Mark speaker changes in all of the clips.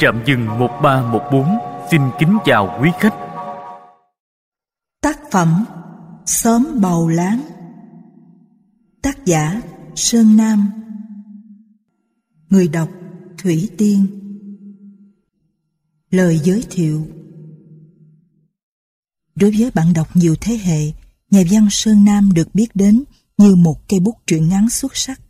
Speaker 1: Trạm dừng 1314 xin kính chào quý khách. Tác phẩm Sớm Bầu Láng Tác giả Sơn Nam Người đọc Thủy Tiên Lời giới thiệu Đối với bạn đọc nhiều thế hệ, nhà văn Sơn Nam được biết đến như một cây bút truyện ngắn xuất sắc,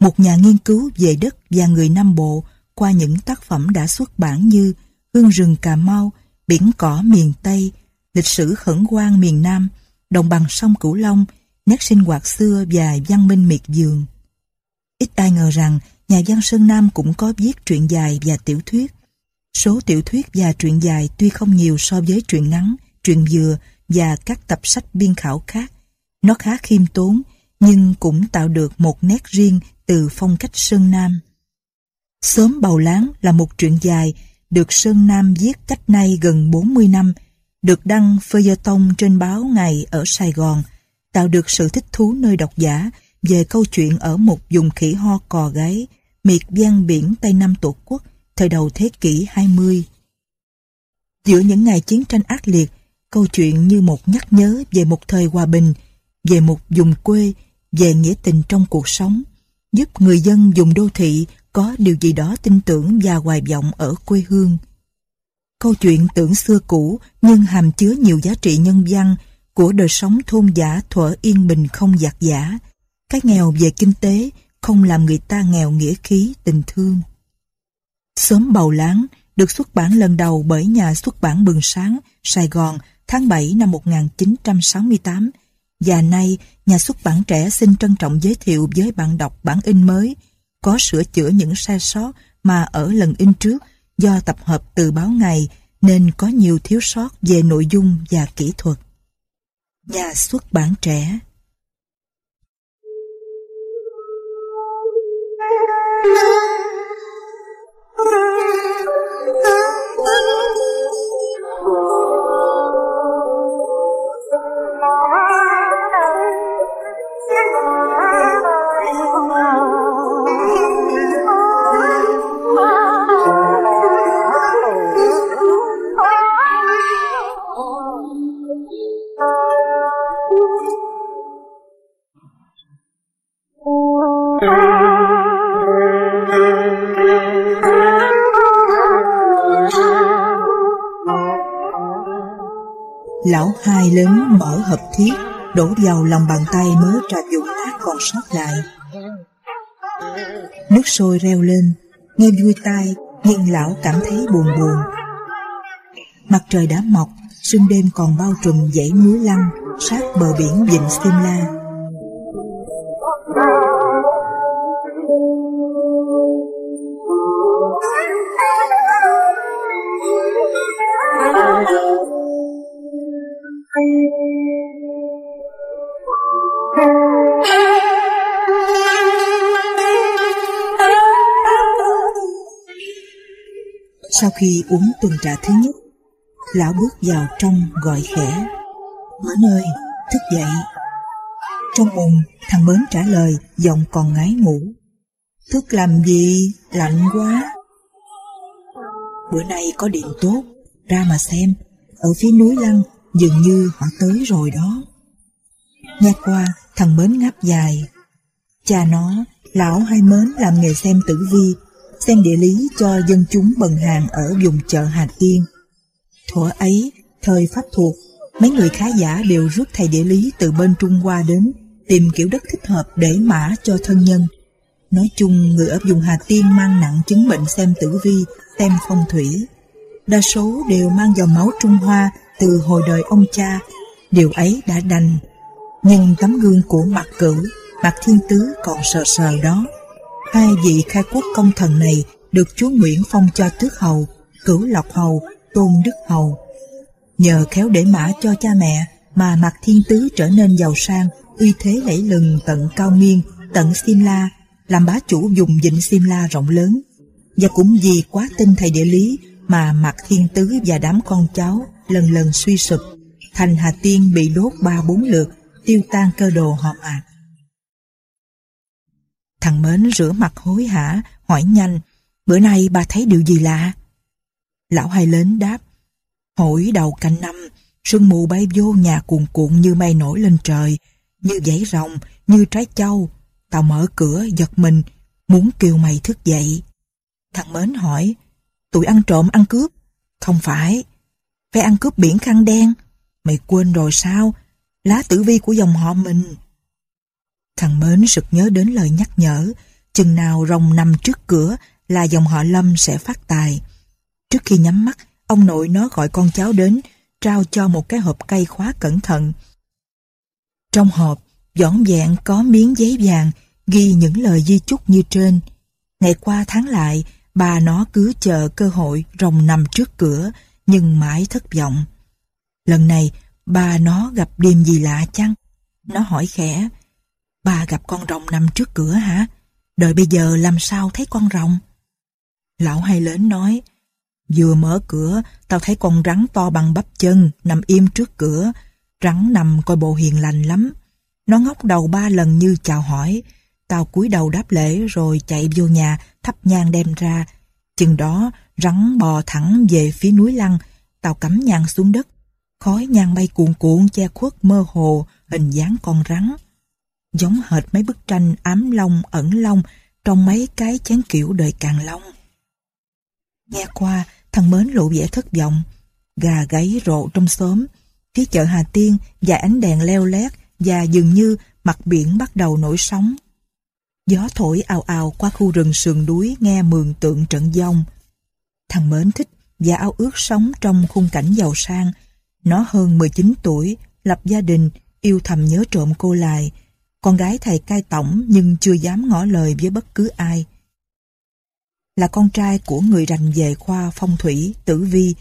Speaker 1: một nhà nghiên cứu về đất và người Nam Bộ qua những tác phẩm đã xuất bản như Hương rừng Cà Mau, Biển cỏ miền Tây, Lịch sử khẩn quan miền Nam, Đồng bằng sông Cửu Long, Nét sinh hoạt xưa và Văn minh miệt vườn. Ít ai ngờ rằng nhà văn Sơn Nam cũng có viết truyện dài và tiểu thuyết. Số tiểu thuyết và truyện dài tuy không nhiều so với truyện ngắn, truyện vừa và các tập sách biên khảo khác. Nó khá khiêm tốn, nhưng cũng tạo được một nét riêng từ phong cách Sơn Nam. Sớm Bầu Láng là một truyện dài được Sơn Nam viết cách nay gần 40 năm, được đăng tông trên báo ngày ở Sài Gòn, tạo được sự thích thú nơi độc giả về câu chuyện ở một vùng khỉ ho cò gáy, miệt gian biển Tây Nam Tổ quốc thời đầu thế kỷ 20. Giữa những ngày chiến tranh ác liệt, câu chuyện như một nhắc nhớ về một thời hòa bình, về một vùng quê, về nghĩa tình trong cuộc sống, giúp người dân vùng đô thị có điều gì đó tin tưởng và hoài vọng ở quê hương. Câu chuyện tưởng xưa cũ nhưng hàm chứa nhiều giá trị nhân văn của đời sống thôn giả thuở yên bình không giặc giả. Cái nghèo về kinh tế không làm người ta nghèo nghĩa khí tình thương. Sớm bầu láng được xuất bản lần đầu bởi nhà xuất bản Bừng Sáng, Sài Gòn tháng 7 năm 1968 và nay nhà xuất bản trẻ xin trân trọng giới thiệu với bạn đọc bản in mới – có sửa chữa những sai sót mà ở lần in trước do tập hợp từ báo ngày nên có nhiều thiếu sót về nội dung và kỹ thuật. Nhà xuất bản trẻ Thank Lão hai lớn mở hộp thiết Đổ vào lòng bàn tay mớ trà dụng tác còn sót lại Nước sôi reo lên Nghe vui tai Nhưng lão cảm thấy buồn buồn Mặt trời đã mọc Sương đêm còn bao trùm dãy núi lăng Sát bờ biển Vịnh Simla Sau khi uống tuần trà thứ nhất, lão bước vào trong gọi khẽ. Mến ơi, thức dậy. Trong bụng, thằng Mến trả lời, giọng còn ngái ngủ. Thức làm gì, lạnh quá. Bữa nay có điện tốt, ra mà xem, ở phía núi lăng, dường như họ tới rồi đó. Nghe qua, thằng Mến ngáp dài. Cha nó, lão hai Mến làm nghề xem tử vi, xem địa lý cho dân chúng bần hàng ở vùng chợ Hà Tiên. Thuở ấy, thời Pháp thuộc, mấy người khá giả đều rước thầy địa lý từ bên Trung Hoa đến tìm kiểu đất thích hợp để mã cho thân nhân. Nói chung, người ở vùng Hà Tiên mang nặng chứng bệnh xem tử vi, xem phong thủy. Đa số đều mang dòng máu Trung Hoa từ hồi đời ông cha, điều ấy đã đành. Nhưng tấm gương của mặt cử, mặt thiên tứ còn sờ sờ đó hai vị khai quốc công thần này được chúa Nguyễn phong cho tước hầu, cửu lộc hầu, tôn đức hầu. Nhờ khéo để mã cho cha mẹ mà mặt Thiên Tứ trở nên giàu sang, uy thế lẫy lừng tận Cao Miên, tận La làm bá chủ dùng vịnh La rộng lớn. Và cũng vì quá tin thầy địa lý mà mặt Thiên Tứ và đám con cháu lần lần suy sụp, thành Hà Tiên bị đốt ba bốn lượt, tiêu tan cơ đồ họ Mạc. Thằng Mến rửa mặt hối hả, hỏi nhanh, bữa nay bà thấy điều gì lạ? Lão hai lớn đáp, hỏi đầu canh năm, sương mù bay vô nhà cuồn cuộn như mây nổi lên trời, như dãy rồng, như trái châu. Tao mở cửa, giật mình, muốn kêu mày thức dậy. Thằng Mến hỏi, tụi ăn trộm ăn cướp? Không phải, phải ăn cướp biển khăn đen. Mày quên rồi sao? Lá tử vi của dòng họ mình. Thằng Mến sực nhớ đến lời nhắc nhở, chừng nào rồng nằm trước cửa là dòng họ Lâm sẽ phát tài. Trước khi nhắm mắt, ông nội nó gọi con cháu đến, trao cho một cái hộp cây khóa cẩn thận. Trong hộp, dõn dẹn có miếng giấy vàng ghi những lời di chúc như trên. Ngày qua tháng lại, bà nó cứ chờ cơ hội rồng nằm trước cửa, nhưng mãi thất vọng. Lần này, bà nó gặp điềm gì lạ chăng? Nó hỏi khẽ, Bà gặp con rồng nằm trước cửa hả? Đợi bây giờ làm sao thấy con rồng? Lão hai lớn nói, vừa mở cửa, tao thấy con rắn to bằng bắp chân, nằm im trước cửa. Rắn nằm coi bộ hiền lành lắm. Nó ngóc đầu ba lần như chào hỏi. Tao cúi đầu đáp lễ rồi chạy vô nhà, thắp nhang đem ra. Chừng đó, rắn bò thẳng về phía núi lăng. Tao cắm nhang xuống đất. Khói nhang bay cuộn cuộn che khuất mơ hồ, hình dáng con rắn giống hệt mấy bức tranh ám long ẩn long trong mấy cái chén kiểu đời càng long. Nghe qua, thằng Mến lộ vẻ thất vọng, gà gáy rộ trong xóm, phía chợ Hà Tiên và ánh đèn leo lét và dường như mặt biển bắt đầu nổi sóng. Gió thổi ào ào qua khu rừng sườn núi nghe mường tượng trận dông. Thằng Mến thích và ao ước sống trong khung cảnh giàu sang. Nó hơn 19 tuổi, lập gia đình, yêu thầm nhớ trộm cô lại, con gái thầy cai tổng nhưng chưa dám ngỏ lời với bất cứ ai. Là con trai của người rành về khoa phong thủy, tử vi,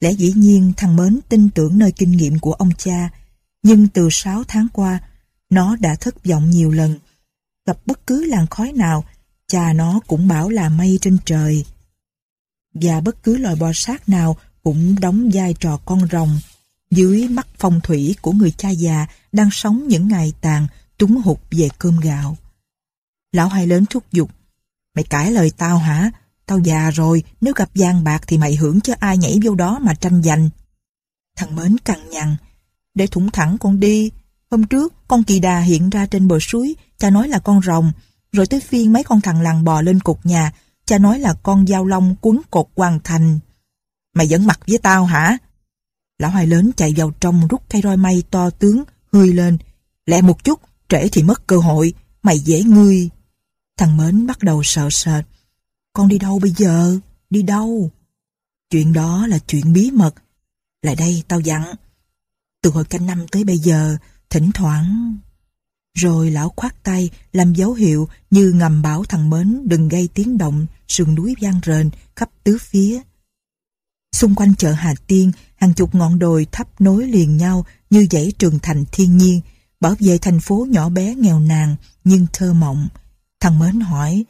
Speaker 1: lẽ dĩ nhiên thằng Mến tin tưởng nơi kinh nghiệm của ông cha, nhưng từ 6 tháng qua, nó đã thất vọng nhiều lần. Gặp bất cứ làn khói nào, cha nó cũng bảo là mây trên trời. Và bất cứ loài bò sát nào cũng đóng vai trò con rồng, dưới mắt phong thủy của người cha già đang sống những ngày tàn túng hụt về cơm gạo. Lão hai lớn thúc giục. Mày cãi lời tao hả? Tao già rồi, nếu gặp gian bạc thì mày hưởng cho ai nhảy vô đó mà tranh giành. Thằng Mến cằn nhằn. Để thủng thẳng con đi. Hôm trước, con kỳ đà hiện ra trên bờ suối, cha nói là con rồng. Rồi tới phiên mấy con thằng làng bò lên cột nhà, cha nói là con dao long cuốn cột hoàn thành. Mày vẫn mặt với tao hả? Lão hai lớn chạy vào trong rút cây roi mây to tướng, hươi lên. Lẹ một chút, trễ thì mất cơ hội, mày dễ ngươi. Thằng Mến bắt đầu sợ sệt. Con đi đâu bây giờ? Đi đâu? Chuyện đó là chuyện bí mật. Lại đây tao dặn. Từ hồi canh năm tới bây giờ, thỉnh thoảng... Rồi lão khoát tay, làm dấu hiệu như ngầm bảo thằng Mến đừng gây tiếng động, sườn núi vang rền, khắp tứ phía. Xung quanh chợ Hà Tiên, hàng chục ngọn đồi thấp nối liền nhau như dãy trường thành thiên nhiên, bảo vệ thành phố nhỏ bé nghèo nàn nhưng thơ mộng. Thằng Mến hỏi,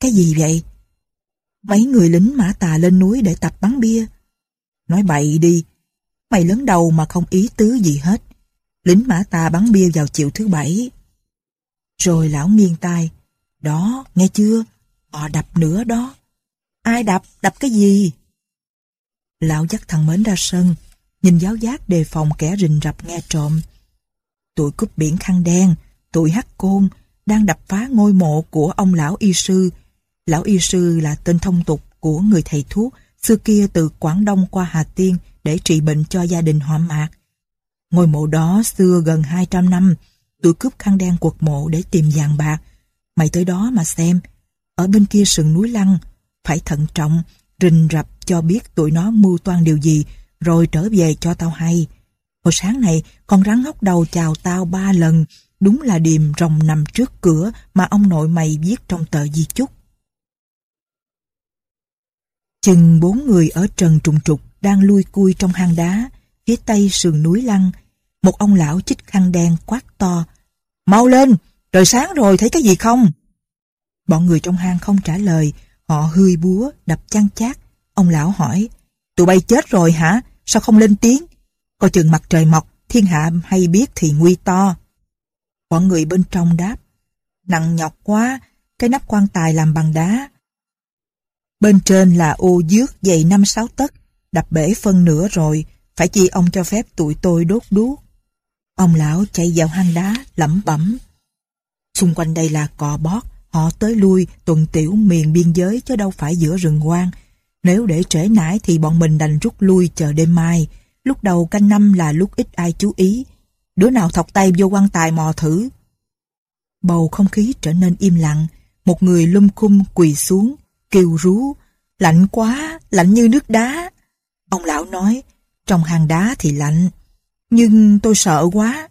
Speaker 1: Cái gì vậy? Mấy người lính mã tà lên núi để tập bắn bia. Nói bậy đi, mày lớn đầu mà không ý tứ gì hết. Lính mã tà bắn bia vào chiều thứ bảy. Rồi lão nghiêng tai, đó, nghe chưa? Họ đập nữa đó. Ai đập, đập cái gì? Lão dắt thằng Mến ra sân, nhìn giáo giác đề phòng kẻ rình rập nghe trộm tụi cướp biển khăn đen, tụi hắc côn đang đập phá ngôi mộ của ông lão y sư. Lão y sư là tên thông tục của người thầy thuốc xưa kia từ Quảng Đông qua Hà Tiên để trị bệnh cho gia đình họ mạc. Ngôi mộ đó xưa gần 200 năm, tụi cướp khăn đen quật mộ để tìm vàng bạc. Mày tới đó mà xem, ở bên kia sườn núi lăng, phải thận trọng, rình rập cho biết tụi nó mưu toan điều gì, rồi trở về cho tao hay. Hồi sáng này, con rắn hóc đầu chào tao ba lần. Đúng là điềm rồng nằm trước cửa mà ông nội mày viết trong tờ di chúc. Chừng bốn người ở trần trùng trục đang lui cui trong hang đá, phía tây sườn núi lăng. Một ông lão chích khăn đen quát to. Mau lên, trời sáng rồi thấy cái gì không? Bọn người trong hang không trả lời, họ hươi búa, đập chăn chát. Ông lão hỏi, tụi bay chết rồi hả? Sao không lên tiếng? coi chừng mặt trời mọc, thiên hạ hay biết thì nguy to. Bọn người bên trong đáp, nặng nhọc quá, cái nắp quan tài làm bằng đá. Bên trên là ô dước dày năm sáu tấc, đập bể phân nửa rồi, phải chi ông cho phép tụi tôi đốt đuốc. Ông lão chạy vào hang đá, lẩm bẩm. Xung quanh đây là cò bót, họ tới lui, tuần tiểu miền biên giới chứ đâu phải giữa rừng quan. Nếu để trễ nải thì bọn mình đành rút lui chờ đêm mai. Lúc đầu canh năm là lúc ít ai chú ý. Đứa nào thọc tay vô quan tài mò thử. Bầu không khí trở nên im lặng. Một người lum cung quỳ xuống, kêu rú. Lạnh quá, lạnh như nước đá. Ông lão nói, trong hang đá thì lạnh. Nhưng tôi sợ quá.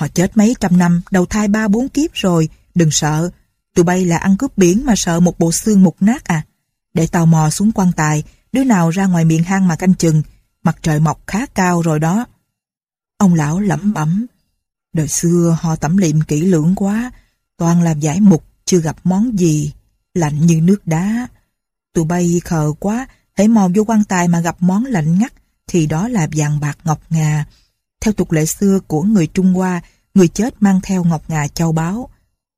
Speaker 1: Họ chết mấy trăm năm, đầu thai ba bốn kiếp rồi. Đừng sợ, tụi bay là ăn cướp biển mà sợ một bộ xương mục nát à. Để tàu mò xuống quan tài, đứa nào ra ngoài miệng hang mà canh chừng mặt trời mọc khá cao rồi đó. Ông lão lẩm bẩm, đời xưa họ tẩm liệm kỹ lưỡng quá, toàn làm giải mục, chưa gặp món gì, lạnh như nước đá. Tụi bay khờ quá, hãy mò vô quan tài mà gặp món lạnh ngắt, thì đó là vàng bạc ngọc ngà. Theo tục lệ xưa của người Trung Hoa, người chết mang theo ngọc ngà châu báu.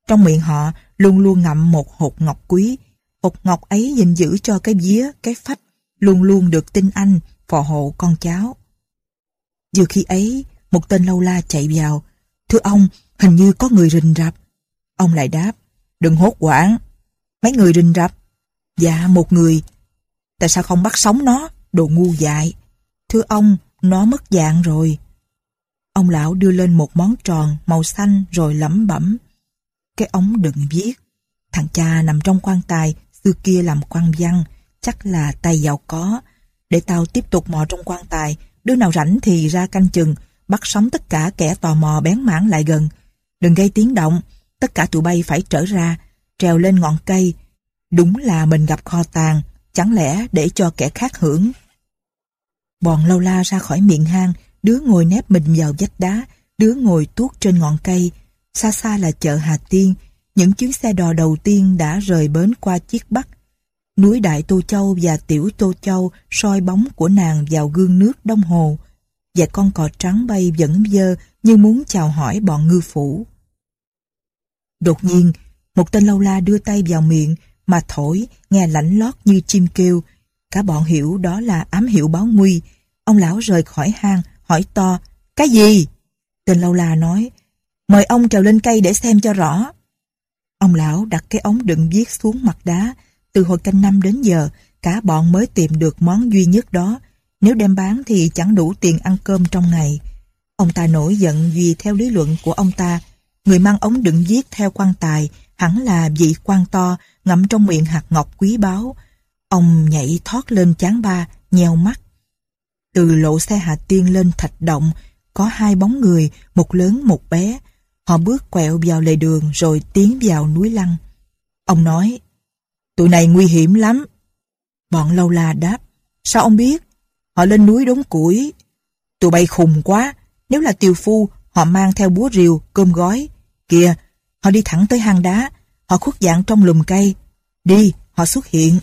Speaker 1: Trong miệng họ luôn luôn ngậm một hột ngọc quý, hột ngọc ấy gìn giữ cho cái vía, cái phách, luôn luôn được tin anh, phò hộ con cháu. Vừa khi ấy, một tên lâu la chạy vào. Thưa ông, hình như có người rình rập. Ông lại đáp, đừng hốt quảng. Mấy người rình rập. Dạ, một người. Tại sao không bắt sống nó, đồ ngu dại. Thưa ông, nó mất dạng rồi. Ông lão đưa lên một món tròn màu xanh rồi lẩm bẩm. Cái ống đựng viết. Thằng cha nằm trong quan tài, xưa kia làm quan văn, chắc là tay giàu có, để tao tiếp tục mò trong quan tài đứa nào rảnh thì ra canh chừng bắt sống tất cả kẻ tò mò bén mảng lại gần đừng gây tiếng động tất cả tụi bay phải trở ra trèo lên ngọn cây đúng là mình gặp kho tàng chẳng lẽ để cho kẻ khác hưởng bọn lâu la ra khỏi miệng hang đứa ngồi nép mình vào vách đá đứa ngồi tuốt trên ngọn cây xa xa là chợ Hà Tiên những chuyến xe đò đầu tiên đã rời bến qua chiếc Bắc núi Đại Tô Châu và Tiểu Tô Châu soi bóng của nàng vào gương nước đông hồ, và con cò trắng bay vẫn dơ như muốn chào hỏi bọn ngư phủ. Đột nhiên, một tên lâu la đưa tay vào miệng mà thổi, nghe lạnh lót như chim kêu. Cả bọn hiểu đó là ám hiệu báo nguy. Ông lão rời khỏi hang, hỏi to, Cái gì? Tên lâu la nói, Mời ông trèo lên cây để xem cho rõ. Ông lão đặt cái ống đựng viết xuống mặt đá, từ hồi canh năm đến giờ, cả bọn mới tìm được món duy nhất đó. Nếu đem bán thì chẳng đủ tiền ăn cơm trong ngày. Ông ta nổi giận vì theo lý luận của ông ta, người mang ống đựng giết theo quan tài hẳn là vị quan to ngậm trong miệng hạt ngọc quý báu. Ông nhảy thoát lên chán ba, nheo mắt. Từ lộ xe Hà Tiên lên thạch động, có hai bóng người, một lớn một bé. Họ bước quẹo vào lề đường rồi tiến vào núi lăng. Ông nói, Tụi này nguy hiểm lắm. Bọn lâu la đáp. Sao ông biết? Họ lên núi đống củi. Tụi bay khùng quá. Nếu là tiều phu, họ mang theo búa rìu, cơm gói. Kìa, họ đi thẳng tới hang đá. Họ khuất dạng trong lùm cây. Đi, họ xuất hiện.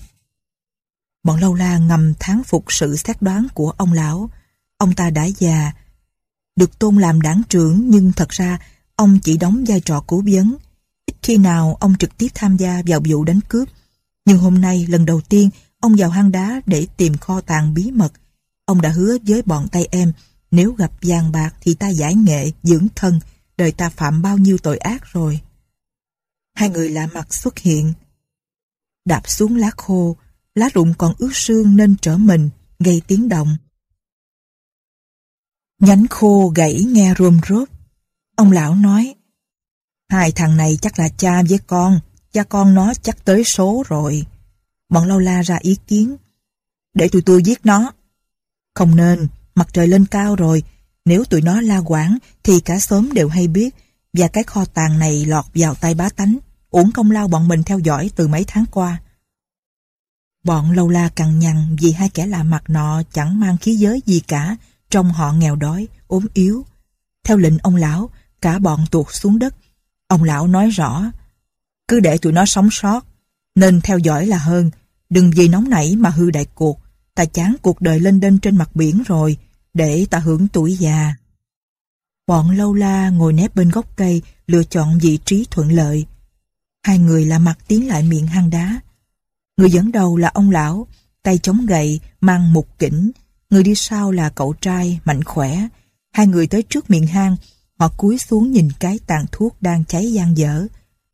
Speaker 1: Bọn lâu la ngầm tháng phục sự xét đoán của ông lão. Ông ta đã già, được tôn làm đảng trưởng nhưng thật ra ông chỉ đóng vai trò cố vấn. Ít khi nào ông trực tiếp tham gia vào vụ đánh cướp nhưng hôm nay lần đầu tiên ông vào hang đá để tìm kho tàng bí mật. Ông đã hứa với bọn tay em nếu gặp vàng bạc thì ta giải nghệ, dưỡng thân, đời ta phạm bao nhiêu tội ác rồi. Hai người lạ mặt xuất hiện. Đạp xuống lá khô, lá rụng còn ướt sương nên trở mình, gây tiếng động. Nhánh khô gãy nghe rôm rốp. Ông lão nói, hai thằng này chắc là cha với con, cha con nó chắc tới số rồi. Bọn lâu la ra ý kiến. Để tụi tôi giết nó. Không nên, mặt trời lên cao rồi. Nếu tụi nó la quảng thì cả xóm đều hay biết và cái kho tàng này lọt vào tay bá tánh. Uổng công lao bọn mình theo dõi từ mấy tháng qua. Bọn lâu la cằn nhằn vì hai kẻ lạ mặt nọ chẳng mang khí giới gì cả trong họ nghèo đói, ốm yếu. Theo lệnh ông lão, cả bọn tuột xuống đất. Ông lão nói rõ, cứ để tụi nó sống sót. Nên theo dõi là hơn. Đừng vì nóng nảy mà hư đại cuộc. Ta chán cuộc đời lên đên trên mặt biển rồi. Để ta hưởng tuổi già. Bọn lâu la ngồi nép bên gốc cây lựa chọn vị trí thuận lợi. Hai người là mặt tiến lại miệng hang đá. Người dẫn đầu là ông lão, tay chống gậy, mang một kỉnh. Người đi sau là cậu trai, mạnh khỏe. Hai người tới trước miệng hang, họ cúi xuống nhìn cái tàn thuốc đang cháy gian dở.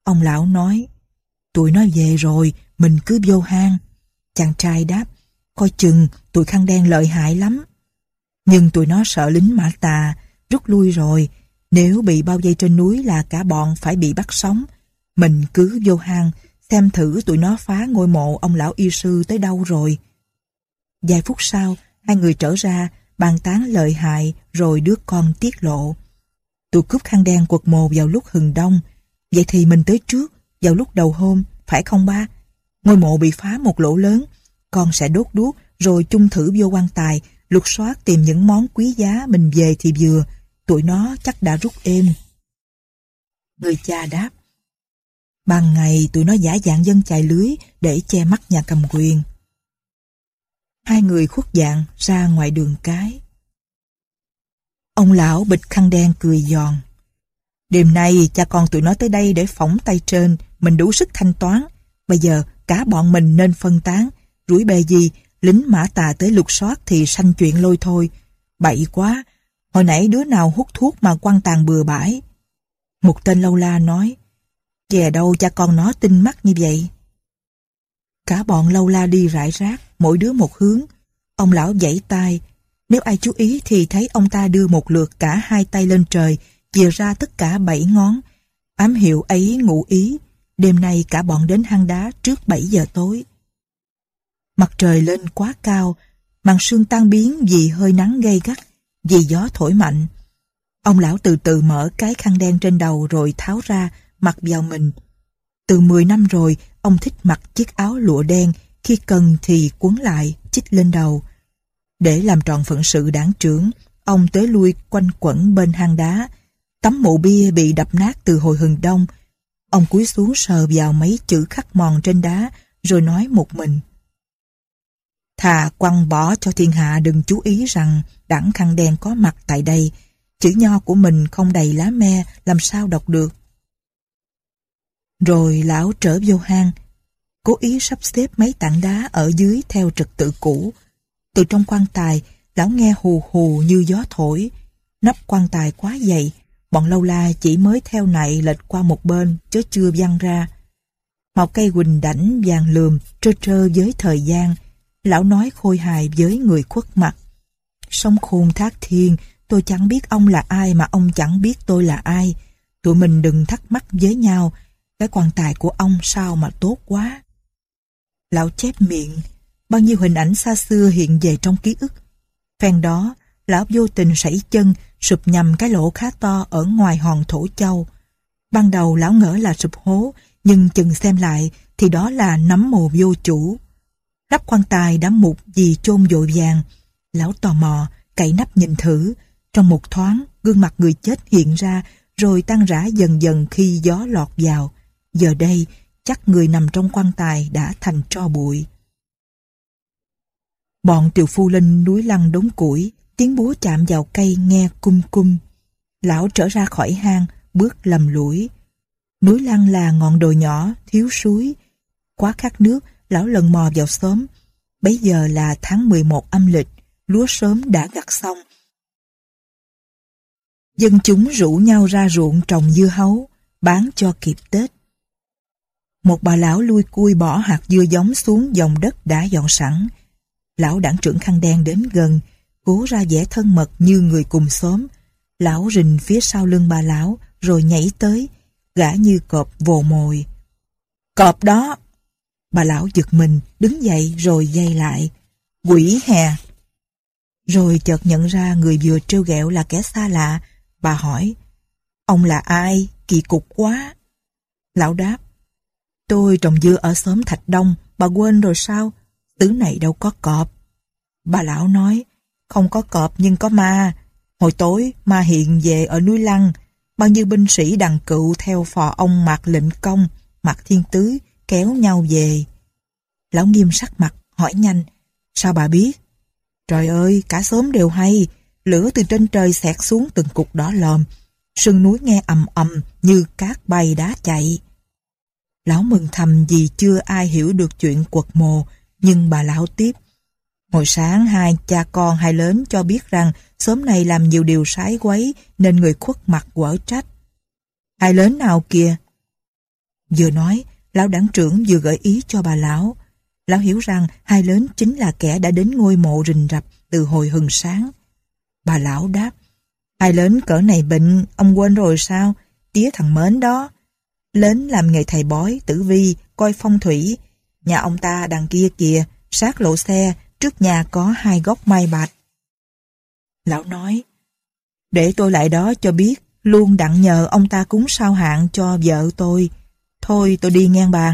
Speaker 1: Ông lão nói, tụi nó về rồi, mình cứ vô hang. Chàng trai đáp, coi chừng tụi khăn đen lợi hại lắm. Nhưng tụi nó sợ lính mã tà, rút lui rồi. Nếu bị bao dây trên núi là cả bọn phải bị bắt sống. Mình cứ vô hang, xem thử tụi nó phá ngôi mộ ông lão y sư tới đâu rồi. Vài phút sau, hai người trở ra, bàn tán lợi hại rồi đứa con tiết lộ. Tụi cướp khăn đen quật mồ vào lúc hừng đông, Vậy thì mình tới trước, vào lúc đầu hôm, phải không ba? Ngôi mộ bị phá một lỗ lớn, con sẽ đốt đuốc rồi chung thử vô quan tài, lục soát tìm những món quý giá mình về thì vừa, tụi nó chắc đã rút êm. Người cha đáp, ban ngày tụi nó giả dạng dân chài lưới để che mắt nhà cầm quyền. Hai người khuất dạng ra ngoài đường cái. Ông lão bịch khăn đen cười giòn. Đêm nay cha con tụi nó tới đây để phỏng tay trên, mình đủ sức thanh toán. Bây giờ cả bọn mình nên phân tán. Rủi bề gì, lính mã tà tới lục soát thì sanh chuyện lôi thôi. Bậy quá, hồi nãy đứa nào hút thuốc mà quăng tàn bừa bãi. Một tên lâu la nói, về đâu cha con nó tinh mắt như vậy. Cả bọn lâu la đi rải rác, mỗi đứa một hướng. Ông lão dãy tay, nếu ai chú ý thì thấy ông ta đưa một lượt cả hai tay lên trời, chia ra tất cả bảy ngón. Ám hiệu ấy ngụ ý, đêm nay cả bọn đến hang đá trước 7 giờ tối. Mặt trời lên quá cao, màn sương tan biến vì hơi nắng gay gắt, vì gió thổi mạnh. Ông lão từ từ mở cái khăn đen trên đầu rồi tháo ra, mặc vào mình. Từ 10 năm rồi, ông thích mặc chiếc áo lụa đen, khi cần thì cuốn lại, chích lên đầu. Để làm tròn phận sự đảng trưởng, ông tới lui quanh quẩn bên hang đá, Tấm mộ bia bị đập nát từ hồi hừng đông. Ông cúi xuống sờ vào mấy chữ khắc mòn trên đá rồi nói một mình. Thà quăng bỏ cho thiên hạ đừng chú ý rằng đảng khăn đen có mặt tại đây. Chữ nho của mình không đầy lá me làm sao đọc được. Rồi lão trở vô hang, cố ý sắp xếp mấy tảng đá ở dưới theo trật tự cũ. Từ trong quan tài, lão nghe hù hù như gió thổi. Nắp quan tài quá dày, Bọn lâu la chỉ mới theo này lệch qua một bên, chứ chưa văng ra. một cây quỳnh đảnh vàng lườm, trơ trơ với thời gian. Lão nói khôi hài với người khuất mặt. sông khôn thác thiên, tôi chẳng biết ông là ai mà ông chẳng biết tôi là ai. Tụi mình đừng thắc mắc với nhau, cái quan tài của ông sao mà tốt quá. Lão chép miệng, bao nhiêu hình ảnh xa xưa hiện về trong ký ức. Phen đó, lão vô tình sảy chân, sụp nhầm cái lỗ khá to ở ngoài hòn thổ châu. Ban đầu lão ngỡ là sụp hố, nhưng chừng xem lại thì đó là nấm mồ vô chủ. nắp quan tài đã mục vì chôn dội vàng. Lão tò mò, cậy nắp nhìn thử. Trong một thoáng, gương mặt người chết hiện ra rồi tan rã dần dần khi gió lọt vào. Giờ đây, chắc người nằm trong quan tài đã thành tro bụi. Bọn tiều phu lên núi lăng đống củi, tiếng búa chạm vào cây nghe cung cung. Lão trở ra khỏi hang, bước lầm lũi. Núi lăng là ngọn đồi nhỏ, thiếu suối. Quá khát nước, lão lần mò vào xóm. Bấy giờ là tháng 11 âm lịch, lúa sớm đã gặt xong. Dân chúng rủ nhau ra ruộng trồng dưa hấu, bán cho kịp Tết. Một bà lão lui cui bỏ hạt dưa giống xuống dòng đất đã dọn sẵn. Lão đảng trưởng khăn đen đến gần, cố ra vẻ thân mật như người cùng xóm. Lão rình phía sau lưng bà lão, rồi nhảy tới, gã như cọp vồ mồi. Cọp đó! Bà lão giật mình, đứng dậy rồi dây lại. Quỷ hè! Rồi chợt nhận ra người vừa trêu ghẹo là kẻ xa lạ. Bà hỏi, ông là ai? Kỳ cục quá! Lão đáp, tôi trồng dưa ở xóm Thạch Đông, bà quên rồi sao? Tứ này đâu có cọp. Bà lão nói, không có cọp nhưng có ma. Hồi tối, ma hiện về ở núi Lăng. Bao nhiêu binh sĩ đằng cựu theo phò ông Mạc Lệnh Công, Mạc Thiên Tứ kéo nhau về. Lão nghiêm sắc mặt, hỏi nhanh. Sao bà biết? Trời ơi, cả xóm đều hay. Lửa từ trên trời xẹt xuống từng cục đỏ lòm. Sương núi nghe ầm ầm như cát bay đá chạy. Lão mừng thầm vì chưa ai hiểu được chuyện quật mồ, nhưng bà lão tiếp. Hồi sáng hai cha con hai lớn cho biết rằng sớm nay làm nhiều điều sái quấy nên người khuất mặt quở trách. Hai lớn nào kìa? Vừa nói, lão đảng trưởng vừa gợi ý cho bà lão. Lão hiểu rằng hai lớn chính là kẻ đã đến ngôi mộ rình rập từ hồi hừng sáng. Bà lão đáp, hai lớn cỡ này bệnh, ông quên rồi sao? Tía thằng mến đó. Lớn làm nghề thầy bói, tử vi, coi phong thủy. Nhà ông ta đằng kia kìa, sát lộ xe, trước nhà có hai gốc mai bạch. Lão nói, để tôi lại đó cho biết, luôn đặng nhờ ông ta cúng sao hạng cho vợ tôi. Thôi tôi đi ngang bàn.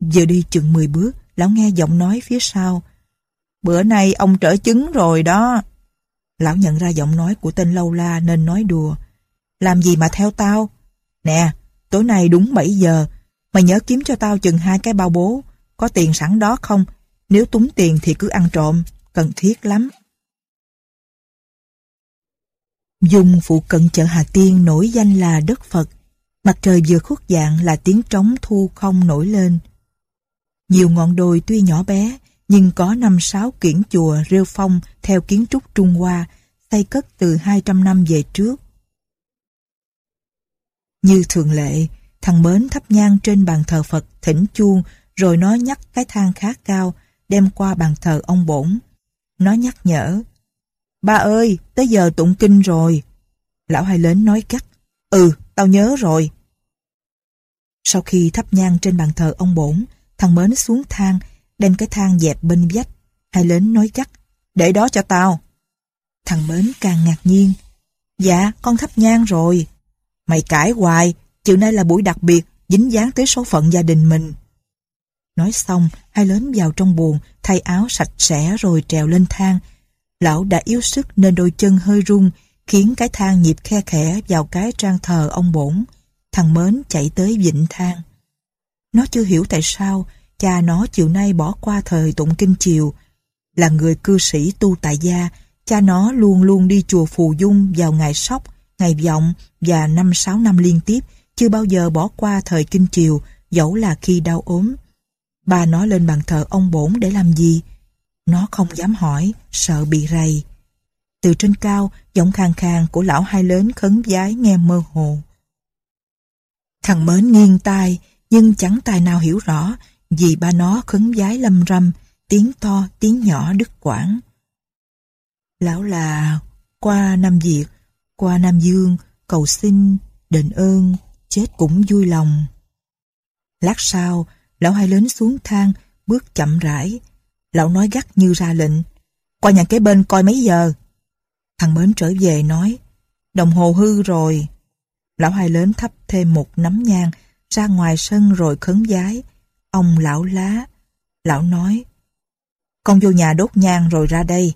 Speaker 1: Giờ đi chừng 10 bước, lão nghe giọng nói phía sau. Bữa nay ông trở chứng rồi đó. Lão nhận ra giọng nói của tên Lâu La nên nói đùa. Làm gì mà theo tao? Nè, tối nay đúng 7 giờ, mày nhớ kiếm cho tao chừng hai cái bao bố. Có tiền sẵn đó không nếu túng tiền thì cứ ăn trộm, cần thiết lắm. Dùng phụ cận chợ Hà Tiên nổi danh là đất Phật. Mặt trời vừa khuất dạng là tiếng trống thu không nổi lên. Nhiều ngọn đồi tuy nhỏ bé, nhưng có năm sáu kiển chùa rêu phong theo kiến trúc Trung Hoa, xây cất từ 200 năm về trước. Như thường lệ, thằng Mến thắp nhang trên bàn thờ Phật thỉnh chuông rồi nó nhắc cái thang khá cao đem qua bàn thờ ông bổn. Nó nhắc nhở, Ba ơi, tới giờ tụng kinh rồi. Lão hai lớn nói cắt, Ừ, tao nhớ rồi. Sau khi thắp nhang trên bàn thờ ông bổn, thằng mến xuống thang, đem cái thang dẹp bên vách. Hai lớn nói cắt, Để đó cho tao. Thằng mến càng ngạc nhiên, Dạ, con thắp nhang rồi. Mày cãi hoài, chiều nay là buổi đặc biệt, dính dáng tới số phận gia đình mình. Nói xong, hai lớn vào trong buồn, thay áo sạch sẽ rồi trèo lên thang. Lão đã yếu sức nên đôi chân hơi run, khiến cái thang nhịp khe khẽ vào cái trang thờ ông bổn. Thằng Mến chạy tới vịnh thang. Nó chưa hiểu tại sao cha nó chiều nay bỏ qua thời tụng kinh chiều. Là người cư sĩ tu tại gia, cha nó luôn luôn đi chùa Phù Dung vào ngày sóc, ngày vọng và năm sáu năm liên tiếp, chưa bao giờ bỏ qua thời kinh chiều, dẫu là khi đau ốm ba nó lên bàn thờ ông bổn để làm gì? Nó không dám hỏi, sợ bị rầy. Từ trên cao, giọng khang khang của lão hai lớn khấn giái nghe mơ hồ. Thằng mến nghiêng tai, nhưng chẳng tài nào hiểu rõ vì ba nó khấn giái lâm râm, tiếng to, tiếng nhỏ đứt quãng. Lão là qua Nam Việt, qua Nam Dương, cầu xin, đền ơn, chết cũng vui lòng. Lát sau, Lão hai lớn xuống thang, bước chậm rãi. Lão nói gắt như ra lệnh. Qua nhà kế bên coi mấy giờ. Thằng mến trở về nói. Đồng hồ hư rồi. Lão hai lớn thắp thêm một nắm nhang, ra ngoài sân rồi khấn giái. Ông lão lá. Lão nói. Con vô nhà đốt nhang rồi ra đây.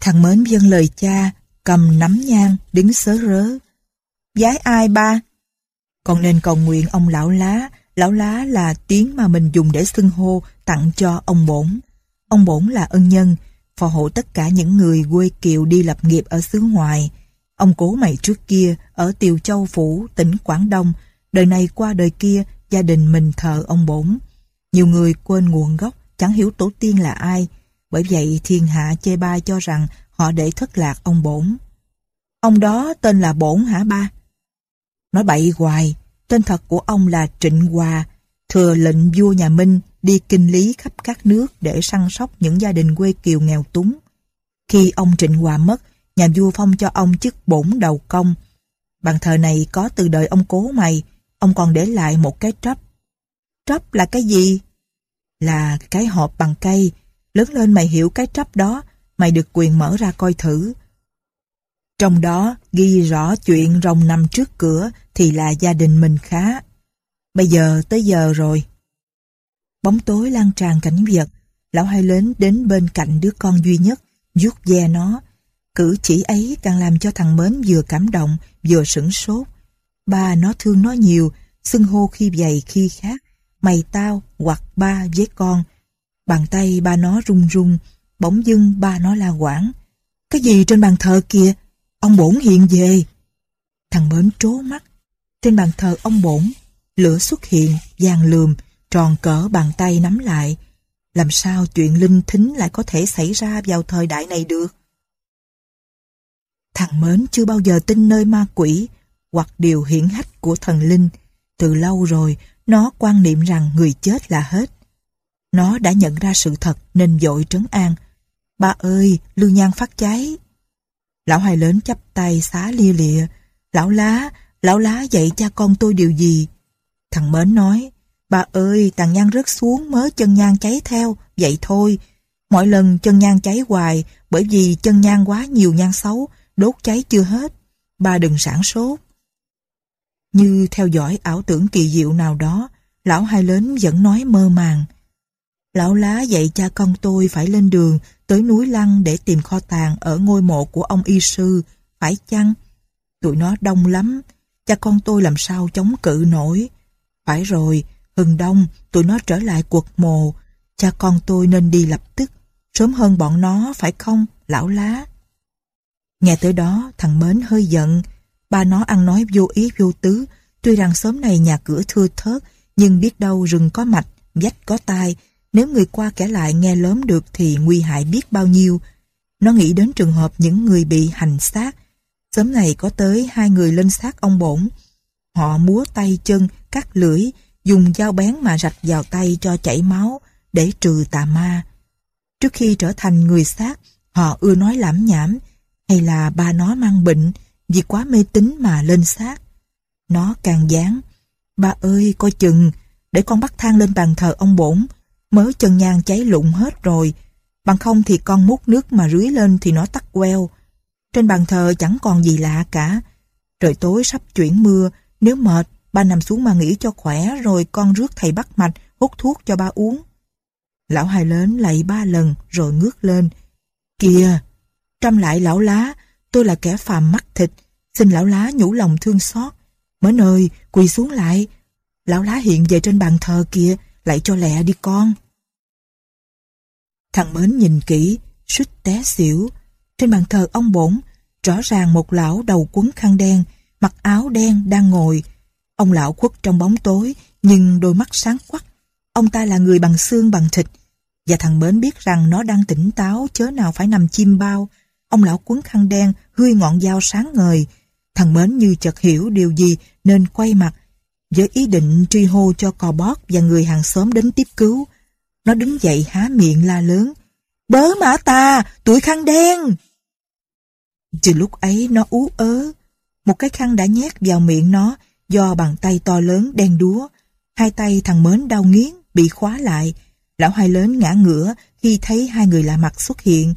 Speaker 1: Thằng mến vâng lời cha, cầm nắm nhang, đứng sớ rớ. Giái ai ba? Con nên cầu nguyện ông lão lá, Lão lá là tiếng mà mình dùng để xưng hô tặng cho ông bổn. Ông bổn là ân nhân, phò hộ tất cả những người quê kiều đi lập nghiệp ở xứ ngoài. Ông cố mày trước kia ở Tiều Châu Phủ, tỉnh Quảng Đông, đời này qua đời kia gia đình mình thờ ông bổn. Nhiều người quên nguồn gốc, chẳng hiểu tổ tiên là ai, bởi vậy thiên hạ chê bai cho rằng họ để thất lạc ông bổn. Ông đó tên là bổn hả ba? Nói bậy hoài, Tên thật của ông là Trịnh Hòa, thừa lệnh vua nhà Minh đi kinh lý khắp các nước để săn sóc những gia đình quê kiều nghèo túng. Khi ông Trịnh Hòa mất, nhà vua phong cho ông chức bổn đầu công. Bàn thờ này có từ đời ông cố mày, ông còn để lại một cái trấp. Trấp là cái gì? Là cái hộp bằng cây. Lớn lên mày hiểu cái trấp đó, mày được quyền mở ra coi thử. Trong đó ghi rõ chuyện rồng nằm trước cửa, thì là gia đình mình khá. Bây giờ tới giờ rồi. Bóng tối lan tràn cảnh vật, lão hai lớn đến bên cạnh đứa con duy nhất, rút ve nó. Cử chỉ ấy càng làm cho thằng mến vừa cảm động vừa sửng sốt. Ba nó thương nó nhiều, xưng hô khi vậy khi khác. Mày tao hoặc ba với con. Bàn tay ba nó run run, bỗng dưng ba nó la quảng. Cái gì trên bàn thờ kìa? Ông bổn hiện về. Thằng mến trố mắt, trên bàn thờ ông bổn, lửa xuất hiện, vàng lườm, tròn cỡ bàn tay nắm lại. Làm sao chuyện linh thính lại có thể xảy ra vào thời đại này được? Thằng Mến chưa bao giờ tin nơi ma quỷ hoặc điều hiển hách của thần linh. Từ lâu rồi, nó quan niệm rằng người chết là hết. Nó đã nhận ra sự thật nên dội trấn an. Ba ơi, lương nhang phát cháy. Lão hai lớn chắp tay xá lia lịa. Lão lá, lão lá dạy cha con tôi điều gì? Thằng Mến nói, bà ơi, tàn nhang rớt xuống mớ chân nhang cháy theo, vậy thôi. Mỗi lần chân nhang cháy hoài, bởi vì chân nhang quá nhiều nhang xấu, đốt cháy chưa hết. Bà đừng sản sốt. Như theo dõi ảo tưởng kỳ diệu nào đó, lão hai lớn vẫn nói mơ màng. Lão lá dạy cha con tôi phải lên đường tới núi Lăng để tìm kho tàng ở ngôi mộ của ông y sư, phải chăng? Tụi nó đông lắm, cha con tôi làm sao chống cự nổi. Phải rồi, hừng đông, tụi nó trở lại quật mồ, cha con tôi nên đi lập tức, sớm hơn bọn nó phải không, lão lá? Nghe tới đó, thằng Mến hơi giận, ba nó ăn nói vô ý vô tứ, tuy rằng sớm này nhà cửa thưa thớt, nhưng biết đâu rừng có mạch, vách có tai, nếu người qua kẻ lại nghe lớn được thì nguy hại biết bao nhiêu. Nó nghĩ đến trường hợp những người bị hành xác, Sớm này có tới hai người lên xác ông bổn. Họ múa tay chân, cắt lưỡi, dùng dao bén mà rạch vào tay cho chảy máu để trừ tà ma. Trước khi trở thành người xác, họ ưa nói lãm nhảm hay là ba nó mang bệnh vì quá mê tín mà lên xác. Nó càng dán, ba ơi coi chừng, để con bắt thang lên bàn thờ ông bổn, mớ chân nhang cháy lụng hết rồi, bằng không thì con múc nước mà rưới lên thì nó tắt queo. Trên bàn thờ chẳng còn gì lạ cả. Trời tối sắp chuyển mưa, nếu mệt, ba nằm xuống mà nghỉ cho khỏe rồi con rước thầy bắt mạch, hút thuốc cho ba uống. Lão hai lớn lạy ba lần rồi ngước lên. Kìa! Trăm lại lão lá, tôi là kẻ phàm mắt thịt, xin lão lá nhủ lòng thương xót. mới nơi quỳ xuống lại. Lão lá hiện về trên bàn thờ kìa, lại cho lẹ đi con. Thằng Mến nhìn kỹ, suýt té xỉu, trên bàn thờ ông bổn, rõ ràng một lão đầu quấn khăn đen, mặc áo đen đang ngồi. Ông lão khuất trong bóng tối, nhưng đôi mắt sáng quắc. Ông ta là người bằng xương bằng thịt. Và thằng bến biết rằng nó đang tỉnh táo, chớ nào phải nằm chim bao. Ông lão quấn khăn đen, hươi ngọn dao sáng ngời. Thằng Mến như chợt hiểu điều gì nên quay mặt, với ý định truy hô cho cò bót và người hàng xóm đến tiếp cứu. Nó đứng dậy há miệng la lớn, Bớ mã tà, tuổi khăn đen. Trừ lúc ấy nó ú ớ, một cái khăn đã nhét vào miệng nó do bàn tay to lớn đen đúa. Hai tay thằng mến đau nghiến, bị khóa lại. Lão hai lớn ngã ngửa khi thấy hai người lạ mặt xuất hiện.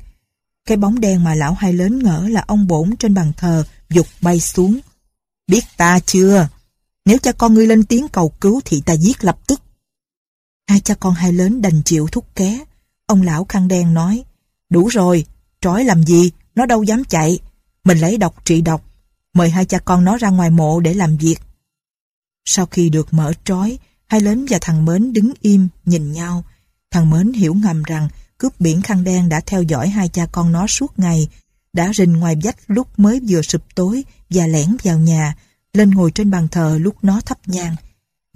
Speaker 1: Cái bóng đen mà lão hai lớn ngỡ là ông bổn trên bàn thờ dục bay xuống. Biết ta chưa? Nếu cha con ngươi lên tiếng cầu cứu thì ta giết lập tức. Hai cha con hai lớn đành chịu thúc ké. Ông lão khăn đen nói, đủ rồi, trói làm gì, nó đâu dám chạy. Mình lấy độc trị độc, mời hai cha con nó ra ngoài mộ để làm việc. Sau khi được mở trói, hai lớn và thằng Mến đứng im, nhìn nhau. Thằng Mến hiểu ngầm rằng cướp biển khăn đen đã theo dõi hai cha con nó suốt ngày, đã rình ngoài vách lúc mới vừa sụp tối và lẻn vào nhà, lên ngồi trên bàn thờ lúc nó thấp nhang.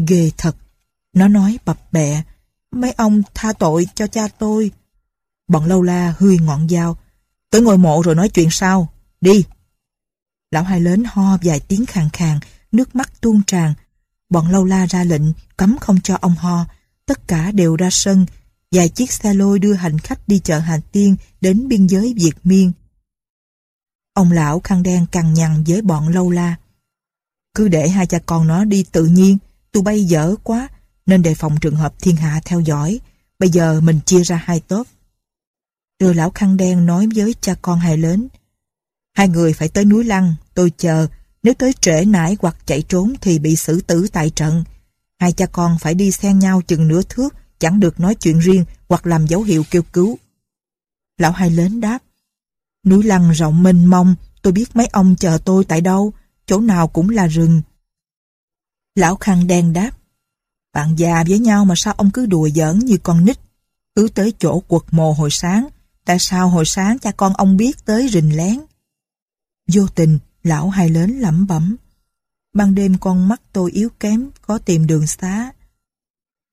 Speaker 1: Ghê thật! Nó nói bập bẹ, Mấy ông tha tội cho cha tôi. Bọn lâu la hươi ngọn dao. Tới ngôi mộ rồi nói chuyện sau. Đi. Lão hai lớn ho vài tiếng khàn khàn, nước mắt tuôn tràn. Bọn lâu la ra lệnh, cấm không cho ông ho. Tất cả đều ra sân. Vài chiếc xe lôi đưa hành khách đi chợ Hà Tiên đến biên giới Việt Miên. Ông lão khăn đen cằn nhằn với bọn lâu la. Cứ để hai cha con nó đi tự nhiên, tôi bay dở quá, nên đề phòng trường hợp thiên hạ theo dõi. Bây giờ mình chia ra hai tốp. Đưa lão khăn đen nói với cha con hai lớn. Hai người phải tới núi Lăng, tôi chờ. Nếu tới trễ nải hoặc chạy trốn thì bị xử tử tại trận. Hai cha con phải đi xen nhau chừng nửa thước, chẳng được nói chuyện riêng hoặc làm dấu hiệu kêu cứu. Lão hai lớn đáp. Núi Lăng rộng mênh mông, tôi biết mấy ông chờ tôi tại đâu, chỗ nào cũng là rừng. Lão khăn đen đáp. Bạn già với nhau mà sao ông cứ đùa giỡn như con nít. Cứ tới chỗ quật mồ hồi sáng, tại sao hồi sáng cha con ông biết tới rình lén? Vô tình, lão hai lớn lẩm bẩm. Ban đêm con mắt tôi yếu kém, có tìm đường xá.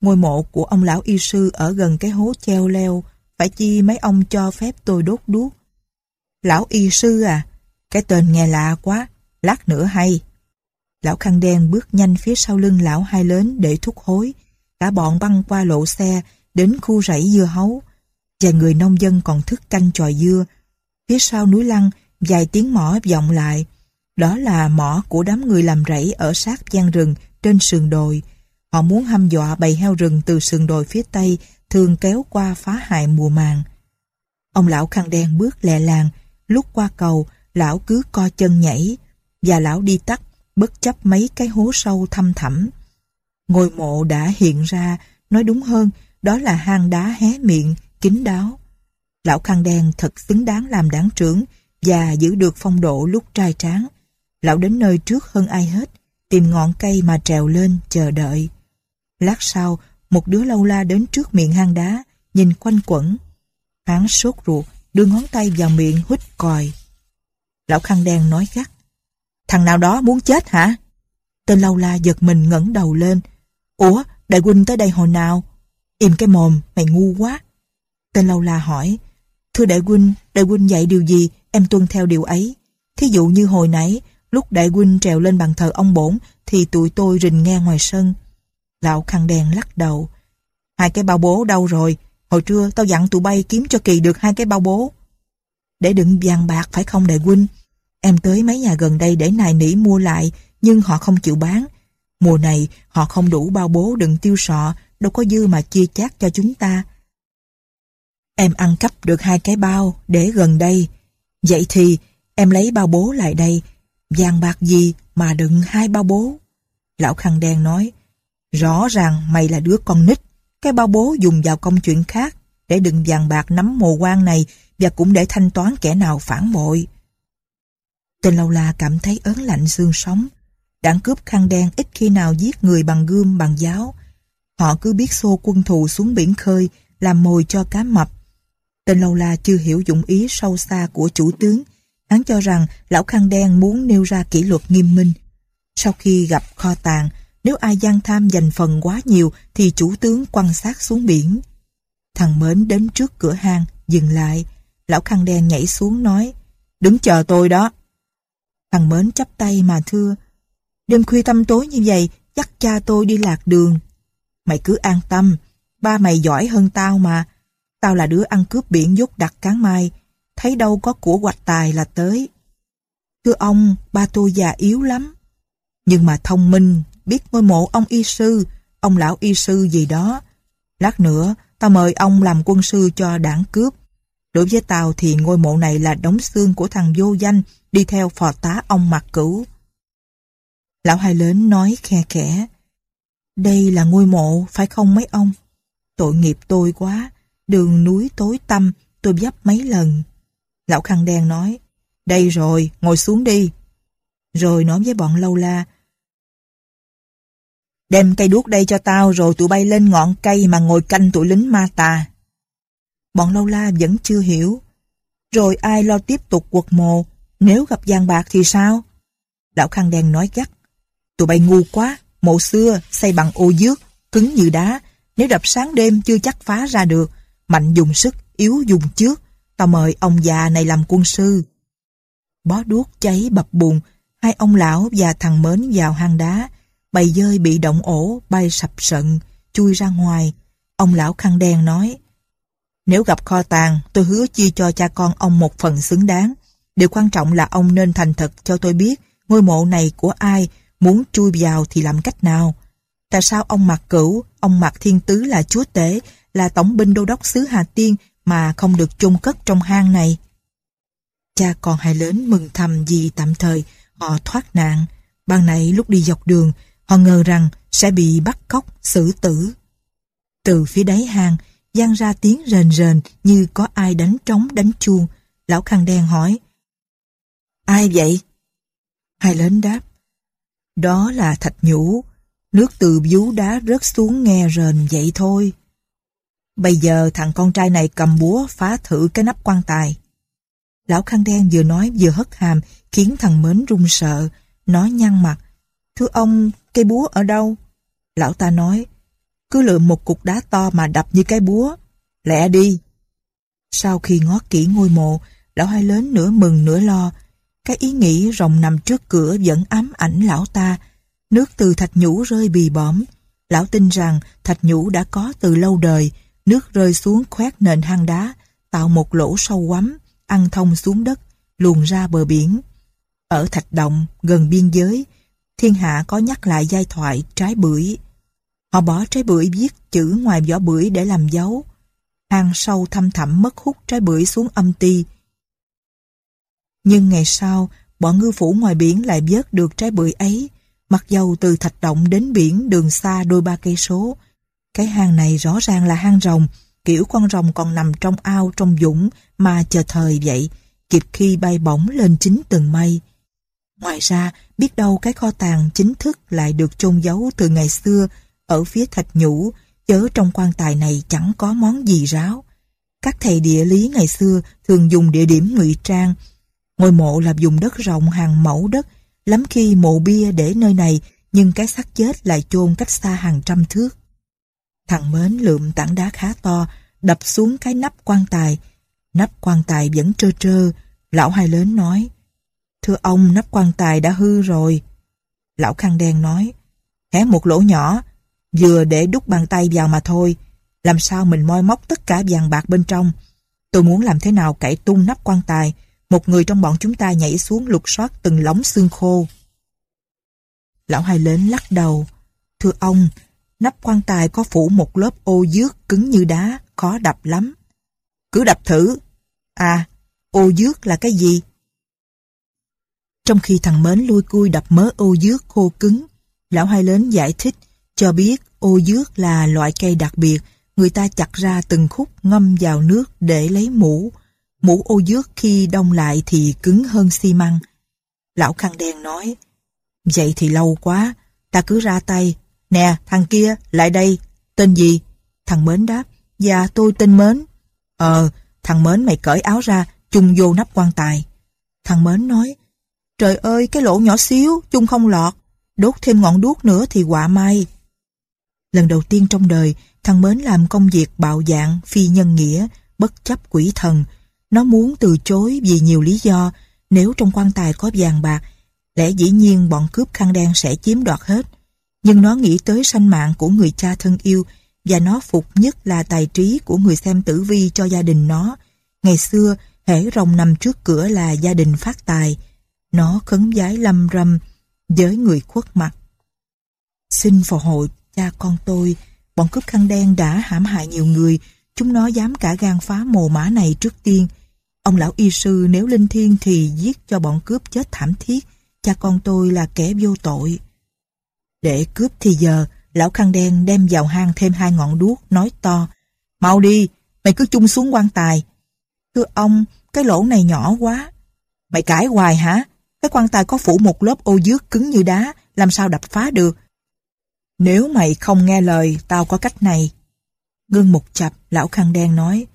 Speaker 1: Ngôi mộ của ông lão y sư ở gần cái hố treo leo, phải chi mấy ông cho phép tôi đốt đuốc. Lão y sư à, cái tên nghe lạ quá, lát nữa hay. Lão khăn đen bước nhanh phía sau lưng lão hai lớn để thúc hối. Cả bọn băng qua lộ xe đến khu rẫy dưa hấu. Vài người nông dân còn thức canh tròi dưa. Phía sau núi lăng, vài tiếng mỏ vọng lại. Đó là mỏ của đám người làm rẫy ở sát gian rừng trên sườn đồi. Họ muốn hăm dọa bầy heo rừng từ sườn đồi phía Tây thường kéo qua phá hại mùa màng. Ông lão khăn đen bước lẹ làng, lúc qua cầu, lão cứ co chân nhảy và lão đi tắt bất chấp mấy cái hố sâu thăm thẳm. Ngôi mộ đã hiện ra, nói đúng hơn, đó là hang đá hé miệng, kín đáo. Lão khăn đen thật xứng đáng làm đáng trưởng và giữ được phong độ lúc trai tráng. Lão đến nơi trước hơn ai hết, tìm ngọn cây mà trèo lên, chờ đợi. Lát sau, một đứa lâu la đến trước miệng hang đá, nhìn quanh quẩn. Hắn sốt ruột, đưa ngón tay vào miệng hít còi. Lão khăn đen nói gắt. Thằng nào đó muốn chết hả? Tên lâu la giật mình ngẩng đầu lên. Ủa, đại huynh tới đây hồi nào? Im cái mồm, mày ngu quá. Tên lâu la hỏi. Thưa đại huynh, đại huynh dạy điều gì, em tuân theo điều ấy. Thí dụ như hồi nãy, lúc đại huynh trèo lên bàn thờ ông bổn thì tụi tôi rình nghe ngoài sân. Lão khăn đèn lắc đầu. Hai cái bao bố đâu rồi? Hồi trưa tao dặn tụi bay kiếm cho kỳ được hai cái bao bố. Để đựng vàng bạc phải không đại huynh? Em tới mấy nhà gần đây để nài nỉ mua lại, nhưng họ không chịu bán. Mùa này họ không đủ bao bố đựng tiêu sọ, đâu có dư mà chia chác cho chúng ta. Em ăn cắp được hai cái bao để gần đây. Vậy thì em lấy bao bố lại đây. Vàng bạc gì mà đựng hai bao bố? Lão khăn đen nói, rõ ràng mày là đứa con nít. Cái bao bố dùng vào công chuyện khác để đừng vàng bạc nắm mồ quan này và cũng để thanh toán kẻ nào phản bội. Tên lâu la cảm thấy ớn lạnh xương sống. Đảng cướp khăn đen ít khi nào giết người bằng gươm bằng giáo. Họ cứ biết xô quân thù xuống biển khơi làm mồi cho cá mập. Tên lâu la chưa hiểu dụng ý sâu xa của chủ tướng. Hắn cho rằng lão khăn đen muốn nêu ra kỷ luật nghiêm minh. Sau khi gặp kho tàng, nếu ai gian tham giành phần quá nhiều thì chủ tướng quan sát xuống biển. Thằng Mến đến trước cửa hang, dừng lại. Lão khăn đen nhảy xuống nói Đứng chờ tôi đó, Thằng Mến chắp tay mà thưa. Đêm khuya tăm tối như vậy, chắc cha tôi đi lạc đường. Mày cứ an tâm, ba mày giỏi hơn tao mà. Tao là đứa ăn cướp biển dốt đặt cán mai, thấy đâu có của hoạch tài là tới. Thưa ông, ba tôi già yếu lắm. Nhưng mà thông minh, biết ngôi mộ ông y sư, ông lão y sư gì đó. Lát nữa, tao mời ông làm quân sư cho đảng cướp. Đối với tao thì ngôi mộ này là đống xương của thằng vô danh đi theo phò tá ông mặt cửu. Lão hai lớn nói khe khẽ. Đây là ngôi mộ, phải không mấy ông? Tội nghiệp tôi quá, đường núi tối tăm, tôi dấp mấy lần. Lão khăn đen nói, đây rồi, ngồi xuống đi. Rồi nói với bọn lâu la, đem cây đuốc đây cho tao rồi tụi bay lên ngọn cây mà ngồi canh tụi lính ma tà bọn lâu la vẫn chưa hiểu. Rồi ai lo tiếp tục quật mồ, nếu gặp giang bạc thì sao? Lão khăn đen nói gắt, tụi bay ngu quá, mộ xưa xây bằng ô dước, cứng như đá, nếu đập sáng đêm chưa chắc phá ra được, mạnh dùng sức, yếu dùng trước, tao mời ông già này làm quân sư. Bó đuốc cháy bập bùng, hai ông lão và thằng mến vào hang đá, bầy dơi bị động ổ bay sập sận, chui ra ngoài. Ông lão khăn đen nói, nếu gặp kho tàng, tôi hứa chia cho cha con ông một phần xứng đáng. Điều quan trọng là ông nên thành thật cho tôi biết ngôi mộ này của ai, muốn chui vào thì làm cách nào. Tại sao ông mặc Cửu, ông mặc Thiên Tứ là chúa tể, là tổng binh đô đốc xứ Hà Tiên mà không được chôn cất trong hang này? Cha con hai lớn mừng thầm vì tạm thời họ thoát nạn. Ban nãy lúc đi dọc đường, họ ngờ rằng sẽ bị bắt cóc, xử tử. Từ phía đáy hang, vang ra tiếng rền rền như có ai đánh trống đánh chuông. Lão khăn đen hỏi, Ai vậy? Hai lớn đáp, Đó là thạch nhũ, nước từ vú đá rớt xuống nghe rền vậy thôi. Bây giờ thằng con trai này cầm búa phá thử cái nắp quan tài. Lão khăn đen vừa nói vừa hất hàm khiến thằng mến run sợ. Nó nhăn mặt. Thưa ông, cây búa ở đâu? Lão ta nói, cứ lượm một cục đá to mà đập như cái búa. Lẹ đi! Sau khi ngó kỹ ngôi mộ, lão hai lớn nửa mừng nửa lo. Cái ý nghĩ rồng nằm trước cửa vẫn ám ảnh lão ta. Nước từ thạch nhũ rơi bì bõm. Lão tin rằng thạch nhũ đã có từ lâu đời. Nước rơi xuống khoét nền hang đá, tạo một lỗ sâu quắm, ăn thông xuống đất, luồn ra bờ biển. Ở thạch động, gần biên giới, thiên hạ có nhắc lại giai thoại trái bưởi Họ bỏ trái bưởi viết chữ ngoài vỏ bưởi để làm dấu. Hang sâu thăm thẳm mất hút trái bưởi xuống âm ti. Nhưng ngày sau, bọn ngư phủ ngoài biển lại vớt được trái bưởi ấy. Mặc dầu từ thạch động đến biển đường xa đôi ba cây số. Cái hang này rõ ràng là hang rồng, kiểu con rồng còn nằm trong ao trong dũng mà chờ thời vậy, kịp khi bay bổng lên chính tầng mây. Ngoài ra, biết đâu cái kho tàng chính thức lại được chôn giấu từ ngày xưa ở phía thạch nhũ, chớ trong quan tài này chẳng có món gì ráo. Các thầy địa lý ngày xưa thường dùng địa điểm ngụy trang. Ngôi mộ là dùng đất rộng hàng mẫu đất, lắm khi mộ bia để nơi này nhưng cái xác chết lại chôn cách xa hàng trăm thước. Thằng Mến lượm tảng đá khá to, đập xuống cái nắp quan tài. Nắp quan tài vẫn trơ trơ, lão hai lớn nói, Thưa ông, nắp quan tài đã hư rồi. Lão khăn đen nói, hé một lỗ nhỏ, vừa để đút bàn tay vào mà thôi. Làm sao mình moi móc tất cả vàng bạc bên trong. Tôi muốn làm thế nào cậy tung nắp quan tài. Một người trong bọn chúng ta nhảy xuống lục soát từng lóng xương khô. Lão hai lớn lắc đầu. Thưa ông, nắp quan tài có phủ một lớp ô dước cứng như đá, khó đập lắm. Cứ đập thử. À, ô dước là cái gì? Trong khi thằng Mến lui cui đập mớ ô dước khô cứng, lão hai lớn giải thích, cho biết Ô dước là loại cây đặc biệt, người ta chặt ra từng khúc ngâm vào nước để lấy mũ. Mũ ô dước khi đông lại thì cứng hơn xi măng. Lão khăn đen nói, vậy thì lâu quá, ta cứ ra tay. Nè, thằng kia, lại đây, tên gì? Thằng Mến đáp, dạ tôi tên Mến. Ờ, thằng Mến mày cởi áo ra, chung vô nắp quan tài. Thằng Mến nói, trời ơi, cái lỗ nhỏ xíu, chung không lọt, đốt thêm ngọn đuốc nữa thì quả may. Lần đầu tiên trong đời, thằng Mến làm công việc bạo dạn, phi nhân nghĩa, bất chấp quỷ thần. Nó muốn từ chối vì nhiều lý do, nếu trong quan tài có vàng bạc, lẽ dĩ nhiên bọn cướp khăn đen sẽ chiếm đoạt hết. Nhưng nó nghĩ tới sanh mạng của người cha thân yêu và nó phục nhất là tài trí của người xem tử vi cho gia đình nó. Ngày xưa, hễ rồng nằm trước cửa là gia đình phát tài. Nó khấn giái lâm râm với người khuất mặt. Xin phò hội cha con tôi. Bọn cướp khăn đen đã hãm hại nhiều người, chúng nó dám cả gan phá mồ mã này trước tiên. Ông lão y sư nếu linh thiên thì giết cho bọn cướp chết thảm thiết, cha con tôi là kẻ vô tội. Để cướp thì giờ, lão khăn đen đem vào hang thêm hai ngọn đuốc, nói to, Mau đi, mày cứ chung xuống quan tài. Thưa ông, cái lỗ này nhỏ quá. Mày cãi hoài hả? Cái quan tài có phủ một lớp ô dước cứng như đá, làm sao đập phá được? Nếu mày không nghe lời, tao có cách này. ngưng một chập, lão khăn đen nói,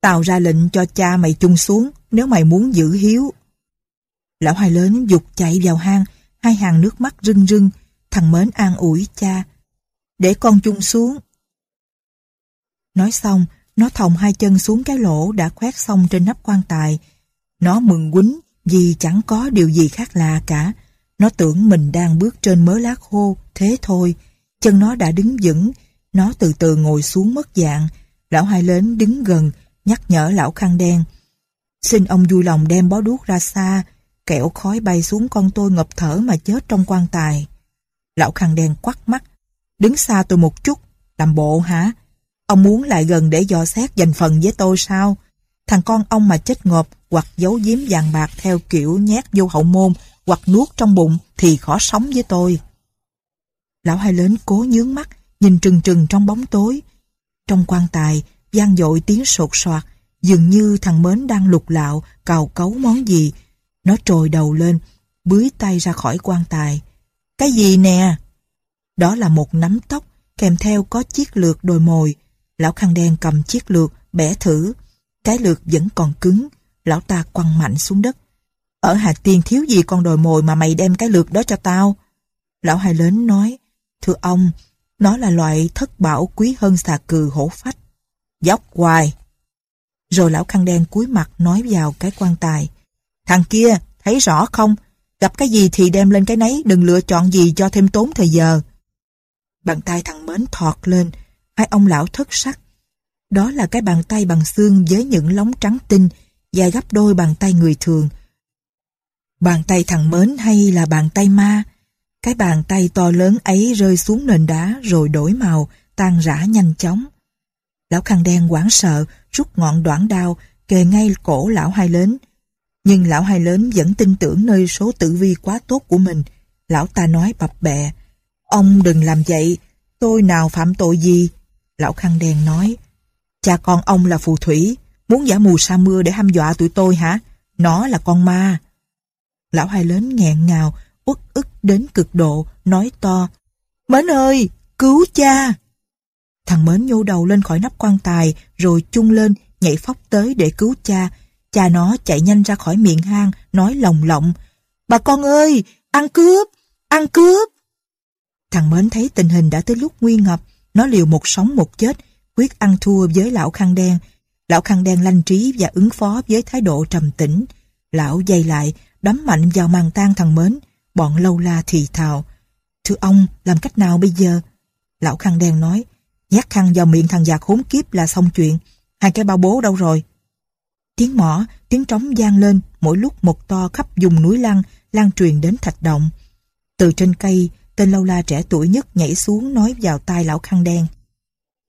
Speaker 1: tao ra lệnh cho cha mày chung xuống nếu mày muốn giữ hiếu. Lão hai lớn dục chạy vào hang, hai hàng nước mắt rưng rưng, thằng mến an ủi cha. Để con chung xuống. Nói xong, nó thòng hai chân xuống cái lỗ đã khoét xong trên nắp quan tài. Nó mừng quýnh vì chẳng có điều gì khác lạ cả. Nó tưởng mình đang bước trên mớ lá khô, thế thôi. Chân nó đã đứng vững, nó từ từ ngồi xuống mất dạng. Lão hai lớn đứng gần, nhắc nhở lão khăn đen. Xin ông vui lòng đem bó đuốc ra xa, kẻo khói bay xuống con tôi ngập thở mà chết trong quan tài. Lão khăn đen quắt mắt, đứng xa tôi một chút, làm bộ hả? Ông muốn lại gần để dò xét dành phần với tôi sao? Thằng con ông mà chết ngộp hoặc giấu giếm vàng bạc theo kiểu nhét vô hậu môn hoặc nuốt trong bụng thì khó sống với tôi. Lão hai lớn cố nhướng mắt, nhìn trừng trừng trong bóng tối. Trong quan tài, gian dội tiếng sột soạt, dường như thằng mến đang lục lạo, cào cấu món gì. Nó trồi đầu lên, bưới tay ra khỏi quan tài. Cái gì nè? Đó là một nắm tóc, kèm theo có chiếc lược đồi mồi. Lão khăn đen cầm chiếc lược, bẻ thử. Cái lược vẫn còn cứng, lão ta quăng mạnh xuống đất. Ở Hà Tiên thiếu gì con đồi mồi mà mày đem cái lược đó cho tao? Lão hai lớn nói, Thưa ông, nó là loại thất bảo quý hơn xà cừ hổ phách. Dốc hoài. Rồi lão khăn đen cúi mặt nói vào cái quan tài. Thằng kia, thấy rõ không? Gặp cái gì thì đem lên cái nấy, đừng lựa chọn gì cho thêm tốn thời giờ. Bàn tay thằng mến thọt lên, hai ông lão thất sắc. Đó là cái bàn tay bằng xương với những lóng trắng tinh, dài gấp đôi bàn tay người thường. Bàn tay thằng mến hay là bàn tay ma? Cái bàn tay to lớn ấy rơi xuống nền đá rồi đổi màu, tan rã nhanh chóng. Lão khăn đen hoảng sợ, rút ngọn đoạn đao, kề ngay cổ lão hai lớn. Nhưng lão hai lớn vẫn tin tưởng nơi số tử vi quá tốt của mình. Lão ta nói bập bẹ, ông đừng làm vậy, tôi nào phạm tội gì? Lão khăn đen nói, cha con ông là phù thủy, muốn giả mù sa mưa để hăm dọa tụi tôi hả? Nó là con ma. Lão hai lớn nghẹn ngào, uất ức đến cực độ, nói to. Mến ơi, cứu cha! Thằng Mến nhô đầu lên khỏi nắp quan tài, rồi chung lên, nhảy phóc tới để cứu cha. Cha nó chạy nhanh ra khỏi miệng hang, nói lồng lộng. Bà con ơi, ăn cướp, ăn cướp! Thằng Mến thấy tình hình đã tới lúc nguy ngập, nó liều một sống một chết, quyết ăn thua với lão khăn đen. Lão khăn đen lanh trí và ứng phó với thái độ trầm tĩnh. Lão dày lại, đấm mạnh vào màng tan thằng Mến. Bọn lâu la thì thào. Thưa ông, làm cách nào bây giờ? Lão khăn đen nói, nhát khăn vào miệng thằng già khốn kiếp là xong chuyện. Hai cái bao bố đâu rồi? Tiếng mỏ, tiếng trống gian lên, mỗi lúc một to khắp vùng núi lăng, lan truyền đến thạch động. Từ trên cây, tên lâu la trẻ tuổi nhất nhảy xuống nói vào tai lão khăn đen.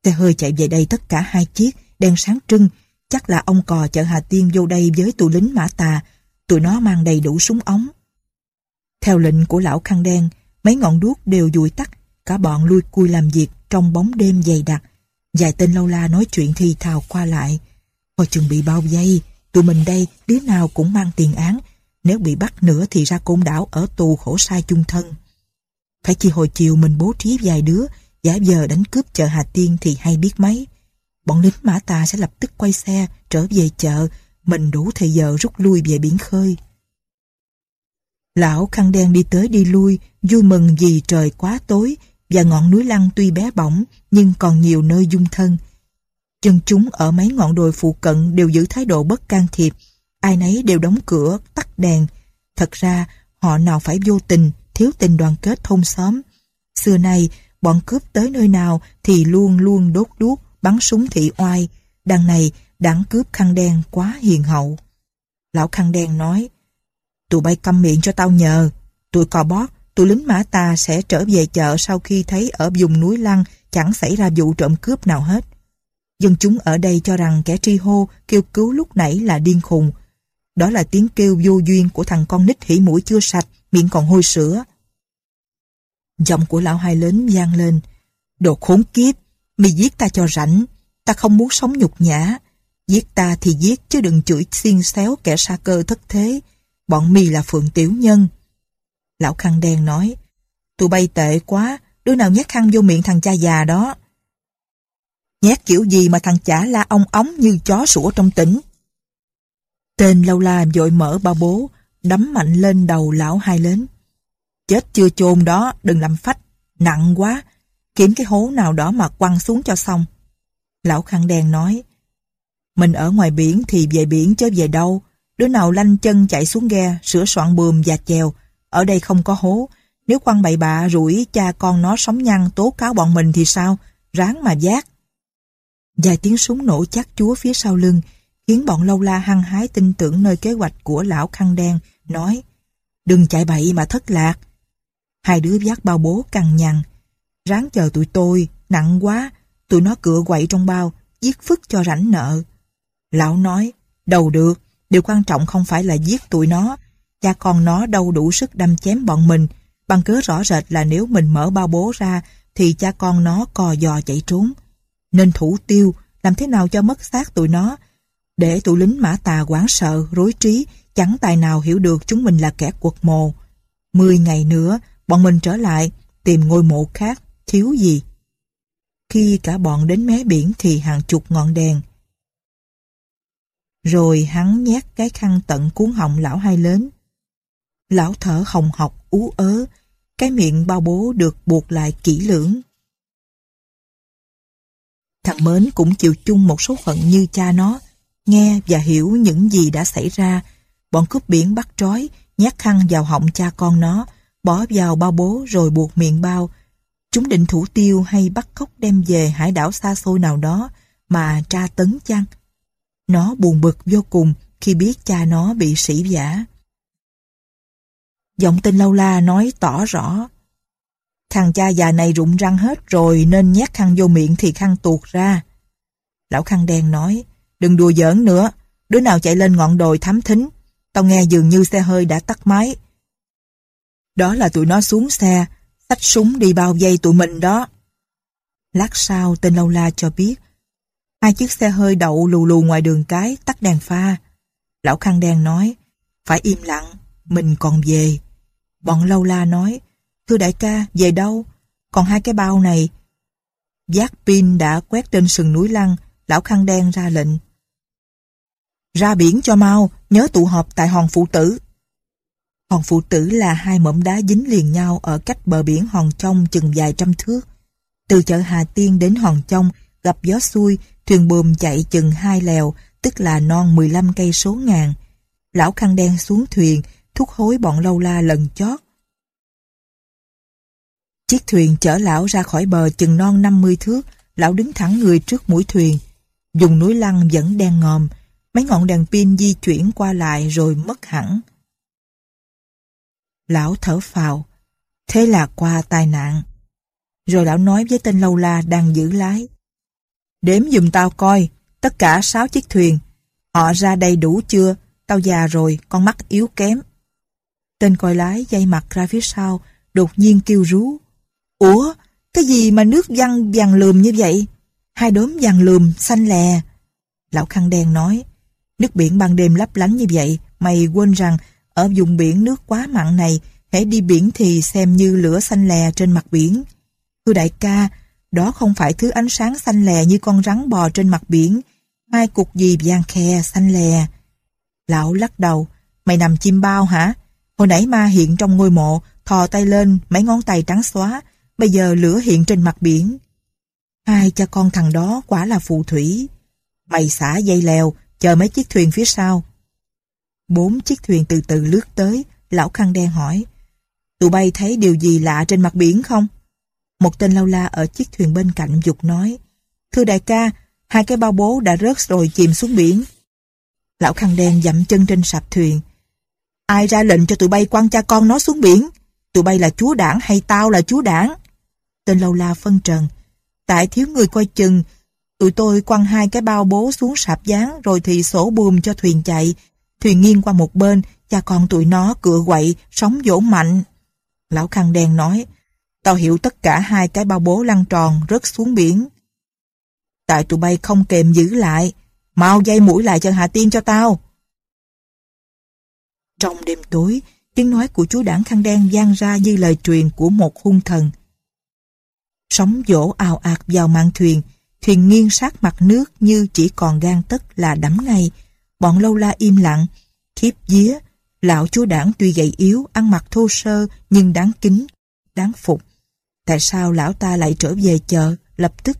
Speaker 1: Xe hơi chạy về đây tất cả hai chiếc, đen sáng trưng, chắc là ông cò chợ Hà Tiên vô đây với tụi lính mã tà, tụi nó mang đầy đủ súng ống. Theo lệnh của lão khăn đen, mấy ngọn đuốc đều dụi tắt, cả bọn lui cui làm việc trong bóng đêm dày đặc. Vài tên lâu la nói chuyện thì thào qua lại. hồi chuẩn bị bao dây, tụi mình đây đứa nào cũng mang tiền án, nếu bị bắt nữa thì ra côn đảo ở tù khổ sai chung thân. Phải chi hồi chiều mình bố trí vài đứa, giả giờ đánh cướp chợ Hà Tiên thì hay biết mấy. Bọn lính mã tà sẽ lập tức quay xe, trở về chợ, mình đủ thời giờ rút lui về biển khơi. Lão khăn đen đi tới đi lui, vui mừng vì trời quá tối và ngọn núi lăng tuy bé bỏng nhưng còn nhiều nơi dung thân. chân chúng ở mấy ngọn đồi phụ cận đều giữ thái độ bất can thiệp, ai nấy đều đóng cửa, tắt đèn. Thật ra, họ nào phải vô tình, thiếu tình đoàn kết thôn xóm. Xưa nay, bọn cướp tới nơi nào thì luôn luôn đốt đuốc, bắn súng thị oai. Đằng này, đảng cướp khăn đen quá hiền hậu. Lão khăn đen nói, tụi bay câm miệng cho tao nhờ. Tụi cò bót, tụi lính mã ta sẽ trở về chợ sau khi thấy ở vùng núi lăng chẳng xảy ra vụ trộm cướp nào hết. Dân chúng ở đây cho rằng kẻ tri hô kêu cứu lúc nãy là điên khùng. Đó là tiếng kêu vô duyên của thằng con nít hỉ mũi chưa sạch, miệng còn hôi sữa. Giọng của lão hai lớn vang lên. Đồ khốn kiếp, mày giết ta cho rảnh, ta không muốn sống nhục nhã. Giết ta thì giết chứ đừng chửi xiên xéo kẻ sa cơ thất thế, bọn mì là phượng tiểu nhân. Lão khăn đen nói, tụi bay tệ quá, đứa nào nhét khăn vô miệng thằng cha già đó. Nhét kiểu gì mà thằng chả la ong ống như chó sủa trong tỉnh. Tên lâu la vội mở bao bố, đấm mạnh lên đầu lão hai lớn. Chết chưa chôn đó, đừng làm phách, nặng quá, kiếm cái hố nào đó mà quăng xuống cho xong. Lão khăn đen nói, mình ở ngoài biển thì về biển chứ về đâu, Đứa nào lanh chân chạy xuống ghe, sửa soạn bùm và chèo. Ở đây không có hố. Nếu quăng bậy bạ, rủi cha con nó sống nhăn tố cáo bọn mình thì sao? Ráng mà giác. Vài tiếng súng nổ chát chúa phía sau lưng, khiến bọn lâu la hăng hái tin tưởng nơi kế hoạch của lão khăn đen, nói Đừng chạy bậy mà thất lạc. Hai đứa giác bao bố cằn nhằn. Ráng chờ tụi tôi, nặng quá, tụi nó cựa quậy trong bao, giết phức cho rảnh nợ. Lão nói, đầu được, Điều quan trọng không phải là giết tụi nó, cha con nó đâu đủ sức đâm chém bọn mình, bằng cớ rõ rệt là nếu mình mở bao bố ra thì cha con nó cò dò chạy trốn. Nên thủ tiêu, làm thế nào cho mất xác tụi nó, để tụi lính mã tà quảng sợ, rối trí, chẳng tài nào hiểu được chúng mình là kẻ quật mồ. Mười ngày nữa, bọn mình trở lại, tìm ngôi mộ khác, thiếu gì. Khi cả bọn đến mé biển thì hàng chục ngọn đèn, rồi hắn nhét cái khăn tận cuốn họng lão hai lớn. Lão thở hồng học ú ớ, cái miệng bao bố được buộc lại kỹ lưỡng. Thằng Mến cũng chịu chung một số phận như cha nó, nghe và hiểu những gì đã xảy ra. Bọn cướp biển bắt trói, nhét khăn vào họng cha con nó, bỏ vào bao bố rồi buộc miệng bao. Chúng định thủ tiêu hay bắt cóc đem về hải đảo xa xôi nào đó mà tra tấn chăng? Nó buồn bực vô cùng khi biết cha nó bị sỉ giả. Giọng tên lâu la nói tỏ rõ. Thằng cha già này rụng răng hết rồi nên nhét khăn vô miệng thì khăn tuột ra. Lão khăn đen nói, đừng đùa giỡn nữa, đứa nào chạy lên ngọn đồi thám thính, tao nghe dường như xe hơi đã tắt máy. Đó là tụi nó xuống xe, tách súng đi bao dây tụi mình đó. Lát sau tên lâu la cho biết Hai chiếc xe hơi đậu lù lù ngoài đường cái, tắt đèn pha. Lão khăn đen nói, phải im lặng, mình còn về. Bọn lâu la nói, thưa đại ca, về đâu? Còn hai cái bao này. Giác pin đã quét trên sừng núi lăng, lão khăn đen ra lệnh. Ra biển cho mau, nhớ tụ họp tại hòn phụ tử. Hòn phụ tử là hai mỏm đá dính liền nhau ở cách bờ biển hòn trong chừng vài trăm thước. Từ chợ Hà Tiên đến hòn trong, gặp gió xuôi, Thuyền bơm chạy chừng hai lèo, tức là non 15 cây số ngàn. Lão khăn đen xuống thuyền, thúc hối bọn lâu la lần chót. Chiếc thuyền chở lão ra khỏi bờ chừng non 50 thước, lão đứng thẳng người trước mũi thuyền. Dùng núi lăng vẫn đen ngòm, mấy ngọn đèn pin di chuyển qua lại rồi mất hẳn. Lão thở phào, thế là qua tai nạn. Rồi lão nói với tên lâu la đang giữ lái. Đếm giùm tao coi, tất cả sáu chiếc thuyền. Họ ra đây đủ chưa? Tao già rồi, con mắt yếu kém. Tên coi lái dây mặt ra phía sau, đột nhiên kêu rú. Ủa, cái gì mà nước văng vàng lườm như vậy? Hai đốm vàng lườm, xanh lè. Lão khăn đen nói, nước biển ban đêm lấp lánh như vậy, mày quên rằng ở vùng biển nước quá mặn này, hãy đi biển thì xem như lửa xanh lè trên mặt biển. Thưa đại ca, đó không phải thứ ánh sáng xanh lè như con rắn bò trên mặt biển. Mai cục gì vàng khe xanh lè. Lão lắc đầu. Mày nằm chim bao hả? Hồi nãy ma hiện trong ngôi mộ, thò tay lên, mấy ngón tay trắng xóa. Bây giờ lửa hiện trên mặt biển. Hai cha con thằng đó quả là phù thủy. Mày xả dây lèo, chờ mấy chiếc thuyền phía sau. Bốn chiếc thuyền từ từ lướt tới, lão khăn đen hỏi. Tụi bay thấy điều gì lạ trên mặt biển không? Một tên lâu la ở chiếc thuyền bên cạnh dục nói Thưa đại ca, hai cái bao bố đã rớt rồi chìm xuống biển. Lão khăn đen dậm chân trên sạp thuyền. Ai ra lệnh cho tụi bay quăng cha con nó xuống biển? Tụi bay là chúa đảng hay tao là chúa đảng? Tên lâu la phân trần. Tại thiếu người coi chừng, tụi tôi quăng hai cái bao bố xuống sạp gián rồi thì sổ buồm cho thuyền chạy. Thuyền nghiêng qua một bên, cha con tụi nó cựa quậy, sóng dỗ mạnh. Lão khăn đen nói, Tao hiểu tất cả hai cái bao bố lăn tròn rớt xuống biển. Tại tụi bay không kềm giữ lại. Mau dây mũi lại cho Hà Tiên cho tao. Trong đêm tối, tiếng nói của chú đảng khăn đen gian ra như lời truyền của một hung thần. Sóng dỗ ào ạt vào mạng thuyền, thuyền nghiêng sát mặt nước như chỉ còn gan tất là đắm ngay. Bọn lâu la im lặng, khiếp día, lão chú đảng tuy gầy yếu, ăn mặc thô sơ nhưng đáng kính, đáng phục. Tại sao lão ta lại trở về chợ Lập tức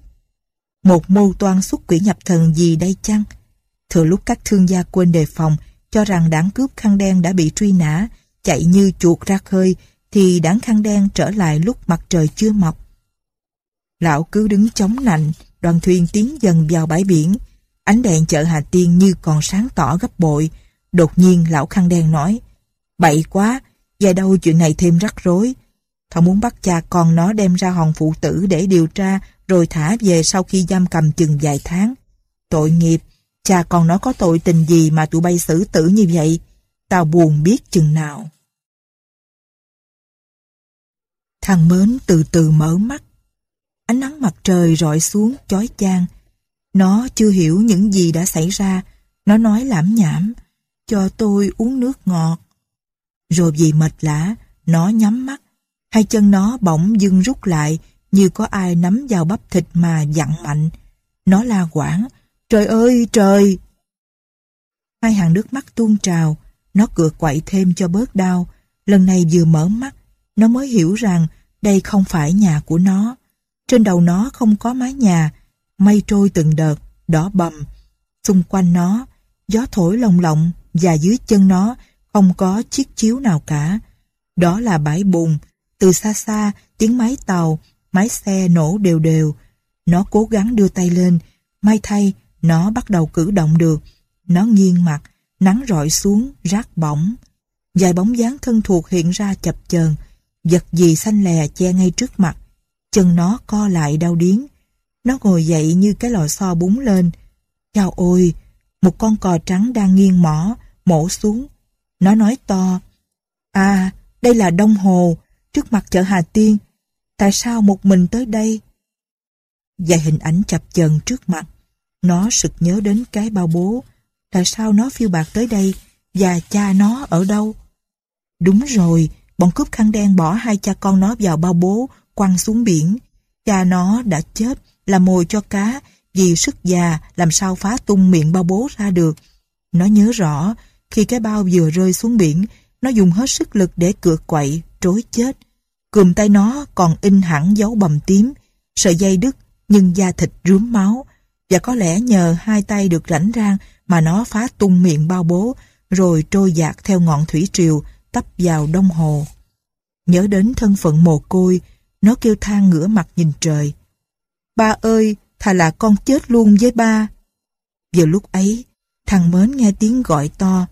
Speaker 1: Một mưu toan xuất quỷ nhập thần gì đây chăng Thừa lúc các thương gia quên đề phòng Cho rằng đảng cướp khăn đen đã bị truy nã Chạy như chuột ra khơi Thì đảng khăn đen trở lại lúc mặt trời chưa mọc Lão cứ đứng chống nạnh Đoàn thuyền tiến dần vào bãi biển Ánh đèn chợ Hà Tiên như còn sáng tỏ gấp bội Đột nhiên lão khăn đen nói Bậy quá, dài đâu chuyện này thêm rắc rối Thọ muốn bắt cha con nó đem ra hòn phụ tử để điều tra rồi thả về sau khi giam cầm chừng vài tháng. Tội nghiệp, cha con nó có tội tình gì mà tụi bay xử tử như vậy? Tao buồn biết chừng nào. Thằng mến từ từ mở mắt. Ánh nắng mặt trời rọi xuống chói chang. Nó chưa hiểu những gì đã xảy ra. Nó nói lãm nhảm. Cho tôi uống nước ngọt. Rồi vì mệt lã, nó nhắm mắt Hai chân nó bỗng dưng rút lại như có ai nắm vào bắp thịt mà dặn mạnh. Nó la quảng, trời ơi trời! Hai hàng nước mắt tuôn trào, nó cựa quậy thêm cho bớt đau. Lần này vừa mở mắt, nó mới hiểu rằng đây không phải nhà của nó. Trên đầu nó không có mái nhà, mây trôi từng đợt, đỏ bầm. Xung quanh nó, gió thổi lồng lộng và dưới chân nó không có chiếc chiếu nào cả. Đó là bãi bùn, từ xa xa, tiếng máy tàu, máy xe nổ đều đều. Nó cố gắng đưa tay lên. May thay, nó bắt đầu cử động được. Nó nghiêng mặt, nắng rọi xuống, rác bỏng. Vài bóng dáng thân thuộc hiện ra chập chờn Vật gì xanh lè che ngay trước mặt. Chân nó co lại đau điếng. Nó ngồi dậy như cái lò xo búng lên. Chào ôi, một con cò trắng đang nghiêng mỏ, mổ xuống. Nó nói to, À, đây là Đông Hồ, trước mặt chợ Hà Tiên. Tại sao một mình tới đây? Vài hình ảnh chập chờn trước mặt. Nó sực nhớ đến cái bao bố. Tại sao nó phiêu bạc tới đây và cha nó ở đâu? Đúng rồi, bọn cướp khăn đen bỏ hai cha con nó vào bao bố, quăng xuống biển. Cha nó đã chết, là mồi cho cá, vì sức già làm sao phá tung miệng bao bố ra được. Nó nhớ rõ, khi cái bao vừa rơi xuống biển nó dùng hết sức lực để cựa quậy, trối chết. Cùm tay nó còn in hẳn dấu bầm tím, sợi dây đứt nhưng da thịt rướm máu. Và có lẽ nhờ hai tay được rảnh rang mà nó phá tung miệng bao bố rồi trôi dạt theo ngọn thủy triều tấp vào đông hồ. Nhớ đến thân phận mồ côi, nó kêu than ngửa mặt nhìn trời. Ba ơi, thà là con chết luôn với ba. Vừa lúc ấy, thằng mến nghe tiếng gọi to,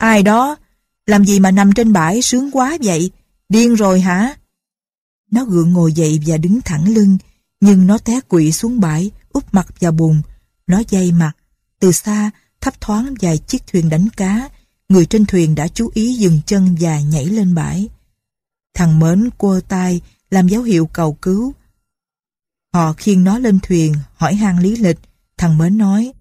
Speaker 1: Ai đó, làm gì mà nằm trên bãi sướng quá vậy? Điên rồi hả? Nó gượng ngồi dậy và đứng thẳng lưng, nhưng nó té quỵ xuống bãi, úp mặt vào bùn. Nó dây mặt. Từ xa, thấp thoáng vài chiếc thuyền đánh cá. Người trên thuyền đã chú ý dừng chân và nhảy lên bãi. Thằng mến quơ tay, làm dấu hiệu cầu cứu. Họ khiêng nó lên thuyền, hỏi han lý lịch. Thằng mến nói,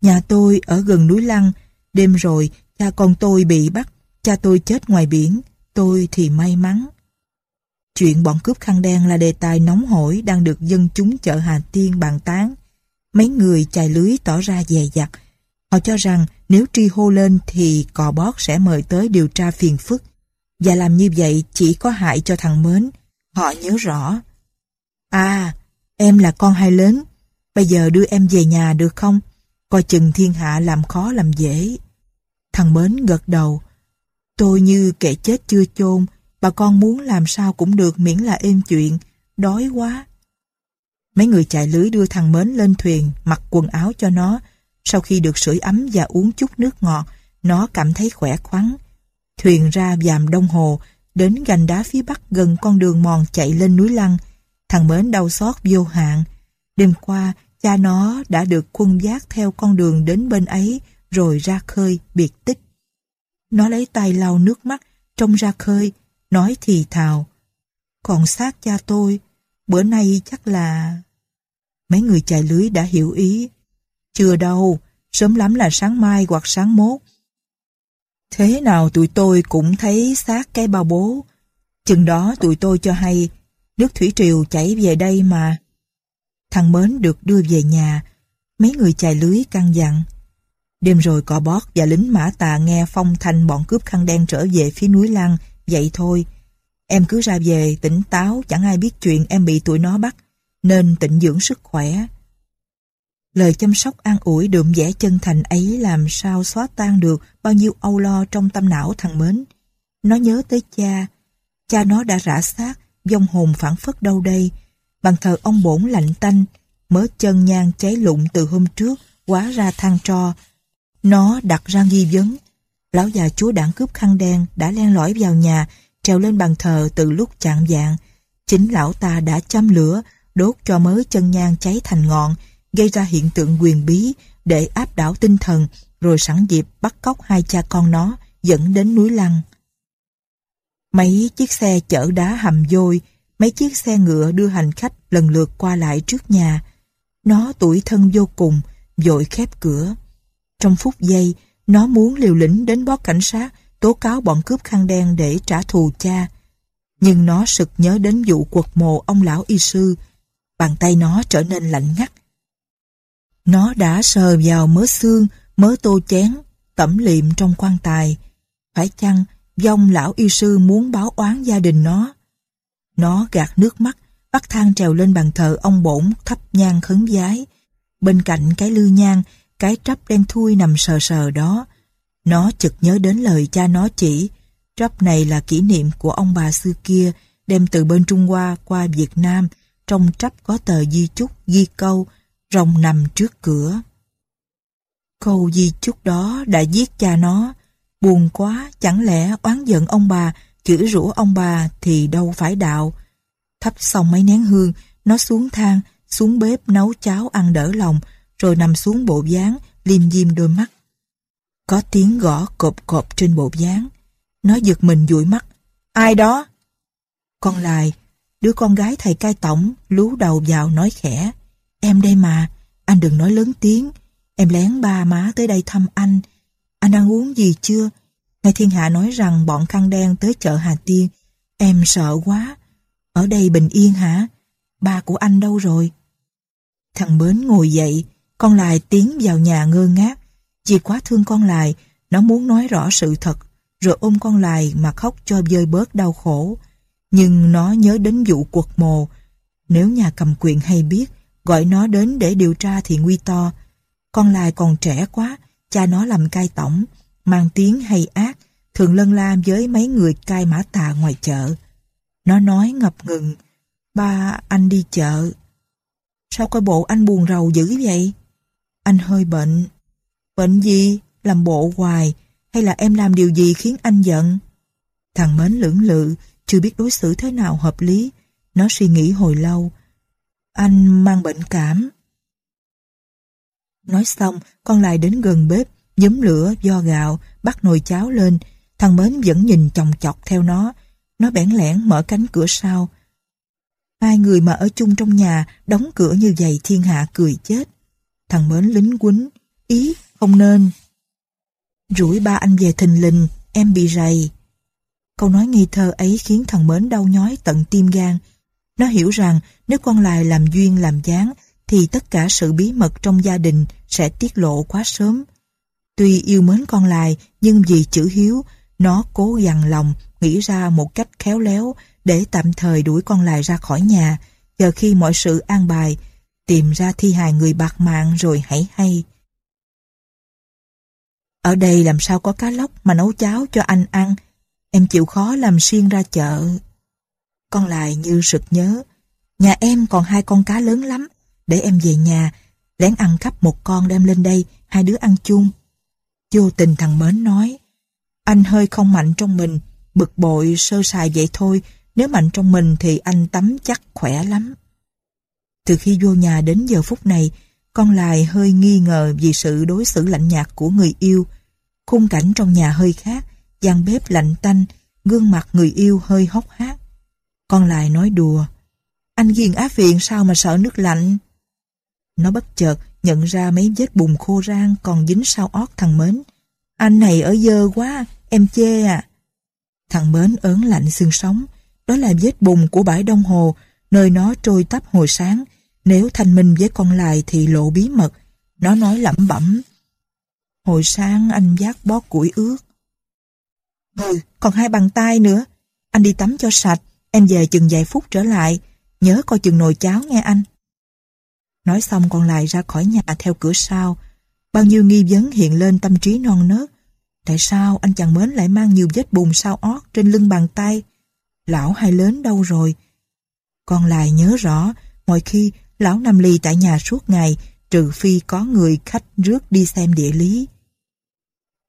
Speaker 1: nhà tôi ở gần núi Lăng, đêm rồi Cha con tôi bị bắt, cha tôi chết ngoài biển, tôi thì may mắn. Chuyện bọn cướp khăn đen là đề tài nóng hổi đang được dân chúng chợ Hà Tiên bàn tán. Mấy người chài lưới tỏ ra dè dặt. Họ cho rằng nếu tri hô lên thì cò bót sẽ mời tới điều tra phiền phức. Và làm như vậy chỉ có hại cho thằng Mến. Họ nhớ rõ. À, em là con hai lớn. Bây giờ đưa em về nhà được không? Coi chừng thiên hạ làm khó làm dễ. Thằng Mến gật đầu. Tôi như kẻ chết chưa chôn, bà con muốn làm sao cũng được miễn là êm chuyện, đói quá. Mấy người chạy lưới đưa thằng Mến lên thuyền, mặc quần áo cho nó. Sau khi được sưởi ấm và uống chút nước ngọt, nó cảm thấy khỏe khoắn. Thuyền ra dàm đông hồ, đến gành đá phía bắc gần con đường mòn chạy lên núi Lăng. Thằng Mến đau xót vô hạn. Đêm qua, cha nó đã được quân giác theo con đường đến bên ấy rồi ra khơi biệt tích. Nó lấy tay lau nước mắt, trông ra khơi, nói thì thào. Còn xác cha tôi, bữa nay chắc là... Mấy người chài lưới đã hiểu ý. Chưa đâu, sớm lắm là sáng mai hoặc sáng mốt. Thế nào tụi tôi cũng thấy xác cái bao bố. Chừng đó tụi tôi cho hay, nước thủy triều chảy về đây mà. Thằng Mến được đưa về nhà, mấy người chài lưới căng dặn. Đêm rồi cò bót và lính mã tà nghe phong thanh bọn cướp khăn đen trở về phía núi lăng, vậy thôi. Em cứ ra về, tỉnh táo, chẳng ai biết chuyện em bị tụi nó bắt, nên tịnh dưỡng sức khỏe. Lời chăm sóc an ủi đượm vẻ chân thành ấy làm sao xóa tan được bao nhiêu âu lo trong tâm não thằng Mến. Nó nhớ tới cha, cha nó đã rã xác, vong hồn phản phất đâu đây, bằng thờ ông bổn lạnh tanh, mớ chân nhang cháy lụng từ hôm trước, quá ra than tro, nó đặt ra nghi vấn. Lão già chúa đảng cướp khăn đen đã len lỏi vào nhà, trèo lên bàn thờ từ lúc chạng dạng Chính lão ta đã châm lửa, đốt cho mớ chân nhang cháy thành ngọn, gây ra hiện tượng quyền bí để áp đảo tinh thần, rồi sẵn dịp bắt cóc hai cha con nó, dẫn đến núi lăng. Mấy chiếc xe chở đá hầm dôi, mấy chiếc xe ngựa đưa hành khách lần lượt qua lại trước nhà. Nó tuổi thân vô cùng, vội khép cửa. Trong phút giây, nó muốn liều lĩnh đến báo cảnh sát tố cáo bọn cướp khăn đen để trả thù cha. Nhưng nó sực nhớ đến vụ quật mồ ông lão y sư. Bàn tay nó trở nên lạnh ngắt. Nó đã sờ vào mớ xương, mớ tô chén, tẩm liệm trong quan tài. Phải chăng dòng lão y sư muốn báo oán gia đình nó? Nó gạt nước mắt, bắt thang trèo lên bàn thờ ông bổn thắp nhang khấn giái. Bên cạnh cái lư nhang cái trắp đen thui nằm sờ sờ đó. Nó chợt nhớ đến lời cha nó chỉ, trắp này là kỷ niệm của ông bà xưa kia đem từ bên Trung Hoa qua Việt Nam, trong trắp có tờ di chúc ghi câu rồng nằm trước cửa. Câu di chúc đó đã giết cha nó, buồn quá chẳng lẽ oán giận ông bà, chửi rủa ông bà thì đâu phải đạo. Thắp xong mấy nén hương, nó xuống thang, xuống bếp nấu cháo ăn đỡ lòng, rồi nằm xuống bộ dáng, liêm diêm đôi mắt. Có tiếng gõ cộp cộp trên bộ dáng. Nó giật mình dụi mắt. Ai đó? Con lại, đứa con gái thầy cai tổng lú đầu vào nói khẽ. Em đây mà, anh đừng nói lớn tiếng. Em lén ba má tới đây thăm anh. Anh ăn uống gì chưa? Ngài Thiên Hạ nói rằng bọn khăn đen tới chợ Hà Tiên. Em sợ quá. Ở đây bình yên hả? Ba của anh đâu rồi? Thằng Bến ngồi dậy, con lại tiến vào nhà ngơ ngác. Vì quá thương con lại, nó muốn nói rõ sự thật, rồi ôm con lại mà khóc cho vơi bớt đau khổ. Nhưng nó nhớ đến vụ quật mồ. Nếu nhà cầm quyền hay biết, gọi nó đến để điều tra thì nguy to. Con lại còn trẻ quá, cha nó làm cai tổng, mang tiếng hay ác, thường lân la với mấy người cai mã tà ngoài chợ. Nó nói ngập ngừng, ba anh đi chợ. Sao coi bộ anh buồn rầu dữ vậy? anh hơi bệnh. Bệnh gì? Làm bộ hoài. Hay là em làm điều gì khiến anh giận? Thằng Mến lưỡng lự, chưa biết đối xử thế nào hợp lý. Nó suy nghĩ hồi lâu. Anh mang bệnh cảm. Nói xong, con lại đến gần bếp, giấm lửa, do gạo, bắt nồi cháo lên. Thằng Mến vẫn nhìn chồng chọc theo nó. Nó bẽn lẽn mở cánh cửa sau. Hai người mà ở chung trong nhà, đóng cửa như vậy thiên hạ cười chết. Thằng mến lính quấn Ý, không nên. Rủi ba anh về thình lình, em bị rầy. Câu nói nghi thơ ấy khiến thằng mến đau nhói tận tim gan. Nó hiểu rằng nếu con lại làm duyên làm gián thì tất cả sự bí mật trong gia đình sẽ tiết lộ quá sớm. Tuy yêu mến con lại nhưng vì chữ hiếu nó cố dằn lòng nghĩ ra một cách khéo léo để tạm thời đuổi con lại ra khỏi nhà chờ khi mọi sự an bài tìm ra thi hài người bạc mạng rồi hãy hay. Ở đây làm sao có cá lóc mà nấu cháo cho anh ăn, em chịu khó làm xiên ra chợ. Con lại như sực nhớ, nhà em còn hai con cá lớn lắm, để em về nhà, lén ăn cắp một con đem lên đây, hai đứa ăn chung. Vô tình thằng Mến nói, anh hơi không mạnh trong mình, bực bội sơ sài vậy thôi, nếu mạnh trong mình thì anh tắm chắc khỏe lắm. Từ khi vô nhà đến giờ phút này, con lại hơi nghi ngờ vì sự đối xử lạnh nhạt của người yêu. Khung cảnh trong nhà hơi khác, gian bếp lạnh tanh, gương mặt người yêu hơi hốc hác. Con lại nói đùa, anh ghiền á phiện sao mà sợ nước lạnh? Nó bất chợt nhận ra mấy vết bùn khô rang còn dính sau ót thằng Mến. Anh này ở dơ quá, em chê à. Thằng Mến ớn lạnh xương sống, đó là vết bùn của bãi đông hồ, nơi nó trôi tắp hồi sáng, nếu thanh minh với con lại thì lộ bí mật, nó nói lẩm bẩm. Hồi sáng anh giác bó củi ướt. Ừ, còn hai bàn tay nữa, anh đi tắm cho sạch, em về chừng vài phút trở lại, nhớ coi chừng nồi cháo nghe anh. Nói xong còn lại ra khỏi nhà theo cửa sau, bao nhiêu nghi vấn hiện lên tâm trí non nớt. Tại sao anh chàng mến lại mang nhiều vết bùn sao ót trên lưng bàn tay? Lão hay lớn đâu rồi? Con lại nhớ rõ, mọi khi lão Nam Ly tại nhà suốt ngày, trừ phi có người khách rước đi xem địa lý.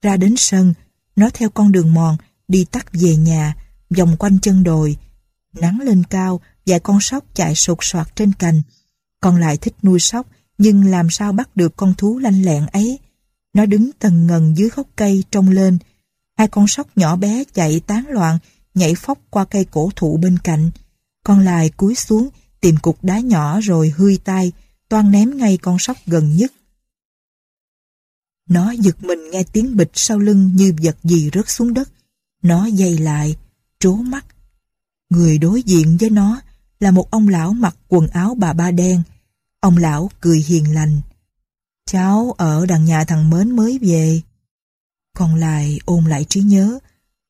Speaker 1: Ra đến sân, nó theo con đường mòn, đi tắt về nhà, vòng quanh chân đồi. Nắng lên cao, vài con sóc chạy sột soạt trên cành. Con lại thích nuôi sóc, nhưng làm sao bắt được con thú lanh lẹn ấy? Nó đứng tần ngần dưới gốc cây trông lên. Hai con sóc nhỏ bé chạy tán loạn, nhảy phóc qua cây cổ thụ bên cạnh. Con lại cúi xuống, tìm cục đá nhỏ rồi hươi tay, toan ném ngay con sóc gần nhất. Nó giật mình nghe tiếng bịch sau lưng như vật gì rớt xuống đất. Nó dày lại, trố mắt. Người đối diện với nó là một ông lão mặc quần áo bà ba đen. Ông lão cười hiền lành. Cháu ở đằng nhà thằng Mến mới về. Còn lại ôm lại trí nhớ.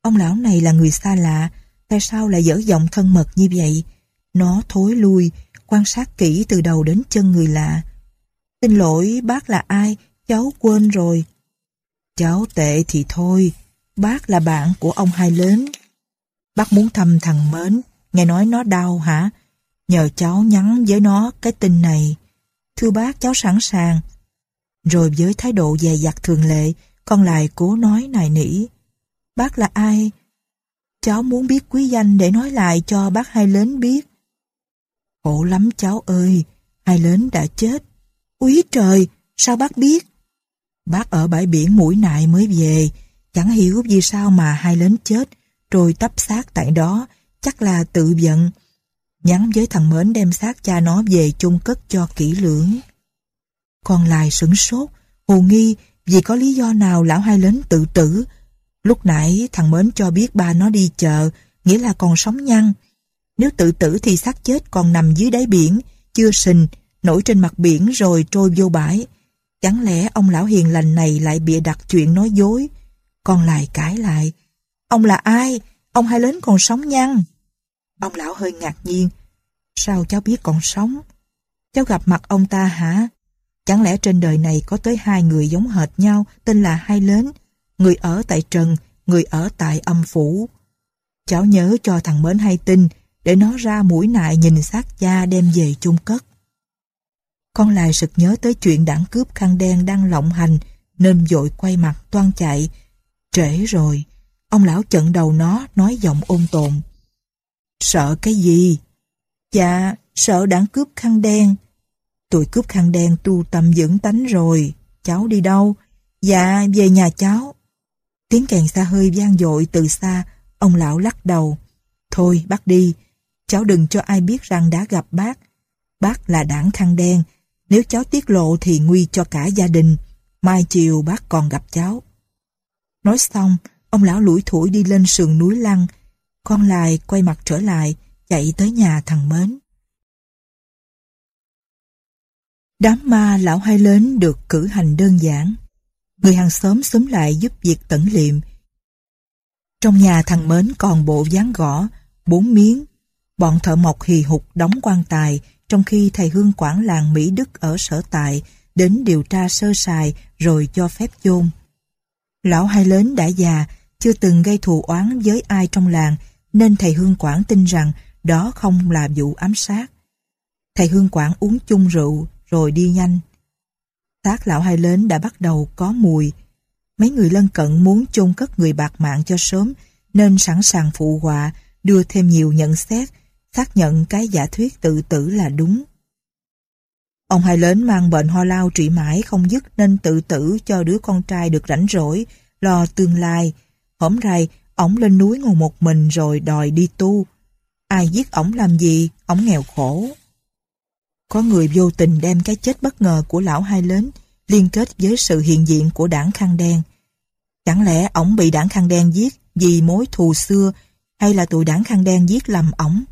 Speaker 1: Ông lão này là người xa lạ, Tại sao lại dở giọng thân mật như vậy? Nó thối lui, quan sát kỹ từ đầu đến chân người lạ. Xin lỗi, bác là ai? Cháu quên rồi. Cháu tệ thì thôi, bác là bạn của ông hai lớn. Bác muốn thăm thằng Mến, nghe nói nó đau hả? Nhờ cháu nhắn với nó cái tin này. Thưa bác, cháu sẵn sàng. Rồi với thái độ dè dặt thường lệ, con lại cố nói nài nỉ. Bác là ai? Cháu muốn biết quý danh để nói lại cho bác hai lớn biết. Khổ lắm cháu ơi, hai lớn đã chết. Úi trời, sao bác biết? Bác ở bãi biển mũi nại mới về, chẳng hiểu vì sao mà hai lớn chết, rồi tấp xác tại đó, chắc là tự giận. Nhắn với thằng Mến đem xác cha nó về chung cất cho kỹ lưỡng. Còn lại sửng sốt, hồ nghi vì có lý do nào lão hai lớn tự tử, Lúc nãy thằng Mến cho biết ba nó đi chợ, nghĩa là còn sống nhăn. Nếu tự tử thì xác chết còn nằm dưới đáy biển, chưa sình, nổi trên mặt biển rồi trôi vô bãi. Chẳng lẽ ông lão hiền lành này lại bịa đặt chuyện nói dối? Con lại cãi lại. Ông là ai? Ông hai lớn còn sống nhăn. Ông lão hơi ngạc nhiên. Sao cháu biết còn sống? Cháu gặp mặt ông ta hả? Chẳng lẽ trên đời này có tới hai người giống hệt nhau tên là hai lớn người ở tại trần, người ở tại âm phủ. Cháu nhớ cho thằng Mến hay tin, để nó ra mũi nại nhìn xác cha đem về chung cất. Con lại sực nhớ tới chuyện đảng cướp khăn đen đang lộng hành, nên dội quay mặt toan chạy. Trễ rồi, ông lão chận đầu nó nói giọng ôn tồn. Sợ cái gì? Dạ, sợ đảng cướp khăn đen. Tụi cướp khăn đen tu tâm dưỡng tánh rồi, cháu đi đâu? Dạ, về nhà cháu. Tiếng kèn xa hơi vang dội từ xa, ông lão lắc đầu. Thôi bác đi, cháu đừng cho ai biết rằng đã gặp bác. Bác là đảng khăn đen, nếu cháu tiết lộ thì nguy cho cả gia đình. Mai chiều bác còn gặp cháu. Nói xong, ông lão lủi thủi đi lên sườn núi lăng. Con lại quay mặt trở lại, chạy tới nhà thằng Mến. Đám ma lão hai lớn được cử hành đơn giản người hàng xóm xúm lại giúp việc tận liệm. Trong nhà thằng Mến còn bộ dáng gõ, bốn miếng. Bọn thợ mộc hì hục đóng quan tài, trong khi thầy Hương quản làng Mỹ Đức ở sở tại đến điều tra sơ sài rồi cho phép chôn. Lão hai lớn đã già, chưa từng gây thù oán với ai trong làng, nên thầy Hương quản tin rằng đó không là vụ ám sát. Thầy Hương quản uống chung rượu rồi đi nhanh. Xác lão hai lớn đã bắt đầu có mùi. Mấy người lân cận muốn chôn cất người bạc mạng cho sớm nên sẵn sàng phụ họa, đưa thêm nhiều nhận xét, xác nhận cái giả thuyết tự tử là đúng. Ông hai lớn mang bệnh ho lao trị mãi không dứt nên tự tử cho đứa con trai được rảnh rỗi, lo tương lai. Hổm rày, ổng lên núi ngồi một mình rồi đòi đi tu. Ai giết ổng làm gì, ổng nghèo khổ. Có người vô tình đem cái chết bất ngờ của lão hai lớn liên kết với sự hiện diện của đảng khăn đen. Chẳng lẽ ổng bị đảng khăn đen giết vì mối thù xưa hay là tụi đảng khăn đen giết lầm ổng?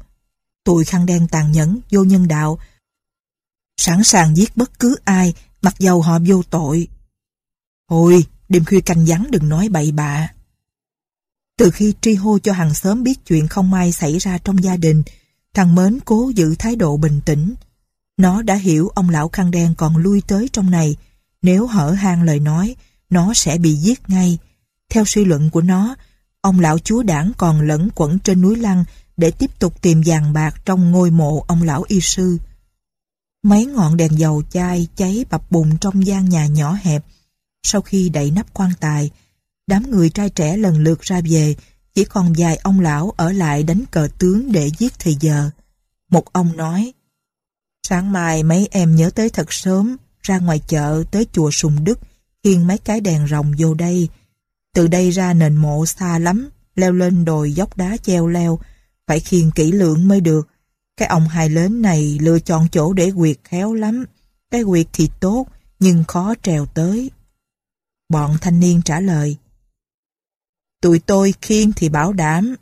Speaker 1: Tụi khăn đen tàn nhẫn, vô nhân đạo, sẵn sàng giết bất cứ ai mặc dầu họ vô tội. Hồi, đêm khuya canh vắng đừng nói bậy bạ. Từ khi tri hô cho hàng xóm biết chuyện không may xảy ra trong gia đình, thằng Mến cố giữ thái độ bình tĩnh, nó đã hiểu ông lão khăn đen còn lui tới trong này. Nếu hở hang lời nói, nó sẽ bị giết ngay. Theo suy luận của nó, ông lão chúa đảng còn lẫn quẩn trên núi Lăng để tiếp tục tìm vàng bạc trong ngôi mộ ông lão y sư. Mấy ngọn đèn dầu chai cháy bập bùng trong gian nhà nhỏ hẹp. Sau khi đậy nắp quan tài, đám người trai trẻ lần lượt ra về, chỉ còn vài ông lão ở lại đánh cờ tướng để giết thời giờ. Một ông nói, Sáng mai mấy em nhớ tới thật sớm, ra ngoài chợ tới chùa Sùng Đức, khiêng mấy cái đèn rồng vô đây. Từ đây ra nền mộ xa lắm, leo lên đồi dốc đá treo leo, phải khiêng kỹ lưỡng mới được. Cái ông hài lớn này lựa chọn chỗ để quyệt khéo lắm. Cái quyệt thì tốt, nhưng khó trèo tới. Bọn thanh niên trả lời. Tụi tôi khiêng thì bảo đảm.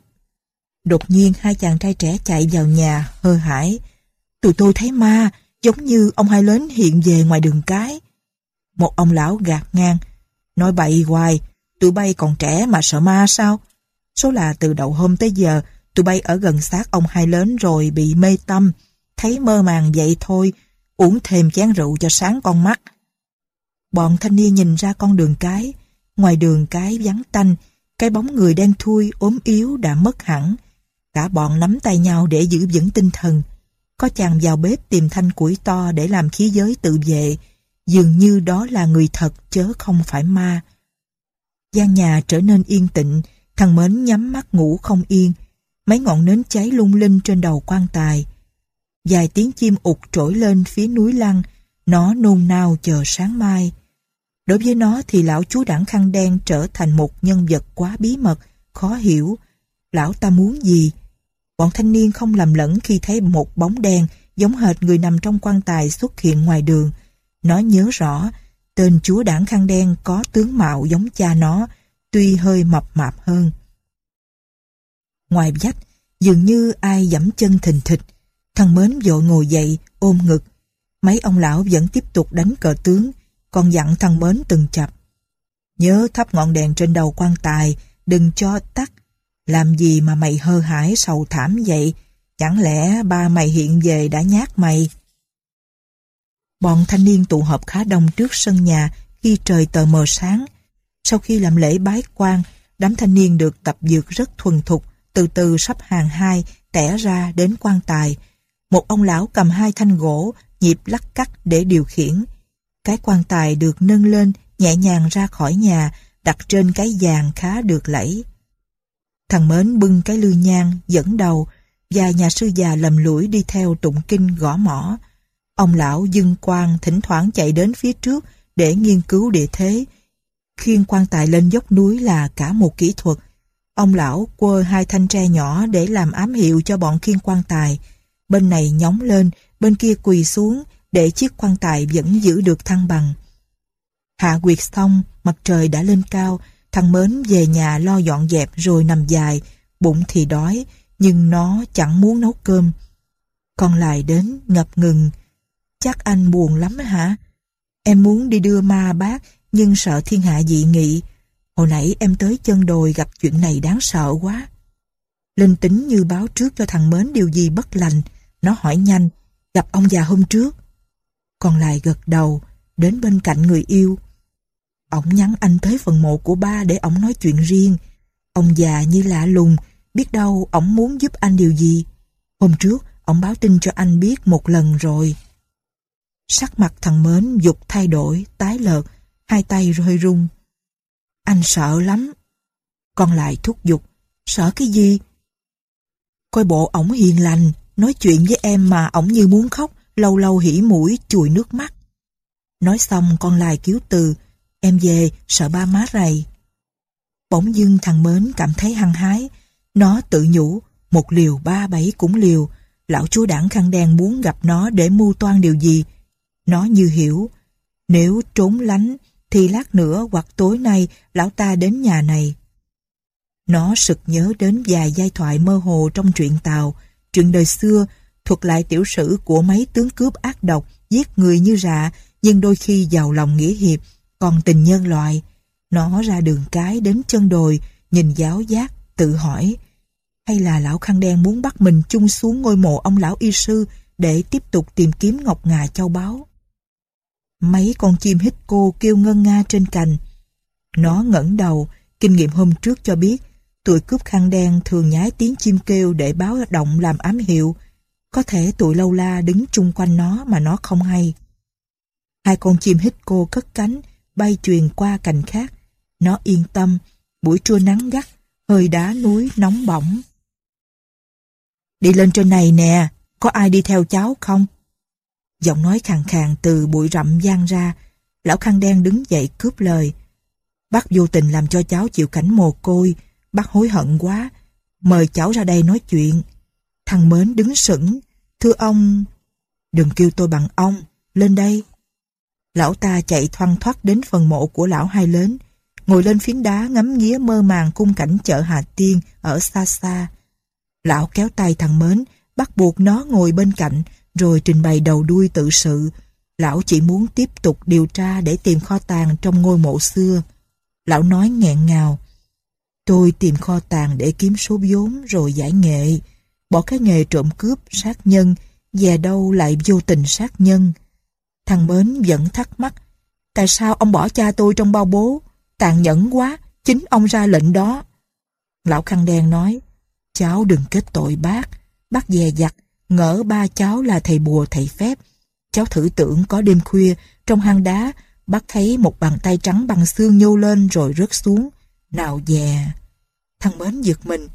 Speaker 1: Đột nhiên hai chàng trai trẻ chạy vào nhà, hơ hải tụi tôi thấy ma, giống như ông hai lớn hiện về ngoài đường cái. Một ông lão gạt ngang, nói bậy hoài, tụi bay còn trẻ mà sợ ma sao? Số là từ đầu hôm tới giờ, tụi bay ở gần xác ông hai lớn rồi bị mê tâm, thấy mơ màng vậy thôi, uống thêm chén rượu cho sáng con mắt. Bọn thanh niên nhìn ra con đường cái, ngoài đường cái vắng tanh, cái bóng người đen thui ốm yếu đã mất hẳn. Cả bọn nắm tay nhau để giữ vững tinh thần. Có chàng vào bếp tìm thanh củi to để làm khí giới tự vệ, dường như đó là người thật chớ không phải ma. gian nhà trở nên yên tịnh, thằng Mến nhắm mắt ngủ không yên, mấy ngọn nến cháy lung linh trên đầu quan tài. Vài tiếng chim ụt trỗi lên phía núi lăng, nó nôn nao chờ sáng mai. Đối với nó thì lão chú đảng khăn đen trở thành một nhân vật quá bí mật, khó hiểu. Lão ta muốn gì, bọn thanh niên không lầm lẫn khi thấy một bóng đen giống hệt người nằm trong quan tài xuất hiện ngoài đường. Nó nhớ rõ, tên chúa đảng khăn đen có tướng mạo giống cha nó, tuy hơi mập mạp hơn. Ngoài vách, dường như ai dẫm chân thình thịch. Thằng Mến vội ngồi dậy, ôm ngực. Mấy ông lão vẫn tiếp tục đánh cờ tướng, còn dặn thằng Mến từng chập. Nhớ thắp ngọn đèn trên đầu quan tài, đừng cho tắt làm gì mà mày hơ hải sầu thảm vậy? Chẳng lẽ ba mày hiện về đã nhát mày? Bọn thanh niên tụ họp khá đông trước sân nhà khi trời tờ mờ sáng. Sau khi làm lễ bái quan, đám thanh niên được tập dược rất thuần thục, từ từ sắp hàng hai, tẻ ra đến quan tài. Một ông lão cầm hai thanh gỗ, nhịp lắc cắt để điều khiển. Cái quan tài được nâng lên, nhẹ nhàng ra khỏi nhà, đặt trên cái giàn khá được lẫy. Thằng Mến bưng cái lư nhang, dẫn đầu, và nhà sư già lầm lũi đi theo tụng kinh gõ mỏ. Ông lão dưng quang thỉnh thoảng chạy đến phía trước để nghiên cứu địa thế. Khiên quan tài lên dốc núi là cả một kỹ thuật. Ông lão quơ hai thanh tre nhỏ để làm ám hiệu cho bọn khiên quan tài. Bên này nhóng lên, bên kia quỳ xuống để chiếc quan tài vẫn giữ được thăng bằng. Hạ quyệt xong, mặt trời đã lên cao, Thằng Mến về nhà lo dọn dẹp rồi nằm dài, bụng thì đói, nhưng nó chẳng muốn nấu cơm. Con lại đến ngập ngừng. Chắc anh buồn lắm hả? Em muốn đi đưa ma bác, nhưng sợ thiên hạ dị nghị. Hồi nãy em tới chân đồi gặp chuyện này đáng sợ quá. Linh tính như báo trước cho thằng Mến điều gì bất lành. Nó hỏi nhanh, gặp ông già hôm trước. Còn lại gật đầu, đến bên cạnh người yêu, ổng nhắn anh tới phần mộ của ba để ổng nói chuyện riêng. Ông già như lạ lùng, biết đâu ổng muốn giúp anh điều gì. Hôm trước, ổng báo tin cho anh biết một lần rồi. Sắc mặt thằng Mến dục thay đổi, tái lợt, hai tay hơi rung. Anh sợ lắm. còn lại thúc giục. Sợ cái gì? Coi bộ ổng hiền lành, nói chuyện với em mà ổng như muốn khóc, lâu lâu hỉ mũi, chùi nước mắt. Nói xong con lai cứu từ, Em về, sợ ba má rầy. Bỗng dưng thằng Mến cảm thấy hăng hái. Nó tự nhủ, một liều ba bảy cũng liều. Lão chúa đảng khăn đen muốn gặp nó để mưu toan điều gì. Nó như hiểu, nếu trốn lánh thì lát nữa hoặc tối nay lão ta đến nhà này. Nó sực nhớ đến vài giai thoại mơ hồ trong truyện Tàu, chuyện đời xưa, thuật lại tiểu sử của mấy tướng cướp ác độc, giết người như rạ, nhưng đôi khi giàu lòng nghĩa hiệp, còn tình nhân loại nó ra đường cái đến chân đồi nhìn giáo giác tự hỏi hay là lão khăn đen muốn bắt mình chung xuống ngôi mộ ông lão y sư để tiếp tục tìm kiếm ngọc ngà châu báu mấy con chim hít cô kêu ngân nga trên cành nó ngẩng đầu kinh nghiệm hôm trước cho biết tụi cướp khăn đen thường nhái tiếng chim kêu để báo động làm ám hiệu có thể tụi lâu la đứng chung quanh nó mà nó không hay hai con chim hít cô cất cánh bay truyền qua cành khác. Nó yên tâm, buổi trưa nắng gắt, hơi đá núi nóng bỏng. Đi lên trên này nè, có ai đi theo cháu không? Giọng nói khàn khàn từ bụi rậm gian ra, lão khăn đen đứng dậy cướp lời. Bác vô tình làm cho cháu chịu cảnh mồ côi, bác hối hận quá, mời cháu ra đây nói chuyện. Thằng Mến đứng sững, thưa ông, đừng kêu tôi bằng ông, lên đây, lão ta chạy thoăn thoắt đến phần mộ của lão hai lớn, ngồi lên phiến đá ngắm nghía mơ màng cung cảnh chợ Hà Tiên ở xa xa. Lão kéo tay thằng Mến, bắt buộc nó ngồi bên cạnh, rồi trình bày đầu đuôi tự sự. Lão chỉ muốn tiếp tục điều tra để tìm kho tàng trong ngôi mộ xưa. Lão nói nghẹn ngào, Tôi tìm kho tàng để kiếm số vốn rồi giải nghệ. Bỏ cái nghề trộm cướp, sát nhân, về đâu lại vô tình sát nhân. Thằng Mến vẫn thắc mắc. Tại sao ông bỏ cha tôi trong bao bố? Tàn nhẫn quá, chính ông ra lệnh đó. Lão khăn đen nói, cháu đừng kết tội bác. Bác dè dặt, ngỡ ba cháu là thầy bùa thầy phép. Cháu thử tưởng có đêm khuya, trong hang đá, bác thấy một bàn tay trắng bằng xương nhô lên rồi rớt xuống. Nào dè! Thằng Mến giật mình.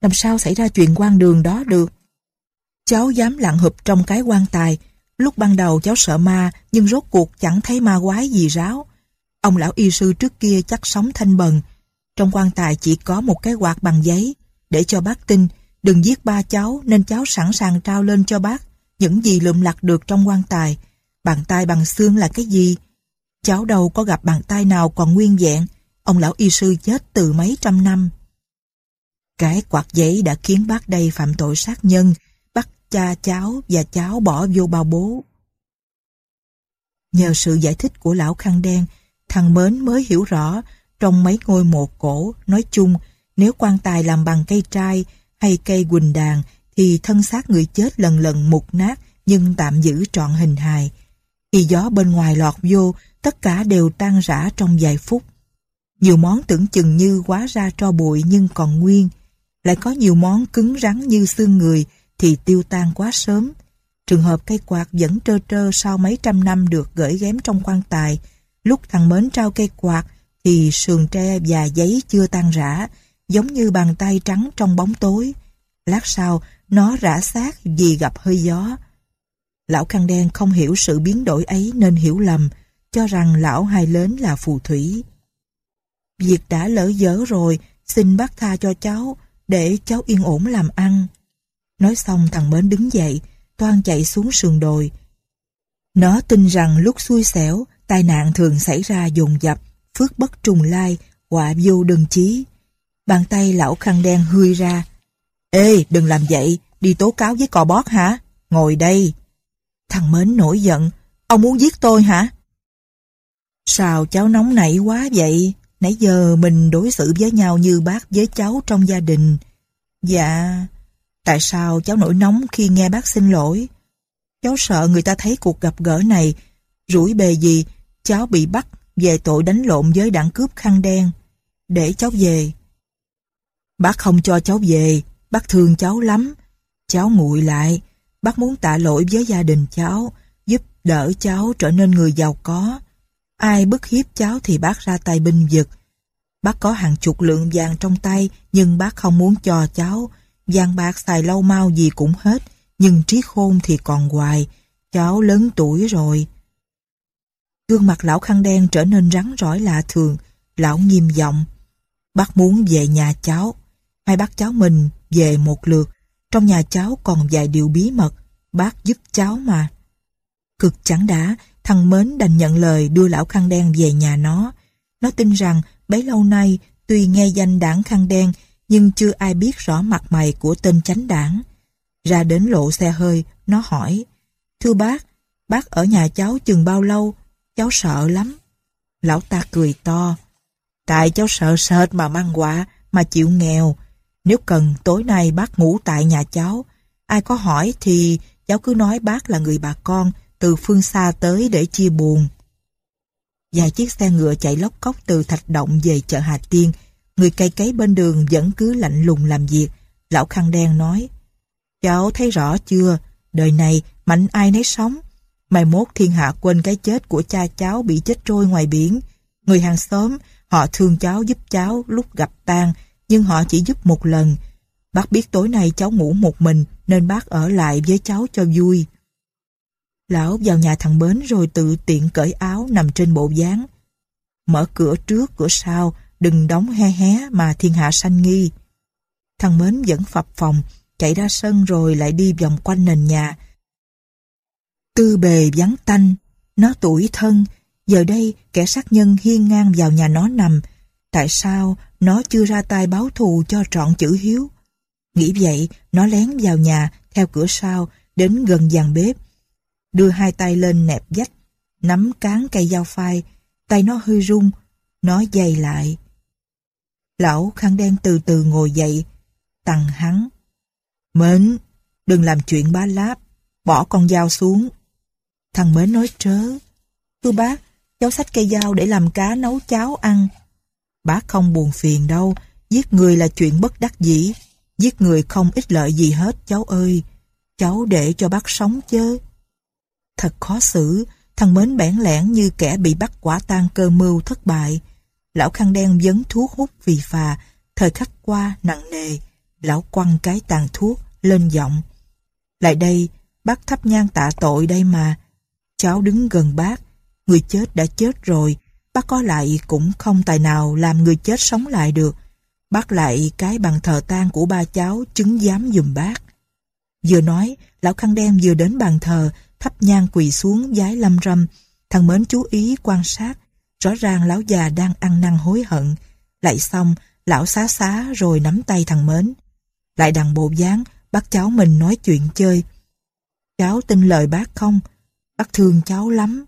Speaker 1: Làm sao xảy ra chuyện quan đường đó được? Cháu dám lặng hụp trong cái quan tài, Lúc ban đầu cháu sợ ma, nhưng rốt cuộc chẳng thấy ma quái gì ráo. Ông lão y sư trước kia chắc sống thanh bần. Trong quan tài chỉ có một cái quạt bằng giấy, để cho bác tin, đừng giết ba cháu nên cháu sẵn sàng trao lên cho bác những gì lượm lặt được trong quan tài. Bàn tay bằng xương là cái gì? Cháu đâu có gặp bàn tay nào còn nguyên vẹn, ông lão y sư chết từ mấy trăm năm. Cái quạt giấy đã khiến bác đây phạm tội sát nhân, cha cháu và cháu bỏ vô bao bố. Nhờ sự giải thích của lão khăn đen, thằng Mến mới hiểu rõ trong mấy ngôi mộ cổ nói chung nếu quan tài làm bằng cây trai hay cây quỳnh đàn thì thân xác người chết lần lần mục nát nhưng tạm giữ trọn hình hài. Khi gió bên ngoài lọt vô, tất cả đều tan rã trong vài phút. Nhiều món tưởng chừng như quá ra tro bụi nhưng còn nguyên. Lại có nhiều món cứng rắn như xương người thì tiêu tan quá sớm. Trường hợp cây quạt vẫn trơ trơ sau mấy trăm năm được gửi ghém trong quan tài, lúc thằng Mến trao cây quạt thì sườn tre và giấy chưa tan rã, giống như bàn tay trắng trong bóng tối. Lát sau, nó rã xác vì gặp hơi gió. Lão Khăn Đen không hiểu sự biến đổi ấy nên hiểu lầm, cho rằng lão hai lớn là phù thủy. Việc đã lỡ dở rồi, xin bác tha cho cháu, để cháu yên ổn làm ăn. Nói xong thằng Mến đứng dậy, toan chạy xuống sườn đồi. Nó tin rằng lúc xui xẻo, tai nạn thường xảy ra dồn dập, phước bất trùng lai, quả vô đơn chí. Bàn tay lão khăn đen hươi ra. Ê, đừng làm vậy, đi tố cáo với cò bót hả? Ngồi đây. Thằng Mến nổi giận, ông muốn giết tôi hả? Sao cháu nóng nảy quá vậy? Nãy giờ mình đối xử với nhau như bác với cháu trong gia đình. Dạ, Tại sao cháu nổi nóng khi nghe bác xin lỗi? Cháu sợ người ta thấy cuộc gặp gỡ này, rủi bề gì, cháu bị bắt về tội đánh lộn với đảng cướp khăn đen. Để cháu về. Bác không cho cháu về, bác thương cháu lắm. Cháu nguội lại, bác muốn tạ lỗi với gia đình cháu, giúp đỡ cháu trở nên người giàu có. Ai bức hiếp cháu thì bác ra tay binh vực. Bác có hàng chục lượng vàng trong tay nhưng bác không muốn cho cháu vàng bạc xài lâu mau gì cũng hết, nhưng trí khôn thì còn hoài, cháu lớn tuổi rồi. Gương mặt lão khăn đen trở nên rắn rỏi lạ thường, lão nghiêm giọng. Bác muốn về nhà cháu, hai bác cháu mình về một lượt, trong nhà cháu còn vài điều bí mật, bác giúp cháu mà. Cực chẳng đã, thằng Mến đành nhận lời đưa lão khăn đen về nhà nó. Nó tin rằng bấy lâu nay tuy nghe danh đảng khăn đen nhưng chưa ai biết rõ mặt mày của tên chánh đảng. Ra đến lộ xe hơi, nó hỏi, Thưa bác, bác ở nhà cháu chừng bao lâu? Cháu sợ lắm. Lão ta cười to, Tại cháu sợ sệt mà mang quạ, mà chịu nghèo. Nếu cần, tối nay bác ngủ tại nhà cháu. Ai có hỏi thì cháu cứ nói bác là người bà con, từ phương xa tới để chia buồn. Vài chiếc xe ngựa chạy lóc cốc từ thạch động về chợ Hà Tiên, Người cày cấy bên đường vẫn cứ lạnh lùng làm việc. Lão khăn đen nói, Cháu thấy rõ chưa, đời này mạnh ai nấy sống. Mai mốt thiên hạ quên cái chết của cha cháu bị chết trôi ngoài biển. Người hàng xóm, họ thương cháu giúp cháu lúc gặp tang, nhưng họ chỉ giúp một lần. Bác biết tối nay cháu ngủ một mình nên bác ở lại với cháu cho vui. Lão vào nhà thằng Bến rồi tự tiện cởi áo nằm trên bộ dáng. Mở cửa trước, cửa sau, đừng đóng he hé mà thiên hạ sanh nghi. Thằng Mến vẫn phập phòng, chạy ra sân rồi lại đi vòng quanh nền nhà. Tư bề vắng tanh, nó tuổi thân, giờ đây kẻ sát nhân hiên ngang vào nhà nó nằm. Tại sao nó chưa ra tay báo thù cho trọn chữ hiếu? Nghĩ vậy, nó lén vào nhà, theo cửa sau, đến gần dàn bếp. Đưa hai tay lên nẹp dách, nắm cán cây dao phai, tay nó hơi rung, nó dày lại. Lão khăn đen từ từ ngồi dậy, tằng hắn. Mến, đừng làm chuyện bá láp, bỏ con dao xuống. Thằng Mến nói trớ. Thưa bác, cháu xách cây dao để làm cá nấu cháo ăn. Bác không buồn phiền đâu, giết người là chuyện bất đắc dĩ. Giết người không ích lợi gì hết cháu ơi. Cháu để cho bác sống chớ. Thật khó xử, thằng Mến bẽn lẽn như kẻ bị bắt quả tang cơ mưu thất bại lão khăn đen dấn thuốc hút vì phà, thời khắc qua nặng nề, lão quăng cái tàn thuốc, lên giọng. Lại đây, bác thắp nhang tạ tội đây mà. Cháu đứng gần bác, người chết đã chết rồi, bác có lại cũng không tài nào làm người chết sống lại được. Bác lại cái bằng thờ tang của ba cháu chứng giám dùm bác. Vừa nói, lão khăn đen vừa đến bàn thờ, thắp nhang quỳ xuống giái lâm râm. Thằng mến chú ý quan sát, Rõ ràng lão già đang ăn năn hối hận. Lại xong, lão xá xá rồi nắm tay thằng Mến. Lại đằng bộ dáng, bắt cháu mình nói chuyện chơi. Cháu tin lời bác không? Bác thương cháu lắm.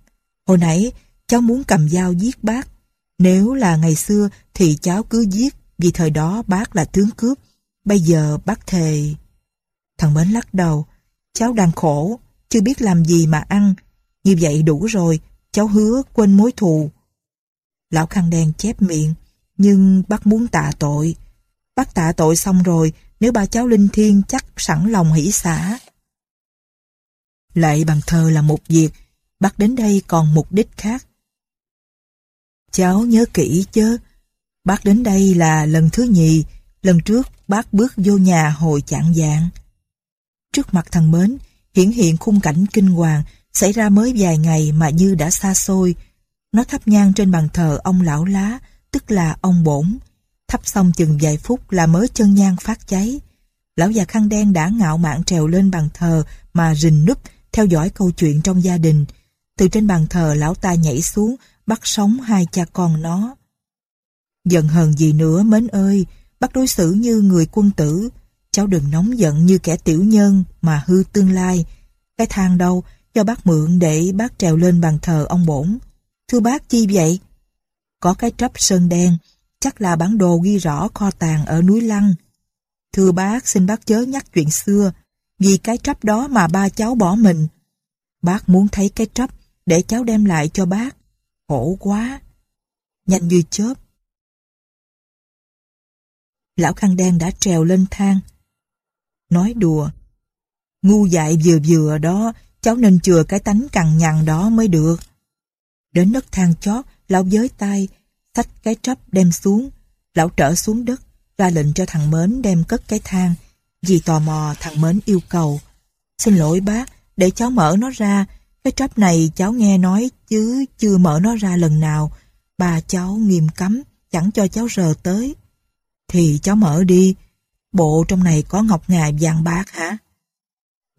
Speaker 1: Hồi nãy, cháu muốn cầm dao giết bác. Nếu là ngày xưa thì cháu cứ giết vì thời đó bác là tướng cướp. Bây giờ bác thề... Thằng Mến lắc đầu. Cháu đang khổ, chưa biết làm gì mà ăn. Như vậy đủ rồi, cháu hứa quên mối thù. Lão khăn đen chép miệng. Nhưng bác muốn tạ tội. Bác tạ tội xong rồi, nếu ba cháu linh thiên chắc sẵn lòng hỷ xả. Lạy bằng thờ là một việc, bác đến đây còn mục đích khác. Cháu nhớ kỹ chớ bác đến đây là lần thứ nhì, lần trước bác bước vô nhà hồi chạng dạng. Trước mặt thằng Mến, hiển hiện khung cảnh kinh hoàng xảy ra mới vài ngày mà Như đã xa xôi, nó thắp nhang trên bàn thờ ông lão lá, tức là ông bổn. Thắp xong chừng vài phút là mớ chân nhang phát cháy. Lão già khăn đen đã ngạo mạn trèo lên bàn thờ mà rình núp theo dõi câu chuyện trong gia đình. Từ trên bàn thờ lão ta nhảy xuống bắt sống hai cha con nó. Giận hờn gì nữa mến ơi, bắt đối xử như người quân tử. Cháu đừng nóng giận như kẻ tiểu nhân mà hư tương lai. Cái thang đâu, cho bác mượn để bác trèo lên bàn thờ ông bổn. Thưa bác chi vậy? Có cái trấp sơn đen, chắc là bản đồ ghi rõ kho tàng ở núi Lăng. Thưa bác, xin bác chớ nhắc chuyện xưa, vì cái trấp đó mà ba cháu bỏ mình. Bác muốn thấy cái trấp để cháu đem lại cho bác. Khổ quá. Nhanh như chớp. Lão khăn đen đã trèo lên thang. Nói đùa. Ngu dại vừa vừa đó, cháu nên chừa cái tánh cằn nhằn đó mới được. Đến nấc thang chót, lão giới tay, xách cái trắp đem xuống. Lão trở xuống đất, ra lệnh cho thằng Mến đem cất cái thang. Vì tò mò thằng Mến yêu cầu. Xin lỗi bác, để cháu mở nó ra. Cái trap này cháu nghe nói chứ chưa mở nó ra lần nào. Bà cháu nghiêm cấm, chẳng cho cháu rờ tới. Thì cháu mở đi. Bộ trong này có ngọc ngà vàng bạc hả?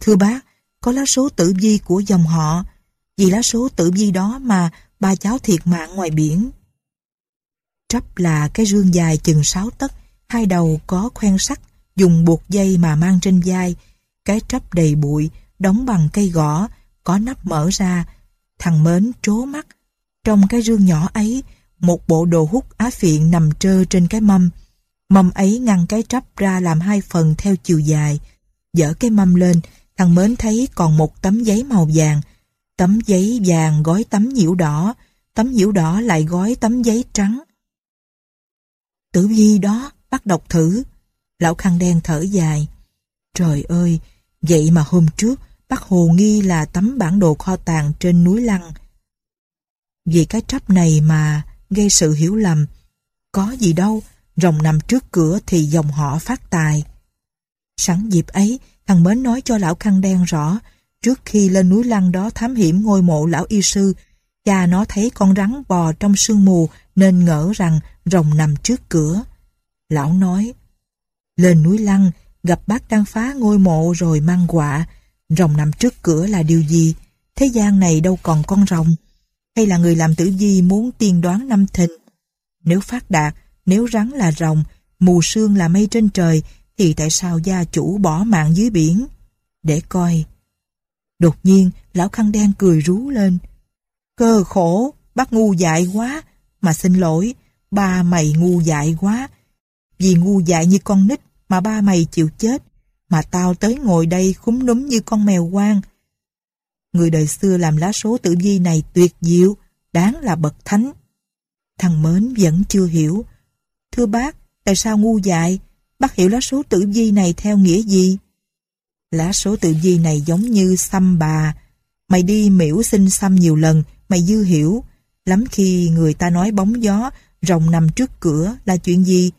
Speaker 1: Thưa bác, có lá số tử vi của dòng họ vì lá số tử vi đó mà ba cháu thiệt mạng ngoài biển. Trắp là cái rương dài chừng sáu tấc, hai đầu có khoen sắt, dùng buộc dây mà mang trên vai. Cái trắp đầy bụi, đóng bằng cây gõ, có nắp mở ra. Thằng Mến trố mắt. Trong cái rương nhỏ ấy, một bộ đồ hút á phiện nằm trơ trên cái mâm. Mâm ấy ngăn cái trắp ra làm hai phần theo chiều dài. Dở cái mâm lên, thằng Mến thấy còn một tấm giấy màu vàng, Tấm giấy vàng gói tấm nhiễu đỏ, tấm nhiễu đỏ lại gói tấm giấy trắng. Tử vi đó, bắt đọc thử. Lão khăn đen thở dài. Trời ơi, vậy mà hôm trước bác Hồ nghi là tấm bản đồ kho tàng trên núi Lăng. Vì cái tráp này mà gây sự hiểu lầm. Có gì đâu, rồng nằm trước cửa thì dòng họ phát tài. Sẵn dịp ấy, thằng Mến nói cho lão khăn đen rõ Trước khi lên núi lăng đó thám hiểm ngôi mộ lão y sư, cha nó thấy con rắn bò trong sương mù nên ngỡ rằng rồng nằm trước cửa. Lão nói, lên núi lăng, gặp bác đang phá ngôi mộ rồi mang quạ, rồng nằm trước cửa là điều gì? Thế gian này đâu còn con rồng? Hay là người làm tử di muốn tiên đoán năm thìn? Nếu phát đạt, nếu rắn là rồng, mù sương là mây trên trời, thì tại sao gia chủ bỏ mạng dưới biển? Để coi, Đột nhiên, lão khăn đen cười rú lên. Cơ khổ, bác ngu dại quá. Mà xin lỗi, ba mày ngu dại quá. Vì ngu dại như con nít mà ba mày chịu chết. Mà tao tới ngồi đây khúm núm như con mèo quang. Người đời xưa làm lá số tử vi này tuyệt diệu, đáng là bậc thánh. Thằng Mến vẫn chưa hiểu. Thưa bác, tại sao ngu dại? Bác hiểu lá số tử vi này theo nghĩa gì? Lá số tự di này giống như xăm bà. Mày đi miễu xin xăm nhiều lần, mày dư hiểu. Lắm khi người ta nói bóng gió, rồng nằm trước cửa là chuyện gì?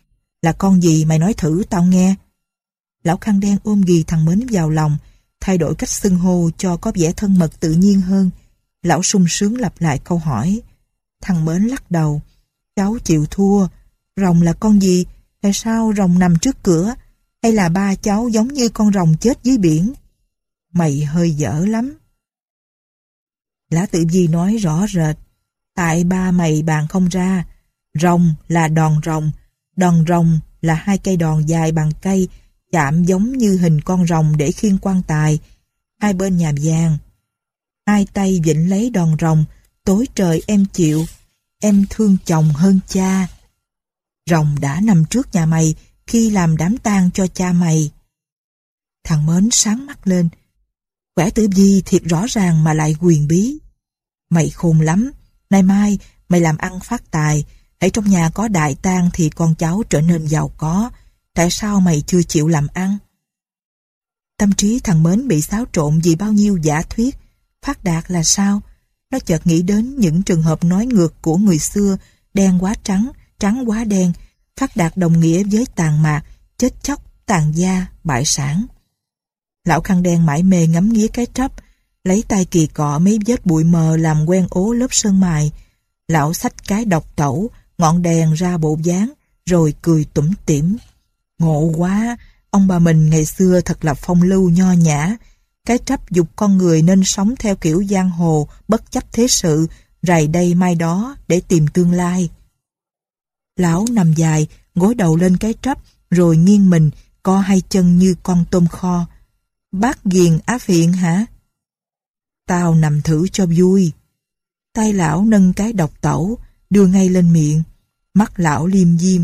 Speaker 1: Là con gì mày nói thử tao nghe. Lão khăn đen ôm ghì thằng Mến vào lòng, thay đổi cách xưng hô cho có vẻ thân mật tự nhiên hơn. Lão sung sướng lặp lại câu hỏi. Thằng Mến lắc đầu. Cháu chịu thua. Rồng là con gì? Tại sao rồng nằm trước cửa? hay là ba cháu giống như con rồng chết dưới biển? Mày hơi dở lắm. Lã tự di nói rõ rệt, tại ba mày bàn không ra, rồng là đòn rồng, đòn rồng là hai cây đòn dài bằng cây, chạm giống như hình con rồng để khiên quan tài, hai bên nhà vàng. Hai tay vĩnh lấy đòn rồng, tối trời em chịu, em thương chồng hơn cha. Rồng đã nằm trước nhà mày, khi làm đám tang cho cha mày. Thằng Mến sáng mắt lên. Quẻ tử vi thiệt rõ ràng mà lại quyền bí. Mày khôn lắm, nay mai mày làm ăn phát tài, hãy trong nhà có đại tang thì con cháu trở nên giàu có. Tại sao mày chưa chịu làm ăn? Tâm trí thằng Mến bị xáo trộn vì bao nhiêu giả thuyết. Phát đạt là sao? Nó chợt nghĩ đến những trường hợp nói ngược của người xưa, đen quá trắng, trắng quá đen, phát đạt đồng nghĩa với tàn mạc, chết chóc, tàn gia, bại sản. Lão khăn đen mãi mê ngắm nghía cái trắp, lấy tay kỳ cọ mấy vết bụi mờ làm quen ố lớp sơn mài. Lão xách cái độc tẩu, ngọn đèn ra bộ dáng, rồi cười tủm tỉm. Ngộ quá, ông bà mình ngày xưa thật là phong lưu nho nhã. Cái trắp dục con người nên sống theo kiểu giang hồ, bất chấp thế sự, rày đây mai đó để tìm tương lai. Lão nằm dài, gối đầu lên cái trắp, rồi nghiêng mình, co hai chân như con tôm kho. Bác ghiền á phiện hả? Tao nằm thử cho vui. Tay lão nâng cái độc tẩu, đưa ngay lên miệng. Mắt lão liêm diêm.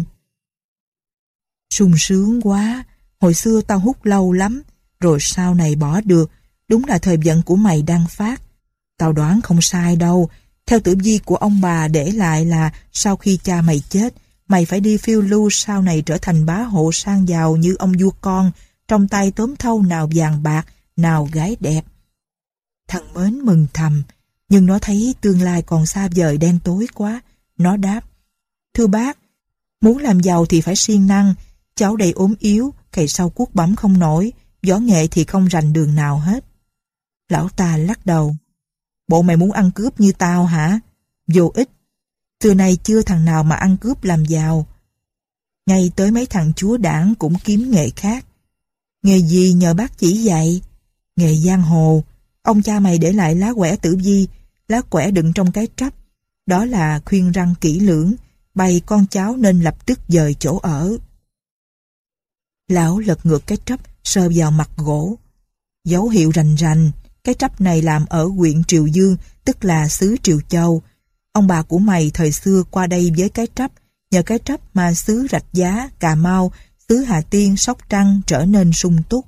Speaker 1: sung sướng quá, hồi xưa tao hút lâu lắm, rồi sau này bỏ được. Đúng là thời vận của mày đang phát. Tao đoán không sai đâu, theo tử vi của ông bà để lại là sau khi cha mày chết, mày phải đi phiêu lưu sau này trở thành bá hộ sang giàu như ông vua con, trong tay tóm thâu nào vàng bạc, nào gái đẹp. Thằng Mến mừng thầm, nhưng nó thấy tương lai còn xa vời đen tối quá. Nó đáp, thưa bác, muốn làm giàu thì phải siêng năng, cháu đầy ốm yếu, cày sau cuốc bấm không nổi, gió nghệ thì không rành đường nào hết. Lão ta lắc đầu, bộ mày muốn ăn cướp như tao hả? Vô ích, từ nay chưa thằng nào mà ăn cướp làm giàu. Ngay tới mấy thằng chúa đảng cũng kiếm nghề khác. Nghề gì nhờ bác chỉ dạy? Nghề giang hồ. Ông cha mày để lại lá quẻ tử vi, lá quẻ đựng trong cái trắp. Đó là khuyên răng kỹ lưỡng, bày con cháu nên lập tức dời chỗ ở. Lão lật ngược cái trắp, sờ vào mặt gỗ. Dấu hiệu rành rành, cái trắp này làm ở huyện Triều Dương, tức là xứ Triều Châu, Ông bà của mày thời xưa qua đây với cái trắp, nhờ cái trắp mà xứ Rạch Giá, Cà Mau, xứ Hà Tiên, Sóc Trăng trở nên sung túc.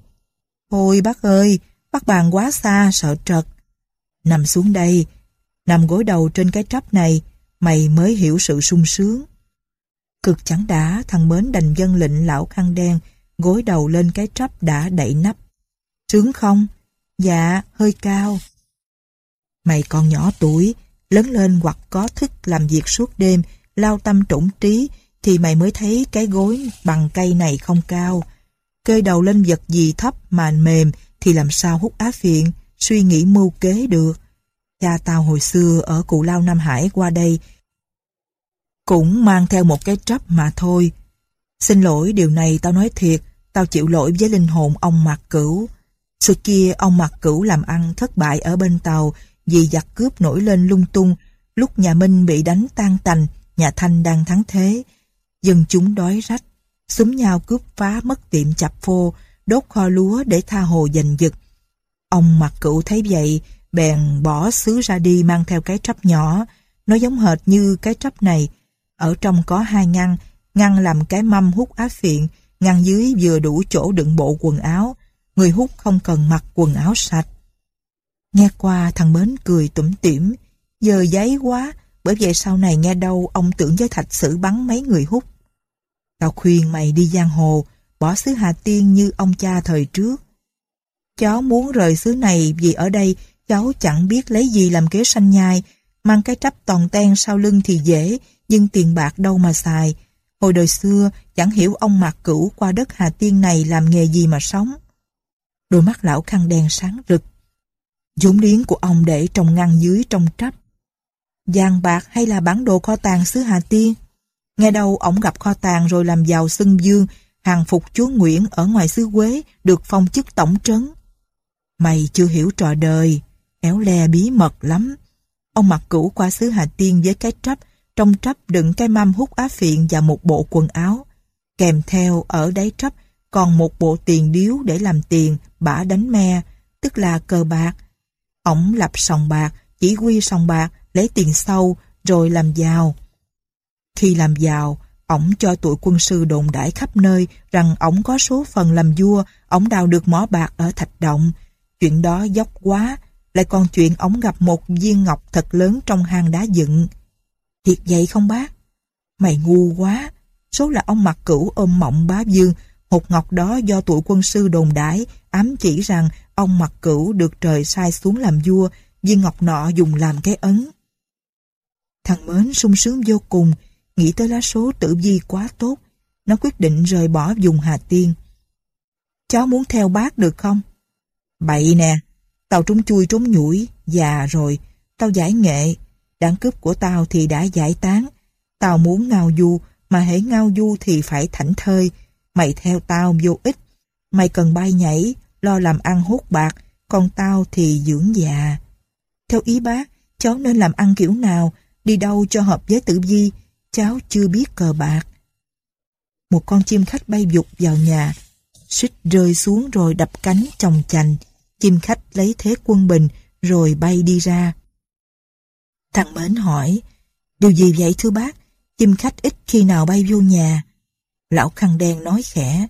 Speaker 1: Thôi bác ơi, bác bàn quá xa sợ trật. Nằm xuống đây, nằm gối đầu trên cái trắp này, mày mới hiểu sự sung sướng. Cực chẳng đã, thằng Mến đành dân lệnh lão khăn đen, gối đầu lên cái trắp đã đậy nắp. Sướng không? Dạ, hơi cao. Mày còn nhỏ tuổi, lớn lên hoặc có thức làm việc suốt đêm, lao tâm trũng trí, thì mày mới thấy cái gối bằng cây này không cao. kê đầu lên vật gì thấp mà mềm thì làm sao hút á phiện, suy nghĩ mưu kế được. Cha tao hồi xưa ở cụ lao Nam Hải qua đây cũng mang theo một cái trắp mà thôi. Xin lỗi điều này tao nói thiệt, tao chịu lỗi với linh hồn ông Mạc Cửu. Xưa kia ông Mạc Cửu làm ăn thất bại ở bên Tàu vì giặc cướp nổi lên lung tung, lúc nhà Minh bị đánh tan tành, nhà Thanh đang thắng thế. Dân chúng đói rách, súng nhau cướp phá mất tiệm chập phô, đốt kho lúa để tha hồ giành giật. Ông mặt cựu thấy vậy, bèn bỏ xứ ra đi mang theo cái trắp nhỏ, nó giống hệt như cái trắp này. Ở trong có hai ngăn, ngăn làm cái mâm hút á phiện, ngăn dưới vừa đủ chỗ đựng bộ quần áo, người hút không cần mặc quần áo sạch. Nghe qua thằng Mến cười tủm tỉm, giờ giấy quá, bởi vậy sau này nghe đâu ông tưởng với thạch sử bắn mấy người hút. Tao khuyên mày đi giang hồ, bỏ xứ Hà Tiên như ông cha thời trước. Cháu muốn rời xứ này vì ở đây cháu chẳng biết lấy gì làm kế sanh nhai, mang cái trắp toàn ten sau lưng thì dễ, nhưng tiền bạc đâu mà xài. Hồi đời xưa, chẳng hiểu ông Mạc Cửu qua đất Hà Tiên này làm nghề gì mà sống. Đôi mắt lão khăn đen sáng rực, Dũng điển của ông để trong ngăn dưới trong trách. vàng bạc hay là bản đồ kho tàng xứ Hà Tiên? Ngày đầu ông gặp kho tàng rồi làm giàu xưng dương, hàng phục chúa Nguyễn ở ngoài xứ Quế được phong chức tổng trấn. Mày chưa hiểu trò đời, éo le bí mật lắm. Ông mặc cũ qua xứ Hà Tiên với cái trắp, trong trắp đựng cái mâm hút á phiện và một bộ quần áo. Kèm theo ở đáy trắp còn một bộ tiền điếu để làm tiền, bả đánh me, tức là cờ bạc, ổng lập sòng bạc, chỉ huy sòng bạc, lấy tiền sâu, rồi làm giàu. Khi làm giàu, ổng cho tụi quân sư đồn đãi khắp nơi rằng ổng có số phần làm vua, ổng đào được mỏ bạc ở Thạch Động. Chuyện đó dốc quá, lại còn chuyện ổng gặp một viên ngọc thật lớn trong hang đá dựng. Thiệt vậy không bác? Mày ngu quá, số là ông mặc cửu ôm mộng bá dương, hột ngọc đó do tụi quân sư đồn đãi ám chỉ rằng ông mặc cửu được trời sai xuống làm vua, viên ngọc nọ dùng làm cái ấn. Thằng Mến sung sướng vô cùng, nghĩ tới lá số tử vi quá tốt, nó quyết định rời bỏ dùng Hà Tiên. Cháu muốn theo bác được không? Bậy nè, tao trúng chui trúng nhủi, già rồi, tao giải nghệ, đảng cướp của tao thì đã giải tán, tao muốn ngao du, mà hễ ngao du thì phải thảnh thơi, mày theo tao vô ích, Mày cần bay nhảy, lo làm ăn hút bạc, còn tao thì dưỡng già. Theo ý bác, cháu nên làm ăn kiểu nào, đi đâu cho hợp với tử vi, cháu chưa biết cờ bạc. Một con chim khách bay dục vào nhà, xích rơi xuống rồi đập cánh chồng chành. Chim khách lấy thế quân bình rồi bay đi ra. Thằng Mến hỏi, điều gì vậy thưa bác? Chim khách ít khi nào bay vô nhà. Lão khăn đen nói khẽ,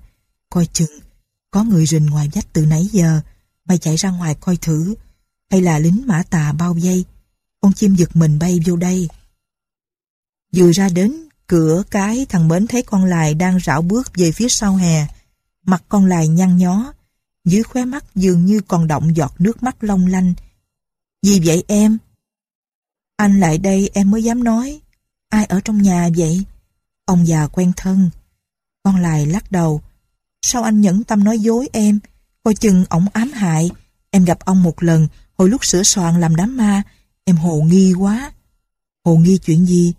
Speaker 1: coi chừng có người rình ngoài vách từ nãy giờ, mày chạy ra ngoài coi thử. Hay là lính mã tà bao vây, con chim giật mình bay vô đây. Vừa ra đến, cửa cái thằng Mến thấy con lài đang rảo bước về phía sau hè. Mặt con lài nhăn nhó, dưới khóe mắt dường như còn động giọt nước mắt long lanh. Gì vậy em? Anh lại đây em mới dám nói. Ai ở trong nhà vậy? Ông già quen thân. Con lài lắc đầu. Sao anh nhẫn tâm nói dối em? Coi chừng ổng ám hại. Em gặp ông một lần, hồi lúc sửa soạn làm đám ma. Em hồ nghi quá. Hồ nghi chuyện gì?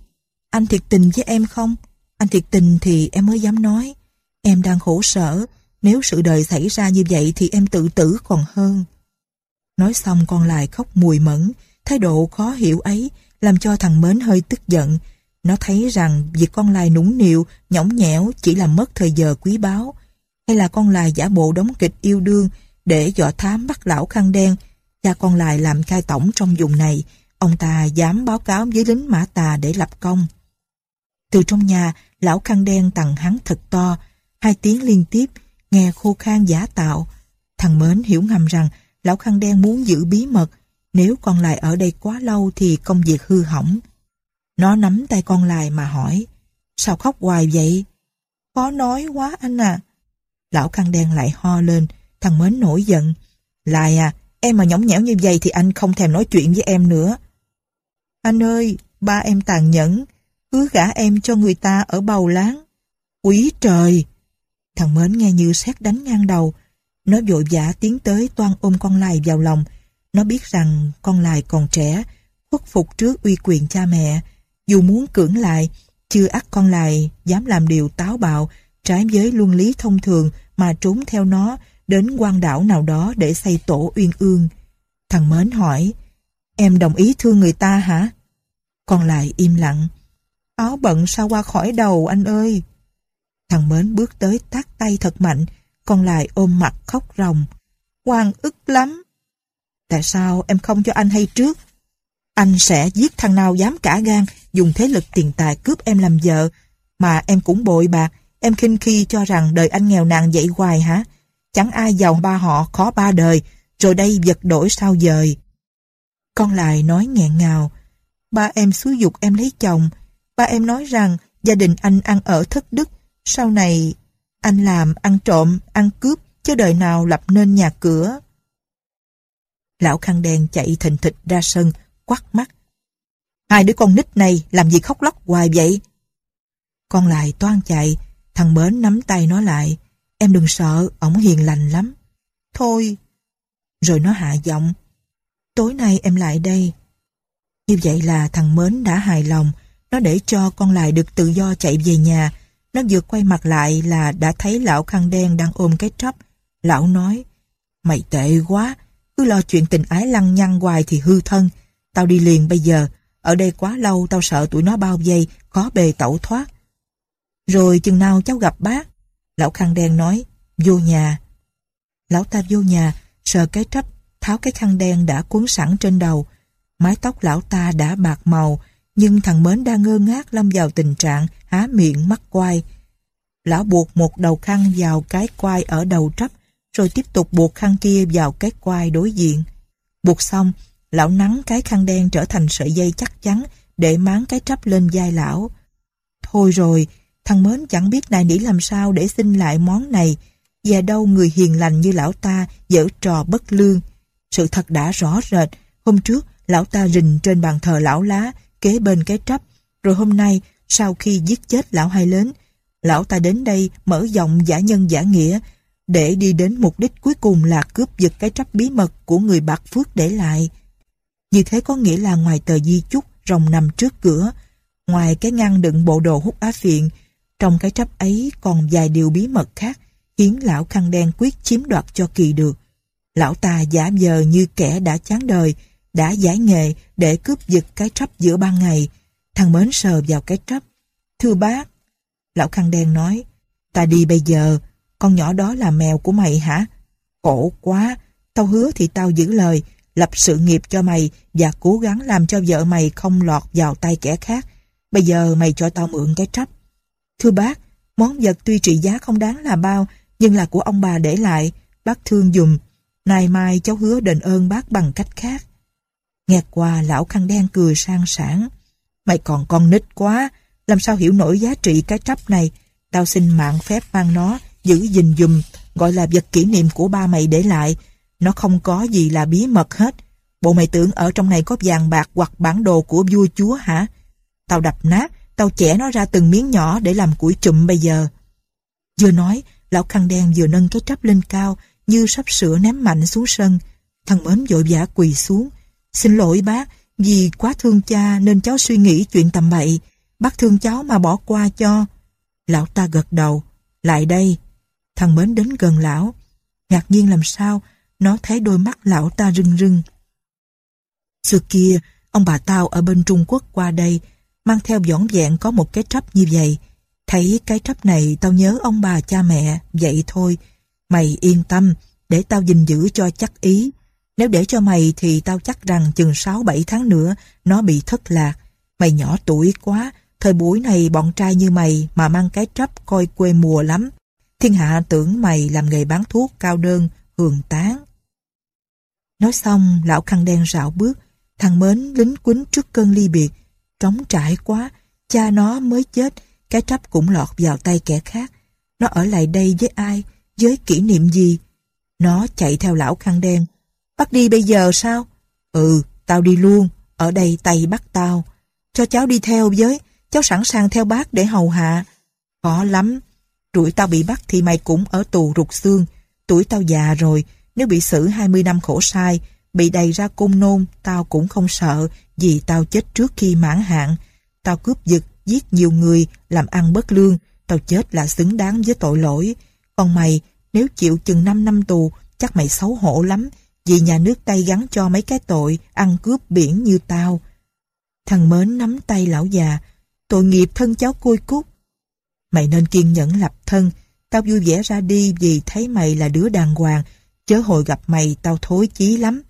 Speaker 1: Anh thiệt tình với em không? Anh thiệt tình thì em mới dám nói. Em đang khổ sở. Nếu sự đời xảy ra như vậy thì em tự tử còn hơn. Nói xong con lại khóc mùi mẫn. Thái độ khó hiểu ấy làm cho thằng Mến hơi tức giận. Nó thấy rằng việc con lai nũng nịu, nhõng nhẽo chỉ làm mất thời giờ quý báu hay là con lại giả bộ đóng kịch yêu đương để dọ thám bắt lão khăn đen cha con lại làm cai tổng trong vùng này ông ta dám báo cáo với lính mã tà để lập công từ trong nhà lão khăn đen tặng hắn thật to hai tiếng liên tiếp nghe khô khan giả tạo thằng mến hiểu ngầm rằng lão khăn đen muốn giữ bí mật nếu con lại ở đây quá lâu thì công việc hư hỏng nó nắm tay con lại mà hỏi sao khóc hoài vậy khó nói quá anh à Lão khăn đen lại ho lên, thằng Mến nổi giận. Lại à, em mà nhõng nhẽo như vậy thì anh không thèm nói chuyện với em nữa. Anh ơi, ba em tàn nhẫn, hứa gả em cho người ta ở bầu láng. Quý trời! Thằng Mến nghe như xét đánh ngang đầu. Nó vội vã tiến tới toan ôm con lai vào lòng. Nó biết rằng con lai còn trẻ, khuất phục trước uy quyền cha mẹ. Dù muốn cưỡng lại, chưa ắt con lai dám làm điều táo bạo, trái với luân lý thông thường mà trốn theo nó đến quan đảo nào đó để xây tổ uyên ương. Thằng Mến hỏi, em đồng ý thương người ta hả? Còn lại im lặng, áo bận sao qua khỏi đầu anh ơi. Thằng Mến bước tới tát tay thật mạnh, còn lại ôm mặt khóc ròng. Quang ức lắm. Tại sao em không cho anh hay trước? Anh sẽ giết thằng nào dám cả gan dùng thế lực tiền tài cướp em làm vợ, mà em cũng bội bạc Em khinh khi cho rằng đời anh nghèo nàn vậy hoài hả? Chẳng ai giàu ba họ khó ba đời, rồi đây vật đổi sao dời. Con lại nói nghẹn ngào, ba em xúi dục em lấy chồng, ba em nói rằng gia đình anh ăn ở thất đức, sau này anh làm, ăn trộm, ăn cướp, chứ đời nào lập nên nhà cửa. Lão khăn đen chạy thình thịch ra sân, quắt mắt. Hai đứa con nít này làm gì khóc lóc hoài vậy? Con lại toan chạy, Thằng Mến nắm tay nó lại. Em đừng sợ, ổng hiền lành lắm. Thôi. Rồi nó hạ giọng. Tối nay em lại đây. Như vậy là thằng Mến đã hài lòng. Nó để cho con lại được tự do chạy về nhà. Nó vừa quay mặt lại là đã thấy lão khăn đen đang ôm cái tróc. Lão nói, mày tệ quá, cứ lo chuyện tình ái lăng nhăng hoài thì hư thân. Tao đi liền bây giờ, ở đây quá lâu tao sợ tụi nó bao vây, khó bề tẩu thoát. Rồi chừng nào cháu gặp bác? Lão khăn đen nói, vô nhà. Lão ta vô nhà, sờ cái trách, tháo cái khăn đen đã cuốn sẵn trên đầu. Mái tóc lão ta đã bạc màu, nhưng thằng Mến đang ngơ ngác lâm vào tình trạng há miệng mắt quai. Lão buộc một đầu khăn vào cái quai ở đầu trắp, rồi tiếp tục buộc khăn kia vào cái quai đối diện. Buộc xong, lão nắng cái khăn đen trở thành sợi dây chắc chắn để máng cái trắp lên vai lão. Thôi rồi, Thằng mến chẳng biết nài nỉ làm sao để xin lại món này. và đâu người hiền lành như lão ta dở trò bất lương. Sự thật đã rõ rệt. Hôm trước, lão ta rình trên bàn thờ lão lá, kế bên cái trắp. Rồi hôm nay, sau khi giết chết lão hai lớn, lão ta đến đây mở giọng giả nhân giả nghĩa để đi đến mục đích cuối cùng là cướp giật cái trắp bí mật của người bạc phước để lại. Như thế có nghĩa là ngoài tờ di chúc rồng nằm trước cửa, ngoài cái ngăn đựng bộ đồ hút á phiện, trong cái trắp ấy còn vài điều bí mật khác khiến lão khăn đen quyết chiếm đoạt cho kỳ được. Lão ta giả vờ như kẻ đã chán đời, đã giải nghề để cướp giật cái trắp giữa ban ngày. Thằng Mến sờ vào cái trắp. Thưa bác, lão khăn đen nói, ta đi bây giờ, con nhỏ đó là mèo của mày hả? khổ quá, tao hứa thì tao giữ lời, lập sự nghiệp cho mày và cố gắng làm cho vợ mày không lọt vào tay kẻ khác. Bây giờ mày cho tao mượn cái trắp. Thưa bác, món vật tuy trị giá không đáng là bao, nhưng là của ông bà để lại, bác thương dùm. Nay mai cháu hứa đền ơn bác bằng cách khác. Nghe qua lão khăn đen cười sang sảng. Mày còn con nít quá, làm sao hiểu nổi giá trị cái trắp này. Tao xin mạng phép mang nó, giữ gìn dùm, gọi là vật kỷ niệm của ba mày để lại. Nó không có gì là bí mật hết. Bộ mày tưởng ở trong này có vàng bạc hoặc bản đồ của vua chúa hả? Tao đập nát, Tao chẻ nó ra từng miếng nhỏ để làm củi chụm bây giờ. Vừa nói, lão khăn đen vừa nâng cái tráp lên cao như sắp sửa ném mạnh xuống sân. Thằng mớm vội vã quỳ xuống. Xin lỗi bác, vì quá thương cha nên cháu suy nghĩ chuyện tầm bậy. Bác thương cháu mà bỏ qua cho. Lão ta gật đầu. Lại đây. Thằng mến đến gần lão. Ngạc nhiên làm sao, nó thấy đôi mắt lão ta rưng rưng. Xưa kia, ông bà tao ở bên Trung Quốc qua đây mang theo dõn vẹn có một cái trắp như vậy. Thấy cái trắp này tao nhớ ông bà cha mẹ, vậy thôi. Mày yên tâm, để tao gìn giữ cho chắc ý. Nếu để cho mày thì tao chắc rằng chừng 6-7 tháng nữa nó bị thất lạc. Mày nhỏ tuổi quá, thời buổi này bọn trai như mày mà mang cái trắp coi quê mùa lắm. Thiên hạ tưởng mày làm nghề bán thuốc cao đơn, hường tán. Nói xong, lão khăn đen rảo bước, thằng mến lính quýnh trước cơn ly biệt, trống trải quá, cha nó mới chết, cái trắp cũng lọt vào tay kẻ khác. Nó ở lại đây với ai, với kỷ niệm gì? Nó chạy theo lão khăn đen. Bắt đi bây giờ sao? Ừ, tao đi luôn, ở đây tay bắt tao. Cho cháu đi theo với, cháu sẵn sàng theo bác để hầu hạ. Khó lắm, tuổi tao bị bắt thì mày cũng ở tù rụt xương. Tuổi tao già rồi, nếu bị xử 20 năm khổ sai, bị đầy ra côn nôn, tao cũng không sợ, vì tao chết trước khi mãn hạn. Tao cướp giật, giết nhiều người, làm ăn bất lương, tao chết là xứng đáng với tội lỗi. Còn mày, nếu chịu chừng 5 năm tù, chắc mày xấu hổ lắm, vì nhà nước tay gắn cho mấy cái tội ăn cướp biển như tao. Thằng Mến nắm tay lão già, tội nghiệp thân cháu côi cút. Mày nên kiên nhẫn lập thân, tao vui vẻ ra đi vì thấy mày là đứa đàng hoàng, chớ hồi gặp mày tao thối chí lắm.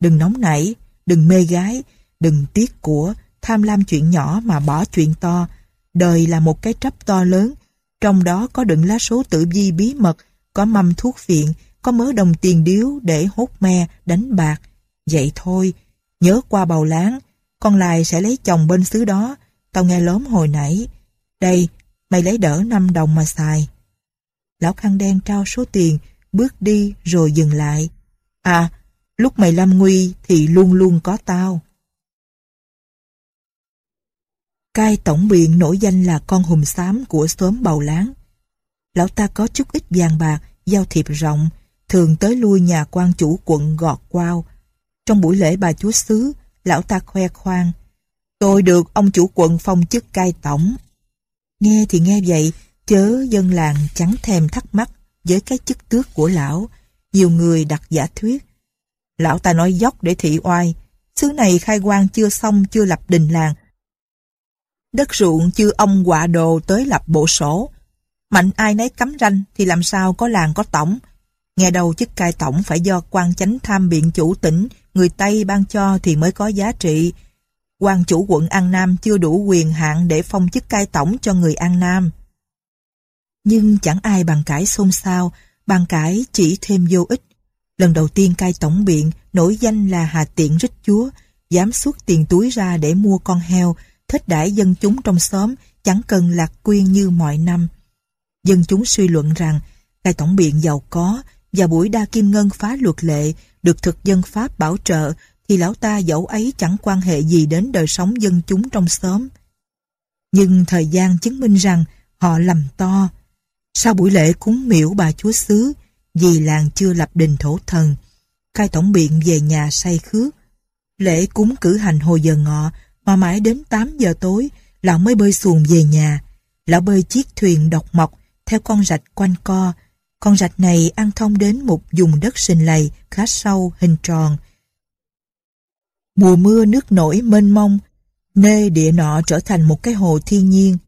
Speaker 1: Đừng nóng nảy, đừng mê gái, Đừng tiếc của, tham lam chuyện nhỏ mà bỏ chuyện to. Đời là một cái trắp to lớn, trong đó có đựng lá số tử vi bí mật, có mâm thuốc phiện, có mớ đồng tiền điếu để hốt me, đánh bạc. Vậy thôi, nhớ qua bầu láng, con lại sẽ lấy chồng bên xứ đó, tao nghe lớn hồi nãy. Đây, mày lấy đỡ năm đồng mà xài. Lão khăn đen trao số tiền, bước đi rồi dừng lại. À, lúc mày lâm nguy thì luôn luôn có tao. Cai tổng biện nổi danh là con hùm xám của xóm bầu láng. Lão ta có chút ít vàng bạc, giao thiệp rộng, thường tới lui nhà quan chủ quận gọt quao. Trong buổi lễ bà chúa xứ, lão ta khoe khoang. Tôi được ông chủ quận phong chức cai tổng. Nghe thì nghe vậy, chớ dân làng chẳng thèm thắc mắc với cái chức tước của lão. Nhiều người đặt giả thuyết. Lão ta nói dốc để thị oai. Xứ này khai quan chưa xong chưa lập đình làng đất ruộng chưa ông quả đồ tới lập bộ sổ. Mạnh ai nấy cấm ranh thì làm sao có làng có tổng. Nghe đầu chức cai tổng phải do quan chánh tham biện chủ tỉnh, người Tây ban cho thì mới có giá trị. quan chủ quận An Nam chưa đủ quyền hạn để phong chức cai tổng cho người An Nam. Nhưng chẳng ai bàn cãi xôn xao, bàn cãi chỉ thêm vô ích. Lần đầu tiên cai tổng biện, nổi danh là Hà Tiện Rích Chúa, dám suốt tiền túi ra để mua con heo, thích đãi dân chúng trong xóm chẳng cần lạc quyên như mọi năm. Dân chúng suy luận rằng ngài tổng biện giàu có và buổi đa kim ngân phá luật lệ được thực dân Pháp bảo trợ thì lão ta dẫu ấy chẳng quan hệ gì đến đời sống dân chúng trong xóm. Nhưng thời gian chứng minh rằng họ lầm to. Sau buổi lễ cúng miễu bà chúa xứ, vì làng chưa lập đình thổ thần, cai tổng biện về nhà say khước. Lễ cúng cử hành hồi giờ ngọ mà mãi đến 8 giờ tối lão mới bơi xuồng về nhà. Lão bơi chiếc thuyền độc mộc theo con rạch quanh co. Con rạch này ăn thông đến một vùng đất sình lầy khá sâu hình tròn. Mùa mưa nước nổi mênh mông, nơi địa nọ trở thành một cái hồ thiên nhiên.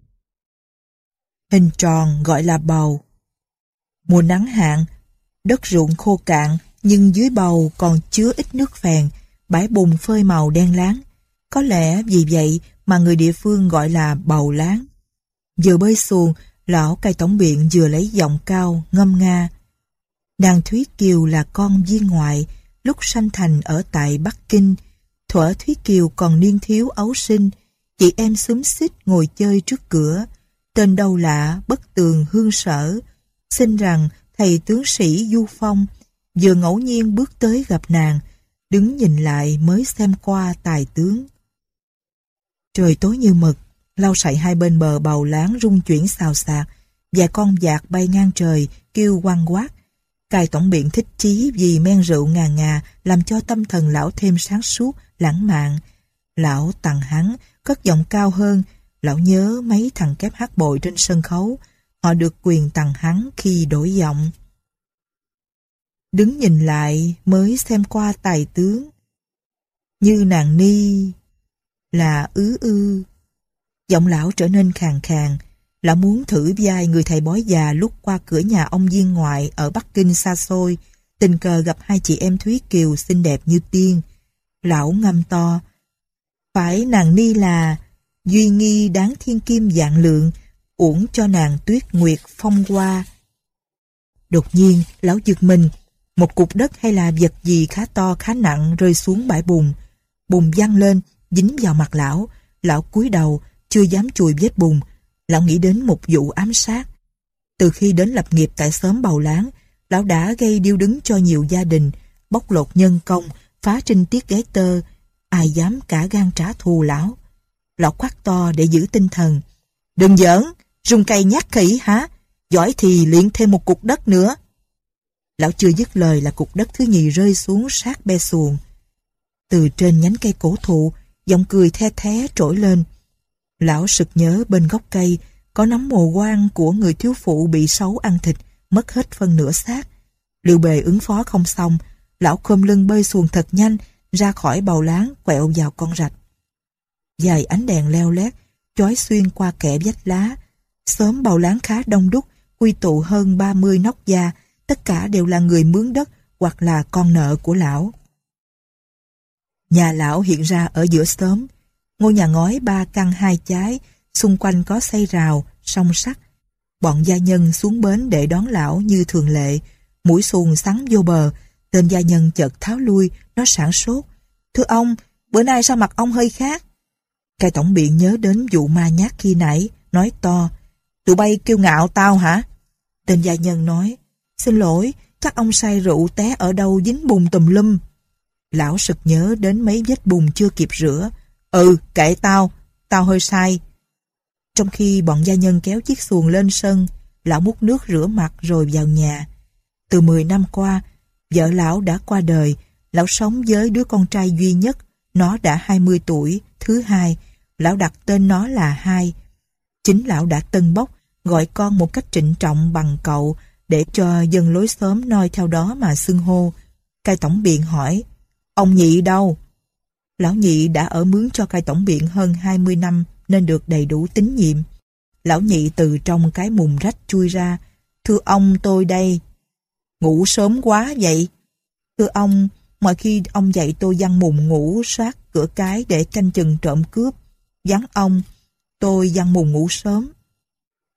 Speaker 1: Hình tròn gọi là bầu. Mùa nắng hạn, đất ruộng khô cạn nhưng dưới bầu còn chứa ít nước phèn, bãi bùn phơi màu đen láng có lẽ vì vậy mà người địa phương gọi là bầu láng. Vừa bơi xuồng, lão cai tổng biện vừa lấy giọng cao, ngâm nga. Nàng Thúy Kiều là con viên ngoại, lúc sanh thành ở tại Bắc Kinh. Thuở Thúy Kiều còn niên thiếu ấu sinh, chị em xúm xích ngồi chơi trước cửa. Tên đâu lạ, bất tường hương sở. Xin rằng thầy tướng sĩ Du Phong vừa ngẫu nhiên bước tới gặp nàng, đứng nhìn lại mới xem qua tài tướng. Trời tối như mực, lau sậy hai bên bờ bầu láng rung chuyển xào xạc, vài con giạc bay ngang trời, kêu quăng quát. Cài tổng biện thích chí vì men rượu ngà ngà làm cho tâm thần lão thêm sáng suốt, lãng mạn. Lão tặng hắn, cất giọng cao hơn, lão nhớ mấy thằng kép hát bội trên sân khấu, họ được quyền tặng hắn khi đổi giọng. Đứng nhìn lại mới xem qua tài tướng. Như nàng ni là ứ ư. Giọng lão trở nên khàn khàn, lão muốn thử vai người thầy bói già lúc qua cửa nhà ông viên ngoại ở Bắc Kinh xa xôi, tình cờ gặp hai chị em Thúy Kiều xinh đẹp như tiên. Lão ngâm to, phải nàng ni là duy nghi đáng thiên kim dạng lượng, uổng cho nàng tuyết nguyệt phong hoa. Đột nhiên, lão giật mình, một cục đất hay là vật gì khá to khá nặng rơi xuống bãi bùn. Bùn văng lên, dính vào mặt lão lão cúi đầu chưa dám chùi vết bùn lão nghĩ đến một vụ ám sát từ khi đến lập nghiệp tại xóm bầu láng lão đã gây điêu đứng cho nhiều gia đình bóc lột nhân công phá trinh tiết ghế tơ ai dám cả gan trả thù lão lão quát to để giữ tinh thần đừng giỡn rung cây nhát khỉ há. giỏi thì luyện thêm một cục đất nữa lão chưa dứt lời là cục đất thứ nhì rơi xuống sát be xuồng từ trên nhánh cây cổ thụ giọng cười the thé trỗi lên. Lão sực nhớ bên gốc cây, có nắm mồ quang của người thiếu phụ bị sấu ăn thịt, mất hết phân nửa xác. Liệu bề ứng phó không xong, lão khom lưng bơi xuồng thật nhanh, ra khỏi bầu láng quẹo vào con rạch. Dài ánh đèn leo lét, chói xuyên qua kẽ vách lá. Sớm bầu láng khá đông đúc, quy tụ hơn 30 nóc gia, tất cả đều là người mướn đất hoặc là con nợ của lão. Nhà lão hiện ra ở giữa xóm. Ngôi nhà ngói ba căn hai trái, xung quanh có xây rào, song sắt. Bọn gia nhân xuống bến để đón lão như thường lệ. Mũi xuồng sắn vô bờ, tên gia nhân chợt tháo lui, nó sản sốt. Thưa ông, bữa nay sao mặt ông hơi khác? Cái tổng biện nhớ đến vụ ma nhát khi nãy, nói to. Tụi bay kêu ngạo tao hả? Tên gia nhân nói. Xin lỗi, các ông say rượu té ở đâu dính bùn tùm lum. Lão sực nhớ đến mấy vết bùn chưa kịp rửa. Ừ, kệ tao, tao hơi sai. Trong khi bọn gia nhân kéo chiếc xuồng lên sân, lão múc nước rửa mặt rồi vào nhà. Từ 10 năm qua, vợ lão đã qua đời, lão sống với đứa con trai duy nhất, nó đã 20 tuổi, thứ hai, lão đặt tên nó là Hai. Chính lão đã tân bốc, gọi con một cách trịnh trọng bằng cậu để cho dân lối xóm noi theo đó mà xưng hô. Cai tổng biện hỏi, Ông nhị đâu? Lão nhị đã ở mướn cho cai tổng biện hơn 20 năm nên được đầy đủ tín nhiệm. Lão nhị từ trong cái mùng rách chui ra. Thưa ông tôi đây. Ngủ sớm quá vậy. Thưa ông, mọi khi ông dạy tôi văn mùng ngủ sát cửa cái để canh chừng trộm cướp. Vắng ông, tôi văn mùng ngủ sớm.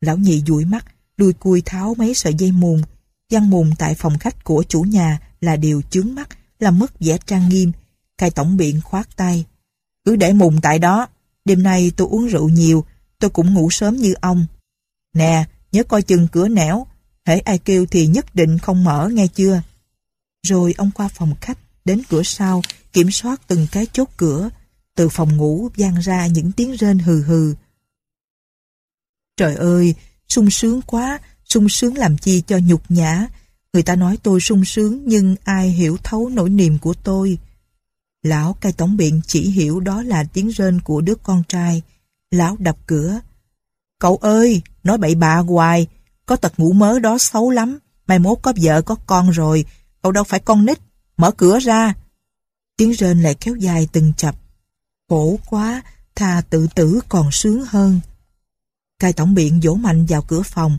Speaker 1: Lão nhị dụi mắt, lùi cui tháo mấy sợi dây mùng. Văn mùng tại phòng khách của chủ nhà là điều chướng mắt làm mất vẻ trang nghiêm. Cai tổng biện khoát tay. Cứ để mùng tại đó, đêm nay tôi uống rượu nhiều, tôi cũng ngủ sớm như ông. Nè, nhớ coi chừng cửa nẻo, hễ ai kêu thì nhất định không mở nghe chưa. Rồi ông qua phòng khách, đến cửa sau, kiểm soát từng cái chốt cửa. Từ phòng ngủ vang ra những tiếng rên hừ hừ. Trời ơi, sung sướng quá, sung sướng làm chi cho nhục nhã, Người ta nói tôi sung sướng nhưng ai hiểu thấu nỗi niềm của tôi. Lão cai tổng biện chỉ hiểu đó là tiếng rên của đứa con trai. Lão đập cửa. Cậu ơi, nói bậy bạ hoài, có tật ngủ mớ đó xấu lắm. Mai mốt có vợ có con rồi, cậu đâu phải con nít, mở cửa ra. Tiếng rên lại kéo dài từng chập. Khổ quá, thà tự tử còn sướng hơn. Cai tổng biện vỗ mạnh vào cửa phòng,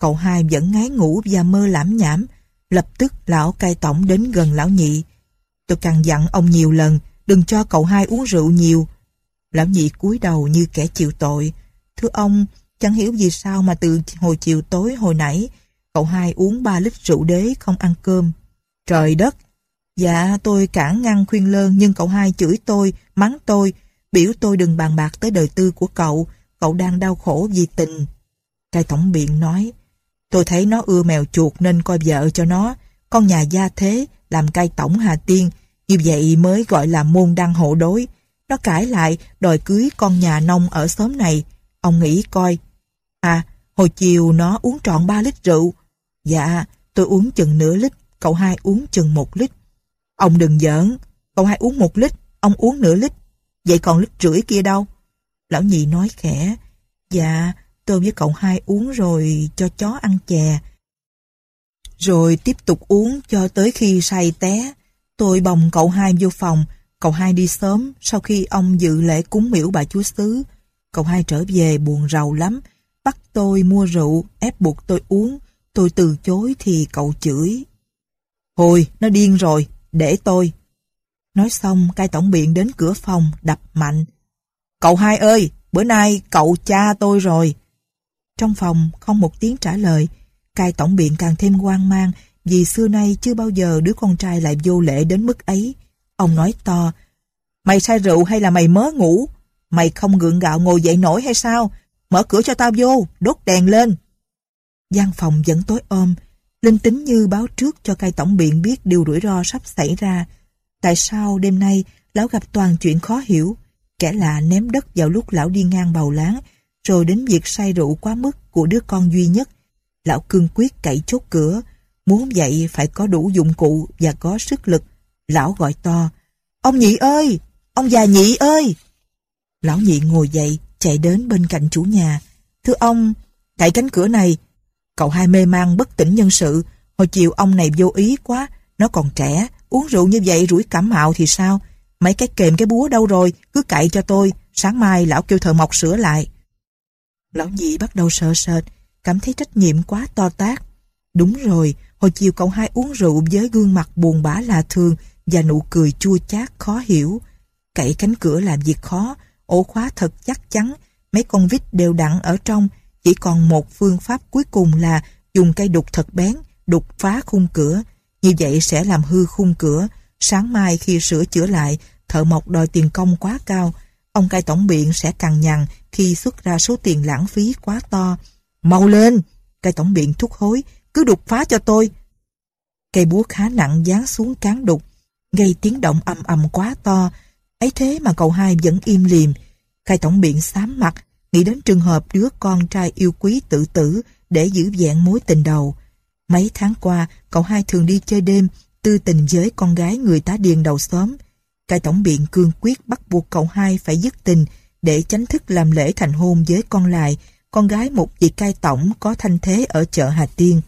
Speaker 1: Cậu hai vẫn ngái ngủ và mơ lãm nhảm. Lập tức lão cai tổng đến gần lão nhị. Tôi càng dặn ông nhiều lần, đừng cho cậu hai uống rượu nhiều. Lão nhị cúi đầu như kẻ chịu tội. Thưa ông, chẳng hiểu vì sao mà từ hồi chiều tối hồi nãy, cậu hai uống ba lít rượu đế không ăn cơm. Trời đất! Dạ tôi cản ngăn khuyên lơn nhưng cậu hai chửi tôi, mắng tôi, biểu tôi đừng bàn bạc tới đời tư của cậu, cậu đang đau khổ vì tình. Cai tổng biện nói, Tôi thấy nó ưa mèo chuột nên coi vợ cho nó. Con nhà gia thế, làm cai tổng Hà Tiên, như vậy mới gọi là môn đăng hộ đối. Nó cãi lại, đòi cưới con nhà nông ở xóm này. Ông nghĩ coi. À, hồi chiều nó uống trọn 3 lít rượu. Dạ, tôi uống chừng nửa lít, cậu hai uống chừng một lít. Ông đừng giỡn, cậu hai uống một lít, ông uống nửa lít. Vậy còn lít rưỡi kia đâu? Lão nhị nói khẽ. Dạ, Tôi với cậu hai uống rồi cho chó ăn chè. Rồi tiếp tục uống cho tới khi say té. Tôi bồng cậu hai vô phòng. Cậu hai đi sớm sau khi ông dự lễ cúng miễu bà chúa xứ. Cậu hai trở về buồn rầu lắm. Bắt tôi mua rượu, ép buộc tôi uống. Tôi từ chối thì cậu chửi. Hồi, nó điên rồi, để tôi. Nói xong, cai tổng biện đến cửa phòng, đập mạnh. Cậu hai ơi, bữa nay cậu cha tôi rồi. Trong phòng không một tiếng trả lời, cai tổng biện càng thêm hoang mang vì xưa nay chưa bao giờ đứa con trai lại vô lễ đến mức ấy. Ông nói to, mày say rượu hay là mày mớ ngủ? Mày không gượng gạo ngồi dậy nổi hay sao? Mở cửa cho tao vô, đốt đèn lên. gian phòng vẫn tối om Linh tính như báo trước cho cai tổng biện biết điều rủi ro sắp xảy ra. Tại sao đêm nay lão gặp toàn chuyện khó hiểu? Kẻ lạ ném đất vào lúc lão đi ngang bầu láng, rồi đến việc say rượu quá mức của đứa con duy nhất. Lão cương quyết cậy chốt cửa, muốn vậy phải có đủ dụng cụ và có sức lực. Lão gọi to, ông nhị ơi, ông già nhị ơi. Lão nhị ngồi dậy, chạy đến bên cạnh chủ nhà. Thưa ông, cậy cánh cửa này, cậu hai mê man bất tỉnh nhân sự. Hồi chiều ông này vô ý quá, nó còn trẻ, uống rượu như vậy rủi cảm mạo thì sao? Mấy cái kềm cái búa đâu rồi, cứ cậy cho tôi, sáng mai lão kêu thợ mộc sửa lại. Lão nhị bắt đầu sợ sệt, cảm thấy trách nhiệm quá to tát. Đúng rồi, hồi chiều cậu hai uống rượu với gương mặt buồn bã lạ thường và nụ cười chua chát khó hiểu. Cậy cánh cửa làm việc khó, ổ khóa thật chắc chắn, mấy con vít đều đặn ở trong, chỉ còn một phương pháp cuối cùng là dùng cây đục thật bén, đục phá khung cửa. Như vậy sẽ làm hư khung cửa. Sáng mai khi sửa chữa lại, thợ mộc đòi tiền công quá cao, ông cai tổng biện sẽ cằn nhằn khi xuất ra số tiền lãng phí quá to. Mau lên! Cai tổng biện thúc hối, cứ đục phá cho tôi. Cây búa khá nặng dán xuống cán đục, gây tiếng động ầm ầm quá to. ấy thế mà cậu hai vẫn im liềm. Cai tổng biện xám mặt, nghĩ đến trường hợp đứa con trai yêu quý tự tử để giữ vẹn mối tình đầu. Mấy tháng qua, cậu hai thường đi chơi đêm, tư tình với con gái người tá điền đầu xóm. Cai tổng biện cương quyết bắt buộc cậu hai phải dứt tình để chánh thức làm lễ thành hôn với con lại, con gái một vị cai tổng có thanh thế ở chợ Hà Tiên.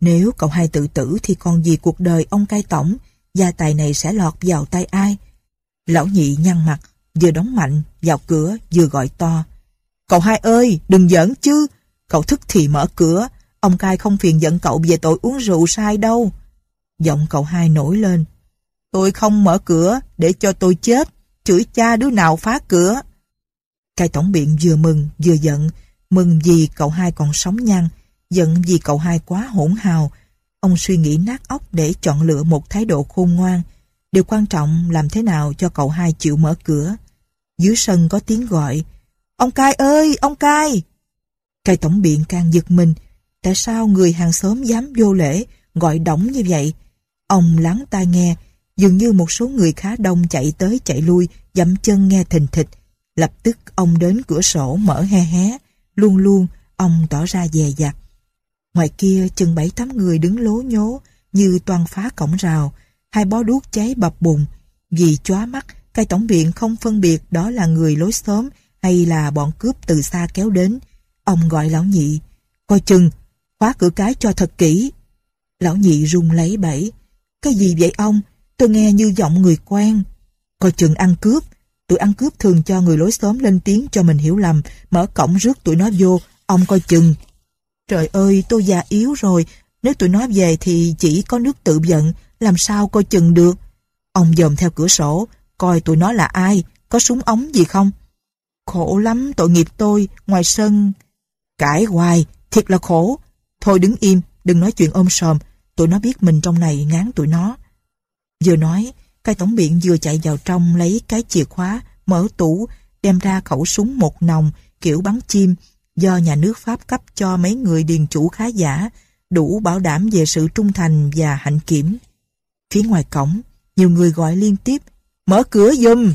Speaker 1: Nếu cậu hai tự tử thì còn gì cuộc đời ông cai tổng, gia tài này sẽ lọt vào tay ai? Lão nhị nhăn mặt, vừa đóng mạnh, vào cửa, vừa gọi to. Cậu hai ơi, đừng giỡn chứ. Cậu thức thì mở cửa, ông cai không phiền giận cậu về tội uống rượu sai đâu. Giọng cậu hai nổi lên, Tôi không mở cửa để cho tôi chết, chửi cha đứa nào phá cửa. Cai tổng biện vừa mừng vừa giận, mừng vì cậu hai còn sống nhăn, giận vì cậu hai quá hỗn hào. Ông suy nghĩ nát óc để chọn lựa một thái độ khôn ngoan. Điều quan trọng làm thế nào cho cậu hai chịu mở cửa. Dưới sân có tiếng gọi, Ông Cai ơi, ông Cai! Cai tổng biện càng giật mình, tại sao người hàng xóm dám vô lễ, gọi đóng như vậy? Ông lắng tai nghe, dường như một số người khá đông chạy tới chạy lui, dẫm chân nghe thình thịch. Lập tức ông đến cửa sổ mở he hé, luôn luôn ông tỏ ra dè dặt. Ngoài kia chừng bảy tám người đứng lố nhố như toàn phá cổng rào, hai bó đuốc cháy bập bùng. Vì chóa mắt, cai tổng viện không phân biệt đó là người lối xóm hay là bọn cướp từ xa kéo đến. Ông gọi lão nhị, coi chừng, khóa cửa cái cho thật kỹ. Lão nhị rung lấy bẫy, cái gì vậy ông? tôi nghe như giọng người quen. Coi chừng ăn cướp, tụi ăn cướp thường cho người lối xóm lên tiếng cho mình hiểu lầm, mở cổng rước tụi nó vô, ông coi chừng. Trời ơi, tôi già yếu rồi, nếu tụi nó về thì chỉ có nước tự giận, làm sao coi chừng được. Ông dòm theo cửa sổ, coi tụi nó là ai, có súng ống gì không. Khổ lắm tội nghiệp tôi, ngoài sân... Cãi hoài, thiệt là khổ. Thôi đứng im, đừng nói chuyện ôm sòm, tụi nó biết mình trong này ngán tụi nó. Vừa nói, cai tổng biện vừa chạy vào trong lấy cái chìa khóa, mở tủ, đem ra khẩu súng một nòng, kiểu bắn chim, do nhà nước Pháp cấp cho mấy người điền chủ khá giả, đủ bảo đảm về sự trung thành và hạnh kiểm. Phía ngoài cổng, nhiều người gọi liên tiếp, mở cửa giùm!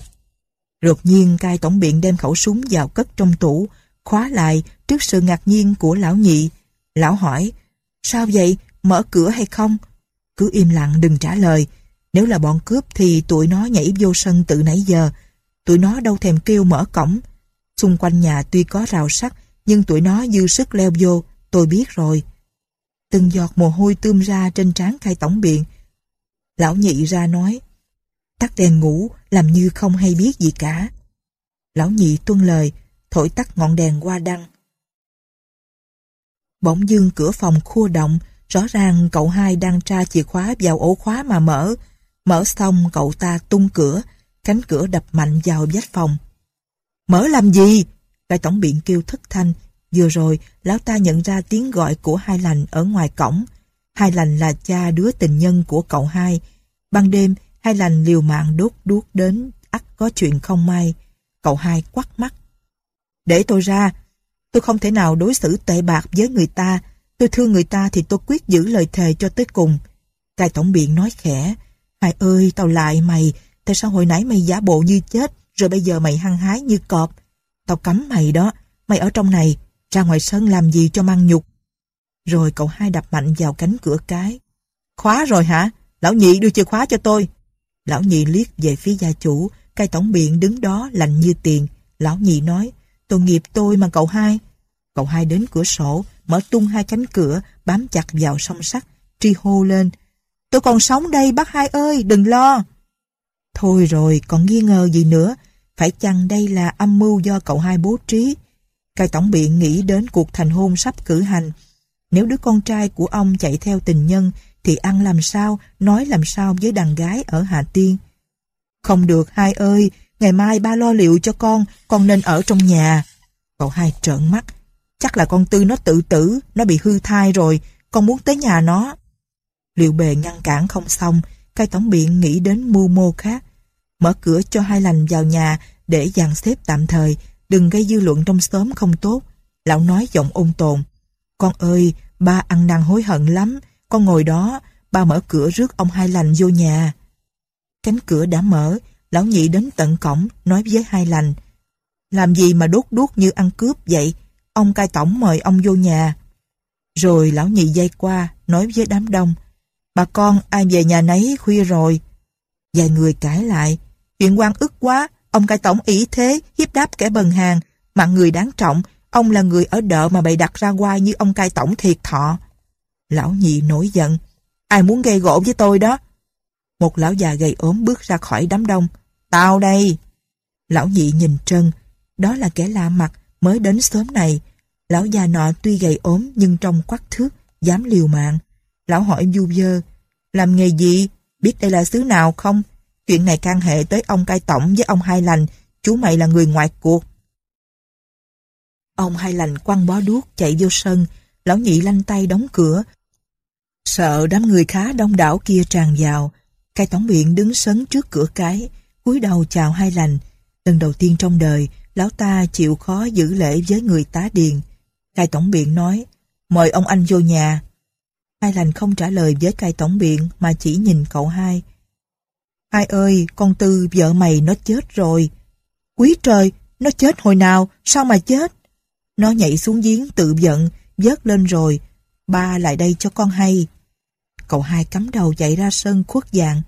Speaker 1: Đột nhiên cai tổng biện đem khẩu súng vào cất trong tủ, khóa lại trước sự ngạc nhiên của lão nhị. Lão hỏi, sao vậy, mở cửa hay không? Cứ im lặng đừng trả lời, nếu là bọn cướp thì tụi nó nhảy vô sân tự nãy giờ. Tụi nó đâu thèm kêu mở cổng. Xung quanh nhà tuy có rào sắt, nhưng tụi nó dư sức leo vô, tôi biết rồi. Từng giọt mồ hôi tươm ra trên trán khai tổng biện. Lão nhị ra nói, tắt đèn ngủ, làm như không hay biết gì cả. Lão nhị tuân lời, thổi tắt ngọn đèn qua đăng. Bỗng dưng cửa phòng khua động, rõ ràng cậu hai đang tra chìa khóa vào ổ khóa mà mở, Mở xong cậu ta tung cửa, cánh cửa đập mạnh vào vách phòng. Mở làm gì? Đại tổng biện kêu thất thanh. Vừa rồi, lão ta nhận ra tiếng gọi của hai lành ở ngoài cổng. Hai lành là cha đứa tình nhân của cậu hai. Ban đêm, hai lành liều mạng đốt đuốc đến, ắt có chuyện không may. Cậu hai quắt mắt. Để tôi ra, tôi không thể nào đối xử tệ bạc với người ta. Tôi thương người ta thì tôi quyết giữ lời thề cho tới cùng. Đại tổng biện nói khẽ, Mày ơi, tao lại mày, tại sao hồi nãy mày giả bộ như chết, rồi bây giờ mày hăng hái như cọp? Tao cấm mày đó, mày ở trong này, ra ngoài sân làm gì cho mang nhục? Rồi cậu hai đập mạnh vào cánh cửa cái. Khóa rồi hả? Lão nhị đưa chìa khóa cho tôi. Lão nhị liếc về phía gia chủ, cai tổng biện đứng đó lạnh như tiền. Lão nhị nói, tội nghiệp tôi mà cậu hai. Cậu hai đến cửa sổ, mở tung hai cánh cửa, bám chặt vào song sắt, tri hô lên, Tôi còn sống đây bác hai ơi, đừng lo. Thôi rồi, còn nghi ngờ gì nữa. Phải chăng đây là âm mưu do cậu hai bố trí? Cai tổng biện nghĩ đến cuộc thành hôn sắp cử hành. Nếu đứa con trai của ông chạy theo tình nhân thì ăn làm sao, nói làm sao với đàn gái ở Hà Tiên. Không được hai ơi, ngày mai ba lo liệu cho con, con nên ở trong nhà. Cậu hai trợn mắt, chắc là con Tư nó tự tử, nó bị hư thai rồi, con muốn tới nhà nó. Liệu bề ngăn cản không xong, cai tổng biện nghĩ đến mưu mô khác. Mở cửa cho hai lành vào nhà để dàn xếp tạm thời, đừng gây dư luận trong xóm không tốt. Lão nói giọng ôn tồn. Con ơi, ba ăn năn hối hận lắm, con ngồi đó, ba mở cửa rước ông hai lành vô nhà. Cánh cửa đã mở, lão nhị đến tận cổng, nói với hai lành. Làm gì mà đốt đuốc như ăn cướp vậy? Ông cai tổng mời ông vô nhà. Rồi lão nhị dây qua, nói với đám đông bà con ai về nhà nấy khuya rồi. Vài người cãi lại, chuyện quan ức quá, ông cai tổng ý thế, hiếp đáp kẻ bần hàng, mạng người đáng trọng, ông là người ở đợ mà bày đặt ra quai như ông cai tổng thiệt thọ. Lão nhị nổi giận, ai muốn gây gỗ với tôi đó? Một lão già gầy ốm bước ra khỏi đám đông, tao đây. Lão nhị nhìn Trân, đó là kẻ lạ mặt mới đến sớm này. Lão già nọ tuy gầy ốm nhưng trong quắc thước, dám liều mạng. Lão hỏi du dơ, làm nghề gì? Biết đây là xứ nào không? Chuyện này can hệ tới ông cai tổng với ông hai lành, chú mày là người ngoại cuộc. Ông hai lành quăng bó đuốc chạy vô sân, lão nhị lanh tay đóng cửa. Sợ đám người khá đông đảo kia tràn vào, cai tổng biện đứng sấn trước cửa cái, cúi đầu chào hai lành. Lần đầu tiên trong đời, lão ta chịu khó giữ lễ với người tá điền. Cai tổng biện nói, mời ông anh vô nhà. Hai lành không trả lời với cai tổng biện mà chỉ nhìn cậu hai. Hai ơi, con Tư vợ mày nó chết rồi. Quý trời, nó chết hồi nào, sao mà chết? Nó nhảy xuống giếng tự giận, vớt lên rồi. Ba lại đây cho con hay. Cậu hai cắm đầu chạy ra sân khuất dạng.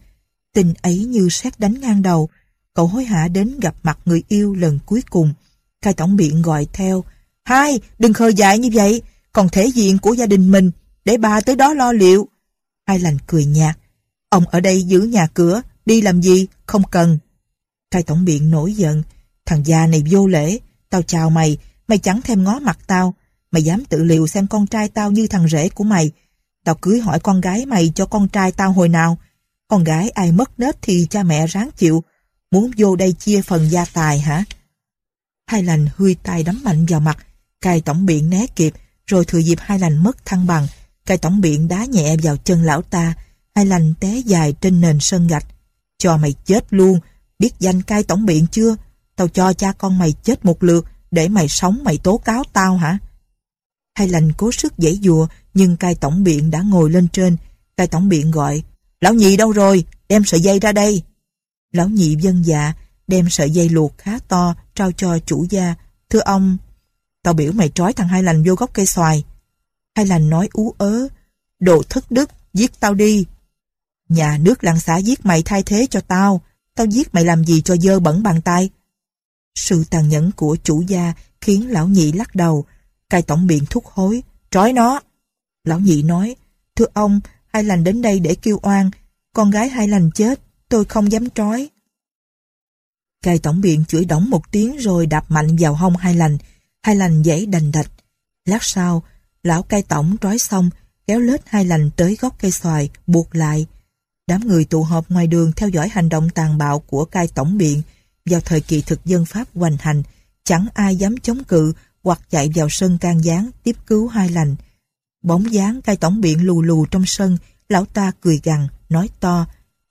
Speaker 1: Tình ấy như xét đánh ngang đầu. Cậu hối hả đến gặp mặt người yêu lần cuối cùng. Cai tổng biện gọi theo. Hai, đừng khờ dại như vậy. Còn thể diện của gia đình mình để bà tới đó lo liệu. Hai lành cười nhạt. Ông ở đây giữ nhà cửa, đi làm gì, không cần. Cai tổng biện nổi giận. Thằng già này vô lễ. Tao chào mày, mày chẳng thèm ngó mặt tao. Mày dám tự liều xem con trai tao như thằng rể của mày. Tao cưới hỏi con gái mày cho con trai tao hồi nào. Con gái ai mất nết thì cha mẹ ráng chịu. Muốn vô đây chia phần gia tài hả? Hai lành huy tay đấm mạnh vào mặt. Cai tổng biện né kịp, rồi thừa dịp hai lành mất thăng bằng cây tổng biện đá nhẹ vào chân lão ta, hai lành té dài trên nền sân gạch. Cho mày chết luôn, biết danh cai tổng biện chưa? Tao cho cha con mày chết một lượt, để mày sống mày tố cáo tao hả? Hai lành cố sức dãy dùa, nhưng cai tổng biện đã ngồi lên trên. Cai tổng biện gọi, lão nhị đâu rồi, đem sợi dây ra đây. Lão nhị dân vâng dạ, đem sợi dây luộc khá to, trao cho chủ gia. Thưa ông, tao biểu mày trói thằng hai lành vô gốc cây xoài hay là nói ú ớ, đồ thất đức, giết tao đi. Nhà nước làng xã giết mày thay thế cho tao, tao giết mày làm gì cho dơ bẩn bàn tay. Sự tàn nhẫn của chủ gia khiến lão nhị lắc đầu, cai tổng biện thúc hối, trói nó. Lão nhị nói, thưa ông, hai lành đến đây để kêu oan, con gái hai lành chết, tôi không dám trói. Cai tổng biện chửi đóng một tiếng rồi đạp mạnh vào hông hai lành, hai lành dãy đành đạch. Lát sau, Lão cai tổng trói xong, kéo lết hai lành tới gốc cây xoài, buộc lại. Đám người tụ họp ngoài đường theo dõi hành động tàn bạo của cai tổng biện vào thời kỳ thực dân Pháp hoành hành. Chẳng ai dám chống cự hoặc chạy vào sân can gián tiếp cứu hai lành. Bóng dáng cai tổng biện lù lù trong sân, lão ta cười gằn nói to.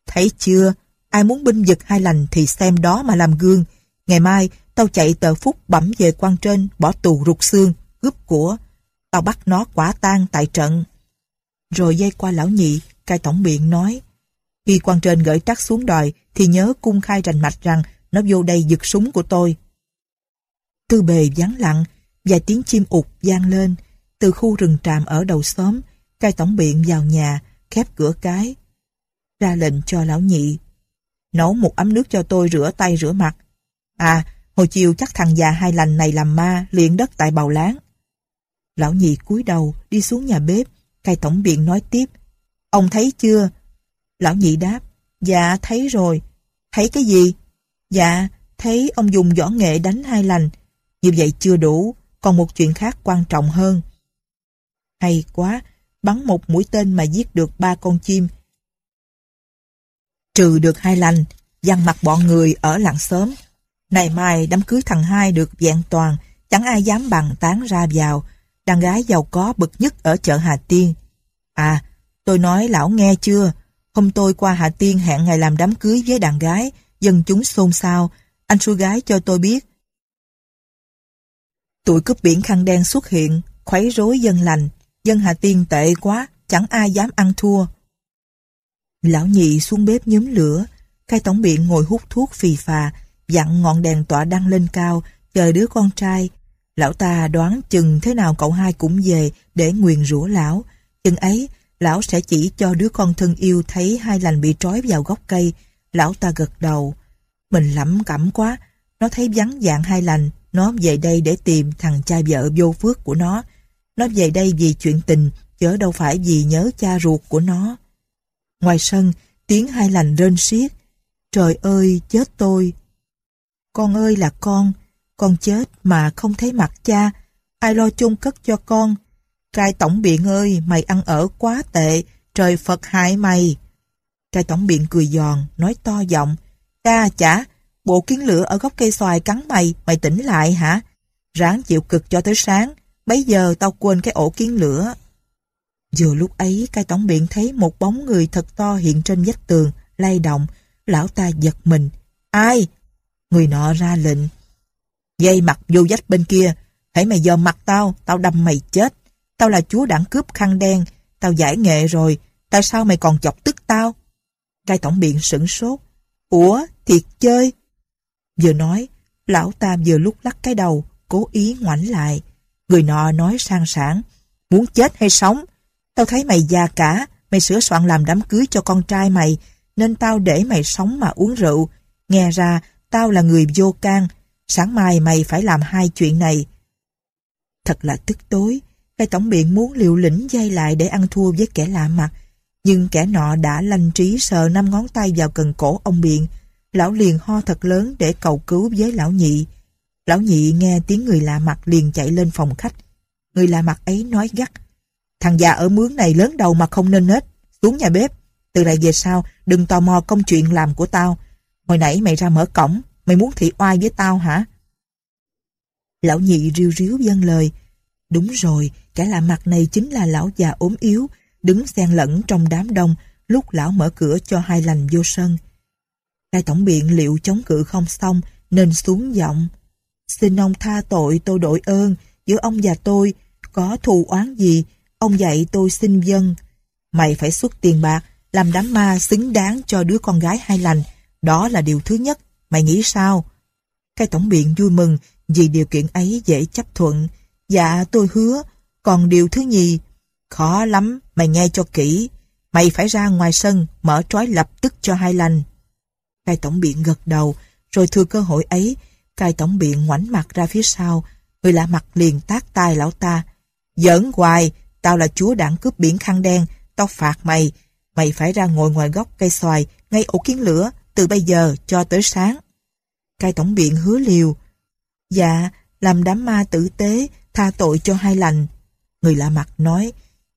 Speaker 1: Thấy chưa, ai muốn binh vực hai lành thì xem đó mà làm gương. Ngày mai, tao chạy tờ phúc bẩm về quan trên, bỏ tù rụt xương, cướp của tao bắt nó quả tang tại trận. Rồi dây qua lão nhị, cai tổng biện nói, khi quan trên gửi trắc xuống đòi thì nhớ cung khai rành mạch rằng nó vô đây giật súng của tôi. Tư bề vắng lặng, vài tiếng chim ụt vang lên, từ khu rừng tràm ở đầu xóm, cai tổng biện vào nhà, khép cửa cái, ra lệnh cho lão nhị. Nấu một ấm nước cho tôi rửa tay rửa mặt. À, hồi chiều chắc thằng già hai lành này làm ma, liền đất tại bào láng. Lão nhị cúi đầu đi xuống nhà bếp, cai tổng biện nói tiếp. Ông thấy chưa? Lão nhị đáp. Dạ, thấy rồi. Thấy cái gì? Dạ, thấy ông dùng võ nghệ đánh hai lành. Như vậy chưa đủ, còn một chuyện khác quan trọng hơn. Hay quá, bắn một mũi tên mà giết được ba con chim. Trừ được hai lành, dằn mặt bọn người ở lặng sớm. Này mai đám cưới thằng hai được vẹn toàn, chẳng ai dám bằng tán ra vào, đàn gái giàu có bực nhất ở chợ Hà Tiên. À, tôi nói lão nghe chưa? Hôm tôi qua Hà Tiên hẹn ngày làm đám cưới với đàn gái, dân chúng xôn xao, anh xui gái cho tôi biết. Tụi cướp biển khăn đen xuất hiện, khuấy rối dân lành, dân Hà Tiên tệ quá, chẳng ai dám ăn thua. Lão nhị xuống bếp nhóm lửa, khai tổng biện ngồi hút thuốc phì phà, dặn ngọn đèn tỏa đăng lên cao, chờ đứa con trai Lão ta đoán chừng thế nào cậu hai cũng về để nguyền rủa lão. Chừng ấy, lão sẽ chỉ cho đứa con thân yêu thấy hai lành bị trói vào gốc cây. Lão ta gật đầu. Mình lẩm cẩm quá, nó thấy vắng dạng hai lành, nó về đây để tìm thằng cha vợ vô phước của nó. Nó về đây vì chuyện tình, chớ đâu phải vì nhớ cha ruột của nó. Ngoài sân, tiếng hai lành rên xiết. Trời ơi, chết tôi! Con ơi là con! Con chết mà không thấy mặt cha, ai lo chung cất cho con. cai tổng biện ơi, mày ăn ở quá tệ, trời Phật hại mày. cai tổng biện cười giòn, nói to giọng. Ca chả, bộ kiến lửa ở gốc cây xoài cắn mày, mày tỉnh lại hả? Ráng chịu cực cho tới sáng, bấy giờ tao quên cái ổ kiến lửa. Vừa lúc ấy, cai tổng biện thấy một bóng người thật to hiện trên vách tường, lay động. Lão ta giật mình. Ai? Người nọ ra lệnh dây mặt vô dách bên kia. Hãy mày dò mặt tao, tao đâm mày chết. Tao là chúa đẳng cướp khăn đen. Tao giải nghệ rồi. Tại sao mày còn chọc tức tao? Rai tổng biện sửng sốt. Ủa, thiệt chơi. Vừa nói, lão ta vừa lúc lắc cái đầu, cố ý ngoảnh lại. Người nọ nói sang sảng. Muốn chết hay sống? Tao thấy mày già cả, mày sửa soạn làm đám cưới cho con trai mày, nên tao để mày sống mà uống rượu. Nghe ra, tao là người vô can, sáng mai mày phải làm hai chuyện này. Thật là tức tối, cái tổng biện muốn liều lĩnh dây lại để ăn thua với kẻ lạ mặt, nhưng kẻ nọ đã lanh trí sờ năm ngón tay vào cần cổ ông biện, lão liền ho thật lớn để cầu cứu với lão nhị. Lão nhị nghe tiếng người lạ mặt liền chạy lên phòng khách. Người lạ mặt ấy nói gắt, thằng già ở mướn này lớn đầu mà không nên hết, xuống nhà bếp. Từ nay về sau, đừng tò mò công chuyện làm của tao. Hồi nãy mày ra mở cổng, Mày muốn thị oai với tao hả? Lão nhị riêu riếu dâng lời. Đúng rồi, kẻ lạ mặt này chính là lão già ốm yếu, đứng xen lẫn trong đám đông lúc lão mở cửa cho hai lành vô sân. Cai tổng biện liệu chống cự không xong nên xuống giọng. Xin ông tha tội tôi đội ơn, giữa ông và tôi có thù oán gì, ông dạy tôi xin dân. Mày phải xuất tiền bạc, làm đám ma xứng đáng cho đứa con gái hai lành, đó là điều thứ nhất. Mày nghĩ sao? Cái tổng biện vui mừng vì điều kiện ấy dễ chấp thuận. Dạ tôi hứa, còn điều thứ nhì, khó lắm, mày nghe cho kỹ. Mày phải ra ngoài sân, mở trói lập tức cho hai lành. Cai tổng biện gật đầu, rồi thừa cơ hội ấy, cai tổng biện ngoảnh mặt ra phía sau, người lạ mặt liền tác tai lão ta. Giỡn hoài, tao là chúa đảng cướp biển khăn đen, tao phạt mày. Mày phải ra ngồi ngoài góc cây xoài, ngay ổ kiến lửa, từ bây giờ cho tới sáng. Cai tổng biện hứa liều, dạ, làm đám ma tử tế, tha tội cho hai lành. Người lạ mặt nói,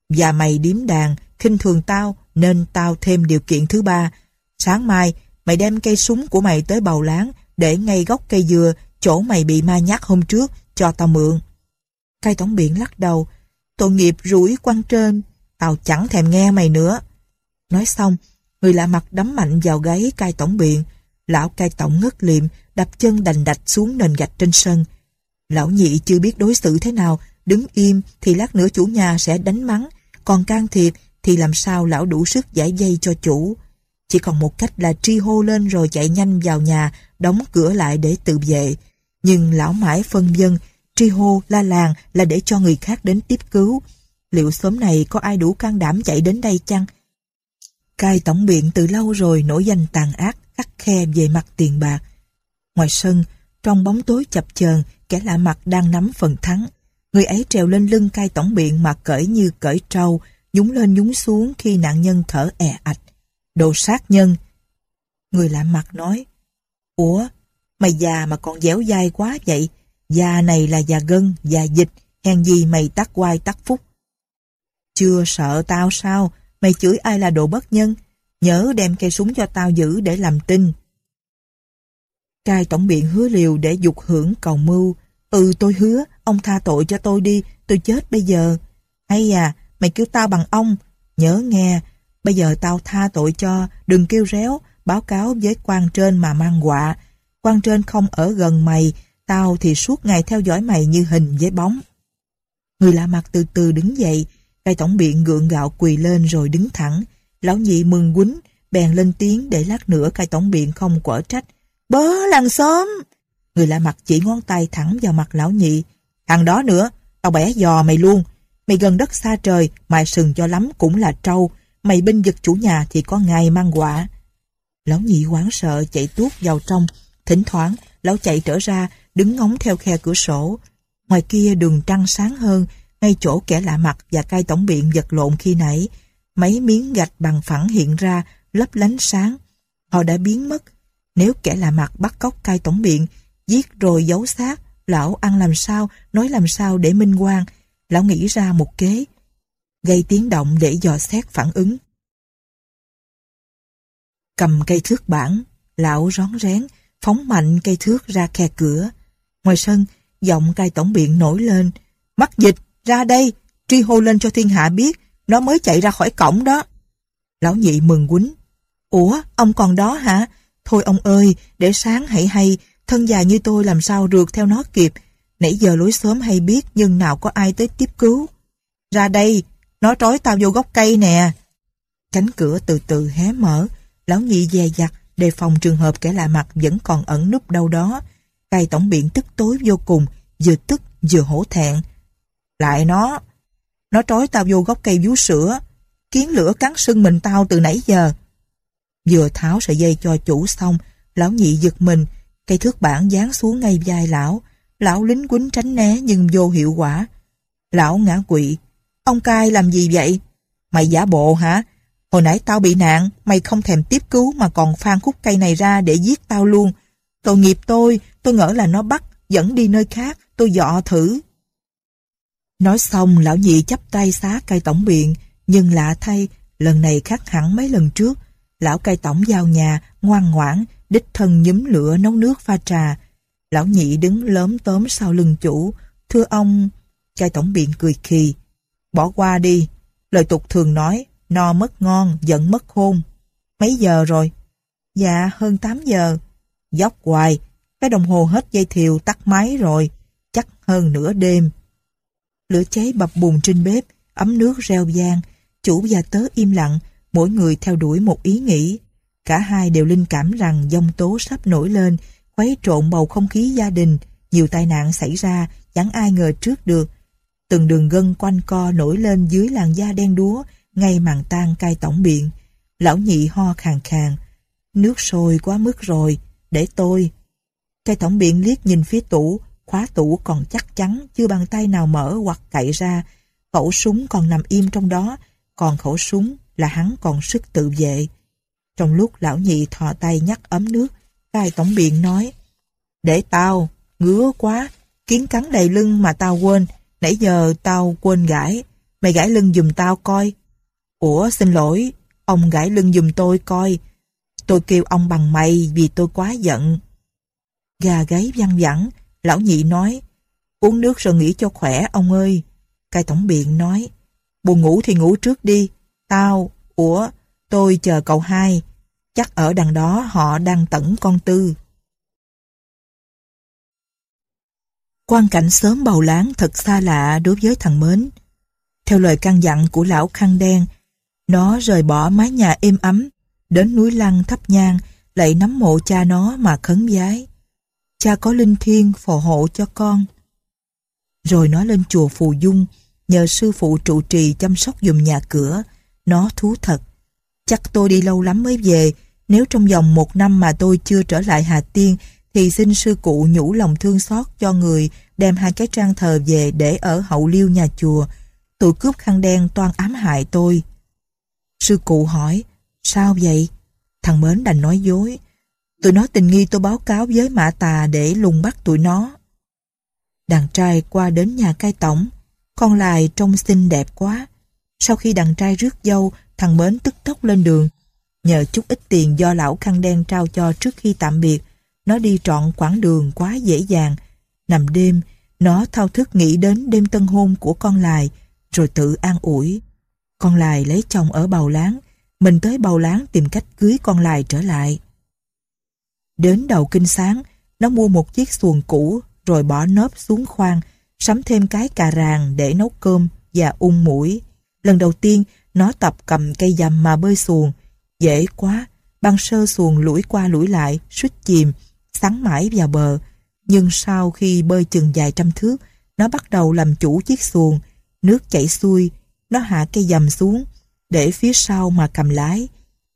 Speaker 1: và mày điếm đàn, khinh thường tao, nên tao thêm điều kiện thứ ba. Sáng mai, mày đem cây súng của mày tới bầu láng, để ngay gốc cây dừa, chỗ mày bị ma nhát hôm trước, cho tao mượn. Cai tổng biện lắc đầu, tội nghiệp rủi quăng trên, tao chẳng thèm nghe mày nữa. Nói xong, Người lạ mặt đấm mạnh vào gáy cai tổng biện. Lão cai tổng ngất liệm, đập chân đành đạch xuống nền gạch trên sân. Lão nhị chưa biết đối xử thế nào, đứng im thì lát nữa chủ nhà sẽ đánh mắng, còn can thiệp thì làm sao lão đủ sức giải dây cho chủ. Chỉ còn một cách là tri hô lên rồi chạy nhanh vào nhà, đóng cửa lại để tự vệ. Nhưng lão mãi phân dân, tri hô la làng là để cho người khác đến tiếp cứu. Liệu sớm này có ai đủ can đảm chạy đến đây chăng? Cai tổng biện từ lâu rồi nổi danh tàn ác, khắc khe về mặt tiền bạc. Ngoài sân, trong bóng tối chập chờn, kẻ lạ mặt đang nắm phần thắng. Người ấy trèo lên lưng cai tổng biện mà cởi như cởi trâu, nhúng lên nhúng xuống khi nạn nhân thở è ạch. Đồ sát nhân! Người lạ mặt nói, Ủa, mày già mà còn dẻo dai quá vậy? Già này là già gân, già dịch, hèn gì mày tắt quai tắt phúc. Chưa sợ tao sao? Mày chửi ai là đồ bất nhân. Nhớ đem cây súng cho tao giữ để làm tin. Cai tổng biện hứa liều để dục hưởng cầu mưu. Ừ tôi hứa, ông tha tội cho tôi đi, tôi chết bây giờ. Hay à, mày kêu tao bằng ông. Nhớ nghe, bây giờ tao tha tội cho, đừng kêu réo, báo cáo với quan trên mà mang quạ. Quan trên không ở gần mày, tao thì suốt ngày theo dõi mày như hình với bóng. Người lạ mặt từ từ đứng dậy, Ngài Tổng Biện gượng gạo quỳ lên rồi đứng thẳng. Lão nhị mừng quýnh, bèn lên tiếng để lát nữa Ngài Tổng Biện không quở trách. Bớ làng xóm! Người lạ mặt chỉ ngón tay thẳng vào mặt lão nhị. Thằng đó nữa, tao bẻ dò mày luôn. Mày gần đất xa trời, mày sừng cho lắm cũng là trâu. Mày binh giật chủ nhà thì có ngày mang quả. Lão nhị hoảng sợ chạy tuốt vào trong. Thỉnh thoảng, lão chạy trở ra, đứng ngóng theo khe cửa sổ. Ngoài kia đường trăng sáng hơn, ngay chỗ kẻ lạ mặt và cai tổng biện vật lộn khi nãy. Mấy miếng gạch bằng phẳng hiện ra, lấp lánh sáng. Họ đã biến mất. Nếu kẻ lạ mặt bắt cóc cai tổng biện, giết rồi giấu xác, lão ăn làm sao, nói làm sao để minh quan. Lão nghĩ ra một kế, gây tiếng động để dò xét phản ứng. Cầm cây thước bản, lão rón rén, phóng mạnh cây thước ra khe cửa. Ngoài sân, giọng cai tổng biện nổi lên, mắt dịch, ra đây, truy hô lên cho thiên hạ biết, nó mới chạy ra khỏi cổng đó. Lão nhị mừng quýnh. Ủa, ông còn đó hả? Thôi ông ơi, để sáng hãy hay, thân già như tôi làm sao rượt theo nó kịp. Nãy giờ lối sớm hay biết nhưng nào có ai tới tiếp cứu. Ra đây, nó trói tao vô gốc cây nè. Cánh cửa từ từ hé mở, lão nhị dè dặt, đề phòng trường hợp kẻ lạ mặt vẫn còn ẩn núp đâu đó. cây tổng biện tức tối vô cùng, vừa tức vừa hổ thẹn, lại nó, nó trói tao vô gốc cây vú sữa, kiến lửa cắn sưng mình tao từ nãy giờ. Vừa tháo sợi dây cho chủ xong, lão nhị giật mình, cây thước bản dán xuống ngay vai lão. Lão lính quýnh tránh né nhưng vô hiệu quả. Lão ngã quỵ. Ông cai làm gì vậy? Mày giả bộ hả? Hồi nãy tao bị nạn, mày không thèm tiếp cứu mà còn phan khúc cây này ra để giết tao luôn. Tội nghiệp tôi, tôi ngỡ là nó bắt, dẫn đi nơi khác, tôi dọ thử, Nói xong, lão nhị chắp tay xá cai tổng biện, nhưng lạ thay, lần này khác hẳn mấy lần trước. Lão cai tổng vào nhà, ngoan ngoãn, đích thân nhúm lửa nấu nước pha trà. Lão nhị đứng lớn tóm sau lưng chủ, thưa ông, cai tổng biện cười khì. Bỏ qua đi, lời tục thường nói, no mất ngon, giận mất khôn. Mấy giờ rồi? Dạ, hơn 8 giờ. Dốc hoài, cái đồng hồ hết dây thiều tắt máy rồi, chắc hơn nửa đêm lửa cháy bập bùng trên bếp, ấm nước reo vang, chủ và tớ im lặng, mỗi người theo đuổi một ý nghĩ. Cả hai đều linh cảm rằng dông tố sắp nổi lên, khuấy trộn bầu không khí gia đình, nhiều tai nạn xảy ra, chẳng ai ngờ trước được. Từng đường gân quanh co nổi lên dưới làn da đen đúa, ngay màn tan cai tổng biện. Lão nhị ho khàn khàn, nước sôi quá mức rồi, để tôi. Cai tổng biện liếc nhìn phía tủ, khóa tủ còn chắc chắn, chưa bàn tay nào mở hoặc cậy ra. Khẩu súng còn nằm im trong đó, còn khẩu súng là hắn còn sức tự vệ. Trong lúc lão nhị thò tay nhắc ấm nước, cai tổng biện nói Để tao, ngứa quá, kiến cắn đầy lưng mà tao quên, nãy giờ tao quên gãi. Mày gãi lưng giùm tao coi. Ủa xin lỗi, ông gãi lưng giùm tôi coi. Tôi kêu ông bằng mày vì tôi quá giận. Gà gáy văng vẳng, Lão nhị nói, uống nước rồi nghỉ cho khỏe ông ơi. Cai tổng biện nói, buồn ngủ thì ngủ trước đi. Tao, ủa, tôi chờ cậu hai. Chắc ở đằng đó họ đang tẩn con tư. Quan cảnh sớm bầu láng thật xa lạ đối với thằng Mến. Theo lời căn dặn của lão khăn đen, nó rời bỏ mái nhà êm ấm, đến núi lăng thấp nhang, lại nắm mộ cha nó mà khấn vái cha có linh thiên phò hộ cho con. Rồi nó lên chùa Phù Dung, nhờ sư phụ trụ trì chăm sóc dùm nhà cửa. Nó thú thật. Chắc tôi đi lâu lắm mới về, nếu trong vòng một năm mà tôi chưa trở lại Hà Tiên thì xin sư cụ nhủ lòng thương xót cho người đem hai cái trang thờ về để ở hậu liêu nhà chùa. Tụi cướp khăn đen toan ám hại tôi. Sư cụ hỏi, sao vậy? Thằng Mến đành nói dối, Tụi nó tình nghi tôi báo cáo với mã tà để lùng bắt tụi nó. Đàn trai qua đến nhà cai tổng. Con lại trông xinh đẹp quá. Sau khi đàn trai rước dâu, thằng Mến tức tốc lên đường. Nhờ chút ít tiền do lão khăn đen trao cho trước khi tạm biệt, nó đi trọn quãng đường quá dễ dàng. Nằm đêm, nó thao thức nghĩ đến đêm tân hôn của con lại, rồi tự an ủi. Con lại lấy chồng ở Bầu Láng, mình tới Bầu Láng tìm cách cưới con lại trở lại. Đến đầu kinh sáng, nó mua một chiếc xuồng cũ rồi bỏ nớp xuống khoang, sắm thêm cái cà ràng để nấu cơm và ung mũi. Lần đầu tiên, nó tập cầm cây dầm mà bơi xuồng. Dễ quá, băng sơ xuồng lủi qua lủi lại, suýt chìm, sắn mãi vào bờ. Nhưng sau khi bơi chừng vài trăm thước, nó bắt đầu làm chủ chiếc xuồng, nước chảy xuôi, nó hạ cây dầm xuống, để phía sau mà cầm lái.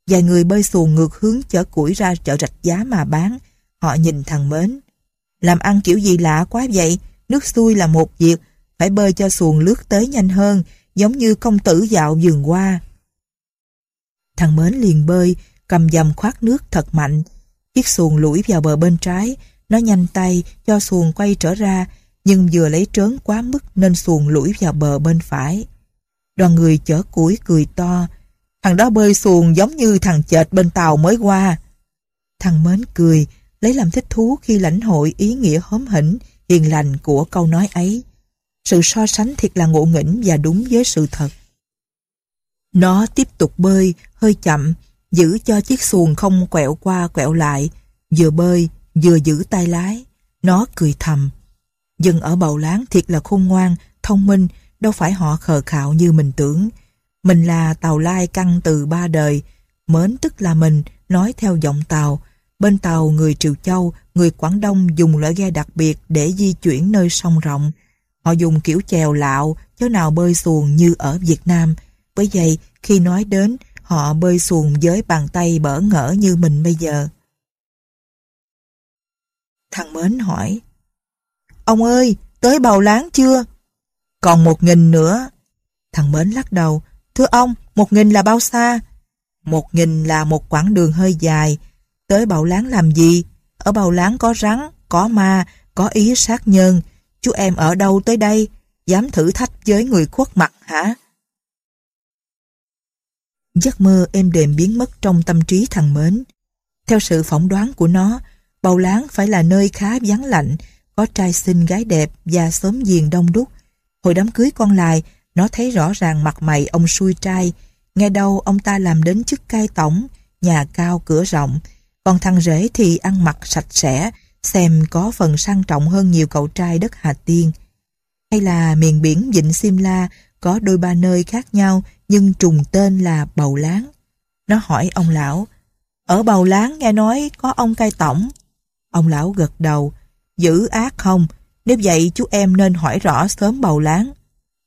Speaker 1: Vài người bơi xuồng ngược hướng chở củi ra chợ rạch giá mà bán. Họ nhìn thằng Mến. Làm ăn kiểu gì lạ quá vậy? Nước xuôi là một việc, phải bơi cho xuồng lướt tới nhanh hơn, giống như công tử dạo vườn qua. Thằng Mến liền bơi, cầm dầm khoát nước thật mạnh. Chiếc xuồng lủi vào bờ bên trái, nó nhanh tay cho xuồng quay trở ra, nhưng vừa lấy trớn quá mức nên xuồng lủi vào bờ bên phải. Đoàn người chở củi cười to, Thằng đó bơi xuồng giống như thằng chệt bên tàu mới qua. Thằng Mến cười, lấy làm thích thú khi lãnh hội ý nghĩa hóm hỉnh, hiền lành của câu nói ấy. Sự so sánh thiệt là ngộ nghĩnh và đúng với sự thật. Nó tiếp tục bơi, hơi chậm, giữ cho chiếc xuồng không quẹo qua quẹo lại, vừa bơi, vừa giữ tay lái. Nó cười thầm. Dân ở bầu láng thiệt là khôn ngoan, thông minh, đâu phải họ khờ khạo như mình tưởng. Mình là Tàu Lai căng từ ba đời, mến tức là mình, nói theo giọng Tàu. Bên Tàu người Triều Châu, người Quảng Đông dùng loại ghe đặc biệt để di chuyển nơi sông rộng. Họ dùng kiểu chèo lạo, chỗ nào bơi xuồng như ở Việt Nam. với vậy, khi nói đến, họ bơi xuồng với bàn tay bỡ ngỡ như mình bây giờ. Thằng Mến hỏi, Ông ơi, tới bầu láng chưa? Còn một nghìn nữa. Thằng Mến lắc đầu, Thưa ông, một nghìn là bao xa? Một nghìn là một quãng đường hơi dài. Tới Bảo Láng làm gì? Ở Bảo Láng có rắn, có ma, có ý sát nhân. Chú em ở đâu tới đây? Dám thử thách với người khuất mặt hả? Giấc mơ êm đềm biến mất trong tâm trí thằng Mến. Theo sự phỏng đoán của nó, Bầu Láng phải là nơi khá vắng lạnh, có trai xinh gái đẹp và xóm giềng đông đúc. Hồi đám cưới con lại, nó thấy rõ ràng mặt mày ông xui trai, nghe đâu ông ta làm đến chức cai tổng, nhà cao cửa rộng, còn thằng rể thì ăn mặc sạch sẽ, xem có phần sang trọng hơn nhiều cậu trai đất Hà Tiên. Hay là miền biển Vịnh Simla có đôi ba nơi khác nhau nhưng trùng tên là Bầu Láng. Nó hỏi ông lão, ở Bầu Láng nghe nói có ông cai tổng. Ông lão gật đầu, dữ ác không? Nếu vậy chú em nên hỏi rõ sớm Bầu Láng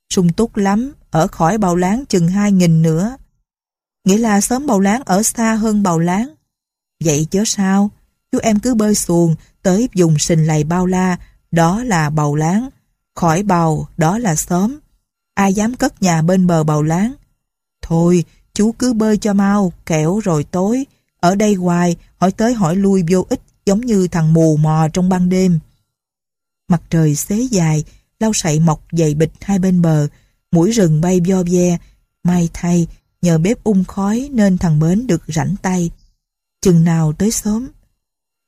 Speaker 1: sung túc lắm, ở khỏi Bào Láng chừng hai nghìn nữa. Nghĩa là sớm Bào Láng ở xa hơn Bào Láng. Vậy chứ sao, chú em cứ bơi xuồng tới dùng sình lầy bao la, đó là Bào Láng. Khỏi Bào, đó là xóm. Ai dám cất nhà bên bờ Bào Láng? Thôi, chú cứ bơi cho mau, kẻo rồi tối. Ở đây hoài, hỏi tới hỏi lui vô ích giống như thằng mù mò trong ban đêm. Mặt trời xế dài, lau sậy mọc dày bịch hai bên bờ, mũi rừng bay vo ve, may thay, nhờ bếp ung khói nên thằng Mến được rảnh tay. Chừng nào tới sớm.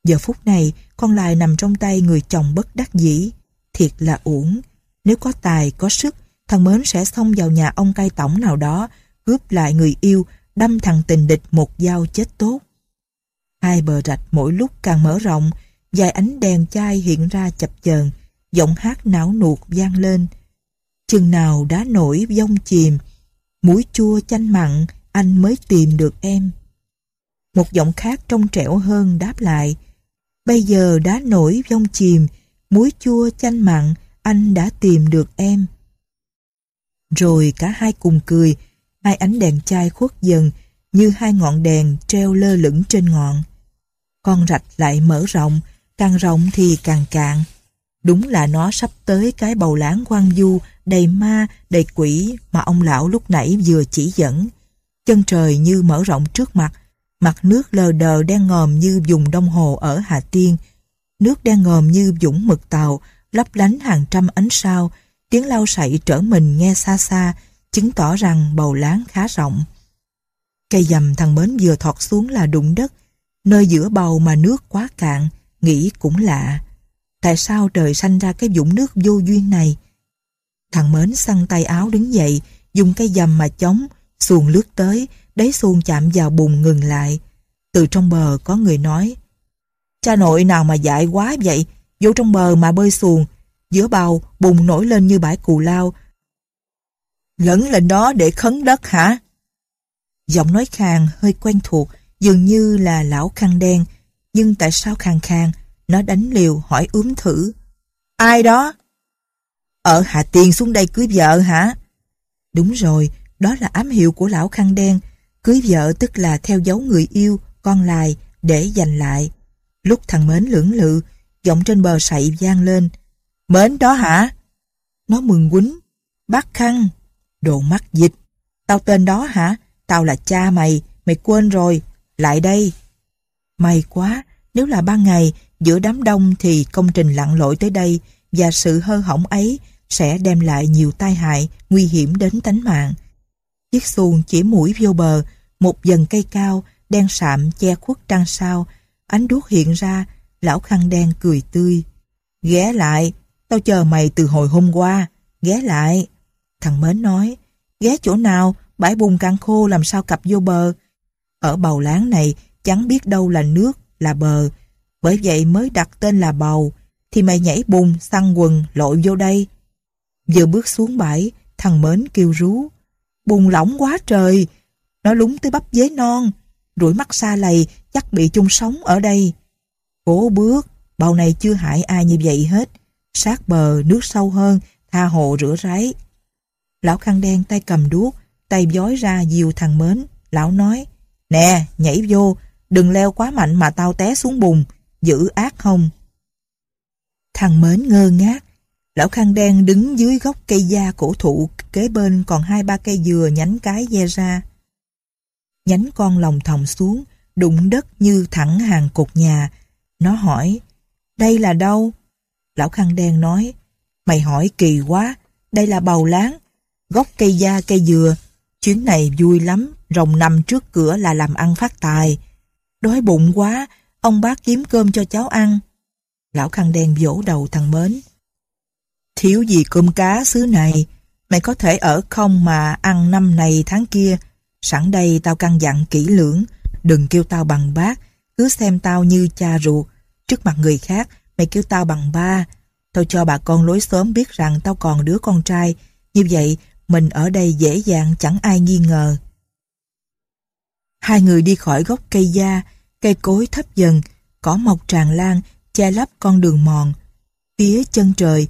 Speaker 1: Giờ phút này, con lại nằm trong tay người chồng bất đắc dĩ. Thiệt là uổng. Nếu có tài, có sức, thằng Mến sẽ xông vào nhà ông cai tổng nào đó, cướp lại người yêu, đâm thằng tình địch một dao chết tốt. Hai bờ rạch mỗi lúc càng mở rộng, dài ánh đèn chai hiện ra chập chờn giọng hát não nuột vang lên. Chừng nào đã nổi dông chìm, mũi chua chanh mặn, anh mới tìm được em. Một giọng khác trong trẻo hơn đáp lại, bây giờ đã nổi dông chìm, muối chua chanh mặn, anh đã tìm được em. Rồi cả hai cùng cười, hai ánh đèn chai khuất dần như hai ngọn đèn treo lơ lửng trên ngọn. Con rạch lại mở rộng, càng rộng thì càng cạn. Đúng là nó sắp tới cái bầu lãng quang du đầy ma, đầy quỷ mà ông lão lúc nãy vừa chỉ dẫn. Chân trời như mở rộng trước mặt, mặt nước lờ đờ đen ngòm như vùng đông hồ ở Hà Tiên. Nước đen ngòm như dũng mực tàu, lấp lánh hàng trăm ánh sao, tiếng lau sậy trở mình nghe xa xa, chứng tỏ rằng bầu láng khá rộng. Cây dầm thằng Mến vừa thọt xuống là đụng đất, nơi giữa bầu mà nước quá cạn, nghĩ cũng lạ tại sao trời sanh ra cái vũng nước vô duyên này. Thằng Mến xăng tay áo đứng dậy, dùng cây dầm mà chống, xuồng lướt tới, đáy xuồng chạm vào bùn ngừng lại. Từ trong bờ có người nói, Cha nội nào mà dại quá vậy, vô trong bờ mà bơi xuồng, giữa bào bùn nổi lên như bãi cù lao. Lẫn lên đó để khấn đất hả? Giọng nói khàn hơi quen thuộc, dường như là lão khăn đen, nhưng tại sao khàn khàn nó đánh liều hỏi ướm thử. Ai đó? Ở Hà Tiên xuống đây cưới vợ hả? Đúng rồi, đó là ám hiệu của lão khăn đen. Cưới vợ tức là theo dấu người yêu, con lại, để giành lại. Lúc thằng Mến lưỡng lự, giọng trên bờ sậy vang lên. Mến đó hả? Nó mừng quýnh. Bác khăn. Đồ mắt dịch. Tao tên đó hả? Tao là cha mày. Mày quên rồi. Lại đây. May quá. Nếu là ban ngày, Giữa đám đông thì công trình lặn lội tới đây và sự hơ hỏng ấy sẽ đem lại nhiều tai hại, nguy hiểm đến tánh mạng. Chiếc xuồng chỉ mũi vô bờ, một dần cây cao, đen sạm che khuất trăng sao, ánh đuốc hiện ra, lão khăn đen cười tươi. Ghé lại, tao chờ mày từ hồi hôm qua, ghé lại. Thằng Mến nói, ghé chỗ nào, bãi bùn càng khô làm sao cặp vô bờ. Ở bầu láng này, chẳng biết đâu là nước, là bờ, bởi vậy mới đặt tên là bầu, thì mày nhảy bùn, săn quần, lội vô đây. Vừa bước xuống bãi, thằng Mến kêu rú. Bùn lỏng quá trời, nó lúng tới bắp dế non, rủi mắt xa lầy, chắc bị chung sống ở đây. Cố bước, bầu này chưa hại ai như vậy hết. Sát bờ, nước sâu hơn, tha hồ rửa ráy. Lão khăn đen tay cầm đuốc, tay giói ra dìu thằng Mến. Lão nói, nè, nhảy vô, đừng leo quá mạnh mà tao té xuống bùn giữ ác không. Thằng Mến ngơ ngác, lão khang đen đứng dưới gốc cây da cổ thụ kế bên còn hai ba cây dừa nhánh cái ve ra. Nhánh con lòng thòng xuống, đụng đất như thẳng hàng cột nhà. Nó hỏi, đây là đâu? Lão khang đen nói, mày hỏi kỳ quá, đây là bầu láng, gốc cây da cây dừa. Chuyến này vui lắm, rồng nằm trước cửa là làm ăn phát tài. Đói bụng quá, ông bác kiếm cơm cho cháu ăn. Lão khăn đen vỗ đầu thằng Mến. Thiếu gì cơm cá xứ này, mày có thể ở không mà ăn năm này tháng kia. Sẵn đây tao căn dặn kỹ lưỡng, đừng kêu tao bằng bác, cứ xem tao như cha ruột. Trước mặt người khác, mày kêu tao bằng ba. Tao cho bà con lối xóm biết rằng tao còn đứa con trai, như vậy mình ở đây dễ dàng chẳng ai nghi ngờ. Hai người đi khỏi gốc cây da, Cây cối thấp dần, cỏ mọc tràn lan, che lấp con đường mòn. Phía chân trời,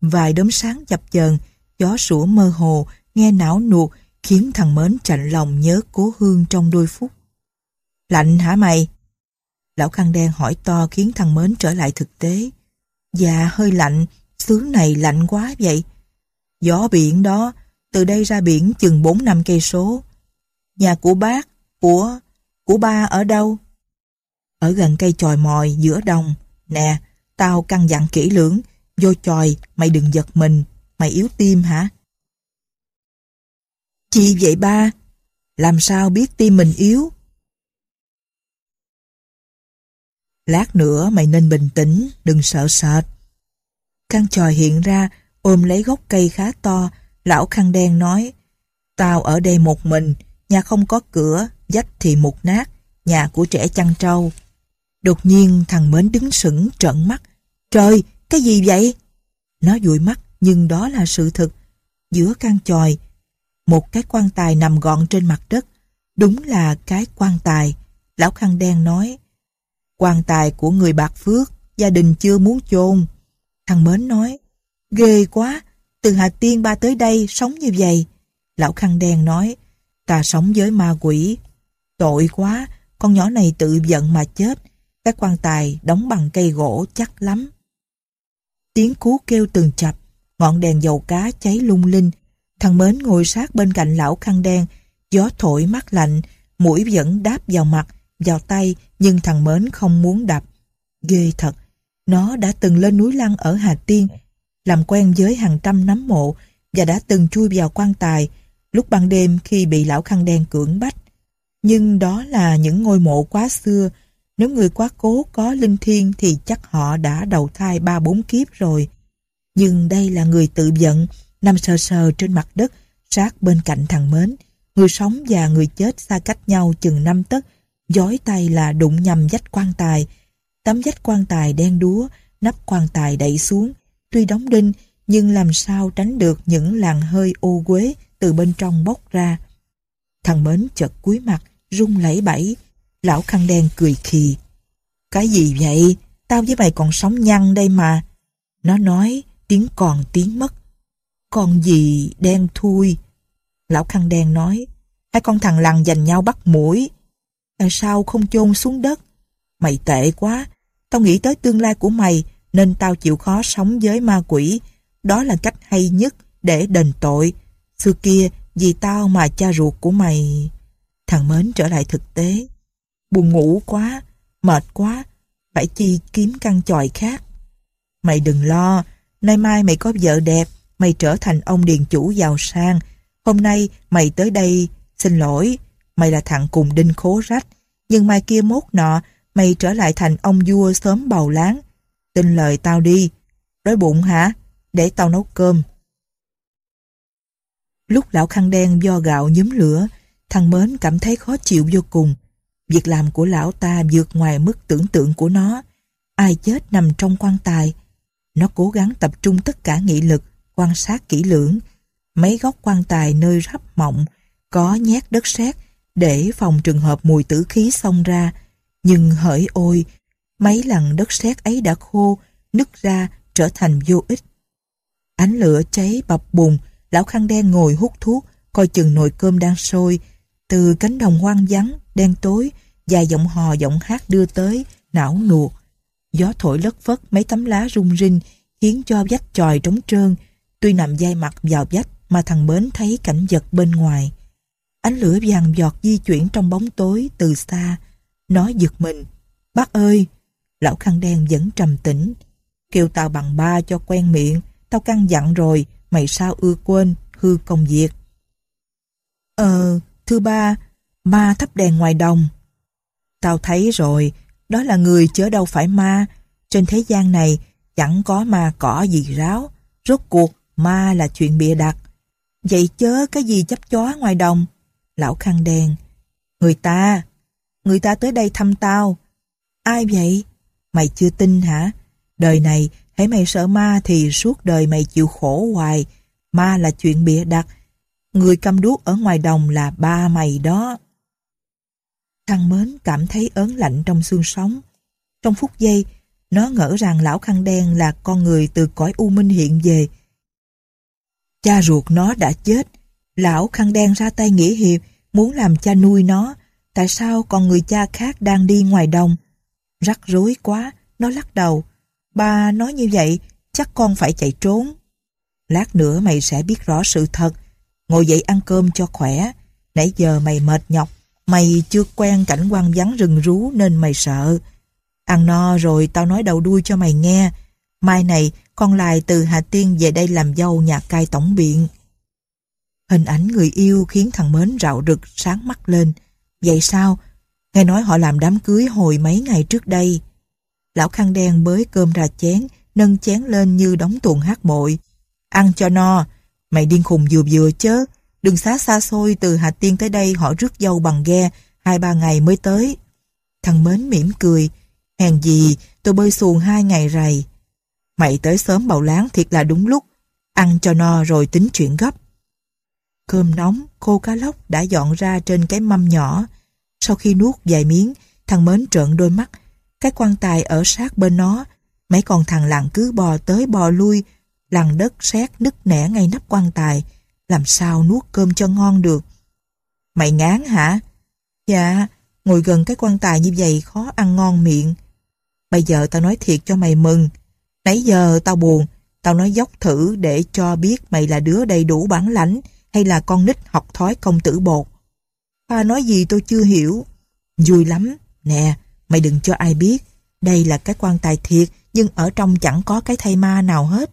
Speaker 1: vài đốm sáng dập dờn, gió sủa mơ hồ, nghe não nuột, khiến thằng Mến chạnh lòng nhớ cố hương trong đôi phút. Lạnh hả mày? Lão khăn đen hỏi to khiến thằng Mến trở lại thực tế. Dạ hơi lạnh, xứ này lạnh quá vậy. Gió biển đó, từ đây ra biển chừng bốn năm cây số. Nhà của bác, của, của ba ở đâu? ở gần cây chòi mòi giữa đồng. Nè, tao căn dặn kỹ lưỡng, vô chòi, mày đừng giật mình, mày yếu tim hả? Chị vậy ba, làm sao biết tim mình yếu? Lát nữa mày nên bình tĩnh, đừng sợ sệt. Căn tròi hiện ra, ôm lấy gốc cây khá to, lão khăn đen nói, Tao ở đây một mình, nhà không có cửa, dách thì mục nát, nhà của trẻ chăn trâu. Đột nhiên thằng Mến đứng sững trợn mắt. Trời, cái gì vậy? Nó dụi mắt nhưng đó là sự thật. Giữa căn tròi một cái quan tài nằm gọn trên mặt đất. Đúng là cái quan tài. Lão Khăn Đen nói, quan tài của người Bạc Phước, gia đình chưa muốn chôn. Thằng Mến nói, ghê quá, từ Hà Tiên ba tới đây sống như vậy. Lão Khăn Đen nói, ta sống với ma quỷ. Tội quá, con nhỏ này tự giận mà chết. Các quan tài đóng bằng cây gỗ chắc lắm. Tiếng cú kêu từng chập, ngọn đèn dầu cá cháy lung linh. Thằng Mến ngồi sát bên cạnh lão khăn đen, gió thổi mát lạnh, mũi vẫn đáp vào mặt, vào tay nhưng thằng Mến không muốn đập. Ghê thật, nó đã từng lên núi lăng ở Hà Tiên, làm quen với hàng trăm nấm mộ và đã từng chui vào quan tài lúc ban đêm khi bị lão khăn đen cưỡng bách. Nhưng đó là những ngôi mộ quá xưa, nếu người quá cố có linh thiên thì chắc họ đã đầu thai ba bốn kiếp rồi. Nhưng đây là người tự giận, nằm sờ sờ trên mặt đất, sát bên cạnh thằng Mến. Người sống và người chết xa cách nhau chừng năm tấc, giói tay là đụng nhầm dách quan tài. Tấm dách quan tài đen đúa, nắp quan tài đẩy xuống. Tuy đóng đinh, nhưng làm sao tránh được những làn hơi ô quế từ bên trong bốc ra. Thằng Mến chợt cúi mặt, rung lẩy bẩy, Lão khăn đen cười khì. Cái gì vậy? Tao với mày còn sống nhăn đây mà. Nó nói tiếng còn tiếng mất. Con gì đen thui? Lão khăn đen nói. Hai con thằng lằn giành nhau bắt mũi. Tại sao không chôn xuống đất? Mày tệ quá. Tao nghĩ tới tương lai của mày nên tao chịu khó sống với ma quỷ. Đó là cách hay nhất để đền tội. Xưa kia vì tao mà cha ruột của mày... Thằng Mến trở lại thực tế buồn ngủ quá, mệt quá, phải chi kiếm căn chòi khác. Mày đừng lo, nay mai mày có vợ đẹp, mày trở thành ông điền chủ giàu sang. Hôm nay mày tới đây, xin lỗi, mày là thằng cùng đinh khố rách, nhưng mai kia mốt nọ, mày trở lại thành ông vua sớm bầu láng. Tin lời tao đi, đói bụng hả? Để tao nấu cơm. Lúc lão khăn đen do gạo nhúm lửa, thằng Mến cảm thấy khó chịu vô cùng. Việc làm của lão ta vượt ngoài mức tưởng tượng của nó. Ai chết nằm trong quan tài. Nó cố gắng tập trung tất cả nghị lực, quan sát kỹ lưỡng. Mấy góc quan tài nơi rắp mộng có nhét đất sét để phòng trường hợp mùi tử khí xông ra. Nhưng hỡi ôi, mấy lần đất sét ấy đã khô, nứt ra trở thành vô ích. Ánh lửa cháy bập bùng, lão khăn đen ngồi hút thuốc, coi chừng nồi cơm đang sôi. Từ cánh đồng hoang vắng, đen tối, vài giọng hò giọng hát đưa tới, não nuột. Gió thổi lất phất mấy tấm lá rung rinh, khiến cho vách tròi trống trơn. Tuy nằm dai mặt vào vách mà thằng Bến thấy cảnh vật bên ngoài. Ánh lửa vàng giọt di chuyển trong bóng tối từ xa. Nó giật mình. Bác ơi! Lão khăn đen vẫn trầm tĩnh. Kêu tao bằng ba cho quen miệng. Tao căn dặn rồi, mày sao ưa quên, hư công việc. Ờ, thưa ba, ma thắp đèn ngoài đồng. Tao thấy rồi, đó là người chứ đâu phải ma, trên thế gian này chẳng có ma cỏ gì ráo, rốt cuộc ma là chuyện bịa đặt. Vậy chớ cái gì chấp chó ngoài đồng? Lão khăn đèn, người ta, người ta tới đây thăm tao. Ai vậy? Mày chưa tin hả? Đời này, hãy mày sợ ma thì suốt đời mày chịu khổ hoài. Ma là chuyện bịa đặt. Người cầm đuốc ở ngoài đồng là ba mày đó. Khăn mến cảm thấy ớn lạnh trong xương sống. Trong phút giây, nó ngỡ rằng lão khăn đen là con người từ cõi u minh hiện về. Cha ruột nó đã chết, lão khăn đen ra tay nghĩa hiệp, muốn làm cha nuôi nó. Tại sao còn người cha khác đang đi ngoài đồng? Rắc rối quá, nó lắc đầu. Ba nói như vậy, chắc con phải chạy trốn. Lát nữa mày sẽ biết rõ sự thật. Ngồi dậy ăn cơm cho khỏe. Nãy giờ mày mệt nhọc Mày chưa quen cảnh quan vắng rừng rú nên mày sợ. Ăn no rồi tao nói đầu đuôi cho mày nghe. Mai này con lại từ Hà Tiên về đây làm dâu nhà cai tổng biện. Hình ảnh người yêu khiến thằng Mến rạo rực sáng mắt lên. Vậy sao? Nghe nói họ làm đám cưới hồi mấy ngày trước đây. Lão khăn đen bới cơm ra chén, nâng chén lên như đóng tuồng hát bội Ăn cho no, mày điên khùng vừa vừa chớ, Đường xá xa xôi từ Hà Tiên tới đây họ rước dâu bằng ghe, hai ba ngày mới tới. Thằng Mến mỉm cười, hèn gì tôi bơi xuồng hai ngày rày. Mày tới sớm bầu láng thiệt là đúng lúc, ăn cho no rồi tính chuyện gấp. Cơm nóng, khô cá lóc đã dọn ra trên cái mâm nhỏ. Sau khi nuốt vài miếng, thằng Mến trợn đôi mắt, cái quan tài ở sát bên nó, mấy con thằng làng cứ bò tới bò lui, lằn đất sét nứt nẻ ngay nắp quan tài, làm sao nuốt cơm cho ngon được. Mày ngán hả? Dạ, ngồi gần cái quan tài như vậy khó ăn ngon miệng. Bây giờ tao nói thiệt cho mày mừng. Nãy giờ tao buồn, tao nói dốc thử để cho biết mày là đứa đầy đủ bản lãnh hay là con nít học thói công tử bột. pa nói gì tôi chưa hiểu. Vui lắm, nè, mày đừng cho ai biết. Đây là cái quan tài thiệt, nhưng ở trong chẳng có cái thây ma nào hết.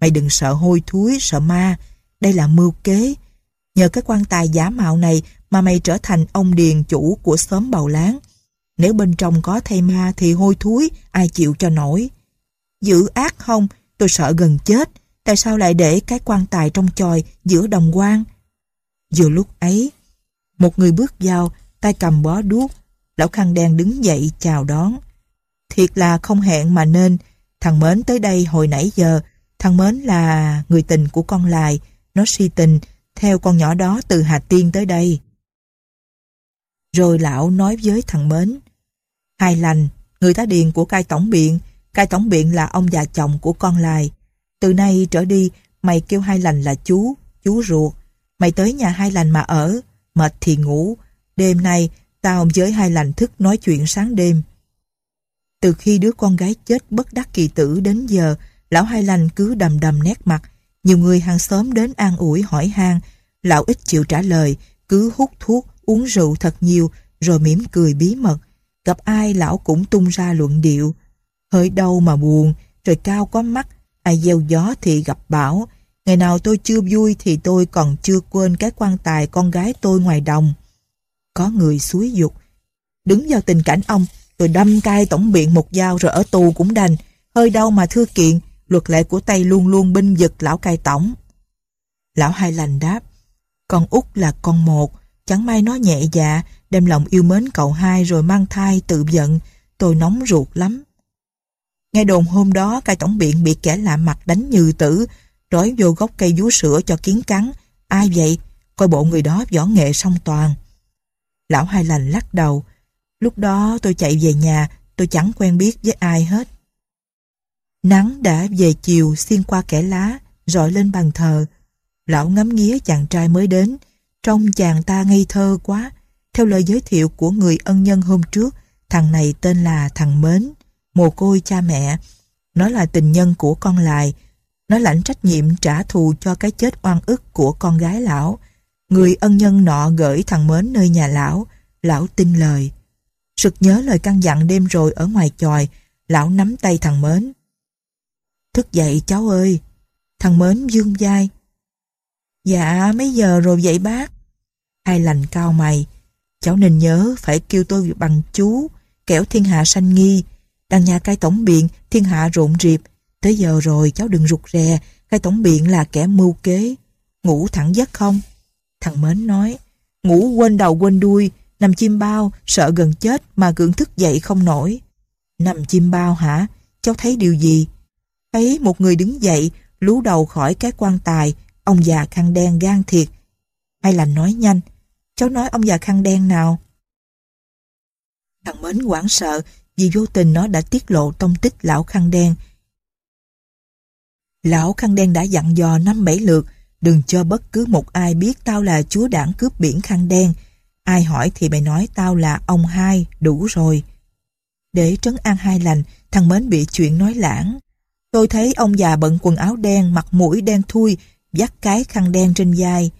Speaker 1: Mày đừng sợ hôi thúi, sợ ma, đây là mưu kế. Nhờ cái quan tài giả mạo này mà mày trở thành ông điền chủ của xóm bầu láng. Nếu bên trong có thây ma thì hôi thối, ai chịu cho nổi. giữ ác không, tôi sợ gần chết. Tại sao lại để cái quan tài trong chòi giữa đồng quan? Vừa lúc ấy, một người bước vào, tay cầm bó đuốc. Lão khăn đen đứng dậy chào đón. Thiệt là không hẹn mà nên, thằng Mến tới đây hồi nãy giờ. Thằng Mến là người tình của con Lài, nó si tình, theo con nhỏ đó từ Hà Tiên tới đây. Rồi lão nói với thằng Mến, Hai lành, người tá điền của cai tổng biện, cai tổng biện là ông già chồng của con lại. Từ nay trở đi, mày kêu hai lành là chú, chú ruột. Mày tới nhà hai lành mà ở, mệt thì ngủ. Đêm nay, tao với hai lành thức nói chuyện sáng đêm. Từ khi đứa con gái chết bất đắc kỳ tử đến giờ, lão hai lành cứ đầm đầm nét mặt, nhiều người hàng xóm đến an ủi hỏi han lão ít chịu trả lời, cứ hút thuốc, uống rượu thật nhiều, rồi mỉm cười bí mật. Gặp ai lão cũng tung ra luận điệu. hơi đau mà buồn, trời cao có mắt, ai gieo gió thì gặp bão. Ngày nào tôi chưa vui thì tôi còn chưa quên cái quan tài con gái tôi ngoài đồng. Có người suối dục. Đứng vào tình cảnh ông, tôi đâm cai tổng biện một dao rồi ở tù cũng đành. Hơi đau mà thưa kiện, luật lệ của Tây luôn luôn binh vực lão cai tổng. Lão hai lành đáp, con út là con một, chẳng may nó nhẹ dạ, đem lòng yêu mến cậu hai rồi mang thai tự giận, tôi nóng ruột lắm. nghe đồn hôm đó, cai tổng biện bị kẻ lạ mặt đánh như tử, trói vô gốc cây vú sữa cho kiến cắn. Ai vậy? Coi bộ người đó võ nghệ song toàn. Lão hai lành lắc đầu. Lúc đó tôi chạy về nhà, tôi chẳng quen biết với ai hết. Nắng đã về chiều xuyên qua kẽ lá, rọi lên bàn thờ. Lão ngắm nghía chàng trai mới đến. Trong chàng ta ngây thơ quá. Theo lời giới thiệu của người ân nhân hôm trước, thằng này tên là thằng Mến, mồ côi cha mẹ. Nó là tình nhân của con lại. Nó lãnh trách nhiệm trả thù cho cái chết oan ức của con gái lão. Người ân nhân nọ gửi thằng Mến nơi nhà lão. Lão tin lời. Sực nhớ lời căn dặn đêm rồi ở ngoài tròi lão nắm tay thằng Mến, Thức dậy cháu ơi. Thằng Mến dương dai. Dạ mấy giờ rồi dậy bác? Hai lành cao mày. Cháu nên nhớ phải kêu tôi bằng chú, kẻo thiên hạ sanh nghi. Đằng nhà cai tổng biện, thiên hạ rộn rịp. Tới giờ rồi cháu đừng rụt rè, cai tổng biện là kẻ mưu kế. Ngủ thẳng giấc không? Thằng Mến nói, ngủ quên đầu quên đuôi, nằm chim bao, sợ gần chết mà gượng thức dậy không nổi. Nằm chim bao hả? Cháu thấy điều gì? Thấy một người đứng dậy, lú đầu khỏi cái quan tài, ông già khăn đen gan thiệt. Hay là nói nhanh, cháu nói ông già khăn đen nào? Thằng Mến hoảng sợ vì vô tình nó đã tiết lộ tông tích lão khăn đen. Lão khăn đen đã dặn dò năm bảy lượt, đừng cho bất cứ một ai biết tao là chúa đảng cướp biển khăn đen. Ai hỏi thì mày nói tao là ông hai, đủ rồi. Để trấn an hai lành, thằng Mến bị chuyện nói lãng, Tôi thấy ông già bận quần áo đen, mặt mũi đen thui, dắt cái khăn đen trên vai.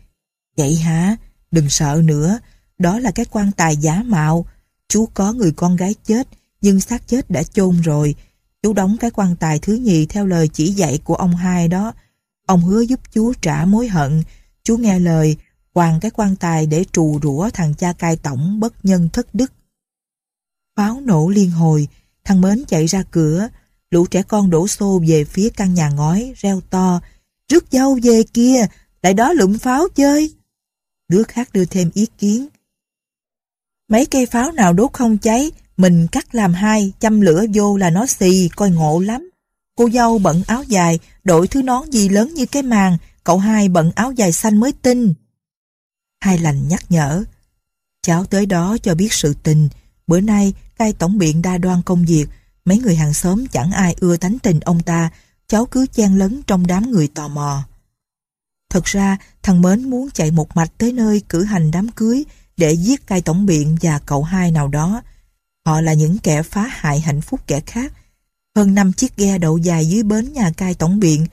Speaker 1: Vậy hả? Đừng sợ nữa. Đó là cái quan tài giả mạo. Chú có người con gái chết, nhưng xác chết đã chôn rồi. Chú đóng cái quan tài thứ nhì theo lời chỉ dạy của ông hai đó. Ông hứa giúp chú trả mối hận. Chú nghe lời, quàng cái quan tài để trù rủa thằng cha cai tổng bất nhân thất đức. Pháo nổ liên hồi, thằng Mến chạy ra cửa, lũ trẻ con đổ xô về phía căn nhà ngói, reo to, rước dâu về kia, lại đó lụm pháo chơi. Đứa khác đưa thêm ý kiến. Mấy cây pháo nào đốt không cháy, mình cắt làm hai, châm lửa vô là nó xì, coi ngộ lắm. Cô dâu bận áo dài, đội thứ nón gì lớn như cái màn, cậu hai bận áo dài xanh mới tin. Hai lành nhắc nhở, cháu tới đó cho biết sự tình, bữa nay cai tổng biện đa đoan công việc, Mấy người hàng xóm chẳng ai ưa tánh tình ông ta, cháu cứ chen lấn trong đám người tò mò. Thật ra, thằng Mến muốn chạy một mạch tới nơi cử hành đám cưới để giết cai tổng biện và cậu hai nào đó. Họ là những kẻ phá hại hạnh phúc kẻ khác. Hơn 5 chiếc ghe đậu dài dưới bến nhà cai tổng biện.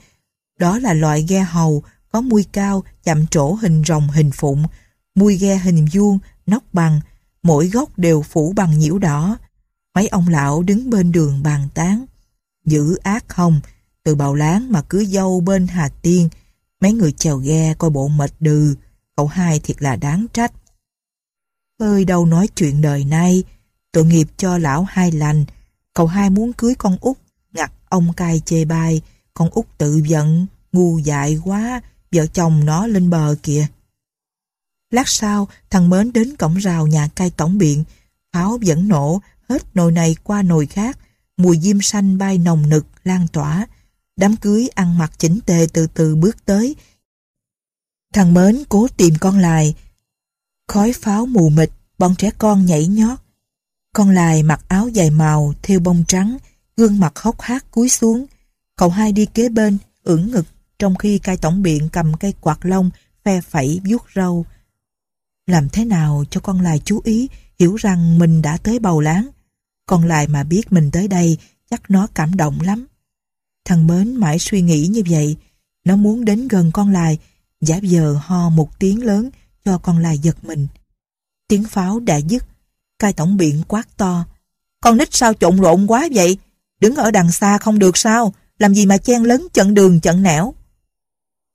Speaker 1: Đó là loại ghe hầu, có mui cao, chạm trổ hình rồng hình phụng, mui ghe hình vuông, nóc bằng, mỗi góc đều phủ bằng nhiễu đỏ mấy ông lão đứng bên đường bàn tán. giữ ác không, từ bào láng mà cứ dâu bên Hà Tiên, mấy người chèo ghe coi bộ mệt đừ, cậu hai thiệt là đáng trách. Ơi đâu nói chuyện đời nay, tội nghiệp cho lão hai lành, cậu hai muốn cưới con út, ngặt ông cai chê bai, con út tự giận, ngu dại quá, vợ chồng nó lên bờ kìa. Lát sau, thằng Mến đến cổng rào nhà cai tổng biện, pháo vẫn nổ hết nồi này qua nồi khác, mùi diêm xanh bay nồng nực, lan tỏa. Đám cưới ăn mặc chỉnh tề từ từ bước tới. Thằng Mến cố tìm con lài. Khói pháo mù mịt, bọn trẻ con nhảy nhót. Con lài mặc áo dài màu, theo bông trắng, gương mặt hốc hác cúi xuống. Cậu hai đi kế bên, ưỡn ngực, trong khi cai tổng biện cầm cây quạt lông, phe phẩy vuốt râu. Làm thế nào cho con lài chú ý, hiểu rằng mình đã tới bầu láng, còn lại mà biết mình tới đây, chắc nó cảm động lắm. Thằng Mến mãi suy nghĩ như vậy. Nó muốn đến gần con lại, giả giờ ho một tiếng lớn cho con lại giật mình. Tiếng pháo đã dứt, cai tổng biện quát to. Con nít sao trộn lộn quá vậy? Đứng ở đằng xa không được sao? Làm gì mà chen lấn chận đường chận nẻo?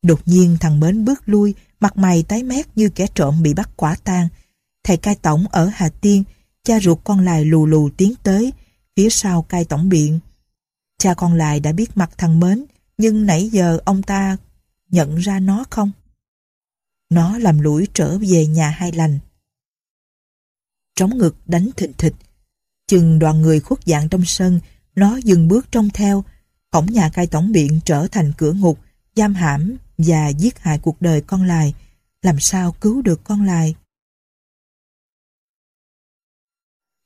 Speaker 1: Đột nhiên thằng Mến bước lui, mặt mày tái mét như kẻ trộm bị bắt quả tang. Thầy cai tổng ở Hà Tiên cha ruột con lại lù lù tiến tới, phía sau cai tổng biện. Cha con lại đã biết mặt thằng Mến, nhưng nãy giờ ông ta nhận ra nó không? Nó làm lũi trở về nhà hai lành. Trống ngực đánh thình thịch, chừng đoàn người khuất dạng trong sân, nó dừng bước trông theo, cổng nhà cai tổng biện trở thành cửa ngục, giam hãm và giết hại cuộc đời con lại. Làm sao cứu được con lại?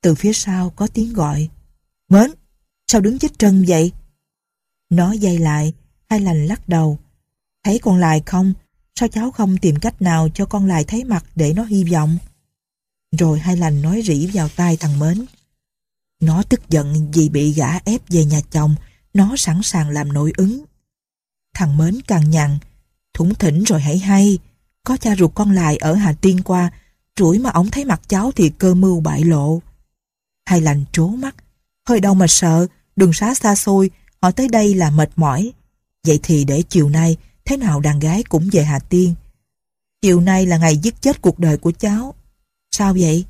Speaker 1: từ phía sau có tiếng gọi. Mến, sao đứng chết trân vậy? Nó dây lại, hai lành lắc đầu. Thấy con lại không? Sao cháu không tìm cách nào cho con lại thấy mặt để nó hy vọng? Rồi hai lành nói rỉ vào tai thằng Mến. Nó tức giận vì bị gã ép về nhà chồng, nó sẵn sàng làm nội ứng. Thằng Mến càng nhằn, thủng thỉnh rồi hãy hay, có cha ruột con lại ở Hà Tiên qua, rủi mà ổng thấy mặt cháu thì cơ mưu bại lộ. Hai lành trố mắt. Hơi đau mà sợ, đường xá xa xôi, họ tới đây là mệt mỏi. Vậy thì để chiều nay, thế nào đàn gái cũng về Hà Tiên. Chiều nay là ngày giết chết cuộc đời của cháu. Sao vậy?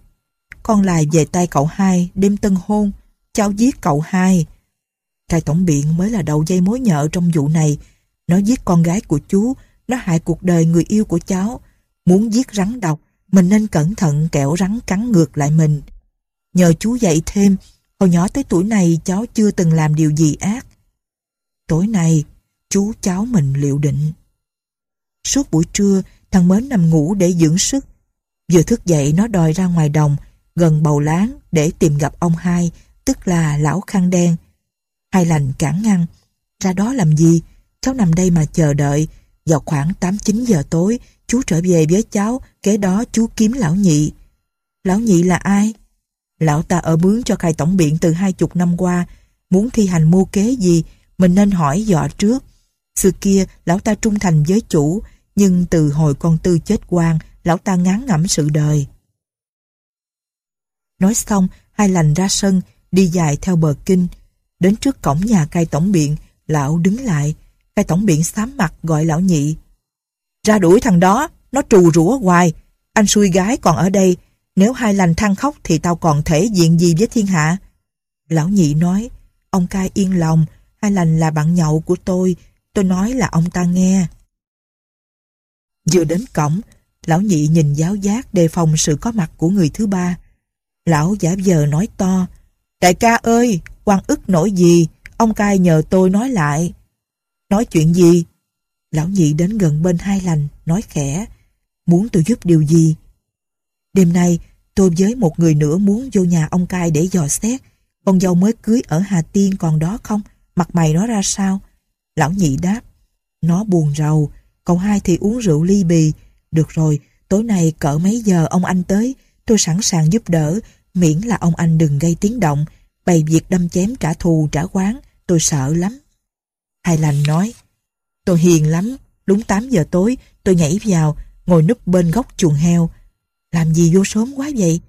Speaker 1: Con lại về tay cậu hai, đêm tân hôn. Cháu giết cậu hai. Cai tổng biện mới là đầu dây mối nhợ trong vụ này. Nó giết con gái của chú, nó hại cuộc đời người yêu của cháu. Muốn giết rắn độc, mình nên cẩn thận kẻo rắn cắn ngược lại mình nhờ chú dạy thêm, hồi nhỏ tới tuổi này cháu chưa từng làm điều gì ác. Tối nay, chú cháu mình liệu định. Suốt buổi trưa, thằng Mến nằm ngủ để dưỡng sức. Vừa thức dậy nó đòi ra ngoài đồng, gần bầu láng để tìm gặp ông hai, tức là lão khăn đen. Hai lành cản ngăn, ra đó làm gì? Cháu nằm đây mà chờ đợi, vào khoảng tám chín giờ tối, chú trở về với cháu, kế đó chú kiếm lão nhị. Lão nhị là ai? Lão ta ở mướn cho khai tổng biện từ hai chục năm qua, muốn thi hành mưu kế gì, mình nên hỏi dọ trước. Xưa kia, lão ta trung thành với chủ, nhưng từ hồi con tư chết quan, lão ta ngán ngẩm sự đời. Nói xong, hai lành ra sân, đi dài theo bờ kinh. Đến trước cổng nhà cai tổng biện, lão đứng lại. Cai tổng biện xám mặt gọi lão nhị. Ra đuổi thằng đó, nó trù rủa hoài. Anh xui gái còn ở đây, nếu hai lành than khóc thì tao còn thể diện gì với thiên hạ? Lão nhị nói, ông cai yên lòng, hai lành là bạn nhậu của tôi, tôi nói là ông ta nghe. Vừa đến cổng, lão nhị nhìn giáo giác đề phòng sự có mặt của người thứ ba. Lão giả vờ nói to, Đại ca ơi, quan ức nổi gì, ông cai nhờ tôi nói lại. Nói chuyện gì? Lão nhị đến gần bên hai lành, nói khẽ, muốn tôi giúp điều gì? Đêm nay, tôi với một người nữa muốn vô nhà ông cai để dò xét. Con dâu mới cưới ở Hà Tiên còn đó không? Mặt mày nó ra sao? Lão nhị đáp. Nó buồn rầu. Cậu hai thì uống rượu ly bì. Được rồi, tối nay cỡ mấy giờ ông anh tới? Tôi sẵn sàng giúp đỡ. Miễn là ông anh đừng gây tiếng động. Bày việc đâm chém trả thù trả quán. Tôi sợ lắm. Hai lành nói. Tôi hiền lắm. Đúng 8 giờ tối, tôi nhảy vào, ngồi núp bên góc chuồng heo. Làm gì vô sớm quá vậy?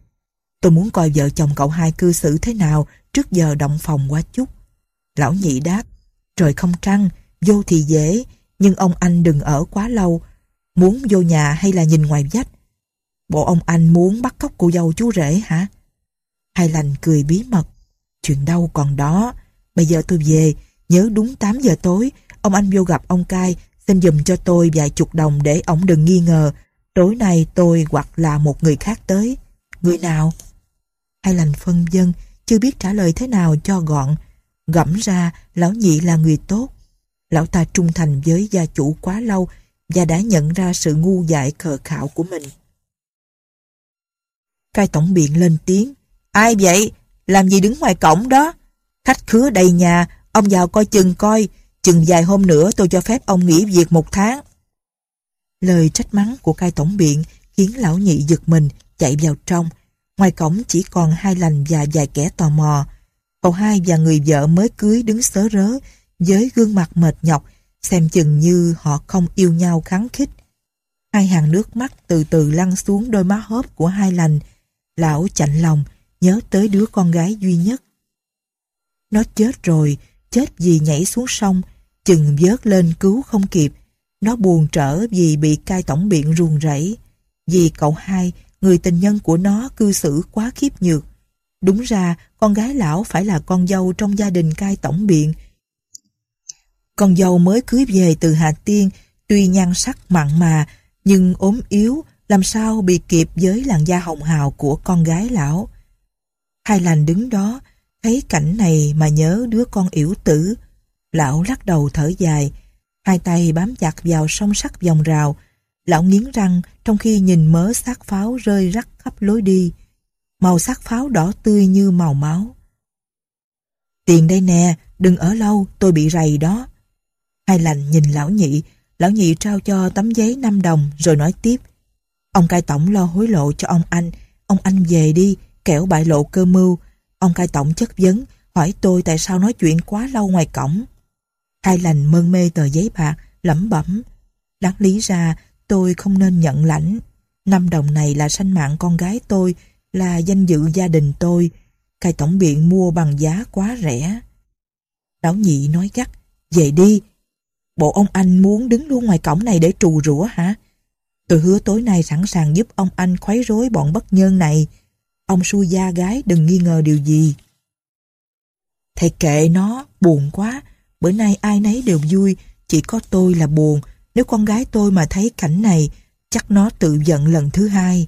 Speaker 1: Tôi muốn coi vợ chồng cậu hai cư xử thế nào trước giờ động phòng quá chút. Lão nhị đáp, trời không trăng, vô thì dễ, nhưng ông anh đừng ở quá lâu. Muốn vô nhà hay là nhìn ngoài vách? Bộ ông anh muốn bắt cóc cô dâu chú rể hả? Hai lành cười bí mật. Chuyện đâu còn đó. Bây giờ tôi về, nhớ đúng 8 giờ tối, ông anh vô gặp ông cai, xin dùm cho tôi vài chục đồng để ổng đừng nghi ngờ Tối nay tôi hoặc là một người khác tới. Người nào? Hai lành phân dân, chưa biết trả lời thế nào cho gọn. Gẫm ra, lão nhị là người tốt. Lão ta trung thành với gia chủ quá lâu và đã nhận ra sự ngu dại khờ khạo của mình. Cai tổng biện lên tiếng. Ai vậy? Làm gì đứng ngoài cổng đó? Khách khứa đầy nhà, ông vào coi chừng coi. Chừng vài hôm nữa tôi cho phép ông nghỉ việc một tháng. Lời trách mắng của cai tổng biện khiến lão nhị giật mình chạy vào trong. Ngoài cổng chỉ còn hai lành và vài kẻ tò mò. Cậu hai và người vợ mới cưới đứng sớ rớ với gương mặt mệt nhọc xem chừng như họ không yêu nhau kháng khích. Hai hàng nước mắt từ từ lăn xuống đôi má hớp của hai lành. Lão chạnh lòng nhớ tới đứa con gái duy nhất. Nó chết rồi, chết vì nhảy xuống sông, chừng vớt lên cứu không kịp nó buồn trở vì bị cai tổng biện ruồng rẫy. Vì cậu hai, người tình nhân của nó cư xử quá khiếp nhược. Đúng ra, con gái lão phải là con dâu trong gia đình cai tổng biện. Con dâu mới cưới về từ Hà Tiên, tuy nhan sắc mặn mà, nhưng ốm yếu, làm sao bị kịp với làn da hồng hào của con gái lão. Hai lành đứng đó, thấy cảnh này mà nhớ đứa con yểu tử. Lão lắc đầu thở dài, hai tay bám chặt vào song sắt vòng rào. Lão nghiến răng trong khi nhìn mớ xác pháo rơi rắc khắp lối đi. Màu xác pháo đỏ tươi như màu máu. Tiền đây nè, đừng ở lâu, tôi bị rầy đó. Hai lành nhìn lão nhị, lão nhị trao cho tấm giấy 5 đồng rồi nói tiếp. Ông cai tổng lo hối lộ cho ông anh, ông anh về đi, kẻo bại lộ cơ mưu. Ông cai tổng chất vấn, hỏi tôi tại sao nói chuyện quá lâu ngoài cổng. Hai lành mơn mê tờ giấy bạc, lẩm bẩm. Đáng lý ra tôi không nên nhận lãnh. Năm đồng này là sanh mạng con gái tôi, là danh dự gia đình tôi. cài tổng biện mua bằng giá quá rẻ. Lão nhị nói gắt, về đi. Bộ ông anh muốn đứng luôn ngoài cổng này để trù rủa hả? Tôi hứa tối nay sẵn sàng giúp ông anh khuấy rối bọn bất nhân này. Ông xui gia gái đừng nghi ngờ điều gì. Thầy kệ nó, buồn quá. Bữa nay ai nấy đều vui, chỉ có tôi là buồn. Nếu con gái tôi mà thấy cảnh này, chắc nó tự giận lần thứ hai.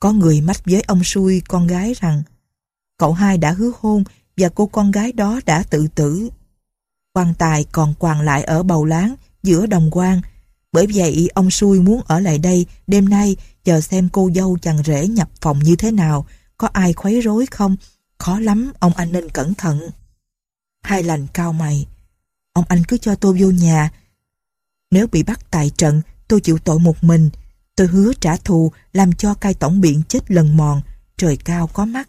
Speaker 1: Có người mách với ông xui con gái rằng cậu hai đã hứa hôn và cô con gái đó đã tự tử. quan tài còn quàng lại ở bầu láng giữa đồng quan. Bởi vậy ông xui muốn ở lại đây đêm nay chờ xem cô dâu chàng rể nhập phòng như thế nào, có ai khuấy rối không? Khó lắm, ông anh nên cẩn thận hai lành cao mày. Ông anh cứ cho tôi vô nhà. Nếu bị bắt tại trận, tôi chịu tội một mình. Tôi hứa trả thù làm cho cai tổng biện chết lần mòn, trời cao có mắt.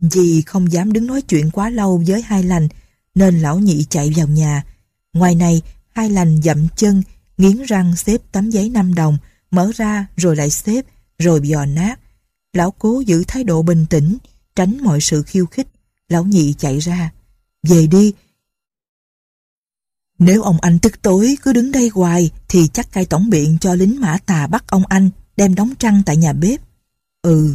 Speaker 1: Dì không dám đứng nói chuyện quá lâu với hai lành, nên lão nhị chạy vào nhà. Ngoài này, hai lành dậm chân, nghiến răng xếp tấm giấy năm đồng, mở ra rồi lại xếp, rồi dò nát. Lão cố giữ thái độ bình tĩnh, tránh mọi sự khiêu khích. Lão nhị chạy ra. Về đi. Nếu ông anh tức tối cứ đứng đây hoài thì chắc cai tổng biện cho lính mã tà bắt ông anh đem đóng trăng tại nhà bếp. Ừ.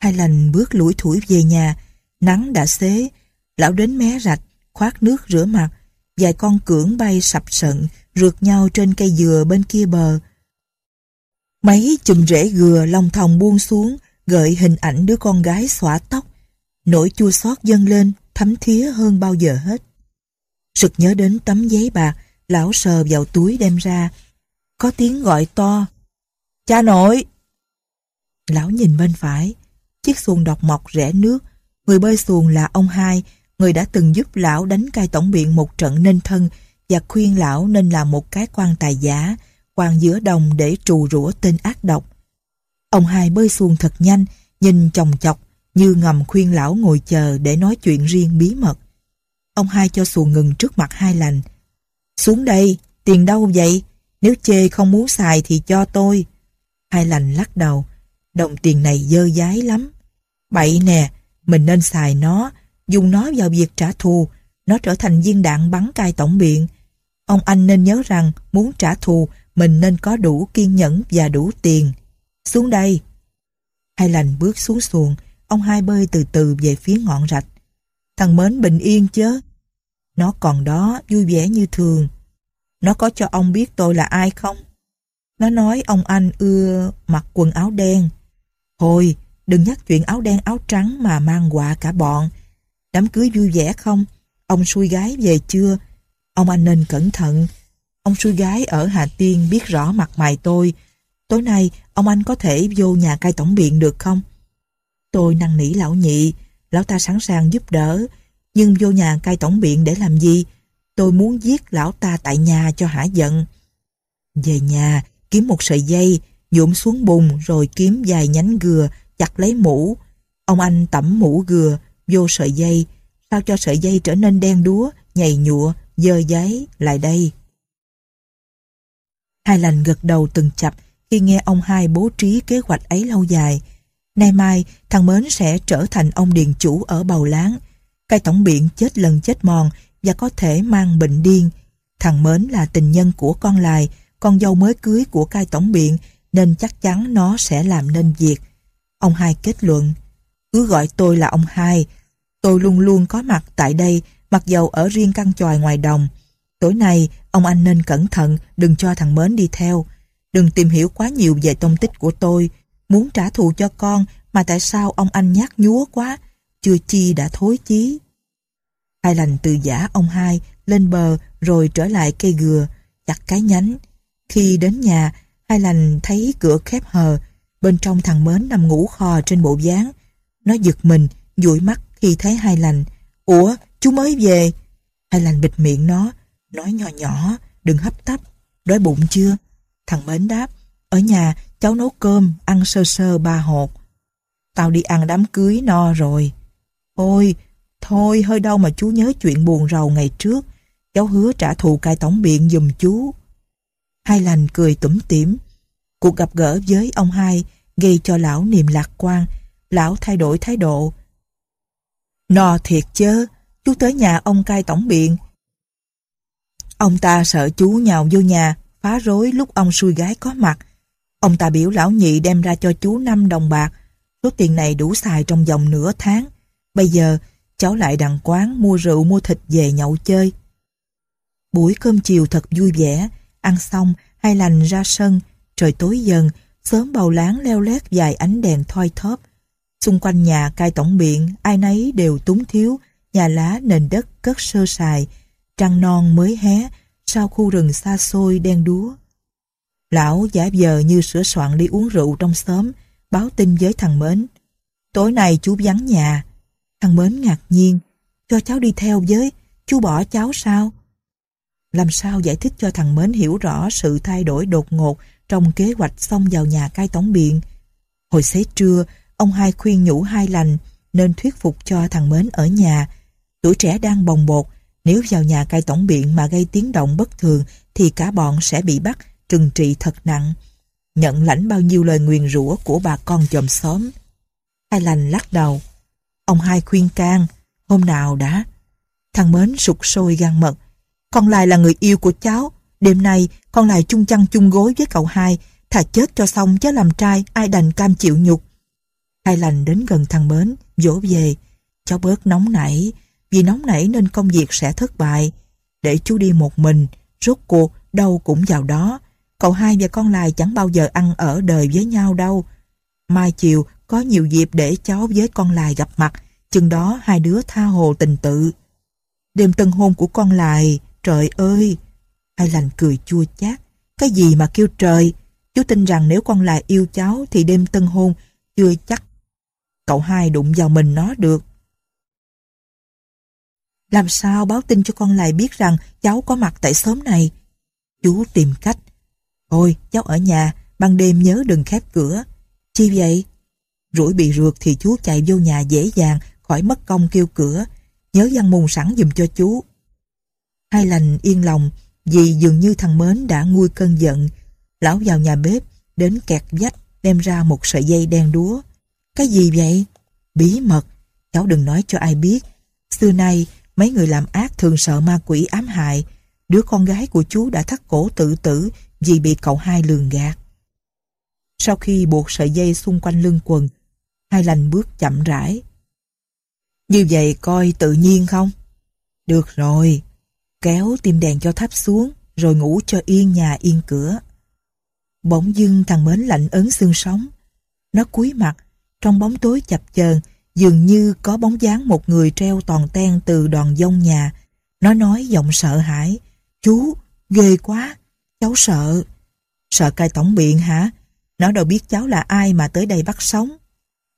Speaker 1: Hai lành bước lủi thủi về nhà. Nắng đã xế. Lão đến mé rạch, khoát nước rửa mặt. Vài con cưỡng bay sập sận rượt nhau trên cây dừa bên kia bờ. Mấy chùm rễ gừa lòng thòng buông xuống gợi hình ảnh đứa con gái xõa tóc nỗi chua xót dâng lên thấm thía hơn bao giờ hết sực nhớ đến tấm giấy bạc lão sờ vào túi đem ra có tiếng gọi to cha nội lão nhìn bên phải chiếc xuồng đọc mọc rẽ nước người bơi xuồng là ông hai người đã từng giúp lão đánh cai tổng biện một trận nên thân và khuyên lão nên làm một cái quan tài giả quan giữa đồng để trù rủa tên ác độc ông hai bơi xuồng thật nhanh nhìn chồng chọc như ngầm khuyên lão ngồi chờ để nói chuyện riêng bí mật. Ông hai cho xuồng ngừng trước mặt hai lành. Xuống đây, tiền đâu vậy? Nếu chê không muốn xài thì cho tôi. Hai lành lắc đầu. Đồng tiền này dơ dái lắm. Bậy nè, mình nên xài nó, dùng nó vào việc trả thù. Nó trở thành viên đạn bắn cai tổng biện. Ông anh nên nhớ rằng muốn trả thù mình nên có đủ kiên nhẫn và đủ tiền. Xuống đây. Hai lành bước xuống xuồng, Ông hai bơi từ từ về phía ngọn rạch. Thằng Mến bình yên chứ. Nó còn đó, vui vẻ như thường. Nó có cho ông biết tôi là ai không? Nó nói ông anh ưa mặc quần áo đen. Thôi, đừng nhắc chuyện áo đen áo trắng mà mang quà cả bọn. Đám cưới vui vẻ không? Ông xui gái về chưa? Ông anh nên cẩn thận. Ông xui gái ở Hà Tiên biết rõ mặt mày tôi. Tối nay, ông anh có thể vô nhà cai tổng biện được không? Tôi năn nỉ lão nhị, lão ta sẵn sàng giúp đỡ, nhưng vô nhà cai tổng biện để làm gì? Tôi muốn giết lão ta tại nhà cho hả giận. Về nhà, kiếm một sợi dây, dụm xuống bùn rồi kiếm vài nhánh gừa, chặt lấy mũ. Ông anh tẩm mũ gừa, vô sợi dây, sao cho sợi dây trở nên đen đúa, nhầy nhụa, dơ giấy, lại đây. Hai lành gật đầu từng chập khi nghe ông hai bố trí kế hoạch ấy lâu dài, Nay mai, thằng Mến sẽ trở thành ông điền chủ ở bầu láng. cai tổng biện chết lần chết mòn và có thể mang bệnh điên. Thằng Mến là tình nhân của con lài, con dâu mới cưới của cai tổng biện nên chắc chắn nó sẽ làm nên việc. Ông hai kết luận, cứ gọi tôi là ông hai, tôi luôn luôn có mặt tại đây mặc dầu ở riêng căn chòi ngoài đồng. Tối nay, ông anh nên cẩn thận, đừng cho thằng Mến đi theo. Đừng tìm hiểu quá nhiều về tông tích của tôi, muốn trả thù cho con mà tại sao ông anh nhát nhúa quá, chưa chi đã thối chí. Hai lành từ giả ông hai lên bờ rồi trở lại cây gừa, chặt cái nhánh. Khi đến nhà, hai lành thấy cửa khép hờ, bên trong thằng mến nằm ngủ khò trên bộ gián. Nó giật mình, dụi mắt khi thấy hai lành. Ủa, chú mới về. Hai lành bịt miệng nó, nói nhỏ nhỏ, đừng hấp tấp, đói bụng chưa? Thằng mến đáp, ở nhà cháu nấu cơm, ăn sơ sơ ba hột. Tao đi ăn đám cưới no rồi. Ôi, thôi hơi đau mà chú nhớ chuyện buồn rầu ngày trước. Cháu hứa trả thù cai tổng biện giùm chú. Hai lành cười tủm tỉm. Cuộc gặp gỡ với ông hai gây cho lão niềm lạc quan. Lão thay đổi thái độ. No thiệt chớ, chú tới nhà ông cai tổng biện. Ông ta sợ chú nhào vô nhà, phá rối lúc ông xui gái có mặt Ông ta biểu lão nhị đem ra cho chú 5 đồng bạc. Số tiền này đủ xài trong vòng nửa tháng. Bây giờ, cháu lại đằng quán mua rượu mua thịt về nhậu chơi. Buổi cơm chiều thật vui vẻ. Ăn xong, hai lành ra sân. Trời tối dần, sớm bầu láng leo lét vài ánh đèn thoi thóp. Xung quanh nhà cai tổng biện, ai nấy đều túng thiếu. Nhà lá nền đất cất sơ sài. Trăng non mới hé, sau khu rừng xa xôi đen đúa. Lão giả giờ như sửa soạn đi uống rượu trong xóm, báo tin với thằng Mến. Tối nay chú vắng nhà. Thằng Mến ngạc nhiên. Cho cháu đi theo với, chú bỏ cháu sao? Làm sao giải thích cho thằng Mến hiểu rõ sự thay đổi đột ngột trong kế hoạch xông vào nhà cai tổng biện. Hồi xế trưa, ông hai khuyên nhủ hai lành nên thuyết phục cho thằng Mến ở nhà. Tuổi trẻ đang bồng bột, nếu vào nhà cai tổng biện mà gây tiếng động bất thường thì cả bọn sẽ bị bắt trừng trị thật nặng, nhận lãnh bao nhiêu lời nguyền rủa của bà con chòm xóm. Hai lành lắc đầu, ông hai khuyên can, hôm nào đã. Thằng Mến sụt sôi gan mật, con lai là người yêu của cháu, đêm nay con lại chung chăn chung gối với cậu hai, thà chết cho xong chứ làm trai ai đành cam chịu nhục. Hai lành đến gần thằng Mến, dỗ về, cháu bớt nóng nảy, vì nóng nảy nên công việc sẽ thất bại. Để chú đi một mình, rốt cuộc đâu cũng vào đó, cậu hai và con lại chẳng bao giờ ăn ở đời với nhau đâu. Mai chiều có nhiều dịp để cháu với con lại gặp mặt, chừng đó hai đứa tha hồ tình tự. Đêm tân hôn của con lại, trời ơi! Hai lành cười chua chát, cái gì mà kêu trời? Chú tin rằng nếu con lại yêu cháu thì đêm tân hôn chưa chắc cậu hai đụng vào mình nó được. Làm sao báo tin cho con lại biết rằng cháu có mặt tại xóm này? Chú tìm cách Thôi, cháu ở nhà, ban đêm nhớ đừng khép cửa. Chi vậy? Rủi bị rượt thì chú chạy vô nhà dễ dàng, khỏi mất công kêu cửa. Nhớ văn mùng sẵn dùm cho chú. Hai lành yên lòng, vì dường như thằng Mến đã nguôi cơn giận. Lão vào nhà bếp, đến kẹt vách, đem ra một sợi dây đen đúa. Cái gì vậy? Bí mật, cháu đừng nói cho ai biết. Xưa nay, mấy người làm ác thường sợ ma quỷ ám hại. Đứa con gái của chú đã thắt cổ tự tử vì bị cậu hai lường gạt. Sau khi buộc sợi dây xung quanh lưng quần, hai lành bước chậm rãi. Như vậy coi tự nhiên không? Được rồi, kéo tim đèn cho thấp xuống rồi ngủ cho yên nhà yên cửa. Bỗng dưng thằng mến lạnh ấn xương sống. Nó cúi mặt, trong bóng tối chập chờn dường như có bóng dáng một người treo toàn ten từ đòn dông nhà. Nó nói giọng sợ hãi, chú, ghê quá, Cháu sợ. Sợ cai tổng biện hả? Nó đâu biết cháu là ai mà tới đây bắt sống.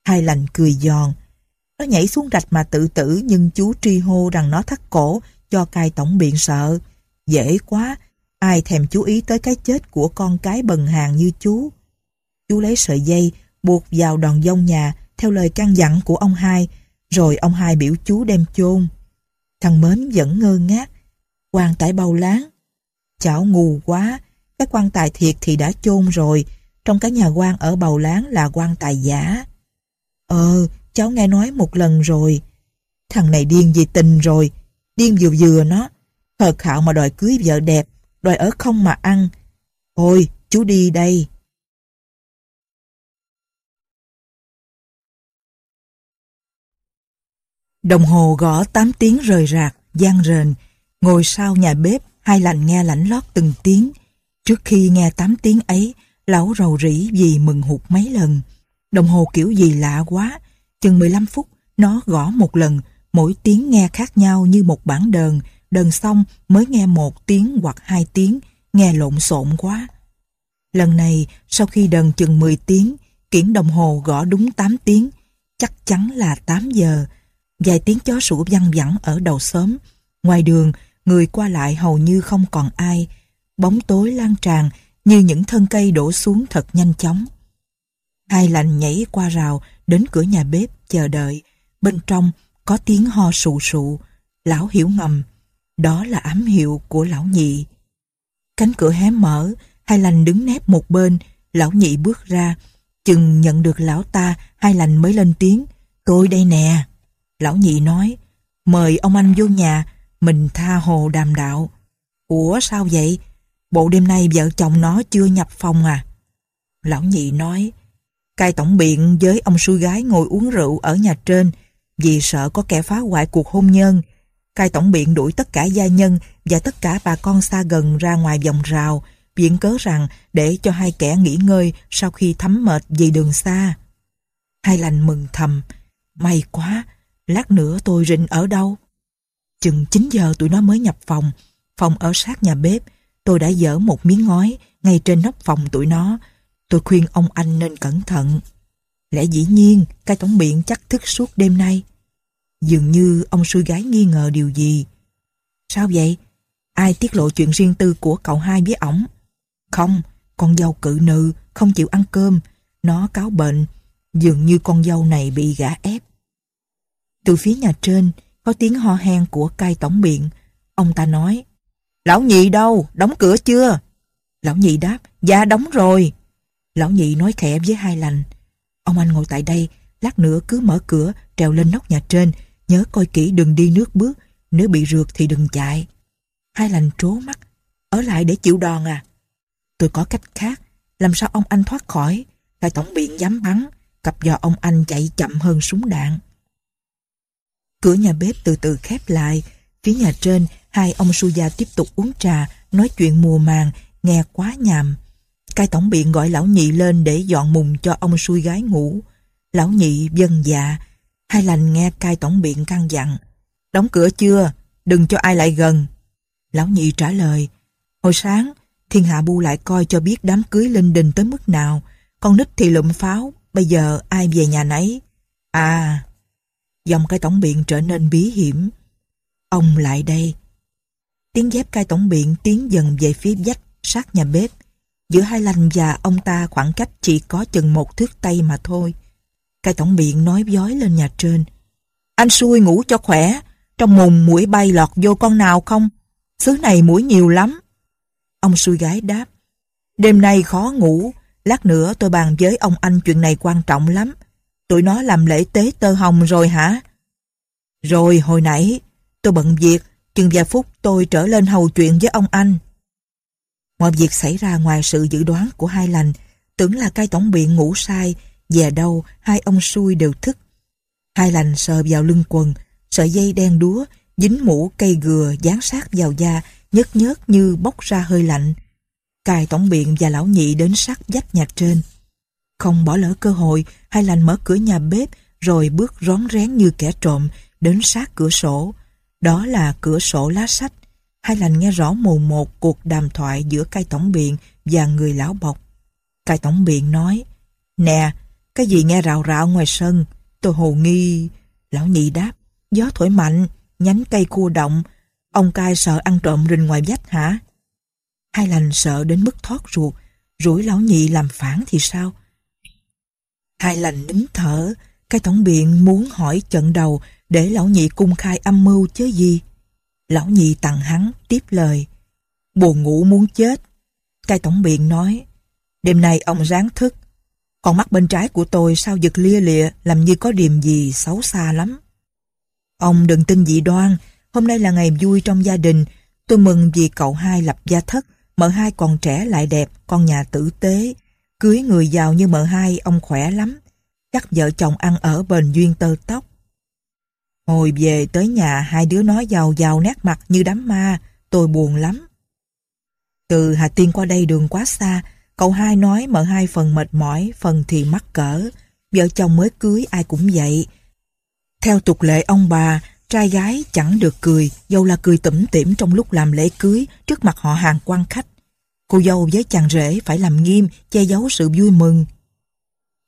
Speaker 1: Hai lành cười giòn. Nó nhảy xuống rạch mà tự tử nhưng chú tri hô rằng nó thắt cổ cho cai tổng biện sợ. Dễ quá, ai thèm chú ý tới cái chết của con cái bần hàng như chú. Chú lấy sợi dây, buộc vào đòn dông nhà theo lời căn dặn của ông hai, rồi ông hai biểu chú đem chôn. Thằng mến vẫn ngơ ngác, quan tải bao láng, cháu ngu quá, cái quan tài thiệt thì đã chôn rồi, trong cái nhà quan ở Bầu Láng là quan tài giả. Ờ, cháu nghe nói một lần rồi. Thằng này điên vì tình rồi, điên vừa vừa nó. Hờ khảo mà đòi cưới vợ đẹp, đòi ở không mà ăn. Thôi, chú đi đây. Đồng hồ gõ 8 tiếng rời rạc, gian rền, ngồi sau nhà bếp hai lành nghe lãnh lót từng tiếng. Trước khi nghe tám tiếng ấy, lão rầu rĩ vì mừng hụt mấy lần. Đồng hồ kiểu gì lạ quá, chừng 15 phút nó gõ một lần, mỗi tiếng nghe khác nhau như một bản đờn, đờn xong mới nghe một tiếng hoặc hai tiếng, nghe lộn xộn quá. Lần này, sau khi đờn chừng 10 tiếng, kiển đồng hồ gõ đúng 8 tiếng, chắc chắn là 8 giờ. Vài tiếng chó sủa văng vẳng ở đầu xóm. Ngoài đường, người qua lại hầu như không còn ai, bóng tối lan tràn như những thân cây đổ xuống thật nhanh chóng. Hai lành nhảy qua rào đến cửa nhà bếp chờ đợi, bên trong có tiếng ho sụ sụ, lão hiểu ngầm, đó là ám hiệu của lão nhị. Cánh cửa hé mở, hai lành đứng nép một bên, lão nhị bước ra, chừng nhận được lão ta, hai lành mới lên tiếng, tôi đây nè. Lão nhị nói, mời ông anh vô nhà, mình tha hồ đàm đạo. Ủa sao vậy? Bộ đêm nay vợ chồng nó chưa nhập phòng à? Lão nhị nói, cai tổng biện với ông sư gái ngồi uống rượu ở nhà trên vì sợ có kẻ phá hoại cuộc hôn nhân. Cai tổng biện đuổi tất cả gia nhân và tất cả bà con xa gần ra ngoài vòng rào, viện cớ rằng để cho hai kẻ nghỉ ngơi sau khi thấm mệt vì đường xa. Hai lành mừng thầm, may quá, lát nữa tôi rình ở đâu? Chừng 9 giờ tụi nó mới nhập phòng. Phòng ở sát nhà bếp. Tôi đã dỡ một miếng ngói ngay trên nóc phòng tụi nó. Tôi khuyên ông anh nên cẩn thận. Lẽ dĩ nhiên, cái tổng biện chắc thức suốt đêm nay. Dường như ông sư gái nghi ngờ điều gì. Sao vậy? Ai tiết lộ chuyện riêng tư của cậu hai với ổng? Không, con dâu cự nữ, không chịu ăn cơm. Nó cáo bệnh, dường như con dâu này bị gã ép. Từ phía nhà trên, có tiếng ho hen của cai tổng biện. Ông ta nói, Lão nhị đâu, đóng cửa chưa? Lão nhị đáp, dạ đóng rồi. Lão nhị nói khẽ với hai lành, ông anh ngồi tại đây, lát nữa cứ mở cửa, trèo lên nóc nhà trên, nhớ coi kỹ đừng đi nước bước, nếu bị rượt thì đừng chạy. Hai lành trố mắt, ở lại để chịu đòn à? Tôi có cách khác, làm sao ông anh thoát khỏi, cai tổng biện dám bắn, cặp dò ông anh chạy chậm hơn súng đạn. Cửa nhà bếp từ từ khép lại. Phía nhà trên, hai ông suya tiếp tục uống trà, nói chuyện mùa màng, nghe quá nhàm. Cai tổng biện gọi lão nhị lên để dọn mùng cho ông xui gái ngủ. Lão nhị dân vâng dạ, hai lành nghe cai tổng biện căng dặn. Đóng cửa chưa? Đừng cho ai lại gần. Lão nhị trả lời. Hồi sáng, thiên hạ bu lại coi cho biết đám cưới linh đình tới mức nào. Con nít thì lụm pháo, bây giờ ai về nhà nấy. À, dòng cai tổng biện trở nên bí hiểm. Ông lại đây. Tiếng dép cai tổng biện tiến dần về phía vách sát nhà bếp. Giữa hai lành và ông ta khoảng cách chỉ có chừng một thước tay mà thôi. Cai tổng biện nói dối lên nhà trên. Anh xui ngủ cho khỏe. Trong mùng mũi bay lọt vô con nào không? Xứ này mũi nhiều lắm. Ông xui gái đáp. Đêm nay khó ngủ. Lát nữa tôi bàn với ông anh chuyện này quan trọng lắm tụi nó làm lễ tế tơ hồng rồi hả? Rồi hồi nãy, tôi bận việc, chừng vài phút tôi trở lên hầu chuyện với ông anh. Mọi việc xảy ra ngoài sự dự đoán của hai lành, tưởng là cai tổng biện ngủ sai, về đâu hai ông xui đều thức. Hai lành sờ vào lưng quần, sợi dây đen đúa, dính mũ cây gừa dán sát vào da, nhớt nhớt như bốc ra hơi lạnh. Cài tổng biện và lão nhị đến sát vách nhà trên không bỏ lỡ cơ hội hai lành mở cửa nhà bếp rồi bước rón rén như kẻ trộm đến sát cửa sổ. Đó là cửa sổ lá sách. Hai lành nghe rõ mồn một cuộc đàm thoại giữa cai tổng biện và người lão bọc. Cai tổng biện nói, Nè, cái gì nghe rào rạo ngoài sân? Tôi hồ nghi. Lão nhị đáp, gió thổi mạnh, nhánh cây cua động. Ông cai sợ ăn trộm rình ngoài vách hả? Hai lành sợ đến mức thoát ruột, rủi lão nhị làm phản thì sao? Hai lành nín thở, cái tổng biện muốn hỏi trận đầu để lão nhị cung khai âm mưu chứ gì. Lão nhị tặng hắn tiếp lời. Buồn ngủ muốn chết. Cai tổng biện nói, đêm nay ông ráng thức. Con mắt bên trái của tôi sao giật lia lịa làm như có điềm gì xấu xa lắm. Ông đừng tin dị đoan, hôm nay là ngày vui trong gia đình. Tôi mừng vì cậu hai lập gia thất, mợ hai còn trẻ lại đẹp, con nhà tử tế. Cưới người giàu như mợ hai ông khỏe lắm. Chắc vợ chồng ăn ở bền duyên tơ tóc. Hồi về tới nhà hai đứa nói giàu giàu nét mặt như đám ma, tôi buồn lắm. Từ Hà Tiên qua đây đường quá xa, cậu hai nói mợ hai phần mệt mỏi, phần thì mắc cỡ. Vợ chồng mới cưới ai cũng vậy. Theo tục lệ ông bà, trai gái chẳng được cười, dầu là cười tủm tỉm trong lúc làm lễ cưới trước mặt họ hàng quan khách cô dâu với chàng rể phải làm nghiêm, che giấu sự vui mừng.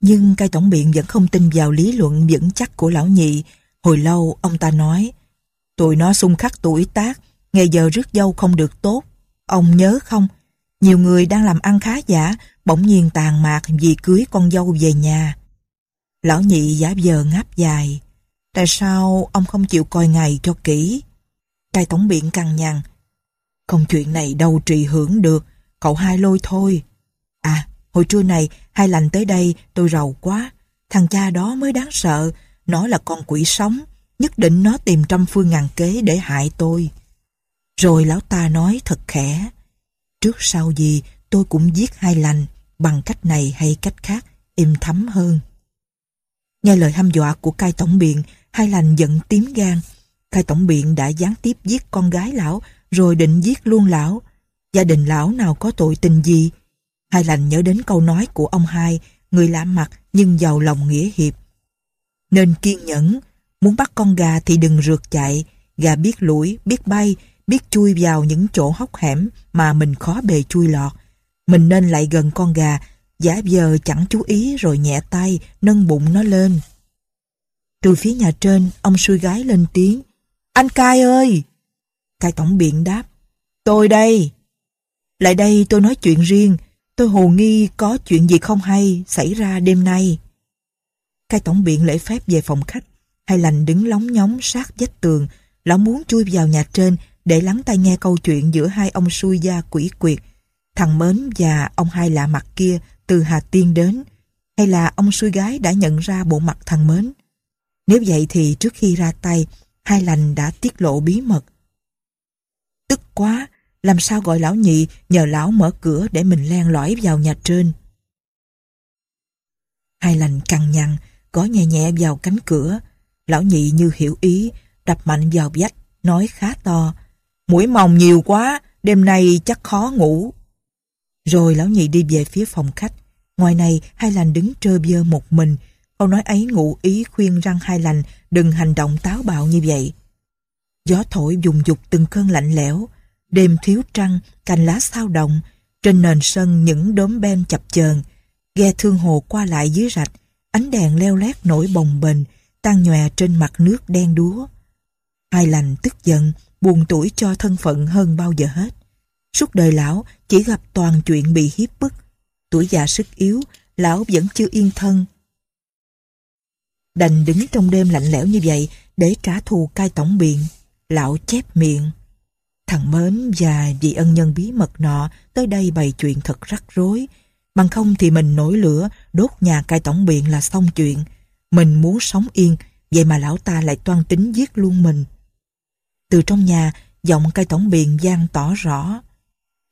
Speaker 1: Nhưng cai tổng biện vẫn không tin vào lý luận vững chắc của lão nhị. Hồi lâu, ông ta nói, tụi nó xung khắc tuổi tác, ngày giờ rước dâu không được tốt. Ông nhớ không, nhiều người đang làm ăn khá giả, bỗng nhiên tàn mạc vì cưới con dâu về nhà. Lão nhị giả vờ ngáp dài. Tại sao ông không chịu coi ngày cho kỹ? Cai tổng biện cằn nhằn. Không chuyện này đâu trì hưởng được cậu hai lôi thôi. À, hồi trưa này, hai lành tới đây tôi rầu quá. Thằng cha đó mới đáng sợ, nó là con quỷ sống, nhất định nó tìm trăm phương ngàn kế để hại tôi. Rồi lão ta nói thật khẽ, trước sau gì tôi cũng giết hai lành, bằng cách này hay cách khác, im thấm hơn. Nghe lời hăm dọa của cai tổng biện, hai lành giận tím gan. Cai tổng biện đã gián tiếp giết con gái lão, rồi định giết luôn lão gia đình lão nào có tội tình gì. Hai lành nhớ đến câu nói của ông hai, người lạ mặt nhưng giàu lòng nghĩa hiệp. Nên kiên nhẫn, muốn bắt con gà thì đừng rượt chạy, gà biết lũi, biết bay, biết chui vào những chỗ hốc hẻm mà mình khó bề chui lọt. Mình nên lại gần con gà, giả vờ chẳng chú ý rồi nhẹ tay, nâng bụng nó lên. Từ phía nhà trên, ông xui gái lên tiếng. Anh Cai ơi! Cai tổng biện đáp. Tôi đây! Lại đây tôi nói chuyện riêng, tôi hồ nghi có chuyện gì không hay xảy ra đêm nay. Cai tổng biện lễ phép về phòng khách, hay lành đứng lóng nhóng sát vách tường, lão muốn chui vào nhà trên để lắng tai nghe câu chuyện giữa hai ông xui gia quỷ quyệt, thằng Mến và ông hai lạ mặt kia từ Hà Tiên đến, hay là ông xui gái đã nhận ra bộ mặt thằng Mến. Nếu vậy thì trước khi ra tay, hai lành đã tiết lộ bí mật. Tức quá, làm sao gọi lão nhị nhờ lão mở cửa để mình len lỏi vào nhà trên. Hai lành cằn nhằn, có nhẹ nhẹ vào cánh cửa. Lão nhị như hiểu ý, đập mạnh vào vách, nói khá to. Mũi mòng nhiều quá, đêm nay chắc khó ngủ. Rồi lão nhị đi về phía phòng khách. Ngoài này, hai lành đứng trơ bơ một mình. Câu nói ấy ngụ ý khuyên răng hai lành đừng hành động táo bạo như vậy. Gió thổi dùng dục từng cơn lạnh lẽo, đêm thiếu trăng, cành lá sao động, trên nền sân những đốm bem chập chờn, ghe thương hồ qua lại dưới rạch, ánh đèn leo lét nổi bồng bềnh, tan nhòe trên mặt nước đen đúa. Hai lành tức giận, buồn tuổi cho thân phận hơn bao giờ hết. Suốt đời lão chỉ gặp toàn chuyện bị hiếp bức, tuổi già sức yếu, lão vẫn chưa yên thân. Đành đứng trong đêm lạnh lẽo như vậy để trả thù cai tổng biện, lão chép miệng. Thằng Mến và vị ân nhân bí mật nọ tới đây bày chuyện thật rắc rối. Bằng không thì mình nổi lửa, đốt nhà cai tổng biện là xong chuyện. Mình muốn sống yên, vậy mà lão ta lại toan tính giết luôn mình. Từ trong nhà, giọng cai tổng biện gian tỏ rõ.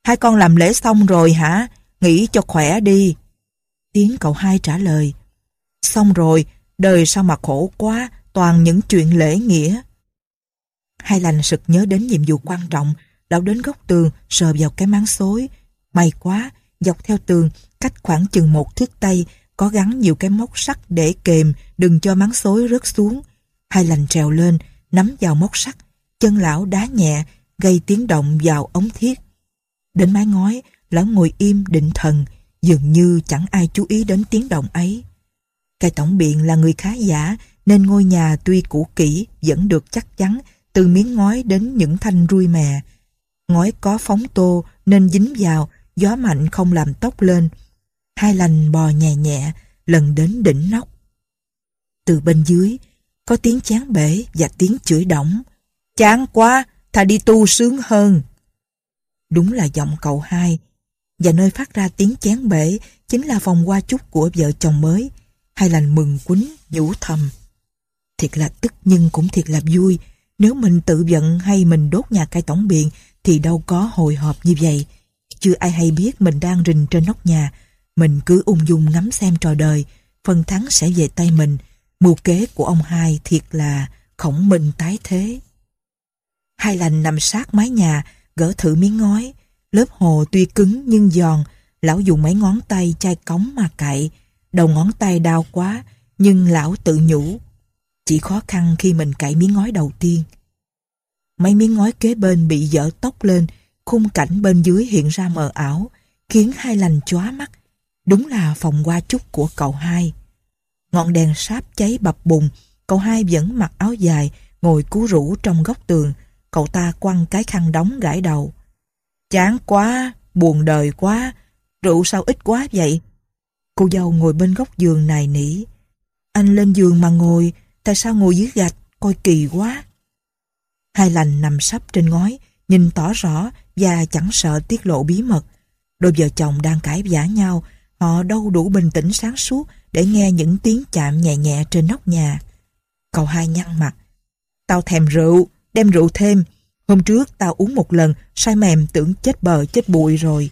Speaker 1: Hai con làm lễ xong rồi hả? Nghỉ cho khỏe đi. Tiếng cậu hai trả lời. Xong rồi, đời sao mà khổ quá, toàn những chuyện lễ nghĩa. Hai lành sực nhớ đến nhiệm vụ quan trọng, lão đến góc tường, sờ vào cái máng xối. May quá, dọc theo tường, cách khoảng chừng một thước tay, có gắn nhiều cái móc sắt để kềm, đừng cho máng xối rớt xuống. Hai lành trèo lên, nắm vào móc sắt, chân lão đá nhẹ, gây tiếng động vào ống thiết. Đến mái ngói, lão ngồi im định thần, dường như chẳng ai chú ý đến tiếng động ấy. cai tổng biện là người khá giả, nên ngôi nhà tuy cũ kỹ vẫn được chắc chắn từ miếng ngói đến những thanh ruôi mè. Ngói có phóng tô nên dính vào, gió mạnh không làm tóc lên. Hai lành bò nhẹ nhẹ, lần đến đỉnh nóc. Từ bên dưới, có tiếng chán bể và tiếng chửi đổng. Chán quá, thà đi tu sướng hơn. Đúng là giọng cậu hai, và nơi phát ra tiếng chán bể chính là phòng hoa chúc của vợ chồng mới. Hai lành mừng quýnh, nhủ thầm. Thiệt là tức nhưng cũng thiệt là vui, nếu mình tự giận hay mình đốt nhà cai tổng biện thì đâu có hồi hộp như vậy. Chưa ai hay biết mình đang rình trên nóc nhà. Mình cứ ung dung ngắm xem trò đời. Phần thắng sẽ về tay mình. Mưu kế của ông hai thiệt là khổng minh tái thế. Hai lành nằm sát mái nhà, gỡ thử miếng ngói. Lớp hồ tuy cứng nhưng giòn, lão dùng mấy ngón tay chai cống mà cạy. Đầu ngón tay đau quá, nhưng lão tự nhủ chỉ khó khăn khi mình cạy miếng ngói đầu tiên. Mấy miếng ngói kế bên bị dở tóc lên, khung cảnh bên dưới hiện ra mờ ảo, khiến hai lành chóa mắt. Đúng là phòng qua chúc của cậu hai. Ngọn đèn sáp cháy bập bùng, cậu hai vẫn mặc áo dài, ngồi cú rũ trong góc tường. Cậu ta quăng cái khăn đóng gãi đầu. Chán quá, buồn đời quá, rượu sao ít quá vậy? Cô dâu ngồi bên góc giường này nỉ. Anh lên giường mà ngồi, Tại sao ngồi dưới gạch, coi kỳ quá. Hai lành nằm sắp trên ngói, nhìn tỏ rõ và chẳng sợ tiết lộ bí mật. Đôi vợ chồng đang cãi giả nhau, họ đâu đủ bình tĩnh sáng suốt để nghe những tiếng chạm nhẹ nhẹ trên nóc nhà. Cậu hai nhăn mặt. Tao thèm rượu, đem rượu thêm. Hôm trước tao uống một lần, say mềm tưởng chết bờ chết bụi rồi.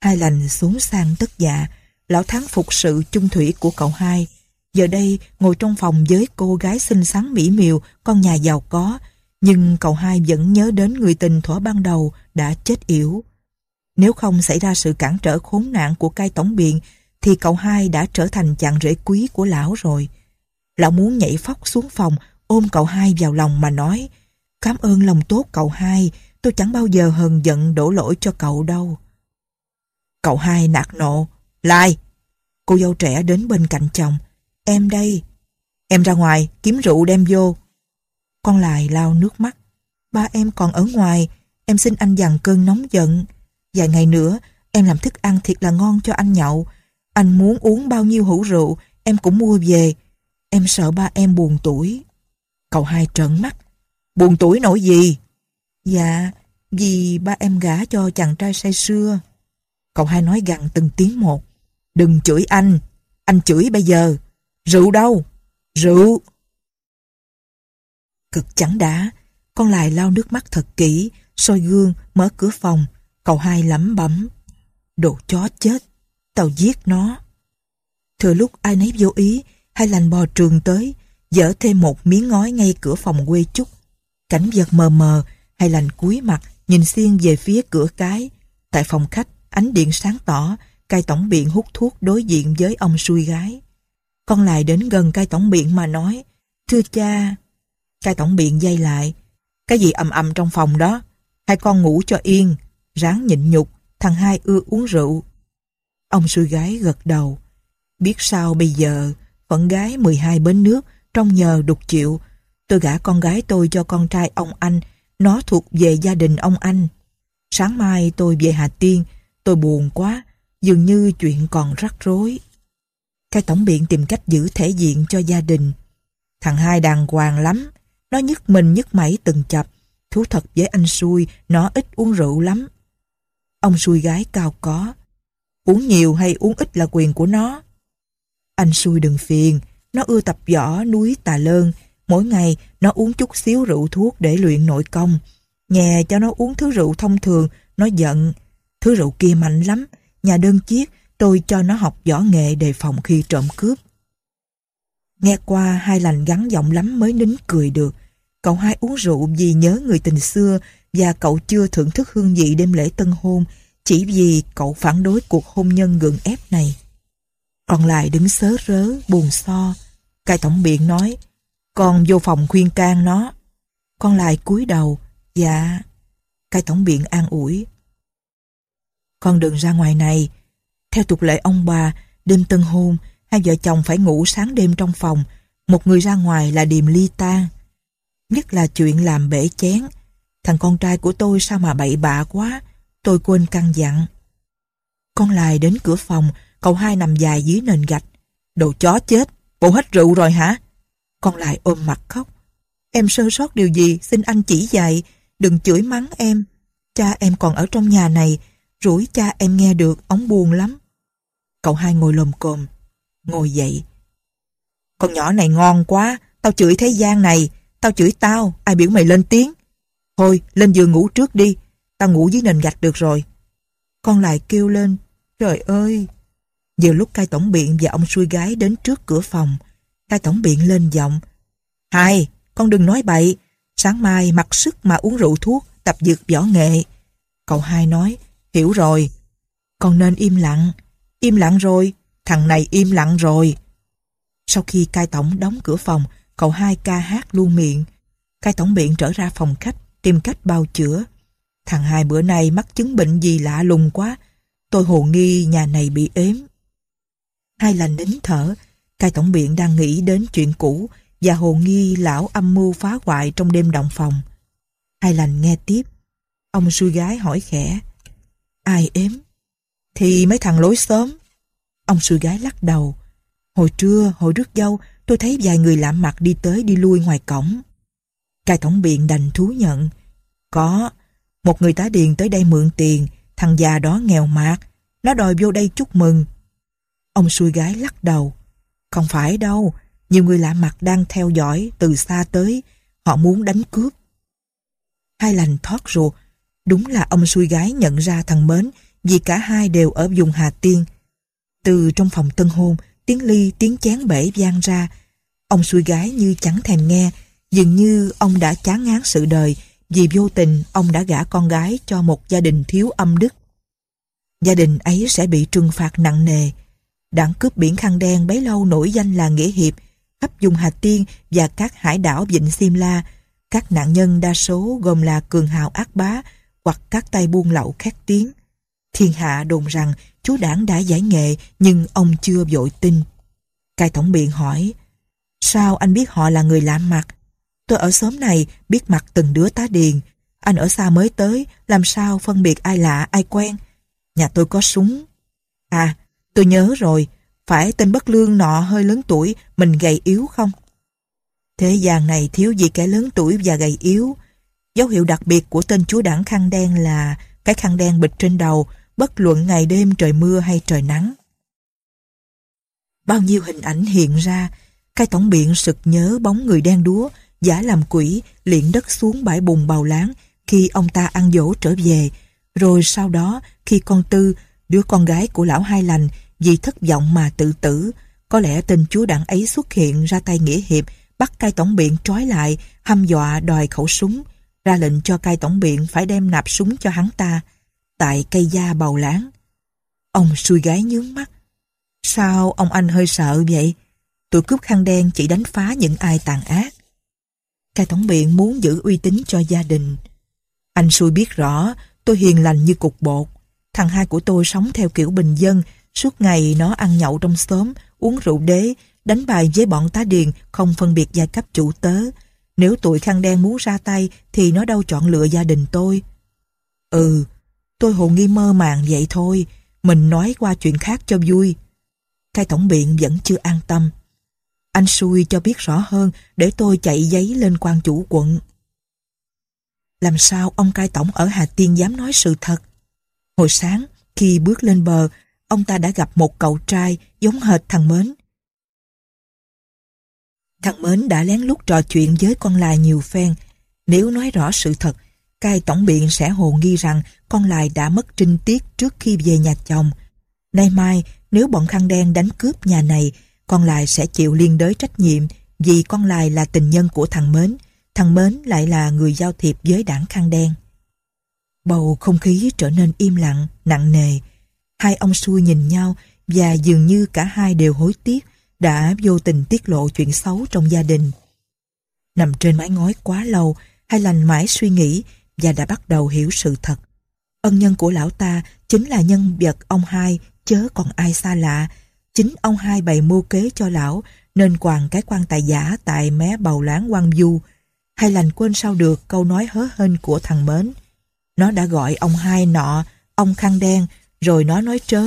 Speaker 1: Hai lành xuống sang tất dạ, lão thắng phục sự chung thủy của cậu hai. Giờ đây ngồi trong phòng với cô gái xinh xắn mỹ miều, con nhà giàu có, nhưng cậu hai vẫn nhớ đến người tình thuở ban đầu đã chết yếu Nếu không xảy ra sự cản trở khốn nạn của cai tổng biện thì cậu hai đã trở thành chàng rễ quý của lão rồi. Lão muốn nhảy phóc xuống phòng ôm cậu hai vào lòng mà nói Cảm ơn lòng tốt cậu hai, tôi chẳng bao giờ hờn giận đổ lỗi cho cậu đâu. Cậu hai nạt nộ, lai Cô dâu trẻ đến bên cạnh chồng, Em đây. Em ra ngoài, kiếm rượu đem vô. Con lại lao nước mắt. Ba em còn ở ngoài, em xin anh dằn cơn nóng giận. Vài ngày nữa, em làm thức ăn thiệt là ngon cho anh nhậu. Anh muốn uống bao nhiêu hũ rượu, em cũng mua về. Em sợ ba em buồn tuổi. Cậu hai trợn mắt. Buồn tuổi nổi gì? Dạ, vì ba em gả cho chàng trai say xưa. Cậu hai nói gằn từng tiếng một. Đừng chửi anh, anh chửi bây giờ. Rượu đâu? Rượu! Cực chẳng đã, con lại lau nước mắt thật kỹ, soi gương, mở cửa phòng, cậu hai lắm bấm. Đồ chó chết, tao giết nó. Thừa lúc ai nấy vô ý, hai lành bò trường tới, dở thêm một miếng ngói ngay cửa phòng quê chút. Cảnh vật mờ mờ, hai lành cúi mặt, nhìn xiên về phía cửa cái. Tại phòng khách, ánh điện sáng tỏ, cai tổng biện hút thuốc đối diện với ông xui gái. Con lại đến gần cai tổng biện mà nói, thưa cha. Cai tổng biện dây lại, cái gì ầm ầm trong phòng đó, hai con ngủ cho yên, ráng nhịn nhục, thằng hai ưa uống rượu. Ông sư gái gật đầu, biết sao bây giờ, phận gái 12 bến nước, trong nhờ đục chịu, tôi gả con gái tôi cho con trai ông anh, nó thuộc về gia đình ông anh. Sáng mai tôi về Hà Tiên, tôi buồn quá, dường như chuyện còn rắc rối. Cái tổng biện tìm cách giữ thể diện cho gia đình. Thằng hai đàng hoàng lắm. Nó nhức mình nhức mẩy từng chập. Thú thật với anh xui, nó ít uống rượu lắm. Ông xui gái cao có. Uống nhiều hay uống ít là quyền của nó. Anh xui đừng phiền. Nó ưa tập võ núi tà lơn. Mỗi ngày nó uống chút xíu rượu thuốc để luyện nội công. Nhà cho nó uống thứ rượu thông thường, nó giận. Thứ rượu kia mạnh lắm, nhà đơn chiếc, Tôi cho nó học võ nghệ đề phòng khi trộm cướp. Nghe qua hai lành gắn giọng lắm mới nín cười được. Cậu hai uống rượu vì nhớ người tình xưa và cậu chưa thưởng thức hương vị đêm lễ tân hôn chỉ vì cậu phản đối cuộc hôn nhân gượng ép này. Còn lại đứng sớ rớ, buồn so. Cai tổng biện nói, con vô phòng khuyên can nó. Con lại cúi đầu, dạ. Cai tổng biện an ủi. Con đừng ra ngoài này, theo tục lệ ông bà, đêm tân hôn, hai vợ chồng phải ngủ sáng đêm trong phòng, một người ra ngoài là điềm ly tan. Nhất là chuyện làm bể chén. Thằng con trai của tôi sao mà bậy bạ quá, tôi quên căn dặn. Con lại đến cửa phòng, cậu hai nằm dài dưới nền gạch. Đồ chó chết, bộ hết rượu rồi hả? Con lại ôm mặt khóc. Em sơ sót điều gì, xin anh chỉ dạy, đừng chửi mắng em. Cha em còn ở trong nhà này, rủi cha em nghe được, ống buồn lắm. Cậu hai ngồi lồm cồm, ngồi dậy. Con nhỏ này ngon quá, tao chửi thế gian này, tao chửi tao, ai biểu mày lên tiếng. Thôi, lên giường ngủ trước đi, tao ngủ dưới nền gạch được rồi. Con lại kêu lên, trời ơi. giờ lúc cai tổng biện và ông xui gái đến trước cửa phòng, cai tổng biện lên giọng. Hai, con đừng nói bậy, sáng mai mặc sức mà uống rượu thuốc, tập dược võ nghệ. Cậu hai nói, hiểu rồi, con nên im lặng. Im lặng rồi, thằng này im lặng rồi. Sau khi cai tổng đóng cửa phòng, cậu hai ca hát luôn miệng. Cai tổng miệng trở ra phòng khách, tìm cách bao chữa. Thằng hai bữa nay mắc chứng bệnh gì lạ lùng quá. Tôi hồ nghi nhà này bị ếm. Hai là nín thở, cai tổng biện đang nghĩ đến chuyện cũ và hồ nghi lão âm mưu phá hoại trong đêm động phòng. Hai lành nghe tiếp. Ông xui gái hỏi khẽ. Ai ếm? thì mấy thằng lối xóm. Ông sư gái lắc đầu. Hồi trưa, hồi rước dâu, tôi thấy vài người lạ mặt đi tới đi lui ngoài cổng. Cai tổng biện đành thú nhận. Có, một người tá điền tới đây mượn tiền, thằng già đó nghèo mạt, nó đòi vô đây chúc mừng. Ông xui gái lắc đầu. Không phải đâu, nhiều người lạ mặt đang theo dõi từ xa tới, họ muốn đánh cướp. Hai lành thoát rồi đúng là ông xui gái nhận ra thằng Mến vì cả hai đều ở vùng Hà Tiên. Từ trong phòng tân hôn, tiếng ly, tiếng chén bể vang ra. Ông xuôi gái như chẳng thèm nghe, dường như ông đã chán ngán sự đời vì vô tình ông đã gả con gái cho một gia đình thiếu âm đức. Gia đình ấy sẽ bị trừng phạt nặng nề. Đảng cướp biển khăn đen bấy lâu nổi danh là Nghĩa Hiệp, khắp dùng Hà Tiên và các hải đảo Vịnh Simla. Các nạn nhân đa số gồm là cường hào ác bá hoặc các tay buôn lậu khét tiếng. Thiên hạ đồn rằng chúa đảng đã giải nghệ nhưng ông chưa vội tin. Cai tổng biện hỏi Sao anh biết họ là người lạ mặt? Tôi ở xóm này biết mặt từng đứa tá điền. Anh ở xa mới tới làm sao phân biệt ai lạ ai quen? Nhà tôi có súng. À, tôi nhớ rồi. Phải tên bất lương nọ hơi lớn tuổi mình gầy yếu không? Thế gian này thiếu gì kẻ lớn tuổi và gầy yếu. Dấu hiệu đặc biệt của tên chúa đảng khăn đen là cái khăn đen bịch trên đầu bất luận ngày đêm trời mưa hay trời nắng. Bao nhiêu hình ảnh hiện ra, cai tổng biện sực nhớ bóng người đen đúa, giả làm quỷ, liện đất xuống bãi bùn bào láng khi ông ta ăn dỗ trở về, rồi sau đó khi con Tư, đứa con gái của lão hai lành, vì thất vọng mà tự tử, có lẽ tên chúa đảng ấy xuất hiện ra tay nghĩa hiệp, bắt cai tổng biện trói lại, hăm dọa đòi khẩu súng, ra lệnh cho cai tổng biện phải đem nạp súng cho hắn ta tại cây da bầu láng Ông xui gái nhướng mắt. Sao ông anh hơi sợ vậy? Tụi cướp khăn đen chỉ đánh phá những ai tàn ác. Cai thống biện muốn giữ uy tín cho gia đình. Anh xui biết rõ tôi hiền lành như cục bột. Thằng hai của tôi sống theo kiểu bình dân, suốt ngày nó ăn nhậu trong xóm, uống rượu đế, đánh bài với bọn tá điền không phân biệt giai cấp chủ tớ. Nếu tụi khăn đen muốn ra tay thì nó đâu chọn lựa gia đình tôi. Ừ, Tôi hồ nghi mơ màng vậy thôi, mình nói qua chuyện khác cho vui. Cai tổng biện vẫn chưa an tâm. Anh xui cho biết rõ hơn để tôi chạy giấy lên quan chủ quận. Làm sao ông cai tổng ở Hà Tiên dám nói sự thật? Hồi sáng, khi bước lên bờ, ông ta đã gặp một cậu trai giống hệt thằng Mến. Thằng Mến đã lén lút trò chuyện với con lài nhiều phen. Nếu nói rõ sự thật, cai tổng biện sẽ hồ nghi rằng con lại đã mất trinh tiết trước khi về nhà chồng. Nay mai, nếu bọn khăn đen đánh cướp nhà này, con lại sẽ chịu liên đới trách nhiệm vì con lại là tình nhân của thằng Mến, thằng Mến lại là người giao thiệp với đảng khăn đen. Bầu không khí trở nên im lặng, nặng nề. Hai ông xui nhìn nhau và dường như cả hai đều hối tiếc đã vô tình tiết lộ chuyện xấu trong gia đình. Nằm trên mái ngói quá lâu, hai lành mãi suy nghĩ và đã bắt đầu hiểu sự thật. Ân nhân của lão ta chính là nhân vật ông hai chớ còn ai xa lạ. Chính ông hai bày mưu kế cho lão nên quàng cái quan tài giả tại mé bầu láng quan du. Hay lành quên sao được câu nói hớ hên của thằng Mến. Nó đã gọi ông hai nọ, ông khăn đen, rồi nó nói trớ,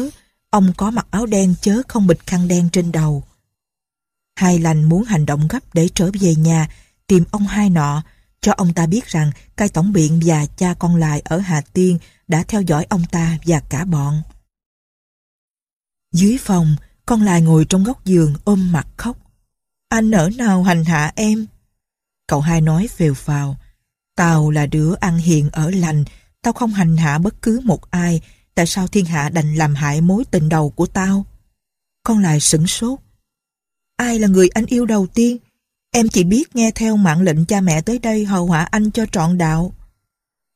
Speaker 1: ông có mặc áo đen chớ không bịch khăn đen trên đầu. Hai lành muốn hành động gấp để trở về nhà, tìm ông hai nọ, cho ông ta biết rằng cai tổng biện và cha con lại ở Hà Tiên đã theo dõi ông ta và cả bọn. Dưới phòng, con lại ngồi trong góc giường ôm mặt khóc. Anh ở nào hành hạ em? Cậu hai nói phều phào. Tao là đứa ăn hiền ở lành, tao không hành hạ bất cứ một ai, tại sao thiên hạ đành làm hại mối tình đầu của tao? Con lại sửng sốt. Ai là người anh yêu đầu tiên? Em chỉ biết nghe theo mạng lệnh cha mẹ tới đây hầu hạ anh cho trọn đạo.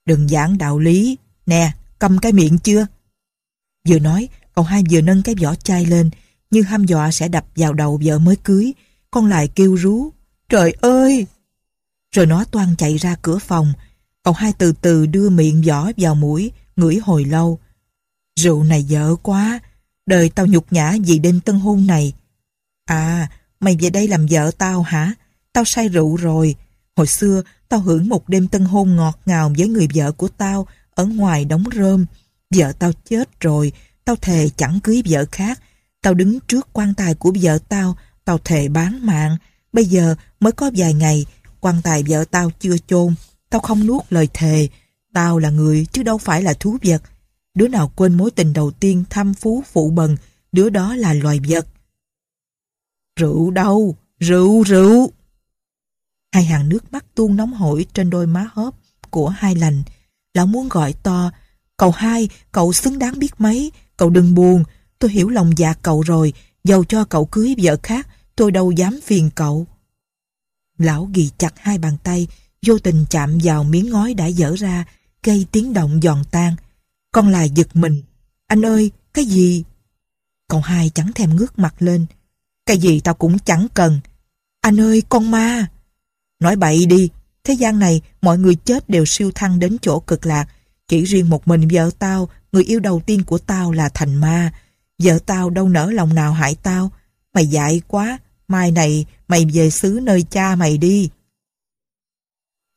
Speaker 1: Đừng giảng đạo lý. Nè, cầm cái miệng chưa? Vừa nói, cậu hai vừa nâng cái vỏ chai lên, như ham dọa sẽ đập vào đầu vợ mới cưới. Con lại kêu rú. Trời ơi! Rồi nó toan chạy ra cửa phòng. Cậu hai từ từ đưa miệng vỏ vào mũi, ngửi hồi lâu. Rượu này dở quá, đời tao nhục nhã vì đêm tân hôn này. À, Mày về đây làm vợ tao hả? Tao say rượu rồi. Hồi xưa, tao hưởng một đêm tân hôn ngọt ngào với người vợ của tao ở ngoài đóng rơm. Vợ tao chết rồi, tao thề chẳng cưới vợ khác. Tao đứng trước quan tài của vợ tao, tao thề bán mạng. Bây giờ mới có vài ngày, quan tài vợ tao chưa chôn. Tao không nuốt lời thề. Tao là người chứ đâu phải là thú vật. Đứa nào quên mối tình đầu tiên thăm phú phụ bần, đứa đó là loài vật. Rượu đâu? Rượu, rượu! Hai hàng nước mắt tuôn nóng hổi trên đôi má hóp của hai lành. Lão muốn gọi to, cậu hai, cậu xứng đáng biết mấy, cậu đừng buồn, tôi hiểu lòng dạ cậu rồi, giàu cho cậu cưới vợ khác, tôi đâu dám phiền cậu. Lão ghi chặt hai bàn tay, vô tình chạm vào miếng ngói đã dở ra, gây tiếng động giòn tan. Con là giật mình. Anh ơi, cái gì? Cậu hai chẳng thèm ngước mặt lên. Cái gì tao cũng chẳng cần. Anh ơi, con ma! Nói bậy đi, thế gian này mọi người chết đều siêu thăng đến chỗ cực lạc. Chỉ riêng một mình vợ tao, người yêu đầu tiên của tao là thành ma. Vợ tao đâu nỡ lòng nào hại tao. Mày dại quá, mai này mày về xứ nơi cha mày đi.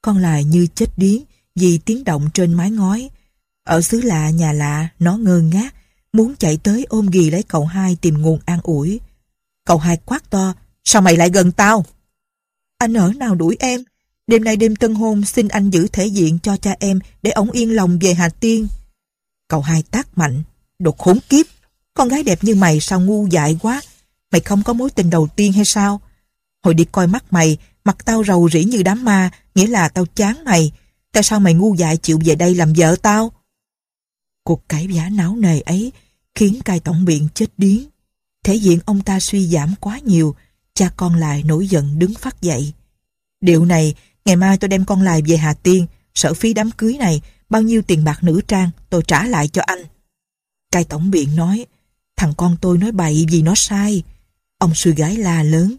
Speaker 1: Con là như chết điếng vì tiếng động trên mái ngói. Ở xứ lạ nhà lạ, nó ngơ ngác, muốn chạy tới ôm ghì lấy cậu hai tìm nguồn an ủi. Cậu hai quát to, sao mày lại gần tao? Anh ở nào đuổi em? Đêm nay đêm tân hôn xin anh giữ thể diện cho cha em để ông yên lòng về Hà Tiên. Cậu hai tác mạnh, đột khốn kiếp. Con gái đẹp như mày sao ngu dại quá? Mày không có mối tình đầu tiên hay sao? Hồi đi coi mắt mày, mặt tao rầu rĩ như đám ma, nghĩa là tao chán mày. Tại sao mày ngu dại chịu về đây làm vợ tao? Cuộc cãi vã náo nề ấy khiến cai tổng biện chết điếng. Thể diện ông ta suy giảm quá nhiều, cha con lại nổi giận đứng phát dậy. Điều này, ngày mai tôi đem con lại về Hà Tiên, sở phí đám cưới này, bao nhiêu tiền bạc nữ trang tôi trả lại cho anh. Cai tổng biện nói, thằng con tôi nói bậy vì nó sai. Ông sư gái la lớn,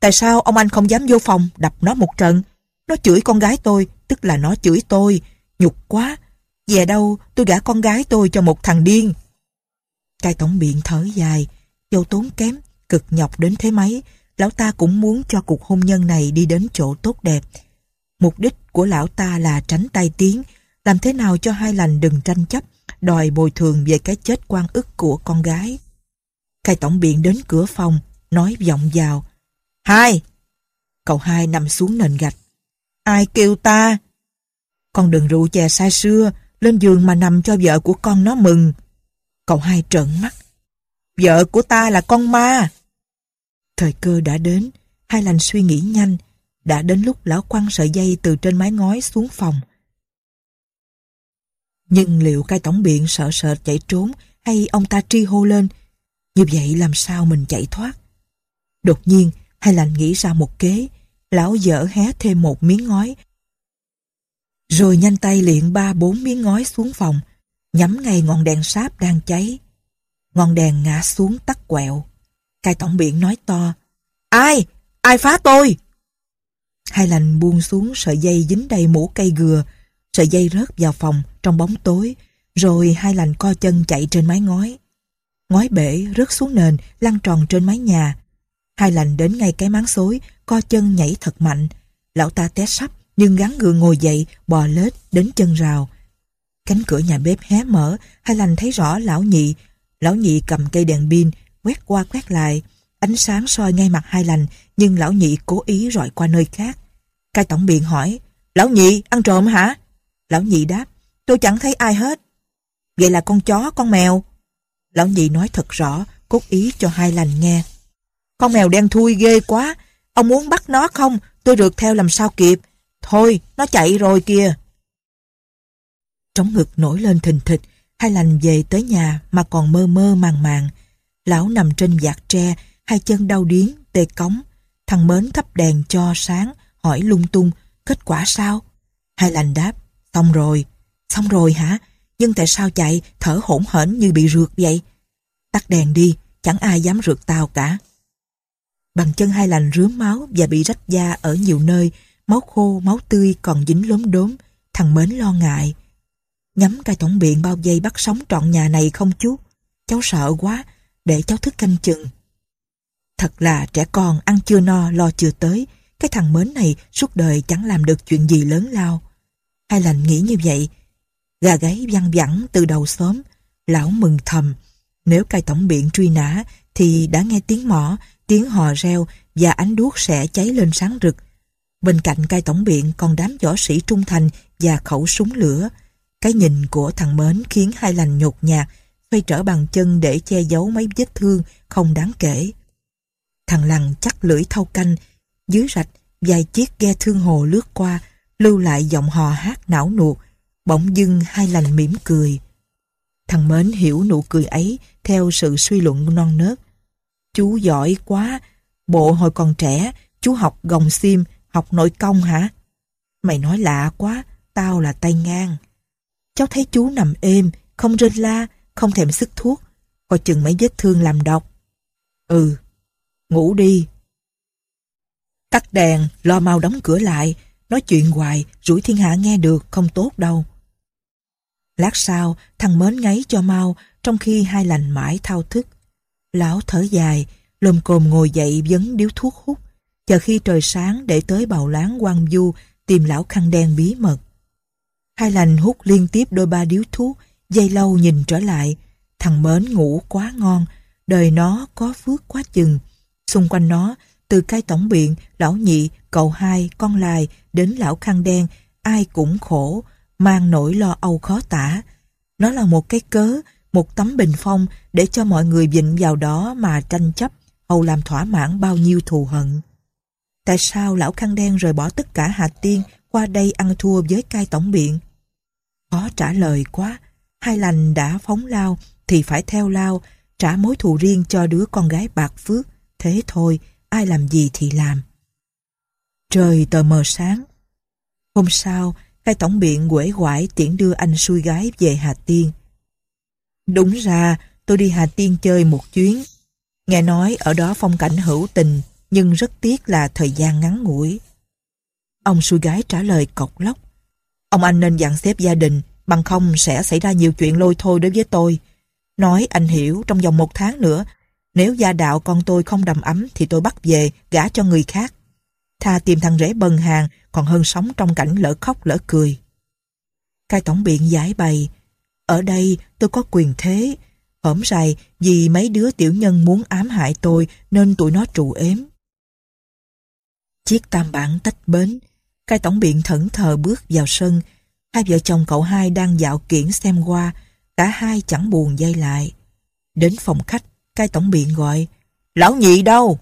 Speaker 1: tại sao ông anh không dám vô phòng đập nó một trận? Nó chửi con gái tôi, tức là nó chửi tôi, nhục quá. Về đâu tôi gả con gái tôi cho một thằng điên. Cai tổng biện thở dài, dầu tốn kém, cực nhọc đến thế mấy, lão ta cũng muốn cho cuộc hôn nhân này đi đến chỗ tốt đẹp. Mục đích của lão ta là tránh tai tiếng, làm thế nào cho hai lành đừng tranh chấp, đòi bồi thường về cái chết quan ức của con gái. Cai tổng biện đến cửa phòng, nói giọng vào. Hai! Cậu hai nằm xuống nền gạch. Ai kêu ta? Con đừng rượu chè sai xưa, lên giường mà nằm cho vợ của con nó mừng. Cậu hai trợn mắt vợ của ta là con ma. Thời cơ đã đến, hai lành suy nghĩ nhanh, đã đến lúc lão quăng sợi dây từ trên mái ngói xuống phòng. Nhưng liệu cai tổng biện sợ sệt chạy trốn hay ông ta tri hô lên, như vậy làm sao mình chạy thoát? Đột nhiên, hai lành nghĩ ra một kế, lão dở hé thêm một miếng ngói. Rồi nhanh tay liện ba bốn miếng ngói xuống phòng, nhắm ngay ngọn đèn sáp đang cháy. Ngọn đèn ngã xuống tắt quẹo. Cai tổng biển nói to. Ai? Ai phá tôi? Hai lành buông xuống sợi dây dính đầy mũ cây gừa. Sợi dây rớt vào phòng trong bóng tối. Rồi hai lành co chân chạy trên mái ngói. Ngói bể rớt xuống nền, lăn tròn trên mái nhà. Hai lành đến ngay cái máng xối, co chân nhảy thật mạnh. Lão ta té sắp, nhưng gắn gượng ngồi dậy, bò lết đến chân rào. Cánh cửa nhà bếp hé mở, hai lành thấy rõ lão nhị Lão nhị cầm cây đèn pin, quét qua quét lại. Ánh sáng soi ngay mặt hai lành, nhưng lão nhị cố ý rọi qua nơi khác. Cai tổng biện hỏi, Lão nhị, ăn trộm hả? Lão nhị đáp, tôi chẳng thấy ai hết. Vậy là con chó, con mèo. Lão nhị nói thật rõ, cố ý cho hai lành nghe. Con mèo đen thui ghê quá, ông muốn bắt nó không? Tôi rượt theo làm sao kịp. Thôi, nó chạy rồi kìa. Trống ngực nổi lên thình thịch, Hai lành về tới nhà mà còn mơ mơ màng màng. Lão nằm trên giạc tre, hai chân đau điến, tê cống. Thằng Mến thắp đèn cho sáng, hỏi lung tung, kết quả sao? Hai lành đáp, xong rồi. Xong rồi hả? Nhưng tại sao chạy, thở hổn hển như bị rượt vậy? Tắt đèn đi, chẳng ai dám rượt tao cả. Bằng chân hai lành rướm máu và bị rách da ở nhiều nơi, máu khô, máu tươi còn dính lốm đốm, thằng Mến lo ngại. Nhắm cai tổng biện bao dây bắt sóng trọn nhà này không chú? Cháu sợ quá, để cháu thức canh chừng. Thật là trẻ con ăn chưa no lo chưa tới, cái thằng mến này suốt đời chẳng làm được chuyện gì lớn lao. Hai lành nghĩ như vậy, gà gáy văng vẳng từ đầu xóm, lão mừng thầm. Nếu cai tổng biện truy nã thì đã nghe tiếng mỏ, tiếng hò reo và ánh đuốc sẽ cháy lên sáng rực. Bên cạnh cai tổng biện còn đám võ sĩ trung thành và khẩu súng lửa. Cái nhìn của thằng Mến khiến hai lành nhột nhạt, xoay trở bằng chân để che giấu mấy vết thương không đáng kể. Thằng lằn chắc lưỡi thâu canh, dưới rạch vài chiếc ghe thương hồ lướt qua, lưu lại giọng hò hát não nuột, bỗng dưng hai lành mỉm cười. Thằng Mến hiểu nụ cười ấy theo sự suy luận non nớt. Chú giỏi quá, bộ hồi còn trẻ, chú học gồng sim, học nội công hả? Mày nói lạ quá, tao là tay ngang cháu thấy chú nằm êm, không rên la, không thèm sức thuốc, coi chừng mấy vết thương làm độc. Ừ, ngủ đi. Tắt đèn, lo mau đóng cửa lại, nói chuyện hoài, rủi thiên hạ nghe được, không tốt đâu. Lát sau, thằng mến ngáy cho mau, trong khi hai lành mãi thao thức. Lão thở dài, lồm cồm ngồi dậy vấn điếu thuốc hút, chờ khi trời sáng để tới bào láng quan du tìm lão khăn đen bí mật. Hai lành hút liên tiếp đôi ba điếu thuốc, dây lâu nhìn trở lại. Thằng mến ngủ quá ngon, đời nó có phước quá chừng. Xung quanh nó, từ cai tổng biện, lão nhị, cậu hai, con lai đến lão khăn đen, ai cũng khổ, mang nỗi lo âu khó tả. Nó là một cái cớ, một tấm bình phong để cho mọi người vịnh vào đó mà tranh chấp, hầu làm thỏa mãn bao nhiêu thù hận. Tại sao lão khăn đen rời bỏ tất cả hạt tiên qua đây ăn thua với cai tổng biện? Khó trả lời quá. Hai lành đã phóng lao thì phải theo lao, trả mối thù riêng cho đứa con gái bạc phước. Thế thôi, ai làm gì thì làm. Trời tờ mờ sáng. Hôm sau, hai tổng biện quể quải tiễn đưa anh xui gái về Hà Tiên. Đúng ra, tôi đi Hà Tiên chơi một chuyến. Nghe nói ở đó phong cảnh hữu tình, nhưng rất tiếc là thời gian ngắn ngủi. Ông xui gái trả lời cộc lốc Ông anh nên dặn xếp gia đình, bằng không sẽ xảy ra nhiều chuyện lôi thôi đối với tôi. Nói anh hiểu trong vòng một tháng nữa, nếu gia đạo con tôi không đầm ấm thì tôi bắt về, gả cho người khác. Tha tìm thằng rể bần hàng còn hơn sống trong cảnh lỡ khóc lỡ cười. Cai tổng biện giải bày, ở đây tôi có quyền thế, hổm rày vì mấy đứa tiểu nhân muốn ám hại tôi nên tụi nó trụ ếm. Chiếc tam bản tách bến, Cai tổng biện thẫn thờ bước vào sân. Hai vợ chồng cậu hai đang dạo kiển xem qua. Cả hai chẳng buồn dây lại. Đến phòng khách, cai tổng biện gọi. Lão nhị đâu?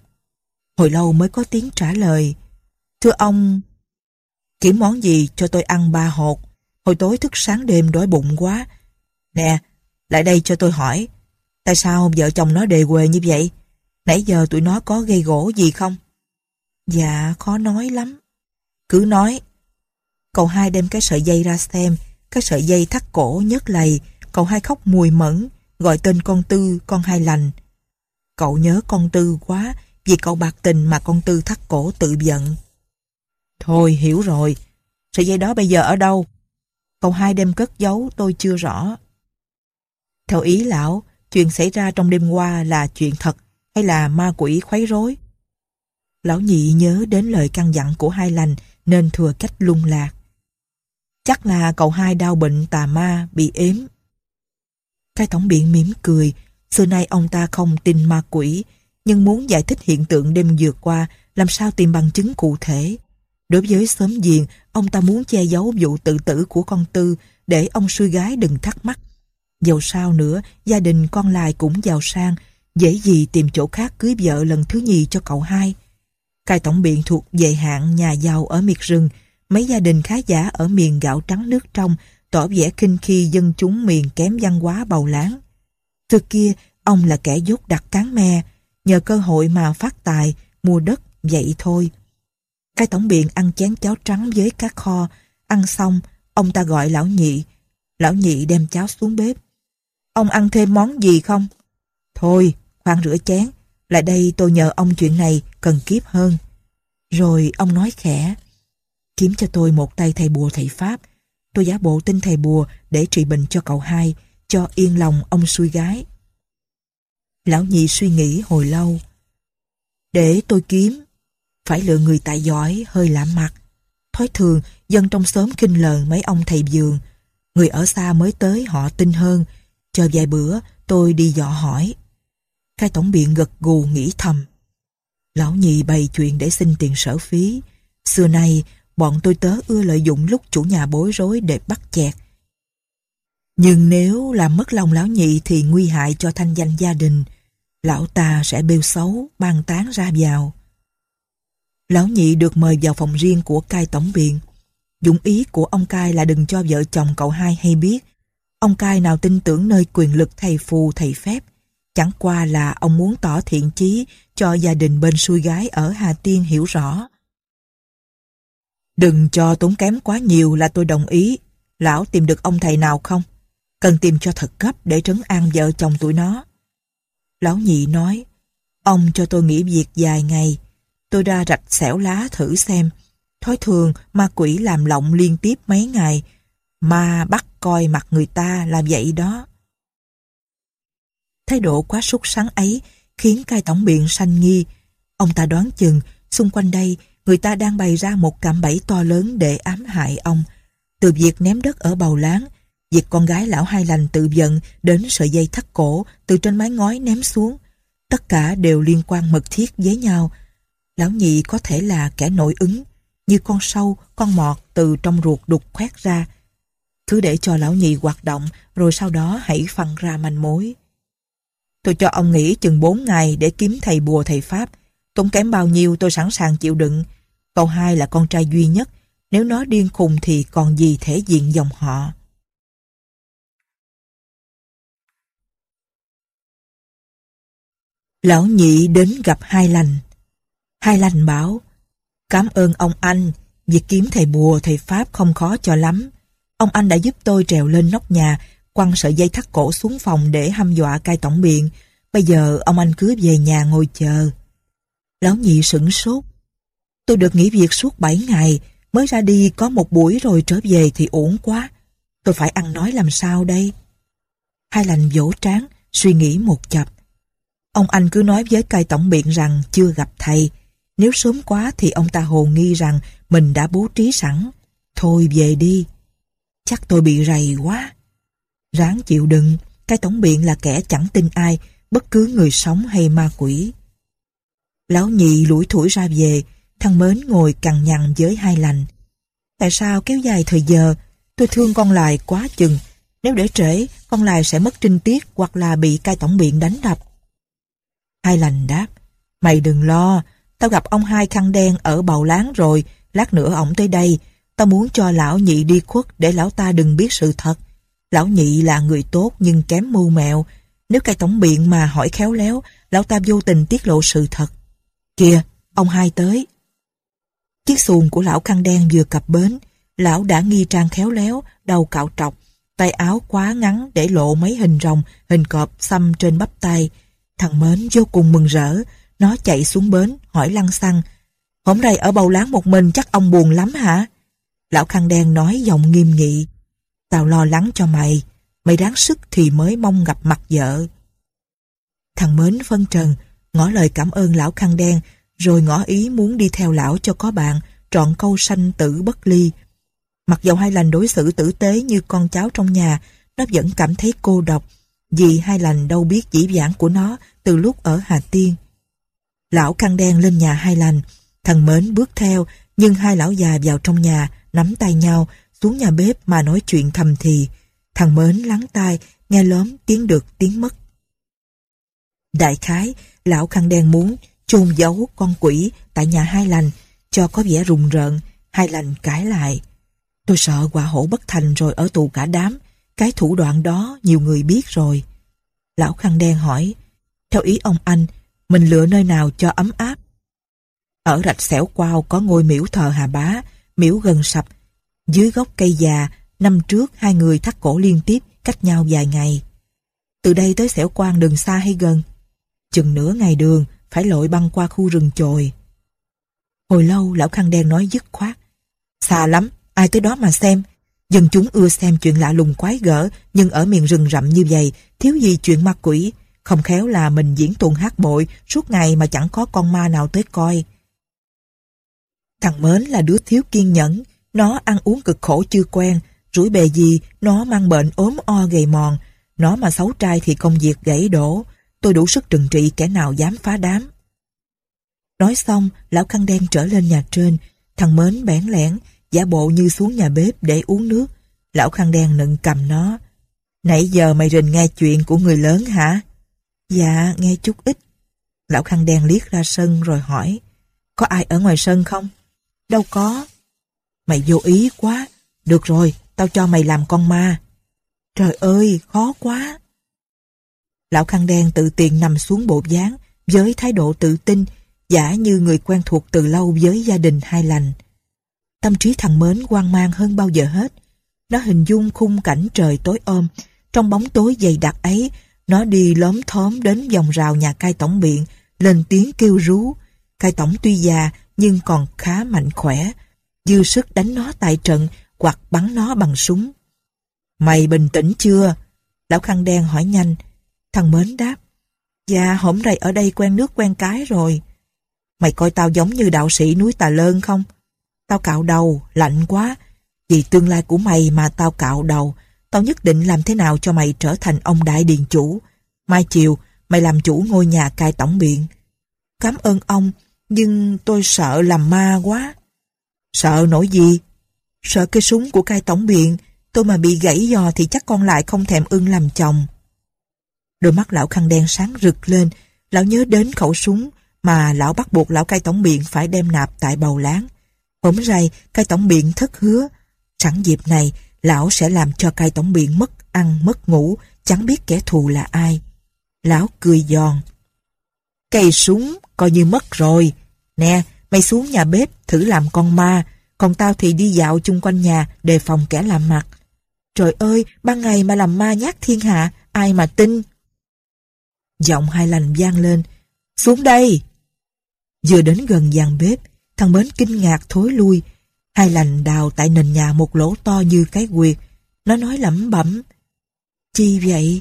Speaker 1: Hồi lâu mới có tiếng trả lời. Thưa ông, kiếm món gì cho tôi ăn ba hột? Hồi tối thức sáng đêm đói bụng quá. Nè, lại đây cho tôi hỏi. Tại sao vợ chồng nó đề quê như vậy? Nãy giờ tụi nó có gây gỗ gì không? Dạ, khó nói lắm cứ nói. Cậu hai đem cái sợi dây ra xem, cái sợi dây thắt cổ nhấc lầy, cậu hai khóc mùi mẫn, gọi tên con Tư, con hai lành. Cậu nhớ con Tư quá, vì cậu bạc tình mà con Tư thắt cổ tự giận. Thôi hiểu rồi, sợi dây đó bây giờ ở đâu? Cậu hai đem cất giấu tôi chưa rõ. Theo ý lão, chuyện xảy ra trong đêm qua là chuyện thật hay là ma quỷ khuấy rối? Lão nhị nhớ đến lời căn dặn của hai lành nên thừa cách lung lạc. Chắc là cậu hai đau bệnh tà ma bị ếm. Thái tổng biện mỉm cười, xưa nay ông ta không tin ma quỷ, nhưng muốn giải thích hiện tượng đêm vừa qua làm sao tìm bằng chứng cụ thể. Đối với sớm diện ông ta muốn che giấu vụ tự tử của con Tư để ông sư gái đừng thắc mắc. Dầu sao nữa, gia đình con lại cũng giàu sang, dễ gì tìm chỗ khác cưới vợ lần thứ nhì cho cậu hai. Cai tổng biện thuộc về hạng nhà giàu ở miệt rừng, mấy gia đình khá giả ở miền gạo trắng nước trong tỏ vẻ kinh khi dân chúng miền kém văn hóa bầu láng. Thực kia, ông là kẻ dốt đặt cán me, nhờ cơ hội mà phát tài, mua đất, vậy thôi. Cai tổng biện ăn chén cháo trắng với cá kho, ăn xong, ông ta gọi lão nhị. Lão nhị đem cháo xuống bếp. Ông ăn thêm món gì không? Thôi, khoan rửa chén, lại đây tôi nhờ ông chuyện này cần kiếp hơn. Rồi ông nói khẽ, kiếm cho tôi một tay thầy bùa thầy Pháp. Tôi giả bộ tin thầy bùa để trị bệnh cho cậu hai, cho yên lòng ông xui gái. Lão nhị suy nghĩ hồi lâu. Để tôi kiếm, phải lựa người tài giỏi hơi lạ mặt. Thói thường, dân trong xóm kinh lờn mấy ông thầy giường. Người ở xa mới tới họ tin hơn. Chờ vài bữa, tôi đi dò hỏi. Cai tổng biện gật gù nghĩ thầm. Lão nhị bày chuyện để xin tiền sở phí. Xưa nay, bọn tôi tớ ưa lợi dụng lúc chủ nhà bối rối để bắt chẹt. Nhưng nếu làm mất lòng lão nhị thì nguy hại cho thanh danh gia đình. Lão ta sẽ bêu xấu, ban tán ra vào. Lão nhị được mời vào phòng riêng của cai tổng biện. Dụng ý của ông cai là đừng cho vợ chồng cậu hai hay biết. Ông cai nào tin tưởng nơi quyền lực thầy phù thầy phép Chẳng qua là ông muốn tỏ thiện chí cho gia đình bên xuôi gái ở Hà Tiên hiểu rõ. Đừng cho tốn kém quá nhiều là tôi đồng ý. Lão tìm được ông thầy nào không? Cần tìm cho thật gấp để trấn an vợ chồng tụi nó. Lão nhị nói, ông cho tôi nghỉ việc dài ngày. Tôi ra rạch xẻo lá thử xem. Thói thường ma quỷ làm lộng liên tiếp mấy ngày. Ma bắt coi mặt người ta làm vậy đó. Thái độ quá sốt sắng ấy khiến cai tổng biện sanh nghi. Ông ta đoán chừng xung quanh đây người ta đang bày ra một cạm bẫy to lớn để ám hại ông. Từ việc ném đất ở bầu láng, việc con gái lão hai lành tự giận đến sợi dây thắt cổ từ trên mái ngói ném xuống. Tất cả đều liên quan mật thiết với nhau. Lão nhị có thể là kẻ nổi ứng, như con sâu, con mọt từ trong ruột đục khoét ra. Cứ để cho lão nhị hoạt động rồi sau đó hãy phân ra manh mối. Tôi cho ông nghỉ chừng 4 ngày để kiếm thầy bùa thầy Pháp. Tốn kém bao nhiêu tôi sẵn sàng chịu đựng. Cậu hai là con trai duy nhất. Nếu nó điên khùng thì còn gì thể diện dòng họ. Lão nhị đến gặp Hai Lành. Hai Lành bảo, cảm ơn ông anh, việc kiếm thầy bùa thầy Pháp không khó cho lắm. Ông anh đã giúp tôi trèo lên nóc nhà quăng sợi dây thắt cổ xuống phòng để hăm dọa cai tổng biện. Bây giờ ông anh cứ về nhà ngồi chờ. Lão nhị sửng sốt. Tôi được nghỉ việc suốt 7 ngày, mới ra đi có một buổi rồi trở về thì uổng quá. Tôi phải ăn nói làm sao đây? Hai lành vỗ trán, suy nghĩ một chập. Ông anh cứ nói với cai tổng biện rằng chưa gặp thầy. Nếu sớm quá thì ông ta hồ nghi rằng mình đã bố trí sẵn. Thôi về đi. Chắc tôi bị rầy quá ráng chịu đựng, cái tổng biện là kẻ chẳng tin ai, bất cứ người sống hay ma quỷ. Lão nhị lủi thủi ra về, thằng mến ngồi cằn nhằn với hai lành. Tại sao kéo dài thời giờ, tôi thương con lại quá chừng, nếu để trễ, con lại sẽ mất trinh tiết hoặc là bị cai tổng biện đánh đập. Hai lành đáp, mày đừng lo, tao gặp ông hai khăn đen ở bầu láng rồi, lát nữa ổng tới đây, tao muốn cho lão nhị đi khuất để lão ta đừng biết sự thật. Lão nhị là người tốt nhưng kém mưu mẹo. Nếu cai tổng biện mà hỏi khéo léo, lão ta vô tình tiết lộ sự thật. Kìa, ông hai tới. Chiếc xuồng của lão khăn đen vừa cập bến, lão đã nghi trang khéo léo, đầu cạo trọc, tay áo quá ngắn để lộ mấy hình rồng, hình cọp xăm trên bắp tay. Thằng Mến vô cùng mừng rỡ, nó chạy xuống bến, hỏi lăng xăng. Hôm nay ở bầu láng một mình chắc ông buồn lắm hả? Lão khăn đen nói giọng nghiêm nghị. Tao lo lắng cho mày, mày ráng sức thì mới mong gặp mặt vợ. Thằng Mến phân trần, ngỏ lời cảm ơn lão khăn đen, rồi ngỏ ý muốn đi theo lão cho có bạn, trọn câu sanh tử bất ly. Mặc dầu hai lành đối xử tử tế như con cháu trong nhà, nó vẫn cảm thấy cô độc, vì hai lành đâu biết chỉ giảng của nó từ lúc ở Hà Tiên. Lão khăn đen lên nhà hai lành, thằng Mến bước theo, nhưng hai lão già vào trong nhà, nắm tay nhau, xuống nhà bếp mà nói chuyện thầm thì. Thằng Mến lắng tai, nghe lớn tiếng được tiếng mất. Đại khái, lão khăn đen muốn chôn giấu con quỷ tại nhà hai lành cho có vẻ rùng rợn, hai lành cãi lại. Tôi sợ quả hổ bất thành rồi ở tù cả đám, cái thủ đoạn đó nhiều người biết rồi. Lão khăn đen hỏi, theo ý ông anh, mình lựa nơi nào cho ấm áp? Ở rạch xẻo quao có ngôi miễu thờ Hà Bá, miễu gần sập, dưới gốc cây già, năm trước hai người thắt cổ liên tiếp cách nhau vài ngày. Từ đây tới xẻo quan đường xa hay gần. Chừng nửa ngày đường, phải lội băng qua khu rừng chồi. Hồi lâu lão khăn đen nói dứt khoát. Xa lắm, ai tới đó mà xem. Dân chúng ưa xem chuyện lạ lùng quái gở, nhưng ở miền rừng rậm như vậy, thiếu gì chuyện ma quỷ. Không khéo là mình diễn tuần hát bội suốt ngày mà chẳng có con ma nào tới coi. Thằng Mến là đứa thiếu kiên nhẫn, nó ăn uống cực khổ chưa quen, rủi bề gì, nó mang bệnh ốm o gầy mòn. Nó mà xấu trai thì công việc gãy đổ. Tôi đủ sức trừng trị kẻ nào dám phá đám. Nói xong, lão khăn đen trở lên nhà trên. Thằng Mến bẽn lẽn, giả bộ như xuống nhà bếp để uống nước. Lão khăn đen nựng cầm nó. Nãy giờ mày rình nghe chuyện của người lớn hả? Dạ, nghe chút ít. Lão khăn đen liếc ra sân rồi hỏi. Có ai ở ngoài sân không? Đâu có. Mày vô ý quá. Được rồi, tao cho mày làm con ma. Trời ơi, khó quá. Lão khăn đen tự tiện nằm xuống bộ dáng với thái độ tự tin, giả như người quen thuộc từ lâu với gia đình hai lành. Tâm trí thằng Mến hoang mang hơn bao giờ hết. Nó hình dung khung cảnh trời tối ôm, trong bóng tối dày đặc ấy, nó đi lóm thóm đến vòng rào nhà cai tổng biện, lên tiếng kêu rú. Cai tổng tuy già nhưng còn khá mạnh khỏe, dư sức đánh nó tại trận hoặc bắn nó bằng súng. Mày bình tĩnh chưa? Lão khăn đen hỏi nhanh. Thằng Mến đáp. Dạ, hổm rầy ở đây quen nước quen cái rồi. Mày coi tao giống như đạo sĩ núi Tà Lơn không? Tao cạo đầu, lạnh quá. Vì tương lai của mày mà tao cạo đầu, tao nhất định làm thế nào cho mày trở thành ông đại điền chủ. Mai chiều, mày làm chủ ngôi nhà cai tổng biện. Cảm ơn ông, nhưng tôi sợ làm ma quá. Sợ nổi gì? Sợ cái súng của cai tổng biện, tôi mà bị gãy giò thì chắc con lại không thèm ưng làm chồng. Đôi mắt lão khăn đen sáng rực lên, lão nhớ đến khẩu súng mà lão bắt buộc lão cai tổng biện phải đem nạp tại bầu láng. Hổng ray, cai tổng biện thất hứa. Sẵn dịp này, lão sẽ làm cho cai tổng biện mất ăn, mất ngủ, chẳng biết kẻ thù là ai. Lão cười giòn. Cây súng coi như mất rồi. Nè, Mày xuống nhà bếp thử làm con ma, còn tao thì đi dạo chung quanh nhà đề phòng kẻ làm mặt. Trời ơi, ban ngày mà làm ma nhát thiên hạ, ai mà tin? Giọng hai lành vang lên, xuống đây! Vừa đến gần gian bếp, thằng bến kinh ngạc thối lui. Hai lành đào tại nền nhà một lỗ to như cái quyệt. Nó nói lẩm bẩm. Chi vậy?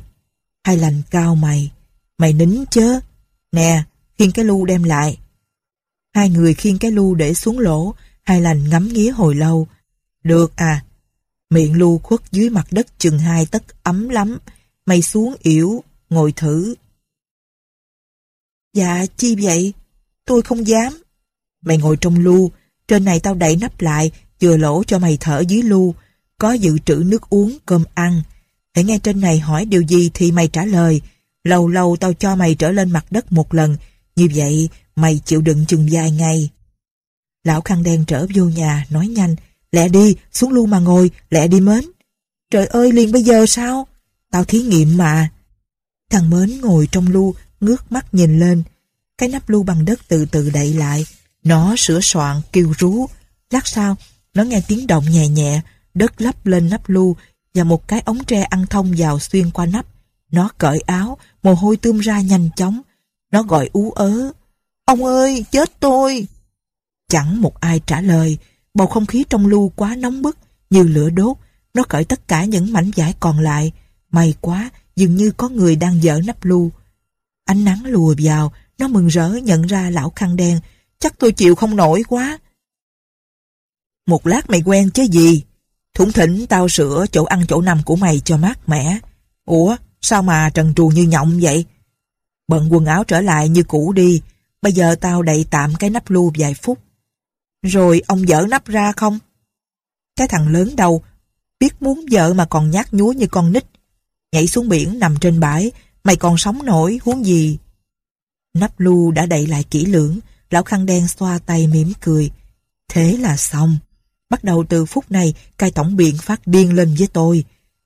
Speaker 1: Hai lành cao mày. Mày nín chớ. Nè, khiên cái lu đem lại. Hai người khiêng cái lu để xuống lỗ, hai lành ngắm nghía hồi lâu. Được à, miệng lu khuất dưới mặt đất chừng hai tấc ấm lắm, mày xuống yểu, ngồi thử. Dạ, chi vậy? Tôi không dám. Mày ngồi trong lu, trên này tao đậy nắp lại, chừa lỗ cho mày thở dưới lu, có dự trữ nước uống, cơm ăn. Hãy nghe trên này hỏi điều gì thì mày trả lời, lâu lâu tao cho mày trở lên mặt đất một lần, như vậy mày chịu đựng chừng vài ngày. Lão khăn đen trở vô nhà, nói nhanh, lẹ đi, xuống luôn mà ngồi, lẹ đi mến. Trời ơi, liền bây giờ sao? Tao thí nghiệm mà. Thằng mến ngồi trong lu, ngước mắt nhìn lên. Cái nắp lu bằng đất từ từ đậy lại. Nó sửa soạn, kêu rú. Lát sau, nó nghe tiếng động nhẹ nhẹ, đất lấp lên nắp lu và một cái ống tre ăn thông vào xuyên qua nắp. Nó cởi áo, mồ hôi tươm ra nhanh chóng. Nó gọi ú ớ, Ông ơi, chết tôi! Chẳng một ai trả lời, bầu không khí trong lưu quá nóng bức, như lửa đốt, nó cởi tất cả những mảnh giải còn lại. May quá, dường như có người đang dở nắp lưu. Ánh nắng lùa vào, nó mừng rỡ nhận ra lão khăn đen, chắc tôi chịu không nổi quá. Một lát mày quen chứ gì? Thủng thỉnh tao sửa chỗ ăn chỗ nằm của mày cho mát mẻ. Ủa, sao mà trần trù như nhộng vậy? Bận quần áo trở lại như cũ đi, Bây giờ tao đậy tạm cái nắp lu vài phút. Rồi ông dở nắp ra không? Cái thằng lớn đầu, biết muốn vợ mà còn nhát nhúa như con nít. Nhảy xuống biển nằm trên bãi, mày còn sống nổi huống gì? Nắp lu đã đậy lại kỹ lưỡng, lão khăn đen xoa tay mỉm cười. Thế là xong. Bắt đầu từ phút này, cai tổng biện phát điên lên với tôi.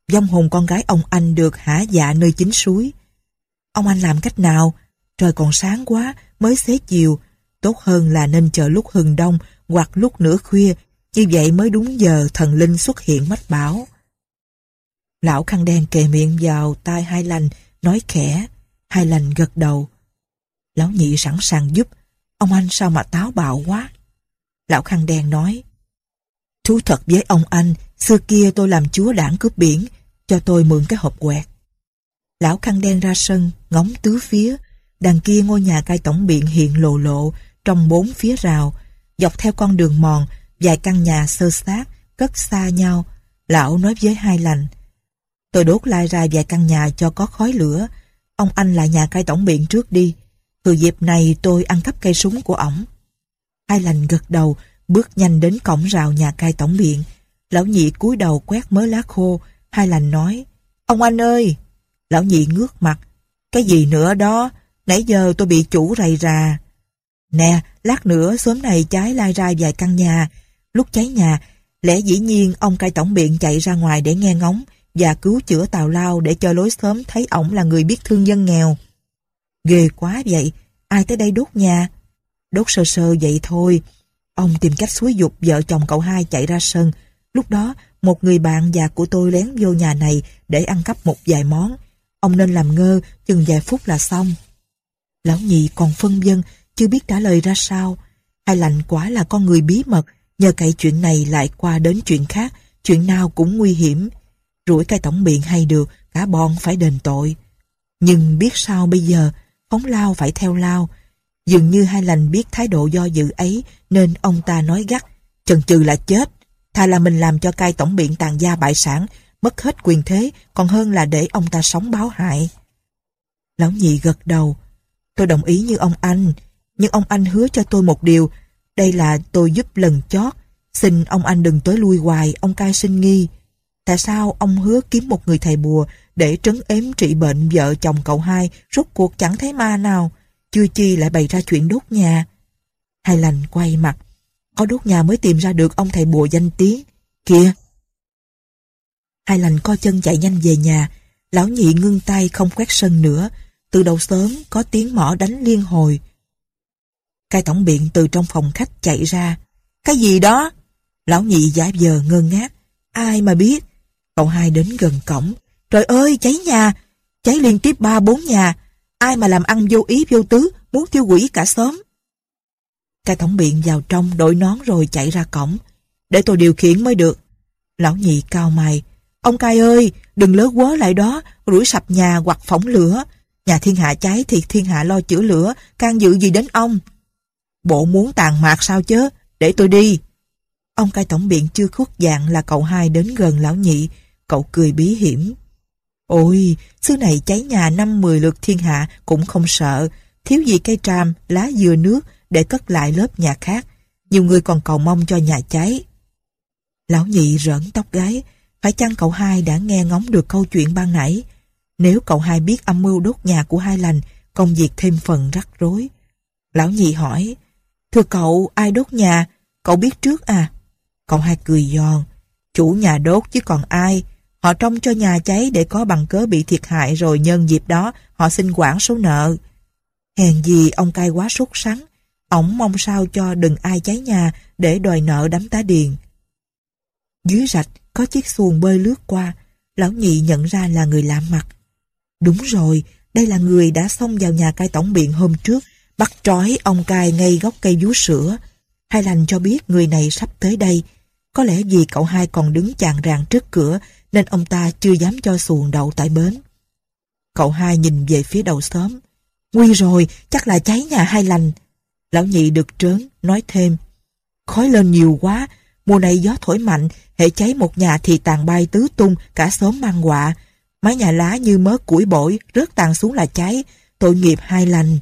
Speaker 1: Dông hùng con gái ông anh được hả dạ nơi chính suối. Ông anh làm cách nào? Trời còn sáng quá, mới xế chiều. Tốt hơn là nên chờ lúc hừng đông hoặc lúc nửa khuya, như vậy mới đúng giờ thần linh xuất hiện mách bảo. Lão khăn đen kề miệng vào tai hai lành, nói khẽ, hai lành gật đầu. Lão nhị sẵn sàng giúp, ông anh sao mà táo bạo quá. Lão khăn đen nói, Thú thật với ông anh, xưa kia tôi làm chúa đảng cướp biển, cho tôi mượn cái hộp quẹt. Lão khăn đen ra sân, ngóng tứ phía, Đằng kia ngôi nhà cai tổng biện hiện lộ lộ, trong bốn phía rào. Dọc theo con đường mòn, vài căn nhà sơ sát, cất xa nhau. Lão nói với hai lành. Tôi đốt lai ra vài căn nhà cho có khói lửa. Ông anh là nhà cai tổng biện trước đi. Từ dịp này tôi ăn cắp cây súng của ổng. Hai lành gật đầu, bước nhanh đến cổng rào nhà cai tổng biện. Lão nhị cúi đầu quét mớ lá khô, hai lành nói. Ông anh ơi! Lão nhị ngước mặt. Cái gì nữa đó? Nãy giờ tôi bị chủ rầy ra. Nè, lát nữa sớm này cháy lai ra vài căn nhà. Lúc cháy nhà, lẽ dĩ nhiên ông cai tổng biện chạy ra ngoài để nghe ngóng và cứu chữa tào lao để cho lối sớm thấy ổng là người biết thương dân nghèo. Ghê quá vậy, ai tới đây đốt nhà? Đốt sơ sơ vậy thôi. Ông tìm cách xúi dục vợ chồng cậu hai chạy ra sân. Lúc đó, một người bạn già của tôi lén vô nhà này để ăn cắp một vài món. Ông nên làm ngơ, chừng vài phút là xong. Lão nhị còn phân vân, chưa biết trả lời ra sao. Hai lành quả là con người bí mật, nhờ cậy chuyện này lại qua đến chuyện khác, chuyện nào cũng nguy hiểm. Rủi cái tổng biện hay được, cả bọn phải đền tội. Nhưng biết sao bây giờ, phóng lao phải theo lao. Dường như hai lành biết thái độ do dự ấy, nên ông ta nói gắt, chần chừ là chết. Thà là mình làm cho cai tổng biện tàn gia bại sản, mất hết quyền thế, còn hơn là để ông ta sống báo hại. Lão nhị gật đầu, Tôi đồng ý như ông anh, nhưng ông anh hứa cho tôi một điều. Đây là tôi giúp lần chót. Xin ông anh đừng tới lui hoài, ông cai sinh nghi. Tại sao ông hứa kiếm một người thầy bùa để trấn ếm trị bệnh vợ chồng cậu hai rốt cuộc chẳng thấy ma nào, chưa chi lại bày ra chuyện đốt nhà. Hai lành quay mặt, có đốt nhà mới tìm ra được ông thầy bùa danh tiếng. Kìa! Hai lành co chân chạy nhanh về nhà, lão nhị ngưng tay không quét sân nữa, từ đầu sớm có tiếng mỏ đánh liên hồi. Cai tổng biện từ trong phòng khách chạy ra. Cái gì đó? Lão nhị giả giờ ngơ ngác. Ai mà biết? Cậu hai đến gần cổng. Trời ơi, cháy nhà! Cháy liên tiếp ba bốn nhà. Ai mà làm ăn vô ý vô tứ, muốn tiêu quỷ cả xóm. Cai tổng biện vào trong đội nón rồi chạy ra cổng. Để tôi điều khiển mới được. Lão nhị cao mày. Ông cai ơi, đừng lớ quớ lại đó, rủi sập nhà hoặc phỏng lửa. Nhà thiên hạ cháy thì thiên hạ lo chữa lửa, can dự gì đến ông? Bộ muốn tàn mạc sao chứ? Để tôi đi. Ông cai tổng biện chưa khuất dạng là cậu hai đến gần lão nhị. Cậu cười bí hiểm. Ôi, xứ này cháy nhà năm mười lượt thiên hạ cũng không sợ. Thiếu gì cây tràm, lá dừa nước để cất lại lớp nhà khác. Nhiều người còn cầu mong cho nhà cháy. Lão nhị rỡn tóc gái. Phải chăng cậu hai đã nghe ngóng được câu chuyện ban nãy? Nếu cậu hai biết âm mưu đốt nhà của hai lành, công việc thêm phần rắc rối. Lão nhị hỏi, Thưa cậu, ai đốt nhà? Cậu biết trước à? Cậu hai cười giòn, chủ nhà đốt chứ còn ai. Họ trông cho nhà cháy để có bằng cớ bị thiệt hại rồi nhân dịp đó họ xin quản số nợ. Hèn gì ông cai quá sốt sắng, ổng mong sao cho đừng ai cháy nhà để đòi nợ đám tá điền. Dưới rạch có chiếc xuồng bơi lướt qua, lão nhị nhận ra là người lạ mặt. Đúng rồi, đây là người đã xông vào nhà cai tổng biện hôm trước, bắt trói ông cai ngay gốc cây vú sữa. Hai lành cho biết người này sắp tới đây. Có lẽ vì cậu hai còn đứng chàng ràng trước cửa nên ông ta chưa dám cho xuồng đậu tại bến. Cậu hai nhìn về phía đầu xóm. Nguy rồi, chắc là cháy nhà hai lành. Lão nhị được trớn, nói thêm. Khói lên nhiều quá, mùa này gió thổi mạnh, hệ cháy một nhà thì tàn bay tứ tung, cả xóm mang họa mái nhà lá như mớ củi bổi rớt tàn xuống là cháy, tội nghiệp hai lành.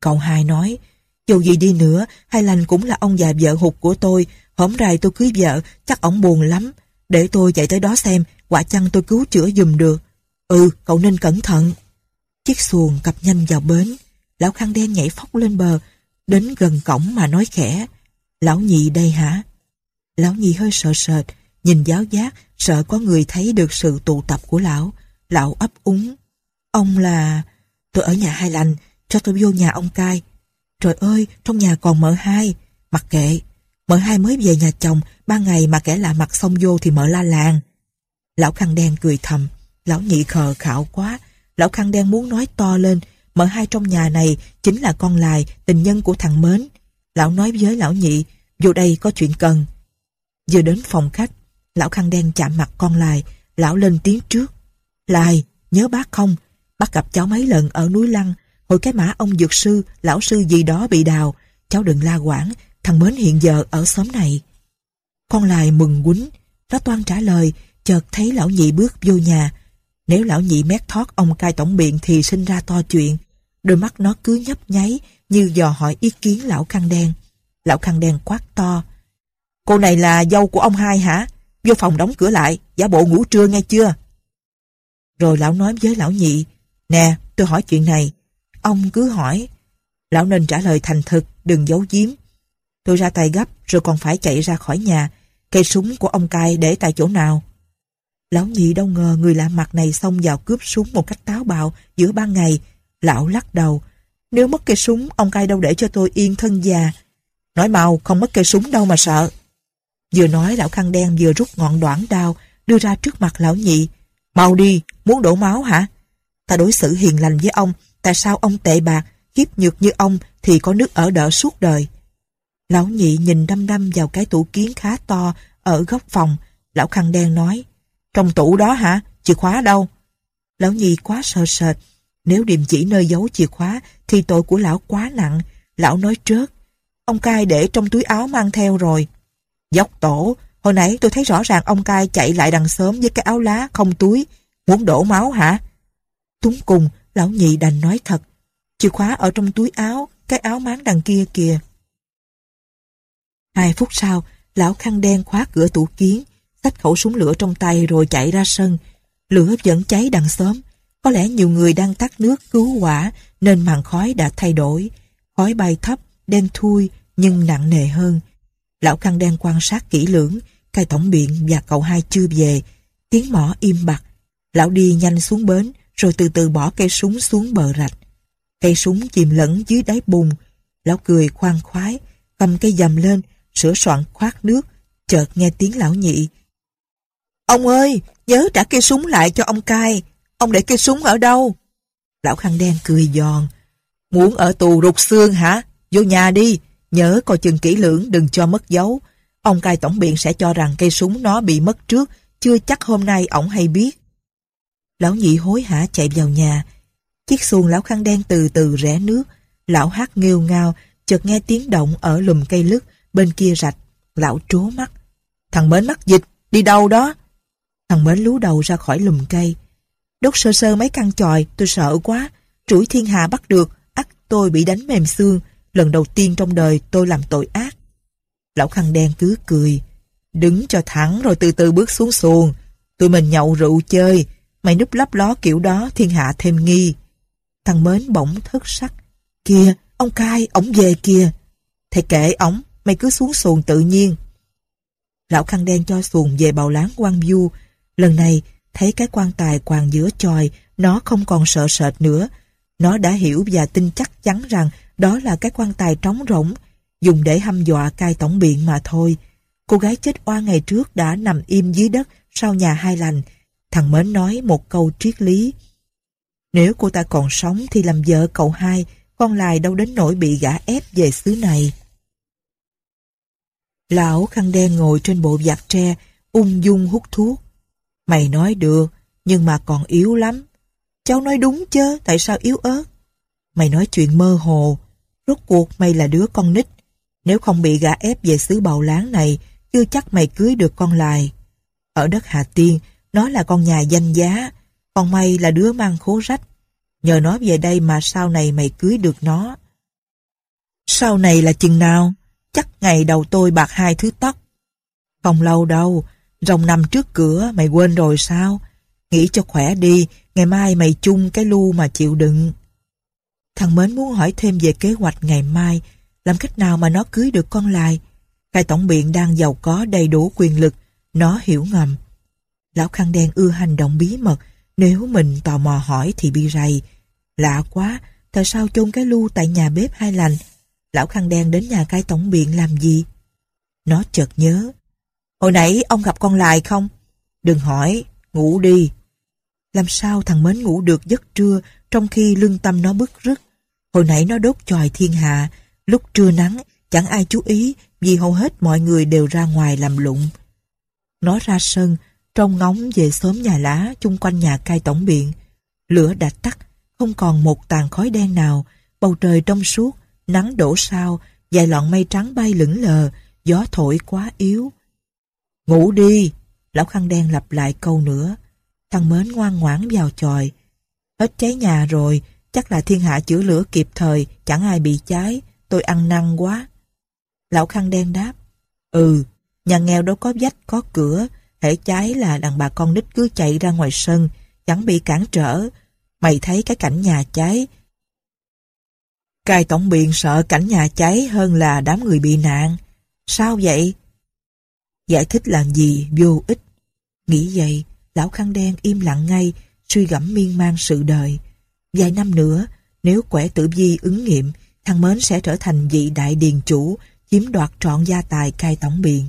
Speaker 1: Cậu hai nói, dù gì đi nữa, hai lành cũng là ông già vợ hụt của tôi, hổm rày tôi cưới vợ, chắc ổng buồn lắm. Để tôi chạy tới đó xem, quả chăng tôi cứu chữa dùm được. Ừ, cậu nên cẩn thận. Chiếc xuồng cập nhanh vào bến, lão khăn đen nhảy phóc lên bờ, đến gần cổng mà nói khẽ. Lão nhị đây hả? Lão nhị hơi sợ sệt, Nhìn giáo giác, sợ có người thấy được sự tụ tập của lão. Lão ấp úng. Ông là... Tôi ở nhà hai lành, cho tôi vô nhà ông cai. Trời ơi, trong nhà còn mợ hai. Mặc kệ, mợ hai mới về nhà chồng, ba ngày mà kẻ lạ mặt xong vô thì mợ la làng. Lão khăn đen cười thầm, lão nhị khờ khảo quá. Lão khăn đen muốn nói to lên, mợ hai trong nhà này chính là con lài, tình nhân của thằng Mến. Lão nói với lão nhị, vô đây có chuyện cần. Vừa đến phòng khách, Lão khăn đen chạm mặt con Lài, lão lên tiếng trước. Lài, nhớ bác không? Bác gặp cháu mấy lần ở núi Lăng, hồi cái mã ông dược sư, lão sư gì đó bị đào. Cháu đừng la quảng, thằng Mến hiện giờ ở xóm này. Con Lài mừng quýnh, nó toan trả lời, chợt thấy lão nhị bước vô nhà. Nếu lão nhị mét thoát ông cai tổng biện thì sinh ra to chuyện. Đôi mắt nó cứ nhấp nháy như dò hỏi ý kiến lão khăn đen. Lão khăn đen quát to. Cô này là dâu của ông hai hả? vô phòng đóng cửa lại, giả bộ ngủ trưa nghe chưa? Rồi lão nói với lão nhị, nè, tôi hỏi chuyện này. Ông cứ hỏi. Lão nên trả lời thành thực, đừng giấu giếm. Tôi ra tay gấp rồi còn phải chạy ra khỏi nhà. Cây súng của ông cai để tại chỗ nào? Lão nhị đâu ngờ người lạ mặt này xông vào cướp súng một cách táo bạo giữa ban ngày. Lão lắc đầu. Nếu mất cây súng, ông cai đâu để cho tôi yên thân già. Nói mau, không mất cây súng đâu mà sợ. Vừa nói lão khăn đen vừa rút ngọn đoạn đao đưa ra trước mặt lão nhị. Mau đi, muốn đổ máu hả? Ta đối xử hiền lành với ông, tại sao ông tệ bạc, hiếp nhược như ông thì có nước ở đỡ suốt đời. Lão nhị nhìn đăm đăm vào cái tủ kiến khá to ở góc phòng. Lão khăn đen nói, trong tủ đó hả? Chìa khóa đâu? Lão nhị quá sợ sệt. Nếu điềm chỉ nơi giấu chìa khóa thì tội của lão quá nặng. Lão nói trước Ông cai để trong túi áo mang theo rồi. Dốc tổ, hồi nãy tôi thấy rõ ràng ông cai chạy lại đằng sớm với cái áo lá không túi. Muốn đổ máu hả? Túng cùng, lão nhị đành nói thật. Chìa khóa ở trong túi áo, cái áo máng đằng kia kìa. Hai phút sau, lão khăn đen khóa cửa tủ kiến, xách khẩu súng lửa trong tay rồi chạy ra sân. Lửa vẫn cháy đằng sớm Có lẽ nhiều người đang tắt nước cứu hỏa nên màn khói đã thay đổi. Khói bay thấp, đen thui nhưng nặng nề hơn. Lão khăn đen quan sát kỹ lưỡng, cai tổng biện và cậu hai chưa về. Tiếng mỏ im bặt. Lão đi nhanh xuống bến, rồi từ từ bỏ cây súng xuống bờ rạch. Cây súng chìm lẫn dưới đáy bùn. Lão cười khoan khoái, cầm cây dầm lên, sửa soạn khoát nước, chợt nghe tiếng lão nhị. Ông ơi, nhớ trả cây súng lại cho ông cai. Ông để cây súng ở đâu? Lão khăn đen cười giòn. Muốn ở tù rụt xương hả? Vô nhà đi, Nhớ coi chừng kỹ lưỡng đừng cho mất dấu. Ông cai tổng biện sẽ cho rằng cây súng nó bị mất trước, chưa chắc hôm nay ổng hay biết. Lão nhị hối hả chạy vào nhà. Chiếc xuồng lão khăn đen từ từ rẽ nước. Lão hát nghêu ngao, chợt nghe tiếng động ở lùm cây lứt, bên kia rạch. Lão trố mắt. Thằng Mến mắc dịch, đi đâu đó? Thằng Mến lú đầu ra khỏi lùm cây. Đốt sơ sơ mấy căn chòi, tôi sợ quá. Rủi thiên hà bắt được, ắt tôi bị đánh mềm xương lần đầu tiên trong đời tôi làm tội ác. Lão khăn đen cứ cười, đứng cho thẳng rồi từ từ bước xuống xuồng. Tụi mình nhậu rượu chơi, mày núp lấp ló kiểu đó thiên hạ thêm nghi. Thằng Mến bỗng thất sắc. Kìa, ông cai, ổng về kìa. Thầy kể ổng, mày cứ xuống xuồng tự nhiên. Lão khăn đen cho xuồng về bào láng quan du. Lần này, thấy cái quan tài quàng giữa tròi, nó không còn sợ sệt nữa. Nó đã hiểu và tin chắc chắn rằng đó là cái quan tài trống rỗng, dùng để hăm dọa cai tổng biện mà thôi. Cô gái chết oa ngày trước đã nằm im dưới đất sau nhà hai lành. Thằng Mến nói một câu triết lý. Nếu cô ta còn sống thì làm vợ cậu hai, con lại đâu đến nỗi bị gã ép về xứ này. Lão khăn đen ngồi trên bộ giạc tre, ung dung hút thuốc. Mày nói được, nhưng mà còn yếu lắm. Cháu nói đúng chứ, tại sao yếu ớt? Mày nói chuyện mơ hồ, rốt cuộc mày là đứa con nít. Nếu không bị gã ép về xứ bầu láng này, chưa chắc mày cưới được con lại. Ở đất Hà Tiên, nó là con nhà danh giá, còn mày là đứa mang khố rách. Nhờ nó về đây mà sau này mày cưới được nó. Sau này là chừng nào? Chắc ngày đầu tôi bạc hai thứ tóc. Không lâu đâu, rồng nằm trước cửa mày quên rồi sao? Nghĩ cho khỏe đi, ngày mai mày chung cái lu mà chịu đựng. Thằng Mến muốn hỏi thêm về kế hoạch ngày mai, làm cách nào mà nó cưới được con lại. Hai tổng biện đang giàu có đầy đủ quyền lực, nó hiểu ngầm. Lão khăn đen ưa hành động bí mật, nếu mình tò mò hỏi thì bị rầy. Lạ quá, tại sao chôn cái lu tại nhà bếp hai lành? Lão khăn đen đến nhà cai tổng biện làm gì? Nó chợt nhớ. Hồi nãy ông gặp con lại không? Đừng hỏi, ngủ đi. Làm sao thằng Mến ngủ được giấc trưa trong khi lương tâm nó bức rứt? Hồi nãy nó đốt tròi thiên hạ, lúc trưa nắng chẳng ai chú ý vì hầu hết mọi người đều ra ngoài làm lụng. Nó ra sân, trông ngóng về xóm nhà lá chung quanh nhà cai tổng biện. Lửa đã tắt, không còn một tàn khói đen nào, bầu trời trong suốt, nắng đổ sao, vài lọn mây trắng bay lững lờ, gió thổi quá yếu. Ngủ đi! Lão khăn đen lặp lại câu nữa. Thằng mến ngoan ngoãn vào chòi. Hết cháy nhà rồi, Chắc là thiên hạ chữa lửa kịp thời, chẳng ai bị cháy, tôi ăn năn quá. Lão khăn đen đáp, ừ, nhà nghèo đâu có vách, có cửa, thể cháy là đàn bà con nít cứ chạy ra ngoài sân, chẳng bị cản trở. Mày thấy cái cảnh nhà cháy. Cai tổng biện sợ cảnh nhà cháy hơn là đám người bị nạn. Sao vậy? Giải thích làm gì vô ích. Nghĩ vậy, lão khăn đen im lặng ngay, suy gẫm miên man sự đời. Vài năm nữa, nếu quẻ tử vi ứng nghiệm, thằng Mến sẽ trở thành vị đại điền chủ, chiếm đoạt trọn gia tài cai tổng biện.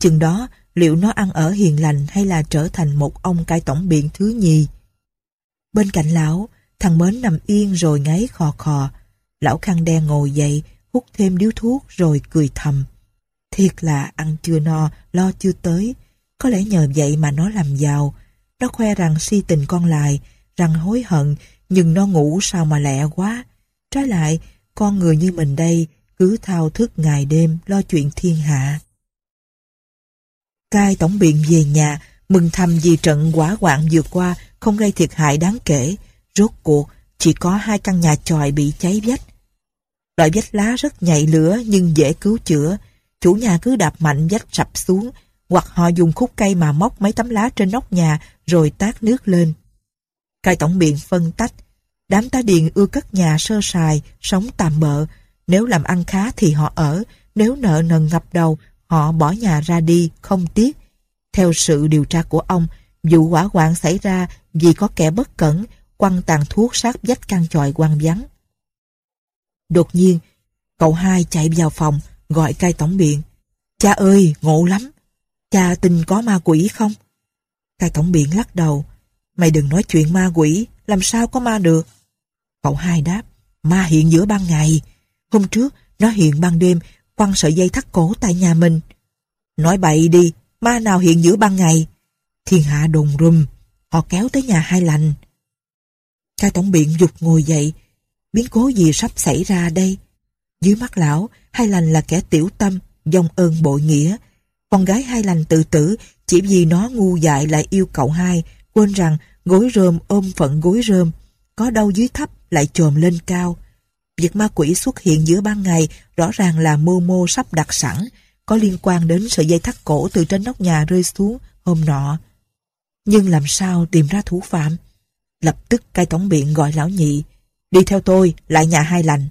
Speaker 1: Chừng đó, liệu nó ăn ở hiền lành hay là trở thành một ông cai tổng biện thứ nhì? Bên cạnh lão, thằng Mến nằm yên rồi ngáy khò khò. Lão khăn đen ngồi dậy, hút thêm điếu thuốc rồi cười thầm. Thiệt là ăn chưa no, lo chưa tới. Có lẽ nhờ vậy mà nó làm giàu. Nó khoe rằng si tình con lại, rằng hối hận nhưng nó ngủ sao mà lẹ quá. Trái lại, con người như mình đây cứ thao thức ngày đêm lo chuyện thiên hạ. Cai tổng biện về nhà, mừng thầm vì trận quả quạng vừa qua không gây thiệt hại đáng kể. Rốt cuộc, chỉ có hai căn nhà tròi bị cháy vách. Loại vách lá rất nhạy lửa nhưng dễ cứu chữa. Chủ nhà cứ đạp mạnh vách sập xuống, hoặc họ dùng khúc cây mà móc mấy tấm lá trên nóc nhà rồi tát nước lên. Cai tổng biện phân tách, đám tá điền ưa cất nhà sơ sài, sống tạm bợ, nếu làm ăn khá thì họ ở, nếu nợ nần ngập đầu, họ bỏ nhà ra đi, không tiếc. Theo sự điều tra của ông, vụ hỏa hoạn xảy ra vì có kẻ bất cẩn, quăng tàn thuốc sát vách căn tròi quang vắng. Đột nhiên, cậu hai chạy vào phòng, gọi cai tổng biện. Cha ơi, ngộ lắm! Cha tin có ma quỷ không? Cai tổng biện lắc đầu. Mày đừng nói chuyện ma quỷ, làm sao có ma được? Cậu hai đáp, ma hiện giữa ban ngày. Hôm trước, nó hiện ban đêm, quăng sợi dây thắt cổ tại nhà mình. Nói bậy đi, ma nào hiện giữa ban ngày? Thiên hạ đồn rùm, họ kéo tới nhà hai lành. Cai tổng biện dục ngồi dậy, biến cố gì sắp xảy ra đây? Dưới mắt lão, hai lành là kẻ tiểu tâm, dòng ơn bội nghĩa. Con gái hai lành tự tử chỉ vì nó ngu dại lại yêu cậu hai, Quên rằng gối rơm ôm phận gối rơm, có đau dưới thấp lại trồm lên cao. Việc ma quỷ xuất hiện giữa ban ngày rõ ràng là mưu mô sắp đặt sẵn, có liên quan đến sợi dây thắt cổ từ trên nóc nhà rơi xuống hôm nọ. Nhưng làm sao tìm ra thủ phạm? Lập tức cai tổng biện gọi lão nhị, đi theo tôi, lại nhà hai lành.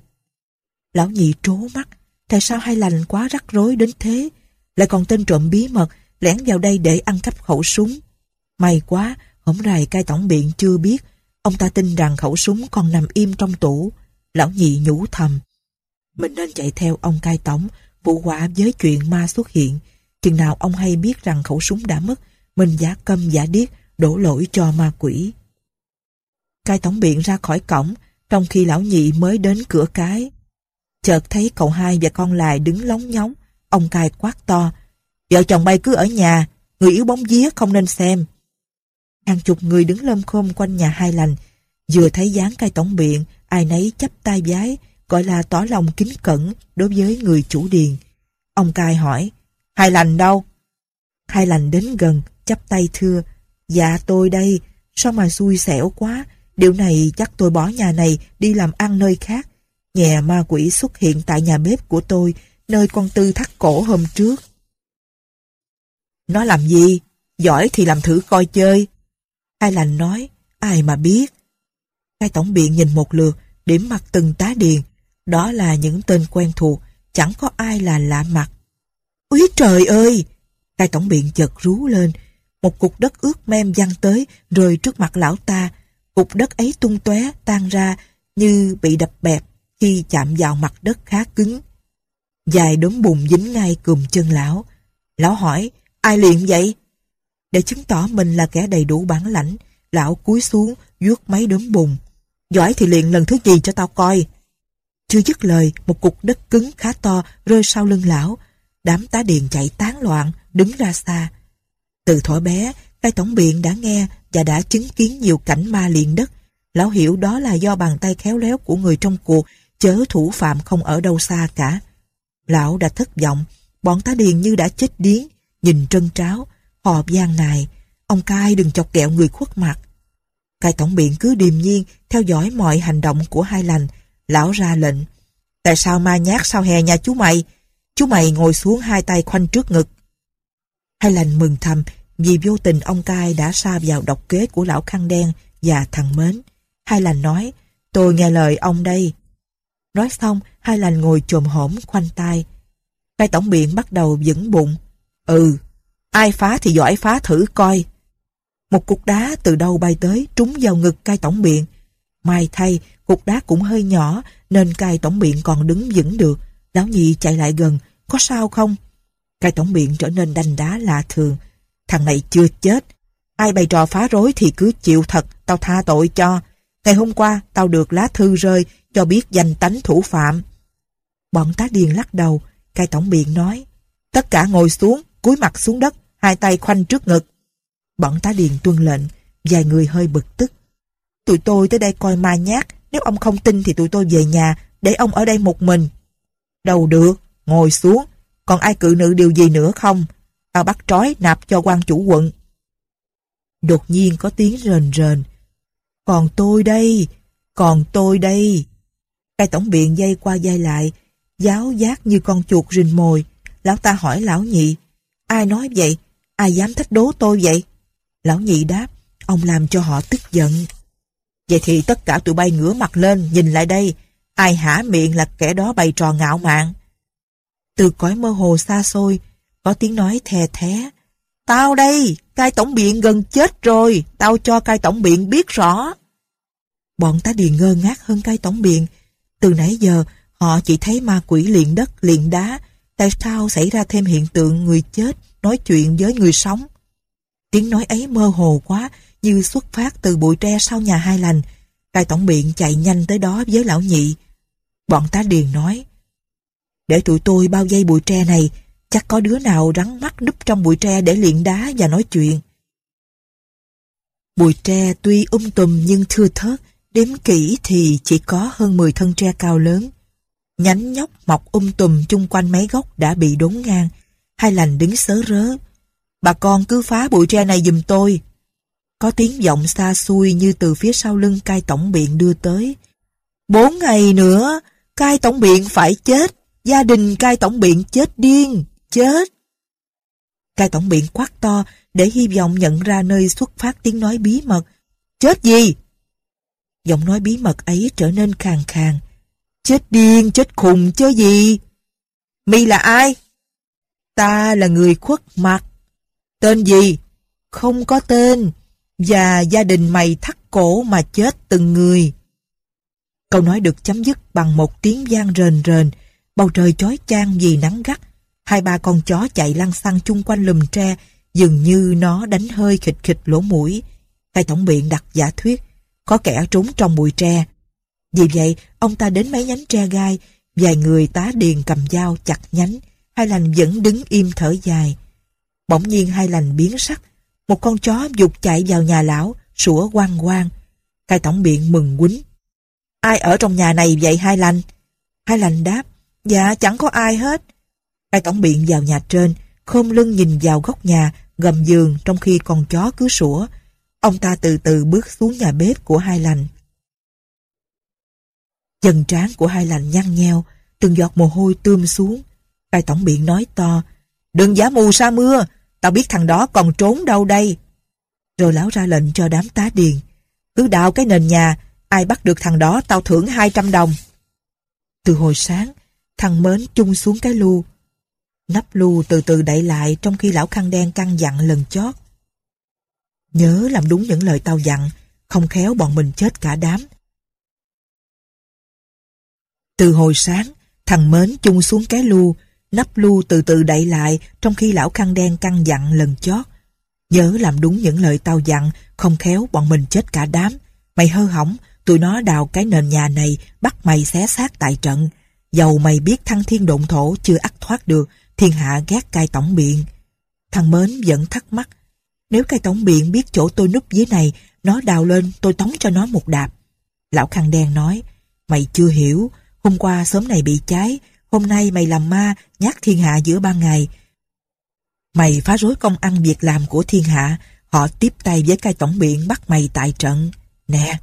Speaker 1: Lão nhị trố mắt, tại sao hai lành quá rắc rối đến thế? Lại còn tên trộm bí mật lẻn vào đây để ăn cắp khẩu súng. May quá, Hổng rày cai tổng biện chưa biết, ông ta tin rằng khẩu súng còn nằm im trong tủ. Lão nhị nhủ thầm. Mình nên chạy theo ông cai tổng, vụ quả với chuyện ma xuất hiện. Chừng nào ông hay biết rằng khẩu súng đã mất, mình giả câm giả điếc, đổ lỗi cho ma quỷ. Cai tổng biện ra khỏi cổng, trong khi lão nhị mới đến cửa cái. Chợt thấy cậu hai và con lại đứng lóng nhóng, ông cai quát to. Vợ chồng bay cứ ở nhà, người yếu bóng vía không nên xem. Hàng chục người đứng lâm khom quanh nhà hai lành. Vừa thấy dáng cai tổng biện, ai nấy chắp tay vái, gọi là tỏ lòng kính cẩn đối với người chủ điền. Ông cai hỏi, hai lành đâu? Hai lành đến gần, chắp tay thưa, dạ tôi đây, sao mà xui xẻo quá, điều này chắc tôi bỏ nhà này đi làm ăn nơi khác. Nhà ma quỷ xuất hiện tại nhà bếp của tôi, nơi con Tư thắt cổ hôm trước. Nó làm gì? Giỏi thì làm thử coi chơi. Hai lành nói, ai mà biết. Cai tổng biện nhìn một lượt, điểm mặt từng tá điền. Đó là những tên quen thuộc, chẳng có ai là lạ mặt. Úi trời ơi! Cai tổng biện chợt rú lên. Một cục đất ướt mem văng tới, rơi trước mặt lão ta. Cục đất ấy tung tóe tan ra như bị đập bẹp khi chạm vào mặt đất khá cứng. Dài đốm bùn dính ngay cùm chân lão. Lão hỏi, ai luyện vậy? Để chứng tỏ mình là kẻ đầy đủ bản lãnh, lão cúi xuống, vuốt mấy đốm bùn. Giỏi thì liền lần thứ gì cho tao coi. Chưa dứt lời, một cục đất cứng khá to rơi sau lưng lão. Đám tá điền chạy tán loạn, đứng ra xa. Từ thuở bé, cai tổng biện đã nghe và đã chứng kiến nhiều cảnh ma liền đất. Lão hiểu đó là do bàn tay khéo léo của người trong cuộc, chớ thủ phạm không ở đâu xa cả. Lão đã thất vọng, bọn tá điền như đã chết điếng, nhìn trân tráo, Họ gian này ông cai đừng chọc kẹo người khuất mặt. Cai tổng biện cứ điềm nhiên theo dõi mọi hành động của hai lành. Lão ra lệnh. Tại sao ma nhát sao hè nhà chú mày? Chú mày ngồi xuống hai tay khoanh trước ngực. Hai lành mừng thầm vì vô tình ông cai đã sa vào độc kế của lão khăn đen và thằng mến. Hai lành nói, tôi nghe lời ông đây. Nói xong, hai lành ngồi trồm hổm khoanh tay. Cai tổng biện bắt đầu vững bụng. Ừ, Ai phá thì giỏi phá thử coi. Một cục đá từ đầu bay tới trúng vào ngực cai tổng biện. Mai thay, cục đá cũng hơi nhỏ nên cai tổng biện còn đứng vững được. Lão nhị chạy lại gần, có sao không? Cai tổng biện trở nên đanh đá lạ thường. Thằng này chưa chết. Ai bày trò phá rối thì cứ chịu thật, tao tha tội cho. Ngày hôm qua, tao được lá thư rơi cho biết danh tánh thủ phạm. Bọn tá điền lắc đầu, cai tổng biện nói. Tất cả ngồi xuống, cúi mặt xuống đất, hai tay khoanh trước ngực. Bọn tá điền tuân lệnh, vài người hơi bực tức. Tụi tôi tới đây coi ma nhát, nếu ông không tin thì tụi tôi về nhà, để ông ở đây một mình. Đâu được, ngồi xuống, còn ai cự nữ điều gì nữa không? Tao bắt trói nạp cho quan chủ quận. Đột nhiên có tiếng rền rền. Còn tôi đây, còn tôi đây. cái tổng biện dây qua dây lại, giáo giác như con chuột rình mồi. Lão ta hỏi lão nhị, ai nói vậy? Ai dám thách đố tôi vậy? Lão nhị đáp, ông làm cho họ tức giận. Vậy thì tất cả tụi bay ngửa mặt lên, nhìn lại đây. Ai hả miệng là kẻ đó bày trò ngạo mạn. Từ cõi mơ hồ xa xôi, có tiếng nói thè thé. Tao đây, cai tổng biện gần chết rồi, tao cho cai tổng biện biết rõ. Bọn ta điền ngơ ngác hơn cai tổng biện. Từ nãy giờ, họ chỉ thấy ma quỷ liền đất, liền đá. Tại sao xảy ra thêm hiện tượng người chết, nói chuyện với người sống. Tiếng nói ấy mơ hồ quá, như xuất phát từ bụi tre sau nhà hai lành. Cai tổng biện chạy nhanh tới đó với lão nhị. Bọn tá điền nói, để tụi tôi bao dây bụi tre này, chắc có đứa nào rắn mắt đúp trong bụi tre để luyện đá và nói chuyện. Bụi tre tuy um tùm nhưng thưa thớt, đếm kỹ thì chỉ có hơn 10 thân tre cao lớn. Nhánh nhóc mọc um tùm chung quanh mấy gốc đã bị đốn ngang, hai lành đứng sớ rớ. Bà con cứ phá bụi tre này giùm tôi. Có tiếng giọng xa xui như từ phía sau lưng cai tổng biện đưa tới. Bốn ngày nữa, cai tổng biện phải chết. Gia đình cai tổng biện chết điên, chết. Cai tổng biện quát to để hy vọng nhận ra nơi xuất phát tiếng nói bí mật. Chết gì? Giọng nói bí mật ấy trở nên khàn khàn. Chết điên, chết khùng, chứ gì? Mi là ai? Ta là người khuất mặt. Tên gì? Không có tên. Và gia đình mày thắt cổ mà chết từng người. Câu nói được chấm dứt bằng một tiếng gian rền rền. Bầu trời chói chang vì nắng gắt. Hai ba con chó chạy lăng xăng chung quanh lùm tre, dường như nó đánh hơi khịch khịch lỗ mũi. Hai tổng biện đặt giả thuyết, có kẻ trốn trong bụi tre. Vì vậy, ông ta đến mấy nhánh tre gai, vài người tá điền cầm dao chặt nhánh, hai lành vẫn đứng im thở dài. Bỗng nhiên hai lành biến sắc, một con chó dục chạy vào nhà lão, sủa quang quang. Cai tổng biện mừng quýnh. Ai ở trong nhà này vậy hai lành? Hai lành đáp, dạ chẳng có ai hết. Cai tổng biện vào nhà trên, khom lưng nhìn vào góc nhà, gầm giường trong khi con chó cứ sủa. Ông ta từ từ bước xuống nhà bếp của hai lành. chân trán của hai lành nhăn nheo, từng giọt mồ hôi tươm xuống. Tài tổng biện nói to, đừng giả mù sa mưa, tao biết thằng đó còn trốn đâu đây. Rồi lão ra lệnh cho đám tá điền, cứ đào cái nền nhà, ai bắt được thằng đó tao thưởng 200 đồng. Từ hồi sáng, thằng mến chung xuống cái lu. Nắp lu từ từ đậy lại trong khi lão khăn đen căng dặn lần chót. Nhớ làm đúng những lời tao dặn, không khéo bọn mình chết cả đám. Từ hồi sáng, thằng mến chung xuống cái lu, lấp lu từ từ đậy lại trong khi lão khăn đen căng dặn lần chót. Nhớ làm đúng những lời tao dặn, không khéo bọn mình chết cả đám. Mày hơ hỏng, tụi nó đào cái nền nhà này, bắt mày xé xác tại trận. Dầu mày biết thăng thiên động thổ chưa ắt thoát được, thiên hạ ghét cai tổng biện. Thằng Mến vẫn thắc mắc, nếu cai tổng biện biết chỗ tôi núp dưới này, nó đào lên tôi tống cho nó một đạp. Lão khăn đen nói, mày chưa hiểu, hôm qua sớm này bị cháy, hôm nay mày làm ma, nhát thiên hạ giữa ban ngày. Mày phá rối công ăn việc làm của thiên hạ, họ tiếp tay với cai tổng biện bắt mày tại trận. Nè!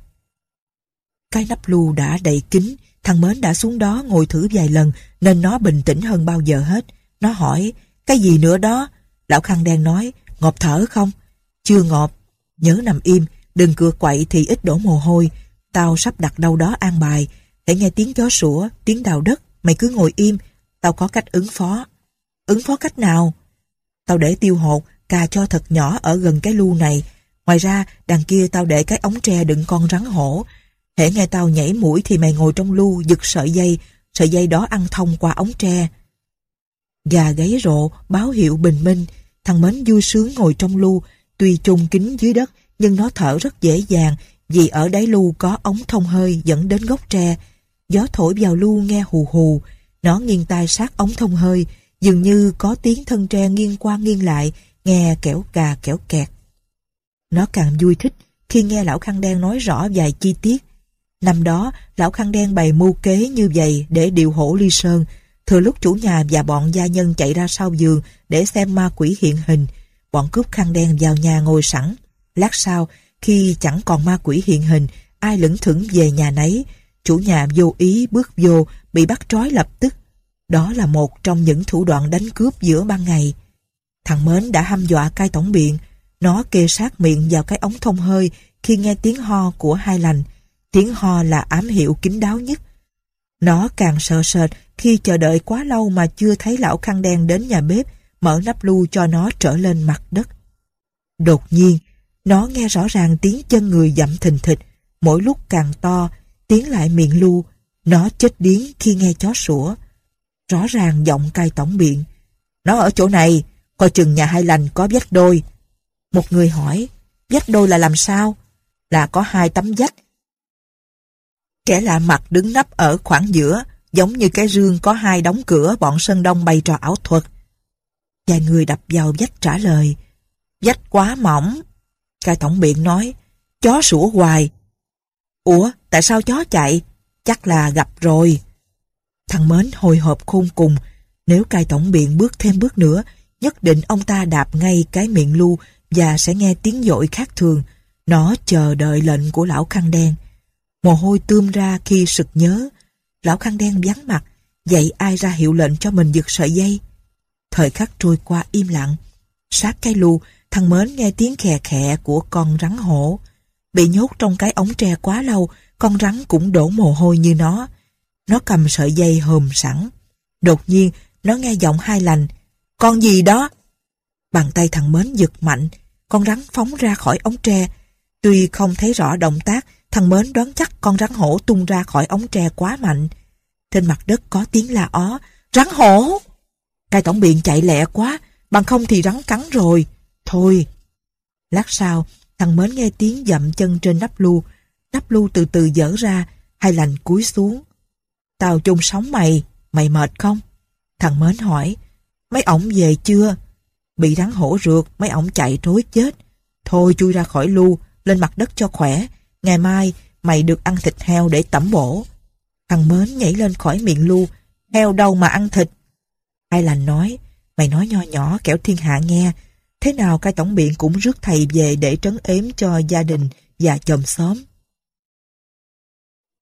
Speaker 1: Cái nắp lu đã đầy kín, thằng Mến đã xuống đó ngồi thử vài lần nên nó bình tĩnh hơn bao giờ hết. Nó hỏi, cái gì nữa đó? Lão Khăn Đen nói, ngọt thở không? Chưa ngọt. Nhớ nằm im, đừng cựa quậy thì ít đổ mồ hôi. Tao sắp đặt đâu đó an bài. Hãy nghe tiếng gió sủa, tiếng đào đất, Mày cứ ngồi im, tao có cách ứng phó. Ứng phó cách nào? Tao để tiêu hột, cà cho thật nhỏ ở gần cái lu này. Ngoài ra, đằng kia tao để cái ống tre đựng con rắn hổ. Hễ nghe tao nhảy mũi thì mày ngồi trong lu giật sợi dây, sợi dây đó ăn thông qua ống tre. Gà gáy rộ, báo hiệu bình minh, thằng Mến vui sướng ngồi trong lu, tuy chung kính dưới đất nhưng nó thở rất dễ dàng vì ở đáy lu có ống thông hơi dẫn đến gốc tre gió thổi vào lu nghe hù hù, nó nghiêng tai sát ống thông hơi, dường như có tiếng thân tre nghiêng qua nghiêng lại, nghe kẻo cà kẻo kẹt. Nó càng vui thích khi nghe lão khăn đen nói rõ vài chi tiết. Năm đó, lão khăn đen bày mưu kế như vậy để điều hổ ly sơn, thừa lúc chủ nhà và bọn gia nhân chạy ra sau giường để xem ma quỷ hiện hình, bọn cướp khăn đen vào nhà ngồi sẵn. Lát sau, khi chẳng còn ma quỷ hiện hình, ai lững thững về nhà nấy, chủ nhà vô ý bước vô bị bắt trói lập tức. Đó là một trong những thủ đoạn đánh cướp giữa ban ngày. Thằng Mến đã hăm dọa cai tổng biện, nó kê sát miệng vào cái ống thông hơi khi nghe tiếng ho của hai lành. Tiếng ho là ám hiệu kín đáo nhất. Nó càng sợ sệt khi chờ đợi quá lâu mà chưa thấy lão khăn đen đến nhà bếp mở nắp lu cho nó trở lên mặt đất. Đột nhiên, nó nghe rõ ràng tiếng chân người dậm thình thịch, mỗi lúc càng to, tiến lại miệng lu, nó chết điếng khi nghe chó sủa. Rõ ràng giọng cai tổng biện. Nó ở chỗ này, coi chừng nhà hai lành có vách đôi. Một người hỏi, vách đôi là làm sao? Là có hai tấm vách. Kẻ lạ mặt đứng nấp ở khoảng giữa, giống như cái rương có hai đóng cửa bọn Sơn Đông bày trò ảo thuật. Vài người đập vào vách trả lời, vách quá mỏng. Cai tổng biện nói, chó sủa hoài, Ủa, tại sao chó chạy? Chắc là gặp rồi. Thằng Mến hồi hộp khôn cùng. Nếu cai tổng biện bước thêm bước nữa, nhất định ông ta đạp ngay cái miệng lu và sẽ nghe tiếng dội khác thường. Nó chờ đợi lệnh của lão khăn đen. Mồ hôi tươm ra khi sực nhớ. Lão khăn đen vắng mặt, dạy ai ra hiệu lệnh cho mình giật sợi dây. Thời khắc trôi qua im lặng. Sát cái lu, thằng Mến nghe tiếng khè khè của con rắn hổ. Bị nhốt trong cái ống tre quá lâu, con rắn cũng đổ mồ hôi như nó. Nó cầm sợi dây hòm sẵn. Đột nhiên, nó nghe giọng hai lành. Con gì đó? Bàn tay thằng Mến giật mạnh, con rắn phóng ra khỏi ống tre. Tuy không thấy rõ động tác, thằng Mến đoán chắc con rắn hổ tung ra khỏi ống tre quá mạnh. Trên mặt đất có tiếng la ó, rắn hổ! Cai tổng biện chạy lẹ quá, bằng không thì rắn cắn rồi. Thôi! Lát sau, Thằng Mến nghe tiếng dậm chân trên nắp lu. Nắp lu từ từ dở ra, hai lành cúi xuống. Tao chung sống mày, mày mệt không? Thằng Mến hỏi, mấy ổng về chưa? Bị rắn hổ rượt, mấy ổng chạy trối chết. Thôi chui ra khỏi lu, lên mặt đất cho khỏe. Ngày mai, mày được ăn thịt heo để tẩm bổ. Thằng Mến nhảy lên khỏi miệng lu, heo đâu mà ăn thịt. Hai lành nói, mày nói nho nhỏ kẻo thiên hạ nghe, thế nào cai tổng biện cũng rước thầy về để trấn ếm cho gia đình và chòm xóm.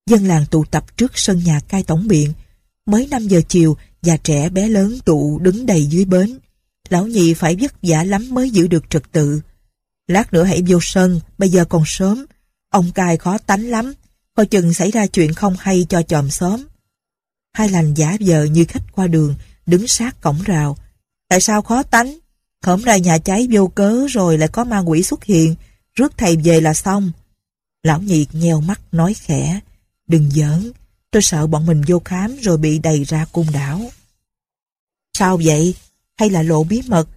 Speaker 1: Dân làng tụ tập trước sân nhà cai tổng biện, mới 5 giờ chiều, già trẻ bé lớn tụ đứng đầy dưới bến. Lão nhị phải vất vả lắm mới giữ được trật tự. Lát nữa hãy vô sân, bây giờ còn sớm. Ông cai khó tánh lắm, coi chừng xảy ra chuyện không hay cho chòm xóm. Hai lành giả vờ như khách qua đường, đứng sát cổng rào. Tại sao khó tánh? Hổm ra nhà cháy vô cớ rồi lại có ma quỷ xuất hiện, rước thầy về là xong. Lão nhiệt nheo mắt nói khẽ, đừng giỡn, tôi sợ bọn mình vô khám rồi bị đầy ra cung đảo. Sao vậy? Hay là lộ bí mật?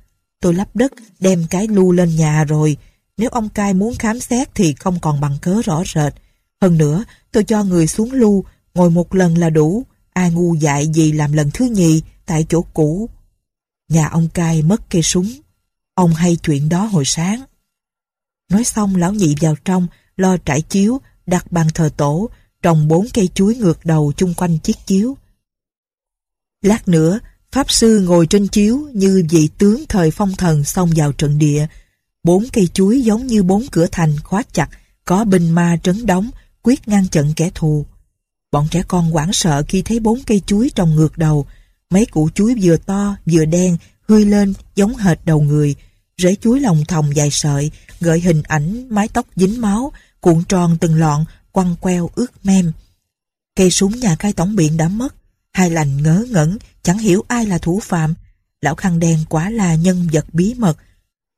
Speaker 1: Tôi lắp đất đem cái lu lên nhà rồi, nếu ông cai muốn khám xét thì không còn bằng cớ rõ rệt. Hơn nữa, tôi cho người xuống lu, ngồi một lần là đủ, ai ngu dại gì làm lần thứ nhì tại chỗ cũ Nhà ông cai mất cây súng. Ông hay chuyện đó hồi sáng. Nói xong lão nhị vào trong, lo trải chiếu, đặt bàn thờ tổ, trồng bốn cây chuối ngược đầu chung quanh chiếc chiếu. Lát nữa, Pháp Sư ngồi trên chiếu như vị tướng thời phong thần xông vào trận địa. Bốn cây chuối giống như bốn cửa thành khóa chặt, có binh ma trấn đóng, quyết ngăn chặn kẻ thù. Bọn trẻ con hoảng sợ khi thấy bốn cây chuối trồng ngược đầu, mấy củ chuối vừa to vừa đen hươi lên giống hệt đầu người rễ chuối lòng thòng dài sợi gợi hình ảnh mái tóc dính máu cuộn tròn từng lọn quăng queo ướt mem cây súng nhà cai tổng biện đã mất hai lành ngớ ngẩn chẳng hiểu ai là thủ phạm lão khăn đen quả là nhân vật bí mật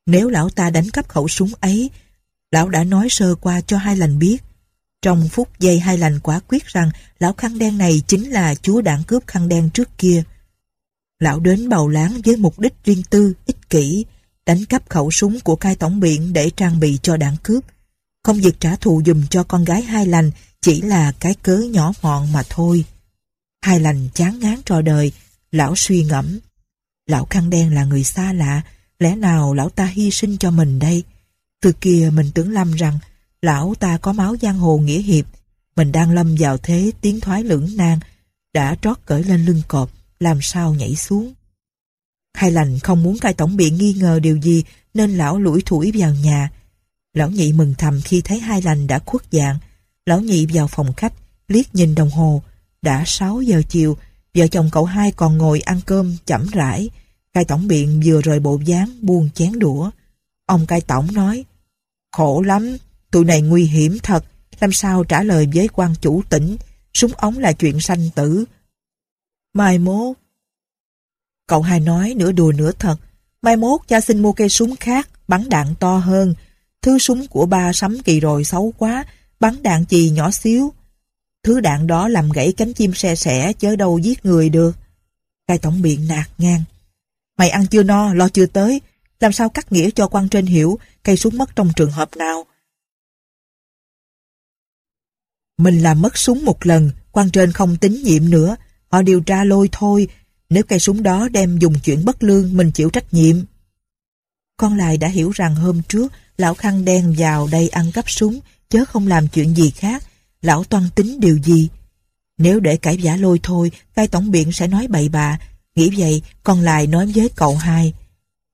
Speaker 1: nếu lão ta đánh cắp khẩu súng ấy lão đã nói sơ qua cho hai lành biết trong phút giây hai lành quả quyết rằng lão khăn đen này chính là chúa đảng cướp khăn đen trước kia lão đến bầu láng với mục đích riêng tư, ích kỷ, đánh cắp khẩu súng của cai tổng biện để trang bị cho đảng cướp. Không việc trả thù dùm cho con gái hai lành chỉ là cái cớ nhỏ mọn mà thôi. Hai lành chán ngán trò đời, lão suy ngẫm. Lão khăn đen là người xa lạ, lẽ nào lão ta hy sinh cho mình đây? Từ kia mình tưởng lầm rằng lão ta có máu giang hồ nghĩa hiệp, mình đang lâm vào thế tiến thoái lưỡng nan, đã trót cởi lên lưng cọp làm sao nhảy xuống. Hai lành không muốn cai tổng bị nghi ngờ điều gì nên lão lủi thủi vào nhà. Lão nhị mừng thầm khi thấy hai lành đã khuất dạng. Lão nhị vào phòng khách, liếc nhìn đồng hồ. Đã 6 giờ chiều, vợ chồng cậu hai còn ngồi ăn cơm chậm rãi. Cai tổng biện vừa rời bộ dáng buông chén đũa. Ông cai tổng nói, khổ lắm, tụi này nguy hiểm thật, làm sao trả lời với quan chủ tỉnh, súng ống là chuyện sanh tử, mai mốt. Cậu hai nói nửa đùa nửa thật, mai mốt cha xin mua cây súng khác, bắn đạn to hơn. Thứ súng của ba sắm kỳ rồi xấu quá, bắn đạn chì nhỏ xíu. Thứ đạn đó làm gãy cánh chim xe sẻ chớ đâu giết người được. Cai tổng biện nạt ngang. Mày ăn chưa no, lo chưa tới. Làm sao cắt nghĩa cho quan trên hiểu cây súng mất trong trường hợp nào? Mình làm mất súng một lần, quan trên không tín nhiệm nữa. Họ điều tra lôi thôi, nếu cây súng đó đem dùng chuyện bất lương mình chịu trách nhiệm. Con lại đã hiểu rằng hôm trước lão khăn đen vào đây ăn cắp súng chớ không làm chuyện gì khác. Lão toan tính điều gì? Nếu để cãi giả lôi thôi, cai tổng biện sẽ nói bậy bạ. Nghĩ vậy, con lại nói với cậu hai.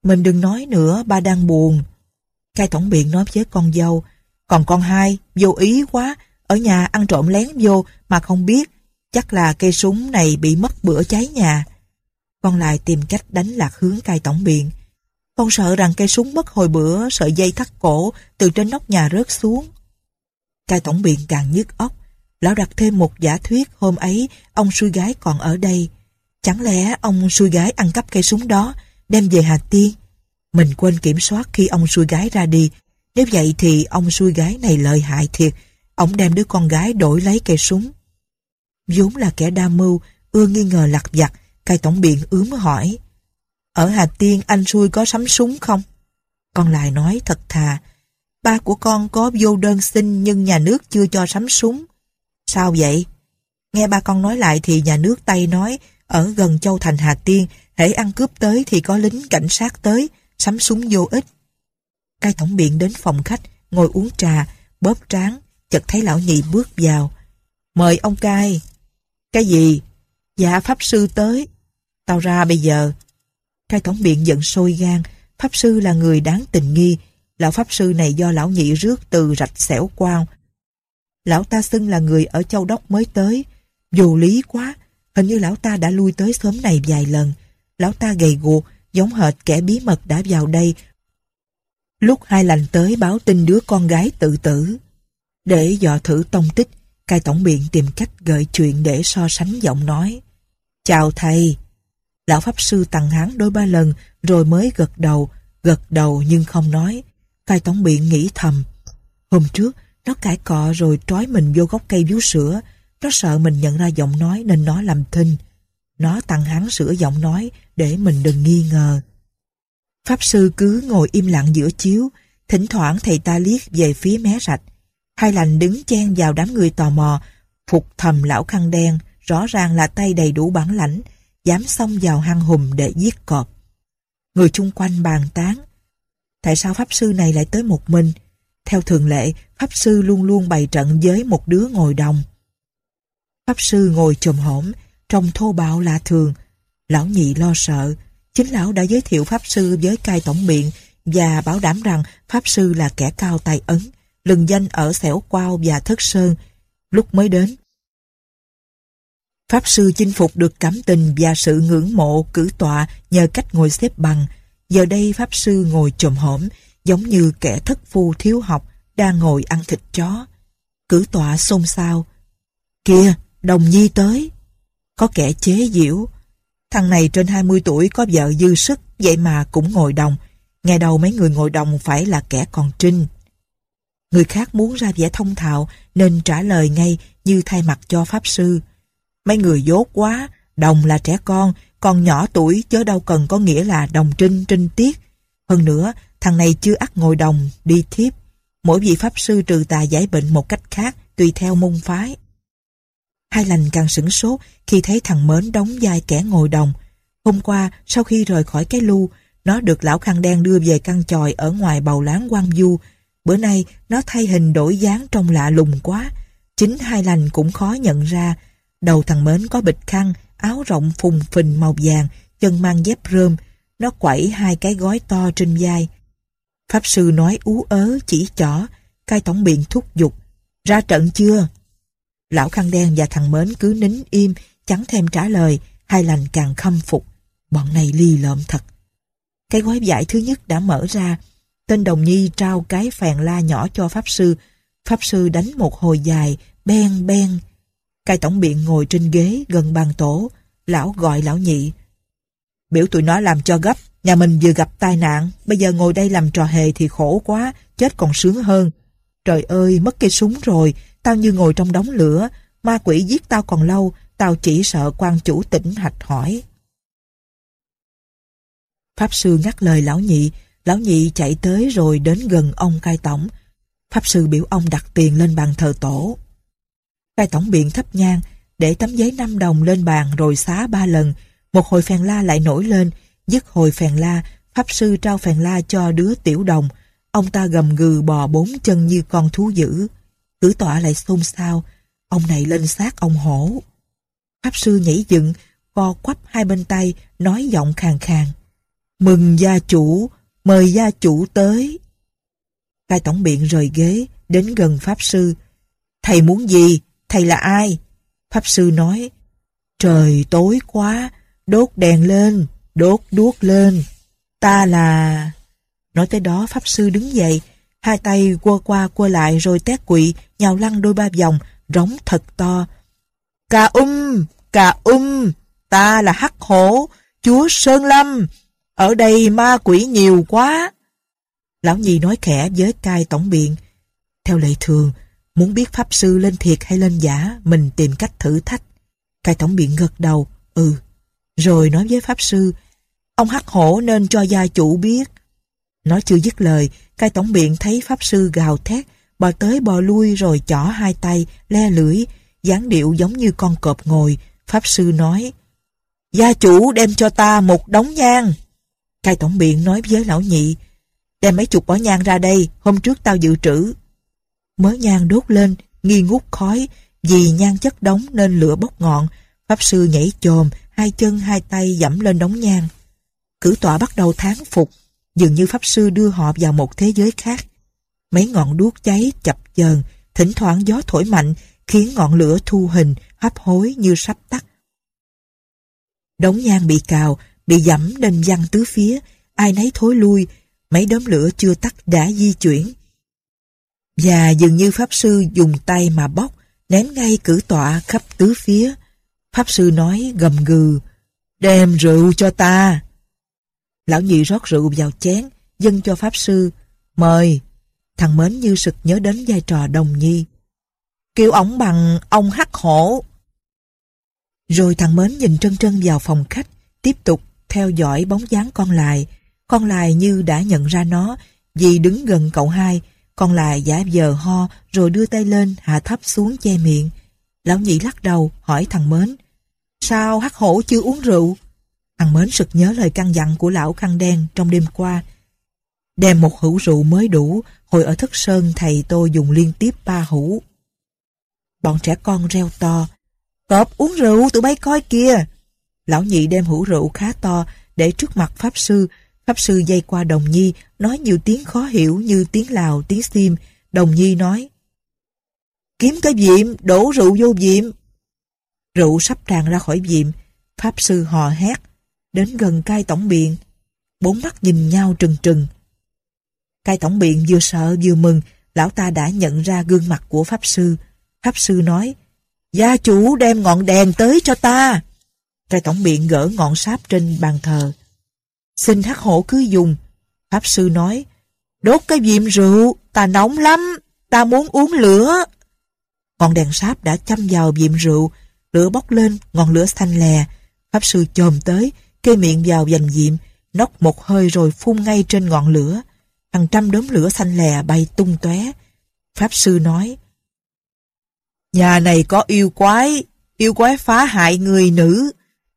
Speaker 1: Mình đừng nói nữa, ba đang buồn. Cai tổng biện nói với con dâu. Còn con hai, vô ý quá, ở nhà ăn trộm lén vô mà không biết Chắc là cây súng này bị mất bữa cháy nhà. Con lại tìm cách đánh lạc hướng cai tổng biện. Con sợ rằng cây súng mất hồi bữa sợi dây thắt cổ từ trên nóc nhà rớt xuống. Cai tổng biện càng nhức óc. Lão đặt thêm một giả thuyết hôm ấy ông xui gái còn ở đây. Chẳng lẽ ông xui gái ăn cắp cây súng đó đem về Hà Tiên? Mình quên kiểm soát khi ông xui gái ra đi. Nếu vậy thì ông xui gái này lợi hại thiệt. Ông đem đứa con gái đổi lấy cây súng vốn là kẻ đa mưu, ưa nghi ngờ lặt vặt, cai tổng biện ướm hỏi. Ở Hà Tiên anh xui có sắm súng không? Con lại nói thật thà, ba của con có vô đơn xin nhưng nhà nước chưa cho sắm súng. Sao vậy? Nghe ba con nói lại thì nhà nước Tây nói ở gần Châu Thành Hà Tiên, hễ ăn cướp tới thì có lính cảnh sát tới, sắm súng vô ích. Cai tổng biện đến phòng khách, ngồi uống trà, bóp trán, chợt thấy lão nhị bước vào. Mời ông cai, cái gì? Dạ Pháp Sư tới. Tao ra bây giờ. Cai tổng biện giận sôi gan. Pháp Sư là người đáng tình nghi. Lão Pháp Sư này do lão nhị rước từ rạch xẻo quao. Lão ta xưng là người ở châu đốc mới tới. Dù lý quá, hình như lão ta đã lui tới sớm này vài lần. Lão ta gầy guộc, giống hệt kẻ bí mật đã vào đây. Lúc hai lành tới báo tin đứa con gái tự tử. Để dò thử tông tích, Cai tổng biện tìm cách gợi chuyện để so sánh giọng nói. Chào thầy. Lão Pháp Sư tặng hắn đôi ba lần rồi mới gật đầu, gật đầu nhưng không nói. Cai tổng biện nghĩ thầm. Hôm trước, nó cãi cọ rồi trói mình vô gốc cây vú sữa. Nó sợ mình nhận ra giọng nói nên nó làm thinh. Nó tặng hắn sửa giọng nói để mình đừng nghi ngờ. Pháp Sư cứ ngồi im lặng giữa chiếu, thỉnh thoảng thầy ta liếc về phía mé rạch, Hai lành đứng chen vào đám người tò mò, phục thầm lão khăn đen, rõ ràng là tay đầy đủ bản lãnh, dám xông vào hang hùm để giết cọp. Người chung quanh bàn tán. Tại sao Pháp Sư này lại tới một mình? Theo thường lệ, Pháp Sư luôn luôn bày trận với một đứa ngồi đồng. Pháp Sư ngồi trồm hổm, trông thô bạo lạ thường. Lão nhị lo sợ. Chính lão đã giới thiệu Pháp Sư với cai tổng biện và bảo đảm rằng Pháp Sư là kẻ cao tài ấn lừng danh ở Xẻo Quao và Thất Sơn lúc mới đến. Pháp sư chinh phục được cảm tình và sự ngưỡng mộ cử tọa nhờ cách ngồi xếp bằng. Giờ đây Pháp sư ngồi trồm hổm, giống như kẻ thất phu thiếu học đang ngồi ăn thịt chó. Cử tọa xôn xao. Kìa, đồng nhi tới. Có kẻ chế giễu. Thằng này trên hai mươi tuổi có vợ dư sức, vậy mà cũng ngồi đồng. nghe đầu mấy người ngồi đồng phải là kẻ còn trinh, Người khác muốn ra vẻ thông thạo nên trả lời ngay như thay mặt cho Pháp Sư. Mấy người dốt quá, đồng là trẻ con, còn nhỏ tuổi chớ đâu cần có nghĩa là đồng trinh trinh tiết. Hơn nữa, thằng này chưa ắt ngồi đồng, đi thiếp. Mỗi vị Pháp Sư trừ tà giải bệnh một cách khác, tùy theo môn phái. Hai lành càng sửng sốt khi thấy thằng mến đóng vai kẻ ngồi đồng. Hôm qua, sau khi rời khỏi cái lu, nó được lão khăn đen đưa về căn tròi ở ngoài bầu láng quan du, Bữa nay nó thay hình đổi dáng trông lạ lùng quá. Chính hai lành cũng khó nhận ra. Đầu thằng Mến có bịch khăn, áo rộng phùng phình màu vàng, chân mang dép rơm. Nó quẩy hai cái gói to trên vai. Pháp sư nói ú ớ, chỉ chỏ. Cai tổng biện thúc giục. Ra trận chưa? Lão khăn đen và thằng Mến cứ nín im, chẳng thêm trả lời. Hai lành càng khâm phục. Bọn này ly lợm thật. Cái gói vải thứ nhất đã mở ra, Tên đồng nhi trao cái phèn la nhỏ cho Pháp Sư. Pháp Sư đánh một hồi dài, ben ben. Cai tổng biện ngồi trên ghế gần bàn tổ. Lão gọi lão nhị. Biểu tụi nó làm cho gấp. Nhà mình vừa gặp tai nạn. Bây giờ ngồi đây làm trò hề thì khổ quá. Chết còn sướng hơn. Trời ơi, mất cây súng rồi. Tao như ngồi trong đống lửa. Ma quỷ giết tao còn lâu. Tao chỉ sợ quan chủ tỉnh hạch hỏi. Pháp sư ngắt lời lão nhị, Lão nhị chạy tới rồi đến gần ông cai tổng. Pháp sư biểu ông đặt tiền lên bàn thờ tổ. Cai tổng biện thấp nhang, để tấm giấy năm đồng lên bàn rồi xá ba lần. Một hồi phèn la lại nổi lên, dứt hồi phèn la, Pháp sư trao phèn la cho đứa tiểu đồng. Ông ta gầm gừ bò bốn chân như con thú dữ. Cử tọa lại xôn xao, ông này lên xác ông hổ. Pháp sư nhảy dựng, co quắp hai bên tay, nói giọng khàn khàn. Mừng gia chủ, mời gia chủ tới. Cai tổng biện rời ghế, đến gần Pháp Sư. Thầy muốn gì? Thầy là ai? Pháp Sư nói, trời tối quá, đốt đèn lên, đốt đuốc lên. Ta là... Nói tới đó Pháp Sư đứng dậy, hai tay quơ qua quơ lại rồi tét quỵ, nhào lăn đôi ba vòng, rống thật to. Cà um, cà um, ta là Hắc Hổ, chúa Sơn Lâm, ở đây ma quỷ nhiều quá. Lão Nhi nói khẽ với cai tổng biện. Theo lệ thường, muốn biết pháp sư lên thiệt hay lên giả, mình tìm cách thử thách. Cai tổng biện gật đầu, ừ. Rồi nói với pháp sư, ông hắc hổ nên cho gia chủ biết. Nói chưa dứt lời, cai tổng biện thấy pháp sư gào thét, bò tới bò lui rồi chỏ hai tay, le lưỡi, dáng điệu giống như con cọp ngồi. Pháp sư nói, gia chủ đem cho ta một đống nhang. Cai tổng biện nói với lão nhị Đem mấy chục bó nhang ra đây Hôm trước tao dự trữ Mớ nhang đốt lên Nghi ngút khói Vì nhang chất đóng nên lửa bốc ngọn Pháp sư nhảy chồm Hai chân hai tay dẫm lên đống nhang Cử tọa bắt đầu tháng phục Dường như Pháp sư đưa họ vào một thế giới khác Mấy ngọn đuốc cháy chập chờn Thỉnh thoảng gió thổi mạnh Khiến ngọn lửa thu hình Hấp hối như sắp tắt Đống nhang bị cào bị dẫm nên văng tứ phía, ai nấy thối lui, mấy đốm lửa chưa tắt đã di chuyển. Và dường như Pháp Sư dùng tay mà bóc, ném ngay cử tọa khắp tứ phía. Pháp Sư nói gầm gừ, đem rượu cho ta. Lão nhị rót rượu vào chén, dâng cho Pháp Sư, mời. Thằng Mến như sực nhớ đến vai trò đồng nhi. Kêu ổng bằng ông hắc hổ. Rồi thằng Mến nhìn trân trân vào phòng khách, tiếp tục theo dõi bóng dáng con lại. Con lại như đã nhận ra nó vì đứng gần cậu hai. Con lại giả vờ ho rồi đưa tay lên hạ thấp xuống che miệng. Lão nhị lắc đầu hỏi thằng Mến Sao hắc hổ chưa uống rượu? Thằng Mến sực nhớ lời căn dặn của lão khăn đen trong đêm qua. Đem một hũ rượu mới đủ, hồi ở Thất Sơn thầy tôi dùng liên tiếp ba hũ. Bọn trẻ con reo to. Cọp uống rượu, tụi bay coi kìa. Lão nhị đem hũ rượu khá to để trước mặt Pháp Sư. Pháp Sư dây qua Đồng Nhi, nói nhiều tiếng khó hiểu như tiếng Lào, tiếng Sim. Đồng Nhi nói, Kiếm cái diệm, đổ rượu vô diệm. Rượu sắp tràn ra khỏi diệm. Pháp Sư hò hét, đến gần cai tổng biện. Bốn mắt nhìn nhau trừng trừng. Cai tổng biện vừa sợ vừa mừng, lão ta đã nhận ra gương mặt của Pháp Sư. Pháp Sư nói, Gia chủ đem ngọn đèn tới cho ta. Trại tổng biện gỡ ngọn sáp trên bàn thờ. Xin hắc hổ cứ dùng. Pháp sư nói, đốt cái diệm rượu, ta nóng lắm, ta muốn uống lửa. Ngọn đèn sáp đã châm vào diệm rượu, lửa bốc lên, ngọn lửa xanh lè. Pháp sư chồm tới, kê miệng vào dành diệm, nóc một hơi rồi phun ngay trên ngọn lửa. Hàng trăm đốm lửa xanh lè bay tung tóe. Pháp sư nói, Nhà này có yêu quái, yêu quái phá hại người nữ,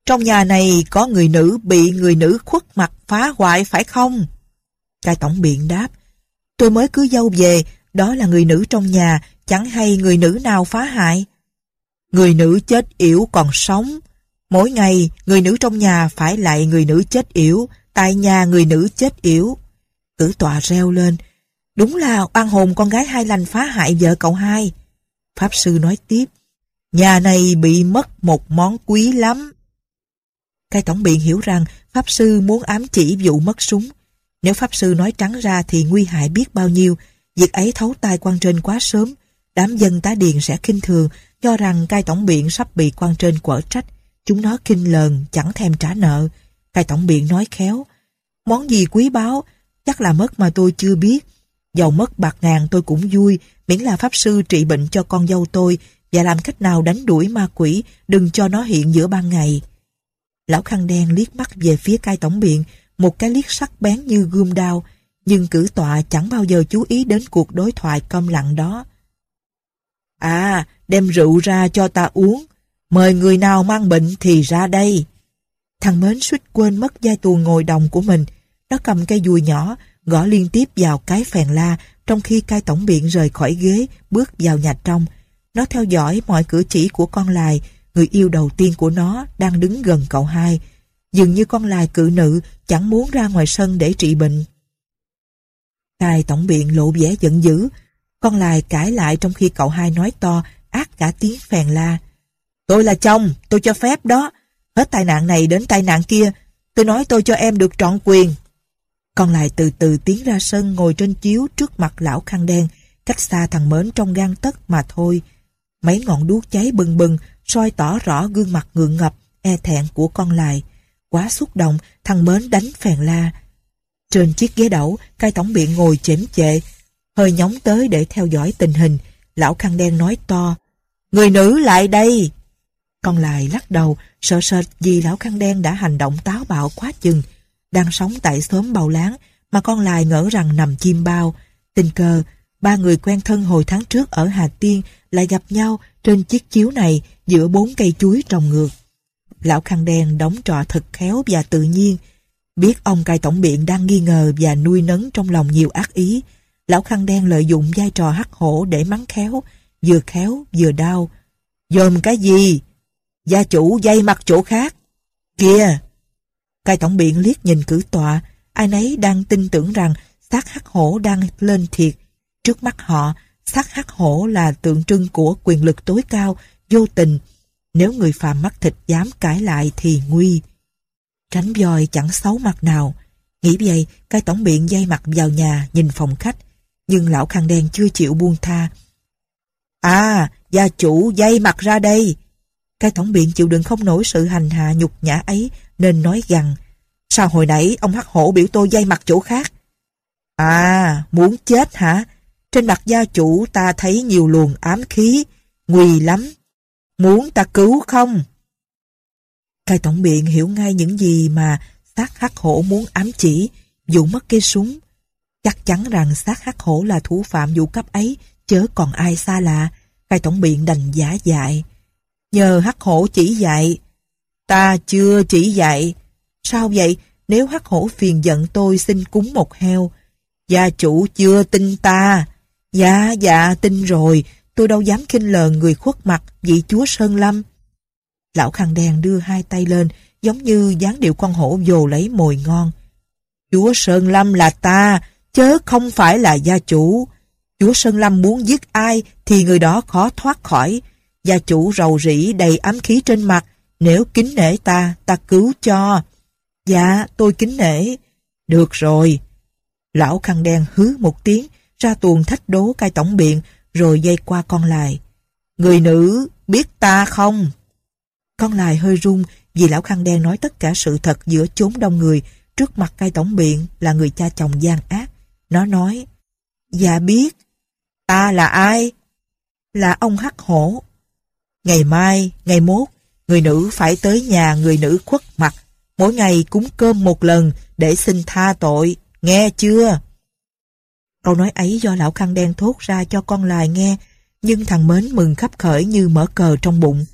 Speaker 1: trong nhà này có người nữ bị người nữ khuất mặt phá hoại phải không? Cai tổng biện đáp. Tôi mới cứ dâu về, đó là người nữ trong nhà, chẳng hay người nữ nào phá hại. Người nữ chết yểu còn sống. Mỗi ngày, người nữ trong nhà phải lại người nữ chết yểu, tại nhà người nữ chết yểu. Cử tọa reo lên. Đúng là oan hồn con gái hai lành phá hại vợ cậu hai. Pháp sư nói tiếp. Nhà này bị mất một món quý lắm. Cai tổng biện hiểu rằng Pháp Sư muốn ám chỉ vụ mất súng. Nếu Pháp Sư nói trắng ra thì nguy hại biết bao nhiêu, việc ấy thấu tai quan trên quá sớm, đám dân tá điền sẽ khinh thường, cho rằng cai tổng biện sắp bị quan trên quở trách. Chúng nó kinh lờn, chẳng thèm trả nợ. Cai tổng biện nói khéo, món gì quý báu, chắc là mất mà tôi chưa biết. Giàu mất bạc ngàn tôi cũng vui, miễn là Pháp Sư trị bệnh cho con dâu tôi và làm cách nào đánh đuổi ma quỷ, đừng cho nó hiện giữa ban ngày. Lão khăn đen liếc mắt về phía cai tổng biện, một cái liếc sắc bén như gươm đao, nhưng cử tọa chẳng bao giờ chú ý đến cuộc đối thoại câm lặng đó. À, đem rượu ra cho ta uống, mời người nào mang bệnh thì ra đây. Thằng Mến suýt quên mất giai tù ngồi đồng của mình, nó cầm cây dùi nhỏ, gõ liên tiếp vào cái phèn la trong khi cai tổng biện rời khỏi ghế, bước vào nhà trong. Nó theo dõi mọi cử chỉ của con lài người yêu đầu tiên của nó đang đứng gần cậu hai. Dường như con lai cự nữ chẳng muốn ra ngoài sân để trị bệnh. Tài tổng biện lộ vẻ giận dữ. Con lai cãi lại trong khi cậu hai nói to, ác cả tiếng phèn la. Tôi là chồng, tôi cho phép đó. Hết tai nạn này đến tai nạn kia, tôi nói tôi cho em được trọn quyền. Con lại từ từ tiến ra sân ngồi trên chiếu trước mặt lão khăn đen, cách xa thằng mến trong gan tấc mà thôi. Mấy ngọn đuốc cháy bừng bừng, soi tỏ rõ gương mặt ngượng ngập, e thẹn của con lại. Quá xúc động, thằng Mến đánh phèn la. Trên chiếc ghế đẩu, cai tổng bị ngồi chễm chệ, hơi nhóng tới để theo dõi tình hình. Lão khăn đen nói to, Người nữ lại đây! Con lại lắc đầu, sợ sệt vì lão khăn đen đã hành động táo bạo quá chừng. Đang sống tại xóm bầu láng, mà con lại ngỡ rằng nằm chim bao. Tình cờ, ba người quen thân hồi tháng trước ở Hà Tiên lại gặp nhau trên chiếc chiếu này giữa bốn cây chuối trồng ngược. Lão khăn đen đóng trò thật khéo và tự nhiên. Biết ông cai tổng biện đang nghi ngờ và nuôi nấng trong lòng nhiều ác ý, lão khăn đen lợi dụng vai trò hắc hổ để mắng khéo, vừa khéo vừa đau. Dòm cái gì? Gia chủ dây mặt chỗ khác. Kìa! Cai tổng biện liếc nhìn cử tọa, ai nấy đang tin tưởng rằng xác hắc hổ đang lên thiệt, Trước mắt họ, xác hắc hổ là tượng trưng của quyền lực tối cao, vô tình. Nếu người phàm mắc thịt dám cãi lại thì nguy. Tránh voi chẳng xấu mặt nào. Nghĩ vậy, cai tổng biện dây mặt vào nhà nhìn phòng khách. Nhưng lão khăn đen chưa chịu buông tha. À, gia chủ dây mặt ra đây. cai tổng biện chịu đựng không nổi sự hành hạ nhục nhã ấy nên nói rằng Sao hồi nãy ông hắc hổ biểu tôi dây mặt chỗ khác? À, muốn chết hả? Trên mặt gia chủ ta thấy nhiều luồng ám khí, nguy lắm. Muốn ta cứu không? Cai tổng biện hiểu ngay những gì mà sát hắc hổ muốn ám chỉ, dụ mất cây súng. Chắc chắn rằng sát hắc hổ là thủ phạm vụ cấp ấy, chớ còn ai xa lạ. Cai tổng biện đành giả dại. Nhờ hắc hổ chỉ dạy. Ta chưa chỉ dạy. Sao vậy? Nếu hắc hổ phiền giận tôi xin cúng một heo. Gia chủ chưa tin ta. Dạ, dạ, tin rồi, tôi đâu dám khinh lờ người khuất mặt vị chúa Sơn Lâm. Lão khăn đen đưa hai tay lên, giống như dáng điệu con hổ vồ lấy mồi ngon. Chúa Sơn Lâm là ta, chớ không phải là gia chủ. Chúa Sơn Lâm muốn giết ai thì người đó khó thoát khỏi. Gia chủ rầu rĩ đầy ám khí trên mặt, nếu kính nể ta, ta cứu cho. Dạ, tôi kính nể. Được rồi. Lão khăn đen hứ một tiếng, ra tuồng thách đố cai tổng biện rồi dây qua con lại. Người nữ biết ta không? Con lại hơi run vì lão khăn đen nói tất cả sự thật giữa chốn đông người trước mặt cai tổng biện là người cha chồng gian ác. Nó nói Dạ biết Ta là ai? Là ông Hắc Hổ. Ngày mai, ngày mốt, người nữ phải tới nhà người nữ khuất mặt mỗi ngày cúng cơm một lần để xin tha tội, nghe chưa? Câu nói ấy do lão khăn đen thốt ra cho con lại nghe, nhưng thằng Mến mừng khắp khởi như mở cờ trong bụng.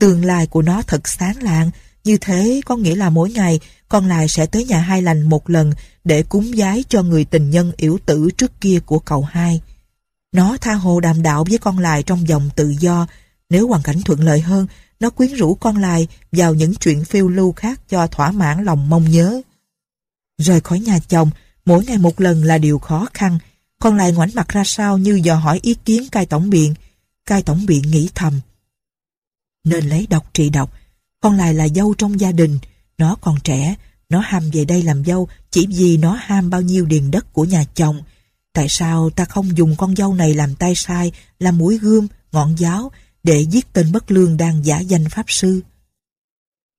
Speaker 1: Tương lai của nó thật sáng lạng, như thế có nghĩa là mỗi ngày con lại sẽ tới nhà hai lành một lần để cúng giái cho người tình nhân yểu tử trước kia của cậu hai. Nó tha hồ đàm đạo với con lại trong vòng tự do, nếu hoàn cảnh thuận lợi hơn, nó quyến rũ con lại vào những chuyện phiêu lưu khác cho thỏa mãn lòng mong nhớ. Rời khỏi nhà chồng, mỗi ngày một lần là điều khó khăn, còn lại ngoảnh mặt ra sao như dò hỏi ý kiến cai tổng biện. Cai tổng biện nghĩ thầm. Nên lấy độc trị độc, con lại là dâu trong gia đình, nó còn trẻ, nó ham về đây làm dâu chỉ vì nó ham bao nhiêu điền đất của nhà chồng. Tại sao ta không dùng con dâu này làm tay sai, làm mũi gươm, ngọn giáo để giết tên bất lương đang giả danh Pháp Sư?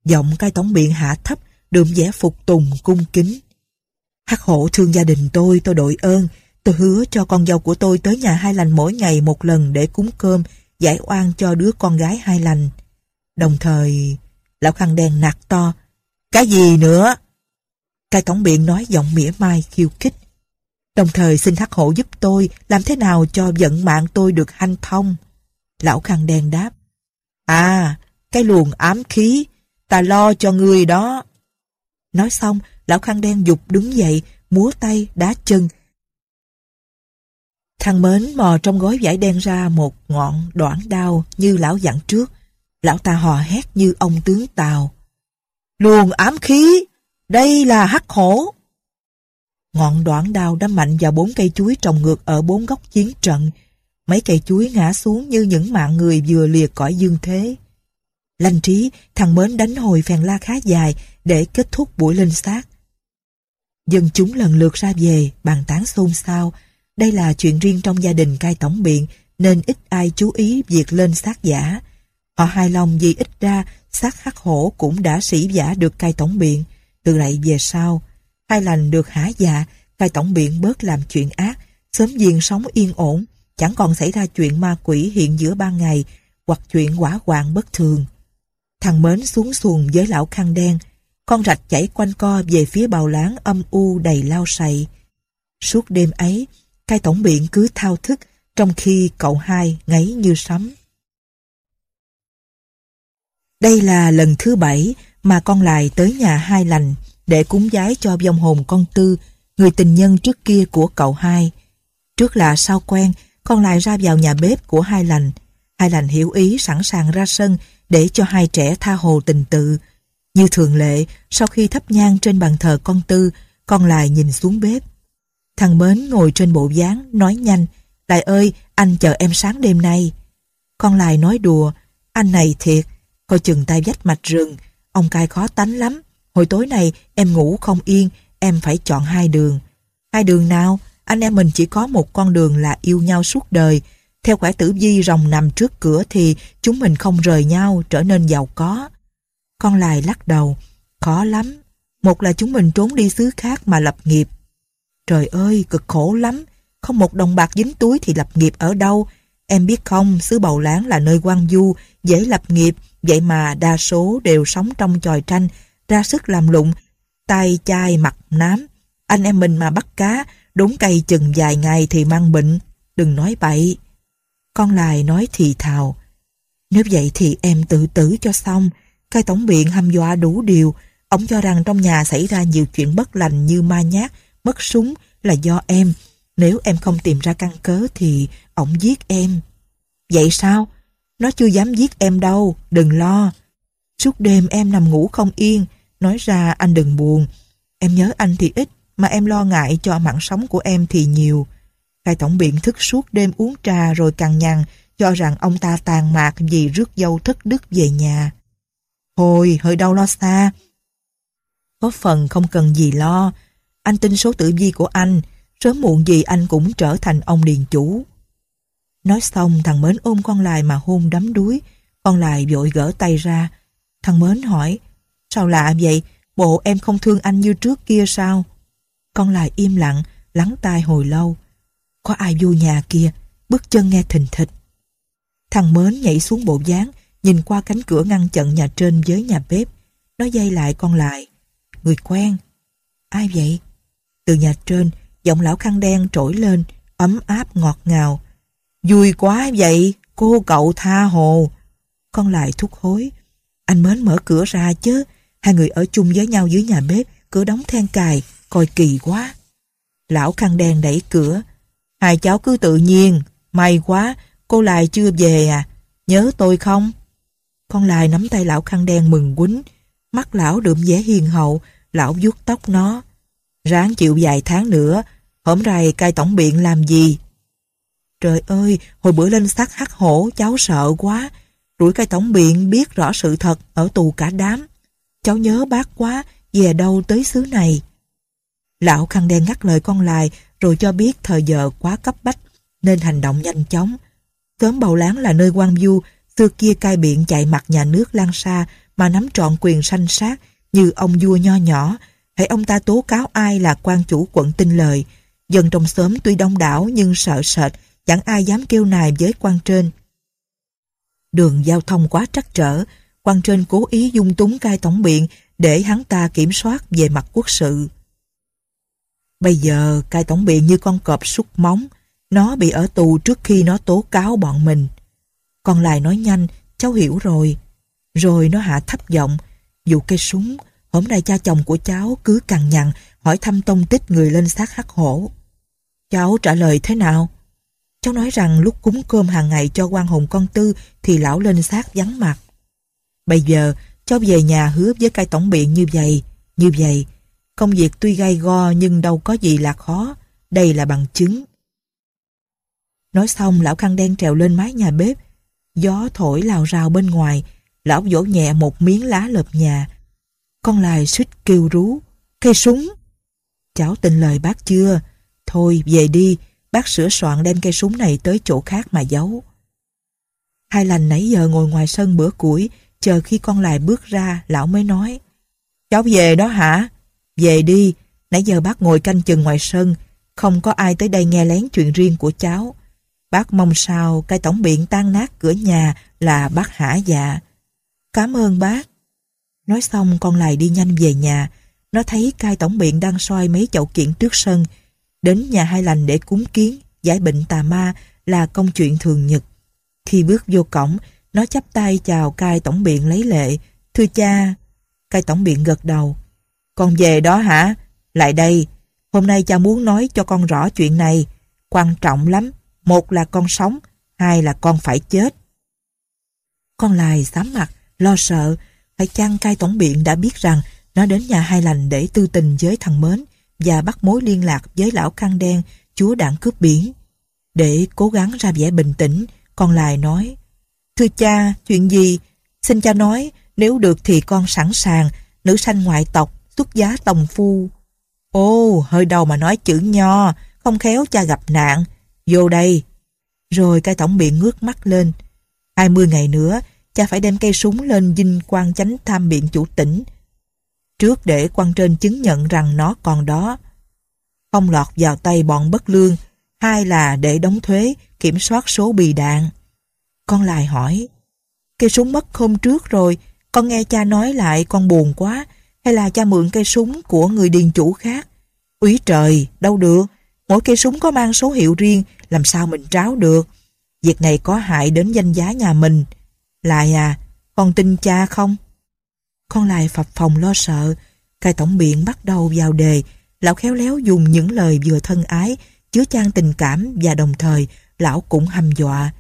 Speaker 1: Giọng cai tổng biện hạ thấp, đượm vẻ phục tùng cung kính. Hắc hổ thương gia đình tôi, tôi đội ơn. Tôi hứa cho con dâu của tôi tới nhà hai lành mỗi ngày một lần để cúng cơm, giải oan cho đứa con gái hai lành. Đồng thời, lão khăn đen nạt to. Cái gì nữa? Cai cổng biện nói giọng mỉa mai khiêu khích. Đồng thời xin hắc hổ giúp tôi làm thế nào cho vận mạng tôi được hanh thông. Lão khăn đen đáp. À, cái luồng ám khí, ta lo cho ngươi đó. Nói xong, lão khăn đen dục đứng dậy, múa tay, đá chân. Thằng Mến mò trong gói vải đen ra một ngọn đoạn đao như lão dặn trước. Lão ta hò hét như ông tướng Tàu. Luồng ám khí, đây là hắc hổ. Ngọn đoạn đao đâm mạnh vào bốn cây chuối trồng ngược ở bốn góc chiến trận. Mấy cây chuối ngã xuống như những mạng người vừa lìa cõi dương thế. Lanh trí, thằng Mến đánh hồi phèn la khá dài để kết thúc buổi lên xác. Dân chúng lần lượt ra về, bàn tán xôn xao. Đây là chuyện riêng trong gia đình cai tổng biện nên ít ai chú ý việc lên xác giả. Họ hài lòng vì ít ra xác khắc hổ cũng đã sĩ giả được cai tổng biện. Từ lại về sau, hai lành được hả dạ, cai tổng biện bớt làm chuyện ác, sớm diện sống yên ổn, chẳng còn xảy ra chuyện ma quỷ hiện giữa ban ngày hoặc chuyện quả hoạn bất thường. Thằng Mến xuống xuồng với lão khăn đen, con rạch chảy quanh co về phía bào láng âm u đầy lao sậy. Suốt đêm ấy, cai tổng biện cứ thao thức trong khi cậu hai ngáy như sấm. Đây là lần thứ bảy mà con lại tới nhà hai lành để cúng giái cho vong hồn con Tư, người tình nhân trước kia của cậu hai. Trước là sao quen, con lại ra vào nhà bếp của hai lành. Hai lành hiểu ý sẵn sàng ra sân để cho hai trẻ tha hồ tình tự. Như thường lệ, sau khi thắp nhang trên bàn thờ con Tư, con lại nhìn xuống bếp. Thằng Mến ngồi trên bộ dáng, nói nhanh, Lại ơi, anh chờ em sáng đêm nay. Con lại nói đùa, anh này thiệt, coi chừng tay vách mạch rừng, ông cai khó tánh lắm. Hồi tối nay em ngủ không yên, em phải chọn hai đường. Hai đường nào? Anh em mình chỉ có một con đường là yêu nhau suốt đời, theo khỏe tử vi rồng nằm trước cửa thì chúng mình không rời nhau trở nên giàu có. Con lại lắc đầu, khó lắm. Một là chúng mình trốn đi xứ khác mà lập nghiệp. Trời ơi, cực khổ lắm. Không một đồng bạc dính túi thì lập nghiệp ở đâu. Em biết không, xứ bầu láng là nơi quan du, dễ lập nghiệp. Vậy mà đa số đều sống trong tròi tranh, ra sức làm lụng, tay chai mặt nám. Anh em mình mà bắt cá, đúng cây chừng vài ngày thì mang bệnh. Đừng nói bậy. Con lại nói thì thào. Nếu vậy thì em tự tử cho xong. Cai tổng biện hăm dọa đủ điều. Ông cho rằng trong nhà xảy ra nhiều chuyện bất lành như ma nhát, mất súng là do em. Nếu em không tìm ra căn cớ thì ổng giết em. Vậy sao? Nó chưa dám giết em đâu, đừng lo. Suốt đêm em nằm ngủ không yên, nói ra anh đừng buồn. Em nhớ anh thì ít, mà em lo ngại cho mạng sống của em thì nhiều. Cai tổng biện thức suốt đêm uống trà rồi cằn nhằn, cho rằng ông ta tàn mạc vì rước dâu thất đức về nhà. Hồi, hơi đau lo xa. Có phần không cần gì lo, anh tin số tử vi của anh, sớm muộn gì anh cũng trở thành ông điền chủ. Nói xong thằng Mến ôm con lại mà hôn đắm đuối, con lại vội gỡ tay ra. Thằng Mến hỏi, sao lạ vậy, bộ em không thương anh như trước kia sao? Con lại im lặng, lắng tai hồi lâu có ai vô nhà kia bước chân nghe thình thịch. Thằng mến nhảy xuống bộ dáng, nhìn qua cánh cửa ngăn chặn nhà trên với nhà bếp. Nó dây lại con lại. Người quen. Ai vậy? Từ nhà trên, giọng lão khăn đen trỗi lên, ấm áp ngọt ngào. Vui quá vậy, cô cậu tha hồ. Con lại thúc hối. Anh mến mở cửa ra chứ. Hai người ở chung với nhau dưới nhà bếp, cửa đóng then cài, coi kỳ quá. Lão khăn đen đẩy cửa, Hai cháu cứ tự nhiên, may quá, cô Lại chưa về à, nhớ tôi không? Con Lại nắm tay lão khăn đen mừng quýnh, mắt lão đượm vẻ hiền hậu, lão vuốt tóc nó. Ráng chịu vài tháng nữa, hôm nay cai tổng biện làm gì? Trời ơi, hồi bữa lên xác hắc hổ, cháu sợ quá. Rủi cai tổng biện biết rõ sự thật ở tù cả đám. Cháu nhớ bác quá, về đâu tới xứ này. Lão khăn đen ngắt lời con lại rồi cho biết thời giờ quá cấp bách nên hành động nhanh chóng. Cớm bầu láng là nơi quan du xưa kia cai biện chạy mặt nhà nước lan xa mà nắm trọn quyền sanh sát như ông vua nho nhỏ hãy ông ta tố cáo ai là quan chủ quận tin lời dân trong xóm tuy đông đảo nhưng sợ sệt chẳng ai dám kêu nài với quan trên đường giao thông quá trắc trở quan trên cố ý dung túng cai tổng biện để hắn ta kiểm soát về mặt quốc sự Bây giờ cai tổng biện như con cọp sút móng, nó bị ở tù trước khi nó tố cáo bọn mình. còn lại nói nhanh, cháu hiểu rồi. Rồi nó hạ thấp giọng, dù cây súng, hôm nay cha chồng của cháu cứ cằn nhằn hỏi thăm tông tích người lên xác hắc hổ. Cháu trả lời thế nào? Cháu nói rằng lúc cúng cơm hàng ngày cho quan hùng con tư thì lão lên xác vắng mặt. Bây giờ cháu về nhà hứa với cai tổng biện như vậy, như vậy Công việc tuy gai go nhưng đâu có gì là khó. Đây là bằng chứng. Nói xong, lão khăn đen trèo lên mái nhà bếp. Gió thổi lào rào bên ngoài. Lão vỗ nhẹ một miếng lá lợp nhà. Con lại suýt kêu rú. Cây súng! Cháu tin lời bác chưa? Thôi, về đi. Bác sửa soạn đem cây súng này tới chỗ khác mà giấu. Hai lành nãy giờ ngồi ngoài sân bữa củi, chờ khi con lại bước ra, lão mới nói. Cháu về đó hả? Về đi, nãy giờ bác ngồi canh chừng ngoài sân, không có ai tới đây nghe lén chuyện riêng của cháu. Bác mong sao cái tổng biện tan nát cửa nhà là bác hả dạ. Cảm ơn bác. Nói xong con lại đi nhanh về nhà. Nó thấy cai tổng biện đang soi mấy chậu kiện trước sân. Đến nhà hai lành để cúng kiến, giải bệnh tà ma là công chuyện thường nhật. Khi bước vô cổng, nó chắp tay chào cai tổng biện lấy lệ. Thưa cha, cai tổng biện gật đầu. Con về đó hả? Lại đây. Hôm nay cha muốn nói cho con rõ chuyện này. Quan trọng lắm. Một là con sống, hai là con phải chết. Con lại sám mặt, lo sợ. Phải chăng cai tổng biện đã biết rằng nó đến nhà hai lành để tư tình với thằng Mến và bắt mối liên lạc với lão khăn đen, chúa đảng cướp biển. Để cố gắng ra vẻ bình tĩnh, con lại nói Thưa cha, chuyện gì? Xin cha nói, nếu được thì con sẵn sàng, nữ sanh ngoại tộc xuất giá tòng phu. Ô, hơi đầu mà nói chữ nho, không khéo cha gặp nạn, vô đây. Rồi cai tổng bị ngước mắt lên. hai mươi ngày nữa, cha phải đem cây súng lên dinh quan chánh tham biện chủ tỉnh. Trước để quan trên chứng nhận rằng nó còn đó. Không lọt vào tay bọn bất lương, hai là để đóng thuế, kiểm soát số bì đạn. Con lại hỏi, cây súng mất hôm trước rồi, con nghe cha nói lại con buồn quá, hay là cha mượn cây súng của người điền chủ khác. Úy trời, đâu được, mỗi cây súng có mang số hiệu riêng, làm sao mình tráo được. Việc này có hại đến danh giá nhà mình. Lại à, con tin cha không? Con lại phập phòng lo sợ, cai tổng biện bắt đầu vào đề, lão khéo léo dùng những lời vừa thân ái, chứa chan tình cảm và đồng thời lão cũng hăm dọa.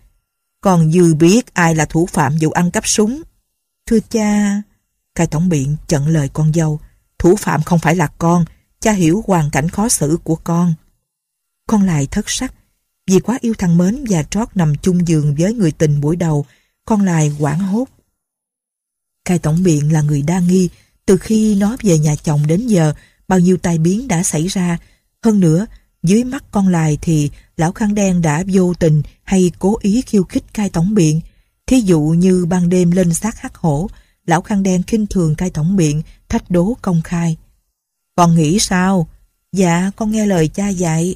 Speaker 1: Còn dư biết ai là thủ phạm vụ ăn cắp súng. Thưa cha... Cai tổng biện chận lời con dâu. Thủ phạm không phải là con, cha hiểu hoàn cảnh khó xử của con. Con lại thất sắc. Vì quá yêu thằng Mến và trót nằm chung giường với người tình buổi đầu, con lại quảng hốt. Cai tổng biện là người đa nghi. Từ khi nó về nhà chồng đến giờ, bao nhiêu tai biến đã xảy ra. Hơn nữa, dưới mắt con lại thì lão khăn đen đã vô tình hay cố ý khiêu khích cai tổng biện. Thí dụ như ban đêm lên xác hắc hổ, lão khăn đen khinh thường cai tổng miệng, thách đố công khai. còn nghĩ sao? Dạ, con nghe lời cha dạy.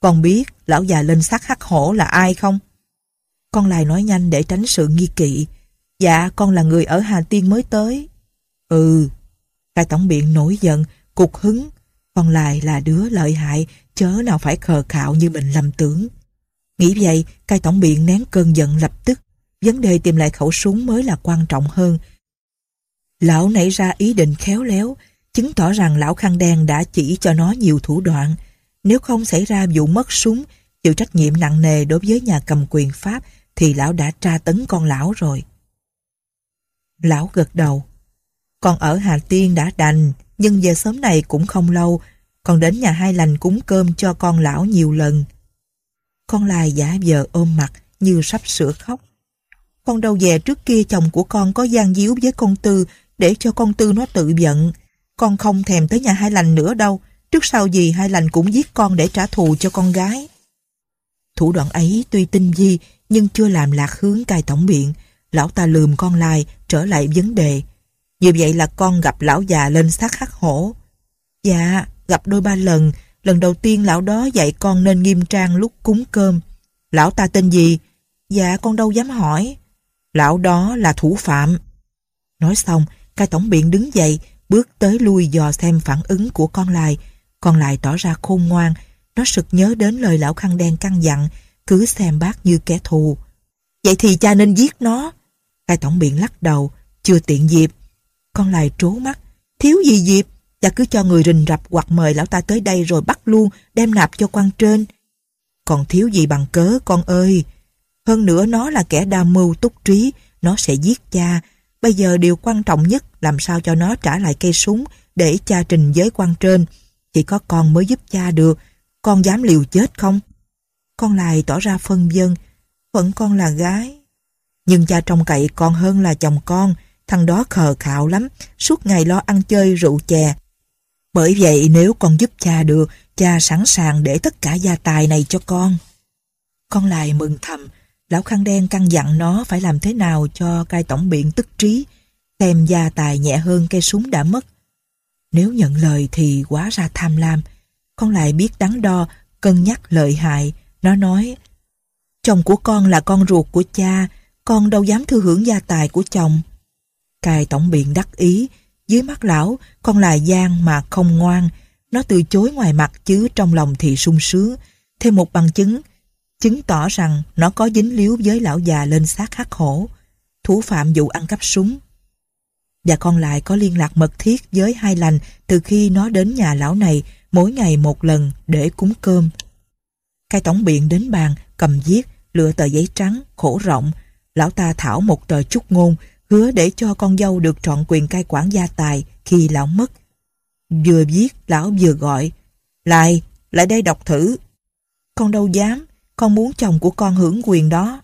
Speaker 1: còn biết lão già lên xác hắc hổ là ai không? Con lại nói nhanh để tránh sự nghi kỵ. Dạ, con là người ở Hà Tiên mới tới. Ừ. Cai tổng biện nổi giận, cục hứng. còn lại là đứa lợi hại, chớ nào phải khờ khạo như mình lầm tưởng. Nghĩ vậy, cai tổng biện nén cơn giận lập tức. Vấn đề tìm lại khẩu súng mới là quan trọng hơn. Lão nảy ra ý định khéo léo, chứng tỏ rằng lão khăn đen đã chỉ cho nó nhiều thủ đoạn. Nếu không xảy ra vụ mất súng, chịu trách nhiệm nặng nề đối với nhà cầm quyền Pháp thì lão đã tra tấn con lão rồi. Lão gật đầu. con ở Hà Tiên đã đành, nhưng về sớm này cũng không lâu, còn đến nhà hai lành cúng cơm cho con lão nhiều lần. Con lai giả vờ ôm mặt như sắp sửa khóc. Con đâu về trước kia chồng của con có gian díu với con Tư để cho con Tư nó tự giận. Con không thèm tới nhà hai lành nữa đâu, trước sau gì hai lành cũng giết con để trả thù cho con gái. Thủ đoạn ấy tuy tinh vi nhưng chưa làm lạc hướng cai tổng biện. Lão ta lườm con lai trở lại vấn đề. Như vậy là con gặp lão già lên xác hắc hổ. Dạ, gặp đôi ba lần. Lần đầu tiên lão đó dạy con nên nghiêm trang lúc cúng cơm. Lão ta tên gì? Dạ, con đâu dám hỏi. Lão đó là thủ phạm. Nói xong, Cai tổng biện đứng dậy, bước tới lui dò xem phản ứng của con lại. Con lại tỏ ra khôn ngoan, nó sực nhớ đến lời lão khăn đen căn dặn, cứ xem bác như kẻ thù. Vậy thì cha nên giết nó. Cai tổng biện lắc đầu, chưa tiện dịp. Con lại trố mắt, thiếu gì dịp, cha cứ cho người rình rập hoặc mời lão ta tới đây rồi bắt luôn, đem nạp cho quan trên. Còn thiếu gì bằng cớ con ơi. Hơn nữa nó là kẻ đa mưu túc trí, nó sẽ giết cha, Bây giờ điều quan trọng nhất làm sao cho nó trả lại cây súng để cha trình giới quan trên. Chỉ có con mới giúp cha được. Con dám liều chết không? Con lại tỏ ra phân vân. Vẫn con là gái. Nhưng cha trông cậy con hơn là chồng con. Thằng đó khờ khạo lắm. Suốt ngày lo ăn chơi rượu chè. Bởi vậy nếu con giúp cha được, cha sẵn sàng để tất cả gia tài này cho con. Con lại mừng thầm Lão khăn đen căn dặn nó phải làm thế nào cho cai tổng biện tức trí, xem gia tài nhẹ hơn cây súng đã mất. Nếu nhận lời thì quá ra tham lam, con lại biết đắn đo, cân nhắc lợi hại. Nó nói, chồng của con là con ruột của cha, con đâu dám thư hưởng gia tài của chồng. Cai tổng biện đắc ý, dưới mắt lão, con là gian mà không ngoan. Nó từ chối ngoài mặt chứ trong lòng thì sung sướng. Thêm một bằng chứng, chứng tỏ rằng nó có dính líu với lão già lên xác hắc hổ, thủ phạm vụ ăn cắp súng. Và con lại có liên lạc mật thiết với hai lành từ khi nó đến nhà lão này mỗi ngày một lần để cúng cơm. Cai tổng biện đến bàn, cầm viết, lựa tờ giấy trắng, khổ rộng. Lão ta thảo một tờ chúc ngôn, hứa để cho con dâu được trọn quyền cai quản gia tài khi lão mất. Vừa viết, lão vừa gọi. Lại, lại đây đọc thử. Con đâu dám, con muốn chồng của con hưởng quyền đó.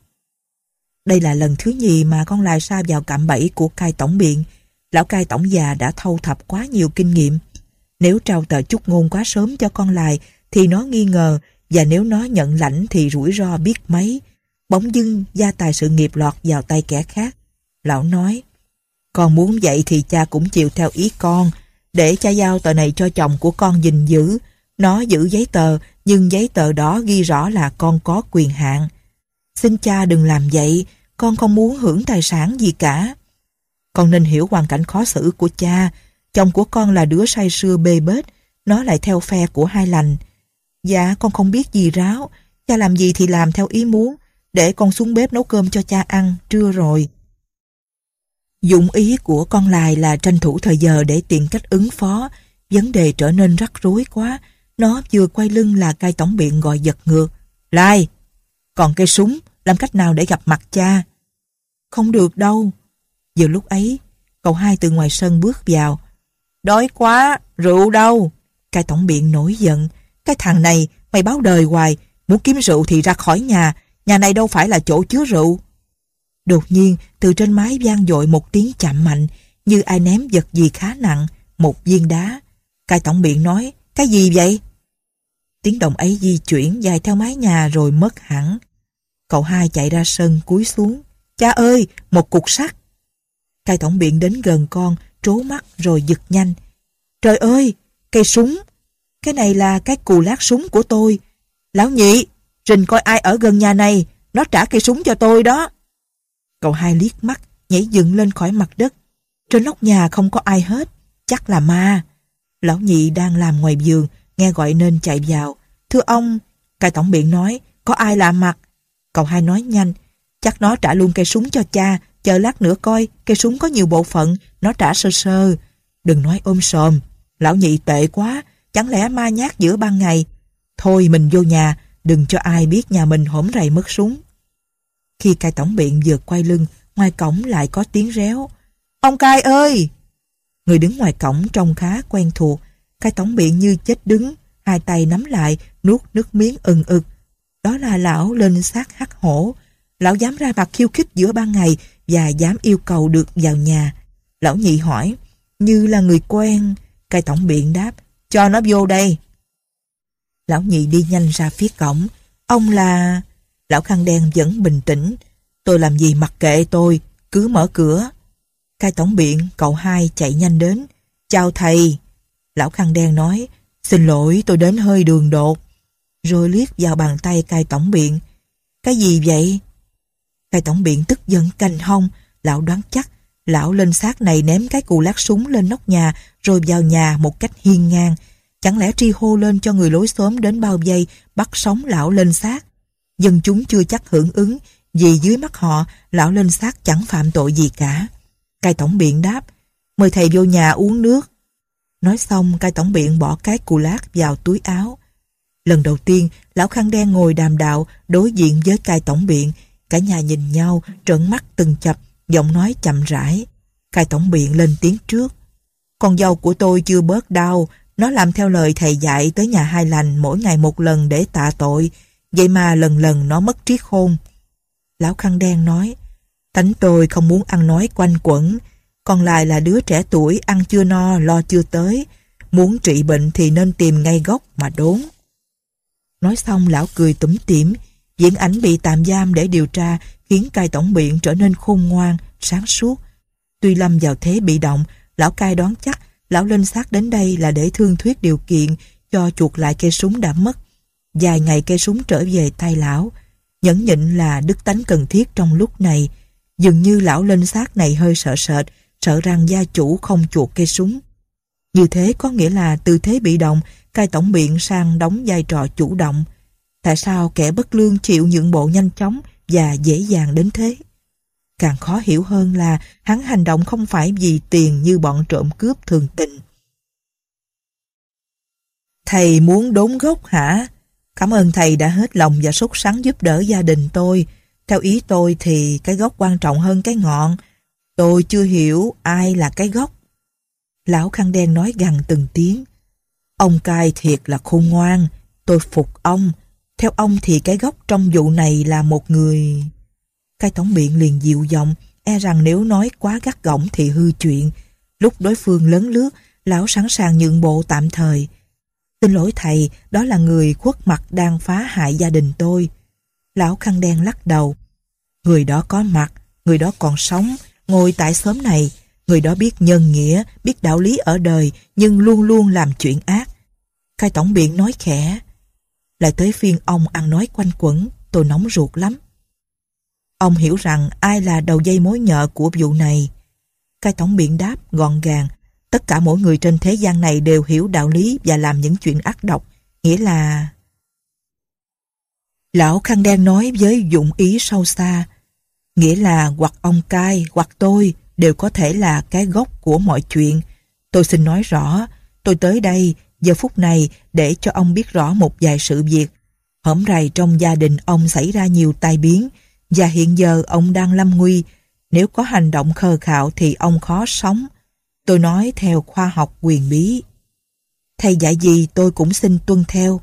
Speaker 1: Đây là lần thứ nhì mà con lại sa vào cạm bẫy của cai tổng biện. Lão cai tổng già đã thâu thập quá nhiều kinh nghiệm. Nếu trao tờ chúc ngôn quá sớm cho con lại thì nó nghi ngờ và nếu nó nhận lãnh thì rủi ro biết mấy. Bỗng dưng gia tài sự nghiệp lọt vào tay kẻ khác. Lão nói, con muốn vậy thì cha cũng chịu theo ý con để cha giao tờ này cho chồng của con gìn giữ nó giữ giấy tờ, nhưng giấy tờ đó ghi rõ là con có quyền hạn. Xin cha đừng làm vậy, con không muốn hưởng tài sản gì cả. Con nên hiểu hoàn cảnh khó xử của cha. Chồng của con là đứa say sưa bê bết, nó lại theo phe của hai lành. Dạ, con không biết gì ráo, cha làm gì thì làm theo ý muốn, để con xuống bếp nấu cơm cho cha ăn, trưa rồi. Dụng ý của con lại là tranh thủ thời giờ để tiện cách ứng phó, vấn đề trở nên rắc rối quá, nó vừa quay lưng là cai tổng biện gọi giật ngược. Lai! Còn cây súng, làm cách nào để gặp mặt cha? Không được đâu. Vừa lúc ấy, cậu hai từ ngoài sân bước vào. Đói quá, rượu đâu? Cai tổng biện nổi giận. Cái thằng này, mày báo đời hoài. Muốn kiếm rượu thì ra khỏi nhà. Nhà này đâu phải là chỗ chứa rượu. Đột nhiên, từ trên mái vang dội một tiếng chạm mạnh, như ai ném vật gì khá nặng, một viên đá. Cai tổng biện nói, cái gì vậy? Tiếng động ấy di chuyển dài theo mái nhà rồi mất hẳn. Cậu hai chạy ra sân cúi xuống. Cha ơi, một cục sắt. Cai tổng biện đến gần con, trố mắt rồi giật nhanh. Trời ơi, cây súng. Cái này là cái cù lát súng của tôi. Lão nhị, rình coi ai ở gần nhà này, nó trả cây súng cho tôi đó. Cậu hai liếc mắt, nhảy dựng lên khỏi mặt đất. Trên nóc nhà không có ai hết, chắc là ma. Lão nhị đang làm ngoài giường, nghe gọi nên chạy vào. Thưa ông, cai tổng biện nói, có ai lạ mặt? Cậu hai nói nhanh, chắc nó trả luôn cây súng cho cha, chờ lát nữa coi, cây súng có nhiều bộ phận, nó trả sơ sơ. Đừng nói ôm sòm, lão nhị tệ quá, chẳng lẽ ma nhát giữa ban ngày. Thôi mình vô nhà, đừng cho ai biết nhà mình hổm rầy mất súng. Khi cai tổng biện vừa quay lưng, ngoài cổng lại có tiếng réo. Ông cai ơi! Người đứng ngoài cổng trông khá quen thuộc. Cái tổng biện như chết đứng, hai tay nắm lại, nuốt nước miếng ừng ực. Đó là lão lên sát hắc hổ. Lão dám ra mặt khiêu khích giữa ban ngày và dám yêu cầu được vào nhà. Lão nhị hỏi, như là người quen. Cái tổng biện đáp, cho nó vô đây. Lão nhị đi nhanh ra phía cổng. Ông là... Lão khăn đen vẫn bình tĩnh. Tôi làm gì mặc kệ tôi, cứ mở cửa. Cai tổng biện, cậu hai chạy nhanh đến. Chào thầy. Lão khăn đen nói, xin lỗi tôi đến hơi đường đột. Rồi liếc vào bàn tay cai tổng biện. Cái gì vậy? Cai tổng biện tức giận canh hông. Lão đoán chắc, lão lên xác này ném cái cù lát súng lên nóc nhà rồi vào nhà một cách hiên ngang. Chẳng lẽ tri hô lên cho người lối xóm đến bao giây bắt sống lão lên xác? Dân chúng chưa chắc hưởng ứng vì dưới mắt họ lão lên xác chẳng phạm tội gì cả. Cai tổng biện đáp, mời thầy vô nhà uống nước. Nói xong, cai tổng biện bỏ cái cù lát vào túi áo. Lần đầu tiên, lão khăn đen ngồi đàm đạo đối diện với cai tổng biện. Cả nhà nhìn nhau, trợn mắt từng chập, giọng nói chậm rãi. Cai tổng biện lên tiếng trước. Con dâu của tôi chưa bớt đau, nó làm theo lời thầy dạy tới nhà hai lành mỗi ngày một lần để tạ tội. Vậy mà lần lần nó mất trí khôn. Lão khăn đen nói, Tánh tôi không muốn ăn nói quanh quẩn, còn lại là đứa trẻ tuổi ăn chưa no, lo chưa tới, muốn trị bệnh thì nên tìm ngay gốc mà đốn. Nói xong lão cười tủm tỉm, diễn ảnh bị tạm giam để điều tra khiến cai tổng biện trở nên khôn ngoan, sáng suốt. Tuy lâm vào thế bị động, lão cai đoán chắc lão lên xác đến đây là để thương thuyết điều kiện cho chuột lại cây súng đã mất. Dài ngày cây súng trở về tay lão, nhẫn nhịn là đức tánh cần thiết trong lúc này, Dường như lão lên xác này hơi sợ sệt, sợ rằng gia chủ không chuột cây súng. Như thế có nghĩa là tư thế bị động, cai tổng biện sang đóng vai trò chủ động. Tại sao kẻ bất lương chịu nhượng bộ nhanh chóng và dễ dàng đến thế? Càng khó hiểu hơn là hắn hành động không phải vì tiền như bọn trộm cướp thường tình. Thầy muốn đốn gốc hả? Cảm ơn thầy đã hết lòng và sốt sắng giúp đỡ gia đình tôi. Theo ý tôi thì cái gốc quan trọng hơn cái ngọn. Tôi chưa hiểu ai là cái gốc. Lão khăn đen nói gần từng tiếng. Ông cai thiệt là khôn ngoan. Tôi phục ông. Theo ông thì cái gốc trong vụ này là một người... Cái tổng biện liền dịu giọng e rằng nếu nói quá gắt gỏng thì hư chuyện. Lúc đối phương lớn lướt, lão sẵn sàng nhượng bộ tạm thời. Xin lỗi thầy, đó là người khuất mặt đang phá hại gia đình tôi lão khăn đen lắc đầu. Người đó có mặt, người đó còn sống, ngồi tại xóm này. Người đó biết nhân nghĩa, biết đạo lý ở đời, nhưng luôn luôn làm chuyện ác. Cai tổng biện nói khẽ. Lại tới phiên ông ăn nói quanh quẩn, tôi nóng ruột lắm. Ông hiểu rằng ai là đầu dây mối nhợ của vụ này. Cai tổng biện đáp gọn gàng. Tất cả mỗi người trên thế gian này đều hiểu đạo lý và làm những chuyện ác độc. Nghĩa là... Lão khăn đen nói với dụng ý sâu xa, nghĩa là hoặc ông cai hoặc tôi đều có thể là cái gốc của mọi chuyện. Tôi xin nói rõ, tôi tới đây giờ phút này để cho ông biết rõ một vài sự việc. Hổm rày trong gia đình ông xảy ra nhiều tai biến và hiện giờ ông đang lâm nguy. Nếu có hành động khờ khạo thì ông khó sống. Tôi nói theo khoa học quyền bí. Thầy dạy gì tôi cũng xin tuân theo.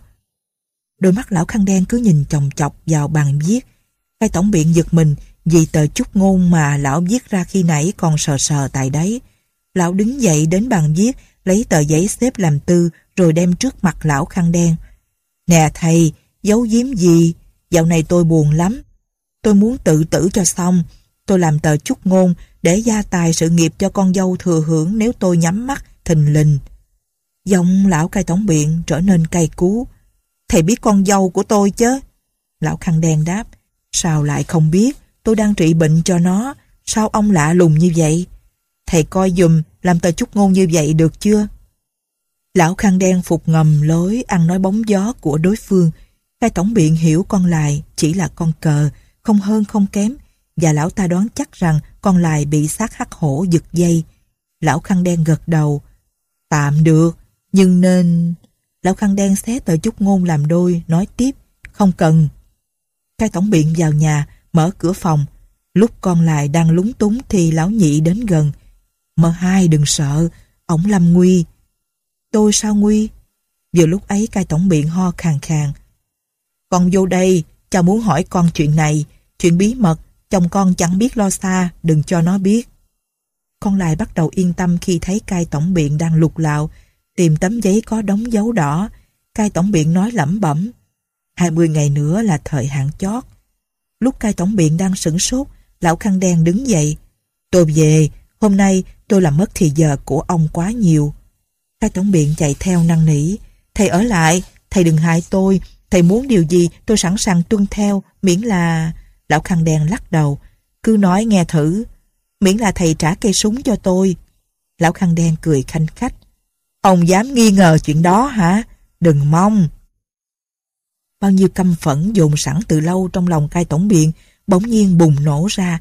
Speaker 1: Đôi mắt lão khăn đen cứ nhìn chồng chọc vào bàn viết. Cai tổng biện giật mình vì tờ chúc ngôn mà lão viết ra khi nãy còn sờ sờ tại đấy. Lão đứng dậy đến bàn viết, lấy tờ giấy xếp làm tư rồi đem trước mặt lão khăn đen. Nè thầy, giấu giếm gì? Dạo này tôi buồn lắm. Tôi muốn tự tử cho xong. Tôi làm tờ chúc ngôn để gia tài sự nghiệp cho con dâu thừa hưởng nếu tôi nhắm mắt thình lình. Giọng lão cai tổng biện trở nên cay cú thầy biết con dâu của tôi chứ? Lão khăn đen đáp, sao lại không biết, tôi đang trị bệnh cho nó, sao ông lạ lùng như vậy? Thầy coi dùm, làm tờ chúc ngôn như vậy được chưa? Lão khăn đen phục ngầm lối ăn nói bóng gió của đối phương. Khai tổng biện hiểu con lại chỉ là con cờ, không hơn không kém, và lão ta đoán chắc rằng con lại bị xác hắc hổ giật dây. Lão khăn đen gật đầu. Tạm được, nhưng nên... Lão khăn đen xé tờ chút ngôn làm đôi, nói tiếp, không cần. Cai tổng biện vào nhà, mở cửa phòng. Lúc con lại đang lúng túng thì lão nhị đến gần. Mơ hai đừng sợ, ổng lâm nguy. Tôi sao nguy? Vừa lúc ấy cai tổng biện ho khàn khàn. Con vô đây, cha muốn hỏi con chuyện này, chuyện bí mật, chồng con chẳng biết lo xa, đừng cho nó biết. Con lại bắt đầu yên tâm khi thấy cai tổng biện đang lục lạo, tìm tấm giấy có đóng dấu đỏ, cai tổng biện nói lẩm bẩm. 20 ngày nữa là thời hạn chót. Lúc cai tổng biện đang sửng sốt, lão khăn đen đứng dậy. Tôi về, hôm nay tôi làm mất thì giờ của ông quá nhiều. Cai tổng biện chạy theo năn nỉ. Thầy ở lại, thầy đừng hại tôi, thầy muốn điều gì tôi sẵn sàng tuân theo, miễn là... Lão khăn đen lắc đầu, cứ nói nghe thử. Miễn là thầy trả cây súng cho tôi. Lão khăn đen cười khanh khách. Ông dám nghi ngờ chuyện đó hả? Đừng mong. Bao nhiêu căm phẫn dồn sẵn từ lâu trong lòng cai tổng biện bỗng nhiên bùng nổ ra.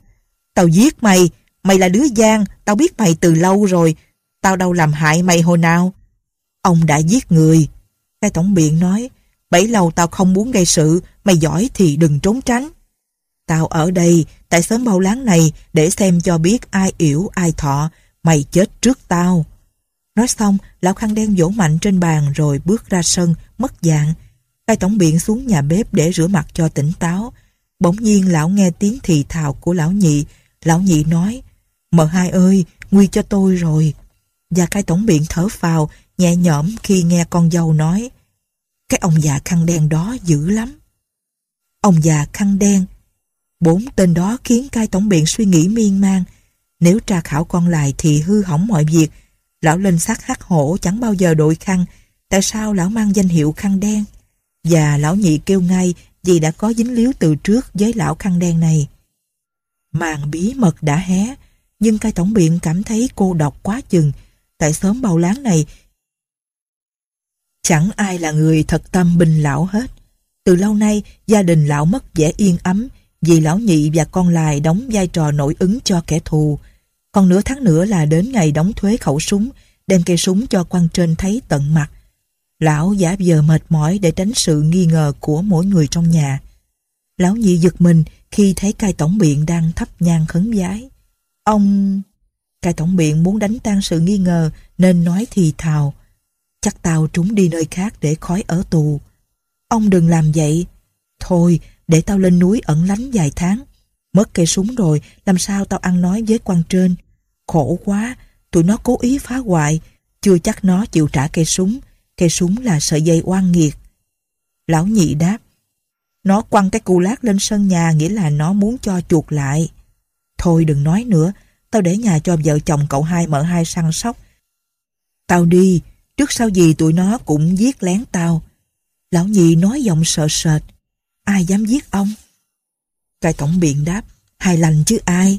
Speaker 1: Tao giết mày, mày là đứa gian, tao biết mày từ lâu rồi, tao đâu làm hại mày hồi nào. Ông đã giết người. Cai tổng biện nói, bảy lâu tao không muốn gây sự, mày giỏi thì đừng trốn tránh. Tao ở đây, tại sớm bao láng này để xem cho biết ai yểu ai thọ, mày chết trước tao. Nói xong, lão khăn đen vỗ mạnh trên bàn rồi bước ra sân, mất dạng. Cai tổng biện xuống nhà bếp để rửa mặt cho tỉnh táo. Bỗng nhiên lão nghe tiếng thì thào của lão nhị. Lão nhị nói, mợ hai ơi, nguy cho tôi rồi. Và cai tổng biện thở phào, nhẹ nhõm khi nghe con dâu nói, cái ông già khăn đen đó dữ lắm. Ông già khăn đen, bốn tên đó khiến cai tổng biện suy nghĩ miên man. Nếu tra khảo con lại thì hư hỏng mọi việc, Lão lên sắc hắc hổ chẳng bao giờ đội khăn, tại sao lão mang danh hiệu khăn đen? Và lão nhị kêu ngay vì đã có dính líu từ trước với lão khăn đen này. Màn bí mật đã hé, nhưng cai tổng biện cảm thấy cô độc quá chừng. Tại xóm bầu láng này, chẳng ai là người thật tâm bình lão hết. Từ lâu nay, gia đình lão mất vẻ yên ấm vì lão nhị và con lại đóng vai trò nổi ứng cho kẻ thù. Còn nửa tháng nữa là đến ngày đóng thuế khẩu súng, đem cây súng cho quan trên thấy tận mặt. Lão giả giờ mệt mỏi để tránh sự nghi ngờ của mỗi người trong nhà. Lão nhị giật mình khi thấy cai tổng biện đang thắp nhang khấn giái. Ông... Cai tổng biện muốn đánh tan sự nghi ngờ nên nói thì thào. Chắc tao trúng đi nơi khác để khói ở tù. Ông đừng làm vậy. Thôi, để tao lên núi ẩn lánh vài tháng. Mất cây súng rồi, làm sao tao ăn nói với quan trên. Khổ quá, tụi nó cố ý phá hoại, chưa chắc nó chịu trả cây súng. Cây súng là sợi dây oan nghiệt. Lão nhị đáp, nó quăng cái cù lát lên sân nhà nghĩa là nó muốn cho chuột lại. Thôi đừng nói nữa, tao để nhà cho vợ chồng cậu hai mở hai săn sóc. Tao đi, trước sau gì tụi nó cũng giết lén tao. Lão nhị nói giọng sợ sệt, ai dám giết ông? Cai tổng biện đáp, hài lành chứ ai.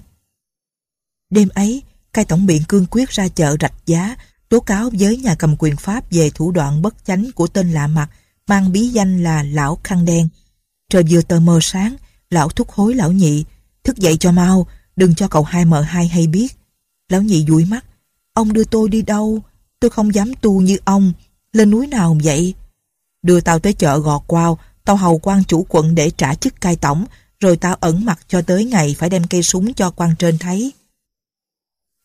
Speaker 1: Đêm ấy, cai tổng biện cương quyết ra chợ rạch giá, tố cáo với nhà cầm quyền Pháp về thủ đoạn bất chánh của tên lạ mặt, mang bí danh là Lão Khăn Đen. Trời vừa tờ mờ sáng, lão thúc hối lão nhị, thức dậy cho mau, đừng cho cậu hai mờ hai hay biết. Lão nhị dụi mắt, ông đưa tôi đi đâu, tôi không dám tu như ông, lên núi nào vậy? Đưa tao tới chợ gò quao, tao hầu quan chủ quận để trả chức cai tổng, rồi tao ẩn mặt cho tới ngày phải đem cây súng cho quan trên thấy.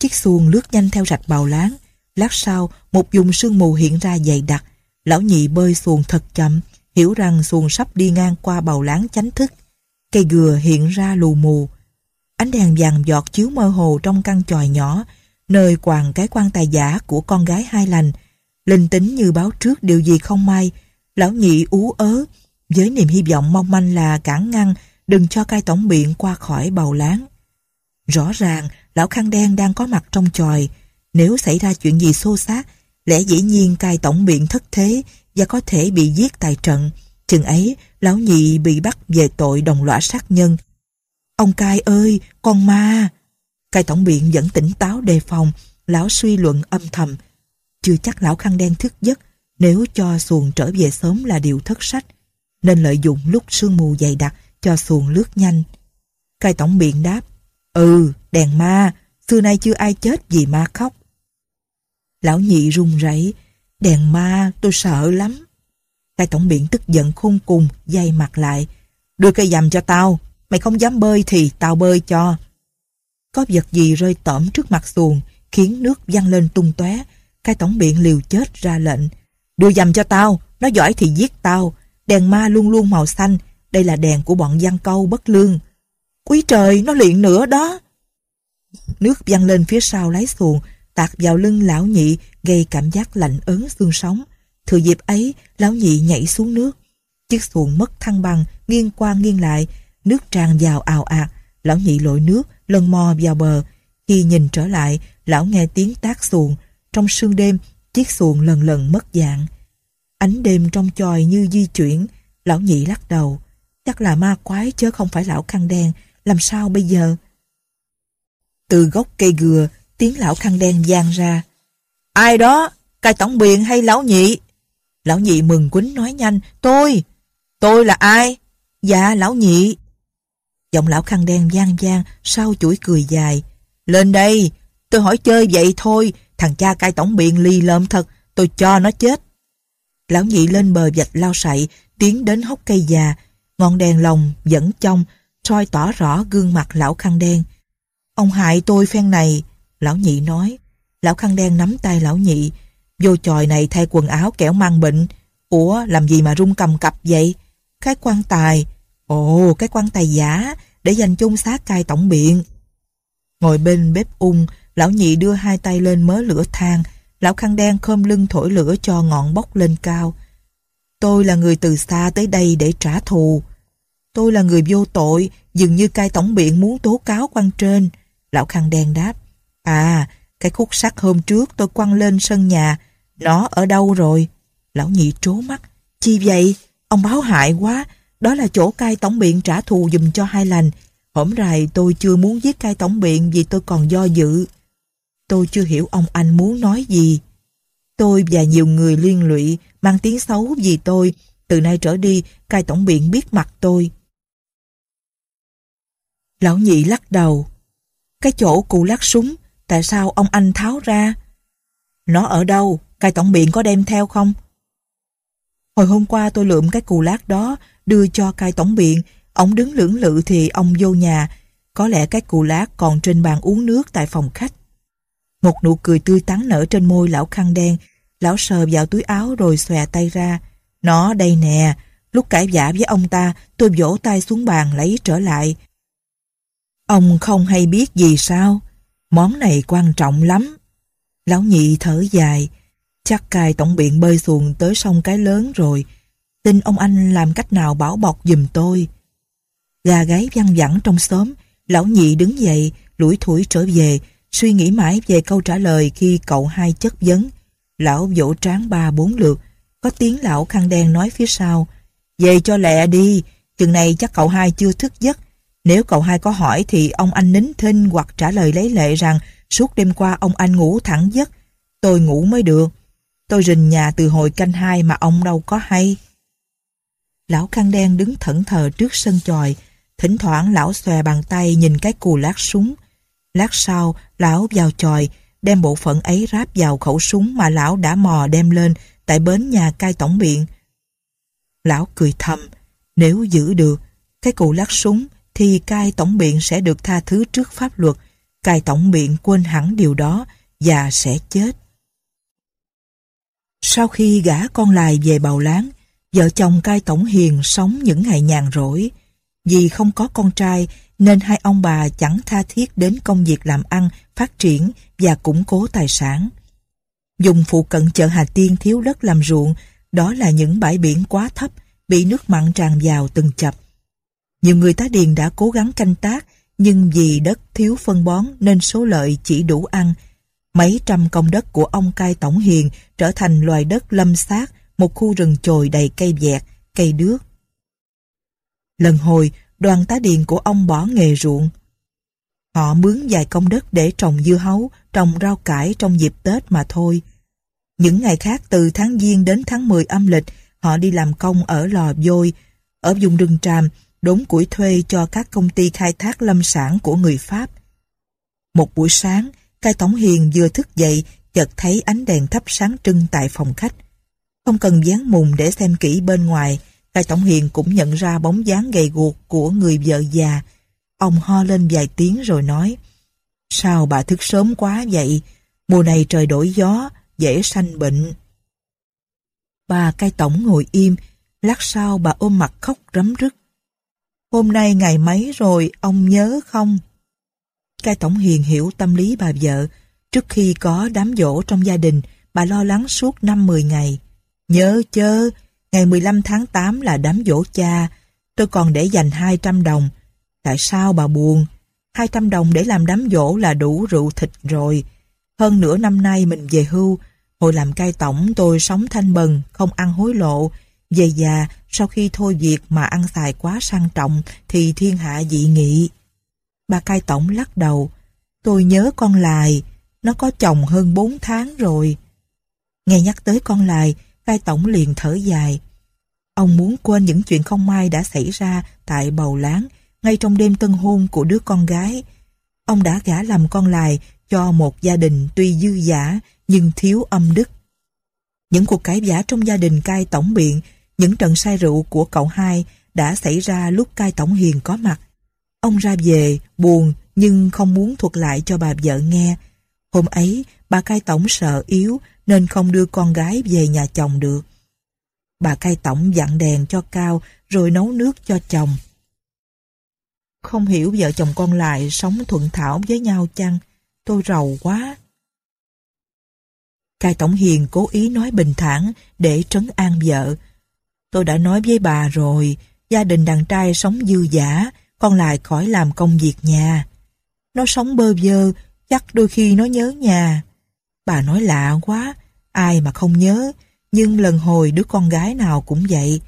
Speaker 1: Chiếc xuồng lướt nhanh theo rạch bào láng, lát sau một vùng sương mù hiện ra dày đặc, lão nhị bơi xuồng thật chậm, hiểu rằng xuồng sắp đi ngang qua bào láng chánh thức. Cây gừa hiện ra lù mù, ánh đèn vàng giọt chiếu mơ hồ trong căn tròi nhỏ, nơi quàng cái quan tài giả của con gái hai lành. Linh tính như báo trước điều gì không may, lão nhị ú ớ, với niềm hy vọng mong manh là cản ngăn đừng cho cai tổng biện qua khỏi bầu láng. Rõ ràng, lão khăn đen đang có mặt trong tròi. Nếu xảy ra chuyện gì xô xát, lẽ dĩ nhiên cai tổng biện thất thế và có thể bị giết tại trận. Chừng ấy, lão nhị bị bắt về tội đồng lõa sát nhân. Ông cai ơi, con ma! Cai tổng biện vẫn tỉnh táo đề phòng, lão suy luận âm thầm. Chưa chắc lão khăn đen thức giấc, nếu cho xuồng trở về sớm là điều thất sách. Nên lợi dụng lúc sương mù dày đặc, cho xuồng lướt nhanh. Cai tổng biện đáp, ừ, đèn ma, xưa nay chưa ai chết vì ma khóc. Lão nhị run rẩy, đèn ma tôi sợ lắm. Cai tổng biện tức giận khôn cùng, dây mặt lại. Đưa cây dầm cho tao, mày không dám bơi thì tao bơi cho. Có vật gì rơi tỏm trước mặt xuồng, khiến nước văng lên tung tóe. Cai tổng biện liều chết ra lệnh. Đưa dầm cho tao, nó giỏi thì giết tao. Đèn ma luôn luôn màu xanh, đây là đèn của bọn giăng câu bất lương. Úi trời, nó liền nữa đó. Nước văng lên phía sau lái xuồng, tạt vào lưng lão nhị, gây cảm giác lạnh ớn xương sống. Thừa dịp ấy, lão nhị nhảy xuống nước. Chiếc xuồng mất thăng bằng, nghiêng qua nghiêng lại, nước tràn vào ào ạt. Lão nhị lội nước, lần mò vào bờ. Khi nhìn trở lại, lão nghe tiếng tác xuồng. Trong sương đêm, chiếc xuồng lần lần mất dạng. Ánh đêm trong chòi như di chuyển, lão nhị lắc đầu chắc là ma quái chứ không phải lão khăn đen, làm sao bây giờ? Từ gốc cây gừa, tiếng lão khăn đen gian ra. Ai đó, cai tổng biền hay lão nhị? Lão nhị mừng quýnh nói nhanh, tôi, tôi là ai? Dạ, lão nhị. Giọng lão khăn đen gian gian, sau chuỗi cười dài. Lên đây, tôi hỏi chơi vậy thôi, thằng cha cai tổng biện lì lợm thật, tôi cho nó chết. Lão nhị lên bờ vạch lao sậy, tiến đến hốc cây già, Ngọn đèn lồng vẫn trong, soi tỏ rõ gương mặt lão khăn đen. Ông hại tôi phen này, lão nhị nói. Lão khăn đen nắm tay lão nhị. Vô chòi này thay quần áo kẻo mang bệnh. Ủa, làm gì mà rung cầm cập vậy? Cái quan tài. Ồ, cái quan tài giả, để dành chung xác cai tổng biện. Ngồi bên bếp ung, lão nhị đưa hai tay lên mớ lửa than. Lão khăn đen khom lưng thổi lửa cho ngọn bốc lên cao. Tôi là người từ xa tới đây để trả thù tôi là người vô tội, dường như cai tổng biện muốn tố cáo quan trên. Lão khăn đen đáp, à, cái khúc sắt hôm trước tôi quăng lên sân nhà, nó ở đâu rồi? Lão nhị trố mắt, chi vậy? Ông báo hại quá, đó là chỗ cai tổng biện trả thù dùm cho hai lành. Hổm rày tôi chưa muốn giết cai tổng biện vì tôi còn do dự. Tôi chưa hiểu ông anh muốn nói gì. Tôi và nhiều người liên lụy, mang tiếng xấu vì tôi. Từ nay trở đi, cai tổng biện biết mặt tôi. Lão nhị lắc đầu. Cái chỗ cụ lắc súng, tại sao ông anh tháo ra? Nó ở đâu? Cai tổng biện có đem theo không? Hồi hôm qua tôi lượm cái cù lát đó đưa cho cai tổng biện, ông đứng lưỡng lự thì ông vô nhà, có lẽ cái cù lát còn trên bàn uống nước tại phòng khách. Một nụ cười tươi tắn nở trên môi lão khăn đen, lão sờ vào túi áo rồi xòe tay ra. Nó đây nè, lúc cãi giả với ông ta tôi vỗ tay xuống bàn lấy trở lại, Ông không hay biết gì sao? Món này quan trọng lắm. Lão nhị thở dài, chắc cài tổng biện bơi xuồng tới sông cái lớn rồi. tin ông anh làm cách nào bảo bọc giùm tôi. Gà gáy văng vẳng trong xóm, lão nhị đứng dậy, lủi thủi trở về, suy nghĩ mãi về câu trả lời khi cậu hai chất vấn. Lão vỗ tráng ba bốn lượt, có tiếng lão khăn đen nói phía sau. Về cho lẹ đi, chừng này chắc cậu hai chưa thức giấc, nếu cậu hai có hỏi thì ông anh nín thinh hoặc trả lời lấy lệ rằng suốt đêm qua ông anh ngủ thẳng giấc, tôi ngủ mới được. Tôi rình nhà từ hồi canh hai mà ông đâu có hay. Lão khăn đen đứng thẫn thờ trước sân tròi thỉnh thoảng lão xòe bàn tay nhìn cái cù lát súng. Lát sau, lão vào tròi đem bộ phận ấy ráp vào khẩu súng mà lão đã mò đem lên tại bến nhà cai tổng biện. Lão cười thầm, nếu giữ được, cái cù lát súng thì cai tổng biện sẽ được tha thứ trước pháp luật, cai tổng biện quên hẳn điều đó và sẽ chết. Sau khi gả con lại về Bào Láng, vợ chồng cai tổng hiền sống những ngày nhàn rỗi. Vì không có con trai nên hai ông bà chẳng tha thiết đến công việc làm ăn, phát triển và củng cố tài sản. Dùng phụ cận chợ Hà Tiên thiếu đất làm ruộng, đó là những bãi biển quá thấp, bị nước mặn tràn vào từng chập nhiều người tá điền đã cố gắng canh tác, nhưng vì đất thiếu phân bón nên số lợi chỉ đủ ăn. Mấy trăm công đất của ông Cai Tổng Hiền trở thành loài đất lâm sát, một khu rừng trồi đầy cây vẹt, cây đước. Lần hồi, đoàn tá điền của ông bỏ nghề ruộng. Họ mướn vài công đất để trồng dưa hấu, trồng rau cải trong dịp Tết mà thôi. Những ngày khác từ tháng Giêng đến tháng 10 âm lịch, họ đi làm công ở lò vôi, ở vùng rừng tràm, đốn củi thuê cho các công ty khai thác lâm sản của người Pháp. Một buổi sáng, cai tổng hiền vừa thức dậy chợt thấy ánh đèn thấp sáng trưng tại phòng khách. Không cần dán mùng để xem kỹ bên ngoài, cai tổng hiền cũng nhận ra bóng dáng gầy guộc của người vợ già. Ông ho lên vài tiếng rồi nói, Sao bà thức sớm quá vậy? Mùa này trời đổi gió, dễ sanh bệnh. Bà cai tổng ngồi im, lát sau bà ôm mặt khóc rấm rứt. Hôm nay ngày mấy rồi, ông nhớ không? Cai Tổng Hiền hiểu tâm lý bà vợ. Trước khi có đám dỗ trong gia đình, bà lo lắng suốt năm mười ngày. Nhớ chớ, ngày mười lăm tháng tám là đám dỗ cha, tôi còn để dành hai trăm đồng. Tại sao bà buồn? hai trăm đồng để làm đám dỗ là đủ rượu thịt rồi. Hơn nửa năm nay mình về hưu, hồi làm cai tổng tôi sống thanh bần, không ăn hối lộ, về già, sau khi thôi việc mà ăn xài quá sang trọng thì thiên hạ dị nghị. Bà cai tổng lắc đầu. Tôi nhớ con lài, nó có chồng hơn 4 tháng rồi. Nghe nhắc tới con lài, cai tổng liền thở dài. Ông muốn quên những chuyện không may đã xảy ra tại bầu láng ngay trong đêm tân hôn của đứa con gái. Ông đã gả làm con lài cho một gia đình tuy dư giả nhưng thiếu âm đức. Những cuộc cãi giả trong gia đình cai tổng biện những trận say rượu của cậu hai đã xảy ra lúc cai tổng hiền có mặt. Ông ra về, buồn nhưng không muốn thuật lại cho bà vợ nghe. Hôm ấy, bà cai tổng sợ yếu nên không đưa con gái về nhà chồng được. Bà cai tổng dặn đèn cho Cao rồi nấu nước cho chồng. Không hiểu vợ chồng con lại sống thuận thảo với nhau chăng? Tôi rầu quá. Cai tổng hiền cố ý nói bình thản để trấn an vợ, Tôi đã nói với bà rồi, gia đình đàn trai sống dư giả, con lại khỏi làm công việc nhà. Nó sống bơ vơ, chắc đôi khi nó nhớ nhà. Bà nói lạ quá, ai mà không nhớ, nhưng lần hồi đứa con gái nào cũng vậy.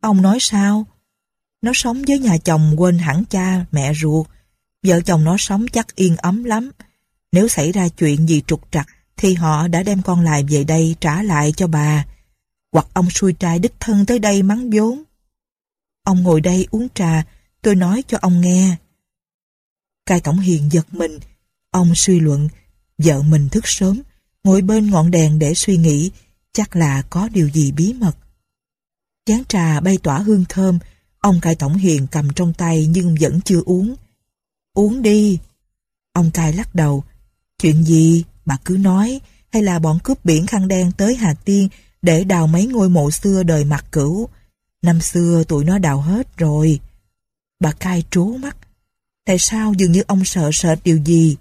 Speaker 1: Ông nói sao? Nó sống với nhà chồng quên hẳn cha, mẹ ruột. Vợ chồng nó sống chắc yên ấm lắm. Nếu xảy ra chuyện gì trục trặc thì họ đã đem con lại về đây trả lại cho bà hoặc ông xui trai đích thân tới đây mắng vốn. Ông ngồi đây uống trà, tôi nói cho ông nghe. Cai Tổng Hiền giật mình, ông suy luận, vợ mình thức sớm, ngồi bên ngọn đèn để suy nghĩ, chắc là có điều gì bí mật. Chán trà bay tỏa hương thơm, ông Cai Tổng Hiền cầm trong tay nhưng vẫn chưa uống. Uống đi! Ông Cai lắc đầu. Chuyện gì? Bà cứ nói. Hay là bọn cướp biển khăn đen tới Hà Tiên để đào mấy ngôi mộ xưa đời mặt cửu. Năm xưa tụi nó đào hết rồi. Bà cai trố mắt. Tại sao dường như ông sợ sệt điều gì?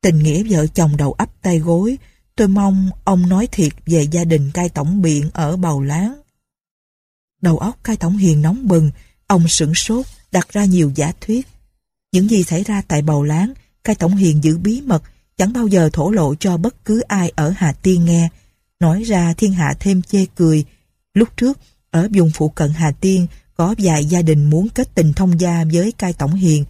Speaker 1: Tình nghĩa vợ chồng đầu ấp tay gối, tôi mong ông nói thiệt về gia đình cai tổng biện ở Bầu Láng. Đầu óc cai tổng hiền nóng bừng, ông sửng sốt, đặt ra nhiều giả thuyết. Những gì xảy ra tại Bầu Láng, cai tổng hiền giữ bí mật, chẳng bao giờ thổ lộ cho bất cứ ai ở Hà Tiên nghe, nói ra thiên hạ thêm chê cười. Lúc trước, ở vùng phụ cận Hà Tiên, có vài gia đình muốn kết tình thông gia với cai tổng hiền.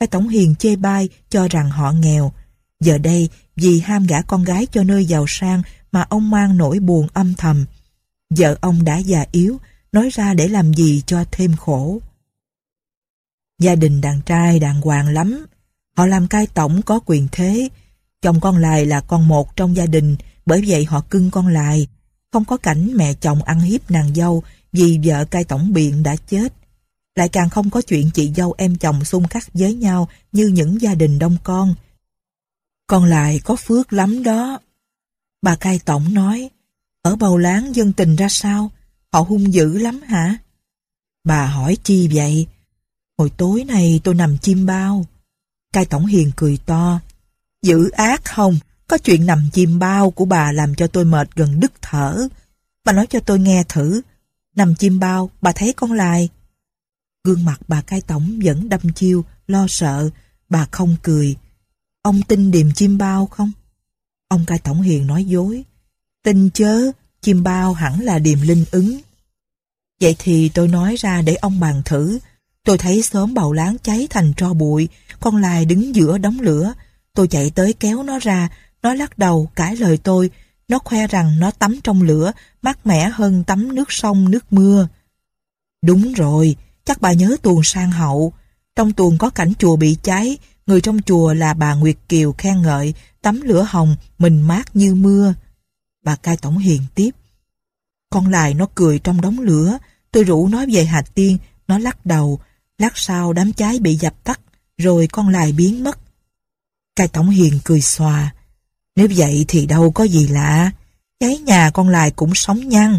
Speaker 1: Cai tổng hiền chê bai cho rằng họ nghèo. Giờ đây, vì ham gả con gái cho nơi giàu sang mà ông mang nỗi buồn âm thầm. Vợ ông đã già yếu, nói ra để làm gì cho thêm khổ. Gia đình đàn trai đàng hoàng lắm, họ làm cai tổng có quyền thế. Chồng con lại là con một trong gia đình, bởi vậy họ cưng con lại. Không có cảnh mẹ chồng ăn hiếp nàng dâu vì vợ cai tổng biện đã chết. Lại càng không có chuyện chị dâu em chồng xung khắc với nhau như những gia đình đông con. Còn lại có phước lắm đó. Bà cai tổng nói, ở bầu láng dân tình ra sao? Họ hung dữ lắm hả? Bà hỏi chi vậy? Hồi tối nay tôi nằm chim bao. Cai tổng hiền cười to. Dữ ác không? Có chuyện nằm chim bao của bà làm cho tôi mệt gần đứt thở. Bà nói cho tôi nghe thử. Nằm chim bao, bà thấy con lai Gương mặt bà cai tổng vẫn đâm chiêu, lo sợ. Bà không cười. Ông tin điềm chim bao không? Ông cai tổng hiền nói dối. Tin chớ, chim bao hẳn là điềm linh ứng. Vậy thì tôi nói ra để ông bàn thử. Tôi thấy xóm bầu láng cháy thành tro bụi, con lai đứng giữa đống lửa. Tôi chạy tới kéo nó ra, nó lắc đầu, cãi lời tôi. Nó khoe rằng nó tắm trong lửa, mát mẻ hơn tắm nước sông, nước mưa. Đúng rồi, chắc bà nhớ tuồng sang hậu. Trong tuồng có cảnh chùa bị cháy, người trong chùa là bà Nguyệt Kiều khen ngợi, tắm lửa hồng, mình mát như mưa. Bà cai tổng hiền tiếp. Con lại nó cười trong đống lửa, tôi rủ nó về Hà Tiên, nó lắc đầu, lát sau đám cháy bị dập tắt, rồi con lại biến mất. Cai tổng hiền cười xòa, nếu vậy thì đâu có gì lạ. Cháy nhà con lại cũng sống nhăn.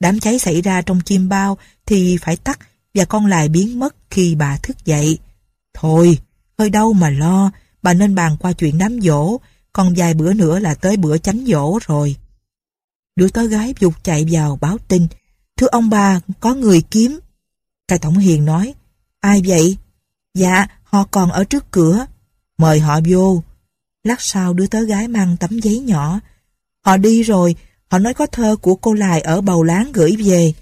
Speaker 1: Đám cháy xảy ra trong chim bao thì phải tắt và con lại biến mất khi bà thức dậy. Thôi, hơi đâu mà lo, bà nên bàn qua chuyện đám dỗ, còn vài bữa nữa là tới bữa chánh dỗ rồi. Đứa tớ gái dục chạy vào báo tin, thưa ông bà, có người kiếm. Cai Tổng Hiền nói, ai vậy? Dạ, họ còn ở trước cửa. Mời họ vô. Lát sau đứa tớ gái mang tấm giấy nhỏ. Họ đi rồi, họ nói có thơ của cô lại ở bầu láng gửi về.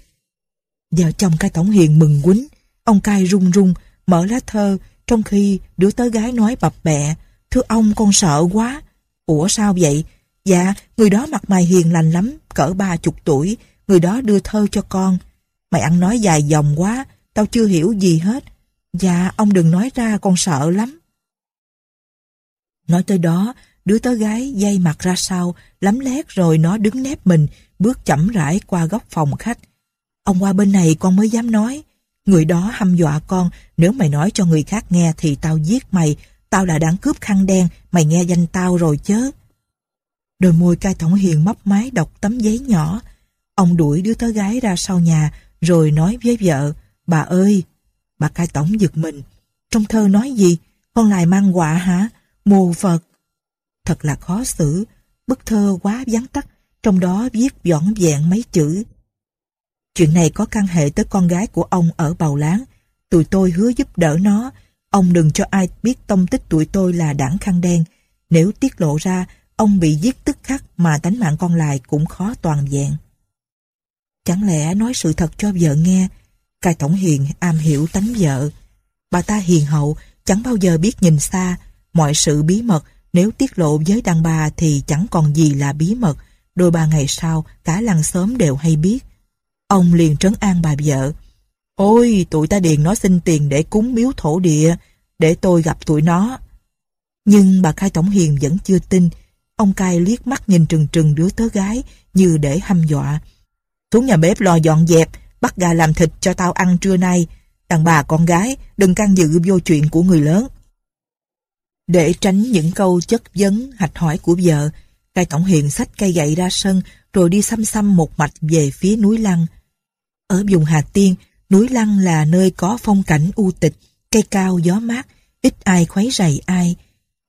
Speaker 1: Vợ chồng cai tổng hiền mừng quýnh. Ông cai run run mở lá thơ, trong khi đứa tớ gái nói bập bẹ. Thưa ông, con sợ quá. Ủa sao vậy? Dạ, người đó mặt mày hiền lành lắm, cỡ ba chục tuổi. Người đó đưa thơ cho con. Mày ăn nói dài dòng quá, tao chưa hiểu gì hết. Dạ, ông đừng nói ra, con sợ lắm. Nói tới đó, đứa tớ gái dây mặt ra sau, lắm lét rồi nó đứng nép mình, bước chậm rãi qua góc phòng khách. Ông qua bên này con mới dám nói. Người đó hăm dọa con, nếu mày nói cho người khác nghe thì tao giết mày, tao là đáng cướp khăn đen, mày nghe danh tao rồi chớ. Đôi môi cai tổng hiền mấp máy đọc tấm giấy nhỏ. Ông đuổi đứa tớ gái ra sau nhà, rồi nói với vợ, bà ơi. Bà cai tổng giật mình. Trong thơ nói gì? Con lại mang quạ hả? mù Phật. Thật là khó xử, bức thơ quá vắn tắt, trong đó viết dõn dẹn mấy chữ. Chuyện này có căn hệ tới con gái của ông ở Bầu Láng, tụi tôi hứa giúp đỡ nó, ông đừng cho ai biết tông tích tụi tôi là đảng khăn đen, nếu tiết lộ ra, ông bị giết tức khắc mà tánh mạng con lại cũng khó toàn vẹn. Chẳng lẽ nói sự thật cho vợ nghe, cai tổng hiền am hiểu tánh vợ, bà ta hiền hậu, chẳng bao giờ biết nhìn xa, Mọi sự bí mật, nếu tiết lộ với đàn bà thì chẳng còn gì là bí mật. Đôi ba ngày sau, cả làng xóm đều hay biết. Ông liền trấn an bà vợ. Ôi, tụi ta điền nó xin tiền để cúng miếu thổ địa, để tôi gặp tụi nó. Nhưng bà Khai Tổng Hiền vẫn chưa tin. Ông Cai liếc mắt nhìn trừng trừng đứa tớ gái như để hăm dọa. Xuống nhà bếp lo dọn dẹp, bắt gà làm thịt cho tao ăn trưa nay. Đàn bà con gái, đừng can dự vô chuyện của người lớn. Để tránh những câu chất vấn hạch hỏi của vợ, cai tổng hiền sách cây gậy ra sân rồi đi xăm xăm một mạch về phía núi Lăng. Ở vùng Hà Tiên, núi Lăng là nơi có phong cảnh u tịch, cây cao gió mát, ít ai khuấy rầy ai.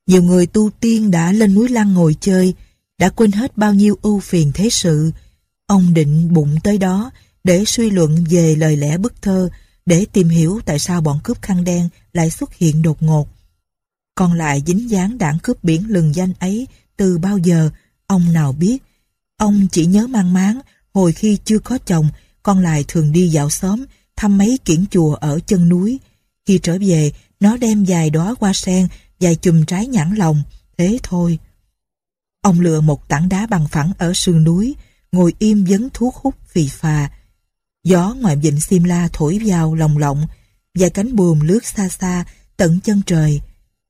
Speaker 1: Nhiều người tu tiên đã lên núi Lăng ngồi chơi, đã quên hết bao nhiêu ưu phiền thế sự. Ông định bụng tới đó để suy luận về lời lẽ bức thơ, để tìm hiểu tại sao bọn cướp khăn đen lại xuất hiện đột ngột. Còn lại dính dáng đảng cướp biển lừng danh ấy từ bao giờ, ông nào biết. Ông chỉ nhớ mang máng, hồi khi chưa có chồng, con lại thường đi dạo xóm, thăm mấy kiển chùa ở chân núi. Khi trở về, nó đem dài đó qua sen, dài chùm trái nhãn lòng, thế thôi. Ông lựa một tảng đá bằng phẳng ở sườn núi, ngồi im dấn thuốc hút phì phà. Gió ngoài vịnh Simla thổi vào lồng lộng, vài cánh buồm lướt xa xa, tận chân trời.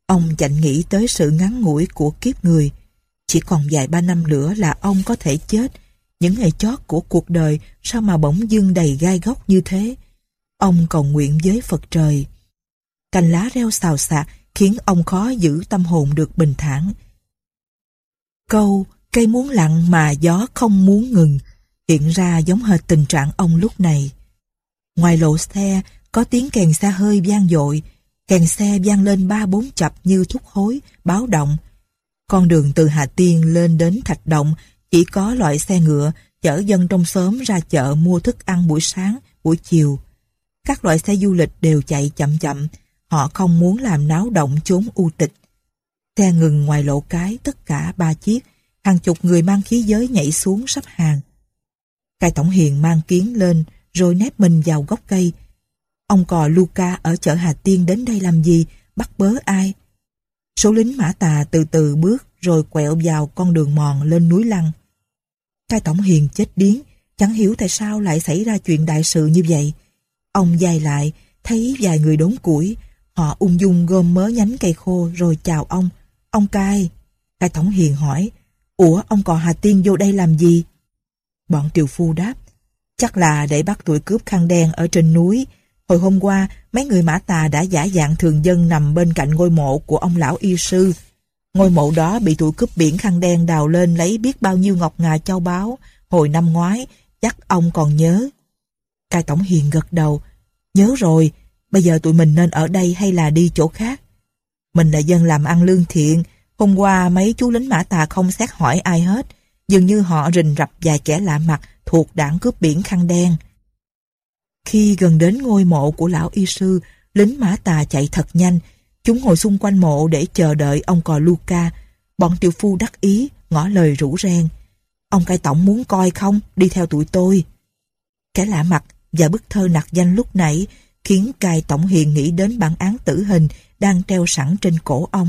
Speaker 1: Ông chạnh nghĩ tới sự ngắn ngủi của kiếp người. Chỉ còn vài ba năm nữa là ông có thể chết. Những ngày chót của cuộc đời sao mà bỗng dưng đầy gai góc như thế? Ông cầu nguyện với Phật trời. Cành lá reo xào xạc khiến ông khó giữ tâm hồn được bình thản. Câu cây muốn lặng mà gió không muốn ngừng hiện ra giống hệt tình trạng ông lúc này. Ngoài lộ xe có tiếng kèn xa hơi vang dội kèn xe vang lên ba bốn chập như thúc hối, báo động. Con đường từ Hà Tiên lên đến Thạch Động chỉ có loại xe ngựa chở dân trong xóm ra chợ mua thức ăn buổi sáng, buổi chiều. Các loại xe du lịch đều chạy chậm chậm, họ không muốn làm náo động chốn u tịch. Xe ngừng ngoài lộ cái tất cả ba chiếc, hàng chục người mang khí giới nhảy xuống sắp hàng. Cai Tổng Hiền mang kiến lên rồi nép mình vào gốc cây, Ông cò Luca ở chợ Hà Tiên đến đây làm gì, bắt bớ ai? Số lính mã tà từ từ bước rồi quẹo vào con đường mòn lên núi Lăng. Cai Tổng Hiền chết điếng, chẳng hiểu tại sao lại xảy ra chuyện đại sự như vậy. Ông dài lại, thấy vài người đốn củi, họ ung dung gom mớ nhánh cây khô rồi chào ông. Ông Cai, Cai Tổng Hiền hỏi, Ủa ông cò Hà Tiên vô đây làm gì? Bọn triều phu đáp, chắc là để bắt tụi cướp khăn đen ở trên núi, Hồi hôm qua, mấy người mã tà đã giả dạng thường dân nằm bên cạnh ngôi mộ của ông lão y sư. Ngôi mộ đó bị tụi cướp biển khăn đen đào lên lấy biết bao nhiêu ngọc ngà châu báu. Hồi năm ngoái, chắc ông còn nhớ. Cai Tổng Hiền gật đầu. Nhớ rồi, bây giờ tụi mình nên ở đây hay là đi chỗ khác? Mình là dân làm ăn lương thiện. Hôm qua mấy chú lính mã tà không xét hỏi ai hết. Dường như họ rình rập vài kẻ lạ mặt thuộc đảng cướp biển khăn đen. Khi gần đến ngôi mộ của lão y sư, lính mã tà chạy thật nhanh. Chúng ngồi xung quanh mộ để chờ đợi ông cò Luca. Bọn tiểu phu đắc ý, ngỏ lời rủ ren. Ông cai tổng muốn coi không, đi theo tụi tôi. Cái lạ mặt và bức thơ nặc danh lúc nãy khiến cai tổng hiền nghĩ đến bản án tử hình đang treo sẵn trên cổ ông.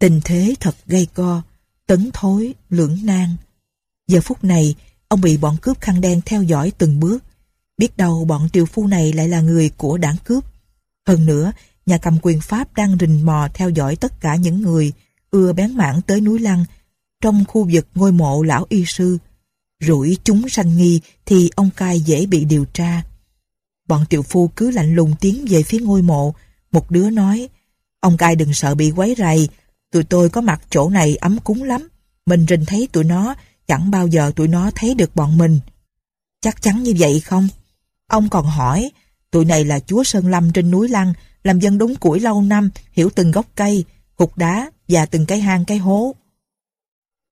Speaker 1: Tình thế thật gây co, tấn thối, lưỡng nan. Giờ phút này, ông bị bọn cướp khăn đen theo dõi từng bước. Biết đâu bọn triều phu này lại là người của đảng cướp. Hơn nữa, nhà cầm quyền Pháp đang rình mò theo dõi tất cả những người ưa bén mảng tới núi Lăng trong khu vực ngôi mộ lão y sư. Rủi chúng sanh nghi thì ông cai dễ bị điều tra. Bọn triệu phu cứ lạnh lùng tiến về phía ngôi mộ. Một đứa nói, ông cai đừng sợ bị quấy rầy, tụi tôi có mặt chỗ này ấm cúng lắm. Mình rình thấy tụi nó, chẳng bao giờ tụi nó thấy được bọn mình. Chắc chắn như vậy không? Ông còn hỏi, tụi này là chúa Sơn Lâm trên núi Lăng, làm dân đúng củi lâu năm, hiểu từng gốc cây, cục đá và từng cái hang cái hố.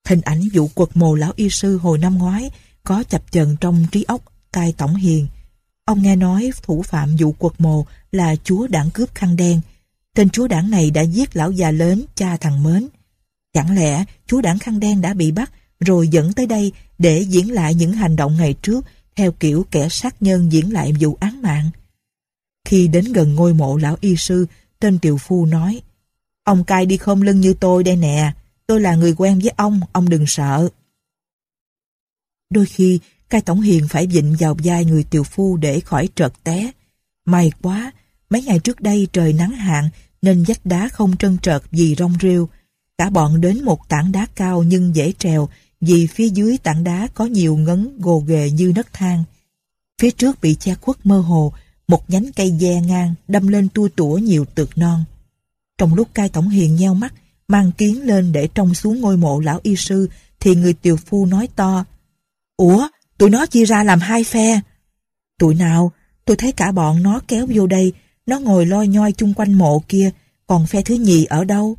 Speaker 1: Hình ảnh vụ quật mồ lão y sư hồi năm ngoái có chập chờn trong trí óc cai tổng hiền. Ông nghe nói thủ phạm vụ quật mồ là chúa đảng cướp khăn đen. Tên chúa đảng này đã giết lão già lớn, cha thằng Mến. Chẳng lẽ chúa đảng khăn đen đã bị bắt rồi dẫn tới đây để diễn lại những hành động ngày trước theo kiểu kẻ sát nhân diễn lại vụ án mạng. Khi đến gần ngôi mộ lão y sư, tên tiều phu nói Ông cai đi không lưng như tôi đây nè, tôi là người quen với ông, ông đừng sợ. Đôi khi, cai tổng hiền phải vịnh vào vai người tiểu phu để khỏi trợt té. May quá, mấy ngày trước đây trời nắng hạn nên vách đá không trơn trợt vì rong rêu. Cả bọn đến một tảng đá cao nhưng dễ trèo, vì phía dưới tảng đá có nhiều ngấn gồ ghề như nấc thang. Phía trước bị che khuất mơ hồ, một nhánh cây dè ngang đâm lên tua tủa nhiều tược non. Trong lúc cai tổng hiền nheo mắt, mang kiến lên để trông xuống ngôi mộ lão y sư, thì người tiều phu nói to, Ủa, tụi nó chia ra làm hai phe. Tụi nào, tôi thấy cả bọn nó kéo vô đây, nó ngồi lo nhoi chung quanh mộ kia, còn phe thứ nhì ở đâu?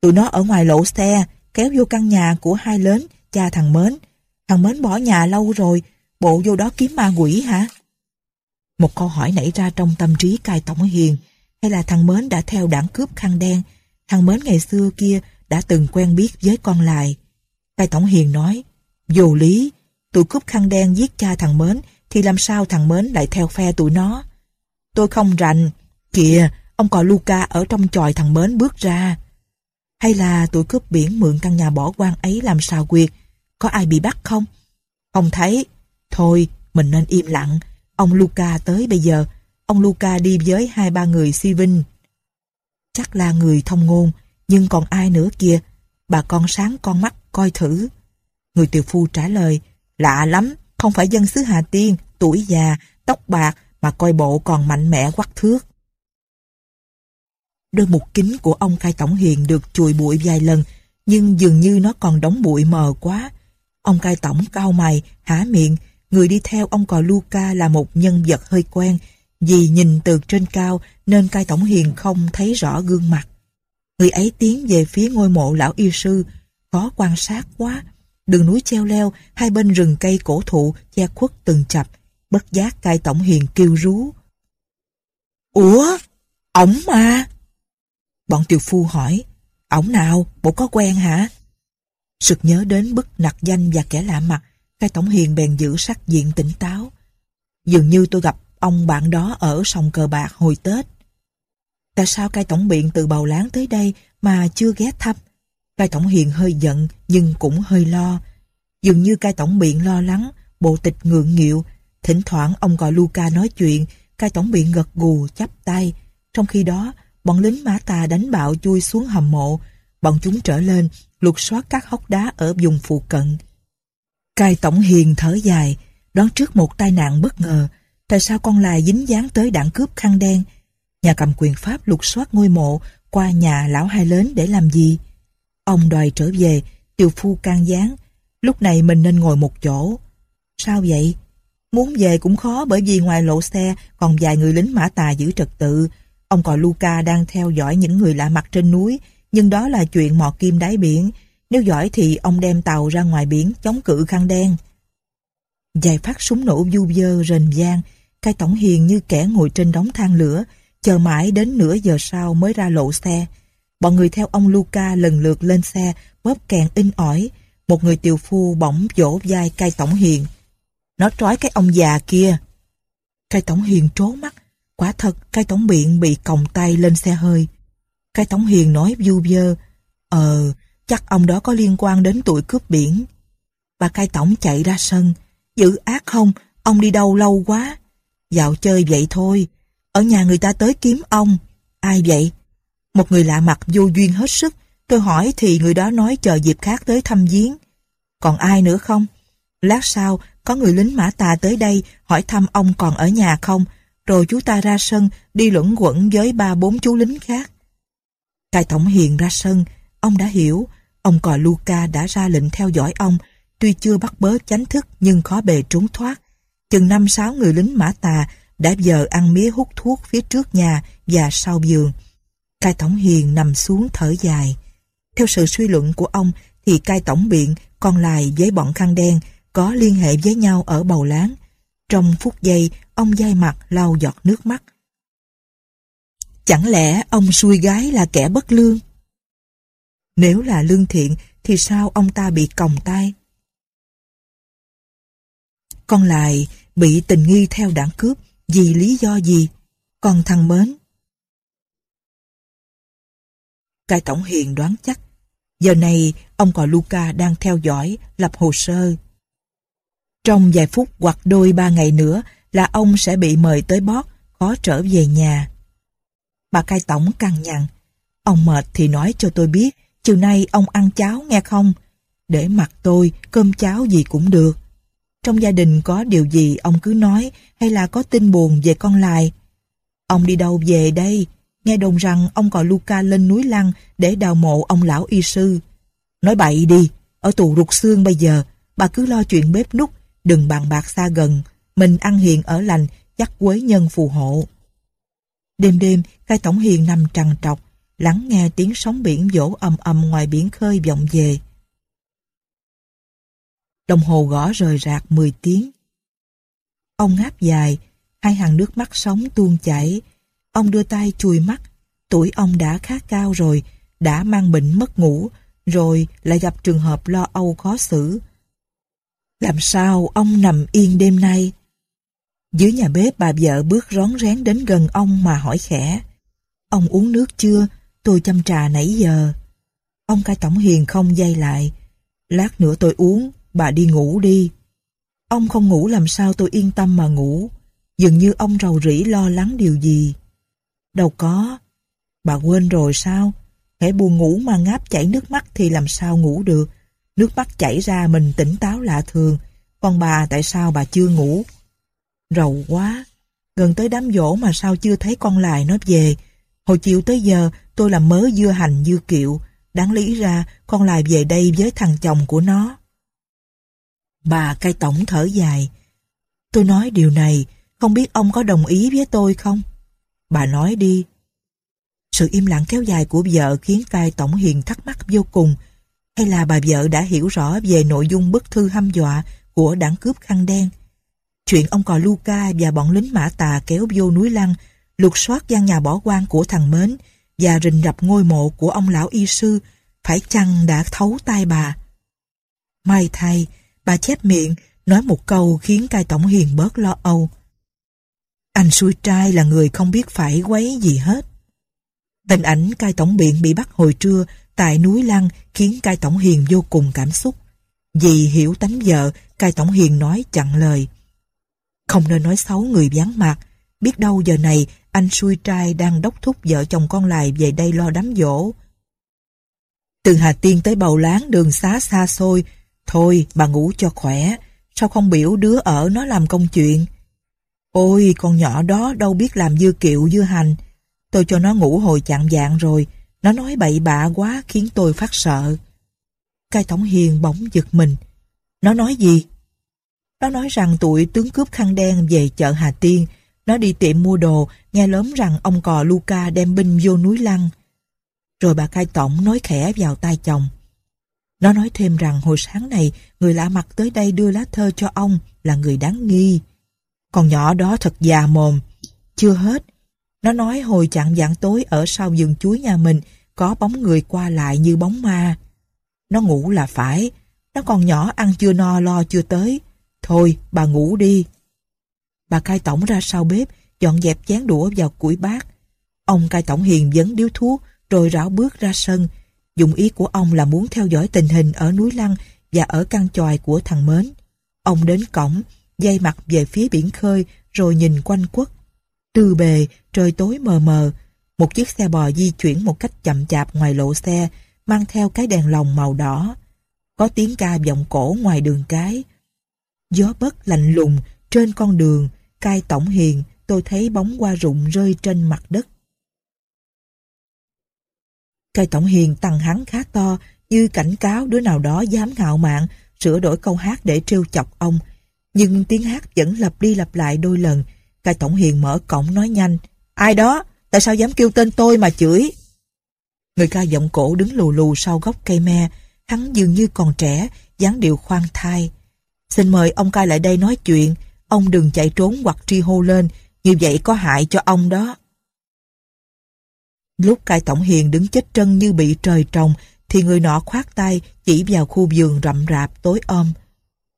Speaker 1: Tụi nó ở ngoài lộ xe, kéo vô căn nhà của hai lớn, Cha thằng Mến, thằng Mến bỏ nhà lâu rồi, bộ vô đó kiếm ma quỷ hả? Một câu hỏi nảy ra trong tâm trí cai tổng hiền, hay là thằng Mến đã theo đảng cướp khăn đen, thằng Mến ngày xưa kia đã từng quen biết với con lại. Cai tổng hiền nói, vô lý, tụi cướp khăn đen giết cha thằng Mến thì làm sao thằng Mến lại theo phe tụi nó? Tôi không rành, kìa, ông cò Luca ở trong chòi thằng Mến bước ra. Hay là tụi cướp biển mượn căn nhà bỏ quan ấy làm xào quyệt? Có ai bị bắt không? không thấy, thôi mình nên im lặng. Ông Luca tới bây giờ. Ông Luca đi với hai ba người si vinh. Chắc là người thông ngôn, nhưng còn ai nữa kia? Bà con sáng con mắt coi thử. Người tiểu phu trả lời, lạ lắm, không phải dân xứ Hà Tiên, tuổi già, tóc bạc mà coi bộ còn mạnh mẽ quắc thước. Đôi mục kính của ông Khai Tổng Hiền được chùi bụi vài lần, nhưng dường như nó còn đóng bụi mờ quá. Ông Khai Tổng cao mày, há miệng, người đi theo ông cò Luca là một nhân vật hơi quen, vì nhìn từ trên cao nên Khai Tổng Hiền không thấy rõ gương mặt. Người ấy tiến về phía ngôi mộ lão y sư, khó quan sát quá. Đường núi treo leo, hai bên rừng cây cổ thụ che khuất từng chập, bất giác Khai Tổng Hiền kêu rú. Ủa? Ổng mà! Bọn tiều phu hỏi, ổng nào, bộ có quen hả? Sực nhớ đến bức nặc danh và kẻ lạ mặt, cai tổng hiền bèn giữ sắc diện tỉnh táo. Dường như tôi gặp ông bạn đó ở sòng cờ bạc hồi Tết. Tại sao cai tổng biện từ bầu láng tới đây mà chưa ghé thăm? Cai tổng hiền hơi giận nhưng cũng hơi lo. Dường như cai tổng biện lo lắng, bộ tịch ngượng nghịu. Thỉnh thoảng ông gọi Luca nói chuyện, cai tổng biện gật gù, chắp tay. Trong khi đó, bọn lính mã tà đánh bạo chui xuống hầm mộ. Bọn chúng trở lên, lục soát các hốc đá ở vùng phụ cận. Cai Tổng Hiền thở dài, đoán trước một tai nạn bất ngờ. Tại sao con lại dính dáng tới đảng cướp khăn đen? Nhà cầm quyền Pháp lục soát ngôi mộ qua nhà lão hai lớn để làm gì? Ông đòi trở về, tiều phu can gián. Lúc này mình nên ngồi một chỗ. Sao vậy? Muốn về cũng khó bởi vì ngoài lộ xe còn vài người lính mã tà giữ trật tự, Ông còi Luca đang theo dõi những người lạ mặt trên núi, nhưng đó là chuyện mò kim đáy biển. Nếu giỏi thì ông đem tàu ra ngoài biển chống cự khăn đen. Dài phát súng nổ du dơ rền vang, cai tổng hiền như kẻ ngồi trên đống than lửa, chờ mãi đến nửa giờ sau mới ra lộ xe. Bọn người theo ông Luca lần lượt lên xe, bóp kèn in ỏi. Một người tiều phu bỗng vỗ vai cai tổng hiền. Nó trói cái ông già kia. Cai tổng hiền trố mắt, Quả thật, cai tổng biện bị còng tay lên xe hơi. Cai tổng hiền nói du vơ, Ờ, chắc ông đó có liên quan đến tụi cướp biển. Bà cai tổng chạy ra sân. Dữ ác không, ông đi đâu lâu quá. Dạo chơi vậy thôi. Ở nhà người ta tới kiếm ông. Ai vậy? Một người lạ mặt vô duyên hết sức. Tôi hỏi thì người đó nói chờ dịp khác tới thăm viếng. Còn ai nữa không? Lát sau, có người lính mã tà tới đây hỏi thăm ông còn ở nhà không? rồi chú ta ra sân đi luẩn quẩn với ba bốn chú lính khác. Cai Tổng Hiền ra sân, ông đã hiểu, ông còi Luca đã ra lệnh theo dõi ông, tuy chưa bắt bớ chánh thức nhưng khó bề trốn thoát. Chừng năm sáu người lính mã tà đã giờ ăn mía hút thuốc phía trước nhà và sau giường. Cai Tổng Hiền nằm xuống thở dài. Theo sự suy luận của ông thì Cai Tổng Biện còn lại với bọn khăn đen có liên hệ với nhau ở bầu láng. Trong phút giây, ông dai mặt lau giọt nước mắt. Chẳng lẽ ông xui gái là kẻ bất lương? Nếu là lương thiện thì sao ông ta bị còng tay? Con lại bị tình nghi theo đảng cướp vì lý do gì? còn thằng mến. Cai Tổng Hiền đoán chắc Giờ này, ông cò Luca đang theo dõi, lập hồ sơ trong vài phút hoặc đôi ba ngày nữa là ông sẽ bị mời tới bót, khó trở về nhà. Bà cai tổng căng nhằn. Ông mệt thì nói cho tôi biết, chiều nay ông ăn cháo nghe không? Để mặt tôi, cơm cháo gì cũng được. Trong gia đình có điều gì ông cứ nói hay là có tin buồn về con lại. Ông đi đâu về đây? Nghe đồn rằng ông gọi Luca lên núi Lăng để đào mộ ông lão y sư. Nói bậy đi, ở tù ruột xương bây giờ, bà cứ lo chuyện bếp nút đừng bàn bạc xa gần, mình ăn hiền ở lành, chắc quế nhân phù hộ. Đêm đêm, cai tổng hiền nằm trằn trọc, lắng nghe tiếng sóng biển vỗ ầm ầm ngoài biển khơi vọng về. Đồng hồ gõ rời rạc 10 tiếng. Ông ngáp dài, hai hàng nước mắt sóng tuôn chảy. Ông đưa tay chùi mắt, tuổi ông đã khá cao rồi, đã mang bệnh mất ngủ, rồi lại gặp trường hợp lo âu khó xử. Làm sao ông nằm yên đêm nay? Dưới nhà bếp bà vợ bước rón rén đến gần ông mà hỏi khẽ. Ông uống nước chưa? Tôi chăm trà nãy giờ. Ông cai tổng hiền không dây lại. Lát nữa tôi uống, bà đi ngủ đi. Ông không ngủ làm sao tôi yên tâm mà ngủ. Dường như ông rầu rĩ lo lắng điều gì. Đâu có. Bà quên rồi sao? Hãy buồn ngủ mà ngáp chảy nước mắt thì làm sao ngủ được. Nước mắt chảy ra mình tỉnh táo lạ thường. con bà tại sao bà chưa ngủ? Rầu quá. Gần tới đám dỗ mà sao chưa thấy con lại nó về. Hồi chiều tới giờ tôi làm mớ dưa hành dưa kiệu. Đáng lý ra con lại về đây với thằng chồng của nó. Bà cai tổng thở dài. Tôi nói điều này, không biết ông có đồng ý với tôi không? Bà nói đi. Sự im lặng kéo dài của vợ khiến cai tổng hiền thắc mắc vô cùng hay là bà vợ đã hiểu rõ về nội dung bức thư hăm dọa của đảng cướp khăn đen. Chuyện ông cò Luca và bọn lính mã tà kéo vô núi lăng, lục soát gian nhà bỏ quan của thằng Mến và rình rập ngôi mộ của ông lão y sư phải chăng đã thấu tai bà. May thay, bà chép miệng nói một câu khiến cai tổng hiền bớt lo âu. Anh xui trai là người không biết phải quấy gì hết. Hình ảnh cai tổng biện bị bắt hồi trưa tại núi Lăng khiến cai tổng hiền vô cùng cảm xúc. Vì hiểu tánh vợ, cai tổng hiền nói chặn lời. Không nên nói xấu người ván mặt, biết đâu giờ này anh xui trai đang đốc thúc vợ chồng con lại về đây lo đám dỗ. Từ Hà Tiên tới Bầu Láng đường xá xa xôi, thôi bà ngủ cho khỏe, sao không biểu đứa ở nó làm công chuyện. Ôi con nhỏ đó đâu biết làm dưa kiệu dưa hành, tôi cho nó ngủ hồi chạng dạng rồi, nó nói bậy bạ quá khiến tôi phát sợ. Cai Tổng Hiền bỗng giật mình. Nó nói gì? Nó nói rằng tụi tướng cướp khăn đen về chợ Hà Tiên. Nó đi tiệm mua đồ, nghe lớn rằng ông cò Luca đem binh vô núi Lăng. Rồi bà Cai Tổng nói khẽ vào tai chồng. Nó nói thêm rằng hồi sáng này người lạ mặt tới đây đưa lá thơ cho ông là người đáng nghi. Con nhỏ đó thật già mồm. Chưa hết, nó nói hồi chạng dạng tối ở sau vườn chuối nhà mình có bóng người qua lại như bóng ma. Nó ngủ là phải, nó còn nhỏ ăn chưa no lo chưa tới. Thôi, bà ngủ đi. Bà cai tổng ra sau bếp, dọn dẹp chén đũa vào củi bát. Ông cai tổng hiền vấn điếu thuốc rồi rảo bước ra sân. Dụng ý của ông là muốn theo dõi tình hình ở núi Lăng và ở căn tròi của thằng Mến. Ông đến cổng, dây mặt về phía biển khơi rồi nhìn quanh quất từ bề, trời tối mờ mờ, một chiếc xe bò di chuyển một cách chậm chạp ngoài lộ xe, mang theo cái đèn lồng màu đỏ. Có tiếng ca vọng cổ ngoài đường cái. Gió bất lạnh lùng, trên con đường, cai tổng hiền, tôi thấy bóng qua rụng rơi trên mặt đất. Cai tổng hiền tăng hắn khá to, như cảnh cáo đứa nào đó dám ngạo mạn sửa đổi câu hát để trêu chọc ông. Nhưng tiếng hát vẫn lặp đi lặp lại đôi lần, cai Tổng Hiền mở cổng nói nhanh. Ai đó? Tại sao dám kêu tên tôi mà chửi? Người ca giọng cổ đứng lù lù sau gốc cây me. Hắn dường như còn trẻ, dáng điệu khoan thai. Xin mời ông cai lại đây nói chuyện. Ông đừng chạy trốn hoặc tri hô lên. Như vậy có hại cho ông đó. Lúc cai tổng hiền đứng chết trân như bị trời trồng thì người nọ khoát tay chỉ vào khu vườn rậm rạp tối om.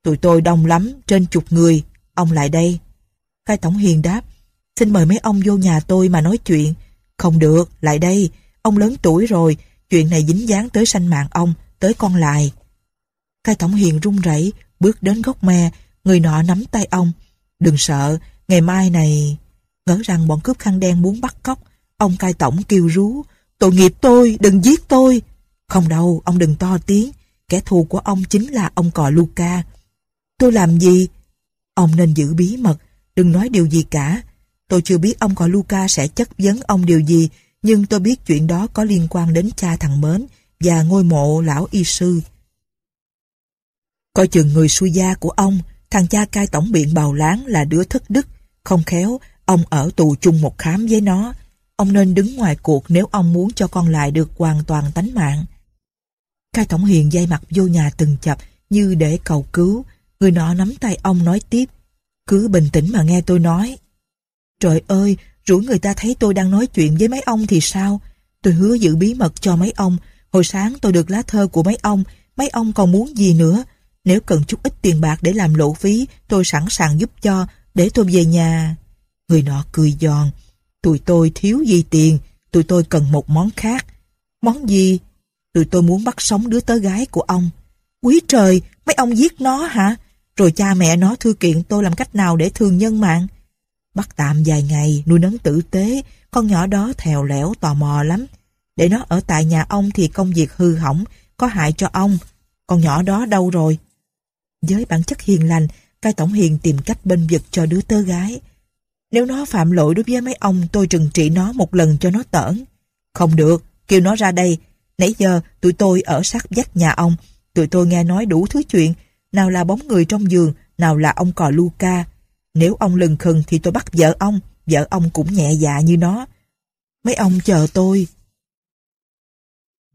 Speaker 1: Tụi tôi đông lắm, trên chục người. Ông lại đây. Cai Tổng Hiền đáp, xin mời mấy ông vô nhà tôi mà nói chuyện. Không được, lại đây, ông lớn tuổi rồi, chuyện này dính dáng tới sanh mạng ông, tới con lại. Cai Tổng Hiền run rẩy bước đến gốc me, người nọ nắm tay ông. Đừng sợ, ngày mai này... Ngỡ rằng bọn cướp khăn đen muốn bắt cóc, ông Cai Tổng kêu rú, tội nghiệp tôi, đừng giết tôi. Không đâu, ông đừng to tiếng, kẻ thù của ông chính là ông cò Luca. Tôi làm gì? Ông nên giữ bí mật, Đừng nói điều gì cả. Tôi chưa biết ông gọi Luca sẽ chất vấn ông điều gì, nhưng tôi biết chuyện đó có liên quan đến cha thằng Mến và ngôi mộ lão y sư. Coi chừng người xui gia của ông, thằng cha cai tổng biện bào láng là đứa thất đức, không khéo, ông ở tù chung một khám với nó. Ông nên đứng ngoài cuộc nếu ông muốn cho con lại được hoàn toàn tánh mạng. Cai tổng hiền dây mặt vô nhà từng chập như để cầu cứu, người nọ nắm tay ông nói tiếp. Cứ bình tĩnh mà nghe tôi nói. Trời ơi, rủ người ta thấy tôi đang nói chuyện với mấy ông thì sao? Tôi hứa giữ bí mật cho mấy ông. Hồi sáng tôi được lá thơ của mấy ông, mấy ông còn muốn gì nữa? Nếu cần chút ít tiền bạc để làm lộ phí, tôi sẵn sàng giúp cho, để tôi về nhà. Người nọ cười giòn. Tụi tôi thiếu gì tiền, tụi tôi cần một món khác. Món gì? Tụi tôi muốn bắt sống đứa tớ gái của ông. Quý trời, mấy ông giết nó hả? Rồi cha mẹ nó thư kiện tôi làm cách nào để thường nhân mạng. Bắt tạm vài ngày, nuôi nấng tử tế, con nhỏ đó thèo lẻo tò mò lắm. Để nó ở tại nhà ông thì công việc hư hỏng, có hại cho ông. Con nhỏ đó đâu rồi? Với bản chất hiền lành, cai tổng hiền tìm cách bên vực cho đứa tớ gái. Nếu nó phạm lỗi đối với mấy ông, tôi trừng trị nó một lần cho nó tởn. Không được, kêu nó ra đây. Nãy giờ, tụi tôi ở sát vách nhà ông. Tụi tôi nghe nói đủ thứ chuyện, nào là bóng người trong giường, nào là ông cò Luca. Nếu ông lừng khừng thì tôi bắt vợ ông, vợ ông cũng nhẹ dạ như nó. Mấy ông chờ tôi.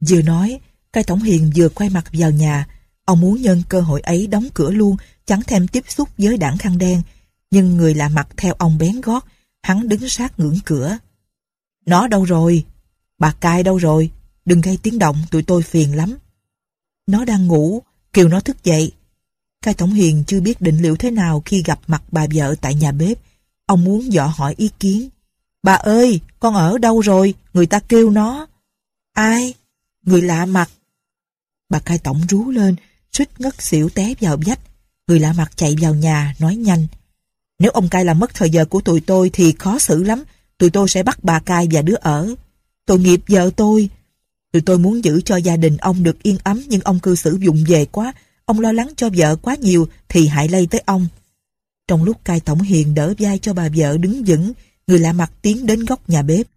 Speaker 1: Vừa nói, cai tổng hiền vừa quay mặt vào nhà. Ông muốn nhân cơ hội ấy đóng cửa luôn, chẳng thêm tiếp xúc với đảng khăn đen. Nhưng người lạ mặt theo ông bén gót, hắn đứng sát ngưỡng cửa. Nó đâu rồi? Bà cai đâu rồi? Đừng gây tiếng động, tụi tôi phiền lắm. Nó đang ngủ, kêu nó thức dậy. Cai Tổng Hiền chưa biết định liệu thế nào khi gặp mặt bà vợ tại nhà bếp. Ông muốn dò hỏi ý kiến. Bà ơi, con ở đâu rồi? Người ta kêu nó. Ai? Người lạ mặt. Bà Cai Tổng rú lên, suýt ngất xỉu té vào vách. Người lạ mặt chạy vào nhà, nói nhanh. Nếu ông Cai làm mất thời giờ của tụi tôi thì khó xử lắm. Tụi tôi sẽ bắt bà Cai và đứa ở. Tội nghiệp vợ tôi. Tụi tôi muốn giữ cho gia đình ông được yên ấm nhưng ông cư xử dụng về quá ông lo lắng cho vợ quá nhiều thì hại lây tới ông. Trong lúc cai tổng hiền đỡ vai cho bà vợ đứng vững, người lạ mặt tiến đến góc nhà bếp.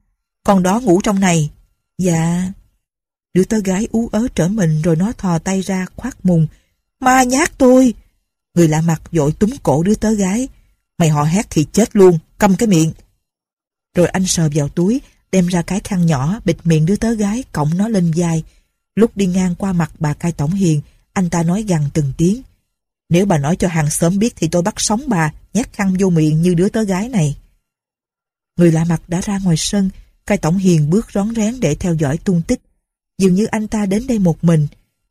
Speaker 1: Con đó ngủ trong này. Dạ. Đứa tớ gái ú ớ trở mình rồi nó thò tay ra khoát mùng. Ma nhát tôi. Người lạ mặt dội túm cổ đứa tớ gái. Mày họ hét thì chết luôn, câm cái miệng. Rồi anh sờ vào túi, đem ra cái khăn nhỏ bịt miệng đứa tớ gái cộng nó lên vai. Lúc đi ngang qua mặt bà cai tổng hiền, anh ta nói gần từng tiếng. Nếu bà nói cho hàng xóm biết thì tôi bắt sống bà, nhét khăn vô miệng như đứa tớ gái này. Người lạ mặt đã ra ngoài sân, cai tổng hiền bước rón rén để theo dõi tung tích. Dường như anh ta đến đây một mình,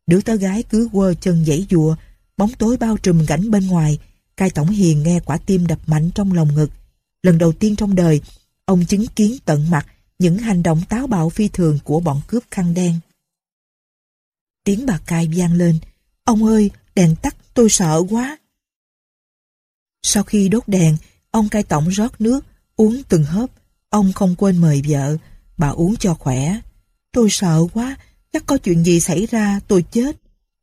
Speaker 1: đứa tớ gái cứ quơ chân dãy dùa, bóng tối bao trùm cảnh bên ngoài. Cai tổng hiền nghe quả tim đập mạnh trong lòng ngực. Lần đầu tiên trong đời, ông chứng kiến tận mặt những hành động táo bạo phi thường của bọn cướp khăn đen. Tiếng bà cai vang lên, Ông ơi, đèn tắt, tôi sợ quá. Sau khi đốt đèn, ông cai tổng rót nước, uống từng hớp. Ông không quên mời vợ, bà uống cho khỏe. Tôi sợ quá, chắc có chuyện gì xảy ra, tôi chết.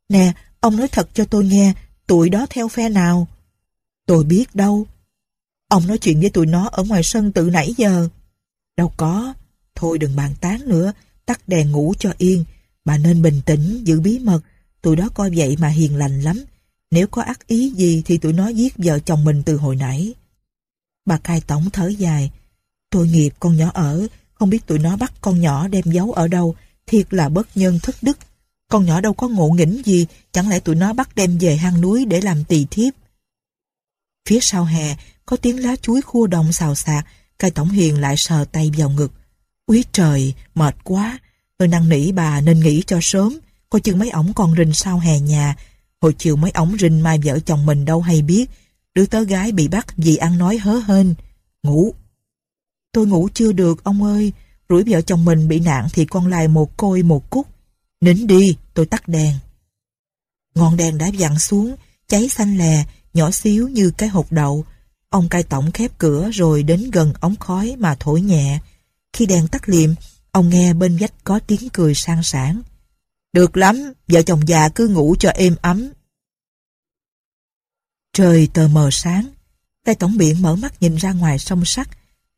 Speaker 1: Nè, ông nói thật cho tôi nghe, tụi đó theo phe nào? Tôi biết đâu. Ông nói chuyện với tụi nó ở ngoài sân từ nãy giờ. Đâu có, thôi đừng bàn tán nữa, tắt đèn ngủ cho yên. Bà nên bình tĩnh, giữ bí mật, tụi đó coi vậy mà hiền lành lắm. Nếu có ác ý gì thì tụi nó giết vợ chồng mình từ hồi nãy. Bà cai tổng thở dài. Tội nghiệp con nhỏ ở, không biết tụi nó bắt con nhỏ đem giấu ở đâu, thiệt là bất nhân thất đức. Con nhỏ đâu có ngộ nghĩnh gì, chẳng lẽ tụi nó bắt đem về hang núi để làm tỳ thiếp. Phía sau hè, có tiếng lá chuối khua đồng xào xạc, cai tổng hiền lại sờ tay vào ngực. Úi trời, mệt quá, tôi năn nỉ bà nên nghỉ cho sớm, Hồi chừng mấy ổng còn rình sau hè nhà, hồi chiều mấy ổng rình mai vợ chồng mình đâu hay biết. Đứa tớ gái bị bắt vì ăn nói hớ hên. Ngủ. Tôi ngủ chưa được ông ơi. Rủi vợ chồng mình bị nạn thì con lại một côi một cúc. Nín đi, tôi tắt đèn. Ngọn đèn đã vặn xuống, cháy xanh lè, nhỏ xíu như cái hột đậu. Ông cai tổng khép cửa rồi đến gần ống khói mà thổi nhẹ. Khi đèn tắt liệm, ông nghe bên vách có tiếng cười sang sảng. Được lắm, vợ chồng già cứ ngủ cho êm ấm. Trời tờ mờ sáng, tay tổng biển mở mắt nhìn ra ngoài sông sắt.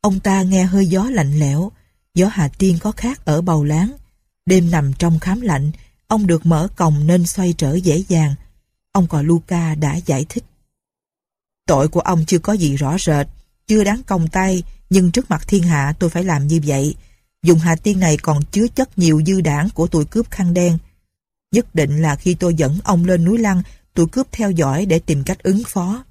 Speaker 1: Ông ta nghe hơi gió lạnh lẽo, gió Hà Tiên có khác ở bầu láng. Đêm nằm trong khám lạnh, ông được mở còng nên xoay trở dễ dàng. Ông cò Luca đã giải thích. Tội của ông chưa có gì rõ rệt, chưa đáng còng tay, nhưng trước mặt thiên hạ tôi phải làm như vậy. Dùng Hà Tiên này còn chứa chất nhiều dư đảng của tụi cướp khăn đen, Nhất định là khi tôi dẫn ông lên núi Lăng, tụi cướp theo dõi để tìm cách ứng phó.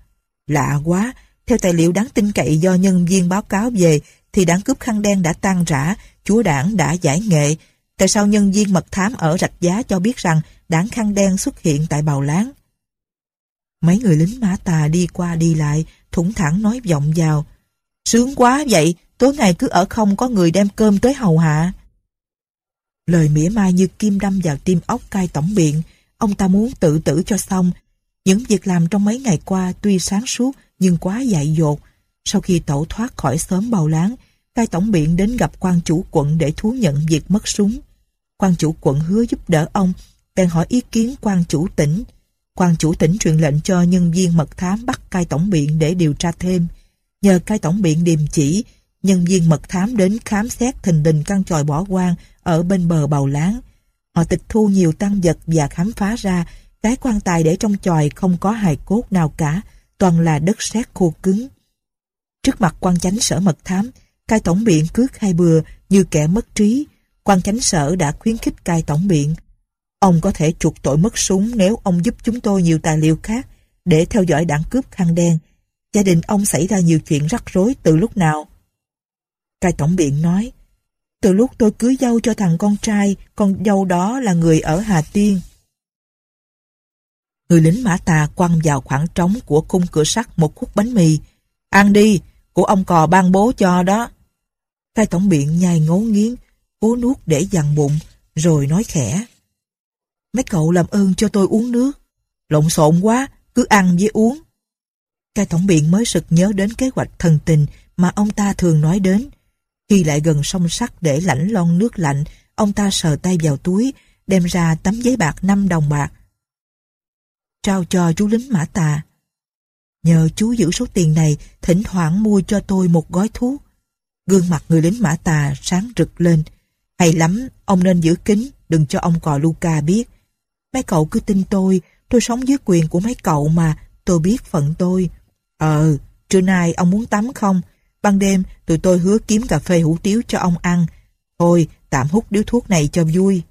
Speaker 1: Lạ quá, theo tài liệu đáng tin cậy do nhân viên báo cáo về, thì đảng cướp khăn đen đã tan rã, chúa đảng đã giải nghệ. Tại sao nhân viên mật thám ở Rạch Giá cho biết rằng đảng khăn đen xuất hiện tại Bào Láng? Mấy người lính mã tà đi qua đi lại, thủng thẳng nói vọng vào. Sướng quá vậy, tối ngày cứ ở không có người đem cơm tới hầu hạ. Lời mỉa mai như kim đâm vào tim ốc cai tổng biện. Ông ta muốn tự tử cho xong. Những việc làm trong mấy ngày qua tuy sáng suốt nhưng quá dại dột. Sau khi tẩu thoát khỏi xóm bầu láng, cai tổng biện đến gặp quan chủ quận để thú nhận việc mất súng. Quan chủ quận hứa giúp đỡ ông, bèn hỏi ý kiến quan chủ tỉnh. Quan chủ tỉnh truyền lệnh cho nhân viên mật thám bắt cai tổng biện để điều tra thêm. Nhờ cai tổng biện điềm chỉ, nhân viên mật thám đến khám xét thình đình căn tròi bỏ quan ở bên bờ bầu láng. Họ tịch thu nhiều tăng vật và khám phá ra cái quan tài để trong tròi không có hài cốt nào cả, toàn là đất sét khô cứng. Trước mặt quan chánh sở mật thám, cai tổng biện cứ khai bừa như kẻ mất trí. Quan chánh sở đã khuyến khích cai tổng biện. Ông có thể chuộc tội mất súng nếu ông giúp chúng tôi nhiều tài liệu khác để theo dõi đảng cướp khăn đen. Gia đình ông xảy ra nhiều chuyện rắc rối từ lúc nào. Cai tổng biện nói, từ lúc tôi cưới dâu cho thằng con trai, con dâu đó là người ở Hà Tiên. Người lính mã tà quăng vào khoảng trống của khung cửa sắt một khúc bánh mì. Ăn đi, của ông cò ban bố cho đó. Cai tổng biện nhai ngấu nghiến, cố nuốt để dằn bụng, rồi nói khẽ. Mấy cậu làm ơn cho tôi uống nước. Lộn xộn quá, cứ ăn với uống. Cai tổng biện mới sực nhớ đến kế hoạch thần tình mà ông ta thường nói đến. Khi lại gần sông sắt để lãnh lon nước lạnh, ông ta sờ tay vào túi, đem ra tấm giấy bạc 5 đồng bạc. Trao cho chú lính mã tà. Nhờ chú giữ số tiền này, thỉnh thoảng mua cho tôi một gói thuốc. Gương mặt người lính mã tà sáng rực lên. Hay lắm, ông nên giữ kín, đừng cho ông cò Luca biết. Mấy cậu cứ tin tôi, tôi sống dưới quyền của mấy cậu mà, tôi biết phận tôi. Ờ, trưa nay ông muốn tắm không? Ban đêm, tụi tôi hứa kiếm cà phê hủ tiếu cho ông ăn. Thôi, tạm hút điếu thuốc này cho vui.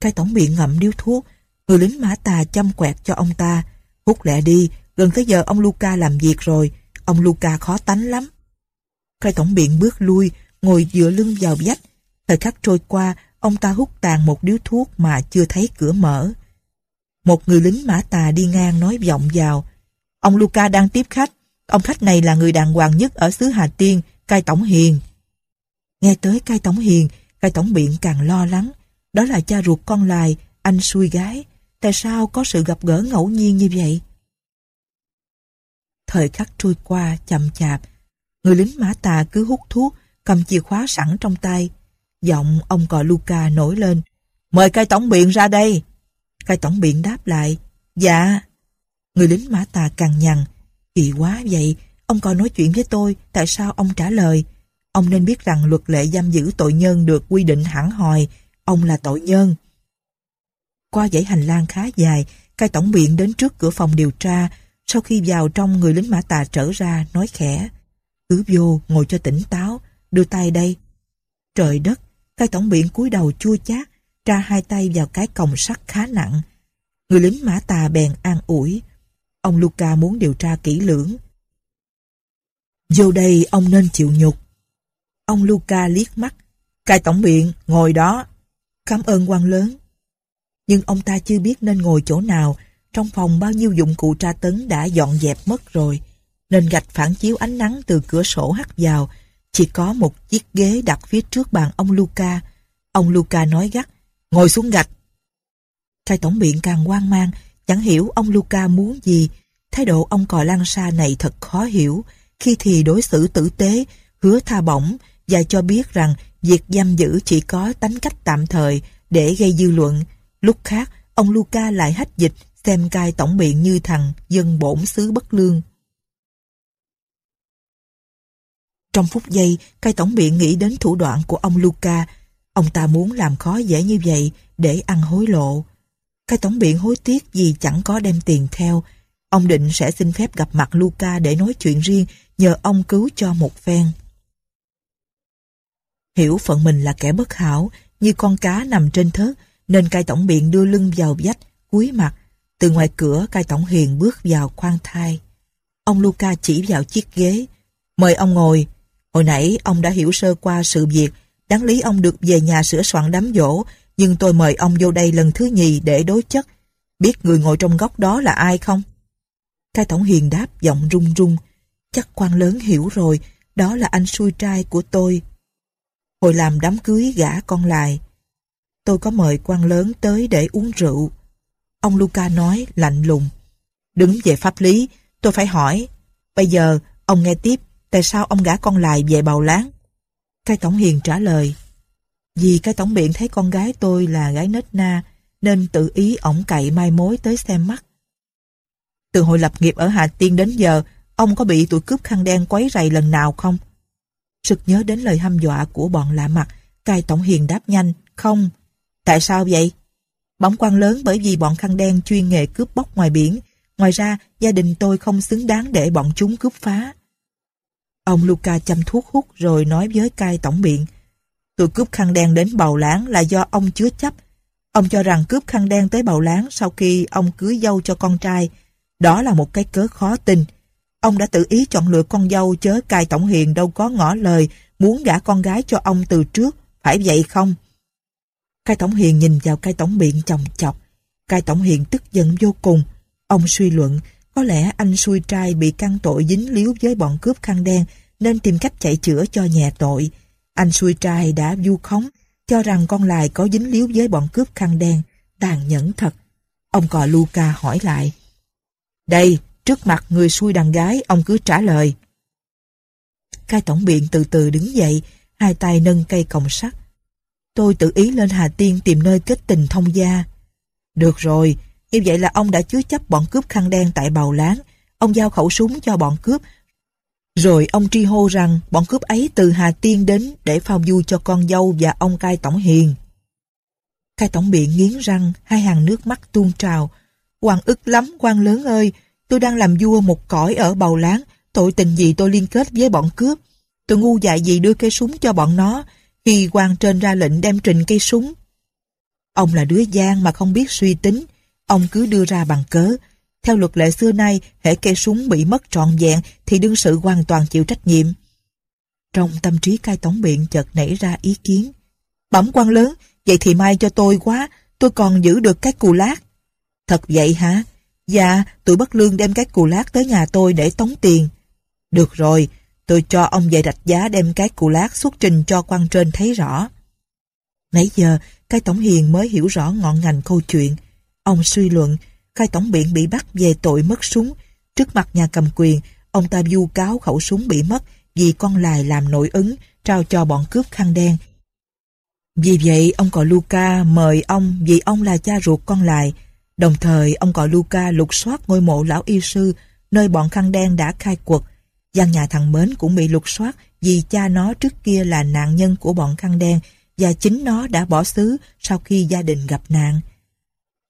Speaker 1: Cái tổng bị ngậm điếu thuốc, người lính mã tà chăm quẹt cho ông ta. Hút lẹ đi, gần tới giờ ông Luca làm việc rồi. Ông Luca khó tánh lắm. Cái tổng biện bước lui, ngồi dựa lưng vào vách. Thời khắc trôi qua, ông ta hút tàn một điếu thuốc mà chưa thấy cửa mở. Một người lính mã tà đi ngang nói vọng vào. Ông Luca đang tiếp khách. Ông khách này là người đàng hoàng nhất ở xứ Hà Tiên, Cai Tổng Hiền. Nghe tới Cai Tổng Hiền, Cai Tổng Biện càng lo lắng. Đó là cha ruột con lài, anh xui gái. Tại sao có sự gặp gỡ ngẫu nhiên như vậy? Thời khắc trôi qua chậm chạp. Người lính mã tà cứ hút thuốc, cầm chìa khóa sẵn trong tay. Giọng ông cò Luca nổi lên. Mời Cai Tổng Biện ra đây. Cai Tổng Biện đáp lại. Dạ. Người lính mã tà càng nhằn, Kỳ quá vậy, ông còn nói chuyện với tôi, tại sao ông trả lời? Ông nên biết rằng luật lệ giam giữ tội nhân được quy định hẳn hòi, ông là tội nhân. Qua dãy hành lang khá dài, cai tổng biện đến trước cửa phòng điều tra, sau khi vào trong người lính mã tà trở ra, nói khẽ. Cứ vô, ngồi cho tỉnh táo, đưa tay đây. Trời đất, cai tổng biện cúi đầu chua chát, tra hai tay vào cái còng sắt khá nặng. Người lính mã tà bèn an ủi. Ông Luca muốn điều tra kỹ lưỡng. Vô đây ông nên chịu nhục. Ông Luca liếc mắt. Cai tổng biện, ngồi đó. Cảm ơn quan lớn. Nhưng ông ta chưa biết nên ngồi chỗ nào. Trong phòng bao nhiêu dụng cụ tra tấn đã dọn dẹp mất rồi. nên gạch phản chiếu ánh nắng từ cửa sổ hắt vào. Chỉ có một chiếc ghế đặt phía trước bàn ông Luca. Ông Luca nói gắt. Ngồi xuống gạch. Cai tổng biện càng hoang mang Chẳng hiểu ông Luca muốn gì, thái độ ông cò lăng sa này thật khó hiểu, khi thì đối xử tử tế, hứa tha bổng và cho biết rằng việc giam giữ chỉ có tánh cách tạm thời để gây dư luận. Lúc khác, ông Luca lại hách dịch xem cai tổng biện như thằng dân bổn xứ bất lương. Trong phút giây, cai tổng biện nghĩ đến thủ đoạn của ông Luca. Ông ta muốn làm khó dễ như vậy để ăn hối lộ. Cái tổng biện hối tiếc vì chẳng có đem tiền theo. Ông định sẽ xin phép gặp mặt Luca để nói chuyện riêng nhờ ông cứu cho một phen. Hiểu phận mình là kẻ bất hảo, như con cá nằm trên thớt, nên cai tổng biện đưa lưng vào vách, cúi mặt. Từ ngoài cửa, cai tổng hiền bước vào khoan thai. Ông Luca chỉ vào chiếc ghế. Mời ông ngồi. Hồi nãy ông đã hiểu sơ qua sự việc. Đáng lý ông được về nhà sửa soạn đám dỗ, nhưng tôi mời ông vô đây lần thứ nhì để đối chất. Biết người ngồi trong góc đó là ai không? Cai Tổng Hiền đáp giọng rung rung Chắc quan lớn hiểu rồi, đó là anh xui trai của tôi. Hồi làm đám cưới gả con lại, tôi có mời quan lớn tới để uống rượu. Ông Luca nói lạnh lùng. Đứng về pháp lý, tôi phải hỏi. Bây giờ, ông nghe tiếp, tại sao ông gả con lại về bào láng? Cai Tổng Hiền trả lời. Vì cái tổng biện thấy con gái tôi là gái nết na, nên tự ý ổng cậy mai mối tới xem mắt. Từ hồi lập nghiệp ở Hà Tiên đến giờ, ông có bị tụi cướp khăn đen quấy rầy lần nào không? Sực nhớ đến lời hăm dọa của bọn lạ mặt, cai tổng hiền đáp nhanh, không. Tại sao vậy? Bóng quan lớn bởi vì bọn khăn đen chuyên nghề cướp bóc ngoài biển, ngoài ra gia đình tôi không xứng đáng để bọn chúng cướp phá. Ông Luca chăm thuốc hút rồi nói với cai tổng biện, Tôi cướp khăn đen đến bầu láng là do ông chứa chấp. Ông cho rằng cướp khăn đen tới bầu láng sau khi ông cưới dâu cho con trai. Đó là một cái cớ khó tin. Ông đã tự ý chọn lựa con dâu chớ cai tổng hiền đâu có ngỏ lời muốn gả con gái cho ông từ trước. Phải vậy không? Cai tổng hiền nhìn vào cai tổng biện chồng chọc. Cai tổng hiền tức giận vô cùng. Ông suy luận có lẽ anh xui trai bị căn tội dính líu với bọn cướp khăn đen nên tìm cách chạy chữa cho nhẹ tội. Anh xui trai đã vu khống, cho rằng con lại có dính líu với bọn cướp khăn đen, tàn nhẫn thật. Ông cò Luca hỏi lại. Đây, trước mặt người xui đàn gái, ông cứ trả lời. Cai tổng biện từ từ đứng dậy, hai tay nâng cây còng sắt. Tôi tự ý lên Hà Tiên tìm nơi kết tình thông gia. Được rồi, như vậy là ông đã chứa chấp bọn cướp khăn đen tại Bào Láng. Ông giao khẩu súng cho bọn cướp rồi ông tri hô rằng bọn cướp ấy từ Hà Tiên đến để phao du cho con dâu và ông cai tổng hiền. Cai tổng bị nghiến răng, hai hàng nước mắt tuôn trào. quan ức lắm, quan lớn ơi, tôi đang làm vua một cõi ở bầu láng, tội tình gì tôi liên kết với bọn cướp. Tôi ngu dại gì đưa cây súng cho bọn nó, khi quan trên ra lệnh đem trình cây súng. Ông là đứa gian mà không biết suy tính, ông cứ đưa ra bằng cớ, theo luật lệ xưa nay, hệ cây súng bị mất trọn vẹn thì đương sự hoàn toàn chịu trách nhiệm. Trong tâm trí cai tổng biện chợt nảy ra ý kiến. Bẩm quan lớn, vậy thì mai cho tôi quá, tôi còn giữ được cái cù lát. Thật vậy hả? Dạ, tôi bất lương đem cái cù lát tới nhà tôi để tống tiền. Được rồi, tôi cho ông về rạch giá đem cái cù lát xuất trình cho quan trên thấy rõ. Nãy giờ, cái tổng hiền mới hiểu rõ ngọn ngành câu chuyện. Ông suy luận, khai tổng biện bị bắt về tội mất súng. Trước mặt nhà cầm quyền, ông ta du cáo khẩu súng bị mất vì con lài làm nội ứng, trao cho bọn cướp khăn đen. Vì vậy, ông cò Luca mời ông vì ông là cha ruột con lài. Đồng thời, ông cò Luca lục soát ngôi mộ lão y sư, nơi bọn khăn đen đã khai quật. Gian nhà thằng Mến cũng bị lục soát vì cha nó trước kia là nạn nhân của bọn khăn đen và chính nó đã bỏ xứ sau khi gia đình gặp nạn.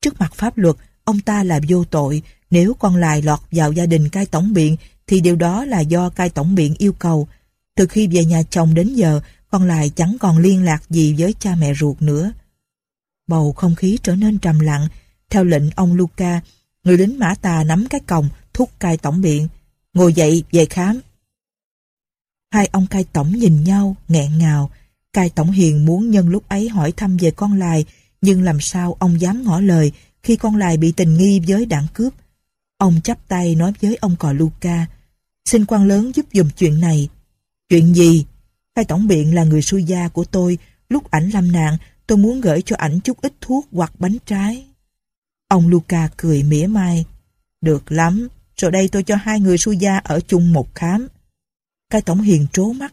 Speaker 1: Trước mặt pháp luật, ông ta là vô tội, nếu con lại lọt vào gia đình cai tổng biện thì điều đó là do cai tổng biện yêu cầu. Từ khi về nhà chồng đến giờ, con lại chẳng còn liên lạc gì với cha mẹ ruột nữa. Bầu không khí trở nên trầm lặng, theo lệnh ông Luca, người lính mã tà nắm cái còng, thúc cai tổng biện, ngồi dậy về khám. Hai ông cai tổng nhìn nhau, nghẹn ngào. Cai tổng hiền muốn nhân lúc ấy hỏi thăm về con lại, nhưng làm sao ông dám ngỏ lời khi con lại bị tình nghi với đảng cướp. Ông chắp tay nói với ông cò Luca, xin quan lớn giúp dùm chuyện này. Chuyện gì? Khai tổng biện là người xui gia của tôi, lúc ảnh lâm nạn, tôi muốn gửi cho ảnh chút ít thuốc hoặc bánh trái. Ông Luca cười mỉa mai. Được lắm, rồi đây tôi cho hai người xui gia ở chung một khám. Cai tổng hiền trố mắt.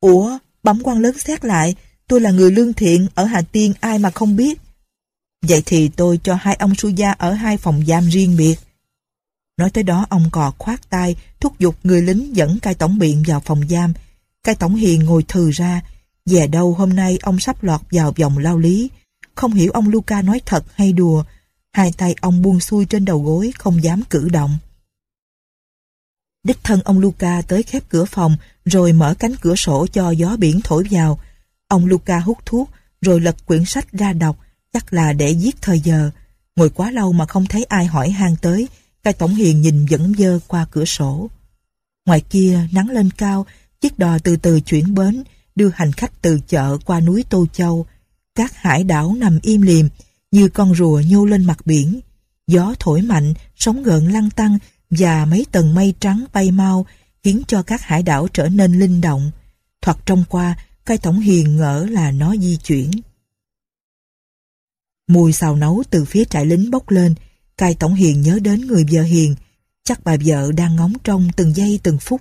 Speaker 1: Ủa, bấm quan lớn xét lại, tôi là người lương thiện, ở Hà Tiên ai mà không biết. Vậy thì tôi cho hai ông su gia ở hai phòng giam riêng biệt. Nói tới đó ông cò khoát tay, thúc giục người lính dẫn cai tổng biện vào phòng giam. Cai tổng hiền ngồi thừ ra, về đâu hôm nay ông sắp lọt vào vòng lao lý. Không hiểu ông Luca nói thật hay đùa, hai tay ông buông xuôi trên đầu gối không dám cử động. Đích thân ông Luca tới khép cửa phòng rồi mở cánh cửa sổ cho gió biển thổi vào. Ông Luca hút thuốc rồi lật quyển sách ra đọc chắc là để giết thời giờ. Ngồi quá lâu mà không thấy ai hỏi hang tới, cai tổng hiền nhìn dẫn dơ qua cửa sổ. Ngoài kia, nắng lên cao, chiếc đò từ từ chuyển bến, đưa hành khách từ chợ qua núi Tô Châu. Các hải đảo nằm im liềm, như con rùa nhô lên mặt biển. Gió thổi mạnh, sóng gợn lăn tăng và mấy tầng mây trắng bay mau khiến cho các hải đảo trở nên linh động. Thoạt trong qua, cai tổng hiền ngỡ là nó di chuyển. Mùi xào nấu từ phía trại lính bốc lên, cai tổng hiền nhớ đến người vợ hiền. Chắc bà vợ đang ngóng trong từng giây từng phút.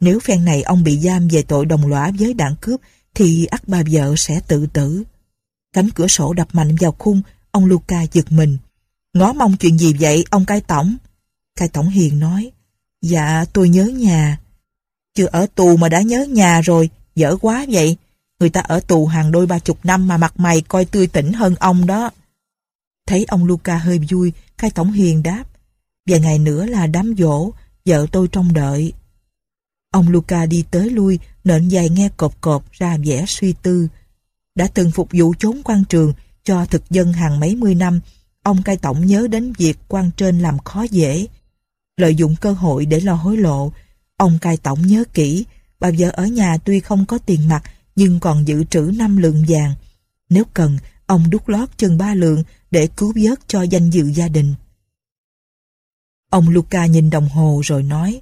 Speaker 1: Nếu phen này ông bị giam về tội đồng lõa với đảng cướp, thì ắt bà vợ sẽ tự tử. Cánh cửa sổ đập mạnh vào khung, ông Luca giật mình. Ngó mong chuyện gì vậy, ông cai tổng? Cai tổng hiền nói, dạ tôi nhớ nhà. Chưa ở tù mà đã nhớ nhà rồi, dở quá vậy. Người ta ở tù hàng đôi ba chục năm mà mặt mày coi tươi tỉnh hơn ông đó. Thấy ông Luca hơi vui, cai tổng hiền đáp. Vài ngày nữa là đám dỗ, vợ tôi trông đợi. Ông Luca đi tới lui, nện dài nghe cộp cộp ra vẻ suy tư. Đã từng phục vụ chốn quan trường cho thực dân hàng mấy mươi năm, ông cai tổng nhớ đến việc quan trên làm khó dễ. Lợi dụng cơ hội để lo hối lộ, ông cai tổng nhớ kỹ, bà vợ ở nhà tuy không có tiền mặt nhưng còn dự trữ năm lượng vàng. Nếu cần, ông đút lót chừng ba lượng để cứu vớt cho danh dự gia đình. Ông Luca nhìn đồng hồ rồi nói,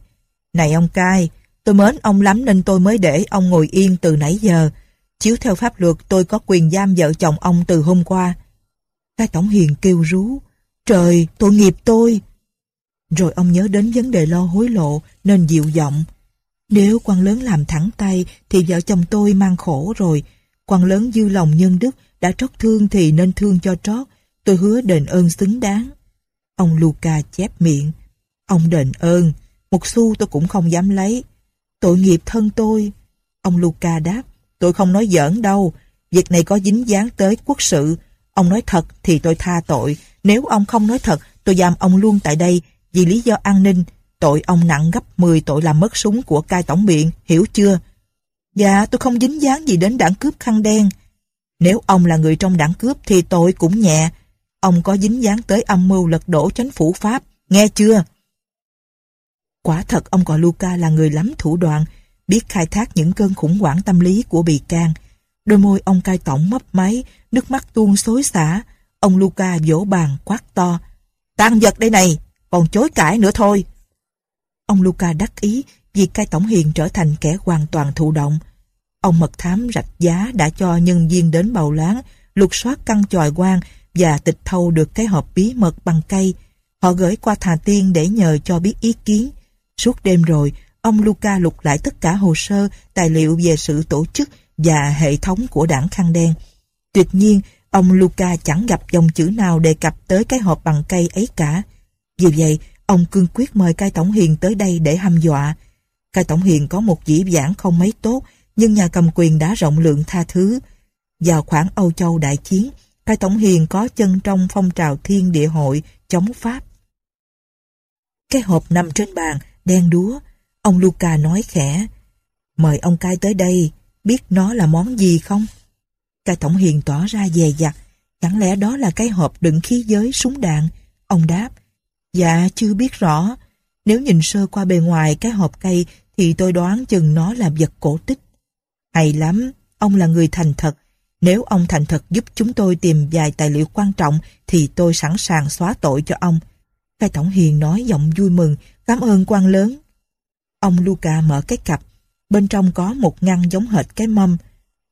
Speaker 1: Này ông Cai, tôi mến ông lắm nên tôi mới để ông ngồi yên từ nãy giờ. Chiếu theo pháp luật tôi có quyền giam vợ chồng ông từ hôm qua. Cai Tổng Hiền kêu rú, Trời, tội nghiệp tôi! Rồi ông nhớ đến vấn đề lo hối lộ nên dịu giọng. Nếu quan lớn làm thẳng tay thì vợ chồng tôi mang khổ rồi. Quan lớn dư lòng nhân đức đã trót thương thì nên thương cho trót, Tôi hứa đền ơn xứng đáng. Ông Luca chép miệng. Ông đền ơn, một xu tôi cũng không dám lấy. Tội nghiệp thân tôi. Ông Luca đáp, tôi không nói giỡn đâu. Việc này có dính dáng tới quốc sự. Ông nói thật thì tôi tha tội. Nếu ông không nói thật, tôi giam ông luôn tại đây vì lý do an ninh. Tội ông nặng gấp 10 tội làm mất súng của cai tổng biện, hiểu chưa? Dạ, tôi không dính dáng gì đến đảng cướp khăn đen. Nếu ông là người trong đảng cướp thì tội cũng nhẹ, ông có dính dáng tới âm mưu lật đổ chánh phủ Pháp, nghe chưa? Quả thật ông gọi Luca là người lắm thủ đoạn, biết khai thác những cơn khủng hoảng tâm lý của bị can. Đôi môi ông cai tổng mấp máy, nước mắt tuôn xối xả. Ông Luca vỗ bàn quát to. Tan vật đây này, còn chối cãi nữa thôi. Ông Luca đắc ý vì cai tổng hiền trở thành kẻ hoàn toàn thụ động. Ông mật thám rạch giá đã cho nhân viên đến bầu láng, lục soát căn tròi quang và tịch thâu được cái hộp bí mật bằng cây. Họ gửi qua Thà Tiên để nhờ cho biết ý kiến. Suốt đêm rồi, ông Luca lục lại tất cả hồ sơ, tài liệu về sự tổ chức và hệ thống của đảng khăn đen. Tuyệt nhiên, ông Luca chẳng gặp dòng chữ nào đề cập tới cái hộp bằng cây ấy cả. Vì vậy, ông cương quyết mời cai tổng hiền tới đây để hăm dọa. Cai tổng hiền có một dĩ vãng không mấy tốt, nhưng nhà cầm quyền đã rộng lượng tha thứ. Vào khoảng Âu Châu đại chiến, Cai Tổng Hiền có chân trong phong trào thiên địa hội chống Pháp. Cái hộp nằm trên bàn, đen đúa. Ông Luca nói khẽ, mời ông Cai tới đây, biết nó là món gì không? Cai Tổng Hiền tỏ ra dè dặt, chẳng lẽ đó là cái hộp đựng khí giới súng đạn? Ông đáp, dạ chưa biết rõ, nếu nhìn sơ qua bề ngoài cái hộp cây thì tôi đoán chừng nó là vật cổ tích. Hay lắm, ông là người thành thật, nếu ông thành thật giúp chúng tôi tìm vài tài liệu quan trọng thì tôi sẵn sàng xóa tội cho ông. Cai Tổng Hiền nói giọng vui mừng, cảm ơn quan lớn. Ông Luca mở cái cặp, bên trong có một ngăn giống hệt cái mâm.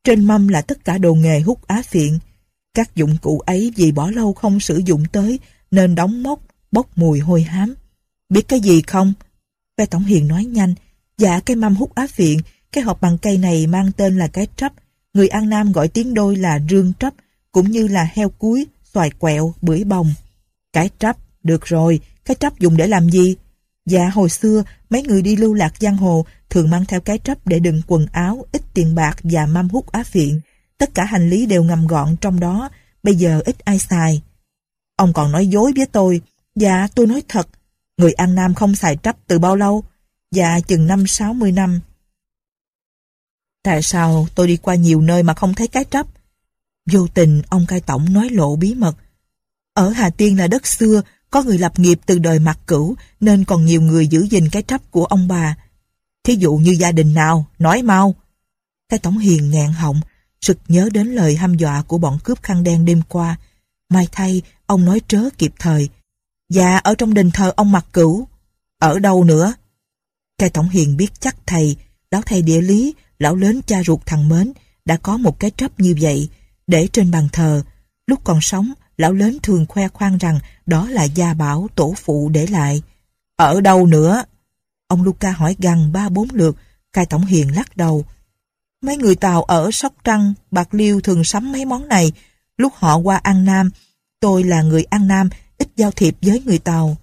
Speaker 1: Trên mâm là tất cả đồ nghề hút á phiện. Các dụng cụ ấy vì bỏ lâu không sử dụng tới nên đóng mốc, bốc mùi hôi hám. Biết cái gì không? Cai Tổng Hiền nói nhanh. Dạ cái mâm hút á phiện, cái hộp bằng cây này mang tên là cái trắp, Người An Nam gọi tiếng đôi là rương trắp, cũng như là heo cuối, xoài quẹo, bưởi bồng. Cái trắp, được rồi, cái trắp dùng để làm gì? Dạ hồi xưa, mấy người đi lưu lạc giang hồ thường mang theo cái trắp để đựng quần áo, ít tiền bạc và mâm hút á phiện. Tất cả hành lý đều ngầm gọn trong đó, bây giờ ít ai xài. Ông còn nói dối với tôi. Dạ, tôi nói thật. Người An Nam không xài trắp từ bao lâu? Dạ, chừng năm sáu mươi năm. Tại sao tôi đi qua nhiều nơi mà không thấy cái trắp? Vô tình ông cai tổng nói lộ bí mật. Ở Hà Tiên là đất xưa, có người lập nghiệp từ đời mặt cửu nên còn nhiều người giữ gìn cái trắp của ông bà. Thí dụ như gia đình nào, nói mau. Cái tổng hiền ngạn họng, sực nhớ đến lời hăm dọa của bọn cướp khăn đen đêm qua. May thay, ông nói trớ kịp thời. Dạ, ở trong đình thờ ông mặt cửu. Ở đâu nữa? Cái tổng hiền biết chắc thầy, đó thầy địa lý, lão lớn cha ruột thằng Mến đã có một cái trấp như vậy, để trên bàn thờ. Lúc còn sống, lão lớn thường khoe khoang rằng đó là gia bảo tổ phụ để lại. Ở đâu nữa? Ông Luca hỏi gần ba bốn lượt, cai tổng hiền lắc đầu. Mấy người Tàu ở Sóc Trăng, Bạc Liêu thường sắm mấy món này. Lúc họ qua An Nam, tôi là người An Nam, ít giao thiệp với người Tàu.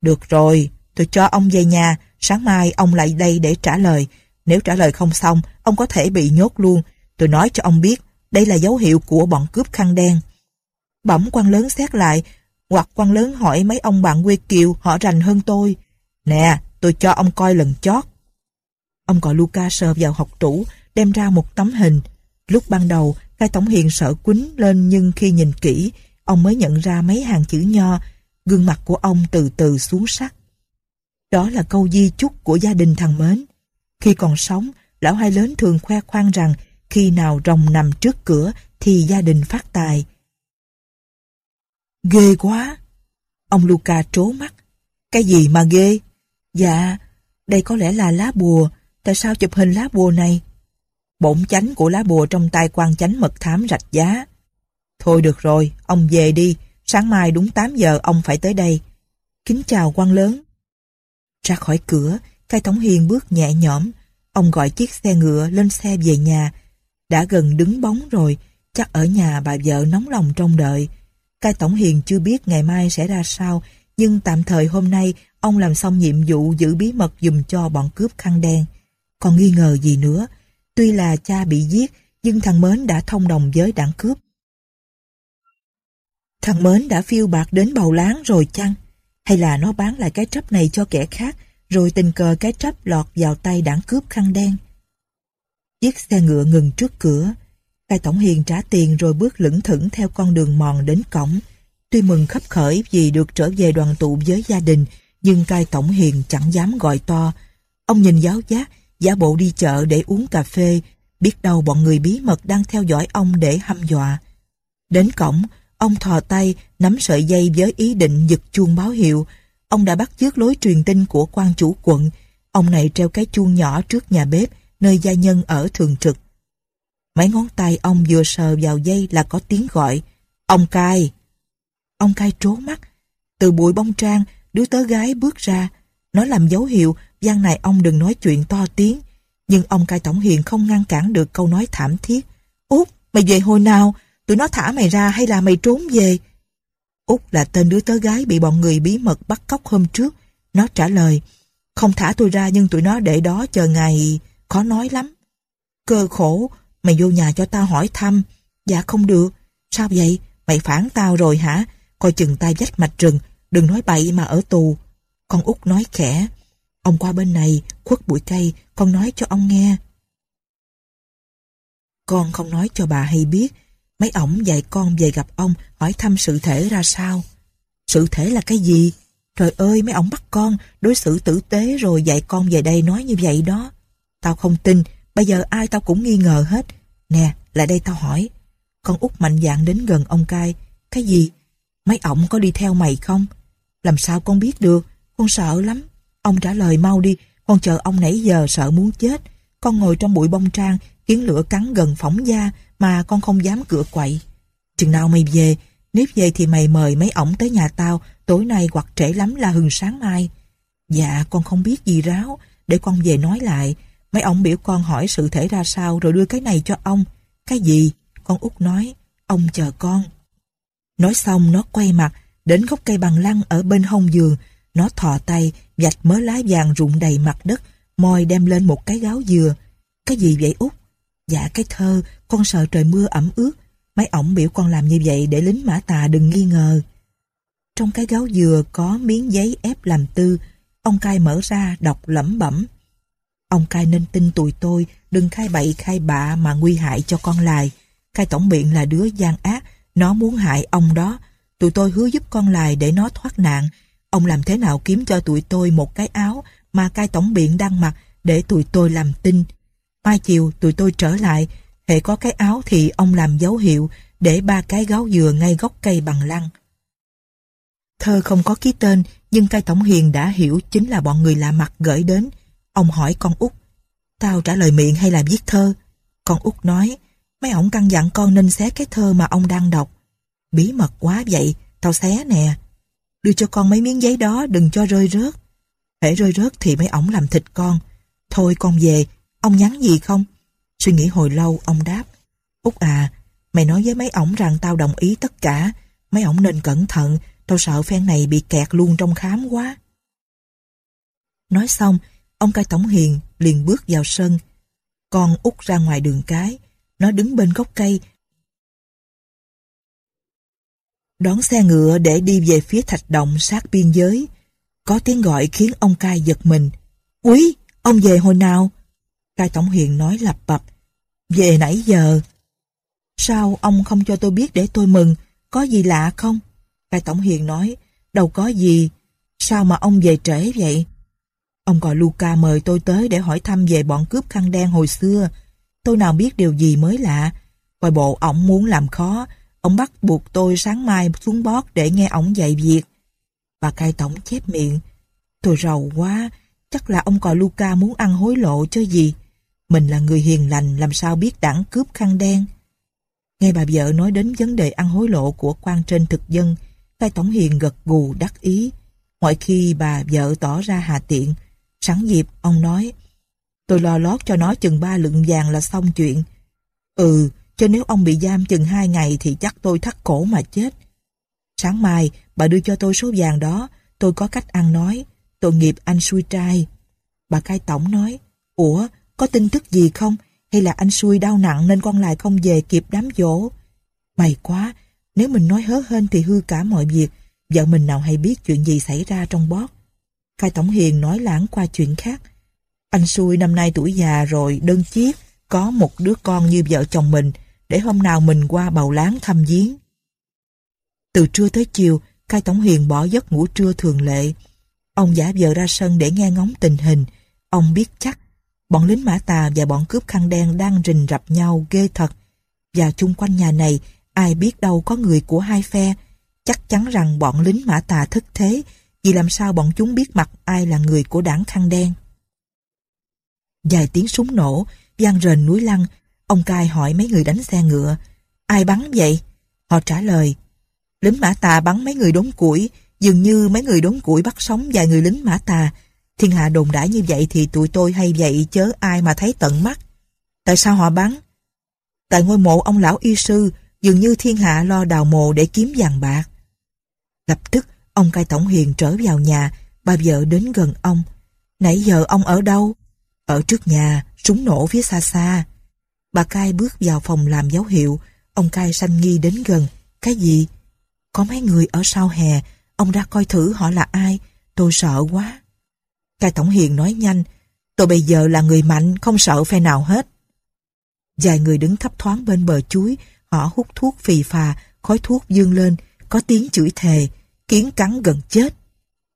Speaker 1: Được rồi, tôi cho ông về nhà, sáng mai ông lại đây để trả lời. Nếu trả lời không xong, ông có thể bị nhốt luôn. Tôi nói cho ông biết, đây là dấu hiệu của bọn cướp khăn đen. Bẩm quan lớn xét lại, hoặc quan lớn hỏi mấy ông bạn quê kiều họ rành hơn tôi. Nè, tôi cho ông coi lần chót. Ông gọi Luca sờ vào học tủ, đem ra một tấm hình. Lúc ban đầu, cai tổng hiền sợ quýnh lên nhưng khi nhìn kỹ, ông mới nhận ra mấy hàng chữ nho, gương mặt của ông từ từ xuống sắc. Đó là câu di chúc của gia đình thằng Mến. Khi còn sống, lão hai lớn thường khoe khoang rằng khi nào rồng nằm trước cửa thì gia đình phát tài. Ghê quá! Ông Luca trố mắt. Cái gì mà ghê? Dạ, đây có lẽ là lá bùa. Tại sao chụp hình lá bùa này? Bổn chánh của lá bùa trong tay quan chánh mật thám rạch giá. Thôi được rồi, ông về đi. Sáng mai đúng 8 giờ ông phải tới đây. Kính chào quan lớn. Ra khỏi cửa, Cai Thống Hiền bước nhẹ nhõm, ông gọi chiếc xe ngựa lên xe về nhà. Đã gần đứng bóng rồi, chắc ở nhà bà vợ nóng lòng trông đợi. Cai Tổng Hiền chưa biết ngày mai sẽ ra sao, nhưng tạm thời hôm nay ông làm xong nhiệm vụ giữ bí mật dùm cho bọn cướp khăn đen. Còn nghi ngờ gì nữa, tuy là cha bị giết, nhưng thằng Mến đã thông đồng với đảng cướp. Thằng Mến đã phiêu bạc đến bầu láng rồi chăng? Hay là nó bán lại cái trấp này cho kẻ khác, rồi tình cờ cái tráp lọt vào tay đảng cướp khăn đen. Chiếc xe ngựa ngừng trước cửa, cai tổng hiền trả tiền rồi bước lững thững theo con đường mòn đến cổng. Tuy mừng khắp khởi vì được trở về đoàn tụ với gia đình, nhưng cai tổng hiền chẳng dám gọi to. Ông nhìn giáo giác, giả bộ đi chợ để uống cà phê, biết đâu bọn người bí mật đang theo dõi ông để hăm dọa. Đến cổng, ông thò tay nắm sợi dây với ý định giật chuông báo hiệu, ông đã bắt chước lối truyền tin của quan chủ quận. Ông này treo cái chuông nhỏ trước nhà bếp, nơi gia nhân ở thường trực. Mấy ngón tay ông vừa sờ vào dây là có tiếng gọi. Ông cai! Ông cai trố mắt. Từ bụi bông trang, đứa tớ gái bước ra. Nó làm dấu hiệu, gian này ông đừng nói chuyện to tiếng. Nhưng ông cai tổng hiền không ngăn cản được câu nói thảm thiết. Út, mày về hồi nào? Tụi nó thả mày ra hay là mày trốn về? Út là tên đứa tớ gái bị bọn người bí mật bắt cóc hôm trước. Nó trả lời, không thả tôi ra nhưng tụi nó để đó chờ ngày, khó nói lắm. Cơ khổ, mày vô nhà cho tao hỏi thăm. Dạ không được. Sao vậy? Mày phản tao rồi hả? Coi chừng tay vách mạch rừng, đừng nói bậy mà ở tù. Con út nói khẽ. Ông qua bên này, khuất bụi cây, con nói cho ông nghe. Con không nói cho bà hay biết, Mấy ổng dạy con về gặp ông hỏi thăm sự thể ra sao. Sự thể là cái gì? Trời ơi, mấy ổng bắt con, đối xử tử tế rồi dạy con về đây nói như vậy đó. Tao không tin, bây giờ ai tao cũng nghi ngờ hết. Nè, lại đây tao hỏi. Con út mạnh dạn đến gần ông cai. Cái gì? Mấy ổng có đi theo mày không? Làm sao con biết được? Con sợ lắm. Ông trả lời mau đi, con chờ ông nãy giờ sợ muốn chết. Con ngồi trong bụi bông trang, kiến lửa cắn gần phỏng da, mà con không dám cửa quậy. Chừng nào mày về, nếu về thì mày mời mấy ổng tới nhà tao, tối nay hoặc trễ lắm là hừng sáng mai. Dạ, con không biết gì ráo, để con về nói lại. Mấy ổng biểu con hỏi sự thể ra sao rồi đưa cái này cho ông. Cái gì? Con út nói, ông chờ con. Nói xong nó quay mặt, đến gốc cây bằng lăng ở bên hông giường. Nó thò tay, vạch mớ lá vàng rụng đầy mặt đất, moi đem lên một cái gáo dừa. Cái gì vậy út? Dạ cái thơ, con sợ trời mưa ẩm ướt, mấy ổng biểu con làm như vậy để lính mã tà đừng nghi ngờ. Trong cái gáo dừa có miếng giấy ép làm tư, ông cai mở ra đọc lẩm bẩm. Ông cai nên tin tụi tôi, đừng khai bậy khai bạ mà nguy hại cho con lại. Cai tổng biện là đứa gian ác, nó muốn hại ông đó. Tụi tôi hứa giúp con lại để nó thoát nạn. Ông làm thế nào kiếm cho tụi tôi một cái áo mà cai tổng biện đang mặc để tụi tôi làm tin. Mai chiều tụi tôi trở lại, hệ có cái áo thì ông làm dấu hiệu để ba cái gáo dừa ngay gốc cây bằng lăng. Thơ không có ký tên, nhưng cai tổng hiền đã hiểu chính là bọn người lạ mặt gửi đến. Ông hỏi con út, tao trả lời miệng hay là viết thơ? Con út nói, mấy ổng căn dặn con nên xé cái thơ mà ông đang đọc. Bí mật quá vậy, tao xé nè. Đưa cho con mấy miếng giấy đó, đừng cho rơi rớt. Hễ rơi rớt thì mấy ổng làm thịt con. Thôi con về, Ông nhắn gì không? Suy nghĩ hồi lâu, ông đáp. Út à, mày nói với mấy ổng rằng tao đồng ý tất cả. Mấy ổng nên cẩn thận, tao sợ phen này bị kẹt luôn trong khám quá. Nói xong, ông cai tổng hiền liền bước vào sân. Con út ra ngoài đường cái, nó đứng bên gốc cây. Đón xe ngựa để đi về phía thạch động sát biên giới. Có tiếng gọi khiến ông cai giật mình. Quý, ông về hồi nào? Cai Tổng Hiền nói lập bập. Về nãy giờ. Sao ông không cho tôi biết để tôi mừng? Có gì lạ không? Cai Tổng Hiền nói. Đâu có gì. Sao mà ông về trễ vậy? Ông gọi Luca mời tôi tới để hỏi thăm về bọn cướp khăn đen hồi xưa. Tôi nào biết điều gì mới lạ. Coi bộ ổng muốn làm khó. Ông bắt buộc tôi sáng mai xuống bót để nghe ổng dạy việc. Bà cai tổng chép miệng. Tôi rầu quá. Chắc là ông còi Luca muốn ăn hối lộ cho gì. Mình là người hiền lành làm sao biết đảng cướp khăn đen. Nghe bà vợ nói đến vấn đề ăn hối lộ của quan trên thực dân, Cai Tổng Hiền gật gù đắc ý. Mọi khi bà vợ tỏ ra hà tiện, sáng dịp ông nói Tôi lo lót cho nó chừng ba lượng vàng là xong chuyện. Ừ, cho nếu ông bị giam chừng hai ngày thì chắc tôi thắt cổ mà chết. Sáng mai, bà đưa cho tôi số vàng đó, tôi có cách ăn nói. Tội nghiệp anh xui trai. Bà cai tổng nói, Ủa, có tin tức gì không? Hay là anh xui đau nặng nên con lại không về kịp đám dỗ? mày quá, nếu mình nói hớ hên thì hư cả mọi việc, vợ mình nào hay biết chuyện gì xảy ra trong bót. Khai Tổng Hiền nói lãng qua chuyện khác. Anh xui năm nay tuổi già rồi, đơn chiếc, có một đứa con như vợ chồng mình, để hôm nào mình qua bầu láng thăm viếng. Từ trưa tới chiều, Khai Tổng Hiền bỏ giấc ngủ trưa thường lệ. Ông giả vờ ra sân để nghe ngóng tình hình. Ông biết chắc Bọn lính mã tà và bọn cướp khăn đen đang rình rập nhau ghê thật. Và chung quanh nhà này, ai biết đâu có người của hai phe. Chắc chắn rằng bọn lính mã tà thất thế, vì làm sao bọn chúng biết mặt ai là người của đảng khăn đen. Vài tiếng súng nổ, vang rền núi lăng, ông cai hỏi mấy người đánh xe ngựa. Ai bắn vậy? Họ trả lời. Lính mã tà bắn mấy người đốn củi, dường như mấy người đốn củi bắt sống vài người lính mã tà, Thiên hạ đồn đãi như vậy thì tụi tôi hay vậy chớ ai mà thấy tận mắt. Tại sao họ bắn? Tại ngôi mộ ông lão y sư, dường như thiên hạ lo đào mộ để kiếm vàng bạc. Lập tức, ông cai tổng hiền trở vào nhà, bà vợ đến gần ông. Nãy giờ ông ở đâu? Ở trước nhà, súng nổ phía xa xa. Bà cai bước vào phòng làm dấu hiệu, ông cai sanh nghi đến gần. Cái gì? Có mấy người ở sau hè, ông ra coi thử họ là ai, tôi sợ quá. Cai Tổng Hiền nói nhanh, tôi bây giờ là người mạnh, không sợ phe nào hết. Vài người đứng thấp thoáng bên bờ chuối, họ hút thuốc phì phà, khói thuốc dương lên, có tiếng chửi thề, kiến cắn gần chết.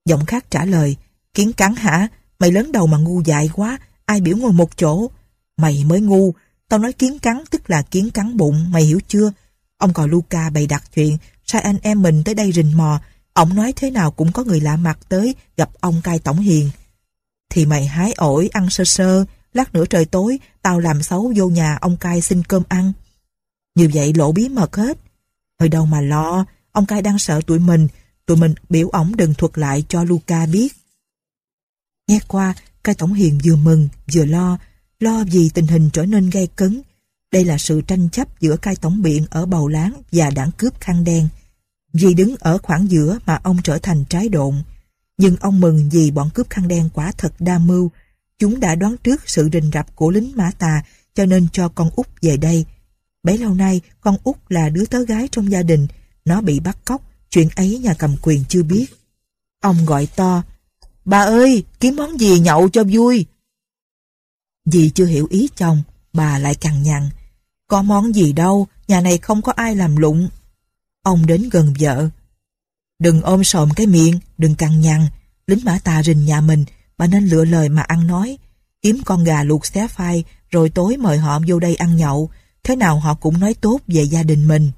Speaker 1: Giọng khác trả lời, kiến cắn hả? Mày lớn đầu mà ngu dại quá, ai biểu ngồi một chỗ. Mày mới ngu, tao nói kiến cắn tức là kiến cắn bụng, mày hiểu chưa? Ông cò Luca bày đặt chuyện, sai anh em mình tới đây rình mò, ông nói thế nào cũng có người lạ mặt tới gặp ông cai tổng hiền. Thì mày hái ổi ăn sơ sơ, lát nữa trời tối, tao làm xấu vô nhà ông cai xin cơm ăn. Như vậy lộ bí mật hết. Hơi đâu mà lo, ông cai đang sợ tụi mình, tụi mình biểu ổng đừng thuật lại cho Luca biết. Nghe qua, cai tổng hiền vừa mừng, vừa lo, lo vì tình hình trở nên gay cấn. Đây là sự tranh chấp giữa cai tổng biện ở Bầu Láng và đảng cướp khăn đen. Vì đứng ở khoảng giữa mà ông trở thành trái độn. Nhưng ông mừng vì bọn cướp khăn đen quả thật đa mưu. Chúng đã đoán trước sự rình rập của lính mã tà cho nên cho con út về đây. Bấy lâu nay, con út là đứa tớ gái trong gia đình. Nó bị bắt cóc, chuyện ấy nhà cầm quyền chưa biết. Ông gọi to, Bà ơi, kiếm món gì nhậu cho vui? Dì chưa hiểu ý chồng, bà lại cằn nhằn. Có món gì đâu, nhà này không có ai làm lụng. Ông đến gần vợ, Đừng ôm sòm cái miệng, đừng căng nhằn. Lính mã tà rình nhà mình, bà nên lựa lời mà ăn nói. Kiếm con gà luộc xé phai, rồi tối mời họ vô đây ăn nhậu. Thế nào họ cũng nói tốt về gia đình mình.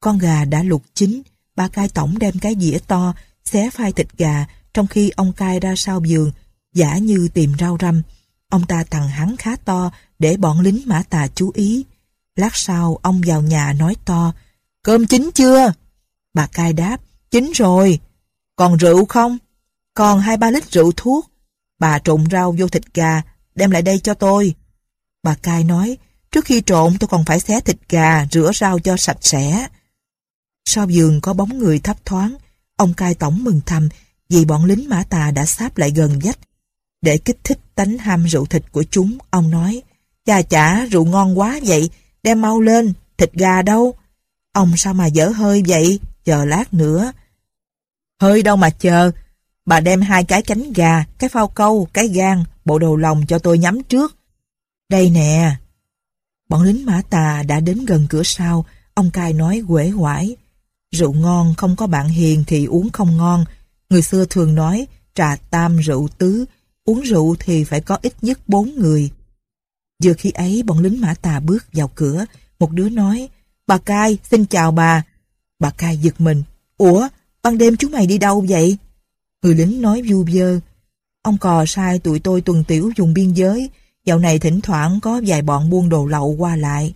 Speaker 1: Con gà đã luộc chín, ba cai tổng đem cái dĩa to, xé phai thịt gà, trong khi ông cai ra sau giường, giả như tìm rau răm. Ông ta thằng hắn khá to để bọn lính mã tà chú ý. Lát sau, ông vào nhà nói to, Cơm chín chưa? Bà cai đáp, chính rồi. Còn rượu không? Còn hai ba lít rượu thuốc. Bà trộn rau vô thịt gà, đem lại đây cho tôi. Bà cai nói, trước khi trộn tôi còn phải xé thịt gà, rửa rau cho sạch sẽ. Sau giường có bóng người thấp thoáng, ông cai tổng mừng thầm vì bọn lính mã tà đã sáp lại gần dách. Để kích thích tánh ham rượu thịt của chúng, ông nói, cha chả rượu ngon quá vậy, đem mau lên, thịt gà đâu? Ông sao mà dở hơi vậy, chờ lát nữa. Hơi đâu mà chờ. Bà đem hai cái cánh gà, cái phao câu, cái gan, bộ đồ lòng cho tôi nhắm trước. Đây nè. Bọn lính mã tà đã đến gần cửa sau, ông cai nói quể hoải. Rượu ngon không có bạn hiền thì uống không ngon. Người xưa thường nói trà tam rượu tứ, uống rượu thì phải có ít nhất bốn người. Vừa khi ấy bọn lính mã tà bước vào cửa, một đứa nói, bà cai xin chào bà. Bà cai giật mình, ủa Ban đêm chúng mày đi đâu vậy? Người lính nói vu vơ. Ông cò sai tụi tôi tuần tiểu dùng biên giới, dạo này thỉnh thoảng có vài bọn buôn đồ lậu qua lại.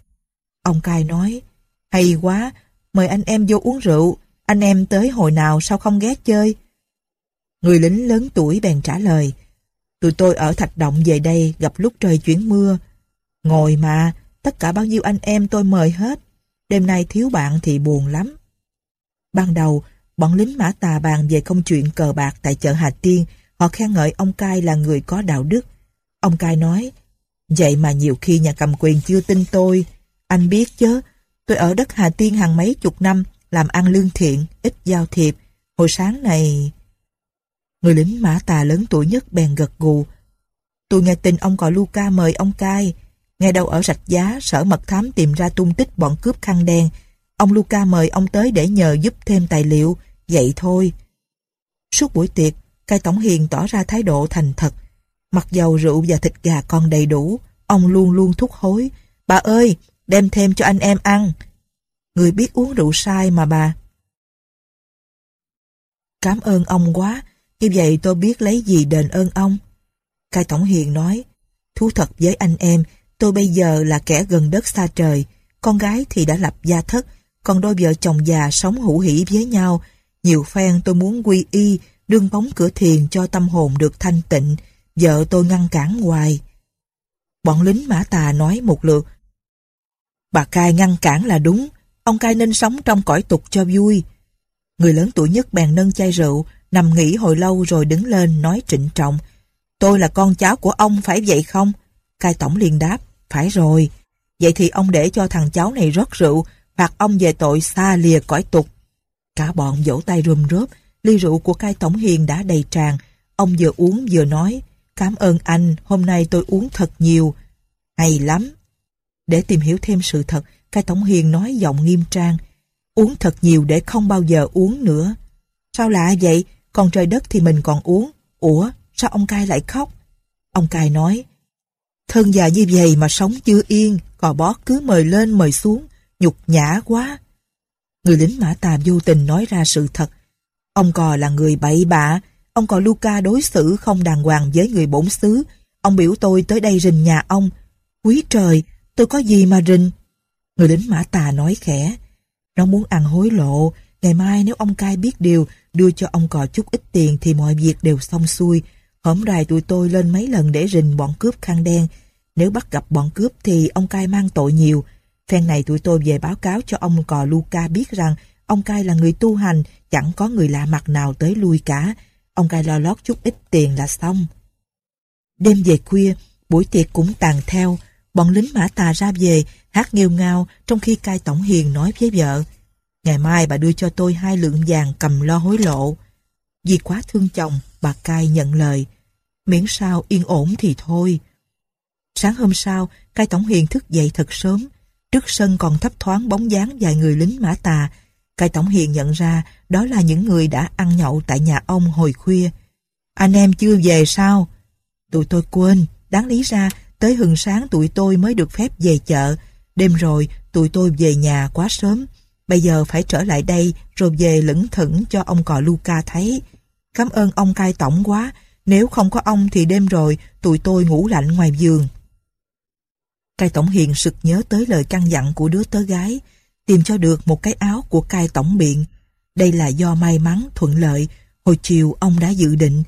Speaker 1: Ông cai nói, hay quá, mời anh em vô uống rượu, anh em tới hồi nào sao không ghé chơi? Người lính lớn tuổi bèn trả lời, tụi tôi ở Thạch Động về đây gặp lúc trời chuyển mưa. Ngồi mà, tất cả bao nhiêu anh em tôi mời hết, đêm nay thiếu bạn thì buồn lắm. Ban đầu, Bọn lính mã tà bàn về công chuyện cờ bạc tại chợ Hà Tiên, họ khen ngợi ông Cai là người có đạo đức. Ông Cai nói, vậy mà nhiều khi nhà cầm quyền chưa tin tôi. Anh biết chứ, tôi ở đất Hà Tiên hàng mấy chục năm, làm ăn lương thiện, ít giao thiệp. Hồi sáng này... Người lính mã tà lớn tuổi nhất bèn gật gù. Tôi nghe tin ông cò Luca mời ông Cai. Nghe đâu ở sạch giá, sở mật thám tìm ra tung tích bọn cướp khăn đen. Ông Luca mời ông tới để nhờ giúp thêm tài liệu vậy thôi. Suốt buổi tiệc, cai tổng hiền tỏ ra thái độ thành thật. Mặc dầu rượu và thịt gà còn đầy đủ, ông luôn luôn thúc hối. Bà ơi, đem thêm cho anh em ăn. Người biết uống rượu sai mà bà. Cảm ơn ông quá, như vậy tôi biết lấy gì đền ơn ông. Cai tổng hiền nói, thú thật với anh em, tôi bây giờ là kẻ gần đất xa trời, con gái thì đã lập gia thất, còn đôi vợ chồng già sống hữu hỷ với nhau, nhiều phen tôi muốn quy y, đương bóng cửa thiền cho tâm hồn được thanh tịnh, vợ tôi ngăn cản hoài. Bọn lính mã tà nói một lượt. Bà Cai ngăn cản là đúng, ông Cai nên sống trong cõi tục cho vui. Người lớn tuổi nhất bèn nâng chai rượu, nằm nghỉ hồi lâu rồi đứng lên nói trịnh trọng. Tôi là con cháu của ông phải vậy không? Cai tổng liền đáp, phải rồi. Vậy thì ông để cho thằng cháu này rót rượu, phạt ông về tội xa lìa cõi tục. Cả bọn vỗ tay rùm rớp, ly rượu của cai tổng hiền đã đầy tràn. Ông vừa uống vừa nói, cảm ơn anh, hôm nay tôi uống thật nhiều. Hay lắm. Để tìm hiểu thêm sự thật, cai tổng hiền nói giọng nghiêm trang, uống thật nhiều để không bao giờ uống nữa. Sao lạ vậy, còn trời đất thì mình còn uống. Ủa, sao ông cai lại khóc? Ông cai nói, thân già như vậy mà sống chưa yên, cò bó cứ mời lên mời xuống, nhục nhã quá. Người lính mã tà vô tình nói ra sự thật. Ông cò là người bậy bạ, ông cò Luca đối xử không đàng hoàng với người bổn xứ. Ông biểu tôi tới đây rình nhà ông. Quý trời, tôi có gì mà rình? Người lính mã tà nói khẽ. Nó muốn ăn hối lộ, ngày mai nếu ông cai biết điều, đưa cho ông cò chút ít tiền thì mọi việc đều xong xuôi. Hổm rài tụi tôi lên mấy lần để rình bọn cướp khăn đen. Nếu bắt gặp bọn cướp thì ông cai mang tội nhiều, Phen này tụi tôi về báo cáo cho ông cò Luca biết rằng ông Cai là người tu hành, chẳng có người lạ mặt nào tới lui cả. Ông Cai lo lót chút ít tiền là xong. Đêm về khuya, buổi tiệc cũng tàn theo. Bọn lính mã tà ra về, hát nghêu ngao trong khi Cai Tổng Hiền nói với vợ. Ngày mai bà đưa cho tôi hai lượng vàng cầm lo hối lộ. Vì quá thương chồng, bà Cai nhận lời. Miễn sao yên ổn thì thôi. Sáng hôm sau, Cai Tổng Hiền thức dậy thật sớm, Trước sân còn thấp thoáng bóng dáng vài người lính mã tà. Cai Tổng Hiền nhận ra đó là những người đã ăn nhậu tại nhà ông hồi khuya. Anh em chưa về sao? Tụi tôi quên, đáng lý ra tới hừng sáng tụi tôi mới được phép về chợ. Đêm rồi tụi tôi về nhà quá sớm. Bây giờ phải trở lại đây rồi về lững thững cho ông cò Luca thấy. Cảm ơn ông cai tổng quá. Nếu không có ông thì đêm rồi tụi tôi ngủ lạnh ngoài giường. Cai Tổng Hiền sực nhớ tới lời căn dặn của đứa tớ gái, tìm cho được một cái áo của Cai Tổng Biện. Đây là do may mắn, thuận lợi, hồi chiều ông đã dự định,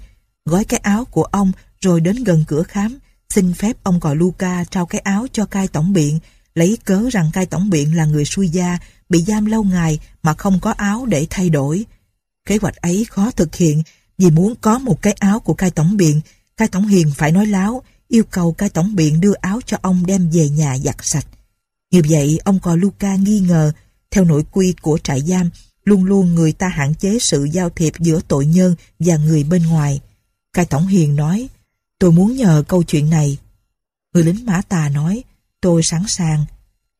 Speaker 1: gói cái áo của ông rồi đến gần cửa khám, xin phép ông gọi Luca trao cái áo cho Cai Tổng Biện, lấy cớ rằng Cai Tổng Biện là người xuôi gia, bị giam lâu ngày mà không có áo để thay đổi. Kế hoạch ấy khó thực hiện, vì muốn có một cái áo của Cai Tổng Biện, Cai Tổng Hiền phải nói láo, yêu cầu cai tổng biện đưa áo cho ông đem về nhà giặt sạch. Như vậy, ông cò Luca nghi ngờ, theo nội quy của trại giam, luôn luôn người ta hạn chế sự giao thiệp giữa tội nhân và người bên ngoài. Cai tổng hiền nói, tôi muốn nhờ câu chuyện này. Người lính mã tà nói, tôi sẵn sàng.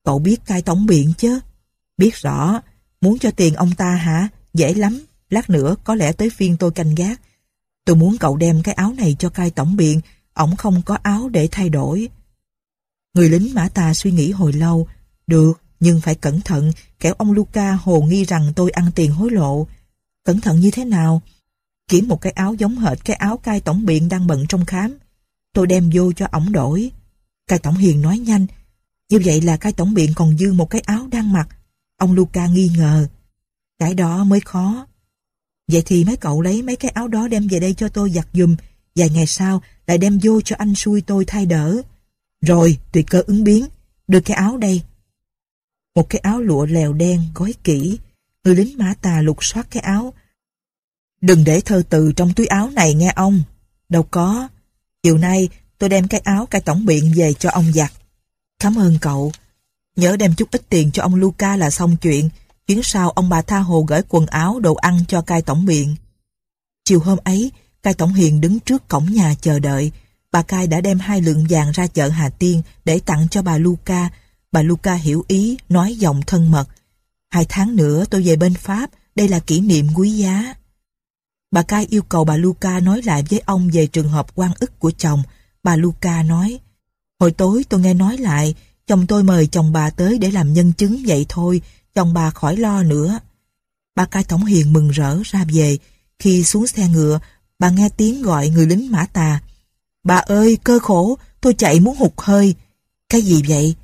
Speaker 1: Cậu biết cai tổng biện chứ? Biết rõ, muốn cho tiền ông ta hả? Dễ lắm, lát nữa có lẽ tới phiên tôi canh gác. Tôi muốn cậu đem cái áo này cho cai tổng biện ổng không có áo để thay đổi. Người lính mã tà suy nghĩ hồi lâu, được, nhưng phải cẩn thận, kẻo ông Luca hồ nghi rằng tôi ăn tiền hối lộ. Cẩn thận như thế nào? Kiếm một cái áo giống hệt cái áo cai tổng biện đang bận trong khám. Tôi đem vô cho ổng đổi. Cai tổng hiền nói nhanh, như vậy là cai tổng biện còn dư một cái áo đang mặc. Ông Luca nghi ngờ. Cái đó mới khó. Vậy thì mấy cậu lấy mấy cái áo đó đem về đây cho tôi giặt giùm, vài ngày sau lại đem vô cho anh xui tôi thay đỡ. Rồi tùy cơ ứng biến, đưa cái áo đây. Một cái áo lụa lèo đen gói kỹ, người lính mã tà lục soát cái áo. Đừng để thơ từ trong túi áo này nghe ông. Đâu có. Chiều nay tôi đem cái áo cải tổng biện về cho ông giặt. Cảm ơn cậu. Nhớ đem chút ít tiền cho ông Luca là xong chuyện. Chuyến sau ông bà tha hồ gửi quần áo, đồ ăn cho cai tổng biện. Chiều hôm ấy, Cai Tổng Hiền đứng trước cổng nhà chờ đợi. Bà Cai đã đem hai lượng vàng ra chợ Hà Tiên để tặng cho bà Luca. Bà Luca hiểu ý, nói giọng thân mật. Hai tháng nữa tôi về bên Pháp, đây là kỷ niệm quý giá. Bà Cai yêu cầu bà Luca nói lại với ông về trường hợp quan ức của chồng. Bà Luca nói, hồi tối tôi nghe nói lại, chồng tôi mời chồng bà tới để làm nhân chứng vậy thôi, chồng bà khỏi lo nữa. Bà Cai Tổng Hiền mừng rỡ ra về. Khi xuống xe ngựa, bà nghe tiếng gọi người lính mã tà. Bà ơi, cơ khổ, tôi chạy muốn hụt hơi. Cái gì vậy?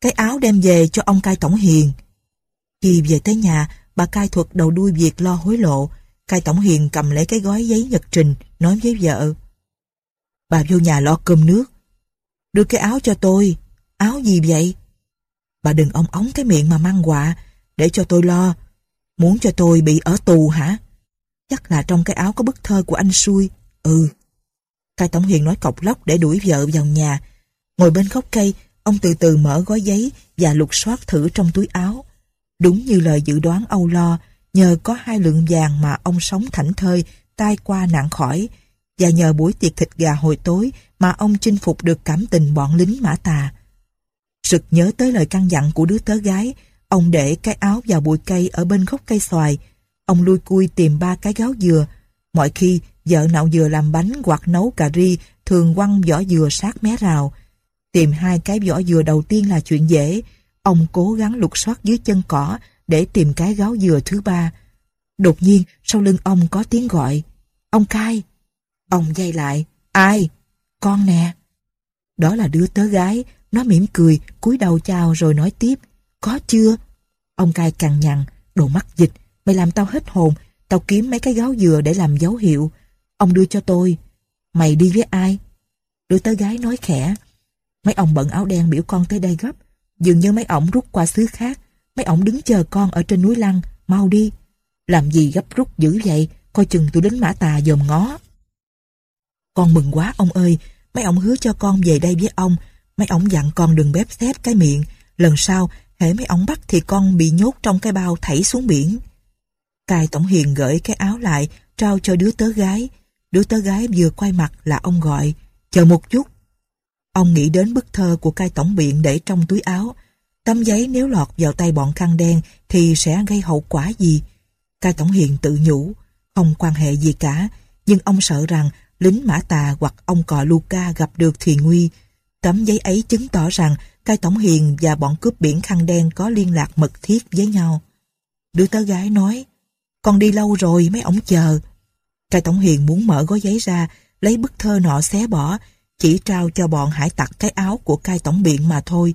Speaker 1: Cái áo đem về cho ông cai tổng hiền. Khi về tới nhà, bà cai thuật đầu đuôi việc lo hối lộ. Cai tổng hiền cầm lấy cái gói giấy nhật trình, nói với vợ. Bà vô nhà lo cơm nước. Đưa cái áo cho tôi. Áo gì vậy? Bà đừng ông ống cái miệng mà mang quạ, để cho tôi lo. Muốn cho tôi bị ở tù hả? Chắc là trong cái áo có bức thơ của anh xui. Ừ. Cai Tổng Hiền nói cọc lóc để đuổi vợ vào nhà. Ngồi bên gốc cây, ông từ từ mở gói giấy và lục soát thử trong túi áo. Đúng như lời dự đoán âu lo, nhờ có hai lượng vàng mà ông sống thảnh thơi, tai qua nạn khỏi, và nhờ buổi tiệc thịt gà hồi tối mà ông chinh phục được cảm tình bọn lính mã tà. Sực nhớ tới lời căn dặn của đứa tớ gái, ông để cái áo vào bụi cây ở bên gốc cây xoài, Ông lui cui tìm ba cái gáo dừa. Mọi khi, vợ nạo dừa làm bánh hoặc nấu cà ri thường quăng vỏ dừa sát mé rào. Tìm hai cái vỏ dừa đầu tiên là chuyện dễ. Ông cố gắng lục soát dưới chân cỏ để tìm cái gáo dừa thứ ba. Đột nhiên, sau lưng ông có tiếng gọi. Ông cai. Ông dây lại. Ai? Con nè. Đó là đứa tớ gái. Nó mỉm cười, cúi đầu chào rồi nói tiếp. Có chưa? Ông cai càng nhằn, đồ mắt dịch, Mày làm tao hết hồn, tao kiếm mấy cái gáo dừa để làm dấu hiệu. Ông đưa cho tôi. Mày đi với ai? Đứa tớ gái nói khẽ. Mấy ông bận áo đen biểu con tới đây gấp. Dường như mấy ông rút qua xứ khác. Mấy ông đứng chờ con ở trên núi lăng. Mau đi. Làm gì gấp rút dữ vậy? Coi chừng tôi đến mã tà dòm ngó. Con mừng quá ông ơi. Mấy ông hứa cho con về đây với ông. Mấy ông dặn con đừng bếp xếp cái miệng. Lần sau, hễ mấy ông bắt thì con bị nhốt trong cái bao thảy xuống biển. Tài Tổng Hiền gửi cái áo lại, trao cho đứa tớ gái. Đứa tớ gái vừa quay mặt là ông gọi, chờ một chút. Ông nghĩ đến bức thơ của cai tổng biện để trong túi áo. Tấm giấy nếu lọt vào tay bọn khăn đen thì sẽ gây hậu quả gì? Cai tổng hiền tự nhủ, không quan hệ gì cả, nhưng ông sợ rằng lính mã tà hoặc ông cò Luca gặp được thì nguy. Tấm giấy ấy chứng tỏ rằng cai tổng hiền và bọn cướp biển khăn đen có liên lạc mật thiết với nhau. Đứa tớ gái nói, con đi lâu rồi mấy ổng chờ. cai Tổng Hiền muốn mở gói giấy ra, lấy bức thơ nọ xé bỏ, chỉ trao cho bọn hải tặc cái áo của cai tổng biện mà thôi.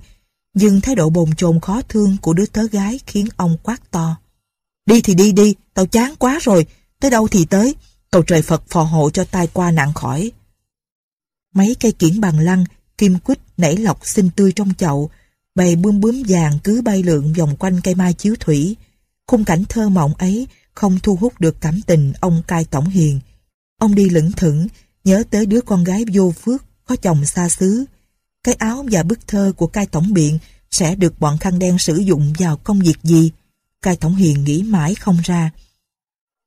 Speaker 1: Nhưng thái độ bồn chồn khó thương của đứa tớ gái khiến ông quát to. Đi thì đi đi, tao chán quá rồi, tới đâu thì tới, cầu trời Phật phò hộ cho tai qua nạn khỏi. Mấy cây kiển bằng lăng, kim quýt nảy lọc xinh tươi trong chậu, bầy bươm bướm vàng cứ bay lượn vòng quanh cây mai chiếu thủy. Khung cảnh thơ mộng ấy không thu hút được cảm tình ông cai tổng hiền. Ông đi lững thững, nhớ tới đứa con gái vô phước, có chồng xa xứ. Cái áo và bức thơ của cai tổng biện sẽ được bọn khăn đen sử dụng vào công việc gì? Cai tổng hiền nghĩ mãi không ra.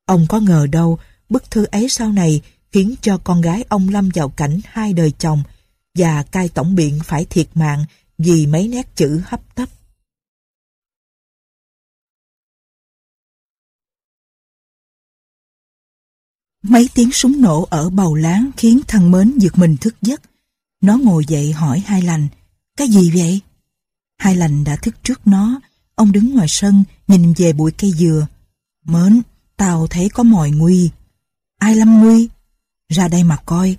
Speaker 1: Ông có ngờ đâu, bức thư ấy sau này khiến cho con gái ông lâm vào cảnh hai đời chồng và cai tổng biện phải thiệt mạng vì mấy nét chữ hấp tấp. Mấy tiếng súng nổ ở bầu láng khiến thằng mến giật mình thức giấc. Nó ngồi dậy hỏi hai lành, cái gì vậy? Hai lành đã thức trước nó, ông đứng ngoài sân nhìn về bụi cây dừa. Mến, tao thấy có mồi nguy. Ai lâm nguy? Ra đây mà coi.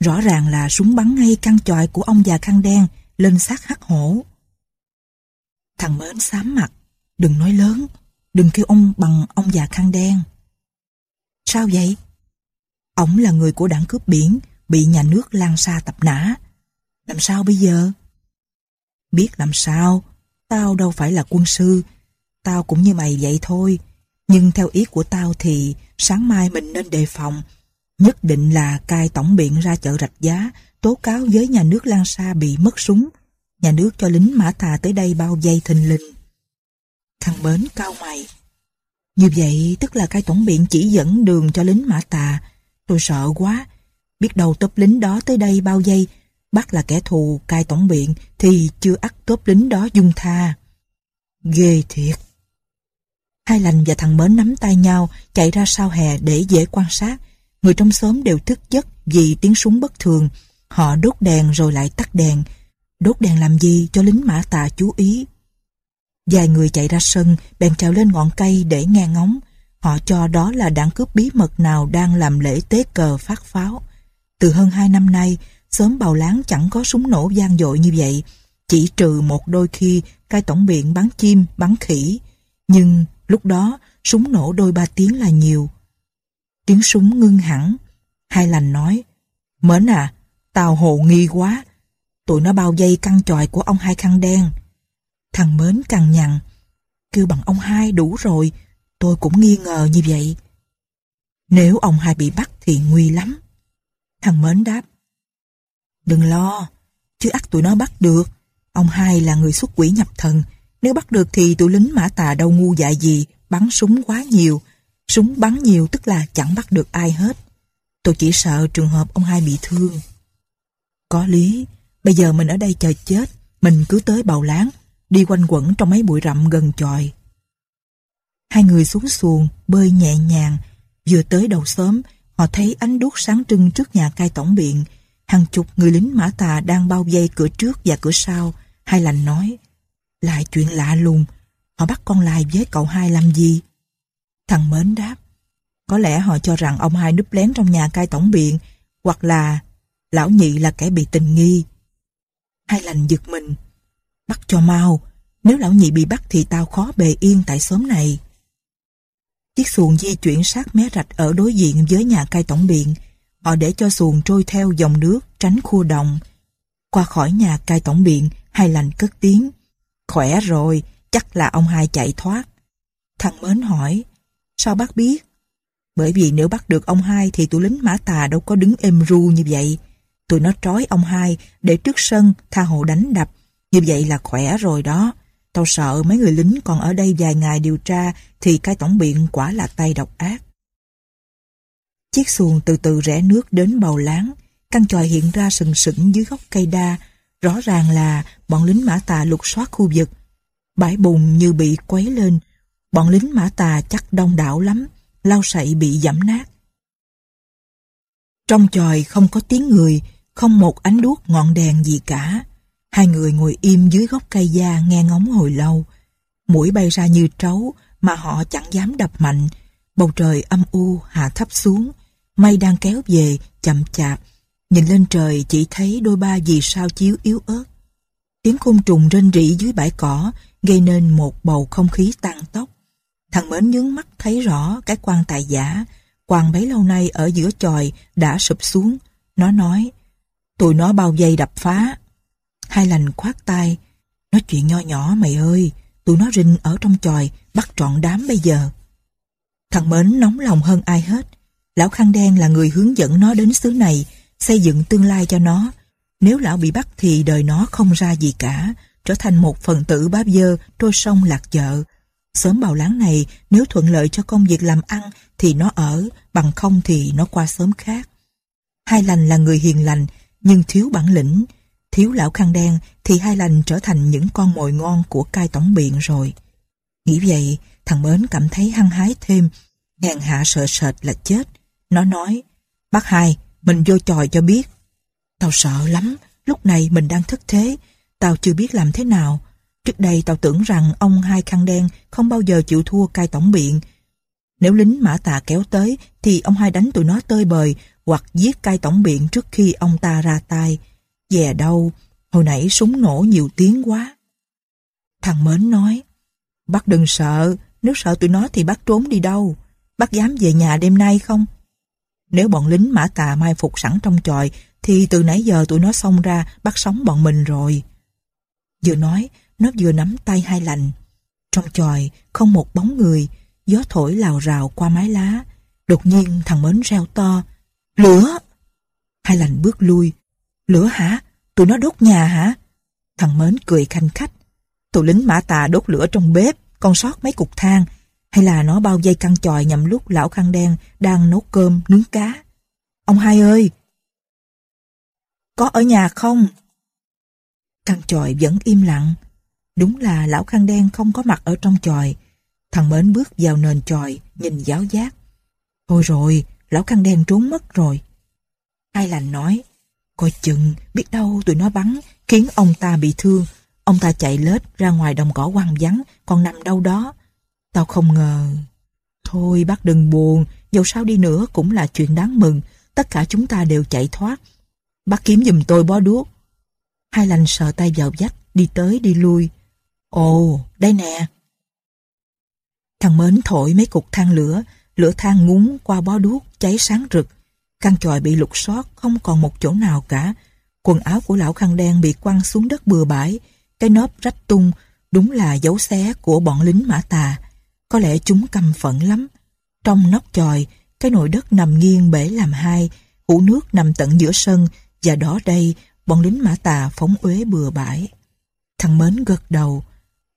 Speaker 1: Rõ ràng là súng bắn ngay căn chòi của ông già khăn đen lên xác hắc hổ. Thằng mến xám mặt, đừng nói lớn, đừng kêu ông bằng ông già khăn đen. Sao vậy? ổng là người của đảng cướp biển, bị nhà nước lan xa tập nã. Làm sao bây giờ? Biết làm sao, tao đâu phải là quân sư, tao cũng như mày vậy thôi. Nhưng theo ý của tao thì sáng mai mình nên đề phòng. Nhất định là cai tổng biện ra chợ rạch giá, tố cáo với nhà nước Lan Sa bị mất súng. Nhà nước cho lính Mã Tà tới đây bao dây thình lình. Thằng Bến cao mày. Như vậy tức là cai tổng biện chỉ dẫn đường cho lính Mã Tà Tôi sợ quá. Biết đâu tốp lính đó tới đây bao giây, bắt là kẻ thù cai tổng biện thì chưa ắt tốp lính đó dung tha. Ghê thiệt. Hai lành và thằng mến nắm tay nhau chạy ra sau hè để dễ quan sát. Người trong xóm đều thức giấc vì tiếng súng bất thường. Họ đốt đèn rồi lại tắt đèn. Đốt đèn làm gì cho lính mã tà chú ý. Vài người chạy ra sân bèn trèo lên ngọn cây để nghe ngóng. Họ cho đó là đảng cướp bí mật nào đang làm lễ tế cờ phát pháo. Từ hơn hai năm nay, sớm bào láng chẳng có súng nổ gian dội như vậy, chỉ trừ một đôi khi cai tổng biện bắn chim, bắn khỉ. Nhưng lúc đó, súng nổ đôi ba tiếng là nhiều. Tiếng súng ngưng hẳn, hai lành nói, Mến à, tao hồ nghi quá, tụi nó bao dây căng tròi của ông hai khăn đen. Thằng Mến cằn nhằn, kêu bằng ông hai đủ rồi, tôi cũng nghi ngờ như vậy. Nếu ông hai bị bắt thì nguy lắm. Thằng Mến đáp. Đừng lo, chứ ắt tụi nó bắt được. Ông hai là người xuất quỷ nhập thần. Nếu bắt được thì tụi lính mã tà đâu ngu dại gì, bắn súng quá nhiều. Súng bắn nhiều tức là chẳng bắt được ai hết. Tôi chỉ sợ trường hợp ông hai bị thương. Có lý, bây giờ mình ở đây chờ chết. Mình cứ tới bầu láng, đi quanh quẩn trong mấy bụi rậm gần chòi. Hai người xuống xuồng, bơi nhẹ nhàng. Vừa tới đầu xóm, họ thấy ánh đuốc sáng trưng trước nhà cai tổng biện. Hàng chục người lính mã tà đang bao vây cửa trước và cửa sau. Hai lành nói, lại chuyện lạ lùng, họ bắt con lai với cậu hai làm gì? Thằng Mến đáp, có lẽ họ cho rằng ông hai núp lén trong nhà cai tổng biện, hoặc là lão nhị là kẻ bị tình nghi. Hai lành giật mình, bắt cho mau, nếu lão nhị bị bắt thì tao khó bề yên tại xóm này. Chiếc xuồng di chuyển sát mé rạch ở đối diện với nhà cai tổng biện. Họ để cho xuồng trôi theo dòng nước tránh khu đồng. Qua khỏi nhà cai tổng biện, hai lành cất tiếng. Khỏe rồi, chắc là ông hai chạy thoát. Thằng Mến hỏi, sao bác biết? Bởi vì nếu bắt được ông hai thì tụi lính mã tà đâu có đứng êm ru như vậy. Tụi nó trói ông hai để trước sân tha hồ đánh đập. Như vậy là khỏe rồi đó. Tao sợ mấy người lính còn ở đây vài ngày điều tra thì cái tổng biện quả là tay độc ác. Chiếc xuồng từ từ rẽ nước đến bầu láng, căn tròi hiện ra sừng sững dưới gốc cây đa, rõ ràng là bọn lính mã tà lục soát khu vực. Bãi bùn như bị quấy lên, bọn lính mã tà chắc đông đảo lắm, lao sậy bị giảm nát. Trong tròi không có tiếng người, không một ánh đuốc ngọn đèn gì cả. Hai người ngồi im dưới gốc cây da nghe ngóng hồi lâu. Mũi bay ra như trấu mà họ chẳng dám đập mạnh. Bầu trời âm u hạ thấp xuống. Mây đang kéo về, chậm chạp. Nhìn lên trời chỉ thấy đôi ba vì sao chiếu yếu ớt. Tiếng côn trùng rên rỉ dưới bãi cỏ gây nên một bầu không khí tăng tốc. Thằng Mến nhướng mắt thấy rõ cái quan tài giả. Quan bấy lâu nay ở giữa tròi đã sụp xuống. Nó nói, tụi nó bao giây đập phá, hai lành khoát tay. Nói chuyện nho nhỏ mày ơi, tụi nó rình ở trong chòi, bắt trọn đám bây giờ. Thằng Mến nóng lòng hơn ai hết. Lão Khăn Đen là người hướng dẫn nó đến xứ này, xây dựng tương lai cho nó. Nếu lão bị bắt thì đời nó không ra gì cả, trở thành một phần tử bám dơ, trôi sông lạc chợ. Sớm bào láng này, nếu thuận lợi cho công việc làm ăn thì nó ở, bằng không thì nó qua sớm khác. Hai lành là người hiền lành, nhưng thiếu bản lĩnh, thiếu lão khăn đen thì hai lành trở thành những con mồi ngon của cai tổng biện rồi. Nghĩ vậy, thằng Mến cảm thấy hăng hái thêm, ngàn hạ sợ sệt là chết. Nó nói, bác hai, mình vô tròi cho biết. Tao sợ lắm, lúc này mình đang thất thế, tao chưa biết làm thế nào. Trước đây tao tưởng rằng ông hai khăn đen không bao giờ chịu thua cai tổng biện. Nếu lính mã tà kéo tới thì ông hai đánh tụi nó tơi bời hoặc giết cai tổng biện trước khi ông ta ra tay. Về đâu, hồi nãy súng nổ nhiều tiếng quá. Thằng Mến nói, bác đừng sợ, nếu sợ tụi nó thì bác trốn đi đâu. Bác dám về nhà đêm nay không? Nếu bọn lính mã cà mai phục sẵn trong tròi thì từ nãy giờ tụi nó xông ra bắt sống bọn mình rồi. Vừa nói, nó vừa nắm tay hai lành. Trong tròi không một bóng người, gió thổi lào rào qua mái lá. Đột nhiên thằng Mến reo to, lửa! Hai lành bước lui, Lửa hả? Tụi nó đốt nhà hả? Thằng Mến cười khanh khách. Tụi lính mã tà đốt lửa trong bếp, còn sót mấy cục than. Hay là nó bao dây căng tròi nhằm lúc lão khăn đen đang nấu cơm, nướng cá. Ông hai ơi! Có ở nhà không? Căng tròi vẫn im lặng. Đúng là lão khăn đen không có mặt ở trong tròi. Thằng Mến bước vào nền tròi nhìn giáo giác. Thôi rồi, lão khăn đen trốn mất rồi. Hai lành nói, Coi chừng, biết đâu tụi nó bắn, khiến ông ta bị thương. Ông ta chạy lết ra ngoài đồng cỏ quăng vắng, còn nằm đâu đó. Tao không ngờ. Thôi bác đừng buồn, dù sao đi nữa cũng là chuyện đáng mừng. Tất cả chúng ta đều chạy thoát. Bác kiếm giùm tôi bó đuốc. Hai lành sợ tay vào vách, đi tới đi lui. Ồ, đây nè. Thằng Mến thổi mấy cục than lửa, lửa than ngúng qua bó đuốc cháy sáng rực. Căn tròi bị lục soát, không còn một chỗ nào cả. Quần áo của lão khăn đen bị quăng xuống đất bừa bãi, cái nớp rách tung, đúng là dấu xé của bọn lính mã tà. Có lẽ chúng căm phẫn lắm. Trong nóc tròi, cái nội đất nằm nghiêng bể làm hai, hũ nước nằm tận giữa sân, và đó đây, bọn lính mã tà phóng uế bừa bãi. Thằng Mến gật đầu.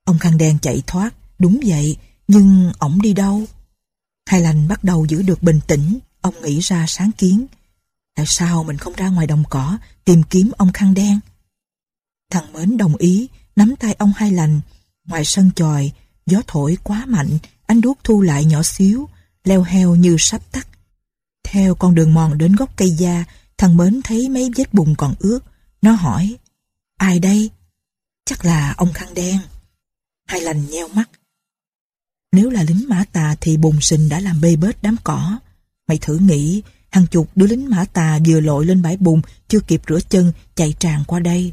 Speaker 1: Ông khăn đen chạy thoát, đúng vậy, nhưng ổng đi đâu? Hai lành bắt đầu giữ được bình tĩnh, ông nghĩ ra sáng kiến. Tại sao mình không ra ngoài đồng cỏ tìm kiếm ông khăn đen? Thằng Mến đồng ý, nắm tay ông hai lành. Ngoài sân chòi, gió thổi quá mạnh, ánh đuốc thu lại nhỏ xíu, leo heo như sắp tắt. Theo con đường mòn đến gốc cây da, thằng Mến thấy mấy vết bùn còn ướt. Nó hỏi, ai đây? Chắc là ông khăn đen. Hai lành nheo mắt. Nếu là lính mã tà thì bùn sình đã làm bê bết đám cỏ. Mày thử nghĩ, hàng chục đứa lính mã tà vừa lội lên bãi bùn, chưa kịp rửa chân, chạy tràn qua đây.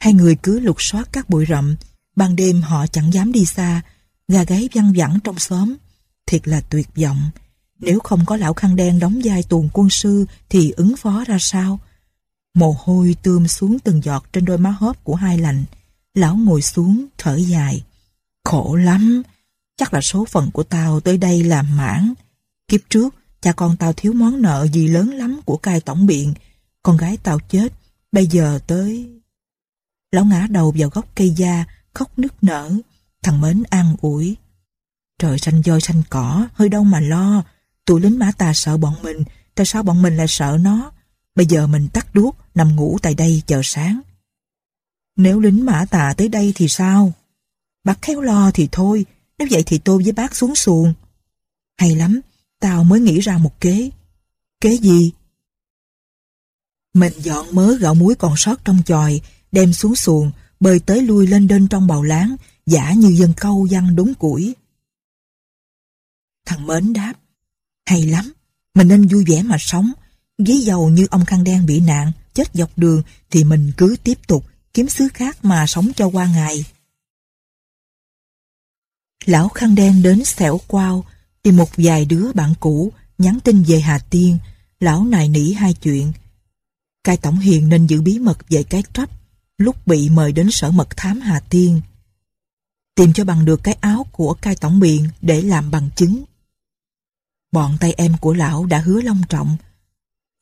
Speaker 1: Hai người cứ lục soát các bụi rậm, ban đêm họ chẳng dám đi xa, gà gáy văng vẳng trong xóm. Thiệt là tuyệt vọng. Nếu không có lão khăn đen đóng vai tuồng quân sư thì ứng phó ra sao? Mồ hôi tươm xuống từng giọt trên đôi má hóp của hai lành. Lão ngồi xuống, thở dài. Khổ lắm, chắc là số phận của tao tới đây là mãn. Kiếp trước, cha con tao thiếu món nợ gì lớn lắm của cai tổng biện. Con gái tao chết, bây giờ tới... Lão ngã đầu vào gốc cây da, khóc nức nở. Thằng Mến an ủi. Trời xanh voi xanh cỏ, hơi đâu mà lo. Tụi lính mã tà sợ bọn mình, tại sao bọn mình lại sợ nó? Bây giờ mình tắt đuốc, nằm ngủ tại đây chờ sáng. Nếu lính mã tà tới đây thì sao? Bác khéo lo thì thôi, nếu vậy thì tôi với bác xuống xuồng. Hay lắm, tao mới nghĩ ra một kế. Kế gì? Mình dọn mớ gạo muối còn sót trong chòi, đem xuống xuồng, bơi tới lui lên đên trong bào láng, giả như dân câu văng đúng củi. Thằng Mến đáp, hay lắm, mình nên vui vẻ mà sống. Ví dầu như ông khăn đen bị nạn, chết dọc đường thì mình cứ tiếp tục kiếm xứ khác mà sống cho qua ngày. Lão khăn đen đến xẻo quao, thì một vài đứa bạn cũ nhắn tin về Hà Tiên, lão nài nỉ hai chuyện. Cai Tổng Hiền nên giữ bí mật về cái trách lúc bị mời đến sở mật thám Hà Tiên. Tìm cho bằng được cái áo của cai tổng biện để làm bằng chứng. Bọn tay em của lão đã hứa long trọng.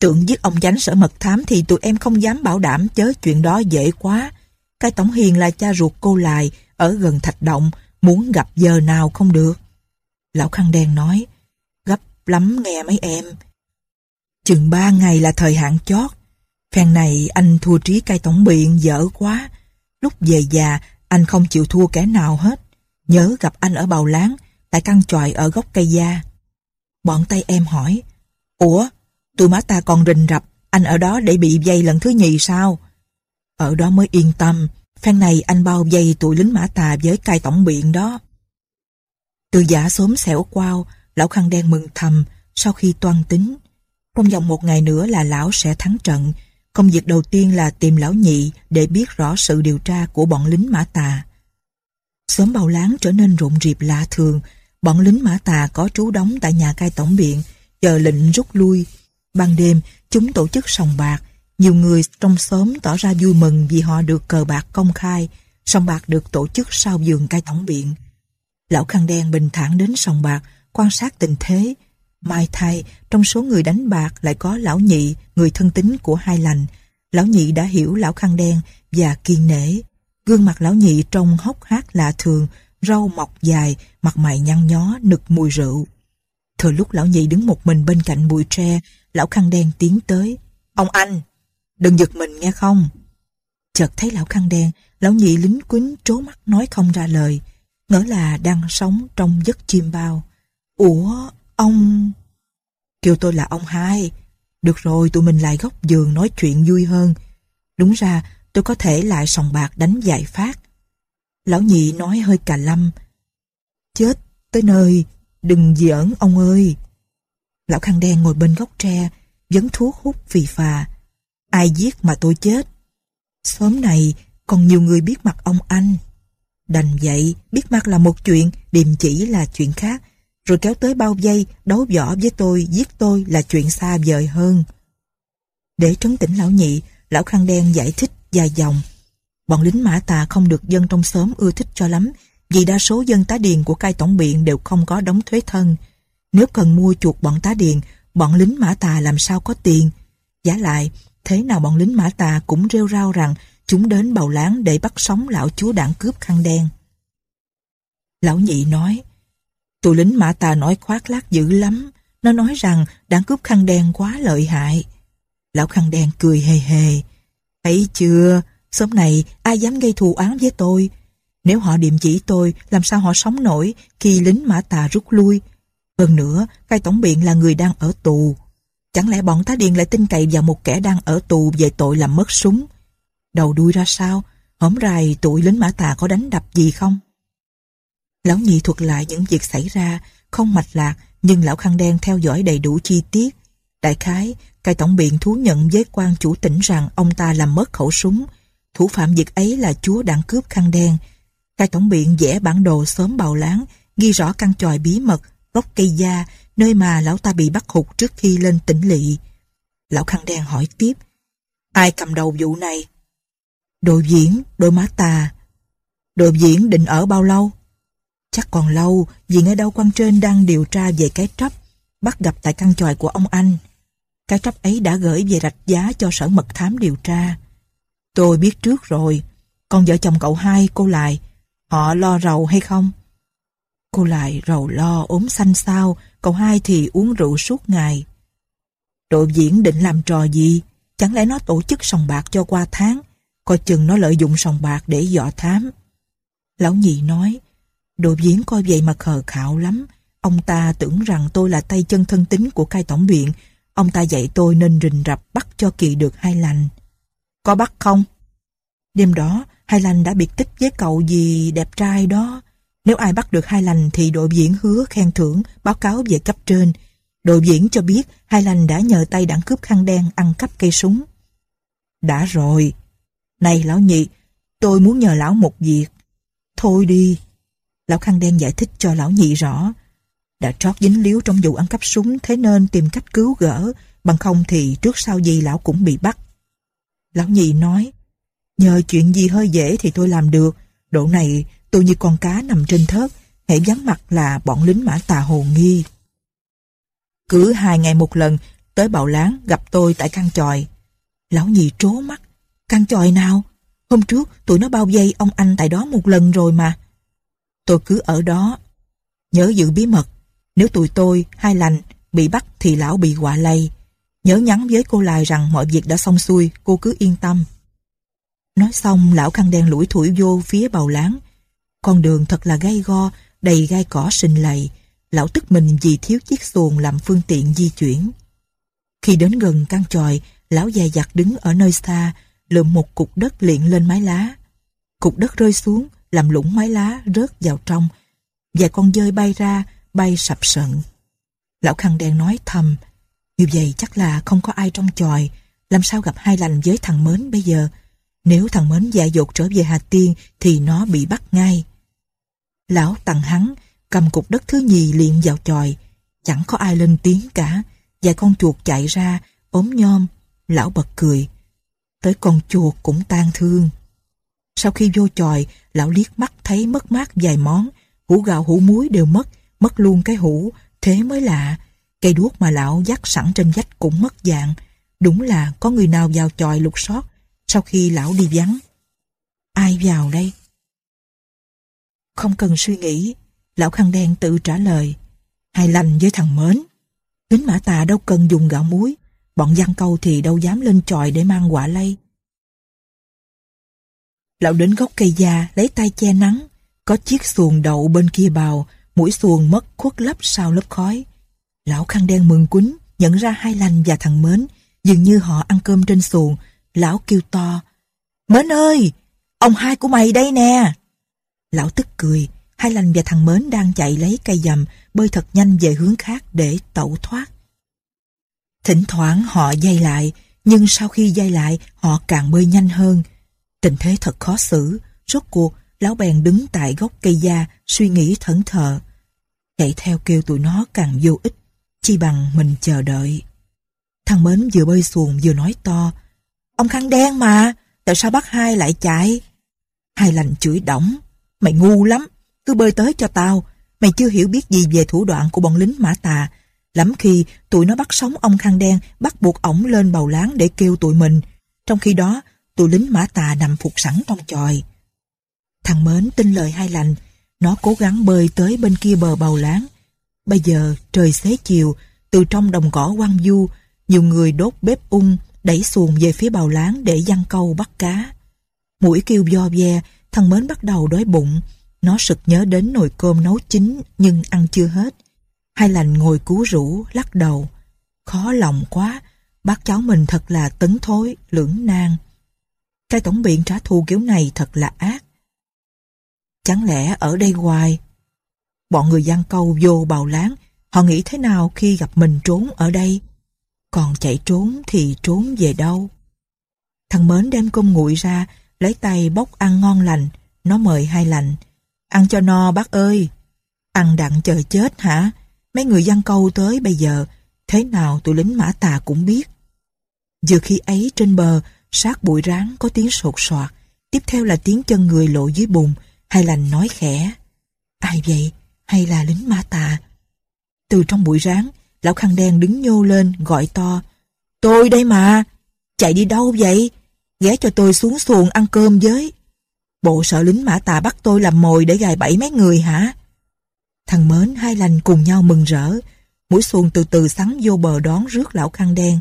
Speaker 1: Tưởng giết ông chánh sở mật thám thì tụi em không dám bảo đảm chớ chuyện đó dễ quá. Cai tổng hiền là cha ruột cô lại ở gần Thạch Động, muốn gặp giờ nào không được. Lão khăn đen nói, gấp lắm nghe mấy em. Chừng ba ngày là thời hạn chót. Phen này anh thua trí cai tổng biện dở quá. Lúc về già, anh không chịu thua kẻ nào hết. Nhớ gặp anh ở bào láng, tại căn tròi ở gốc cây da. Bọn tay em hỏi, Ủa, tụi má ta còn rình rập, anh ở đó để bị dây lần thứ nhì sao? Ở đó mới yên tâm, phen này anh bao dây tụi lính mã tà với cai tổng biện đó. Từ giả xóm xẻo quao, lão khăn đen mừng thầm sau khi toan tính. Trong vòng một ngày nữa là lão sẽ thắng trận. Công việc đầu tiên là tìm lão nhị để biết rõ sự điều tra của bọn lính mã tà. Xóm bào láng trở nên rộn rịp lạ thường. Bọn lính mã tà có trú đóng tại nhà cai tổng biện, chờ lệnh rút lui. Ban đêm, chúng tổ chức sòng bạc. Nhiều người trong xóm tỏ ra vui mừng vì họ được cờ bạc công khai. Sòng bạc được tổ chức sau giường cai tổng biện. Lão khăn đen bình thản đến sòng bạc, quan sát tình thế. Mai thay, trong số người đánh bạc lại có lão nhị, người thân tín của hai lành. Lão nhị đã hiểu lão khăn đen và kiên nể. Gương mặt lão nhị trông hốc hác lạ thường, râu mọc dài, mặt mày nhăn nhó, nực mùi rượu. thời lúc lão nhị đứng một mình bên cạnh bụi tre, lão khăn đen tiến tới. Ông anh, đừng giật mình nghe không? Chợt thấy lão khăn đen, lão nhị lính quýnh trố mắt nói không ra lời ngỡ là đang sống trong giấc chim bao. Ủa, ông... Kêu tôi là ông hai. Được rồi, tụi mình lại góc giường nói chuyện vui hơn. Đúng ra, tôi có thể lại sòng bạc đánh giải phát. Lão nhị nói hơi cà lâm. Chết, tới nơi, đừng giỡn ông ơi. Lão khăn đen ngồi bên gốc tre, vấn thuốc hút phì phà. Ai giết mà tôi chết. Sớm này còn nhiều người biết mặt ông anh. Đành vậy, biết mặt là một chuyện, điềm chỉ là chuyện khác. Rồi kéo tới bao giây đấu võ với tôi, giết tôi là chuyện xa vời hơn. Để trấn tĩnh lão nhị, lão khăn đen giải thích dài dòng. Bọn lính mã tà không được dân trong xóm ưa thích cho lắm, vì đa số dân tá điền của cai tổng biện đều không có đóng thuế thân. Nếu cần mua chuộc bọn tá điền, bọn lính mã tà làm sao có tiền? Giả lại, thế nào bọn lính mã tà cũng rêu rao rằng chúng đến bầu láng để bắt sống lão chúa đảng cướp khăn đen. Lão nhị nói, tù lính mã tà nói khoác lác dữ lắm, nó nói rằng đảng cướp khăn đen quá lợi hại. Lão khăn đen cười hề hề, thấy chưa, sớm này ai dám gây thù án với tôi, nếu họ điềm chỉ tôi, làm sao họ sống nổi khi lính mã tà rút lui. Hơn nữa, cai tổng biện là người đang ở tù. Chẳng lẽ bọn tá điền lại tin cậy vào một kẻ đang ở tù về tội làm mất súng, đầu đuôi ra sao, hổm rày tụi lính mã tà có đánh đập gì không? Lão nhị thuật lại những việc xảy ra, không mạch lạc, nhưng lão khăn đen theo dõi đầy đủ chi tiết. Đại khái, cai tổng biện thú nhận với quan chủ tỉnh rằng ông ta làm mất khẩu súng. Thủ phạm việc ấy là chúa đảng cướp khăn đen. Cai tổng biện vẽ bản đồ sớm bào láng, ghi rõ căn tròi bí mật, gốc cây da, nơi mà lão ta bị bắt hụt trước khi lên tỉnh lỵ. Lão khăn đen hỏi tiếp, ai cầm đầu vụ này? Đội diễn, đôi má tà. Đội diễn định ở bao lâu? Chắc còn lâu, vì ngay đâu quan trên đang điều tra về cái trắp, bắt gặp tại căn tròi của ông anh. Cái trắp ấy đã gửi về rạch giá cho sở mật thám điều tra. Tôi biết trước rồi, con vợ chồng cậu hai, cô lại, họ lo rầu hay không? Cô lại rầu lo ốm xanh sao, cậu hai thì uống rượu suốt ngày. Đội diễn định làm trò gì? Chẳng lẽ nó tổ chức sòng bạc cho qua tháng coi chừng nó lợi dụng sòng bạc để dọ thám. Lão nhị nói, đồ diễn coi vậy mà khờ khạo lắm. Ông ta tưởng rằng tôi là tay chân thân tính của cai tổng biện. Ông ta dạy tôi nên rình rập bắt cho kỳ được hai lành. Có bắt không? Đêm đó, hai lành đã biệt tích với cậu gì đẹp trai đó. Nếu ai bắt được hai lành thì đội diễn hứa khen thưởng, báo cáo về cấp trên. Đội diễn cho biết hai lành đã nhờ tay đảng cướp khăn đen ăn cắp cây súng. Đã rồi, này lão nhị, tôi muốn nhờ lão một việc. Thôi đi. Lão khăn đen giải thích cho lão nhị rõ. Đã trót dính líu trong vụ ăn cắp súng thế nên tìm cách cứu gỡ, bằng không thì trước sau gì lão cũng bị bắt. Lão nhị nói, nhờ chuyện gì hơi dễ thì tôi làm được, độ này tôi như con cá nằm trên thớt, hãy dán mặt là bọn lính mã tà hồ nghi. Cứ hai ngày một lần, tới bạo láng gặp tôi tại căn tròi. Lão nhị trố mắt, Căn tròi nào? Hôm trước tụi nó bao dây ông anh tại đó một lần rồi mà. Tôi cứ ở đó. Nhớ giữ bí mật. Nếu tụi tôi, hai lành, bị bắt thì lão bị quả lây. Nhớ nhắn với cô Lài rằng mọi việc đã xong xuôi, cô cứ yên tâm. Nói xong, lão khăn đen lủi thủi vô phía bầu láng. Con đường thật là gai go, đầy gai cỏ sình lầy. Lão tức mình vì thiếu chiếc xuồng làm phương tiện di chuyển. Khi đến gần căn tròi, lão dài dặt đứng ở nơi xa, lượm một cục đất liền lên mái lá. Cục đất rơi xuống, làm lũng mái lá rớt vào trong. Vài con dơi bay ra, bay sập sận. Lão khăn đen nói thầm, như vậy chắc là không có ai trong tròi, làm sao gặp hai lành với thằng Mến bây giờ. Nếu thằng Mến dại dột trở về Hà Tiên thì nó bị bắt ngay. Lão tặng hắn, cầm cục đất thứ nhì liền vào tròi, Chẳng có ai lên tiếng cả, vài con chuột chạy ra, ốm nhom, lão bật cười tới con chuột cũng tan thương. Sau khi vô chòi, lão liếc mắt thấy mất mát vài món, hũ gạo hũ muối đều mất, mất luôn cái hũ, thế mới lạ. Cây đuốc mà lão dắt sẵn trên vách cũng mất dạng. Đúng là có người nào vào chòi lục soát sau khi lão đi vắng. Ai vào đây? Không cần suy nghĩ, lão khăn đen tự trả lời. Hài lành với thằng mến. Tính mã tà đâu cần dùng gạo muối, Bọn giăng câu thì đâu dám lên tròi để mang quả lây. Lão đến gốc cây già lấy tay che nắng. Có chiếc xuồng đậu bên kia bào, mũi xuồng mất khuất lấp sau lớp khói. Lão khăn đen mừng quýnh, nhận ra hai lành và thằng Mến. Dường như họ ăn cơm trên xuồng, lão kêu to. Mến ơi, ông hai của mày đây nè. Lão tức cười, hai lành và thằng Mến đang chạy lấy cây dầm, bơi thật nhanh về hướng khác để tẩu thoát. Thỉnh thoảng họ dây lại, nhưng sau khi dây lại họ càng bơi nhanh hơn. Tình thế thật khó xử, rốt cuộc lão bèn đứng tại gốc cây da suy nghĩ thẫn thờ. Chạy theo kêu tụi nó càng vô ích, chi bằng mình chờ đợi. Thằng Mến vừa bơi xuồng vừa nói to, Ông khăn đen mà, tại sao bắt hai lại chạy? Hai lành chửi đỏng, mày ngu lắm, cứ bơi tới cho tao, mày chưa hiểu biết gì về thủ đoạn của bọn lính mã tà, Lắm khi tụi nó bắt sống ông khăn đen bắt buộc ổng lên bầu láng để kêu tụi mình. Trong khi đó, tụi lính mã tà nằm phục sẵn trong chòi. Thằng Mến tin lời hai lành, nó cố gắng bơi tới bên kia bờ bầu láng. Bây giờ trời xế chiều, từ trong đồng cỏ quang du, nhiều người đốt bếp ung, đẩy xuồng về phía bầu láng để giăng câu bắt cá. Mũi kêu do ve, thằng Mến bắt đầu đói bụng. Nó sực nhớ đến nồi cơm nấu chín nhưng ăn chưa hết. Hai lành ngồi cú rũ, lắc đầu. Khó lòng quá, bác cháu mình thật là tấn thối, lưỡng nan. Cái tổng biện trả thù kiểu này thật là ác. Chẳng lẽ ở đây hoài? Bọn người gian câu vô bào láng, họ nghĩ thế nào khi gặp mình trốn ở đây? Còn chạy trốn thì trốn về đâu? Thằng Mến đem cơm nguội ra, lấy tay bốc ăn ngon lành. Nó mời hai lành. Ăn cho no bác ơi. Ăn đặng chờ chết hả? Mấy người dân câu tới bây giờ, thế nào tụi lính mã tà cũng biết. Vừa khi ấy trên bờ, sát bụi rán có tiếng sột soạt, tiếp theo là tiếng chân người lộ dưới bùn, hay lành nói khẽ. Ai vậy? Hay là lính mã tà? Từ trong bụi rán lão khăn đen đứng nhô lên gọi to. Tôi đây mà! Chạy đi đâu vậy? Ghé cho tôi xuống xuồng ăn cơm với. Bộ sợ lính mã tà bắt tôi làm mồi để gài bẫy mấy người hả? Thằng Mến hai lành cùng nhau mừng rỡ. Mũi xuồng từ từ sắn vô bờ đón rước lão khăn đen.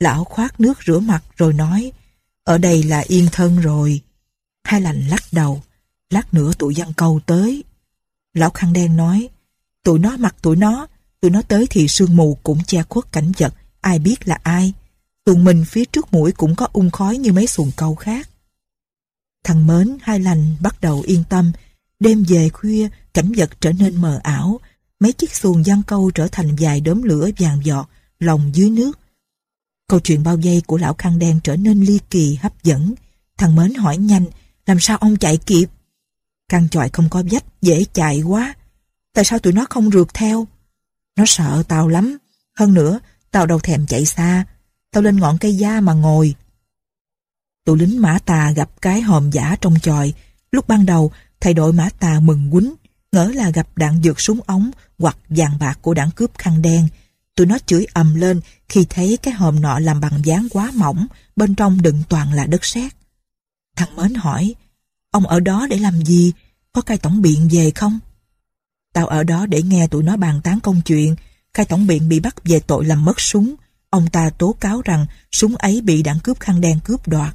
Speaker 1: Lão khoát nước rửa mặt rồi nói Ở đây là yên thân rồi. Hai lành lắc đầu. Lát nữa tụi dân câu tới. Lão khăn đen nói Tụi nó mặc tụi nó. Tụi nó tới thì sương mù cũng che khuất cảnh vật. Ai biết là ai. Xuồng mình phía trước mũi cũng có ung um khói như mấy xuồng câu khác. Thằng Mến hai lành bắt đầu yên tâm. Đêm về khuya cảnh vật trở nên mờ ảo, mấy chiếc xuồng giăng câu trở thành vài đốm lửa vàng giọt, lòng dưới nước. Câu chuyện bao giây của lão khăn đen trở nên ly kỳ hấp dẫn. Thằng Mến hỏi nhanh, làm sao ông chạy kịp? Căn chòi không có vách, dễ chạy quá. Tại sao tụi nó không rượt theo? Nó sợ tao lắm. Hơn nữa, tao đâu thèm chạy xa. Tao lên ngọn cây da mà ngồi. Tụi lính mã tà gặp cái hòm giả trong chòi. Lúc ban đầu, thầy đội mã tà mừng quýnh ngỡ là gặp đạn dược súng ống hoặc vàng bạc của đảng cướp khăn đen. Tụi nó chửi ầm lên khi thấy cái hòm nọ làm bằng dáng quá mỏng, bên trong đựng toàn là đất sét. Thằng Mến hỏi, ông ở đó để làm gì? Có cai tổng biện về không? Tao ở đó để nghe tụi nó bàn tán công chuyện. Cai tổng biện bị bắt về tội làm mất súng. Ông ta tố cáo rằng súng ấy bị đảng cướp khăn đen cướp đoạt.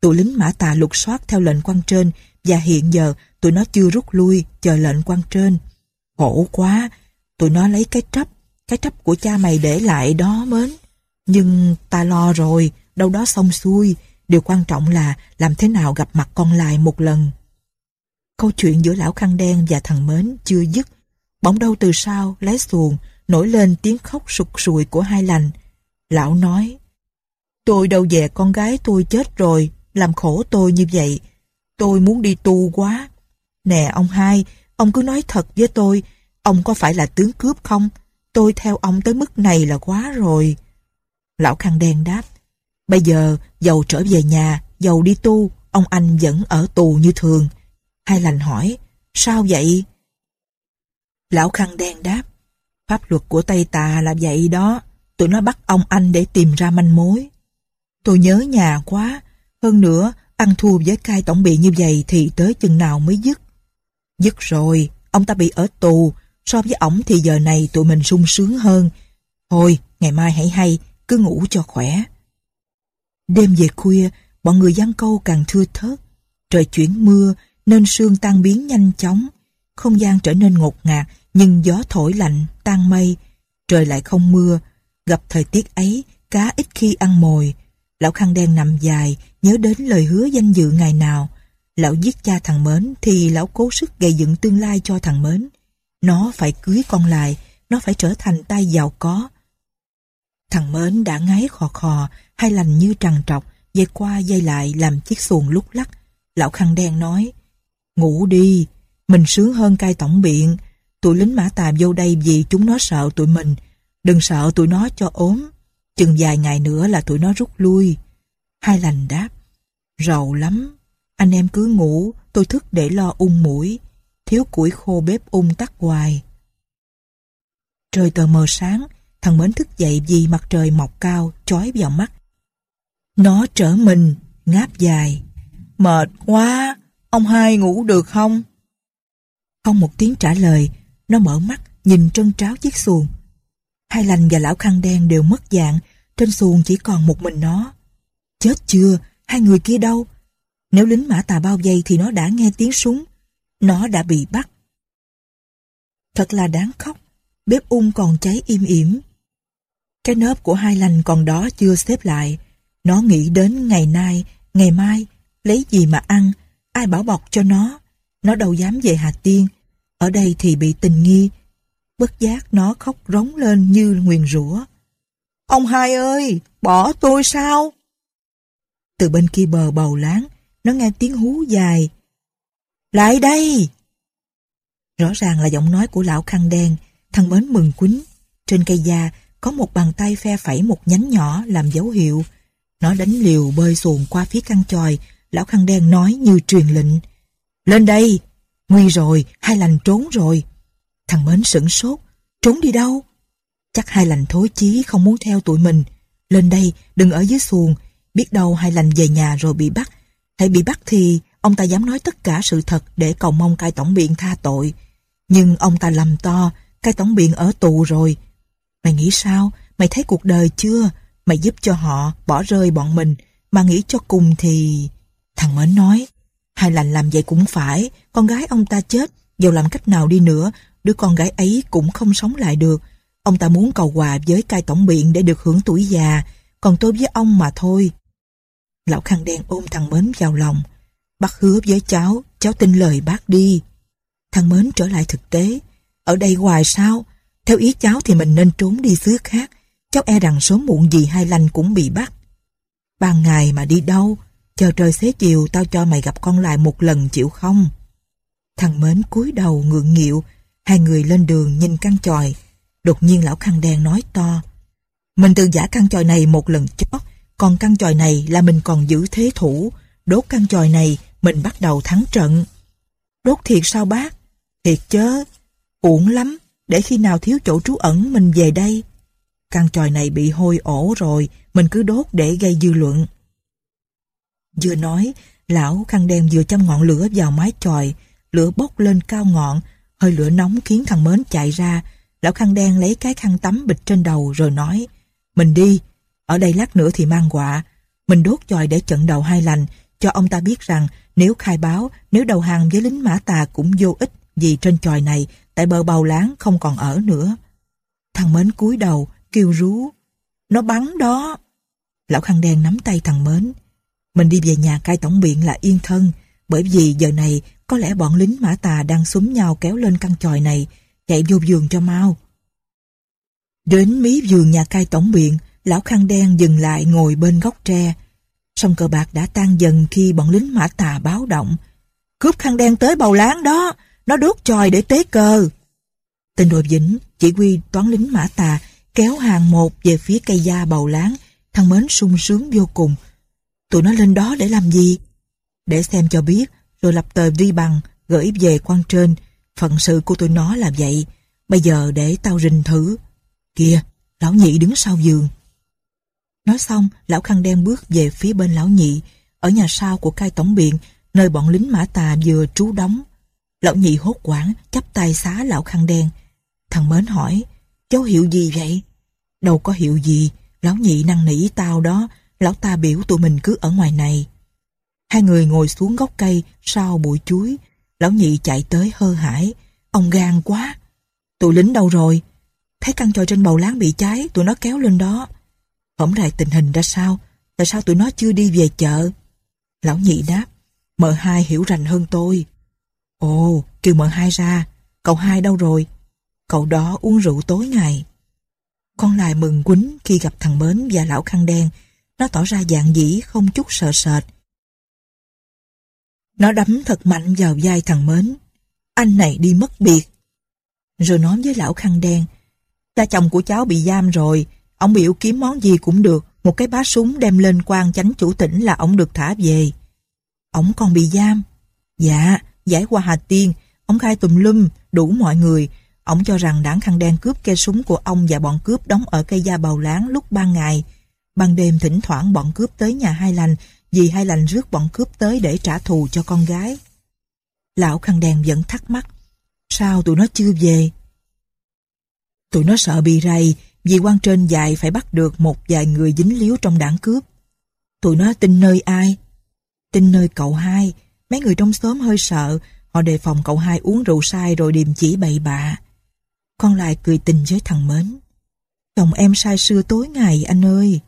Speaker 1: Tụi lính mã tà lục soát theo lệnh quan trên và hiện giờ tụi nó chưa rút lui chờ lệnh quan trên. Khổ quá, tụi nó lấy cái trắp, cái trắp của cha mày để lại đó mến. Nhưng ta lo rồi, đâu đó xong xuôi, điều quan trọng là làm thế nào gặp mặt con lại một lần. Câu chuyện giữa lão khăn đen và thằng mến chưa dứt. Bỗng đâu từ sau, lái xuồng, nổi lên tiếng khóc sụt sùi của hai lành. Lão nói, tôi đâu về con gái tôi chết rồi, làm khổ tôi như vậy, tôi muốn đi tu quá. Nè ông hai, ông cứ nói thật với tôi, ông có phải là tướng cướp không? Tôi theo ông tới mức này là quá rồi. Lão khăn đen đáp, bây giờ giàu trở về nhà, giàu đi tu, ông anh vẫn ở tù như thường. Hai lành hỏi, sao vậy? Lão khăn đen đáp, pháp luật của Tây Tà là vậy đó, tụi nó bắt ông anh để tìm ra manh mối. Tôi nhớ nhà quá, hơn nữa Ăn thua với cai tổng bị như vậy thì tới chừng nào mới dứt? Dứt rồi, ông ta bị ở tù, so với ổng thì giờ này tụi mình sung sướng hơn. Thôi, ngày mai hãy hay, cứ ngủ cho khỏe. Đêm về khuya, bọn người giăng câu càng thưa thớt. Trời chuyển mưa nên sương tan biến nhanh chóng. Không gian trở nên ngột ngạt nhưng gió thổi lạnh, tan mây. Trời lại không mưa. Gặp thời tiết ấy, cá ít khi ăn mồi. Lão khăn đen nằm dài, nhớ đến lời hứa danh dự ngày nào. Lão giết cha thằng Mến thì lão cố sức gây dựng tương lai cho thằng Mến. Nó phải cưới con lại, nó phải trở thành tay giàu có. Thằng Mến đã ngáy khò khò, hay lành như trằn trọc, dây qua dây lại làm chiếc xuồng lúc lắc. Lão khăn đen nói, ngủ đi, mình sướng hơn cai tổng biện. Tụi lính mã tàm vô đây vì chúng nó sợ tụi mình. Đừng sợ tụi nó cho ốm. Chừng vài ngày nữa là tụi nó rút lui. Hai lành đáp, rầu lắm, anh em cứ ngủ, tôi thức để lo ung mũi, thiếu củi khô bếp ung tắt hoài. Trời tờ mờ sáng, thằng Mến thức dậy vì mặt trời mọc cao, chói vào mắt. Nó trở mình, ngáp dài. Mệt quá, ông hai ngủ được không? Không một tiếng trả lời, nó mở mắt, nhìn trân tráo chiếc xuồng. Hai lành và lão khăn đen đều mất dạng, trên xuồng chỉ còn một mình nó. Chết chưa, hai người kia đâu? Nếu lính mã tà bao vây thì nó đã nghe tiếng súng. Nó đã bị bắt. Thật là đáng khóc. Bếp ung còn cháy im ỉm. Cái nớp của hai lành còn đó chưa xếp lại. Nó nghĩ đến ngày nay, ngày mai, lấy gì mà ăn, ai bảo bọc cho nó. Nó đâu dám về Hà Tiên. Ở đây thì bị tình nghi. Bất giác nó khóc rống lên như nguyền rủa. Ông hai ơi, bỏ tôi sao? Từ bên kia bờ bầu láng, nó nghe tiếng hú dài. Lại đây! Rõ ràng là giọng nói của lão khăn đen, thằng mến mừng quýnh. Trên cây da có một bàn tay phe phẩy một nhánh nhỏ làm dấu hiệu. Nó đánh liều bơi xuồng qua phía căn tròi, lão khăn đen nói như truyền lệnh. Lên đây! Nguy rồi, hai lành trốn rồi. Thằng mến sửng sốt, trốn đi đâu? Chắc hai lành thối chí không muốn theo tụi mình. Lên đây, đừng ở dưới xuồng, biết đâu hai lành về nhà rồi bị bắt. Hãy bị bắt thì ông ta dám nói tất cả sự thật để cầu mong cai tổng biện tha tội. Nhưng ông ta lầm to, cai tổng biện ở tù rồi. Mày nghĩ sao? Mày thấy cuộc đời chưa? Mày giúp cho họ bỏ rơi bọn mình, mà nghĩ cho cùng thì... Thằng Mến nói, hai lành làm vậy cũng phải, con gái ông ta chết, dầu làm cách nào đi nữa, đứa con gái ấy cũng không sống lại được. Ông ta muốn cầu hòa với cai tổng biện để được hưởng tuổi già, còn tôi với ông mà thôi. Lão khăn đen ôm thằng Mến vào lòng. Bác hứa với cháu, cháu tin lời bác đi. Thằng Mến trở lại thực tế. Ở đây hoài sao? Theo ý cháu thì mình nên trốn đi xứ khác. Cháu e rằng sớm muộn gì hai lành cũng bị bắt. Ban ngày mà đi đâu? Chờ trời xế chiều tao cho mày gặp con lại một lần chịu không? Thằng Mến cúi đầu ngượng nghịu. Hai người lên đường nhìn căn tròi. Đột nhiên lão khăn đen nói to. Mình từ giả căn tròi này một lần chót còn căn chòi này là mình còn giữ thế thủ. Đốt căn chòi này, mình bắt đầu thắng trận. Đốt thiệt sao bác? Thiệt chớ. Uổng lắm, để khi nào thiếu chỗ trú ẩn mình về đây. Căn tròi này bị hôi ổ rồi, mình cứ đốt để gây dư luận. Vừa nói, lão khăn đen vừa châm ngọn lửa vào mái tròi, lửa bốc lên cao ngọn, hơi lửa nóng khiến thằng mến chạy ra. Lão khăn đen lấy cái khăn tắm bịch trên đầu rồi nói, mình đi, ở đây lát nữa thì mang quả Mình đốt chòi để trận đầu hai lành, cho ông ta biết rằng nếu khai báo, nếu đầu hàng với lính mã tà cũng vô ích vì trên chòi này, tại bờ bầu láng không còn ở nữa. Thằng Mến cúi đầu, kêu rú. Nó bắn đó. Lão Khăn Đen nắm tay thằng Mến. Mình đi về nhà cai tổng biện là yên thân, bởi vì giờ này có lẽ bọn lính mã tà đang súng nhau kéo lên căn chòi này, chạy vô giường cho mau. Đến mí vườn nhà cai tổng biện, lão khăn đen dừng lại ngồi bên gốc tre. Sông cờ bạc đã tan dần khi bọn lính mã tà báo động. Cướp khăn đen tới bầu láng đó, nó đốt tròi để tế cờ. Tên đội vĩnh, chỉ huy toán lính mã tà, kéo hàng một về phía cây da bầu láng, thằng mến sung sướng vô cùng. Tụi nó lên đó để làm gì? Để xem cho biết, rồi lập tờ vi bằng, gửi về quan trên. Phận sự của tụi nó là vậy. Bây giờ để tao rình thử. Kìa, lão nhị đứng sau giường, Nói xong, lão khăn đen bước về phía bên lão nhị, ở nhà sau của cai tổng biện, nơi bọn lính mã tà vừa trú đóng. Lão nhị hốt quảng, chắp tay xá lão khăn đen. Thằng Mến hỏi, cháu hiệu gì vậy? Đâu có hiệu gì, lão nhị năng nỉ tao đó, lão ta biểu tụi mình cứ ở ngoài này. Hai người ngồi xuống gốc cây sau bụi chuối, lão nhị chạy tới hơ hải. Ông gan quá! Tụi lính đâu rồi? Thấy căn tròi trên bầu láng bị cháy, tụi nó kéo lên đó hổm lại tình hình ra sao, tại sao tụi nó chưa đi về chợ? Lão nhị đáp, mợ hai hiểu rành hơn tôi. Ồ, kêu mợ hai ra, cậu hai đâu rồi? Cậu đó uống rượu tối ngày. Con lại mừng quýnh khi gặp thằng Mến và lão khăn đen, nó tỏ ra dạng dĩ không chút sợ sệt. Nó đấm thật mạnh vào vai thằng Mến. Anh này đi mất biệt. Rồi nói với lão khăn đen, cha chồng của cháu bị giam rồi, Ông biểu kiếm món gì cũng được, một cái bá súng đem lên quan chánh chủ tỉnh là ông được thả về. Ông còn bị giam. Dạ, giải qua Hà Tiên, ông khai tùm lum, đủ mọi người. Ông cho rằng đảng khăn đen cướp cây súng của ông và bọn cướp đóng ở cây da bào láng lúc ban ngày. Ban đêm thỉnh thoảng bọn cướp tới nhà hai lành vì hai lành rước bọn cướp tới để trả thù cho con gái. Lão khăn đen vẫn thắc mắc, sao tụi nó chưa về? Tụi nó sợ bị rầy, vì quan trên dài phải bắt được một vài người dính líu trong đảng cướp. Tụi nó tin nơi ai? Tin nơi cậu hai. Mấy người trong xóm hơi sợ, họ đề phòng cậu hai uống rượu sai rồi điềm chỉ bậy bạ. Con lại cười tình với thằng Mến. Chồng em sai xưa tối ngày anh ơi.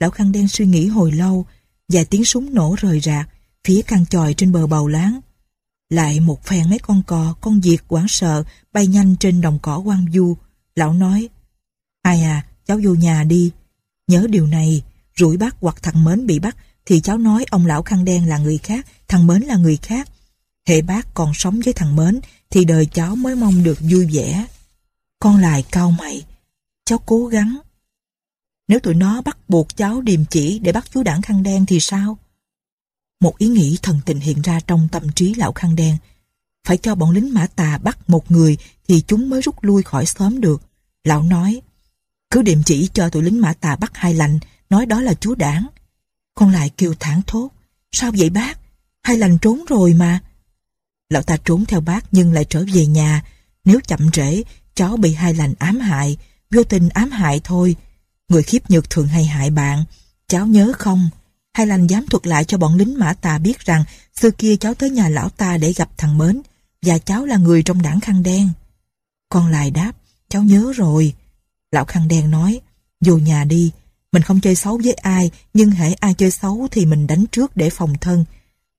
Speaker 1: Lão khăn đen suy nghĩ hồi lâu, vài tiếng súng nổ rời rạc, phía căn tròi trên bờ bầu láng. Lại một phen mấy con cò, con diệt quảng sợ, bay nhanh trên đồng cỏ quang du. Lão nói, Hai à, cháu vô nhà đi. Nhớ điều này, rủi bắt hoặc thằng Mến bị bắt thì cháu nói ông lão khăn đen là người khác, thằng Mến là người khác. Hệ bác còn sống với thằng Mến thì đời cháu mới mong được vui vẻ. Con lại cao mày, cháu cố gắng. Nếu tụi nó bắt buộc cháu điềm chỉ để bắt chú đảng khăn đen thì sao? Một ý nghĩ thần tình hiện ra trong tâm trí lão khăn đen. Phải cho bọn lính mã tà bắt một người thì chúng mới rút lui khỏi xóm được. Lão nói, cứ điểm chỉ cho tụi lính mã tà bắt hai lành, nói đó là chú đảng. Con lại kêu thẳng thốt. Sao vậy bác? Hai lành trốn rồi mà. Lão ta trốn theo bác nhưng lại trở về nhà. Nếu chậm trễ, cháu bị hai lành ám hại. Vô tình ám hại thôi. Người khiếp nhược thường hay hại bạn. Cháu nhớ không? Hai lành dám thuật lại cho bọn lính mã tà biết rằng xưa kia cháu tới nhà lão ta để gặp thằng Mến và cháu là người trong đảng khăn đen. Con lại đáp, cháu nhớ rồi. Lão khăn đen nói, dù nhà đi, mình không chơi xấu với ai, nhưng hễ ai chơi xấu thì mình đánh trước để phòng thân.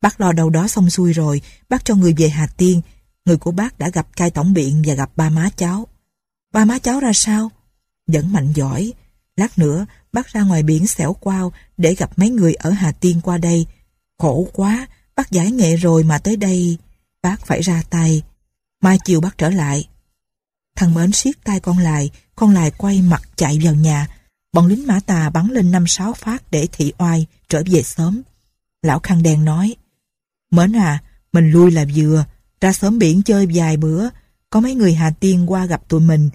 Speaker 1: Bác lo đâu đó xong xuôi rồi, bác cho người về Hà Tiên. Người của bác đã gặp cai tổng biện và gặp ba má cháu. Ba má cháu ra sao? Vẫn mạnh giỏi. Lát nữa, bác ra ngoài biển xẻo quao để gặp mấy người ở Hà Tiên qua đây. Khổ quá, bác giải nghệ rồi mà tới đây. Bác phải ra tay. Mai chiều bác trở lại. Thằng Mến siết tay con lại, con lại quay mặt chạy vào nhà. Bọn lính mã tà bắn lên năm sáu phát để thị oai, trở về sớm. Lão khăn đen nói, Mến à, mình lui là vừa, ra sớm biển chơi vài bữa, có mấy người Hà Tiên qua gặp tụi mình.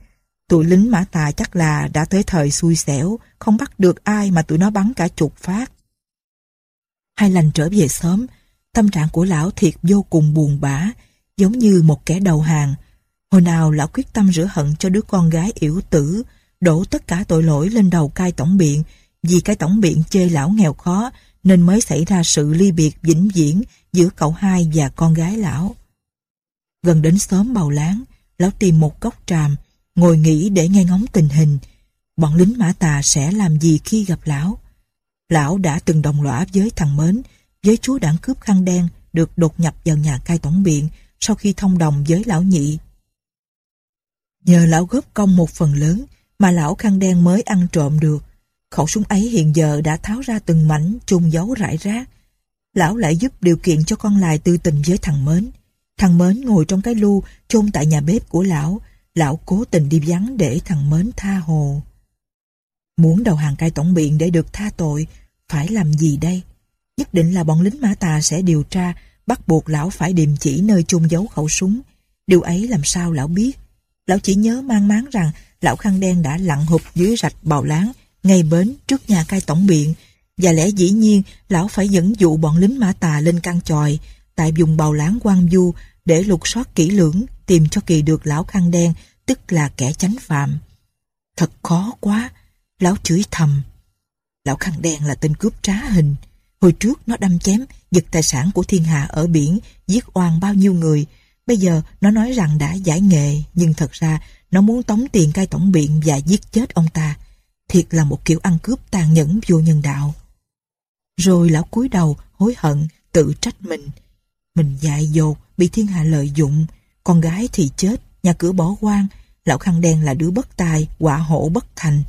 Speaker 1: Tụi lính mã tà chắc là đã tới thời xui xẻo, không bắt được ai mà tụi nó bắn cả chục phát. Hai lành trở về sớm, tâm trạng của lão thiệt vô cùng buồn bã, giống như một kẻ đầu hàng, Hồi nào lão quyết tâm rửa hận cho đứa con gái yếu tử, đổ tất cả tội lỗi lên đầu cai tổng biện, vì cái tổng biện chê lão nghèo khó nên mới xảy ra sự ly biệt vĩnh viễn giữa cậu hai và con gái lão. Gần đến xóm bầu láng, lão tìm một góc tràm, ngồi nghỉ để nghe ngóng tình hình. Bọn lính mã tà sẽ làm gì khi gặp lão? Lão đã từng đồng lõa với thằng Mến, với chú đảng cướp khăn đen được đột nhập vào nhà cai tổng biện sau khi thông đồng với lão nhị Nhờ lão góp công một phần lớn mà lão khăn đen mới ăn trộm được. Khẩu súng ấy hiện giờ đã tháo ra từng mảnh chôn giấu rải rác. Lão lại giúp điều kiện cho con lại tư tình với thằng Mến. Thằng Mến ngồi trong cái lu chôn tại nhà bếp của lão. Lão cố tình đi vắng để thằng Mến tha hồ. Muốn đầu hàng cai tổng biện để được tha tội, phải làm gì đây? Nhất định là bọn lính mã tà sẽ điều tra, bắt buộc lão phải điềm chỉ nơi chôn giấu khẩu súng. Điều ấy làm sao lão biết? Lão chỉ nhớ mang máng rằng lão khăn đen đã lặn hụp dưới rạch bào láng, ngay bến trước nhà cai tổng biện. Và lẽ dĩ nhiên, lão phải dẫn dụ bọn lính mã tà lên căn tròi, tại vùng bào láng quan du để lục soát kỹ lưỡng, tìm cho kỳ được lão khăn đen, tức là kẻ chánh phạm. Thật khó quá, lão chửi thầm. Lão khăn đen là tên cướp trá hình. Hồi trước nó đâm chém, giật tài sản của thiên hạ ở biển, giết oan bao nhiêu người, Bây giờ nó nói rằng đã giải nghệ nhưng thật ra nó muốn tống tiền cai tổng biện và giết chết ông ta. Thiệt là một kiểu ăn cướp tàn nhẫn vô nhân đạo. Rồi lão cúi đầu hối hận tự trách mình. Mình dại dột bị thiên hạ lợi dụng con gái thì chết nhà cửa bỏ quan lão khăn đen là đứa bất tài quả hổ bất thành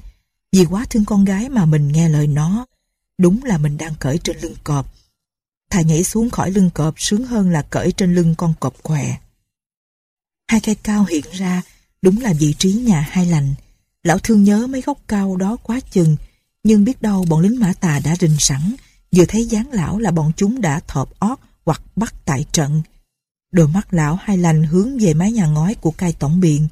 Speaker 1: vì quá thương con gái mà mình nghe lời nó đúng là mình đang cởi trên lưng cọp thà nhảy xuống khỏi lưng cọp sướng hơn là cởi trên lưng con cọp què Hai cây cao hiện ra, đúng là vị trí nhà hai lành. Lão thương nhớ mấy gốc cao đó quá chừng, nhưng biết đâu bọn lính mã tà đã rình sẵn, vừa thấy dáng lão là bọn chúng đã thọp ót hoặc bắt tại trận. Đôi mắt lão hai lành hướng về mái nhà ngói của cai tổng biện.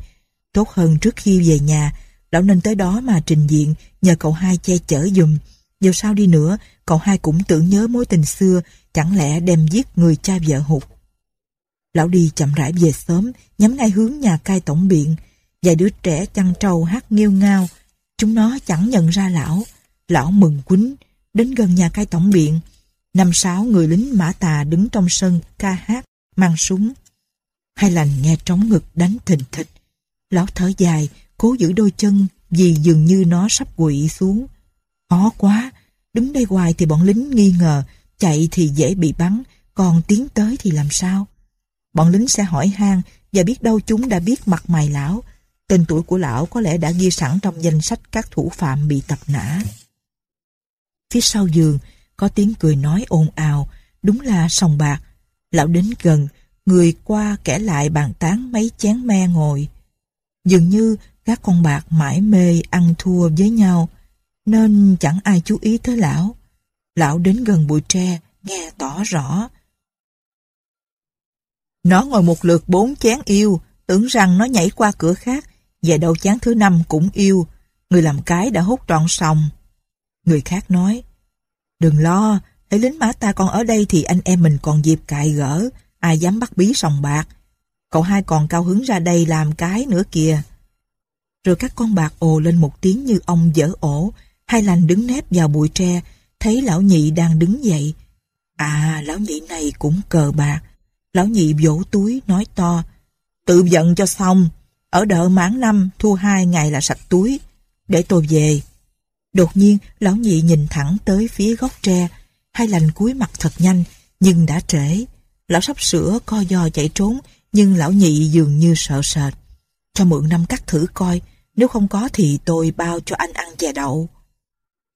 Speaker 1: Tốt hơn trước khi về nhà, lão nên tới đó mà trình diện nhờ cậu hai che chở dùm. Dù sao đi nữa, cậu hai cũng tưởng nhớ mối tình xưa, chẳng lẽ đem giết người cha vợ hụt. Lão đi chậm rãi về sớm, nhắm ngay hướng nhà cai tổng biện. Vài đứa trẻ chăn trâu hát nghêu ngao. Chúng nó chẳng nhận ra lão. Lão mừng quýnh, đến gần nhà cai tổng biện. Năm sáu người lính mã tà đứng trong sân ca hát, mang súng. Hai lành nghe trống ngực đánh thình thịch. Lão thở dài, cố giữ đôi chân vì dường như nó sắp quỵ xuống. Khó quá, đứng đây hoài thì bọn lính nghi ngờ, chạy thì dễ bị bắn, còn tiến tới thì làm sao? bọn lính sẽ hỏi han và biết đâu chúng đã biết mặt mày lão. Tên tuổi của lão có lẽ đã ghi sẵn trong danh sách các thủ phạm bị tập nã. Phía sau giường, có tiếng cười nói ồn ào, đúng là sòng bạc. Lão đến gần, người qua kẻ lại bàn tán mấy chén me ngồi. Dường như các con bạc mãi mê ăn thua với nhau, nên chẳng ai chú ý tới lão. Lão đến gần bụi tre, nghe tỏ rõ, nó ngồi một lượt bốn chén yêu, tưởng rằng nó nhảy qua cửa khác, và đầu chén thứ năm cũng yêu. Người làm cái đã hút trọn sòng. Người khác nói, đừng lo, thấy lính mã ta còn ở đây thì anh em mình còn dịp cại gỡ, ai dám bắt bí sòng bạc. Cậu hai còn cao hứng ra đây làm cái nữa kìa. Rồi các con bạc ồ lên một tiếng như ông dở ổ, hai lành đứng nép vào bụi tre, thấy lão nhị đang đứng dậy. À, lão nhị này cũng cờ bạc, Lão nhị vỗ túi nói to. Tự giận cho xong. Ở đợi mãn năm thu hai ngày là sạch túi. Để tôi về. Đột nhiên lão nhị nhìn thẳng tới phía gốc tre. Hai lành cúi mặt thật nhanh nhưng đã trễ. Lão sắp sửa co do chạy trốn nhưng lão nhị dường như sợ sệt. Cho mượn năm cắt thử coi. Nếu không có thì tôi bao cho anh ăn chè đậu.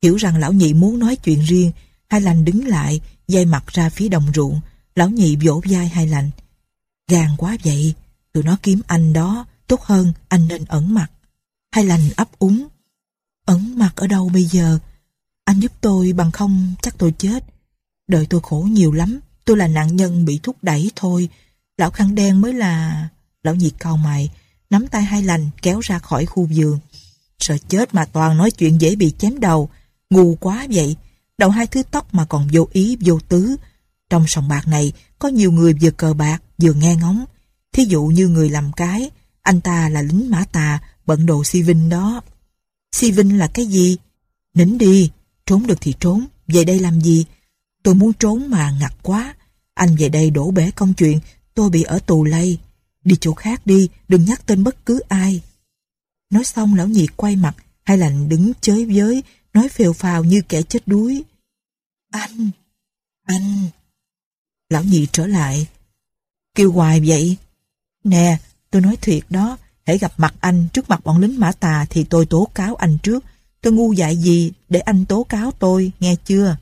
Speaker 1: Hiểu rằng lão nhị muốn nói chuyện riêng, hai lành đứng lại, dây mặt ra phía đồng ruộng, Lão nhị vỗ vai hai lạnh. Gàn quá vậy, tụi nó kiếm anh đó, tốt hơn anh nên ẩn mặt. Hai lành ấp úng. Ẩn mặt ở đâu bây giờ? Anh giúp tôi bằng không chắc tôi chết. đợi tôi khổ nhiều lắm, tôi là nạn nhân bị thúc đẩy thôi. Lão khăn đen mới là... Lão nhị cau mày, nắm tay hai lành kéo ra khỏi khu vườn. Sợ chết mà toàn nói chuyện dễ bị chém đầu. Ngu quá vậy, đầu hai thứ tóc mà còn vô ý vô tứ. Trong sòng bạc này có nhiều người vừa cờ bạc vừa nghe ngóng. Thí dụ như người làm cái, anh ta là lính mã tà, bận đồ si vinh đó. Si vinh là cái gì? Nín đi, trốn được thì trốn, về đây làm gì? Tôi muốn trốn mà ngặt quá. Anh về đây đổ bể công chuyện, tôi bị ở tù lây. Đi chỗ khác đi, đừng nhắc tên bất cứ ai. Nói xong lão nhị quay mặt, hay lạnh đứng chới với, nói phèo phào như kẻ chết đuối. Anh, anh... Lão nhị trở lại. Kêu hoài vậy. Nè, tôi nói thiệt đó. Hãy gặp mặt anh trước mặt bọn lính mã tà thì tôi tố cáo anh trước. Tôi ngu dại gì để anh tố cáo tôi, nghe chưa?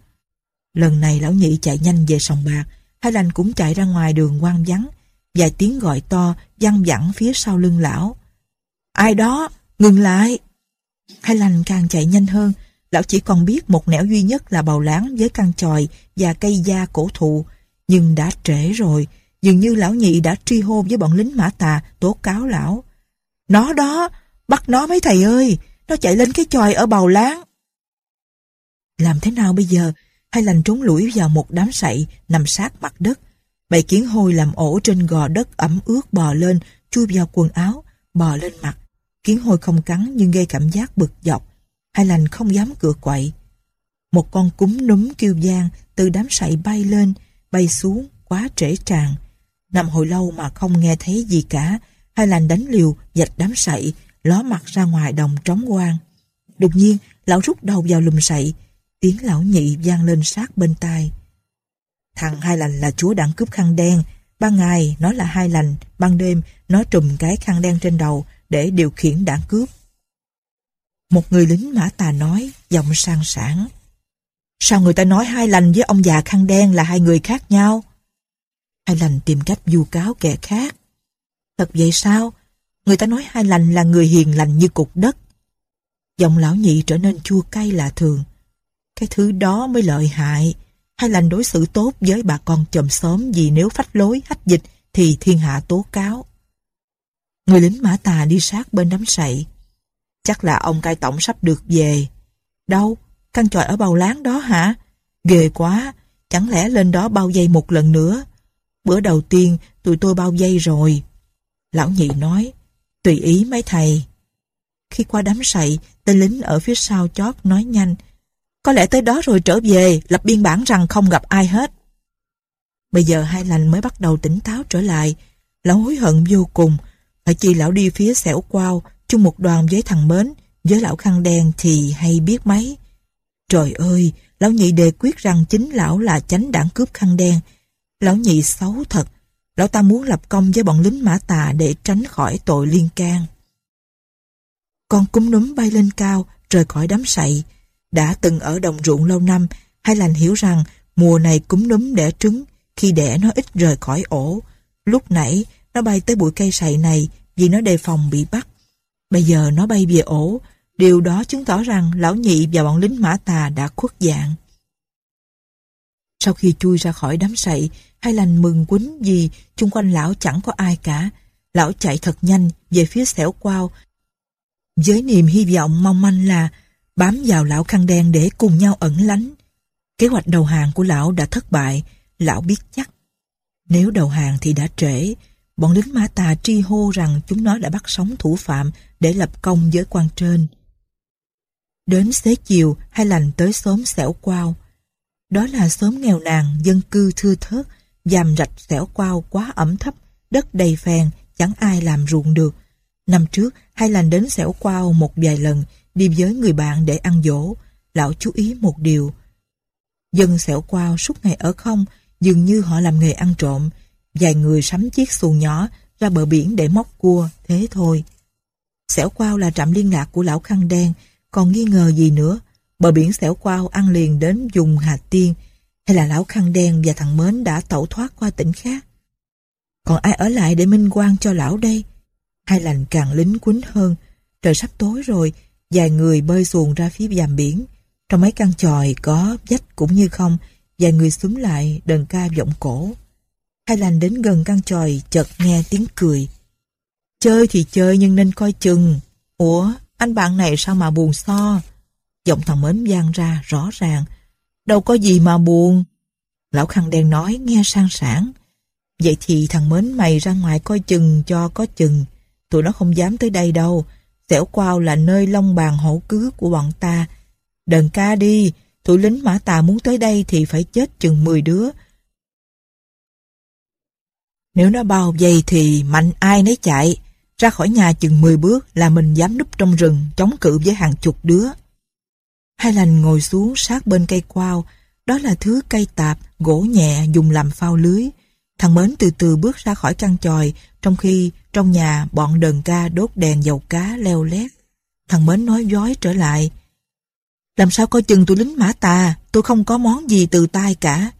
Speaker 1: Lần này lão nhị chạy nhanh về sòng bạc. Hai lành cũng chạy ra ngoài đường quang vắng. Vài tiếng gọi to, văng vẳng phía sau lưng lão. Ai đó, ngừng lại. Hai lành càng chạy nhanh hơn, lão chỉ còn biết một nẻo duy nhất là bầu láng với căn tròi và cây da cổ thụ nhưng đã trễ rồi, dường như lão nhị đã truy hô với bọn lính mã tà tố cáo lão. Nó đó, bắt nó mấy thầy ơi, nó chạy lên cái chòi ở bầu láng. Làm thế nào bây giờ? Hai lành trốn lủi vào một đám sậy nằm sát mặt đất. Bầy kiến hôi làm ổ trên gò đất ẩm ướt bò lên, chui vào quần áo, bò lên mặt. Kiến hôi không cắn nhưng gây cảm giác bực dọc. Hai lành không dám cựa quậy. Một con cúng núm kêu gian từ đám sậy bay lên, bay xuống quá trễ tràng nằm hồi lâu mà không nghe thấy gì cả hai lành đánh liều dạch đám sậy ló mặt ra ngoài đồng trống quang đột nhiên lão rút đầu vào lùm sậy tiếng lão nhị vang lên sát bên tai thằng hai lành là chúa đảng cướp khăn đen ban ngày nó là hai lành ban đêm nó trùm cái khăn đen trên đầu để điều khiển đảng cướp một người lính mã tà nói giọng sang sảng Sao người ta nói hai lành với ông già khăn đen là hai người khác nhau? Hai lành tìm cách vu cáo kẻ khác. Thật vậy sao? Người ta nói hai lành là người hiền lành như cục đất. Giọng lão nhị trở nên chua cay lạ thường. Cái thứ đó mới lợi hại. Hai lành đối xử tốt với bà con chòm xóm vì nếu phách lối, hách dịch thì thiên hạ tố cáo. Người lính mã tà đi sát bên đám sậy. Chắc là ông cai tổng sắp được về. Đâu, Căn tròi ở bầu láng đó hả? Ghê quá, chẳng lẽ lên đó bao dây một lần nữa? Bữa đầu tiên tụi tôi bao dây rồi. Lão nhị nói, tùy ý mấy thầy. Khi qua đám sậy, tên lính ở phía sau chót nói nhanh, có lẽ tới đó rồi trở về, lập biên bản rằng không gặp ai hết. Bây giờ hai lành mới bắt đầu tỉnh táo trở lại. Lão hối hận vô cùng. Phải chi lão đi phía xẻo quao, chung một đoàn với thằng Mến, với lão khăn đen thì hay biết mấy. Trời ơi, lão nhị đề quyết rằng chính lão là chánh đảng cướp khăn đen. Lão nhị xấu thật, lão ta muốn lập công với bọn lính mã tà để tránh khỏi tội liên can. Con cúm núm bay lên cao, rời khỏi đám sậy. Đã từng ở đồng ruộng lâu năm, hay lành hiểu rằng mùa này cúm núm đẻ trứng, khi đẻ nó ít rời khỏi ổ. Lúc nãy, nó bay tới bụi cây sậy này vì nó đề phòng bị bắt. Bây giờ nó bay về ổ, Điều đó chứng tỏ rằng lão nhị và bọn lính mã tà đã khuất dạng. Sau khi chui ra khỏi đám sậy, hai lành mừng quýnh gì, chung quanh lão chẳng có ai cả. Lão chạy thật nhanh về phía xẻo quao với niềm hy vọng mong manh là bám vào lão khăn đen để cùng nhau ẩn lánh. Kế hoạch đầu hàng của lão đã thất bại, lão biết chắc. Nếu đầu hàng thì đã trễ, bọn lính mã tà tri hô rằng chúng nó đã bắt sống thủ phạm để lập công với quan trên. Đến xế chiều hay lành tới xóm xẻo quao. Đó là xóm nghèo nàn, dân cư thưa thớt, dàm rạch xẻo quao quá ẩm thấp, đất đầy phèn, chẳng ai làm ruộng được. Năm trước, hai lành đến xẻo quao một vài lần, đi với người bạn để ăn dỗ. Lão chú ý một điều. Dân xẻo quao suốt ngày ở không, dường như họ làm nghề ăn trộm. Vài người sắm chiếc xuồng nhỏ ra bờ biển để móc cua, thế thôi. Xẻo quao là trạm liên lạc của lão khăn đen, còn nghi ngờ gì nữa. Bờ biển xẻo quao ăn liền đến dùng Hà Tiên, hay là lão khăn đen và thằng Mến đã tẩu thoát qua tỉnh khác. Còn ai ở lại để minh quan cho lão đây? Hai lành càng lính quýnh hơn, trời sắp tối rồi, vài người bơi xuồng ra phía dàm biển. Trong mấy căn tròi có vách cũng như không, vài người xúm lại đờn ca vọng cổ. Hai lành đến gần căn tròi chợt nghe tiếng cười. Chơi thì chơi nhưng nên coi chừng. Ủa, anh bạn này sao mà buồn so. Giọng thằng mến vang ra rõ ràng. Đâu có gì mà buồn. Lão khăn đen nói nghe sang sảng. Vậy thì thằng mến mày ra ngoài coi chừng cho có chừng. Tụi nó không dám tới đây đâu. Xẻo quao là nơi long bàn hổ cứ của bọn ta. đờn ca đi, tụi lính mã tà muốn tới đây thì phải chết chừng 10 đứa. Nếu nó bao vây thì mạnh ai nấy chạy. Ra khỏi nhà chừng 10 bước là mình dám núp trong rừng chống cự với hàng chục đứa. Hai lành ngồi xuống sát bên cây quao, đó là thứ cây tạp, gỗ nhẹ dùng làm phao lưới. Thằng Mến từ từ bước ra khỏi căn tròi trong khi trong nhà bọn đờn ca đốt đèn dầu cá leo lét. Thằng Mến nói dối trở lại. Làm sao coi chừng tôi lính mã tà, tôi không có món gì từ tay cả.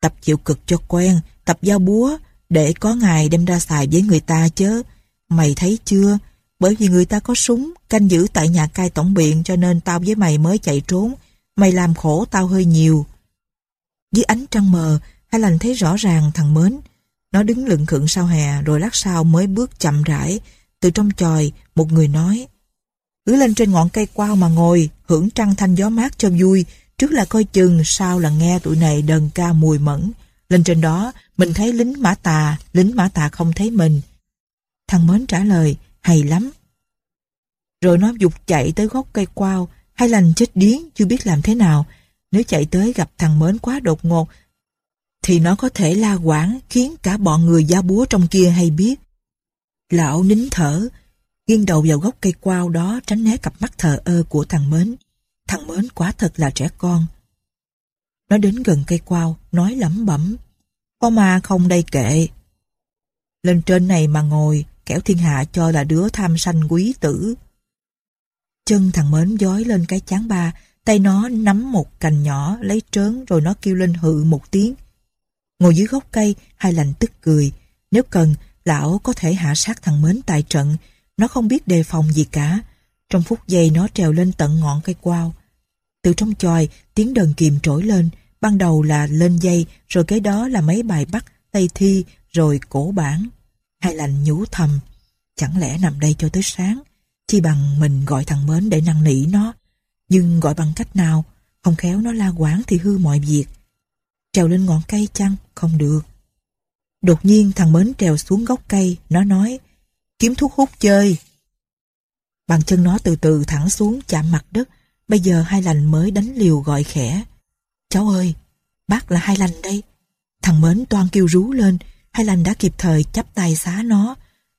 Speaker 1: Tập chịu cực cho quen, tập giao búa, để có ngày đem ra xài với người ta chứ mày thấy chưa? Bởi vì người ta có súng, canh giữ tại nhà cai tổng biện cho nên tao với mày mới chạy trốn. Mày làm khổ tao hơi nhiều. Dưới ánh trăng mờ, Hai lành thấy rõ ràng thằng Mến. Nó đứng lựng khựng sau hè rồi lát sau mới bước chậm rãi. Từ trong chòi, một người nói Cứ lên trên ngọn cây quao mà ngồi, hưởng trăng thanh gió mát cho vui. Trước là coi chừng, sau là nghe tụi này đờn ca mùi mẫn. Lên trên đó, mình thấy lính mã tà, lính mã tà không thấy mình. Thằng Mến trả lời, hay lắm. Rồi nó dục chạy tới gốc cây quao, hay lành chết điếng chưa biết làm thế nào. Nếu chạy tới gặp thằng Mến quá đột ngột, thì nó có thể la quảng khiến cả bọn người da búa trong kia hay biết. Lão nín thở, nghiêng đầu vào gốc cây quao đó tránh né cặp mắt thờ ơ của thằng Mến. Thằng Mến quá thật là trẻ con. Nó đến gần cây quao, nói lẩm bẩm. Có ma không đây kệ. Lên trên này mà ngồi, kẻo thiên hạ cho là đứa tham sanh quý tử. Chân thằng mến dói lên cái chán ba, tay nó nắm một cành nhỏ lấy trớn rồi nó kêu lên hự một tiếng. Ngồi dưới gốc cây, hai lành tức cười. Nếu cần, lão có thể hạ sát thằng mến tại trận, nó không biết đề phòng gì cả. Trong phút giây nó trèo lên tận ngọn cây quao. Từ trong chòi, tiếng đờn kìm trỗi lên, ban đầu là lên dây, rồi cái đó là mấy bài bắt, tay thi, rồi cổ bản hay lành nhủ thầm. Chẳng lẽ nằm đây cho tới sáng, chi bằng mình gọi thằng Mến để năn nỉ nó. Nhưng gọi bằng cách nào, không khéo nó la quán thì hư mọi việc. Trèo lên ngọn cây chăng, không được. Đột nhiên thằng Mến trèo xuống gốc cây, nó nói, kiếm thuốc hút chơi. Bàn chân nó từ từ thẳng xuống chạm mặt đất, bây giờ hai lành mới đánh liều gọi khẽ. Cháu ơi, bác là hai lành đây. Thằng Mến toan kêu rú lên, hay lành đã kịp thời chắp tay xá nó.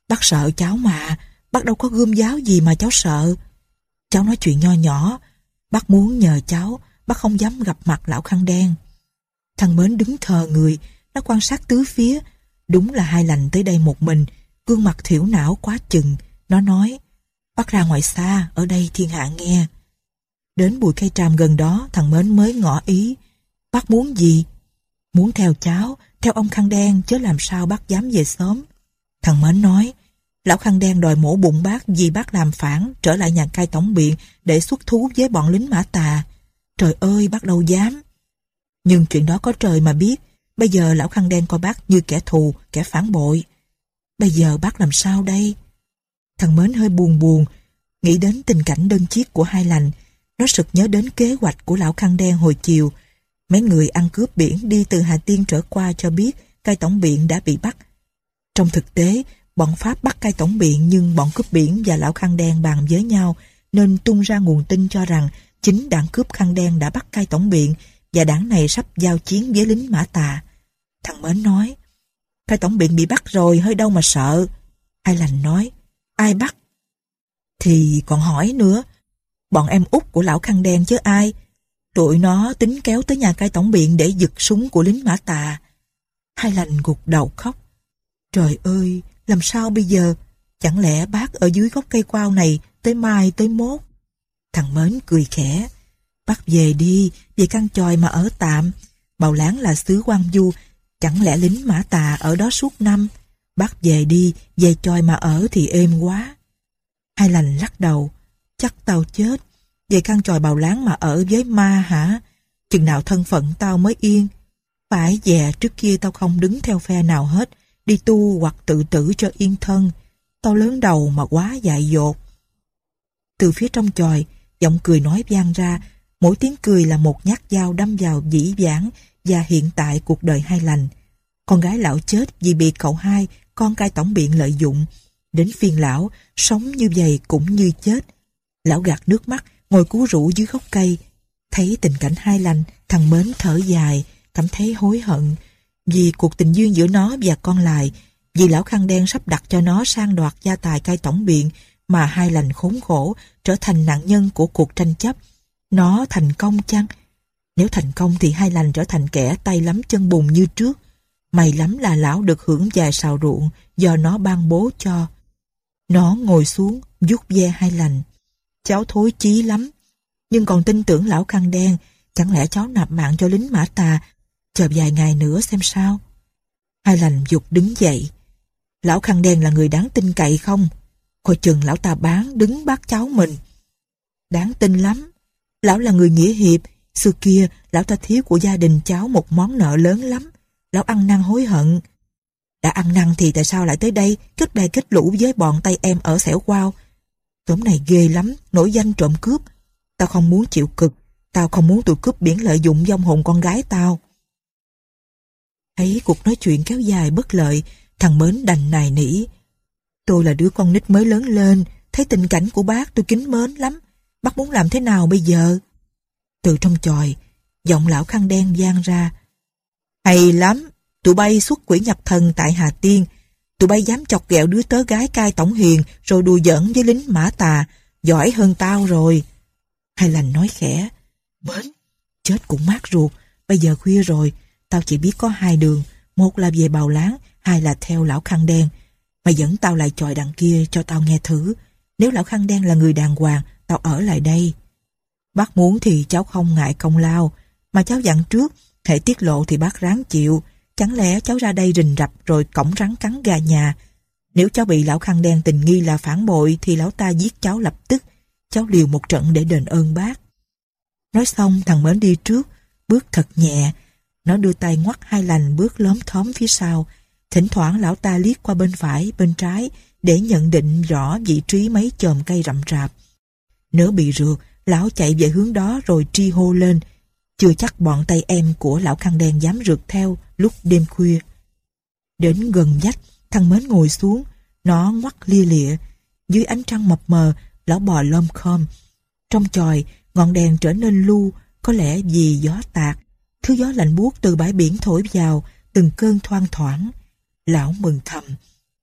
Speaker 1: Bác sợ cháu mà, bác đâu có gươm giáo gì mà cháu sợ. Cháu nói chuyện nho nhỏ, bác muốn nhờ cháu, bác không dám gặp mặt lão khăn đen. Thằng Mến đứng thờ người, nó quan sát tứ phía. Đúng là hai lành tới đây một mình, gương mặt thiểu não quá chừng. Nó nói, bác ra ngoài xa, ở đây thiên hạ nghe. Đến bụi cây tràm gần đó, thằng Mến mới ngỏ ý. Bác muốn gì? muốn theo cháu, theo ông khăn đen chứ làm sao bác dám về sớm. Thằng Mến nói, lão khăn đen đòi mổ bụng bác vì bác làm phản trở lại nhà cai tổng biện để xuất thú với bọn lính mã tà. Trời ơi, bác đâu dám. Nhưng chuyện đó có trời mà biết, bây giờ lão khăn đen coi bác như kẻ thù, kẻ phản bội. Bây giờ bác làm sao đây? Thằng Mến hơi buồn buồn, nghĩ đến tình cảnh đơn chiếc của hai lành, nó sực nhớ đến kế hoạch của lão khăn đen hồi chiều, Mấy người ăn cướp biển đi từ Hà Tiên trở qua cho biết cai tổng biển đã bị bắt. Trong thực tế, bọn Pháp bắt cai tổng biển nhưng bọn cướp biển và lão khăn đen bàn với nhau nên tung ra nguồn tin cho rằng chính đảng cướp khăn đen đã bắt cai tổng biển và đảng này sắp giao chiến với lính mã tà. Thằng Mến nói, cai tổng biển bị bắt rồi, hơi đâu mà sợ. ai lành nói, ai bắt? Thì còn hỏi nữa, bọn em út của lão khăn đen chứ ai, Tụi nó tính kéo tới nhà cai tổng biện để giật súng của lính mã tà. Hai lành gục đầu khóc. Trời ơi, làm sao bây giờ? Chẳng lẽ bác ở dưới gốc cây quao này tới mai tới mốt? Thằng Mến cười khẽ. Bác về đi, về căn tròi mà ở tạm. Bảo Láng là xứ quan du, chẳng lẽ lính mã tà ở đó suốt năm? Bác về đi, về tròi mà ở thì êm quá. Hai lành lắc đầu. Chắc tao chết, về căn tròi bào láng mà ở với ma hả? Chừng nào thân phận tao mới yên. Phải dè trước kia tao không đứng theo phe nào hết, đi tu hoặc tự tử cho yên thân. Tao lớn đầu mà quá dại dột. Từ phía trong tròi, giọng cười nói vang ra, mỗi tiếng cười là một nhát dao đâm vào dĩ vãng và hiện tại cuộc đời hai lành. Con gái lão chết vì bị cậu hai, con cai tổng biện lợi dụng. Đến phiên lão, sống như vậy cũng như chết. Lão gạt nước mắt, ngồi cú rũ dưới gốc cây. Thấy tình cảnh hai lành, thằng Mến thở dài, cảm thấy hối hận. Vì cuộc tình duyên giữa nó và con lại, vì lão khăn đen sắp đặt cho nó sang đoạt gia tài cai tổng biện mà hai lành khốn khổ trở thành nạn nhân của cuộc tranh chấp. Nó thành công chăng? Nếu thành công thì hai lành trở thành kẻ tay lắm chân bùn như trước. May lắm là lão được hưởng vài sào ruộng do nó ban bố cho. Nó ngồi xuống, vuốt ve hai lành cháu thối chí lắm. Nhưng còn tin tưởng lão khăn đen, chẳng lẽ cháu nạp mạng cho lính mã tà, chờ vài ngày nữa xem sao. Hai lành dục đứng dậy. Lão khăn đen là người đáng tin cậy không? Coi chừng lão ta bán đứng bắt cháu mình. Đáng tin lắm. Lão là người nghĩa hiệp. Xưa kia, lão ta thiếu của gia đình cháu một món nợ lớn lắm. Lão ăn năn hối hận. Đã ăn năn thì tại sao lại tới đây kết bè kết lũ với bọn tay em ở xẻo quao Tốm này ghê lắm, nổi danh trộm cướp. Tao không muốn chịu cực, tao không muốn tụi cướp biển lợi dụng dông hồn con gái tao. Thấy cuộc nói chuyện kéo dài bất lợi, thằng Mến đành nài nỉ. Tôi là đứa con nít mới lớn lên, thấy tình cảnh của bác tôi kính mến lắm. Bác muốn làm thế nào bây giờ? Từ trong chòi, giọng lão khăn đen vang ra. Hay lắm, tụi bay xuất quỷ nhập thần tại Hà Tiên, tụi bay dám chọc ghẹo đứa tớ gái cai tổng hiền rồi đùa giỡn với lính mã tà, giỏi hơn tao rồi. Hai lành nói khẽ, Mến, chết cũng mát ruột, bây giờ khuya rồi, tao chỉ biết có hai đường, một là về bào láng, hai là theo lão khăn đen. Mày dẫn tao lại tròi đằng kia cho tao nghe thử, nếu lão khăn đen là người đàng hoàng, tao ở lại đây. Bác muốn thì cháu không ngại công lao, mà cháu dặn trước, hãy tiết lộ thì bác ráng chịu, Chẳng lẽ cháu ra đây rình rập rồi cổng rắn cắn gà nhà? Nếu cháu bị lão khăn đen tình nghi là phản bội thì lão ta giết cháu lập tức. Cháu liều một trận để đền ơn bác. Nói xong thằng Mến đi trước, bước thật nhẹ. Nó đưa tay ngoắt hai lành bước lóm thóm phía sau. Thỉnh thoảng lão ta liếc qua bên phải, bên trái để nhận định rõ vị trí mấy chòm cây rậm rạp. Nếu bị rượt, lão chạy về hướng đó rồi tri hô lên. Chưa chắc bọn tay em của lão khăn đen dám rượt theo lúc đêm khuya. Đến gần dách, thằng mến ngồi xuống, nó ngoắt lia lịa. Dưới ánh trăng mập mờ, lão bò lom khom. Trong chòi, ngọn đèn trở nên lu, có lẽ vì gió tạt. Thứ gió lạnh buốt từ bãi biển thổi vào, từng cơn thoang thoảng. Lão mừng thầm.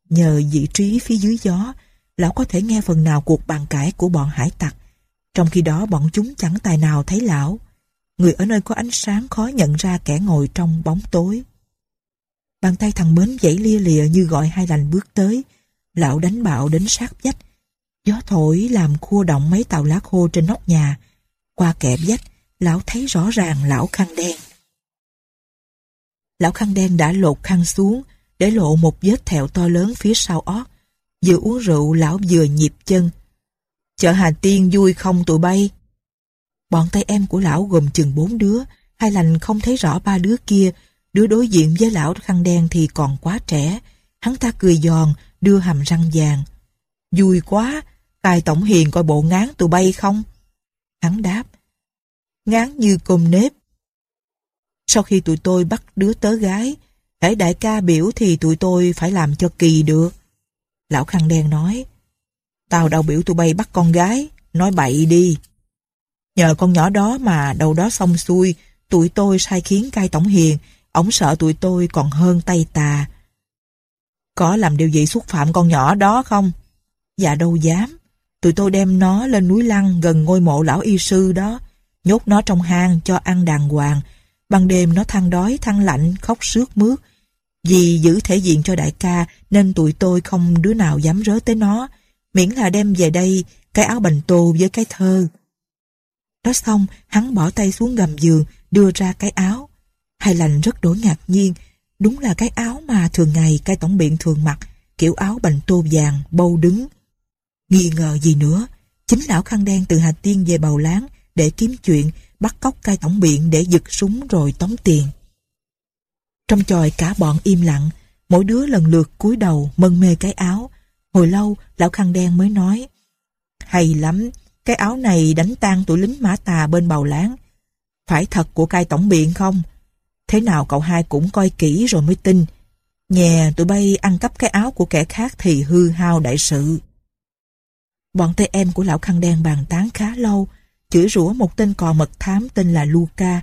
Speaker 1: Nhờ vị trí phía dưới gió, lão có thể nghe phần nào cuộc bàn cãi của bọn hải tặc. Trong khi đó bọn chúng chẳng tài nào thấy lão người ở nơi có ánh sáng khó nhận ra kẻ ngồi trong bóng tối. Bàn tay thằng mến dãy lia lịa như gọi hai lành bước tới, lão đánh bạo đến sát vách. Gió thổi làm khua động mấy tàu lá khô trên nóc nhà. Qua kẹp vách, lão thấy rõ ràng lão khăn đen. Lão khăn đen đã lột khăn xuống, để lộ một vết thẹo to lớn phía sau ót. Vừa uống rượu, lão vừa nhịp chân. Chợ Hà Tiên vui không tụi bay? Bọn tay em của lão gồm chừng bốn đứa, hai lành không thấy rõ ba đứa kia. Đứa đối diện với lão khăn đen thì còn quá trẻ. Hắn ta cười giòn, đưa hàm răng vàng. Vui quá, tài tổng hiền coi bộ ngán tụi bay không? Hắn đáp, ngán như cơm nếp. Sau khi tụi tôi bắt đứa tớ gái, để đại ca biểu thì tụi tôi phải làm cho kỳ được. Lão khăn đen nói, tao đâu biểu tụi bay bắt con gái, nói bậy đi. Nhờ con nhỏ đó mà đâu đó xong xuôi, tụi tôi sai khiến cai tổng hiền, ổng sợ tụi tôi còn hơn tay tà. Có làm điều gì xúc phạm con nhỏ đó không? Dạ đâu dám. Tụi tôi đem nó lên núi Lăng gần ngôi mộ lão y sư đó, nhốt nó trong hang cho ăn đàng hoàng. Ban đêm nó than đói, than lạnh, khóc sướt mướt. Vì giữ thể diện cho đại ca nên tụi tôi không đứa nào dám rớ tới nó, miễn là đem về đây cái áo bành tù với cái thơ. Nói xong, hắn bỏ tay xuống gầm giường, đưa ra cái áo. Hai lành rất đổi ngạc nhiên, đúng là cái áo mà thường ngày cai tổng biện thường mặc, kiểu áo bành tô vàng, bâu đứng. Nghi ngờ gì nữa, chính lão khăn đen từ Hà Tiên về Bầu Láng để kiếm chuyện, bắt cóc cai tổng biện để giật súng rồi tống tiền. Trong chòi cả bọn im lặng, mỗi đứa lần lượt cúi đầu mân mê cái áo. Hồi lâu, lão khăn đen mới nói, hay lắm, cái áo này đánh tan tụi lính mã tà bên bầu láng. Phải thật của cai tổng biện không? Thế nào cậu hai cũng coi kỹ rồi mới tin. Nhà tụi bay ăn cắp cái áo của kẻ khác thì hư hao đại sự. Bọn tay em của lão khăn đen bàn tán khá lâu, chửi rủa một tên cò mật thám tên là Luca.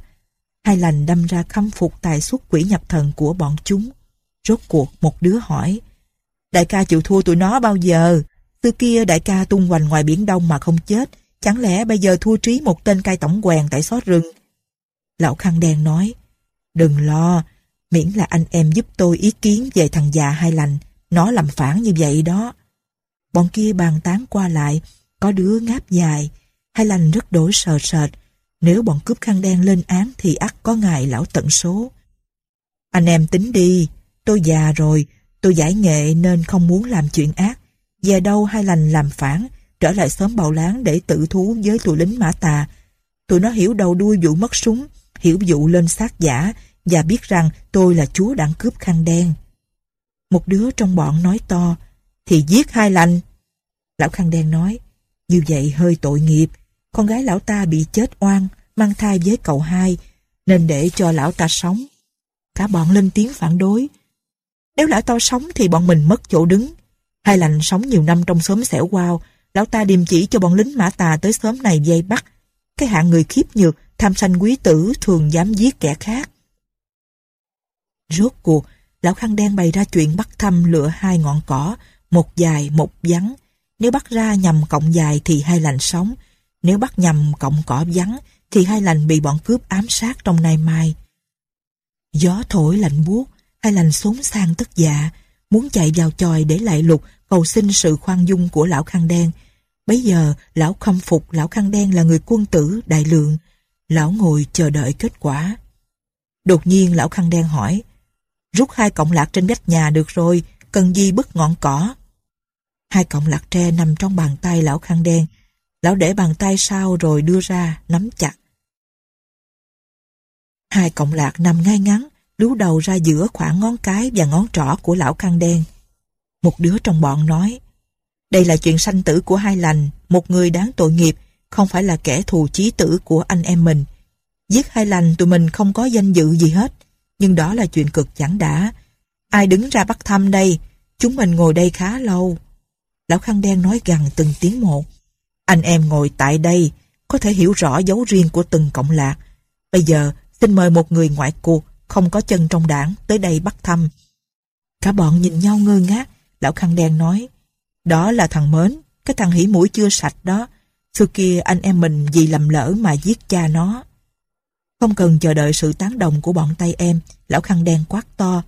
Speaker 1: Hai lành đâm ra khâm phục tài xuất quỷ nhập thần của bọn chúng. Rốt cuộc một đứa hỏi, đại ca chịu thua tụi nó bao giờ? Từ kia đại ca tung hoành ngoài biển đông mà không chết, chẳng lẽ bây giờ thua trí một tên cai tổng quèn tại xót rừng? Lão khăn đen nói, đừng lo, miễn là anh em giúp tôi ý kiến về thằng già hai lành, nó làm phản như vậy đó. Bọn kia bàn tán qua lại, có đứa ngáp dài, hai lành rất đổi sờ sệt, nếu bọn cướp khăn đen lên án thì ắt có ngài lão tận số. Anh em tính đi, tôi già rồi, tôi giải nghệ nên không muốn làm chuyện ác, về đâu hai lành làm phản, trở lại xóm bào láng để tự thú với tụi lính mã tà. Tụi nó hiểu đầu đuôi vụ mất súng, hiểu vụ lên xác giả và biết rằng tôi là chúa đảng cướp khăn đen. Một đứa trong bọn nói to, thì giết hai lành. Lão khăn đen nói, như vậy hơi tội nghiệp, con gái lão ta bị chết oan, mang thai với cậu hai, nên để cho lão ta sống. Cả bọn lên tiếng phản đối. Nếu lão to sống thì bọn mình mất chỗ đứng. Hai lành sống nhiều năm trong xóm xẻo quao, lão ta điềm chỉ cho bọn lính mã tà tới xóm này dây bắt. Cái hạng người khiếp nhược, tham sanh quý tử thường dám giết kẻ khác. Rốt cuộc, lão khăn đen bày ra chuyện bắt thăm lựa hai ngọn cỏ, một dài một vắng. Nếu bắt ra nhầm cọng dài thì hai lành sống, nếu bắt nhầm cọng cỏ vắng thì hai lành bị bọn cướp ám sát trong nay mai. Gió thổi lạnh buốt, hai lành xuống sang tức dạ, muốn chạy vào chòi để lại lục cầu xin sự khoan dung của lão khăn đen. Bấy giờ, lão khâm phục lão khăn đen là người quân tử đại lượng. Lão ngồi chờ đợi kết quả. Đột nhiên lão khăn đen hỏi, rút hai cọng lạc trên vách nhà được rồi, cần gì bứt ngọn cỏ. Hai cọng lạc tre nằm trong bàn tay lão khăn đen. Lão để bàn tay sau rồi đưa ra, nắm chặt. Hai cọng lạc nằm ngay ngắn, lú đầu ra giữa khoảng ngón cái và ngón trỏ của lão khăn đen. Một đứa trong bọn nói, đây là chuyện sanh tử của hai lành, một người đáng tội nghiệp, không phải là kẻ thù chí tử của anh em mình. Giết hai lành tụi mình không có danh dự gì hết, nhưng đó là chuyện cực chẳng đã. Ai đứng ra bắt thăm đây, chúng mình ngồi đây khá lâu. Lão khăn đen nói gần từng tiếng một. Anh em ngồi tại đây, có thể hiểu rõ dấu riêng của từng cộng lạc. Bây giờ, xin mời một người ngoại cuộc không có chân trong đảng, tới đây bắt thăm. Cả bọn nhìn nhau ngơ ngác, lão khăn đen nói, đó là thằng Mến, cái thằng hỉ mũi chưa sạch đó, xưa kia anh em mình vì lầm lỡ mà giết cha nó. Không cần chờ đợi sự tán đồng của bọn tay em, lão khăn đen quát to,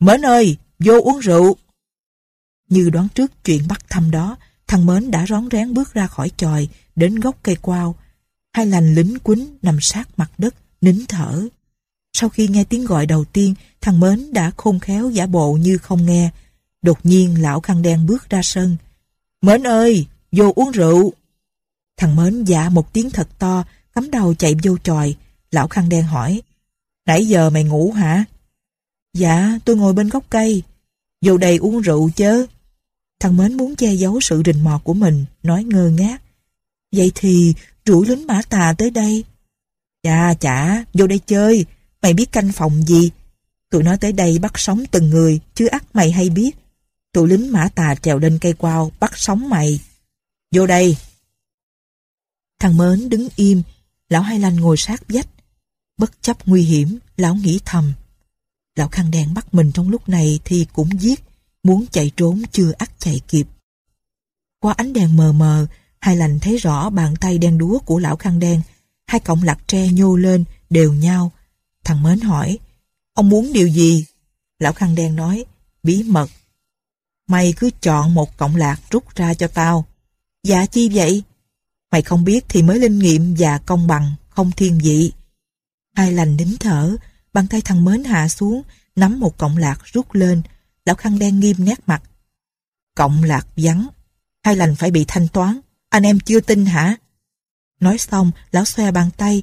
Speaker 1: Mến ơi, vô uống rượu. Như đoán trước chuyện bắt thăm đó, thằng Mến đã rón rén bước ra khỏi chòi, đến gốc cây quao. Hai lành lính quýnh nằm sát mặt đất, nín thở. Sau khi nghe tiếng gọi đầu tiên, thằng Mến đã khôn khéo giả bộ như không nghe. Đột nhiên lão khăn đen bước ra sân. Mến ơi, vô uống rượu. Thằng Mến dạ một tiếng thật to, cắm đầu chạy vô tròi. Lão khăn đen hỏi, nãy giờ mày ngủ hả? Dạ, tôi ngồi bên gốc cây. Vô đây uống rượu chớ. Thằng Mến muốn che giấu sự rình mò của mình, nói ngơ ngác. Vậy thì rủi lính mã tà tới đây. Chà dạ, chả, vô đây chơi, Mày biết canh phòng gì? Tụi nó tới đây bắt sống từng người, chứ ắt mày hay biết. Tụi lính mã tà trèo lên cây quao, bắt sống mày. Vô đây! Thằng Mến đứng im, lão hai lanh ngồi sát vách. Bất chấp nguy hiểm, lão nghĩ thầm. Lão khăn đen bắt mình trong lúc này thì cũng giết, muốn chạy trốn chưa ắt chạy kịp. Qua ánh đèn mờ mờ, hai lành thấy rõ bàn tay đen đúa của lão khăn đen, hai cọng lạc tre nhô lên, đều nhau, Thằng Mến hỏi, ông muốn điều gì? Lão khăn đen nói, bí mật. Mày cứ chọn một cộng lạc rút ra cho tao. Dạ chi vậy? Mày không biết thì mới linh nghiệm và công bằng, không thiên vị. Hai lành nín thở, bàn tay thằng Mến hạ xuống, nắm một cộng lạc rút lên. Lão khăn đen nghiêm nét mặt. cộng lạc vắng, hai lành phải bị thanh toán. Anh em chưa tin hả? Nói xong, lão xoe bàn tay,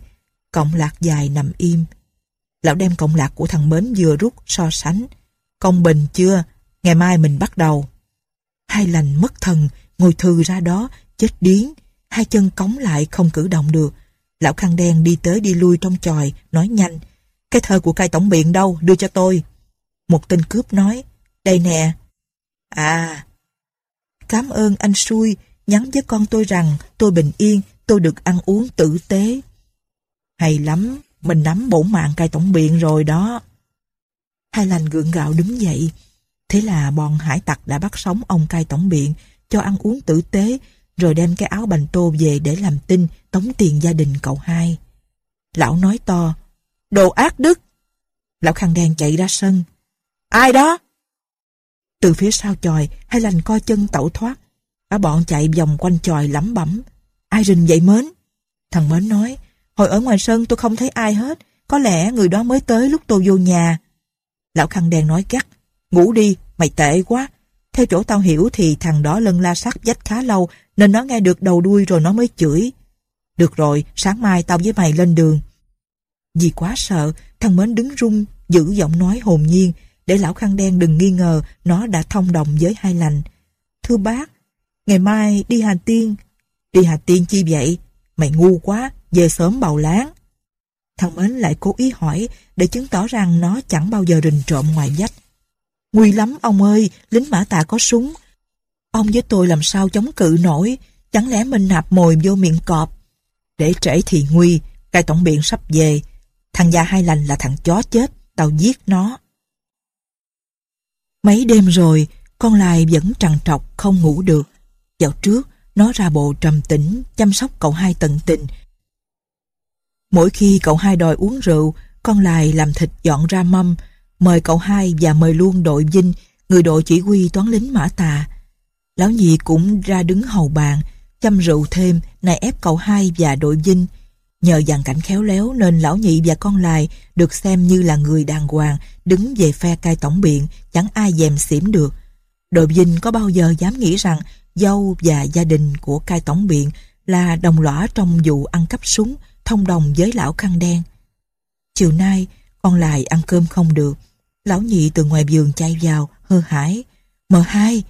Speaker 1: cộng lạc dài nằm im. Lão đem cộng lạc của thằng Mến vừa rút so sánh. Công bình chưa? Ngày mai mình bắt đầu. Hai lành mất thần, ngồi thừ ra đó, chết điếng. Hai chân cống lại không cử động được. Lão khăn đen đi tới đi lui trong chòi, nói nhanh. Cái thơ của cai tổng biện đâu, đưa cho tôi. Một tên cướp nói, đây nè. À, cảm ơn anh xui, nhắn với con tôi rằng tôi bình yên, tôi được ăn uống tử tế. Hay lắm, mình nắm bổn mạng cai tổng biện rồi đó. Hai lành gượng gạo đứng dậy. Thế là bọn hải tặc đã bắt sống ông cai tổng biện, cho ăn uống tử tế, rồi đem cái áo bành tô về để làm tin, tống tiền gia đình cậu hai. Lão nói to, đồ ác đức! Lão khăn đen chạy ra sân. Ai đó? Từ phía sau chòi, hai lành co chân tẩu thoát. Cả bọn chạy vòng quanh chòi lẩm bẩm. Ai rình vậy mến? Thằng mến nói, Hồi ở ngoài sân tôi không thấy ai hết. Có lẽ người đó mới tới lúc tôi vô nhà. Lão khăn đen nói gắt. Ngủ đi, mày tệ quá. Theo chỗ tao hiểu thì thằng đó lân la sát dách khá lâu nên nó nghe được đầu đuôi rồi nó mới chửi. Được rồi, sáng mai tao với mày lên đường. Vì quá sợ, thằng Mến đứng rung, giữ giọng nói hồn nhiên để lão khăn đen đừng nghi ngờ nó đã thông đồng với hai lành. Thưa bác, ngày mai đi Hà Tiên. Đi Hà Tiên chi vậy? Mày ngu quá, về sớm bầu láng. Thằng Mến lại cố ý hỏi để chứng tỏ rằng nó chẳng bao giờ rình trộm ngoài dách. Nguy lắm ông ơi, lính mã tà có súng. Ông với tôi làm sao chống cự nổi, chẳng lẽ mình nạp mồi vô miệng cọp. Để trễ thì nguy, cai tổng biện sắp về. Thằng già hai lành là thằng chó chết, tao giết nó. Mấy đêm rồi, con lai vẫn trằn trọc không ngủ được. Dạo trước, nó ra bộ trầm tĩnh, chăm sóc cậu hai tận tình, Mỗi khi cậu hai đòi uống rượu, con lại làm thịt dọn ra mâm, mời cậu hai và mời luôn đội dinh, người đội chỉ huy toán lính mã tà. Lão nhị cũng ra đứng hầu bàn, chăm rượu thêm, này ép cậu hai và đội dinh. Nhờ dàn cảnh khéo léo nên lão nhị và con lài được xem như là người đàng hoàng, đứng về phe cai tổng biện, chẳng ai dèm xỉm được. Đội dinh có bao giờ dám nghĩ rằng dâu và gia đình của cai tổng biện là đồng lõa trong vụ ăn cắp súng thông đồng với lão khăn đen. Chiều nay, con lại ăn cơm không được. Lão nhị từ ngoài giường chạy vào, hơ hải. Mờ hai,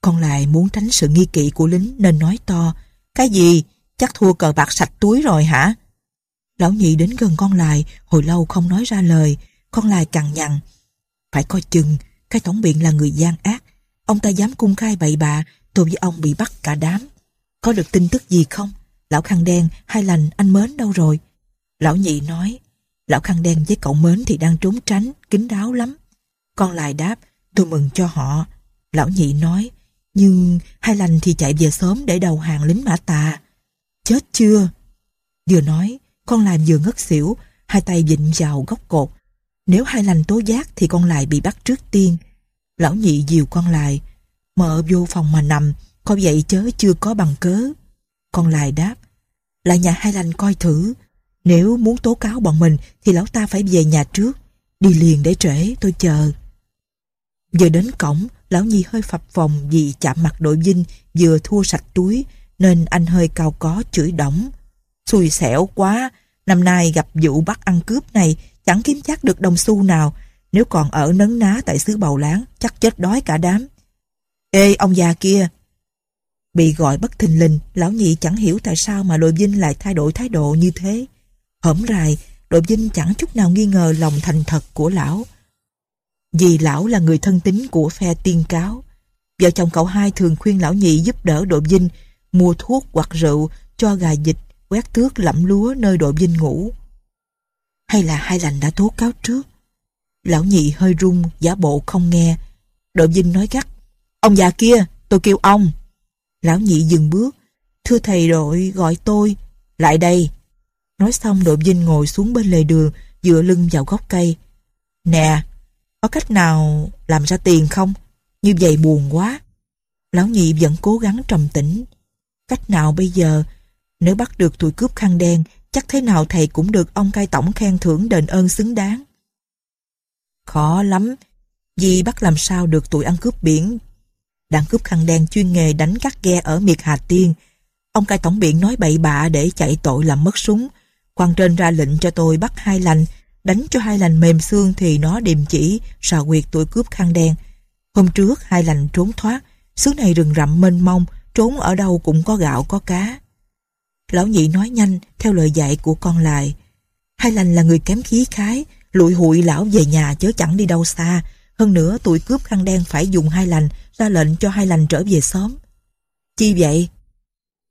Speaker 1: con lại muốn tránh sự nghi kỵ của lính nên nói to. Cái gì? Chắc thua cờ bạc sạch túi rồi hả? Lão nhị đến gần con lại, hồi lâu không nói ra lời. Con lại cằn nhằn. Phải coi chừng, cái tổng biện là người gian ác. Ông ta dám cung khai bậy bạ, tôi với ông bị bắt cả đám. Có được tin tức gì không? Lão khăn đen, hai lành, anh mến đâu rồi? Lão nhị nói, lão khăn đen với cậu mến thì đang trốn tránh, kín đáo lắm. Con lại đáp, tôi mừng cho họ. Lão nhị nói, nhưng hai lành thì chạy về sớm để đầu hàng lính mã tà. Chết chưa? Vừa nói, con lại vừa ngất xỉu, hai tay vịnh vào góc cột. Nếu hai lành tố giác thì con lại bị bắt trước tiên. Lão nhị dìu con lại, mở vô phòng mà nằm, có vậy chớ chưa có bằng cớ. Con lại đáp là nhà hai lành coi thử Nếu muốn tố cáo bọn mình Thì lão ta phải về nhà trước Đi liền để trễ tôi chờ giờ đến cổng Lão Nhi hơi phập phòng vì chạm mặt đội vinh Vừa thua sạch túi Nên anh hơi cao có chửi đỏng Xui xẻo quá Năm nay gặp vụ bắt ăn cướp này Chẳng kiếm chắc được đồng xu nào Nếu còn ở nấn ná tại xứ bầu láng Chắc chết đói cả đám Ê ông già kia Bị gọi bất thình lình, lão nhị chẳng hiểu tại sao mà đội vinh lại thay đổi thái độ như thế. Hổm rài, đội vinh chẳng chút nào nghi ngờ lòng thành thật của lão. Vì lão là người thân tín của phe tiên cáo. Vợ chồng cậu hai thường khuyên lão nhị giúp đỡ đội vinh mua thuốc hoặc rượu cho gà dịch quét tước lẫm lúa nơi đội vinh ngủ. Hay là hai lành đã tố cáo trước? Lão nhị hơi run, giả bộ không nghe. Đội vinh nói gắt. Ông già kia, tôi kêu ông. Lão nhị dừng bước. Thưa thầy đội gọi tôi. Lại đây. Nói xong đội vinh ngồi xuống bên lề đường dựa lưng vào gốc cây. Nè, có cách nào làm ra tiền không? Như vậy buồn quá. Lão nhị vẫn cố gắng trầm tĩnh. Cách nào bây giờ? Nếu bắt được tụi cướp khăn đen, chắc thế nào thầy cũng được ông cai tổng khen thưởng đền ơn xứng đáng. Khó lắm, vì bắt làm sao được tụi ăn cướp biển đang cướp khăn đen chuyên nghề đánh các ghe ở miệt Hà Tiên. Ông cai tổng biện nói bậy bạ để chạy tội làm mất súng. Quan trên ra lệnh cho tôi bắt hai lành, đánh cho hai lành mềm xương thì nó điềm chỉ, xà quyệt tụi cướp khăn đen. Hôm trước hai lành trốn thoát, xứ này rừng rậm mênh mông, trốn ở đâu cũng có gạo có cá. Lão nhị nói nhanh, theo lời dạy của con lại. Hai lành là người kém khí khái, lụi hụi lão về nhà chớ chẳng đi đâu xa, hơn nữa tụi cướp khăn đen phải dùng hai lành ra lệnh cho hai lành trở về xóm. Chi vậy?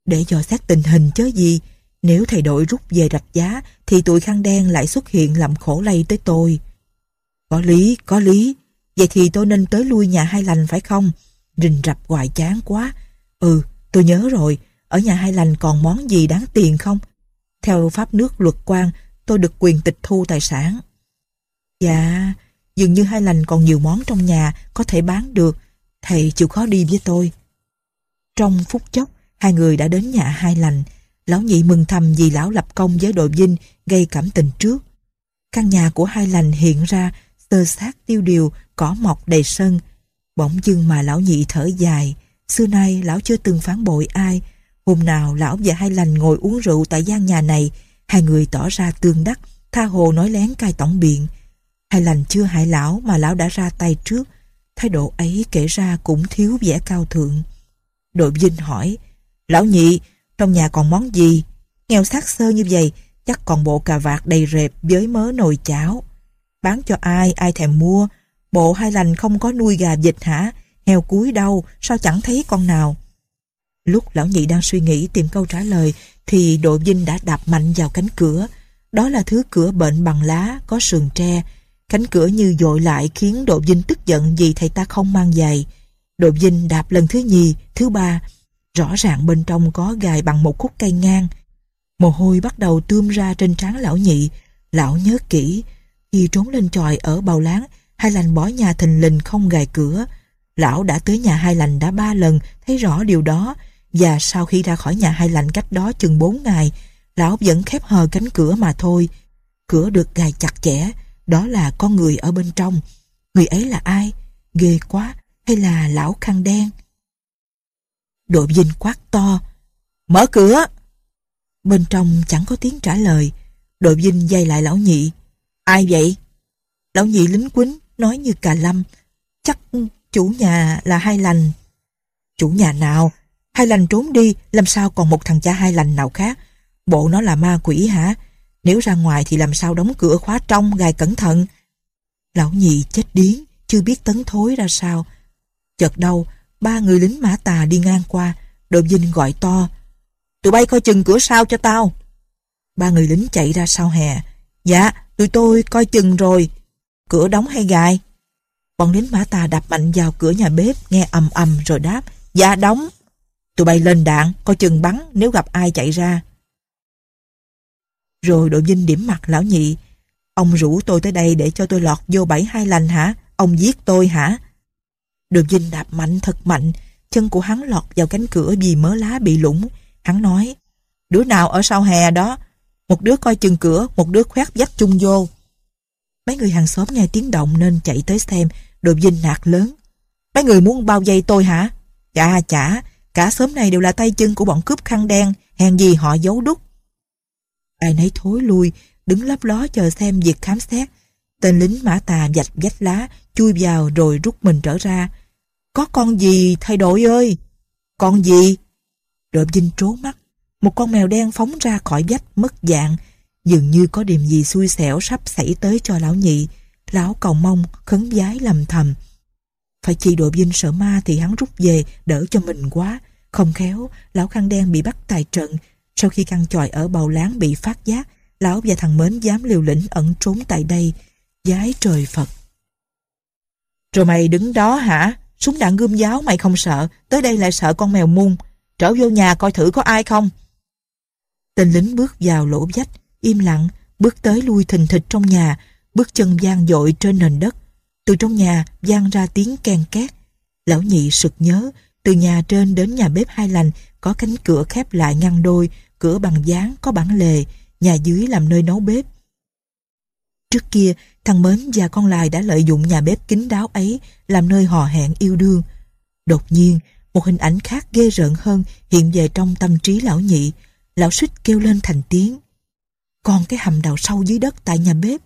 Speaker 1: Để dò xét tình hình chứ gì. Nếu thầy đội rút về rạch giá thì tụi khăn đen lại xuất hiện làm khổ lây tới tôi. Có lý, có lý. Vậy thì tôi nên tới lui nhà hai lành phải không? Rình rập hoài chán quá. Ừ, tôi nhớ rồi. Ở nhà hai lành còn món gì đáng tiền không? Theo pháp nước luật quan, tôi được quyền tịch thu tài sản. Dạ, dường như hai lành còn nhiều món trong nhà có thể bán được. Thầy chịu khó đi với tôi. Trong phút chốc, hai người đã đến nhà hai lành. Lão nhị mừng thầm vì lão lập công với đội dinh gây cảm tình trước. Căn nhà của hai lành hiện ra sơ sát tiêu điều, cỏ mọc đầy sân. Bỗng dưng mà lão nhị thở dài. Xưa nay lão chưa từng phản bội ai. Hôm nào lão và hai lành ngồi uống rượu tại gian nhà này, hai người tỏ ra tương đắc, tha hồ nói lén cai tổng biện hay lành chưa hại lão mà lão đã ra tay trước thái độ ấy kể ra cũng thiếu vẻ cao thượng đội vinh hỏi lão nhị trong nhà còn món gì nghèo xác sơ như vậy chắc còn bộ cà vạt đầy rệp với mớ nồi cháo bán cho ai ai thèm mua bộ hai lành không có nuôi gà vịt hả heo cúi đâu sao chẳng thấy con nào lúc lão nhị đang suy nghĩ tìm câu trả lời thì đội vinh đã đạp mạnh vào cánh cửa đó là thứ cửa bệnh bằng lá có sườn tre Cánh cửa như dội lại khiến Độ Vinh tức giận vì thầy ta không mang giày. Độ Vinh đạp lần thứ nhì, thứ ba. Rõ ràng bên trong có gài bằng một khúc cây ngang. Mồ hôi bắt đầu tươm ra trên trán lão nhị. Lão nhớ kỹ, khi trốn lên tròi ở bào láng, hai lành bỏ nhà thình lình không gài cửa. Lão đã tới nhà hai lành đã ba lần, thấy rõ điều đó. Và sau khi ra khỏi nhà hai lành cách đó chừng bốn ngày, lão vẫn khép hờ cánh cửa mà thôi. Cửa được gài chặt chẽ, đó là con người ở bên trong. Người ấy là ai? Ghê quá hay là lão khăn đen? Đội vinh quát to. Mở cửa! Bên trong chẳng có tiếng trả lời. Đội vinh dây lại lão nhị. Ai vậy? Lão nhị lính quýnh nói như cà lâm. Chắc chủ nhà là hai lành. Chủ nhà nào? Hai lành trốn đi, làm sao còn một thằng cha hai lành nào khác? Bộ nó là ma quỷ hả? Nếu ra ngoài thì làm sao đóng cửa khóa trong gài cẩn thận. Lão nhị chết điếng, chưa biết tấn thối ra sao. Chợt đâu, ba người lính mã tà đi ngang qua, đội dinh gọi to. Tụi bay coi chừng cửa sau cho tao. Ba người lính chạy ra sau hè. Dạ, tụi tôi coi chừng rồi. Cửa đóng hay gài? Bọn lính mã tà đập mạnh vào cửa nhà bếp, nghe ầm ầm rồi đáp. Dạ, đóng. Tụi bay lên đạn, coi chừng bắn nếu gặp ai chạy ra. Rồi đội Vinh điểm mặt lão nhị. Ông rủ tôi tới đây để cho tôi lọt vô bảy hai lành hả? Ông giết tôi hả? Đội Vinh đạp mạnh thật mạnh, chân của hắn lọt vào cánh cửa vì mớ lá bị lủng. Hắn nói, đứa nào ở sau hè đó? Một đứa coi chừng cửa, một đứa khoét dắt chung vô. Mấy người hàng xóm nghe tiếng động nên chạy tới xem, Đội Vinh nạt lớn. Mấy người muốn bao dây tôi hả? Chà chả, cả xóm này đều là tay chân của bọn cướp khăn đen, hèn gì họ giấu đúc ai nấy thối lui đứng lấp ló chờ xem việc khám xét tên lính mã tà dạch vách lá chui vào rồi rút mình trở ra có con gì thay đổi ơi con gì đội vinh trố mắt một con mèo đen phóng ra khỏi vách mất dạng dường như có điểm gì xui xẻo sắp xảy tới cho lão nhị lão cầu mong khấn vái lầm thầm phải chỉ đội vinh sợ ma thì hắn rút về đỡ cho mình quá không khéo lão khăn đen bị bắt tài trận sau khi căn tròi ở bầu láng bị phát giác, lão và thằng Mến dám liều lĩnh ẩn trốn tại đây, giái trời Phật. Rồi mày đứng đó hả? Súng đạn gươm giáo mày không sợ, tới đây lại sợ con mèo muôn. Trở vô nhà coi thử có ai không? Tên lính bước vào lỗ vách, im lặng, bước tới lui thình thịch trong nhà, bước chân gian dội trên nền đất. Từ trong nhà gian ra tiếng kèn két. Lão nhị sực nhớ, từ nhà trên đến nhà bếp hai lành có cánh cửa khép lại ngăn đôi, cửa bằng dáng có bản lề, nhà dưới làm nơi nấu bếp. Trước kia, thằng Mến và con Lài đã lợi dụng nhà bếp kín đáo ấy làm nơi hò hẹn yêu đương. Đột nhiên, một hình ảnh khác ghê rợn hơn hiện về trong tâm trí lão nhị. Lão suýt kêu lên thành tiếng. Còn cái hầm đào sâu dưới đất tại nhà bếp.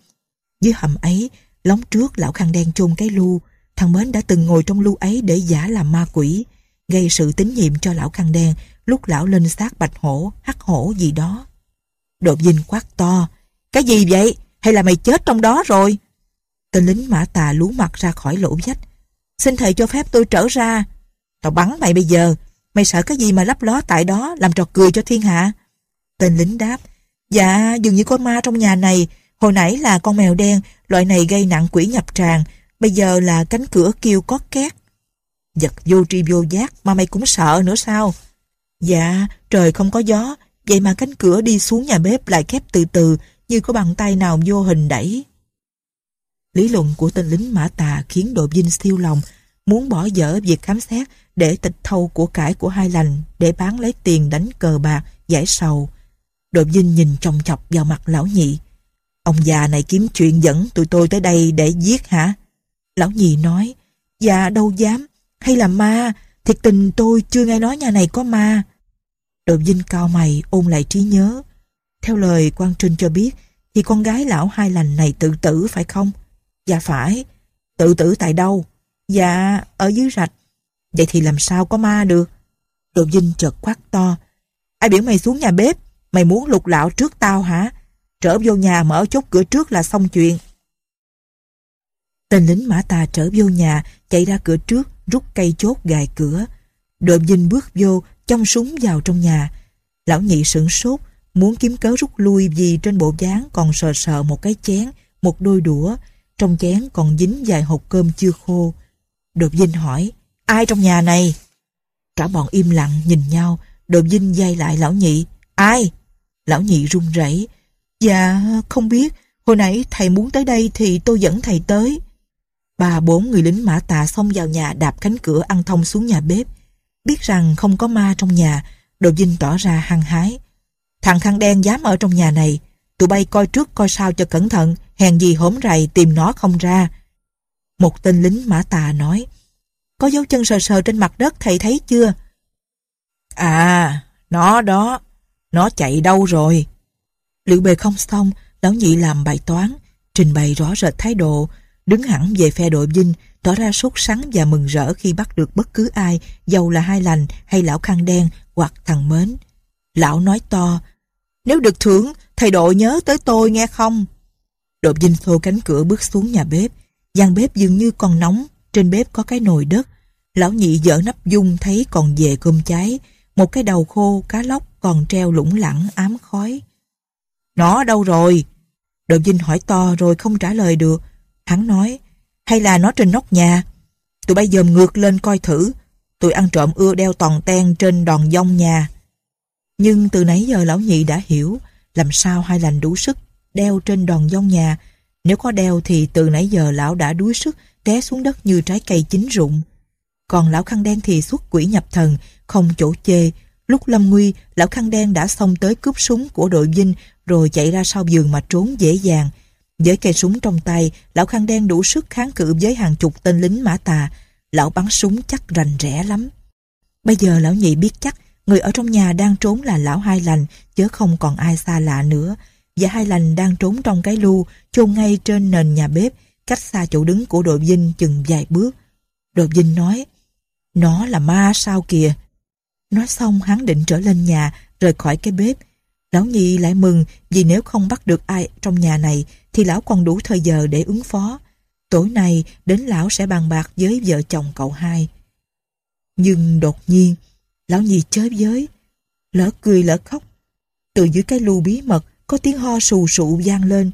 Speaker 1: Dưới hầm ấy, lóng trước lão khăn đen chôn cái lu. Thằng Mến đã từng ngồi trong lu ấy để giả làm ma quỷ, gây sự tín nhiệm cho lão khăn đen lúc lão lên xác bạch hổ, hắc hổ gì đó. Đột dinh quát to, cái gì vậy? Hay là mày chết trong đó rồi? Tên lính mã tà lú mặt ra khỏi lỗ vách. Xin thầy cho phép tôi trở ra. Tao bắn mày bây giờ. Mày sợ cái gì mà lấp ló tại đó làm trò cười cho thiên hạ? Tên lính đáp. Dạ, dường như có ma trong nhà này. Hồi nãy là con mèo đen, loại này gây nặng quỷ nhập tràng Bây giờ là cánh cửa kêu có két. Giật vô tri vô giác mà mày cũng sợ nữa sao? Dạ, trời không có gió, vậy mà cánh cửa đi xuống nhà bếp lại khép từ từ như có bàn tay nào vô hình đẩy. Lý luận của tên lính mã tà khiến đội Vinh siêu lòng, muốn bỏ dở việc khám xét để tịch thâu của cải của hai lành để bán lấy tiền đánh cờ bạc, giải sầu. Đội Vinh nhìn chòng chọc vào mặt lão nhị. Ông già này kiếm chuyện dẫn tụi tôi tới đây để giết hả? Lão nhị nói, dạ đâu dám, hay là ma, thiệt tình tôi chưa nghe nói nhà này có ma. Đồn vinh cao mày ôn lại trí nhớ. Theo lời quan Trinh cho biết, thì con gái lão hai lành này tự tử phải không? Dạ phải. Tự tử tại đâu? Dạ, ở dưới rạch. Vậy thì làm sao có ma được? Đồn vinh chợt quát to. Ai biểu mày xuống nhà bếp? Mày muốn lục lão trước tao hả? Trở vô nhà mở chốt cửa trước là xong chuyện. Tên lính mã tà trở vô nhà, chạy ra cửa trước, rút cây chốt gài cửa. Độm vinh bước vô, chong súng vào trong nhà. Lão nhị sửng sốt, muốn kiếm cớ rút lui vì trên bộ dáng còn sờ sờ một cái chén, một đôi đũa, trong chén còn dính vài hộp cơm chưa khô. Đột Vinh hỏi, ai trong nhà này? Cả bọn im lặng nhìn nhau, Đột Vinh dây lại lão nhị, ai? Lão nhị run rẩy, dạ không biết, hồi nãy thầy muốn tới đây thì tôi dẫn thầy tới. Ba bốn người lính mã tà xông vào nhà đạp cánh cửa ăn thông xuống nhà bếp, Biết rằng không có ma trong nhà, Đồ dinh tỏ ra hăng hái. Thằng khăn đen dám ở trong nhà này, tụi bay coi trước coi sau cho cẩn thận, hèn gì hổm rày tìm nó không ra. Một tên lính mã tà nói, có dấu chân sờ sờ trên mặt đất thầy thấy chưa? À, nó đó, nó chạy đâu rồi? Liệu bề không xong, lão nhị làm bài toán, trình bày rõ rệt thái độ, đứng hẳn về phe đội dinh, tỏ ra sốt sắng và mừng rỡ khi bắt được bất cứ ai, dầu là hai lành hay lão khăn đen hoặc thằng mến. Lão nói to, nếu được thưởng, thầy đội nhớ tới tôi nghe không? Đội dinh thô cánh cửa bước xuống nhà bếp, gian bếp dường như còn nóng, trên bếp có cái nồi đất. Lão nhị dở nắp dung thấy còn về cơm cháy, một cái đầu khô, cá lóc còn treo lủng lẳng ám khói. Nó đâu rồi? Đội dinh hỏi to rồi không trả lời được, Hắn nói, hay là nó trên nóc nhà. Tụi bay dòm ngược lên coi thử. Tụi ăn trộm ưa đeo toàn ten trên đòn dông nhà. Nhưng từ nãy giờ lão nhị đã hiểu làm sao hai lành đủ sức đeo trên đòn dông nhà. Nếu có đeo thì từ nãy giờ lão đã đuối sức té xuống đất như trái cây chín rụng. Còn lão khăn đen thì xuất quỷ nhập thần, không chỗ chê. Lúc lâm nguy, lão khăn đen đã xông tới cướp súng của đội vinh rồi chạy ra sau giường mà trốn dễ dàng. Với cây súng trong tay, lão khăn đen đủ sức kháng cự với hàng chục tên lính mã tà. Lão bắn súng chắc rành rẽ lắm. Bây giờ lão nhị biết chắc, người ở trong nhà đang trốn là lão hai lành, chứ không còn ai xa lạ nữa. Và hai lành đang trốn trong cái lu, chôn ngay trên nền nhà bếp, cách xa chỗ đứng của đội vinh chừng vài bước. Đội vinh nói, nó là ma sao kìa. Nói xong hắn định trở lên nhà, rời khỏi cái bếp, Lão Nhi lại mừng vì nếu không bắt được ai trong nhà này thì lão còn đủ thời giờ để ứng phó. Tối nay đến lão sẽ bàn bạc với vợ chồng cậu hai. Nhưng đột nhiên, lão Nhi chơi với, lỡ cười lỡ khóc. Từ dưới cái lu bí mật có tiếng ho sù sụ vang lên.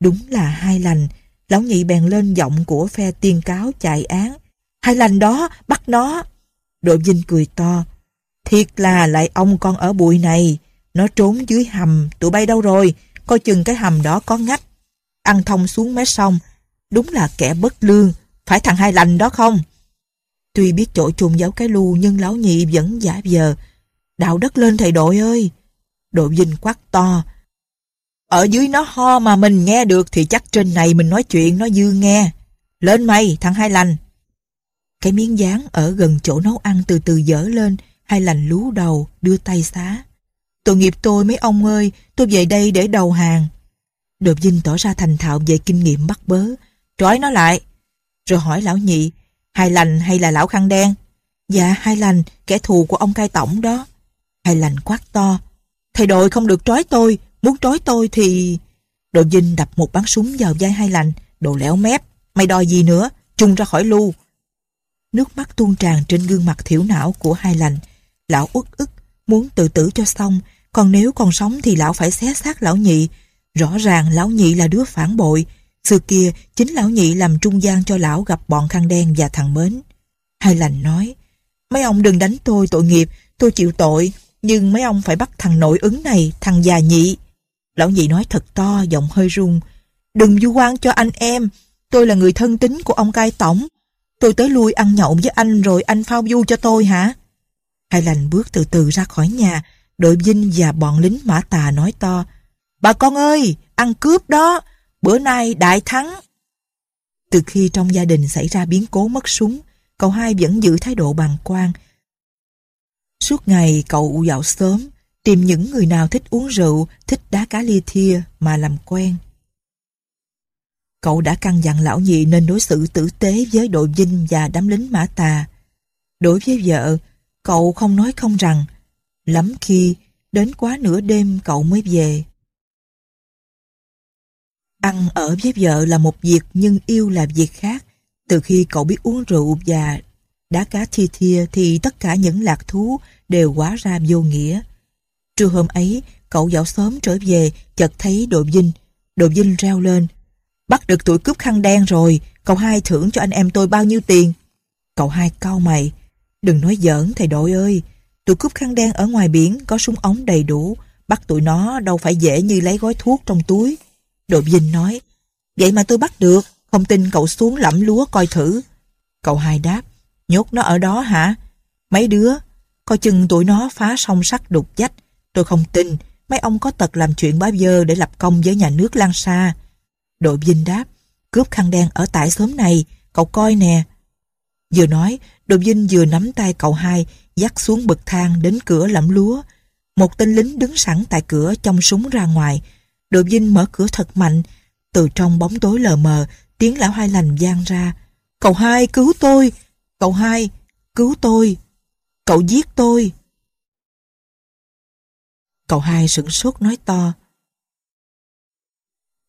Speaker 1: Đúng là hai lành, lão nhị bèn lên giọng của phe tiên cáo chạy án. Hai lành đó, bắt nó! Đội Vinh cười to. Thiệt là lại ông con ở bụi này. Nó trốn dưới hầm, tụi bay đâu rồi? Coi chừng cái hầm đó có ngách. Ăn thông xuống mé sông, đúng là kẻ bất lương, phải thằng hai lành đó không? Tuy biết chỗ trùng giấu cái lu nhưng lão nhị vẫn giả vờ. Đạo đất lên thầy đội ơi! Đội vinh quát to. Ở dưới nó ho mà mình nghe được thì chắc trên này mình nói chuyện nó dư nghe. Lên mày, thằng hai lành! Cái miếng dán ở gần chỗ nấu ăn từ từ dở lên, hai lành lú đầu, đưa tay xá. Tội nghiệp tôi mấy ông ơi, tôi về đây để đầu hàng. Đột dinh tỏ ra thành thạo về kinh nghiệm bắt bớ. Trói nó lại. Rồi hỏi lão nhị, hai lành hay là lão khăn đen? Dạ, hai lành, kẻ thù của ông cai tổng đó. Hai lành quát to. Thầy đội không được trói tôi, muốn trói tôi thì... Đột dinh đập một bắn súng vào vai hai lành, đồ lẻo mép. Mày đòi gì nữa, chung ra khỏi lu. Nước mắt tuôn tràn trên gương mặt thiểu não của hai lành. Lão uất ức, muốn tự tử cho xong, còn nếu còn sống thì lão phải xé xác lão nhị. Rõ ràng lão nhị là đứa phản bội, xưa kia chính lão nhị làm trung gian cho lão gặp bọn khăn đen và thằng Mến. Hai lành nói, mấy ông đừng đánh tôi tội nghiệp, tôi chịu tội, nhưng mấy ông phải bắt thằng nội ứng này, thằng già nhị. Lão nhị nói thật to, giọng hơi run, đừng vu oan cho anh em, tôi là người thân tín của ông cai tổng, tôi tới lui ăn nhậu với anh rồi anh phao du cho tôi hả? Hai lành bước từ từ ra khỏi nhà, đội Vinh và bọn lính mã tà nói to. Bà con ơi, ăn cướp đó, bữa nay đại thắng. Từ khi trong gia đình xảy ra biến cố mất súng, cậu hai vẫn giữ thái độ bàng quan. Suốt ngày cậu dạo sớm, tìm những người nào thích uống rượu, thích đá cá ly thia mà làm quen. Cậu đã căn dặn lão nhị nên đối xử tử tế với đội Vinh và đám lính mã tà. Đối với vợ, Cậu không nói không rằng, lắm khi đến quá nửa đêm cậu mới về. Ăn ở với vợ là một việc nhưng yêu là việc khác. Từ khi cậu biết uống rượu và đá cá thi thia thì tất cả những lạc thú đều quá ra vô nghĩa. Trưa hôm ấy, cậu dạo sớm trở về, chợt thấy đồ vinh. đồ vinh reo lên. Bắt được tụi cướp khăn đen rồi, cậu hai thưởng cho anh em tôi bao nhiêu tiền? Cậu hai cau mày. Đừng nói giỡn thầy đội ơi, tụi cướp khăn đen ở ngoài biển có súng ống đầy đủ, bắt tụi nó đâu phải dễ như lấy gói thuốc trong túi. Đội Vinh nói, vậy mà tôi bắt được, không tin cậu xuống lẫm lúa coi thử. Cậu hai đáp, nhốt nó ở đó hả? Mấy đứa, coi chừng tụi nó phá song sắt đục dách. Tôi không tin, mấy ông có tật làm chuyện bá dơ để lập công với nhà nước lan xa. Đội Vinh đáp, cướp khăn đen ở tại xóm này, cậu coi nè. Vừa nói, Đồn Vinh vừa nắm tay cậu hai, dắt xuống bậc thang đến cửa lẫm lúa. Một tên lính đứng sẵn tại cửa trong súng ra ngoài. Đồn Vinh mở cửa thật mạnh. Từ trong bóng tối lờ mờ, tiếng lão hai lành vang ra. Cậu hai cứu tôi! Cậu hai cứu tôi! Cậu giết tôi! Cậu hai sửng sốt nói to.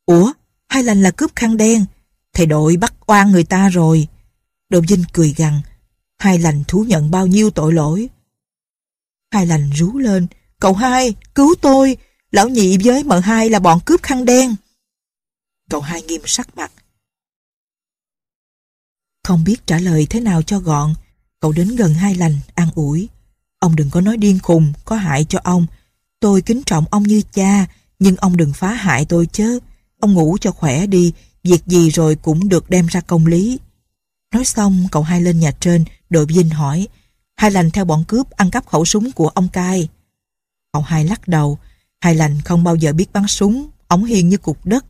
Speaker 1: Ủa, hai lành là cướp khăn đen. Thầy đội bắt oan người ta rồi. Đồn Vinh cười gằn hai lành thú nhận bao nhiêu tội lỗi. Hai lành rú lên, cậu hai, cứu tôi, lão nhị với mợ hai là bọn cướp khăn đen. Cậu hai nghiêm sắc mặt. Không biết trả lời thế nào cho gọn, cậu đến gần hai lành, an ủi. Ông đừng có nói điên khùng, có hại cho ông. Tôi kính trọng ông như cha, nhưng ông đừng phá hại tôi chứ. Ông ngủ cho khỏe đi, việc gì rồi cũng được đem ra công lý. Nói xong, cậu hai lên nhà trên, đội Vinh hỏi, hai lành theo bọn cướp ăn cắp khẩu súng của ông Cai. Cậu hai lắc đầu, hai lành không bao giờ biết bắn súng, ống hiền như cục đất.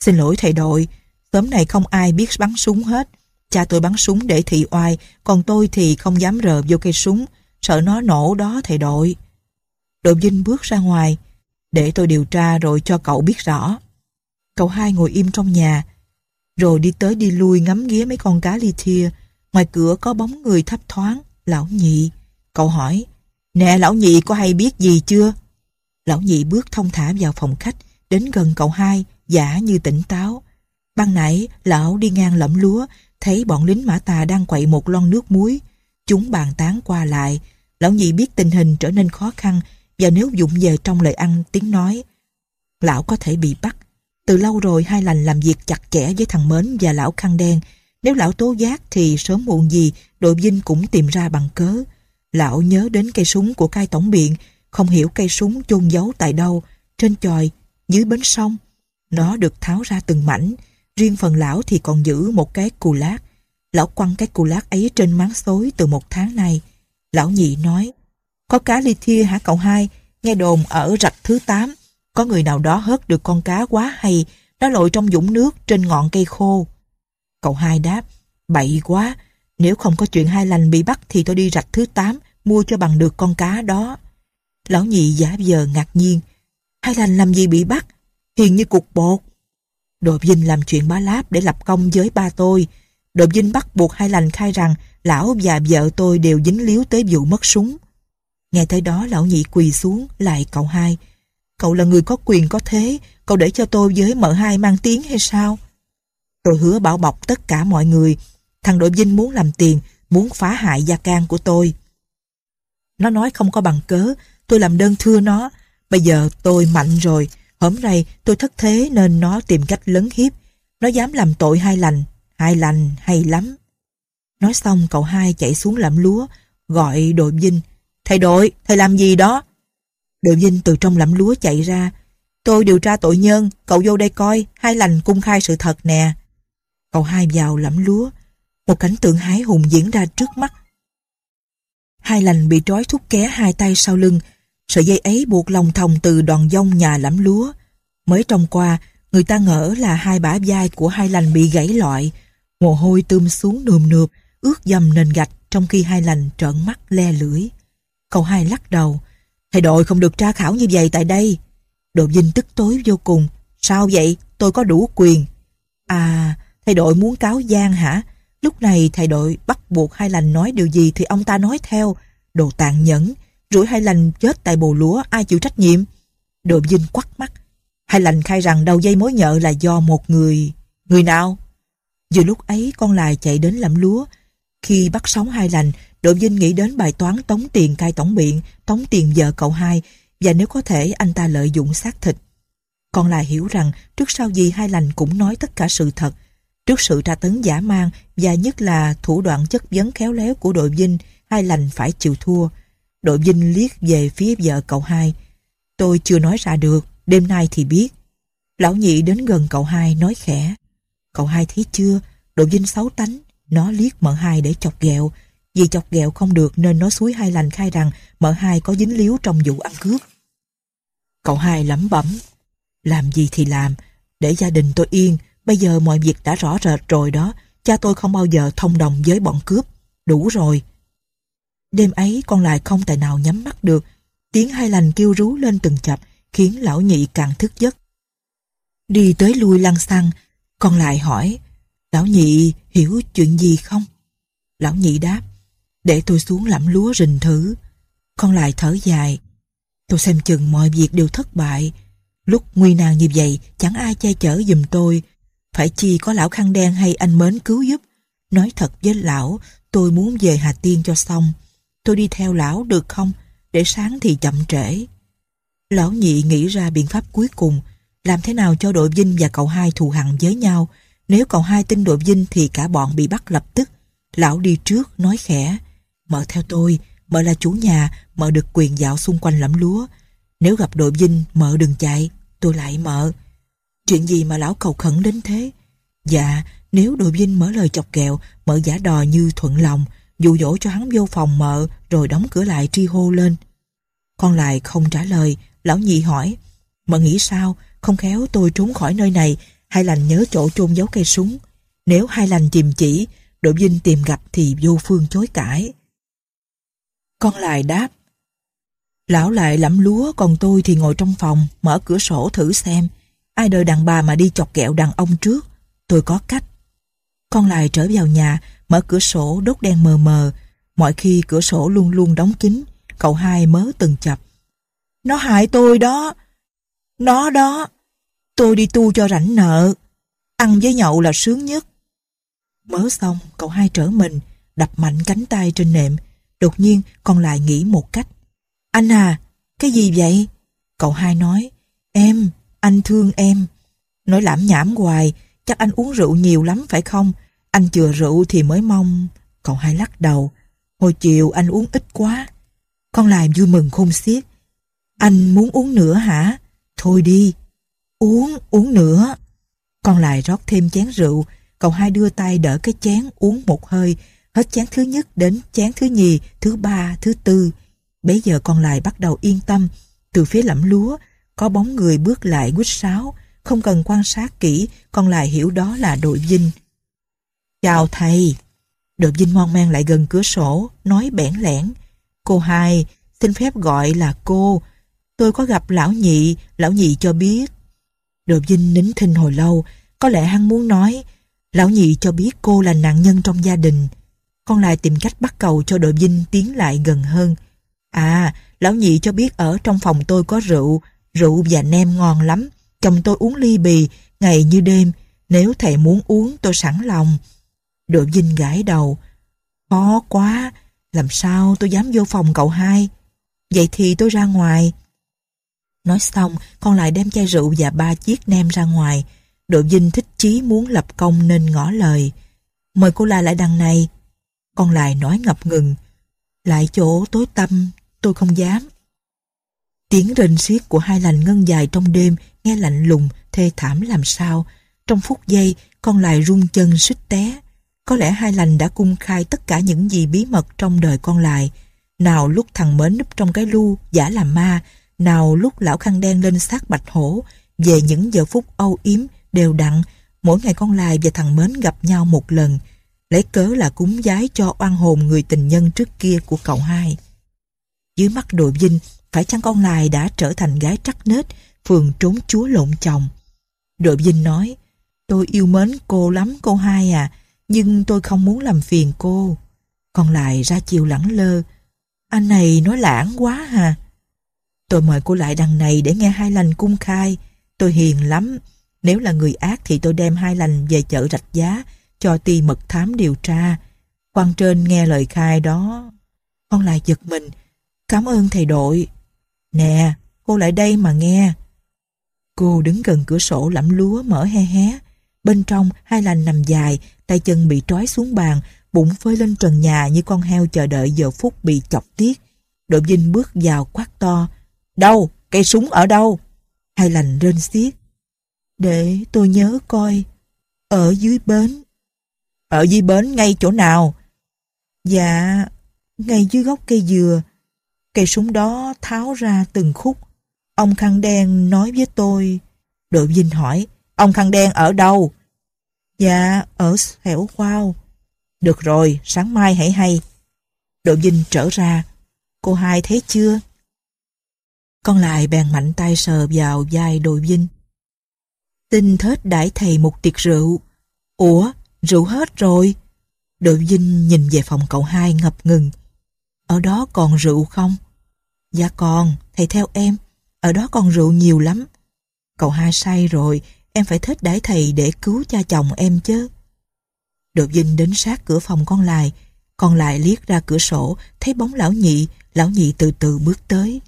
Speaker 1: Xin lỗi thầy đội, sớm này không ai biết bắn súng hết. Cha tôi bắn súng để thị oai, còn tôi thì không dám rờ vô cây súng, sợ nó nổ đó thầy đội. Đội Vinh bước ra ngoài, để tôi điều tra rồi cho cậu biết rõ. Cậu hai ngồi im trong nhà, rồi đi tới đi lui ngắm nghía mấy con cá li thia. Ngoài cửa có bóng người thấp thoáng, lão nhị. Cậu hỏi, nè lão nhị có hay biết gì chưa? Lão nhị bước thông thả vào phòng khách, đến gần cậu hai, giả như tỉnh táo. Ban nãy, lão đi ngang lẫm lúa, thấy bọn lính mã tà đang quậy một lon nước muối. Chúng bàn tán qua lại, lão nhị biết tình hình trở nên khó khăn và nếu dụng về trong lời ăn tiếng nói, lão có thể bị bắt. Từ lâu rồi hai lành làm việc chặt chẽ với thằng Mến và lão khăn đen. Nếu lão tố giác thì sớm muộn gì đội Vinh cũng tìm ra bằng cớ. Lão nhớ đến cây súng của cai tổng biện, không hiểu cây súng chôn giấu tại đâu, trên tròi, dưới bến sông. Nó được tháo ra từng mảnh, riêng phần lão thì còn giữ một cái cù lát. Lão quăng cái cù lát ấy trên máng xối từ một tháng nay. Lão nhị nói, có cá ly thia hả cậu hai, nghe đồn ở rạch thứ 8, có người nào đó hớt được con cá quá hay, nó lội trong dũng nước trên ngọn cây khô. Cậu hai đáp, bậy quá, nếu không có chuyện hai lành bị bắt thì tôi đi rạch thứ tám mua cho bằng được con cá đó. Lão nhị giả vờ ngạc nhiên, hai lành làm gì bị bắt, hiền như cục bột. Đội Vinh làm chuyện bá láp để lập công với ba tôi. Đội Vinh bắt buộc hai lành khai rằng lão và vợ tôi đều dính líu tới vụ mất súng. Nghe tới đó lão nhị quỳ xuống lại cậu hai, Cậu là người có quyền có thế, cậu để cho tôi với mợ hai mang tiếng hay sao? Rồi hứa bảo bọc tất cả mọi người. Thằng đội Vinh muốn làm tiền, muốn phá hại gia can của tôi. Nó nói không có bằng cớ, tôi làm đơn thưa nó. Bây giờ tôi mạnh rồi, hôm nay tôi thất thế nên nó tìm cách lấn hiếp. Nó dám làm tội hai lành, hai lành hay lắm. Nói xong cậu hai chạy xuống làm lúa, gọi đội Vinh. Thầy đội, thầy làm gì đó? Đều Vinh từ trong lẫm lúa chạy ra. Tôi điều tra tội nhân, cậu vô đây coi, hai lành cung khai sự thật nè. Cậu hai vào lẫm lúa. Một cảnh tượng hái hùng diễn ra trước mắt. Hai lành bị trói thúc ké hai tay sau lưng. Sợi dây ấy buộc lòng thòng từ đoàn dông nhà lẫm lúa. Mới trong qua, người ta ngỡ là hai bả vai của hai lành bị gãy loại. Mồ hôi tươm xuống nườm nượp, ướt dầm nền gạch trong khi hai lành trợn mắt le lưỡi. Cậu hai lắc đầu, Thầy đội không được tra khảo như vậy tại đây. Đồ Vinh tức tối vô cùng. Sao vậy? Tôi có đủ quyền. À, thầy đội muốn cáo gian hả? Lúc này thầy đội bắt buộc hai lành nói điều gì thì ông ta nói theo. Đồ tàn nhẫn, rủi hai lành chết tại bồ lúa ai chịu trách nhiệm? Đồ Vinh quắc mắt. Hai lành khai rằng đầu dây mối nhợ là do một người... Người nào? Vừa lúc ấy con lại chạy đến lẫm lúa. Khi bắt sóng hai lành, Độ Vinh nghĩ đến bài toán tống tiền cai tổng miệng, tống tiền vợ cậu hai và nếu có thể anh ta lợi dụng xác thịt. Còn là hiểu rằng trước sau gì hai lành cũng nói tất cả sự thật. Trước sự tra tấn giả mang và nhất là thủ đoạn chất vấn khéo léo của đội Vinh, hai lành phải chịu thua. Đội Vinh liếc về phía vợ cậu hai. Tôi chưa nói ra được, đêm nay thì biết. Lão nhị đến gần cậu hai nói khẽ. Cậu hai thấy chưa, đội Vinh xấu tánh, nó liếc mợ hai để chọc ghẹo, vì chọc ghẹo không được nên nó suối hai lành khai rằng mợ hai có dính líu trong vụ ăn cướp. Cậu hai lẩm bẩm. Làm gì thì làm, để gia đình tôi yên. Bây giờ mọi việc đã rõ rệt rồi đó. Cha tôi không bao giờ thông đồng với bọn cướp. Đủ rồi. Đêm ấy con lại không tài nào nhắm mắt được. Tiếng hai lành kêu rú lên từng chập khiến lão nhị càng thức giấc. Đi tới lui lăng xăng, con lại hỏi, lão nhị hiểu chuyện gì không? Lão nhị đáp, để tôi xuống lẫm lúa rình thử. Con lại thở dài. Tôi xem chừng mọi việc đều thất bại. Lúc nguy nan như vậy, chẳng ai che chở giùm tôi. Phải chi có lão khăn đen hay anh mến cứu giúp. Nói thật với lão, tôi muốn về Hà Tiên cho xong. Tôi đi theo lão được không? Để sáng thì chậm trễ. Lão nhị nghĩ ra biện pháp cuối cùng. Làm thế nào cho đội Vinh và cậu hai thù hằn với nhau? Nếu cậu hai tin đội Vinh thì cả bọn bị bắt lập tức. Lão đi trước, nói khẽ. Mợ theo tôi, mợ là chủ nhà, mợ được quyền dạo xung quanh lẫm lúa. Nếu gặp đội vinh, mợ đừng chạy, tôi lại mợ. Chuyện gì mà lão cầu khẩn đến thế? Dạ, nếu đội vinh mở lời chọc kẹo, mợ giả đò như thuận lòng, dụ dỗ cho hắn vô phòng mợ rồi đóng cửa lại tri hô lên. Con lại không trả lời, lão nhị hỏi, mợ nghĩ sao, không khéo tôi trốn khỏi nơi này, hai lành nhớ chỗ chôn giấu cây súng. Nếu hai lành chìm chỉ, đội vinh tìm gặp thì vô phương chối cãi. Con lại đáp. Lão lại lẫm lúa còn tôi thì ngồi trong phòng mở cửa sổ thử xem. Ai đời đàn bà mà đi chọc kẹo đàn ông trước. Tôi có cách. Con lại trở vào nhà mở cửa sổ đốt đèn mờ mờ. Mọi khi cửa sổ luôn luôn đóng kín. Cậu hai mớ từng chập. Nó hại tôi đó. Nó đó. Tôi đi tu cho rảnh nợ. Ăn với nhậu là sướng nhất. Mớ xong, cậu hai trở mình, đập mạnh cánh tay trên nệm, Đột nhiên con lại nghĩ một cách. Anh à, cái gì vậy? Cậu hai nói, em, anh thương em. Nói lãm nhảm hoài, chắc anh uống rượu nhiều lắm phải không? Anh chừa rượu thì mới mong. Cậu hai lắc đầu, hồi chiều anh uống ít quá. Con lại vui mừng khôn xiết. Anh muốn uống nữa hả? Thôi đi, uống, uống nữa. Con lại rót thêm chén rượu, cậu hai đưa tay đỡ cái chén uống một hơi, hết chén thứ nhất đến chén thứ nhì, thứ ba, thứ tư. bây giờ còn lại bắt đầu yên tâm, từ phía lẫm lúa, có bóng người bước lại quýt sáo, không cần quan sát kỹ, còn lại hiểu đó là đội dinh. Chào thầy! Đội dinh mon men lại gần cửa sổ, nói bẽn lẽn. Cô hai, xin phép gọi là cô. Tôi có gặp lão nhị, lão nhị cho biết. Đội dinh nín thinh hồi lâu, có lẽ hắn muốn nói, lão nhị cho biết cô là nạn nhân trong gia đình con lại tìm cách bắt cầu cho đội vinh tiến lại gần hơn. À, lão nhị cho biết ở trong phòng tôi có rượu, rượu và nem ngon lắm. Chồng tôi uống ly bì, ngày như đêm, nếu thầy muốn uống tôi sẵn lòng. Đội vinh gãi đầu, khó quá, làm sao tôi dám vô phòng cậu hai. Vậy thì tôi ra ngoài. Nói xong, con lại đem chai rượu và ba chiếc nem ra ngoài. Đội vinh thích chí muốn lập công nên ngỏ lời. Mời cô la lại đằng này. Con lại nói ngập ngừng. Lại chỗ tối tâm tôi không dám. Tiếng rên xiết của hai lành ngân dài trong đêm nghe lạnh lùng, thê thảm làm sao. Trong phút giây, con lại run chân suýt té. Có lẽ hai lành đã cung khai tất cả những gì bí mật trong đời con lại. Nào lúc thằng mến núp trong cái lu, giả làm ma. Nào lúc lão khăn đen lên xác bạch hổ. Về những giờ phút âu yếm, đều đặn. Mỗi ngày con lại và thằng mến gặp nhau một lần lấy cớ là cúng giái cho oan hồn người tình nhân trước kia của cậu hai. Dưới mắt đội vinh phải chăng con này đã trở thành gái trắc nết, phường trốn chúa lộn chồng. Đội vinh nói, tôi yêu mến cô lắm cô hai à, nhưng tôi không muốn làm phiền cô. còn lại ra chiều lẳng lơ, anh này nói lãng quá hà. Tôi mời cô lại đằng này để nghe hai lành cung khai, tôi hiền lắm, nếu là người ác thì tôi đem hai lành về chợ rạch giá cho ti mật thám điều tra. Quan trên nghe lời khai đó. Con lại giật mình. Cảm ơn thầy đội. Nè, cô lại đây mà nghe. Cô đứng gần cửa sổ lẫm lúa mở he hé. Bên trong hai lành nằm dài, tay chân bị trói xuống bàn, bụng phơi lên trần nhà như con heo chờ đợi giờ phút bị chọc tiết. Đội vinh bước vào quát to. Đâu? Cây súng ở đâu? Hai lành rên xiết. Để tôi nhớ coi. Ở dưới bến. Ở dưới bến ngay chỗ nào? Dạ, ngay dưới gốc cây dừa. Cây súng đó tháo ra từng khúc. Ông khăn đen nói với tôi. Đội Vinh hỏi, ông khăn đen ở đâu? Dạ, ở hẻo khoao. Được rồi, sáng mai hãy hay. Đội Vinh trở ra. Cô hai thấy chưa? Con lại bèn mạnh tay sờ vào vai đội Vinh. Tinh thết đãi thầy một tiệc rượu. Ủa, rượu hết rồi. Đội Vinh nhìn về phòng cậu hai ngập ngừng. Ở đó còn rượu không? Dạ còn, thầy theo em. Ở đó còn rượu nhiều lắm. Cậu hai say rồi, em phải thết đãi thầy để cứu cha chồng em chứ. Đội Vinh đến sát cửa phòng con lại. Con lại liếc ra cửa sổ, thấy bóng lão nhị, lão nhị từ từ bước tới.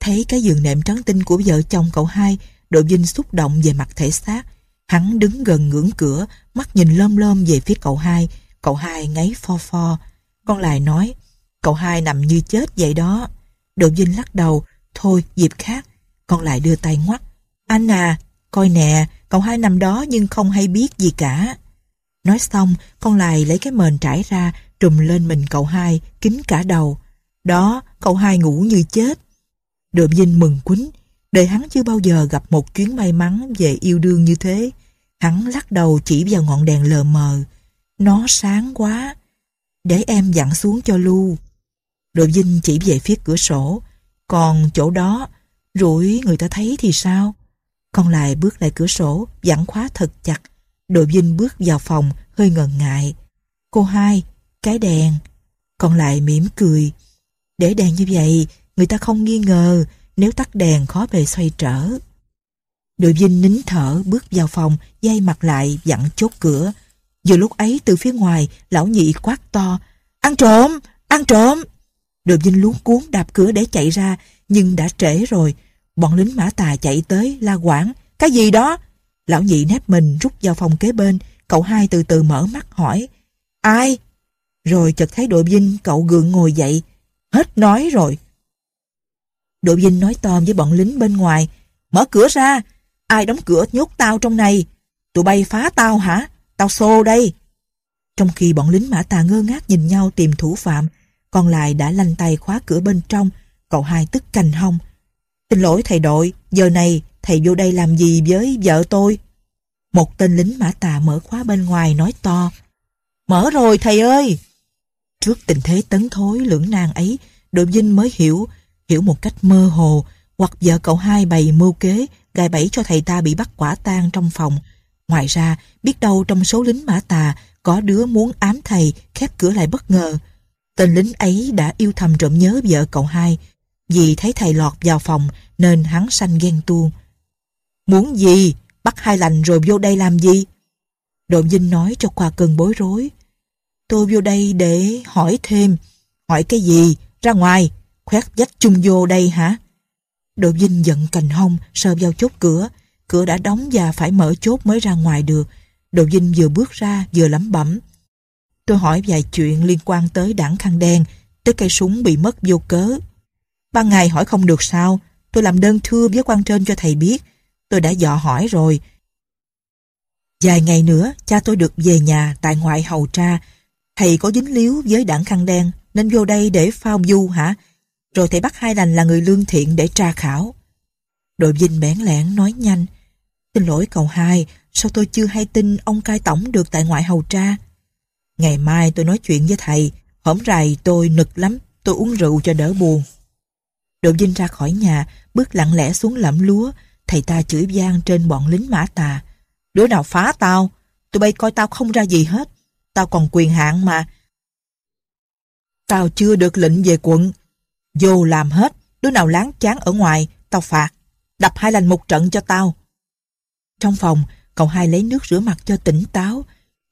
Speaker 1: Thấy cái giường nệm trắng tinh của vợ chồng cậu hai, đội Vinh xúc động về mặt thể xác, Hắn đứng gần ngưỡng cửa, mắt nhìn lom lom về phía cậu hai. Cậu hai ngáy pho pho. Con lại nói, cậu hai nằm như chết vậy đó. Độ Vinh lắc đầu, thôi dịp khác. Con lại đưa tay ngoắt. Anh à, coi nè, cậu hai nằm đó nhưng không hay biết gì cả. Nói xong, con lại lấy cái mền trải ra, trùm lên mình cậu hai, kín cả đầu. Đó, cậu hai ngủ như chết. Đượm vinh mừng quýnh, đời hắn chưa bao giờ gặp một chuyến may mắn về yêu đương như thế. Hắn lắc đầu chỉ vào ngọn đèn lờ mờ. Nó sáng quá. Để em dặn xuống cho lưu Rồi Vinh chỉ về phía cửa sổ. Còn chỗ đó, rủi người ta thấy thì sao? Con lại bước lại cửa sổ, dặn khóa thật chặt. Đội Vinh bước vào phòng, hơi ngần ngại. Cô hai, cái đèn. Còn lại mỉm cười. Để đèn như vậy, người ta không nghi ngờ. Nếu tắt đèn khó về xoay trở. Đội Vinh nín thở bước vào phòng, dây mặt lại dặn chốt cửa. Vừa lúc ấy từ phía ngoài, lão nhị quát to, ăn trộm, ăn trộm. Đội Vinh luống cuốn đạp cửa để chạy ra, nhưng đã trễ rồi. Bọn lính mã tà chạy tới, la quảng, cái gì đó? Lão nhị nép mình rút vào phòng kế bên, cậu hai từ từ mở mắt hỏi, ai? Rồi chợt thấy đội Vinh cậu gượng ngồi dậy, hết nói rồi. Đội Vinh nói to với bọn lính bên ngoài, mở cửa ra, Ai đóng cửa nhốt tao trong này? Tụi bay phá tao hả? Tao xô đây. Trong khi bọn lính mã tà ngơ ngác nhìn nhau tìm thủ phạm, còn lại đã lanh tay khóa cửa bên trong, cậu hai tức cành hông. Xin lỗi thầy đội, giờ này thầy vô đây làm gì với vợ tôi? Một tên lính mã tà mở khóa bên ngoài nói to. Mở rồi thầy ơi! Trước tình thế tấn thối lưỡng nàng ấy, đội Vinh mới hiểu, hiểu một cách mơ hồ, hoặc vợ cậu hai bày mưu kế gài bẫy cho thầy ta bị bắt quả tang trong phòng. Ngoài ra, biết đâu trong số lính mã tà có đứa muốn ám thầy khép cửa lại bất ngờ. Tên lính ấy đã yêu thầm trộm nhớ vợ cậu hai. Vì thấy thầy lọt vào phòng nên hắn sanh ghen tuông. Muốn gì? Bắt hai lành rồi vô đây làm gì? Độn Vinh nói cho qua cơn bối rối. Tôi vô đây để hỏi thêm. Hỏi cái gì? Ra ngoài. Khoét dách chung vô đây hả? Đồ Vinh giận cành hông, sờ vào chốt cửa. Cửa đã đóng và phải mở chốt mới ra ngoài được. Đồ Vinh vừa bước ra vừa lẩm bẩm. Tôi hỏi vài chuyện liên quan tới đảng khăn đen, tới cây súng bị mất vô cớ. Ban ngày hỏi không được sao, tôi làm đơn thưa với quan trên cho thầy biết. Tôi đã dò hỏi rồi. Vài ngày nữa, cha tôi được về nhà tại ngoại hầu tra. Thầy có dính líu với đảng khăn đen, nên vô đây để phao du hả? rồi thầy bắt hai lành là người lương thiện để tra khảo. Đội vinh bén lẻn nói nhanh, xin lỗi cậu hai, sao tôi chưa hay tin ông cai tổng được tại ngoại hầu tra. Ngày mai tôi nói chuyện với thầy, hổm rày tôi nực lắm, tôi uống rượu cho đỡ buồn. Đội vinh ra khỏi nhà, bước lặng lẽ xuống lẫm lúa, thầy ta chửi gian trên bọn lính mã tà. Đứa nào phá tao, tụi bay coi tao không ra gì hết, tao còn quyền hạn mà. Tao chưa được lệnh về quận, Vô làm hết, đứa nào láng chán ở ngoài, tao phạt. Đập hai lành một trận cho tao. Trong phòng, cậu hai lấy nước rửa mặt cho tỉnh táo.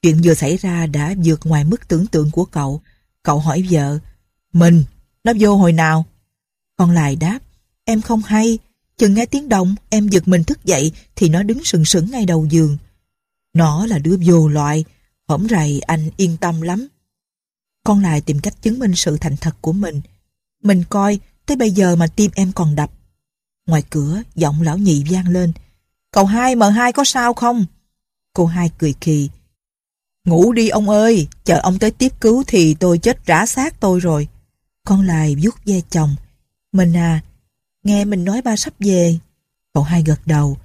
Speaker 1: Chuyện vừa xảy ra đã vượt ngoài mức tưởng tượng của cậu. Cậu hỏi vợ, mình, nó vô hồi nào? Con lại đáp, em không hay. Chừng nghe tiếng động, em giật mình thức dậy thì nó đứng sừng sững ngay đầu giường. Nó là đứa vô loại, hổm rày anh yên tâm lắm. Con lại tìm cách chứng minh sự thành thật của mình. Mình coi, tới bây giờ mà tim em còn đập. Ngoài cửa, giọng lão nhị vang lên. Cậu hai mờ hai có sao không? Cô hai cười khì. Ngủ đi ông ơi, chờ ông tới tiếp cứu thì tôi chết rã xác tôi rồi. Con lại vuốt ve chồng. Mình à, nghe mình nói ba sắp về. Cậu hai gật đầu.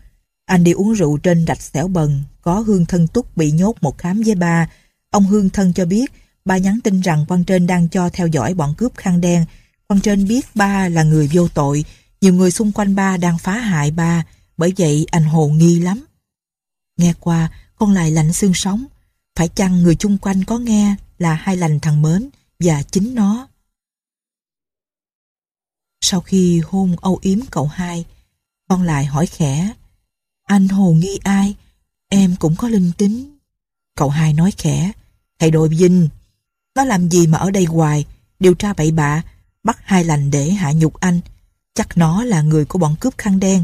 Speaker 1: Anh đi uống rượu trên rạch xẻo bần, có hương thân túc bị nhốt một khám với ba. Ông hương thân cho biết, ba nhắn tin rằng quan trên đang cho theo dõi bọn cướp khăn đen, con trên biết ba là người vô tội, nhiều người xung quanh ba đang phá hại ba, bởi vậy anh hồ nghi lắm. Nghe qua, con lại lạnh xương sống. Phải chăng người chung quanh có nghe là hai lành thằng mến và chính nó? Sau khi hôn âu yếm cậu hai, con lại hỏi khẽ. Anh hồ nghi ai? Em cũng có linh tính. Cậu hai nói khẽ. Thầy đội Vinh, nó làm gì mà ở đây hoài, điều tra bậy bạ, bắt hai lành để hạ nhục anh. Chắc nó là người của bọn cướp khăn đen.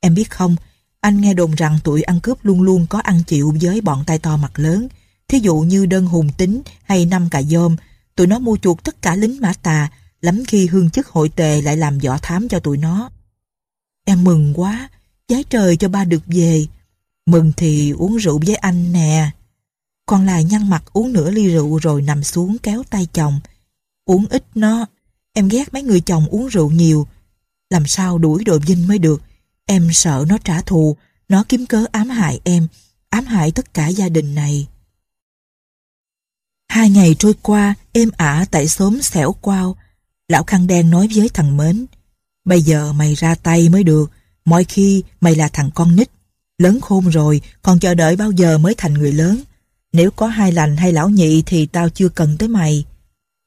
Speaker 1: Em biết không, anh nghe đồn rằng tụi ăn cướp luôn luôn có ăn chịu với bọn tay to mặt lớn. Thí dụ như đơn hùng tính hay năm cà dôm, tụi nó mua chuộc tất cả lính mã tà, lắm khi hương chức hội tề lại làm võ thám cho tụi nó. Em mừng quá, giái trời cho ba được về. Mừng thì uống rượu với anh nè. Còn lại nhăn mặt uống nửa ly rượu rồi nằm xuống kéo tay chồng. Uống ít nó, Em ghét mấy người chồng uống rượu nhiều. Làm sao đuổi đồ dinh mới được. Em sợ nó trả thù, nó kiếm cớ ám hại em, ám hại tất cả gia đình này. Hai ngày trôi qua, êm ả tại xóm xẻo quao. Lão khăn đen nói với thằng Mến, bây giờ mày ra tay mới được, mọi khi mày là thằng con nít. Lớn khôn rồi, còn chờ đợi bao giờ mới thành người lớn. Nếu có hai lành hay lão nhị thì tao chưa cần tới mày.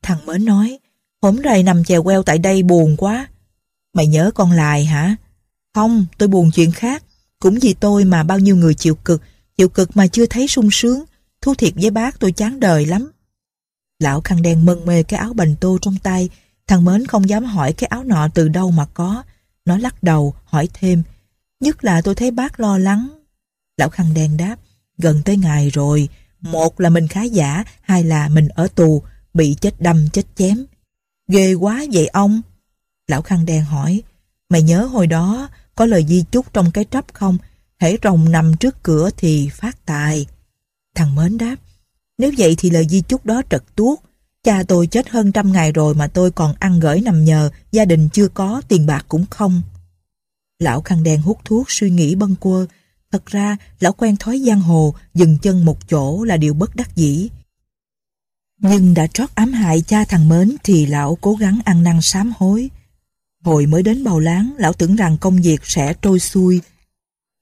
Speaker 1: Thằng Mến nói, Hổm rày nằm chèo queo tại đây buồn quá. Mày nhớ con lại hả? Không, tôi buồn chuyện khác. Cũng vì tôi mà bao nhiêu người chịu cực, chịu cực mà chưa thấy sung sướng. Thú thiệt với bác tôi chán đời lắm. Lão khăn đen mân mê cái áo bành tô trong tay. Thằng Mến không dám hỏi cái áo nọ từ đâu mà có. Nó lắc đầu, hỏi thêm. Nhất là tôi thấy bác lo lắng. Lão khăn đen đáp. Gần tới ngày rồi. Một là mình khá giả, hai là mình ở tù, bị chết đâm, chết chém. Ghê quá vậy ông. Lão khăn đen hỏi, mày nhớ hồi đó có lời di chúc trong cái trắp không? Hễ rồng nằm trước cửa thì phát tài. Thằng Mến đáp, nếu vậy thì lời di chúc đó trật tuốt. Cha tôi chết hơn trăm ngày rồi mà tôi còn ăn gởi nằm nhờ, gia đình chưa có, tiền bạc cũng không. Lão khăn đen hút thuốc suy nghĩ bâng quơ. Thật ra, lão quen thói giang hồ, dừng chân một chỗ là điều bất đắc dĩ nhưng đã trót ám hại cha thằng Mến thì lão cố gắng ăn năn sám hối. Hồi mới đến bầu láng, lão tưởng rằng công việc sẽ trôi xuôi.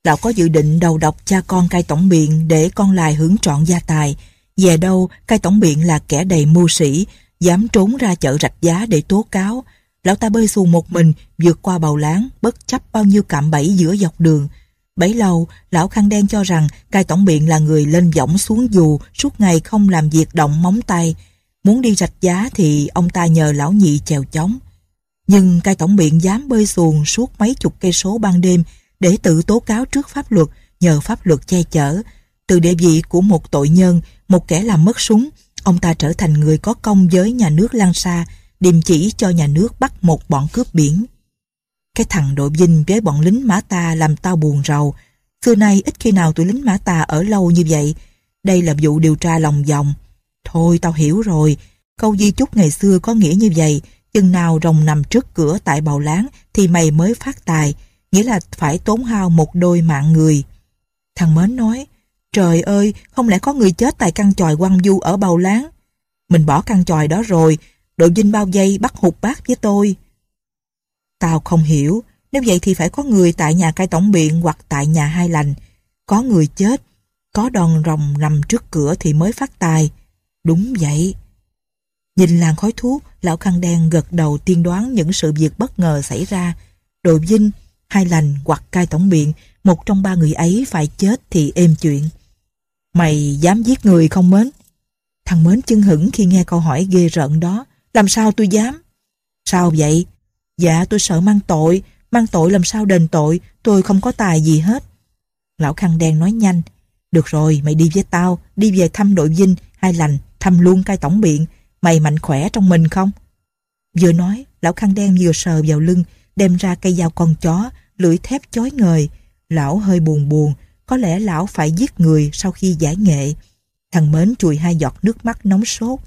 Speaker 1: Lão có dự định đầu độc cha con cai tổng biện để con lại hưởng trọn gia tài. Về đâu, cai tổng biện là kẻ đầy mưu sĩ, dám trốn ra chợ rạch giá để tố cáo. Lão ta bơi xuồng một mình, vượt qua bầu láng, bất chấp bao nhiêu cạm bẫy giữa dọc đường. Bấy lâu, lão khăn đen cho rằng cai tổng biện là người lên võng xuống dù, suốt ngày không làm việc động móng tay. Muốn đi rạch giá thì ông ta nhờ lão nhị chèo chóng. Nhưng cai tổng biện dám bơi xuồng suốt mấy chục cây số ban đêm để tự tố cáo trước pháp luật, nhờ pháp luật che chở. Từ địa vị của một tội nhân, một kẻ làm mất súng, ông ta trở thành người có công với nhà nước Lan Sa, điềm chỉ cho nhà nước bắt một bọn cướp biển. Cái thằng đội dinh với bọn lính mã ta làm tao buồn rầu. Xưa nay ít khi nào tụi lính mã ta ở lâu như vậy. Đây là vụ điều tra lòng vòng. Thôi tao hiểu rồi. Câu di chúc ngày xưa có nghĩa như vậy. Chừng nào rồng nằm trước cửa tại bào láng thì mày mới phát tài. Nghĩa là phải tốn hao một đôi mạng người. Thằng Mến nói, trời ơi, không lẽ có người chết tại căn tròi quăng du ở bào láng? Mình bỏ căn tròi đó rồi, đội dinh bao giây bắt hụt bác với tôi. Tao không hiểu, nếu vậy thì phải có người tại nhà cai tổng biện hoặc tại nhà hai lành. Có người chết, có đòn rồng nằm trước cửa thì mới phát tài. Đúng vậy. Nhìn làn khói thuốc, lão khăn đen gật đầu tiên đoán những sự việc bất ngờ xảy ra. đội Vinh, hai lành hoặc cai tổng biện, một trong ba người ấy phải chết thì êm chuyện. Mày dám giết người không mến? Thằng mến chưng hững khi nghe câu hỏi ghê rợn đó. Làm sao tôi dám? Sao vậy? Dạ tôi sợ mang tội, mang tội làm sao đền tội, tôi không có tài gì hết. Lão khăn đen nói nhanh, được rồi mày đi với tao, đi về thăm đội vinh hai lành, thăm luôn cai tổng biện, mày mạnh khỏe trong mình không? Vừa nói, lão khăn đen vừa sờ vào lưng, đem ra cây dao con chó, lưỡi thép chói ngời. Lão hơi buồn buồn, có lẽ lão phải giết người sau khi giải nghệ. Thằng Mến chùi hai giọt nước mắt nóng sốt.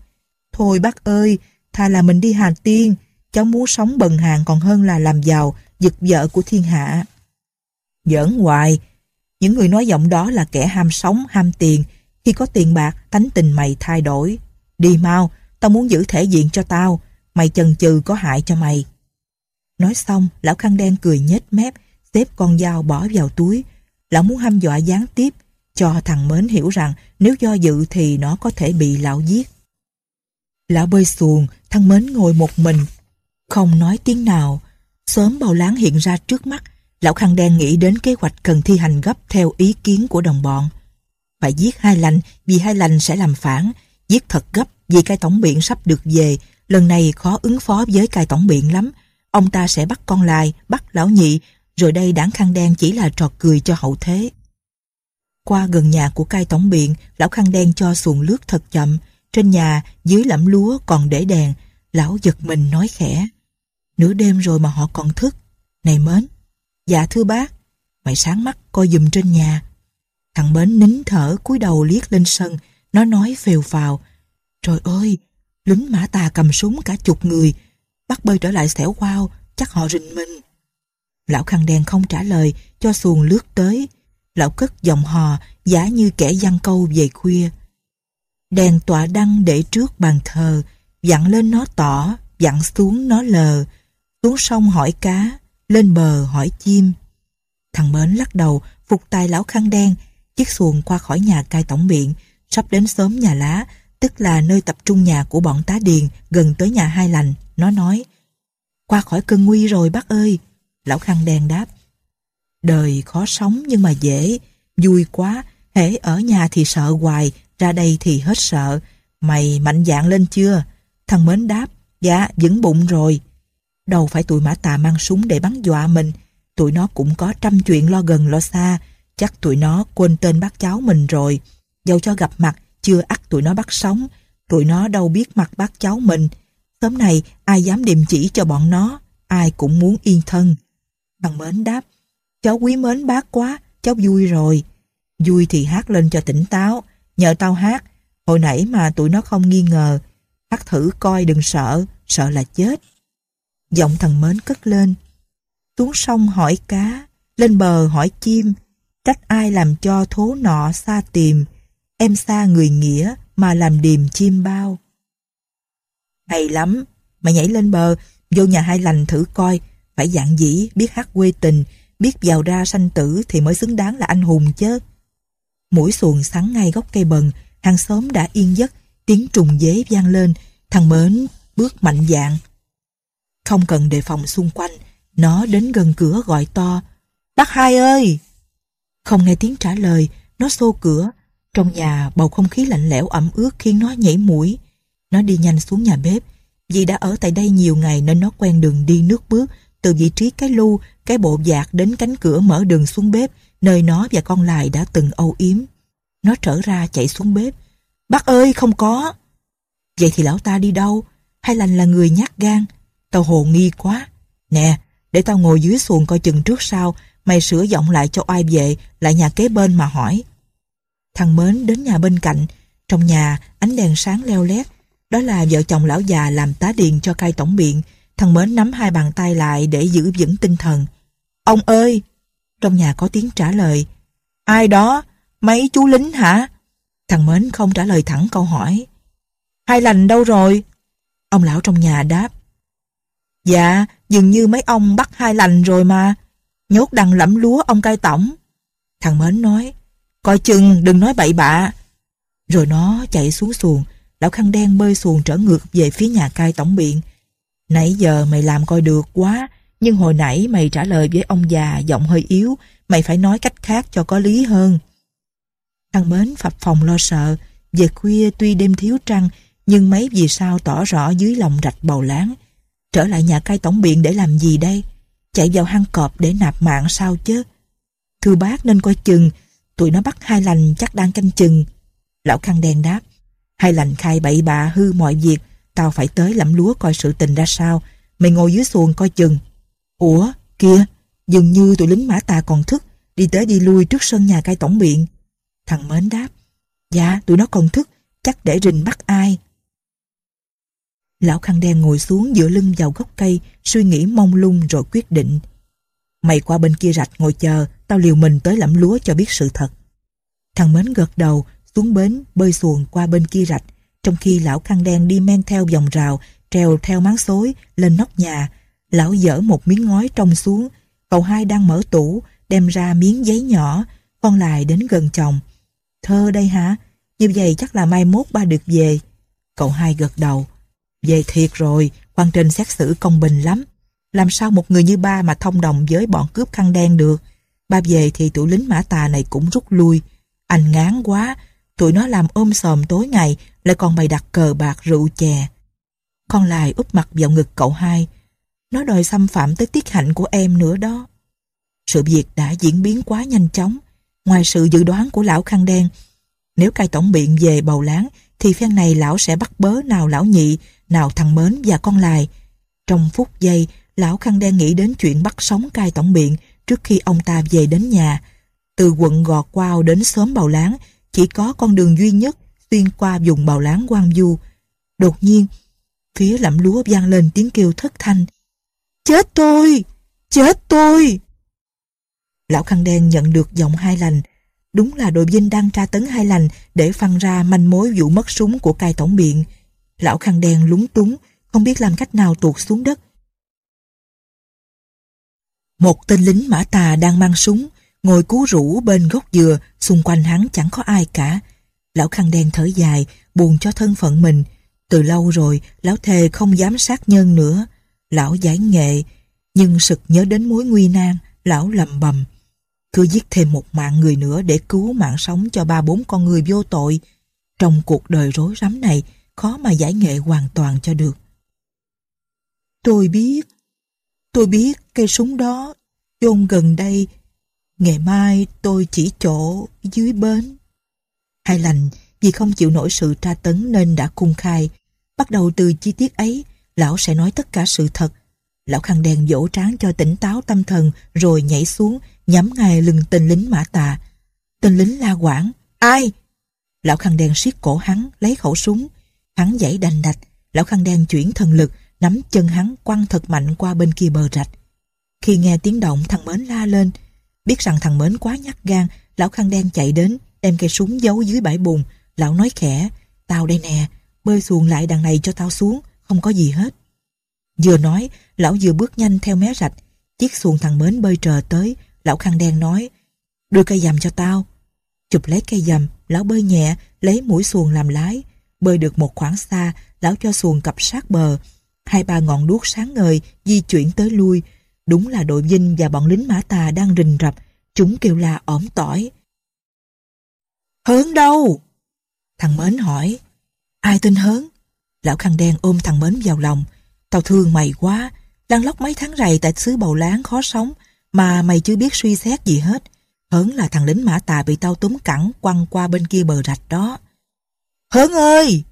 Speaker 1: Thôi bác ơi, thà là mình đi Hà Tiên, cháu muốn sống bần hàng còn hơn là làm giàu, giật vợ của thiên hạ. Giỡn hoài, những người nói giọng đó là kẻ ham sống, ham tiền. Khi có tiền bạc, tánh tình mày thay đổi. Đi mau, tao muốn giữ thể diện cho tao, mày chần chừ có hại cho mày. Nói xong, lão khăn đen cười nhếch mép, xếp con dao bỏ vào túi. Lão muốn ham dọa gián tiếp, cho thằng Mến hiểu rằng nếu do dự thì nó có thể bị lão giết. Lão bơi xuồng, thằng Mến ngồi một mình không nói tiếng nào, sớm bao láng hiện ra trước mắt, lão khăn đen nghĩ đến kế hoạch cần thi hành gấp theo ý kiến của đồng bọn. Phải giết hai lành vì hai lành sẽ làm phản, giết thật gấp vì cai tổng biện sắp được về, lần này khó ứng phó với cai tổng biện lắm. Ông ta sẽ bắt con lai, bắt lão nhị, rồi đây đảng khăn đen chỉ là trò cười cho hậu thế. Qua gần nhà của cai tổng biện, lão khăn đen cho xuồng lướt thật chậm, trên nhà dưới lẫm lúa còn để đèn, lão giật mình nói khẽ. Nửa đêm rồi mà họ còn thức. Này Mến, dạ thưa bác, mày sáng mắt coi giùm trên nhà. Thằng Mến nín thở cúi đầu liếc lên sân, nó nói phều phào. Trời ơi, lính mã tà cầm súng cả chục người, bắt bơi trở lại xẻo quao, chắc họ rình mình. Lão khăn đèn không trả lời, cho xuồng lướt tới. Lão cất giọng hò, giả như kẻ giăng câu về khuya. Đèn tọa đăng để trước bàn thờ, dặn lên nó tỏ, dặn xuống nó lờ, xuống sông hỏi cá, lên bờ hỏi chim. Thằng Mến lắc đầu, phục tài lão khăn đen, chiếc xuồng qua khỏi nhà cai tổng biện, sắp đến sớm nhà lá, tức là nơi tập trung nhà của bọn tá điền gần tới nhà hai lành. Nó nói, qua khỏi cơn nguy rồi bác ơi. Lão khăn đen đáp, đời khó sống nhưng mà dễ, vui quá, hễ ở nhà thì sợ hoài, ra đây thì hết sợ. Mày mạnh dạn lên chưa? Thằng Mến đáp, dạ, vững bụng rồi đâu phải tụi mã tà mang súng để bắn dọa mình tụi nó cũng có trăm chuyện lo gần lo xa chắc tụi nó quên tên bác cháu mình rồi dầu cho gặp mặt chưa ắt tụi nó bắt sống tụi nó đâu biết mặt bác cháu mình sớm này ai dám điềm chỉ cho bọn nó ai cũng muốn yên thân Bằng mến đáp cháu quý mến bác quá cháu vui rồi vui thì hát lên cho tỉnh táo nhờ tao hát hồi nãy mà tụi nó không nghi ngờ hát thử coi đừng sợ sợ là chết Giọng thằng Mến cất lên. Xuống sông hỏi cá, lên bờ hỏi chim, trách ai làm cho thố nọ xa tìm, em xa người nghĩa mà làm điềm chim bao. Hay lắm, mày nhảy lên bờ, vô nhà hai lành thử coi, phải dạng dĩ, biết hát quê tình, biết vào ra sanh tử thì mới xứng đáng là anh hùng chứ. Mũi xuồng sắn ngay gốc cây bần, hàng xóm đã yên giấc, tiếng trùng dế vang lên, thằng Mến bước mạnh dạng không cần đề phòng xung quanh. Nó đến gần cửa gọi to, Bác hai ơi! Không nghe tiếng trả lời, nó xô cửa. Trong nhà, bầu không khí lạnh lẽo ẩm ướt khiến nó nhảy mũi. Nó đi nhanh xuống nhà bếp. Vì đã ở tại đây nhiều ngày nên nó quen đường đi nước bước từ vị trí cái lu, cái bộ giạc đến cánh cửa mở đường xuống bếp nơi nó và con lài đã từng âu yếm. Nó trở ra chạy xuống bếp. Bác ơi, không có! Vậy thì lão ta đi đâu? Hay lành là người nhát gan? Tao hồ nghi quá. Nè, để tao ngồi dưới xuồng coi chừng trước sau, mày sửa giọng lại cho ai vệ, lại nhà kế bên mà hỏi. Thằng Mến đến nhà bên cạnh, trong nhà ánh đèn sáng leo lét, đó là vợ chồng lão già làm tá điền cho cai tổng biện, thằng Mến nắm hai bàn tay lại để giữ vững tinh thần. Ông ơi! Trong nhà có tiếng trả lời. Ai đó? Mấy chú lính hả? Thằng Mến không trả lời thẳng câu hỏi. Hai lành đâu rồi? Ông lão trong nhà đáp. Dạ, dường như mấy ông bắt hai lành rồi mà. Nhốt đằng lẫm lúa ông cai tổng. Thằng Mến nói, coi chừng đừng nói bậy bạ. Rồi nó chạy xuống xuồng, lão khăn đen bơi xuồng trở ngược về phía nhà cai tổng biện. Nãy giờ mày làm coi được quá, nhưng hồi nãy mày trả lời với ông già giọng hơi yếu, mày phải nói cách khác cho có lý hơn. Thằng Mến phập phòng lo sợ, về khuya tuy đêm thiếu trăng, nhưng mấy vì sao tỏ rõ dưới lòng rạch bầu láng. Trở lại nhà cai tổng biện để làm gì đây? Chạy vào hang cọp để nạp mạng sao chứ? Thưa bác nên coi chừng, tụi nó bắt hai lành chắc đang canh chừng. Lão khăn đen đáp, hai lành khai bậy bạ hư mọi việc, tao phải tới lẫm lúa coi sự tình ra sao, mày ngồi dưới xuồng coi chừng. Ủa, kia, dường như tụi lính mã tà còn thức, đi tới đi lui trước sân nhà cai tổng biện. Thằng Mến đáp, dạ, tụi nó còn thức, chắc để rình bắt ai. Lão khăn đen ngồi xuống giữa lưng vào gốc cây, suy nghĩ mông lung rồi quyết định. Mày qua bên kia rạch ngồi chờ, tao liều mình tới lẫm lúa cho biết sự thật. Thằng Mến gật đầu, xuống bến, bơi xuồng qua bên kia rạch, trong khi lão khăn đen đi men theo dòng rào, trèo theo máng xối, lên nóc nhà. Lão dở một miếng ngói trông xuống, cậu hai đang mở tủ, đem ra miếng giấy nhỏ, con lại đến gần chồng. Thơ đây hả? Như vậy chắc là mai mốt ba được về. Cậu hai gật đầu. Về thiệt rồi, quan trình xét xử công bình lắm. Làm sao một người như ba mà thông đồng với bọn cướp khăn đen được? Ba về thì tụi lính mã tà này cũng rút lui. Anh ngán quá, tụi nó làm ôm sòm tối ngày, lại còn bày đặt cờ bạc rượu chè. Con lại úp mặt vào ngực cậu hai. Nó đòi xâm phạm tới tiết hạnh của em nữa đó. Sự việc đã diễn biến quá nhanh chóng. Ngoài sự dự đoán của lão khăn đen, nếu cai tổng biện về bầu láng thì phen này lão sẽ bắt bớ nào lão nhị, nào thằng mến và con lài. Trong phút giây, lão khăn đen nghĩ đến chuyện bắt sống cai tổng biện trước khi ông ta về đến nhà. Từ quận Gò Quao đến xóm Bào Láng, chỉ có con đường duy nhất xuyên qua vùng Bào Láng Quang Du. Đột nhiên, phía lẫm lúa vang lên tiếng kêu thất thanh. Chết tôi! Chết tôi! Lão khăn đen nhận được giọng hai lành, Đúng là đội dinh đang tra tấn hai lành để phân ra manh mối vụ mất súng của cai tổng biện. Lão khăn đen lúng túng, không biết làm cách nào tuột xuống đất. Một tên lính mã tà đang mang súng, ngồi cú rũ bên gốc dừa, xung quanh hắn chẳng có ai cả. Lão khăn đen thở dài, buồn cho thân phận mình. Từ lâu rồi, lão thề không dám sát nhân nữa. Lão giải nghệ, nhưng sực nhớ đến mối nguy nan, lão lầm bầm. Thưa giết thêm một mạng người nữa để cứu mạng sống cho ba bốn con người vô tội. Trong cuộc đời rối rắm này, khó mà giải nghệ hoàn toàn cho được. Tôi biết, tôi biết cây súng đó chôn gần đây. Ngày mai tôi chỉ chỗ dưới bến. Hai lành vì không chịu nổi sự tra tấn nên đã cung khai. Bắt đầu từ chi tiết ấy, lão sẽ nói tất cả sự thật Lão khăn đen dỗ tráng cho tỉnh táo tâm thần rồi nhảy xuống nhắm ngay lưng tên lính mã tà. Tên lính la quảng. Ai? Lão khăn đen siết cổ hắn lấy khẩu súng. Hắn giãy đành đạch. Lão khăn đen chuyển thần lực nắm chân hắn quăng thật mạnh qua bên kia bờ rạch. Khi nghe tiếng động thằng Mến la lên. Biết rằng thằng Mến quá nhát gan lão khăn đen chạy đến đem cây súng giấu dưới bãi bùn. Lão nói khẽ. Tao đây nè bơi xuồng lại đằng này cho tao xuống không có gì hết. Vừa nói, lão vừa bước nhanh theo mé rạch. Chiếc xuồng thằng Mến bơi trờ tới, lão khăn đen nói, đưa cây dầm cho tao. Chụp lấy cây dầm, lão bơi nhẹ, lấy mũi xuồng làm lái. Bơi được một khoảng xa, lão cho xuồng cập sát bờ. Hai ba ngọn đuốc sáng ngời, di chuyển tới lui. Đúng là đội vinh và bọn lính mã tà đang rình rập. Chúng kêu la ỏm tỏi. Hớn đâu? Thằng Mến hỏi. Ai tên Hớn? Lão khăn đen ôm thằng Mến vào lòng. Tao thương mày quá, lăn lóc mấy tháng rày tại xứ bầu láng khó sống mà mày chưa biết suy xét gì hết. Hớn là thằng lính mã tà bị tao túm cẳng quăng qua bên kia bờ rạch đó. Hớn ơi!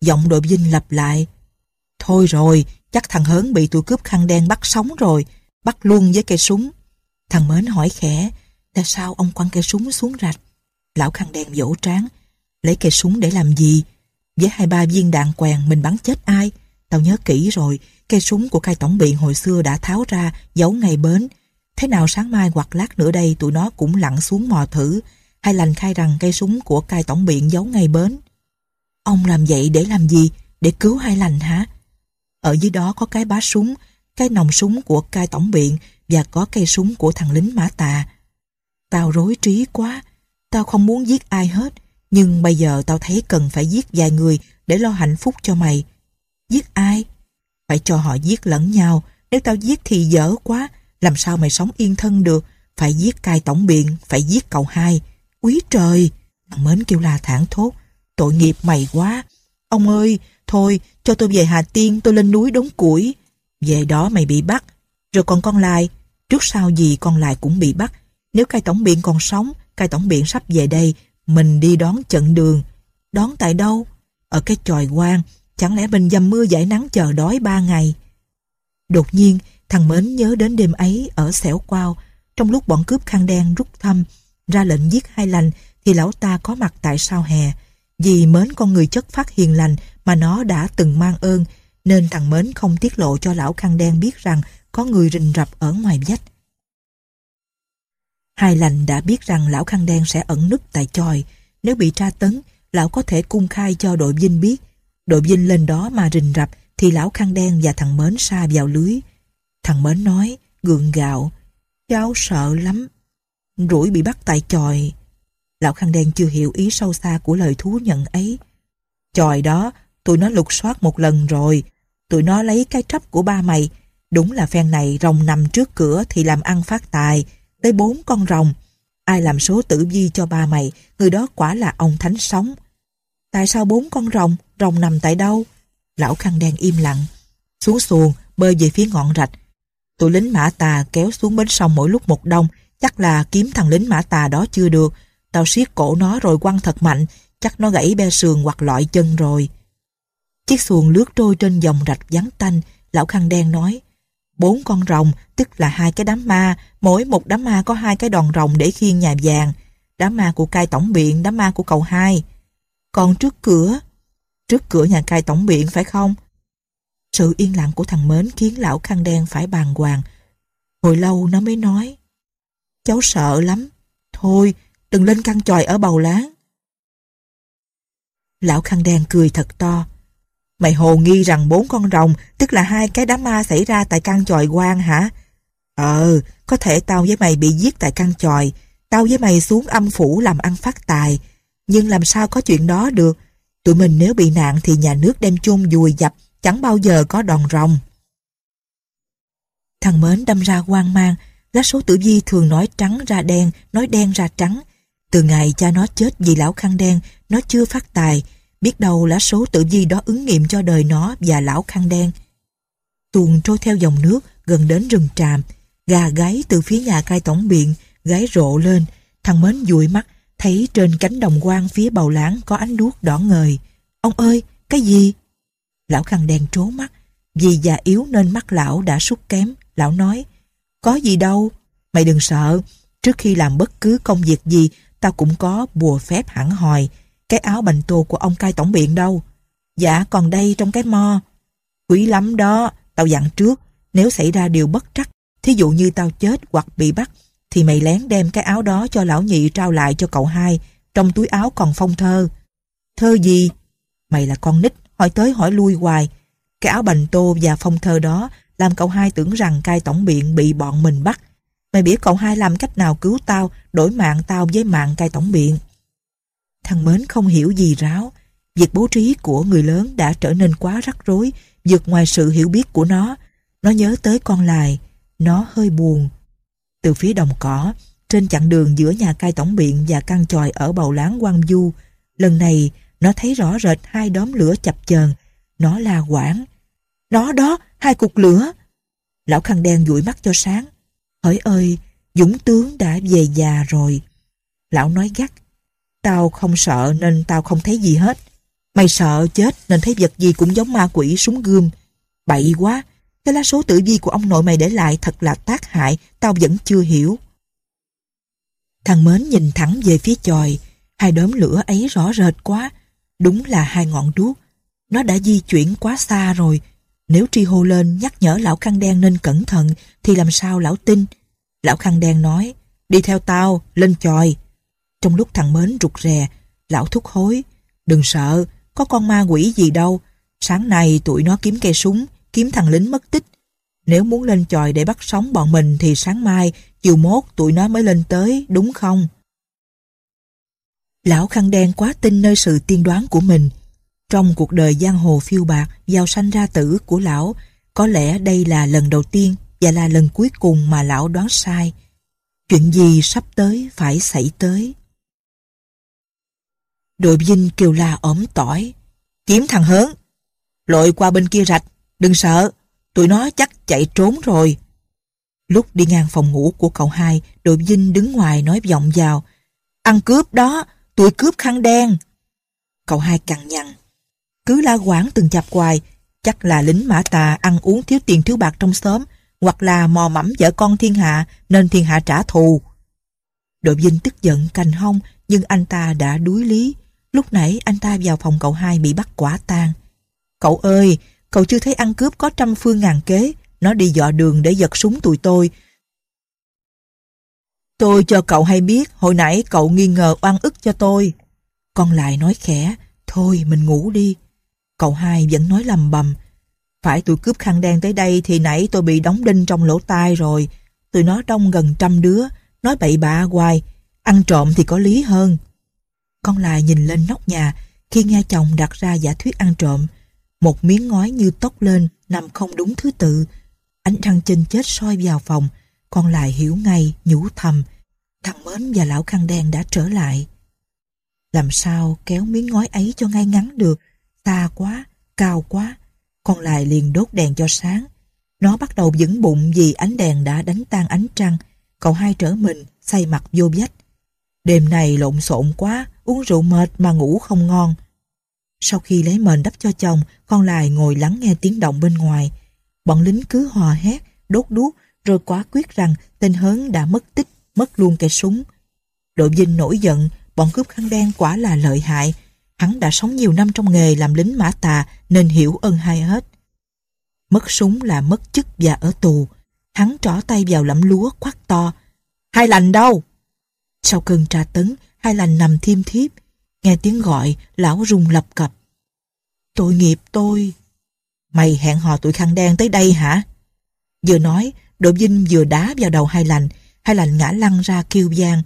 Speaker 1: Giọng đội vinh lặp lại. Thôi rồi, chắc thằng Hớn bị tụi cướp khăn đen bắt sống rồi, bắt luôn với cây súng. Thằng Mến hỏi khẽ, tại sao ông quăng cây súng xuống rạch? Lão khăn đen dỗ tráng. lấy cây súng để làm gì? Với hai ba viên đạn quèn mình bắn chết ai? Tao nhớ kỹ rồi, cây súng của cai tổng biện hồi xưa đã tháo ra, giấu ngay bến. Thế nào sáng mai hoặc lát nữa đây tụi nó cũng lặn xuống mò thử, hay lành khai rằng cây súng của cai tổng biện giấu ngay bến. Ông làm vậy để làm gì? Để cứu hai lành hả? Ở dưới đó có cái bá súng, cái nòng súng của cai tổng biện và có cây súng của thằng lính mã tà. Tao rối trí quá, tao không muốn giết ai hết, nhưng bây giờ tao thấy cần phải giết vài người để lo hạnh phúc cho mày. Giết ai? Phải cho họ giết lẫn nhau. Nếu tao giết thì dở quá. Làm sao mày sống yên thân được? Phải giết cai tổng biện, phải giết cậu hai. Quý trời! Thằng Mến kêu la thảng thốt. Tội nghiệp mày quá. Ông ơi, thôi, cho tôi về Hà Tiên, tôi lên núi đốn củi. Về đó mày bị bắt. Rồi còn con lai trước sau gì con lai cũng bị bắt. Nếu cai tổng biện còn sống, cai tổng biện sắp về đây, mình đi đón chận đường. Đón tại đâu? Ở cái tròi quan, Chẳng lẽ mình dầm mưa giải nắng chờ đói ba ngày? Đột nhiên, thằng Mến nhớ đến đêm ấy ở xẻo quao, trong lúc bọn cướp khăn đen rút thăm, ra lệnh giết hai lành thì lão ta có mặt tại sao hè. Vì Mến con người chất phát hiền lành mà nó đã từng mang ơn, nên thằng Mến không tiết lộ cho lão khăn đen biết rằng có người rình rập ở ngoài vách. Hai lành đã biết rằng lão khăn đen sẽ ẩn núp tại chòi. Nếu bị tra tấn, lão có thể cung khai cho đội vinh biết Đội Vinh lên đó mà rình rập thì lão khăn đen và thằng Mến xa vào lưới. Thằng Mến nói, gượng gạo, cháu sợ lắm. Rủi bị bắt tại tròi Lão khăn đen chưa hiểu ý sâu xa của lời thú nhận ấy. tròi đó, tụi nó lục soát một lần rồi. Tụi nó lấy cái trấp của ba mày. Đúng là phen này rồng nằm trước cửa thì làm ăn phát tài. Tới bốn con rồng. Ai làm số tử vi cho ba mày, người đó quả là ông thánh sống. Tại sao bốn con rồng? Rồng nằm tại đâu? Lão khăn đen im lặng. Xuống xuồng, bơi về phía ngọn rạch. Tụi lính mã tà kéo xuống bến sông mỗi lúc một đông. Chắc là kiếm thằng lính mã tà đó chưa được. Tao siết cổ nó rồi quăng thật mạnh. Chắc nó gãy be sườn hoặc lọi chân rồi. Chiếc xuồng lướt trôi trên dòng rạch vắng tanh. Lão khăn đen nói. Bốn con rồng, tức là hai cái đám ma. Mỗi một đám ma có hai cái đòn rồng để khiêng nhà vàng. Đám ma của cai tổng biện, đám ma của cầu hai. Còn trước cửa, trước cửa nhà cai tổng biện phải không? Sự yên lặng của thằng Mến khiến lão khăn đen phải bàng hoàng. Hồi lâu nó mới nói. Cháu sợ lắm. Thôi, đừng lên căn chòi ở bầu láng. Lão khăn đen cười thật to. Mày hồ nghi rằng bốn con rồng, tức là hai cái đám ma xảy ra tại căn chòi quan hả? Ờ, có thể tao với mày bị giết tại căn chòi. Tao với mày xuống âm phủ làm ăn phát tài nhưng làm sao có chuyện đó được. Tụi mình nếu bị nạn thì nhà nước đem chung vùi dập, chẳng bao giờ có đòn rồng. Thằng Mến đâm ra hoang mang, lá số tử vi thường nói trắng ra đen, nói đen ra trắng. Từ ngày cha nó chết vì lão khăn đen, nó chưa phát tài, biết đâu lá số tử vi đó ứng nghiệm cho đời nó và lão khăn đen. Tuồng trôi theo dòng nước, gần đến rừng tràm, gà gáy từ phía nhà cai tổng biện, gáy rộ lên, thằng Mến dụi mắt, thấy trên cánh đồng quan phía bầu lãng có ánh đuốc đỏ ngời. Ông ơi, cái gì? Lão khăn đen trố mắt, vì già yếu nên mắt lão đã sút kém. Lão nói, có gì đâu, mày đừng sợ. Trước khi làm bất cứ công việc gì, tao cũng có bùa phép hẳn hòi. Cái áo bành tô của ông cai tổng biện đâu? Dạ, còn đây trong cái mo. Quý lắm đó, tao dặn trước, nếu xảy ra điều bất trắc, thí dụ như tao chết hoặc bị bắt, thì mày lén đem cái áo đó cho lão nhị trao lại cho cậu hai, trong túi áo còn phong thơ. Thơ gì? Mày là con nít, hỏi tới hỏi lui hoài. Cái áo bành tô và phong thơ đó làm cậu hai tưởng rằng cai tổng biện bị bọn mình bắt. Mày biết cậu hai làm cách nào cứu tao, đổi mạng tao với mạng cai tổng biện. Thằng Mến không hiểu gì ráo. Việc bố trí của người lớn đã trở nên quá rắc rối, vượt ngoài sự hiểu biết của nó. Nó nhớ tới con lài Nó hơi buồn, từ phía đồng cỏ, trên chặng đường giữa nhà cai tổng biện và căn tròi ở bầu láng Quang Du, lần này nó thấy rõ rệt hai đốm lửa chập chờn nó la quảng nó đó hai cục lửa lão khăn đen dụi mắt cho sáng hỡi ơi dũng tướng đã về già rồi lão nói gắt tao không sợ nên tao không thấy gì hết mày sợ chết nên thấy vật gì cũng giống ma quỷ súng gươm bậy quá cái lá số tử vi của ông nội mày để lại thật là tác hại, tao vẫn chưa hiểu. Thằng Mến nhìn thẳng về phía chòi, hai đốm lửa ấy rõ rệt quá, đúng là hai ngọn đuốc. Nó đã di chuyển quá xa rồi, nếu tri hô lên nhắc nhở lão khăn đen nên cẩn thận thì làm sao lão tin. Lão khăn đen nói, đi theo tao, lên chòi. Trong lúc thằng Mến rụt rè, lão thúc hối, đừng sợ, có con ma quỷ gì đâu, sáng nay tụi nó kiếm cây súng, kiếm thằng lính mất tích. Nếu muốn lên chòi để bắt sống bọn mình thì sáng mai, chiều mốt tụi nó mới lên tới, đúng không? Lão khăn đen quá tin nơi sự tiên đoán của mình. Trong cuộc đời giang hồ phiêu bạc, giàu sanh ra tử của lão, có lẽ đây là lần đầu tiên và là lần cuối cùng mà lão đoán sai. Chuyện gì sắp tới phải xảy tới. Đội binh kêu la ổm tỏi. Kiếm thằng Hớn, lội qua bên kia rạch. Đừng sợ, tụi nó chắc chạy trốn rồi. Lúc đi ngang phòng ngủ của cậu hai, đội Vinh đứng ngoài nói vọng vào. Ăn cướp đó, tụi cướp khăn đen. Cậu hai cằn nhằn. Cứ la quảng từng chạp hoài, chắc là lính mã tà ăn uống thiếu tiền thiếu bạc trong xóm, hoặc là mò mẫm vợ con thiên hạ nên thiên hạ trả thù. Đội Vinh tức giận cành hông nhưng anh ta đã đuối lý. Lúc nãy anh ta vào phòng cậu hai bị bắt quả tang. Cậu ơi, Cậu chưa thấy ăn cướp có trăm phương ngàn kế. Nó đi dọ đường để giật súng tụi tôi. Tôi cho cậu hay biết, hồi nãy cậu nghi ngờ oan ức cho tôi. Con lại nói khẽ, thôi mình ngủ đi. Cậu hai vẫn nói lầm bầm. Phải tụi cướp khăn đen tới đây thì nãy tôi bị đóng đinh trong lỗ tai rồi. Tụi nó đông gần trăm đứa, nói bậy bạ hoài. Ăn trộm thì có lý hơn. Con lại nhìn lên nóc nhà, khi nghe chồng đặt ra giả thuyết ăn trộm, một miếng ngói như tóc lên nằm không đúng thứ tự. Ánh trăng chênh chết soi vào phòng, còn lại hiểu ngay, nhủ thầm. Thằng Mến và lão khăn đen đã trở lại. Làm sao kéo miếng ngói ấy cho ngay ngắn được, xa quá, cao quá. còn lại liền đốt đèn cho sáng. Nó bắt đầu vững bụng vì ánh đèn đã đánh tan ánh trăng. Cậu hai trở mình, say mặt vô vách. Đêm này lộn xộn quá, uống rượu mệt mà ngủ không ngon. Sau khi lấy mền đắp cho chồng, con lại ngồi lắng nghe tiếng động bên ngoài. Bọn lính cứ hò hét, đốt đuốc, rồi quá quyết rằng tên hớn đã mất tích, mất luôn cây súng. Đội dinh nổi giận, bọn cướp khăn đen quả là lợi hại. Hắn đã sống nhiều năm trong nghề làm lính mã tà nên hiểu ơn hai hết. Mất súng là mất chức và ở tù. Hắn trỏ tay vào lẫm lúa quát to. Hai lành đâu? Sau cơn tra tấn, hai lành nằm thiêm thiếp. Nghe tiếng gọi, lão rung lập cập. Tội nghiệp tôi. Mày hẹn hò tụi khăn đen tới đây hả? Vừa nói, Đỗ Vinh vừa đá vào đầu hai lành. Hai lành ngã lăn ra kêu gian.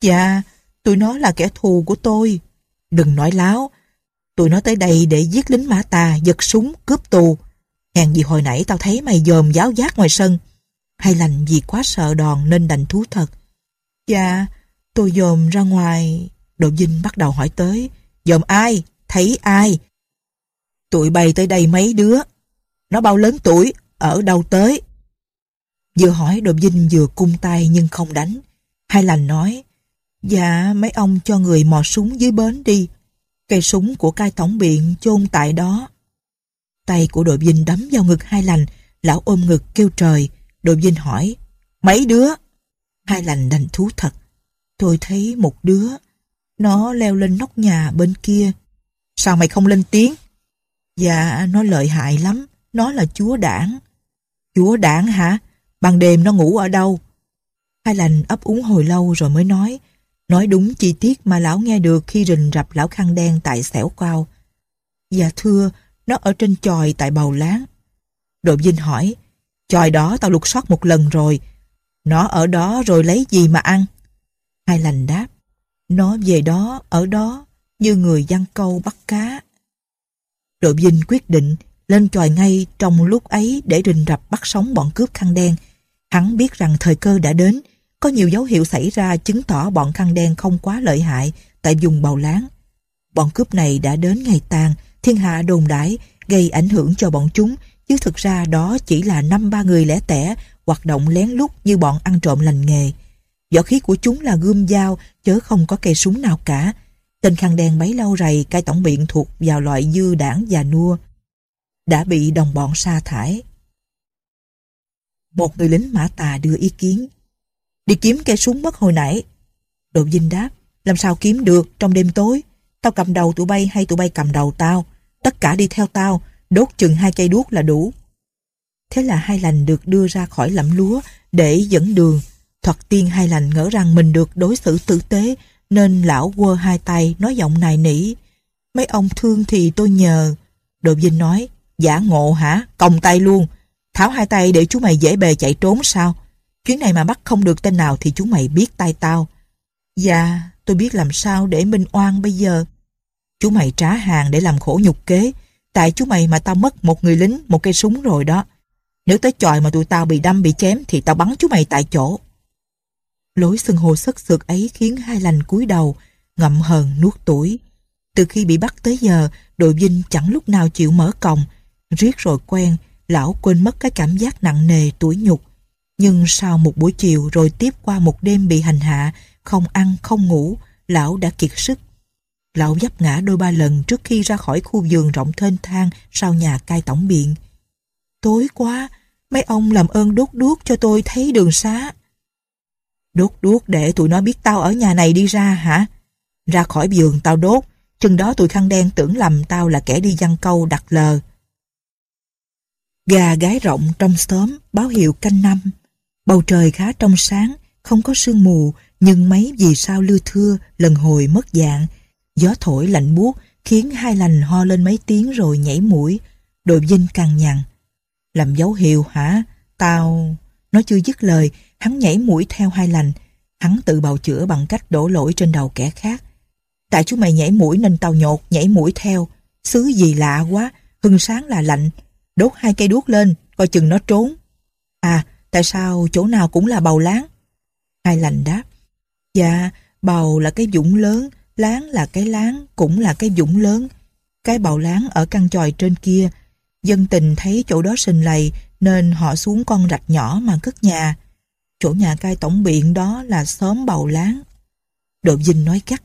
Speaker 1: Dạ, tụi nó là kẻ thù của tôi. Đừng nói láo. Tụi nó tới đây để giết lính mã tà, giật súng, cướp tù. Hèn gì hồi nãy tao thấy mày dòm giáo giác ngoài sân. hai lành vì quá sợ đòn nên đành thú thật. Dạ, tôi dòm ra ngoài... Đột dinh bắt đầu hỏi tới, dòm ai, thấy ai? Tụi bay tới đây mấy đứa? Nó bao lớn tuổi, ở đâu tới? Vừa hỏi đột dinh vừa cung tay nhưng không đánh. Hai lành nói, dạ mấy ông cho người mò súng dưới bến đi. Cây súng của cai tổng biện chôn tại đó. Tay của đội dinh đấm vào ngực hai lành, lão ôm ngực kêu trời. Đội dinh hỏi, mấy đứa? Hai lành đành thú thật. Tôi thấy một đứa. Nó leo lên nóc nhà bên kia. Sao mày không lên tiếng? Dạ, nó lợi hại lắm. Nó là chúa đảng. Chúa đảng hả? Ban đêm nó ngủ ở đâu? Hai lành ấp úng hồi lâu rồi mới nói. Nói đúng chi tiết mà lão nghe được khi rình rập lão khăn đen tại xẻo cao. Dạ thưa, nó ở trên tròi tại bầu láng. Đội Vinh hỏi, tròi đó tao lục soát một lần rồi. Nó ở đó rồi lấy gì mà ăn? Hai lành đáp, nó về đó, ở đó, như người giăng câu bắt cá. Đội Vinh quyết định lên tròi ngay trong lúc ấy để rình rập bắt sống bọn cướp khăn đen. Hắn biết rằng thời cơ đã đến, có nhiều dấu hiệu xảy ra chứng tỏ bọn khăn đen không quá lợi hại tại vùng bầu láng. Bọn cướp này đã đến ngày tàn, thiên hạ đồn đãi gây ảnh hưởng cho bọn chúng, chứ thực ra đó chỉ là năm ba người lẻ tẻ hoạt động lén lút như bọn ăn trộm lành nghề. Võ khí của chúng là gươm dao, chớ không có cây súng nào cả. Tên khăn đen bấy lâu rày, cai tổng biện thuộc vào loại dư đảng già nua. Đã bị đồng bọn sa thải. Một người lính mã tà đưa ý kiến. Đi kiếm cây súng mất hồi nãy. Độ dinh đáp, làm sao kiếm được trong đêm tối. Tao cầm đầu tụi bay hay tụi bay cầm đầu tao. Tất cả đi theo tao, đốt chừng hai cây đuốc là đủ. Thế là hai lành được đưa ra khỏi lẫm lúa để dẫn đường Thoạt tiên hai lành ngỡ rằng mình được đối xử tử tế nên lão quơ hai tay nói giọng nài nỉ. Mấy ông thương thì tôi nhờ. Đồ Vinh nói, giả ngộ hả? Còng tay luôn. Tháo hai tay để chú mày dễ bề chạy trốn sao? Chuyến này mà bắt không được tên nào thì chú mày biết tay tao. Dạ, tôi biết làm sao để minh oan bây giờ. Chú mày trá hàng để làm khổ nhục kế. Tại chú mày mà tao mất một người lính, một cây súng rồi đó. Nếu tới chòi mà tụi tao bị đâm bị chém thì tao bắn chú mày tại chỗ. Lối xưng hô sất sượt ấy khiến hai lành cúi đầu, ngậm hờn nuốt tuổi. Từ khi bị bắt tới giờ, đội vinh chẳng lúc nào chịu mở còng. Riết rồi quen, lão quên mất cái cảm giác nặng nề tuổi nhục. Nhưng sau một buổi chiều rồi tiếp qua một đêm bị hành hạ, không ăn, không ngủ, lão đã kiệt sức. Lão dấp ngã đôi ba lần trước khi ra khỏi khu vườn rộng thênh thang sau nhà cai tổng biện. Tối quá, mấy ông làm ơn đốt đuốc cho tôi thấy đường xá. Đốt đuốc để tụi nó biết tao ở nhà này đi ra hả? Ra khỏi giường tao đốt, chừng đó tụi khăn đen tưởng lầm tao là kẻ đi văn câu đặt lờ. Gà gái rộng trong xóm báo hiệu canh năm. Bầu trời khá trong sáng, không có sương mù, nhưng mấy vì sao lưa thưa lần hồi mất dạng. Gió thổi lạnh buốt khiến hai lành ho lên mấy tiếng rồi nhảy mũi. Đội Vinh càng nhằn. Làm dấu hiệu hả? Tao... Nó chưa dứt lời, hắn nhảy mũi theo hai lành. Hắn tự bào chữa bằng cách đổ lỗi trên đầu kẻ khác. Tại chú mày nhảy mũi nên tao nhột, nhảy mũi theo. Xứ gì lạ quá, hưng sáng là lạnh. Đốt hai cây đuốc lên, coi chừng nó trốn. À, tại sao chỗ nào cũng là bầu láng? Hai lành đáp. Dạ, bầu là cái dũng lớn, láng là cái láng, cũng là cái dũng lớn. Cái bầu láng ở căn tròi trên kia, dân tình thấy chỗ đó sình lầy nên họ xuống con rạch nhỏ mà cất nhà. Chỗ nhà cai tổng biện đó là xóm bầu láng. đội Vinh nói cắt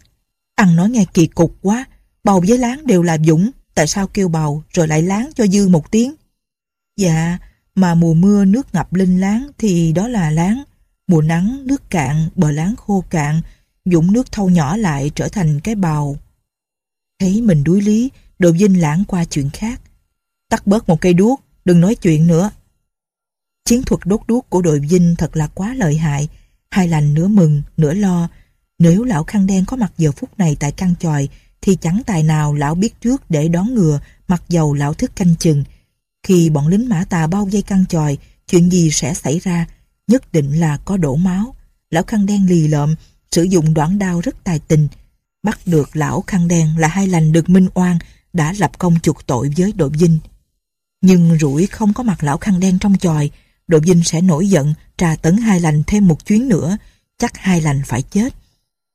Speaker 1: ăn nói nghe kỳ cục quá, bầu với láng đều là dũng, tại sao kêu bầu rồi lại láng cho dư một tiếng? Dạ, mà mùa mưa nước ngập linh láng thì đó là láng, mùa nắng nước cạn, bờ láng khô cạn, dũng nước thâu nhỏ lại trở thành cái bầu. Thấy mình đuối lý, đội Vinh lãng qua chuyện khác. Tắt bớt một cây đuốc, đừng nói chuyện nữa, Chiến thuật đốt đuốc của đội dinh thật là quá lợi hại. Hai lành nửa mừng, nửa lo. Nếu lão khăn đen có mặt giờ phút này tại căn tròi, thì chẳng tài nào lão biết trước để đón ngừa, mặc dầu lão thức canh chừng. Khi bọn lính mã tà bao dây căn tròi, chuyện gì sẽ xảy ra? Nhất định là có đổ máu. Lão khăn đen lì lợm, sử dụng đoạn đao rất tài tình. Bắt được lão khăn đen là hai lành được minh oan, đã lập công chuộc tội với đội dinh. Nhưng rủi không có mặt lão khăn đen trong tròi, Đồ Vinh sẽ nổi giận trà tấn hai lành thêm một chuyến nữa, chắc hai lành phải chết.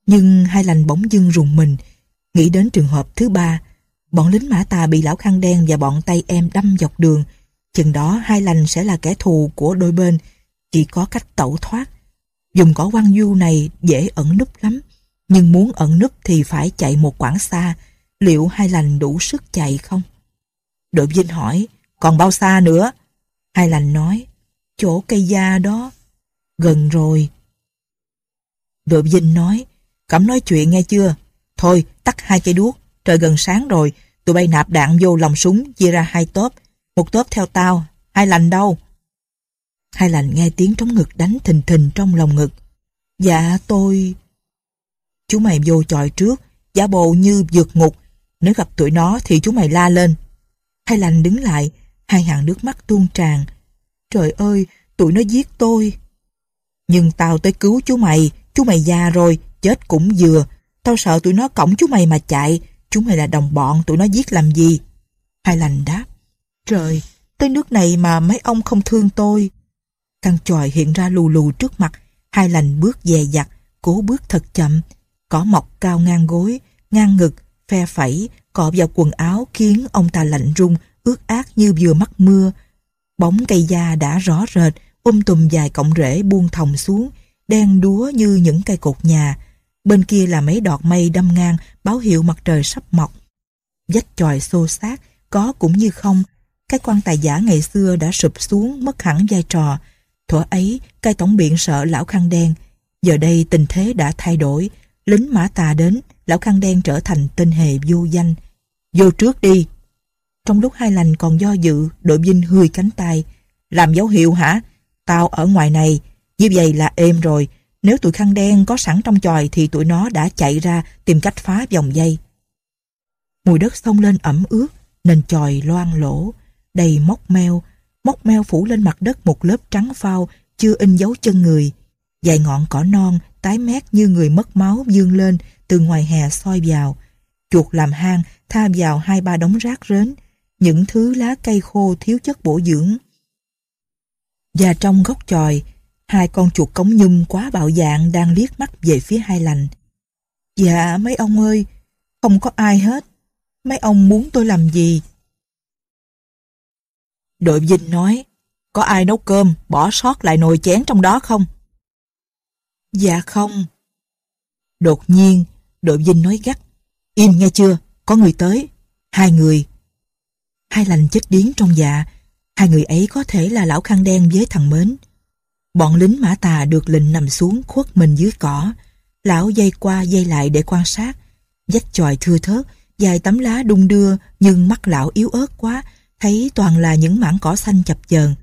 Speaker 1: Nhưng hai lành bỗng dưng rùng mình, nghĩ đến trường hợp thứ ba, bọn lính mã tà bị lão khăn đen và bọn tay em đâm dọc đường, chừng đó hai lành sẽ là kẻ thù của đôi bên, chỉ có cách tẩu thoát. Dùng cỏ quan du này dễ ẩn núp lắm, nhưng muốn ẩn núp thì phải chạy một quãng xa, liệu hai lành đủ sức chạy không? Đội Vinh hỏi, còn bao xa nữa? Hai lành nói, chỗ cây da đó. Gần rồi. Đội Vinh nói, cẩm nói chuyện nghe chưa? Thôi, tắt hai cây đuốc, trời gần sáng rồi, tụi bay nạp đạn vô lòng súng, chia ra hai tốp. Một tốp theo tao, hai lành đâu? Hai lành nghe tiếng trống ngực đánh thình thình trong lòng ngực. Dạ tôi... Chú mày vô chọi trước, giả bộ như vượt ngục. Nếu gặp tụi nó thì chú mày la lên. Hai lành đứng lại, hai hàng nước mắt tuôn tràn, Trời ơi, tụi nó giết tôi. Nhưng tao tới cứu chú mày, chú mày già rồi, chết cũng vừa. Tao sợ tụi nó cõng chú mày mà chạy, chú mày là đồng bọn, tụi nó giết làm gì? Hai lành đáp, trời, tới nước này mà mấy ông không thương tôi. Căn tròi hiện ra lù lù trước mặt, hai lành bước dè dặt, cố bước thật chậm. Cỏ mọc cao ngang gối, ngang ngực, phe phẩy, cọ vào quần áo khiến ông ta lạnh run ướt át như vừa mắc mưa, Bóng cây da đã rõ rệt, um tùm dài cọng rễ buông thòng xuống, đen đúa như những cây cột nhà. Bên kia là mấy đọt mây đâm ngang, báo hiệu mặt trời sắp mọc. Dách chòi xô xát, có cũng như không. Cái quan tài giả ngày xưa đã sụp xuống, mất hẳn vai trò. Thuở ấy, cai tổng biện sợ lão khăn đen. Giờ đây tình thế đã thay đổi. Lính mã tà đến, lão khăn đen trở thành tên hề vô danh. Vô trước đi, trong lúc hai lành còn do dự, đội vinh hười cánh tay. Làm dấu hiệu hả? Tao ở ngoài này, như vậy là êm rồi. Nếu tụi khăn đen có sẵn trong tròi thì tụi nó đã chạy ra tìm cách phá vòng dây. Mùi đất sông lên ẩm ướt, nền tròi loang lỗ, đầy móc meo. Móc meo phủ lên mặt đất một lớp trắng phao, chưa in dấu chân người. Dài ngọn cỏ non, tái mét như người mất máu dương lên từ ngoài hè soi vào. Chuột làm hang, tha vào hai ba đống rác rến, những thứ lá cây khô thiếu chất bổ dưỡng. Và trong góc tròi, hai con chuột cống nhung quá bạo dạn đang liếc mắt về phía hai lành. Dạ mấy ông ơi, không có ai hết. Mấy ông muốn tôi làm gì? Đội Vinh nói, có ai nấu cơm, bỏ sót lại nồi chén trong đó không? Dạ không. Đột nhiên, đội Vinh nói gắt, im nghe chưa, có người tới. Hai người, hai lành chết điếng trong dạ. Hai người ấy có thể là lão khăn đen với thằng Mến. Bọn lính mã tà được lệnh nằm xuống khuất mình dưới cỏ. Lão dây qua dây lại để quan sát. Dách chòi thưa thớt, dài tấm lá đung đưa nhưng mắt lão yếu ớt quá, thấy toàn là những mảng cỏ xanh chập chờn.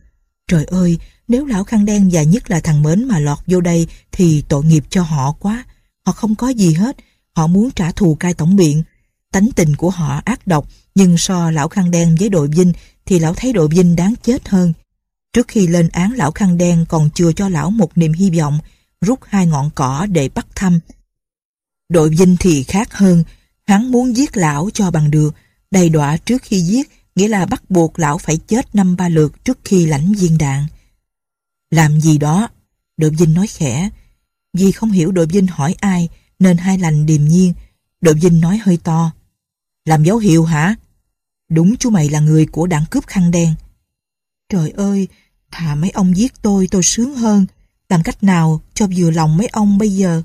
Speaker 1: Trời ơi, nếu lão khăn đen và nhất là thằng Mến mà lọt vô đây thì tội nghiệp cho họ quá. Họ không có gì hết, họ muốn trả thù cai tổng miệng. Tánh tình của họ ác độc, nhưng so lão khăn đen với đội vinh thì lão thấy đội vinh đáng chết hơn. Trước khi lên án lão khăn đen còn chưa cho lão một niềm hy vọng, rút hai ngọn cỏ để bắt thăm. Đội vinh thì khác hơn, hắn muốn giết lão cho bằng được, đầy đọa trước khi giết, nghĩa là bắt buộc lão phải chết năm ba lượt trước khi lãnh viên đạn. Làm gì đó? Đội Vinh nói khẽ. Vì không hiểu đội Vinh hỏi ai, nên hai lành điềm nhiên. Đội Vinh nói hơi to. Làm dấu hiệu hả? Đúng chú mày là người của đảng cướp khăn đen. Trời ơi, thà mấy ông giết tôi tôi sướng hơn. Làm cách nào cho vừa lòng mấy ông bây giờ?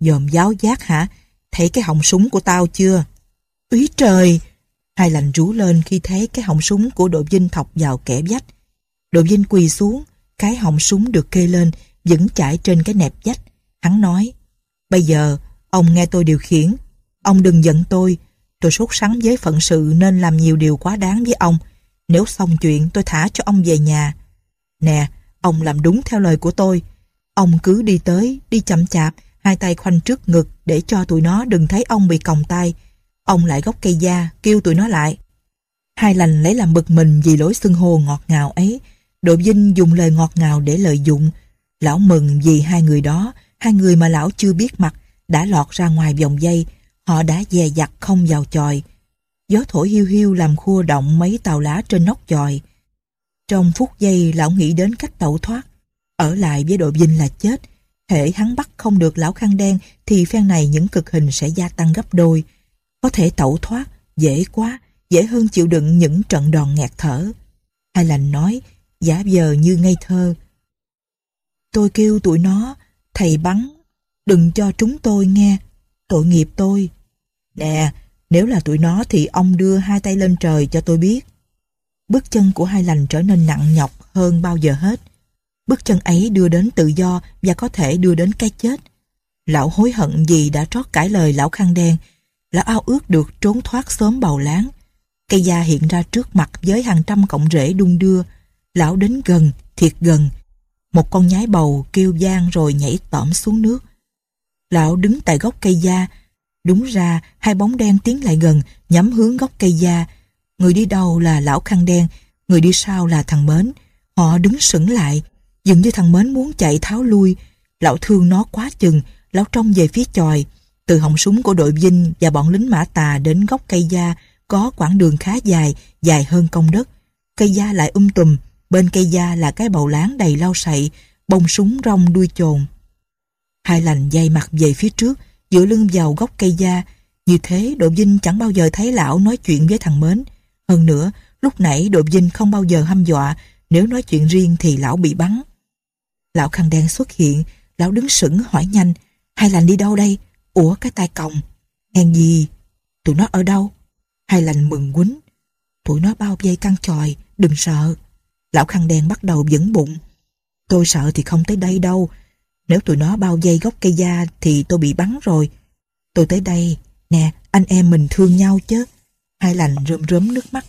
Speaker 1: Dòm giáo giác hả? Thấy cái họng súng của tao chưa? Úy trời! Hai lành rú lên khi thấy cái họng súng của đội vinh thọc vào kẻ vách. Đội vinh quỳ xuống, cái họng súng được kê lên, vẫn chải trên cái nẹp vách. Hắn nói, bây giờ, ông nghe tôi điều khiển. Ông đừng giận tôi, Tôi sốt sắng với phận sự nên làm nhiều điều quá đáng với ông. Nếu xong chuyện tôi thả cho ông về nhà. Nè, ông làm đúng theo lời của tôi. Ông cứ đi tới, đi chậm chạp, hai tay khoanh trước ngực để cho tụi nó đừng thấy ông bị còng tay. Ông lại gốc cây da, kêu tụi nó lại. Hai lành lấy làm bực mình vì lối xưng hồ ngọt ngào ấy. Độ Vinh dùng lời ngọt ngào để lợi dụng. Lão mừng vì hai người đó, hai người mà lão chưa biết mặt, đã lọt ra ngoài vòng dây, Họ đã dè dặt không vào chòi. Gió thổi hiu hiu làm khua động mấy tàu lá trên nóc chòi. Trong phút giây lão nghĩ đến cách tẩu thoát. Ở lại với đội Vinh là chết. Thể hắn bắt không được lão khăn đen thì phen này những cực hình sẽ gia tăng gấp đôi. Có thể tẩu thoát, dễ quá, dễ hơn chịu đựng những trận đòn nghẹt thở. Hai lành nói, giả vờ như ngây thơ. Tôi kêu tụi nó, thầy bắn, đừng cho chúng tôi nghe, tội nghiệp tôi. Nè, nếu là tụi nó thì ông đưa hai tay lên trời cho tôi biết. Bước chân của hai lành trở nên nặng nhọc hơn bao giờ hết. Bước chân ấy đưa đến tự do và có thể đưa đến cái chết. Lão hối hận vì đã trót cãi lời lão khăn đen. Lão ao ước được trốn thoát sớm bầu láng. Cây da hiện ra trước mặt với hàng trăm cọng rễ đung đưa. Lão đến gần, thiệt gần. Một con nhái bầu kêu gian rồi nhảy tõm xuống nước. Lão đứng tại gốc cây da, Đúng ra, hai bóng đen tiến lại gần, nhắm hướng gốc cây da. Người đi đầu là lão khăn đen, người đi sau là thằng Mến. Họ đứng sững lại, dường như thằng Mến muốn chạy tháo lui. Lão thương nó quá chừng, lão trông về phía chòi. Từ họng súng của đội Vinh và bọn lính mã tà đến gốc cây da có quãng đường khá dài, dài hơn công đất. Cây da lại um tùm, bên cây da là cái bầu láng đầy lau sậy, bông súng rong đuôi chồn. Hai lành dây mặt về phía trước, dựa lưng vào gốc cây da. Như thế Độ Vinh chẳng bao giờ thấy lão nói chuyện với thằng Mến. Hơn nữa, lúc nãy Độ Vinh không bao giờ hăm dọa, nếu nói chuyện riêng thì lão bị bắn. Lão khăn đen xuất hiện, lão đứng sững hỏi nhanh, hai lành đi đâu đây? Ủa cái tay còng, hèn gì? Tụi nó ở đâu? Hai lành mừng quýnh, tụi nó bao vây căng tròi, đừng sợ. Lão khăn đen bắt đầu vững bụng. Tôi sợ thì không tới đây đâu, nếu tụi nó bao dây gốc cây da thì tôi bị bắn rồi. Tôi tới đây, nè, anh em mình thương nhau chứ. Hai lành rơm rớm nước mắt.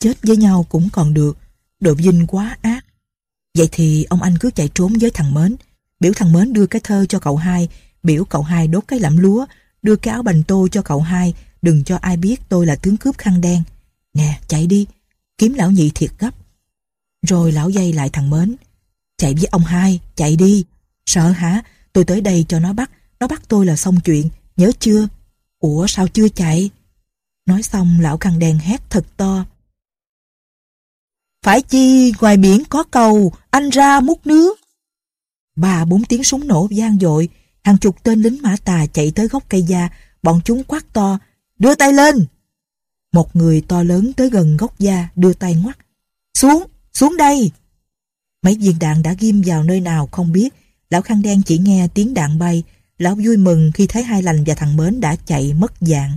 Speaker 1: Chết với nhau cũng còn được, đột dinh quá ác. Vậy thì ông anh cứ chạy trốn với thằng Mến. Biểu thằng Mến đưa cái thơ cho cậu hai, biểu cậu hai đốt cái lẫm lúa, đưa cái áo bành tô cho cậu hai, đừng cho ai biết tôi là tướng cướp khăn đen. Nè, chạy đi, kiếm lão nhị thiệt gấp. Rồi lão dây lại thằng Mến, chạy với ông hai chạy đi sợ hả tôi tới đây cho nó bắt nó bắt tôi là xong chuyện nhớ chưa ủa sao chưa chạy nói xong lão khăn đèn hét thật to phải chi ngoài biển có cầu anh ra múc nước ba bốn tiếng súng nổ vang dội hàng chục tên lính mã tà chạy tới gốc cây da bọn chúng quát to đưa tay lên một người to lớn tới gần gốc da đưa tay ngoắt xuống xuống đây Mấy viên đạn đã ghim vào nơi nào không biết. Lão khăn đen chỉ nghe tiếng đạn bay. Lão vui mừng khi thấy hai lành và thằng Mến đã chạy mất dạng.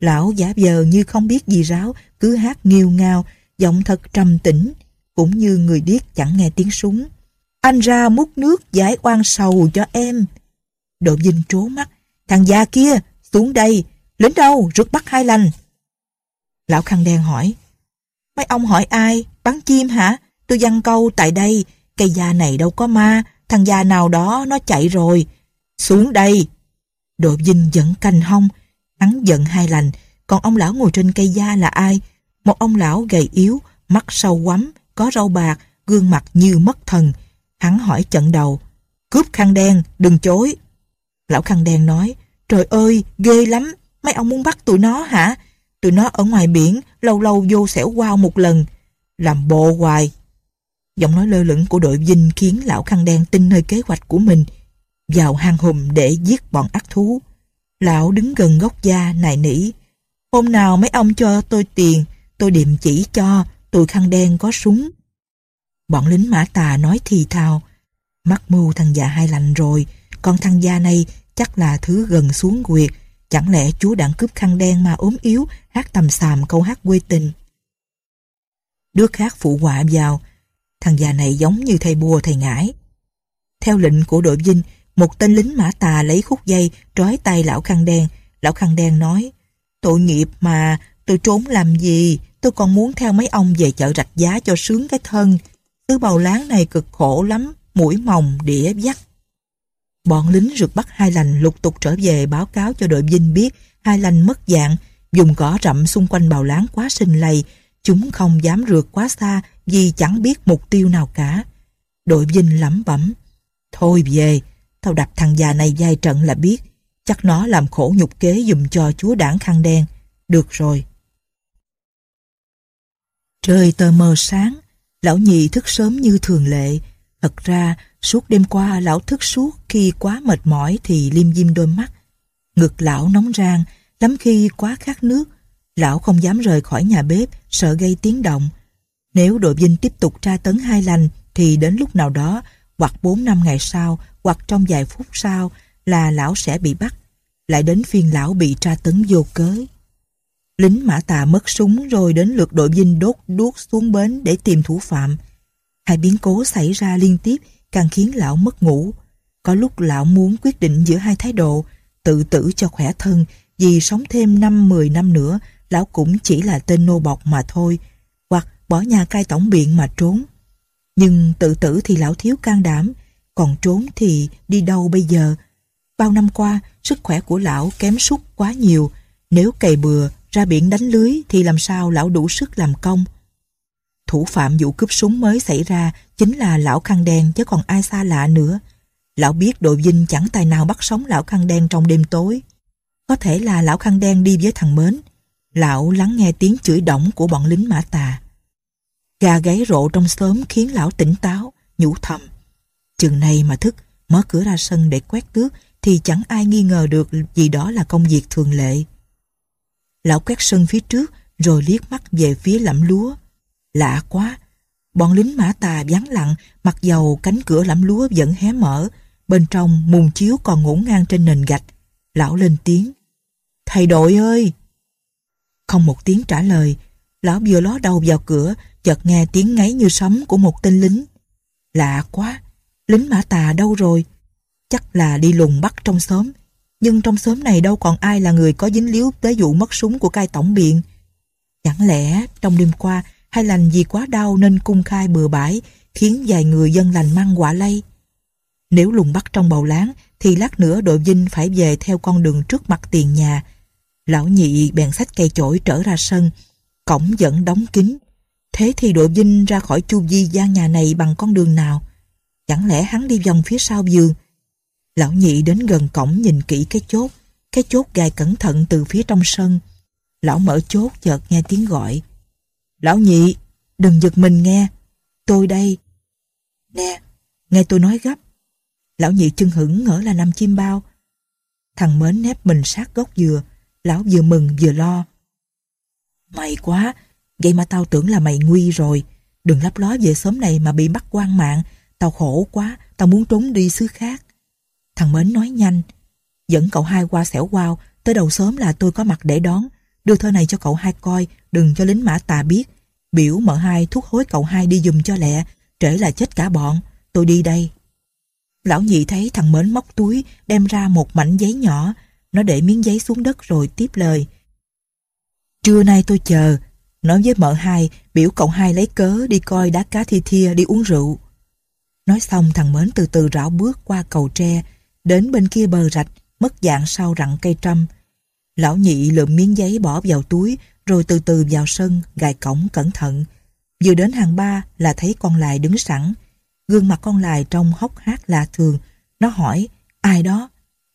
Speaker 1: Lão giả vờ như không biết gì ráo, cứ hát nghiêu ngao, giọng thật trầm tĩnh, cũng như người điếc chẳng nghe tiếng súng. Anh ra múc nước giải oan sầu cho em. Độ Vinh trố mắt, thằng già kia, xuống đây, lính đâu, rượt bắt hai lành. Lão khăn đen hỏi, mấy ông hỏi ai, bắn chim hả? Tôi dăng câu tại đây, cây da này đâu có ma, thằng già nào đó nó chạy rồi. Xuống đây! Đội vinh dẫn canh hông, hắn giận hai lành, còn ông lão ngồi trên cây da là ai? Một ông lão gầy yếu, mắt sâu quắm, có râu bạc, gương mặt như mất thần. Hắn hỏi trận đầu, cướp khăn đen, đừng chối. Lão khăn đen nói, trời ơi, ghê lắm, mấy ông muốn bắt tụi nó hả? Tụi nó ở ngoài biển, lâu lâu vô xẻo qua một lần. Làm bộ hoài, Giọng nói lơ lửng của đội dinh khiến lão khăn đen tin nơi kế hoạch của mình vào hang hùm để giết bọn ác thú. Lão đứng gần gốc da nài nỉ. Hôm nào mấy ông cho tôi tiền, tôi điềm chỉ cho, tôi khăn đen có súng. Bọn lính mã tà nói thì thào. mắt mưu thằng già hai lành rồi, con thằng gia này chắc là thứ gần xuống quyệt. Chẳng lẽ chú đảng cướp khăn đen mà ốm yếu hát tầm xàm câu hát quê tình. Đứa khác phụ họa vào, thằng già này giống như thầy bùa thầy ngải. Theo lệnh của đội dinh, một tên lính mã tà lấy khúc dây trói tay lão khăn đen. Lão khăn đen nói, tội nghiệp mà, tôi trốn làm gì, tôi còn muốn theo mấy ông về chợ rạch giá cho sướng cái thân. Cứ bầu láng này cực khổ lắm, mũi mòng, đĩa dắt. Bọn lính rượt bắt hai lành lục tục trở về báo cáo cho đội dinh biết hai lành mất dạng, dùng cỏ rậm xung quanh bào láng quá sinh lầy, chúng không dám rượt quá xa vì chẳng biết mục tiêu nào cả. Đội Vinh lắm bẩm. Thôi về, tao đập thằng già này vài trận là biết. Chắc nó làm khổ nhục kế dùm cho chúa đảng khăn đen. Được rồi. Trời tờ mờ sáng, lão nhị thức sớm như thường lệ. Thật ra, suốt đêm qua lão thức suốt khi quá mệt mỏi thì liêm diêm đôi mắt. Ngực lão nóng rang, lắm khi quá khát nước. Lão không dám rời khỏi nhà bếp, sợ gây tiếng động. Nếu đội Vinh tiếp tục tra tấn hai lành thì đến lúc nào đó, hoặc 4 năm ngày sau, hoặc trong vài phút sau là lão sẽ bị bắt. Lại đến phiên lão bị tra tấn vô cớ. Lính mã tà mất súng rồi đến lượt đội Vinh đốt đuốc xuống bến để tìm thủ phạm. Hai biến cố xảy ra liên tiếp càng khiến lão mất ngủ. Có lúc lão muốn quyết định giữa hai thái độ, tự tử cho khỏe thân vì sống thêm 5-10 năm nữa lão cũng chỉ là tên nô bọc mà thôi bỏ nhà cai tổng biện mà trốn. Nhưng tự tử thì lão thiếu can đảm, còn trốn thì đi đâu bây giờ? Bao năm qua, sức khỏe của lão kém sút quá nhiều, nếu cày bừa, ra biển đánh lưới thì làm sao lão đủ sức làm công? Thủ phạm vụ cướp súng mới xảy ra chính là lão khăn đen chứ còn ai xa lạ nữa. Lão biết đội vinh chẳng tài nào bắt sống lão khăn đen trong đêm tối. Có thể là lão khăn đen đi với thằng Mến. Lão lắng nghe tiếng chửi động của bọn lính mã tà gà gáy rộ trong xóm khiến lão tỉnh táo, nhủ thầm. Chừng này mà thức, mở cửa ra sân để quét tước thì chẳng ai nghi ngờ được gì đó là công việc thường lệ. Lão quét sân phía trước rồi liếc mắt về phía lẫm lúa. Lạ quá, bọn lính mã tà vắng lặng mặc dầu cánh cửa lẫm lúa vẫn hé mở, bên trong mùng chiếu còn ngổn ngang trên nền gạch. Lão lên tiếng. Thầy đội ơi! Không một tiếng trả lời, lão vừa ló đầu vào cửa chợt nghe tiếng ngáy như sấm của một tên lính. Lạ quá, lính mã tà đâu rồi? Chắc là đi lùng bắt trong xóm. Nhưng trong xóm này đâu còn ai là người có dính líu tới vụ mất súng của cai tổng biện. Chẳng lẽ trong đêm qua hay lành gì quá đau nên cung khai bừa bãi khiến vài người dân lành mang quả lây? Nếu lùng bắt trong bầu láng thì lát nữa đội vinh phải về theo con đường trước mặt tiền nhà. Lão nhị bèn sách cây chổi trở ra sân, cổng vẫn đóng kín Thế thì Độ Vinh ra khỏi chu vi gian nhà này bằng con đường nào? Chẳng lẽ hắn đi vòng phía sau giường? Lão nhị đến gần cổng nhìn kỹ cái chốt. Cái chốt gài cẩn thận từ phía trong sân. Lão mở chốt chợt nghe tiếng gọi. Lão nhị, đừng giật mình nghe. Tôi đây. Nè, nghe tôi nói gấp. Lão nhị chân hững ngỡ là năm chim bao. Thằng mến nép mình sát gốc dừa. Lão vừa mừng vừa lo. May quá, Vậy mà tao tưởng là mày nguy rồi. Đừng lấp ló về sớm này mà bị bắt quan mạng. Tao khổ quá, tao muốn trốn đi xứ khác. Thằng Mến nói nhanh. Dẫn cậu hai qua xẻo quao, tới đầu sớm là tôi có mặt để đón. Đưa thơ này cho cậu hai coi, đừng cho lính mã tà biết. Biểu mở hai thuốc hối cậu hai đi dùm cho lẹ, trễ là chết cả bọn. Tôi đi đây. Lão nhị thấy thằng Mến móc túi, đem ra một mảnh giấy nhỏ. Nó để miếng giấy xuống đất rồi tiếp lời. Trưa nay tôi chờ, nói với mợ hai biểu cậu hai lấy cớ đi coi đá cá thi thia đi uống rượu. Nói xong thằng Mến từ từ rảo bước qua cầu tre, đến bên kia bờ rạch, mất dạng sau rặng cây trăm. Lão nhị lượm miếng giấy bỏ vào túi, rồi từ từ vào sân, gài cổng cẩn thận. Vừa đến hàng ba là thấy con lài đứng sẵn. Gương mặt con lài trong hốc hác lạ thường. Nó hỏi, ai đó?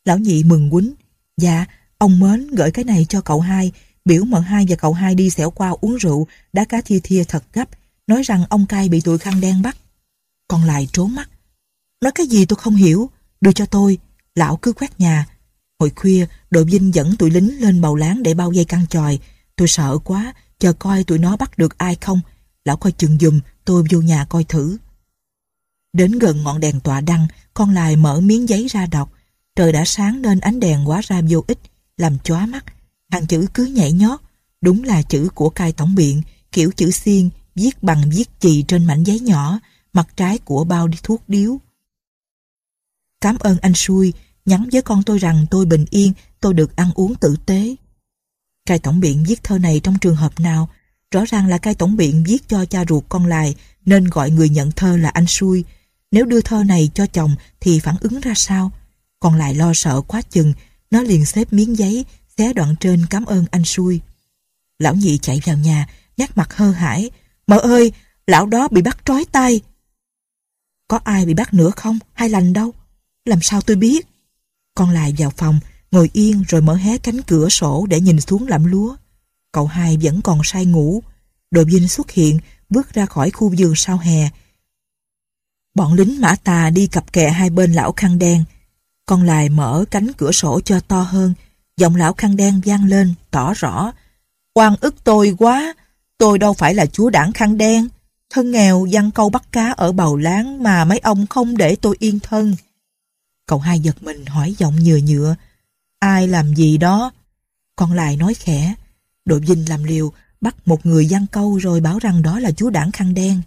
Speaker 1: Lão nhị mừng quýnh. Dạ, ông Mến gửi cái này cho cậu hai, biểu mợ hai và cậu hai đi xẻo qua uống rượu, đá cá thia thia thật gấp, nói rằng ông cai bị tụi khăn đen bắt. Còn lại trốn mắt. Nói cái gì tôi không hiểu, đưa cho tôi, lão cứ quét nhà. Hồi khuya, đội vinh dẫn tụi lính lên bầu láng để bao dây căng tròi. Tôi sợ quá, chờ coi tụi nó bắt được ai không. Lão coi chừng dùm, tôi vô nhà coi thử. Đến gần ngọn đèn tọa đăng, con lại mở miếng giấy ra đọc. Trời đã sáng nên ánh đèn quá ra vô ích, làm chóa mắt Hàng chữ cứ nhảy nhót, đúng là chữ của cai tổng biện, kiểu chữ xiên, viết bằng viết chì trên mảnh giấy nhỏ, mặt trái của bao đi thuốc điếu. Cảm ơn anh xui, nhắn với con tôi rằng tôi bình yên, tôi được ăn uống tử tế. Cai tổng biện viết thơ này trong trường hợp nào? Rõ ràng là cai tổng biện viết cho cha ruột con lại, nên gọi người nhận thơ là anh xui. Nếu đưa thơ này cho chồng thì phản ứng ra sao? Còn lại lo sợ quá chừng, nó liền xếp miếng giấy Xé đoạn trên cảm ơn anh xui. Lão nhị chạy vào nhà, nét mặt hơ hải. Mợ ơi, lão đó bị bắt trói tay. Có ai bị bắt nữa không? Hay lành đâu? Làm sao tôi biết? Con lại vào phòng, ngồi yên rồi mở hé cánh cửa sổ để nhìn xuống làm lúa. Cậu hai vẫn còn say ngủ. Đội binh xuất hiện, bước ra khỏi khu vườn sau hè. Bọn lính mã tà đi cặp kè hai bên lão khăn đen. Con lại mở cánh cửa sổ cho to hơn, Giọng lão khăn đen vang lên, tỏ rõ. quan ức tôi quá, tôi đâu phải là chúa đảng khăn đen. Thân nghèo văn câu bắt cá ở bầu láng mà mấy ông không để tôi yên thân. Cậu hai giật mình hỏi giọng nhừa nhựa. Ai làm gì đó? Còn lại nói khẽ. Đội dinh làm liều, bắt một người giăng câu rồi bảo rằng đó là chúa đảng khăn đen.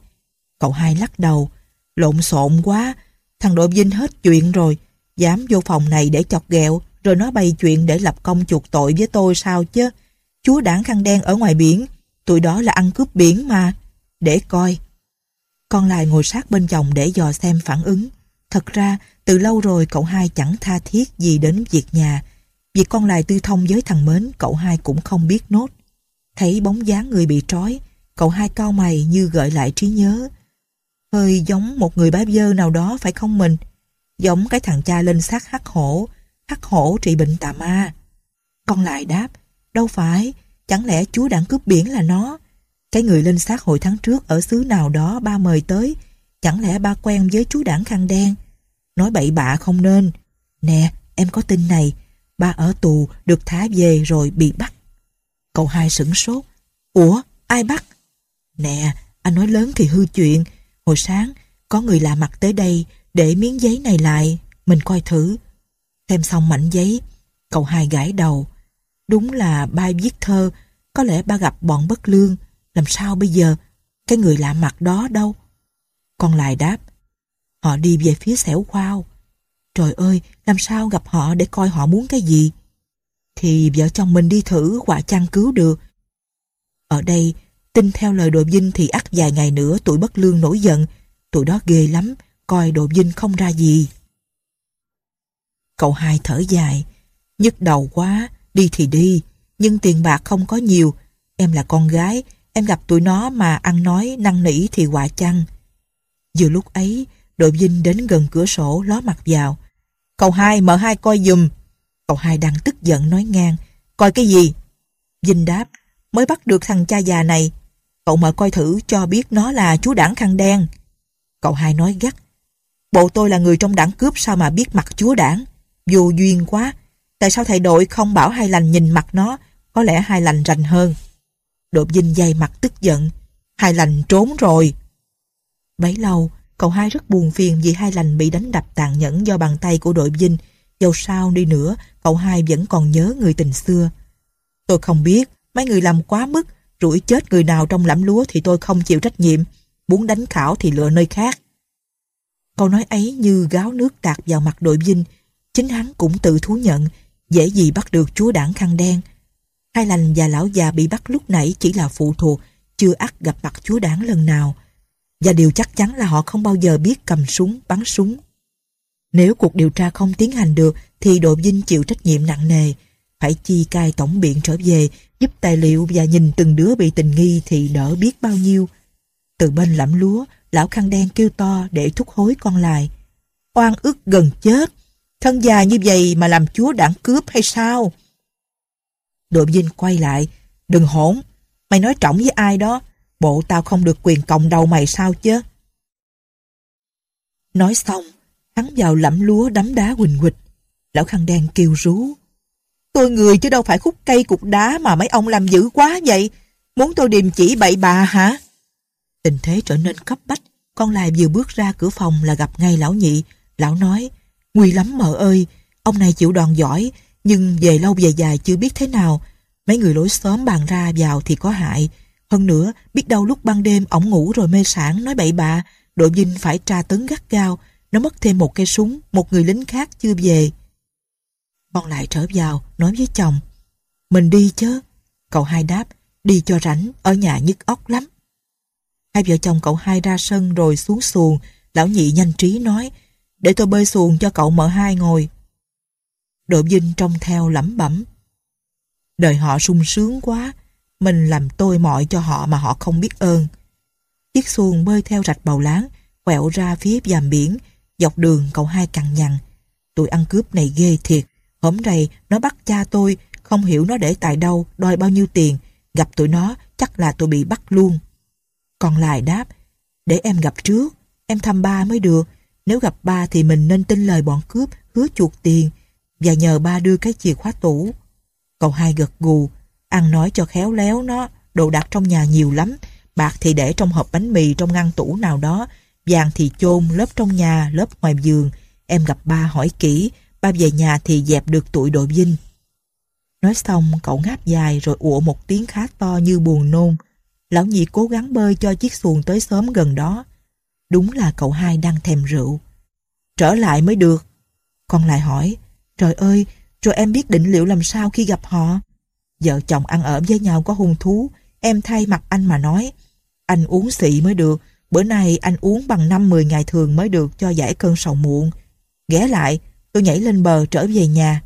Speaker 1: Cậu hai lắc đầu. Lộn xộn quá, thằng đội dinh hết chuyện rồi. Dám vô phòng này để chọc ghẹo rồi nó bày chuyện để lập công chuộc tội với tôi sao chứ. Chúa đảng khăn đen ở ngoài biển, tụi đó là ăn cướp biển mà. Để coi. Con lại ngồi sát bên chồng để dò xem phản ứng. Thật ra, từ lâu rồi cậu hai chẳng tha thiết gì đến việc nhà. Việc con lại tư thông với thằng Mến, cậu hai cũng không biết nốt. Thấy bóng dáng người bị trói, cậu hai cau mày như gợi lại trí nhớ. Hơi giống một người bá dơ nào đó phải không mình? Giống cái thằng cha lên xác hắc hổ, hắc hổ trị bệnh tà ma. Con lại đáp, đâu phải, chẳng lẽ chúa đảng cướp biển là nó? Cái người lên sát hồi tháng trước ở xứ nào đó ba mời tới, chẳng lẽ ba quen với chú đảng khăn đen? Nói bậy bạ không nên. Nè, em có tin này, ba ở tù được thả về rồi bị bắt. Cậu hai sửng sốt. Ủa, ai bắt? Nè, anh nói lớn thì hư chuyện. Hồi sáng, có người lạ mặt tới đây để miếng giấy này lại. Mình coi thử xem xong mảnh giấy, cậu hai gãi đầu. Đúng là ba viết thơ, có lẽ ba gặp bọn bất lương. Làm sao bây giờ? Cái người lạ mặt đó đâu? Con lại đáp. Họ đi về phía xẻo khoao. Trời ơi, làm sao gặp họ để coi họ muốn cái gì? Thì vợ chồng mình đi thử quả chăng cứu được. Ở đây, tin theo lời Đồ Vinh thì ắt vài ngày nữa tụi bất lương nổi giận. Tụi đó ghê lắm, coi Đồ Vinh không ra gì. Cậu hai thở dài. Nhức đầu quá, đi thì đi. Nhưng tiền bạc không có nhiều. Em là con gái, em gặp tụi nó mà ăn nói năn nỉ thì quả chăng. Vừa lúc ấy, đội Vinh đến gần cửa sổ ló mặt vào. Cậu hai mở hai coi giùm Cậu hai đang tức giận nói ngang. Coi cái gì? Vinh đáp. Mới bắt được thằng cha già này. Cậu mở coi thử cho biết nó là chú đảng khăn đen. Cậu hai nói gắt. Bộ tôi là người trong đảng cướp sao mà biết mặt chúa đảng vô duyên quá. Tại sao thầy đội không bảo hai lành nhìn mặt nó, có lẽ hai lành rành hơn. Đột dinh dày mặt tức giận, hai lành trốn rồi. Bấy lâu, cậu hai rất buồn phiền vì hai lành bị đánh đập tàn nhẫn do bàn tay của đội dinh. Dầu sao đi nữa, cậu hai vẫn còn nhớ người tình xưa. Tôi không biết, mấy người làm quá mức, rủi chết người nào trong lãm lúa thì tôi không chịu trách nhiệm, muốn đánh khảo thì lựa nơi khác. Câu nói ấy như gáo nước tạt vào mặt đội dinh, chính hắn cũng tự thú nhận dễ gì bắt được chúa đảng khăn đen hai lành và lão già bị bắt lúc nãy chỉ là phụ thuộc chưa ắt gặp mặt chúa đảng lần nào và điều chắc chắn là họ không bao giờ biết cầm súng bắn súng nếu cuộc điều tra không tiến hành được thì đội dinh chịu trách nhiệm nặng nề phải chi cai tổng biện trở về giúp tài liệu và nhìn từng đứa bị tình nghi thì đỡ biết bao nhiêu từ bên lẫm lúa lão khăn đen kêu to để thúc hối con lại oan ức gần chết Thân già như vậy mà làm chúa đảng cướp hay sao? Đội Vinh quay lại. Đừng hỗn. Mày nói trọng với ai đó. Bộ tao không được quyền còng đầu mày sao chứ? Nói xong, hắn vào lẫm lúa đấm đá quỳnh huỳnh. Lão khăn đen kêu rú. Tôi người chứ đâu phải khúc cây cục đá mà mấy ông làm dữ quá vậy. Muốn tôi điềm chỉ bậy bà hả? Tình thế trở nên cấp bách. Con lại vừa bước ra cửa phòng là gặp ngay lão nhị. Lão nói, Nguy lắm mợ ơi, ông này chịu đòn giỏi, nhưng về lâu về dài chưa biết thế nào. Mấy người lối xóm bàn ra vào thì có hại. Hơn nữa, biết đâu lúc ban đêm ổng ngủ rồi mê sản nói bậy bạ, đội dinh phải tra tấn gắt gao, nó mất thêm một cây súng, một người lính khác chưa về. Bon lại trở vào, nói với chồng. Mình đi chứ. Cậu hai đáp, đi cho rảnh, ở nhà nhức óc lắm. Hai vợ chồng cậu hai ra sân rồi xuống xuồng, lão nhị nhanh trí nói, để tôi bơi xuồng cho cậu mở hai ngồi. Độ Vinh trông theo lẩm bẩm. Đời họ sung sướng quá, mình làm tôi mọi cho họ mà họ không biết ơn. Chiếc xuồng bơi theo rạch bầu láng, quẹo ra phía dàm biển, dọc đường cậu hai cằn nhằn. Tụi ăn cướp này ghê thiệt, hôm nay nó bắt cha tôi, không hiểu nó để tại đâu, đòi bao nhiêu tiền, gặp tụi nó chắc là tôi bị bắt luôn. Còn lại đáp, để em gặp trước, em thăm ba mới được, nếu gặp ba thì mình nên tin lời bọn cướp, hứa chuột tiền và nhờ ba đưa cái chìa khóa tủ. Cậu hai gật gù, ăn nói cho khéo léo nó, đồ đặt trong nhà nhiều lắm, bạc thì để trong hộp bánh mì trong ngăn tủ nào đó, vàng thì chôn lớp trong nhà, lớp ngoài giường. Em gặp ba hỏi kỹ, ba về nhà thì dẹp được tụi đội vinh. Nói xong, cậu ngáp dài rồi ủa một tiếng khá to như buồn nôn. Lão nhị cố gắng bơi cho chiếc xuồng tới sớm gần đó. Đúng là cậu hai đang thèm rượu. Trở lại mới được. Con lại hỏi, trời ơi, rồi em biết định liệu làm sao khi gặp họ? Vợ chồng ăn ở với nhau có hung thú, em thay mặt anh mà nói. Anh uống xị mới được, bữa nay anh uống bằng năm mười ngày thường mới được cho giải cơn sầu muộn. Ghé lại, tôi nhảy lên bờ trở về nhà.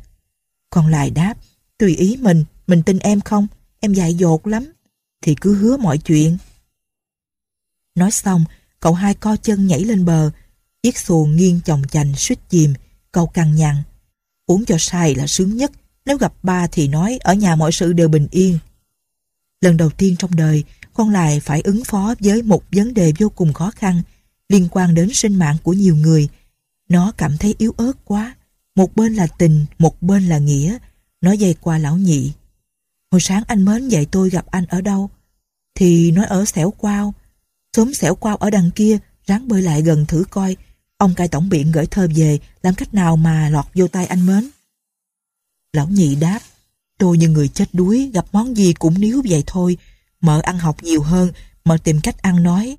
Speaker 1: Con lại đáp, tùy ý mình, mình tin em không? Em dại dột lắm. Thì cứ hứa mọi chuyện. Nói xong, cậu hai co chân nhảy lên bờ. Chiếc xuồng nghiêng chồng chành suýt chìm, cậu cằn nhằn. Uống cho say là sướng nhất, nếu gặp ba thì nói ở nhà mọi sự đều bình yên. Lần đầu tiên trong đời, con lại phải ứng phó với một vấn đề vô cùng khó khăn liên quan đến sinh mạng của nhiều người. Nó cảm thấy yếu ớt quá, một bên là tình, một bên là nghĩa. Nó dây qua lão nhị. Hồi sáng anh mến dạy tôi gặp anh ở đâu? Thì nói ở xẻo quao xóm xẻo quao ở đằng kia ráng bơi lại gần thử coi ông cai tổng biện gửi thơ về làm cách nào mà lọt vô tay anh mến lão nhị đáp tôi như người chết đuối gặp món gì cũng níu vậy thôi mợ ăn học nhiều hơn mợ tìm cách ăn nói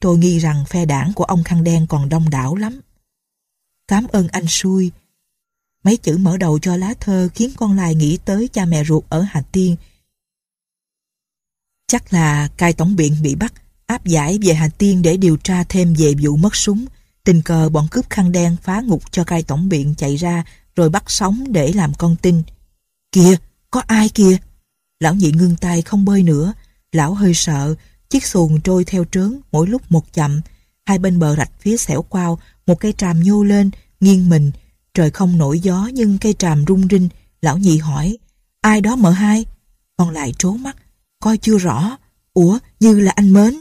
Speaker 1: tôi nghi rằng phe đảng của ông khăn đen còn đông đảo lắm cảm ơn anh xui mấy chữ mở đầu cho lá thơ khiến con lai nghĩ tới cha mẹ ruột ở hà tiên chắc là cai tổng biện bị bắt áp giải về Hà Tiên để điều tra thêm về vụ mất súng. Tình cờ bọn cướp khăn đen phá ngục cho cai tổng biện chạy ra rồi bắt sóng để làm con tin. Kìa, có ai kìa? Lão nhị ngưng tay không bơi nữa. Lão hơi sợ, chiếc xuồng trôi theo trớn mỗi lúc một chậm. Hai bên bờ rạch phía xẻo quao, một cây tràm nhô lên, nghiêng mình. Trời không nổi gió nhưng cây tràm rung rinh. Lão nhị hỏi, ai đó mở hai? Còn lại trố mắt, coi chưa rõ. Ủa, như là anh mến.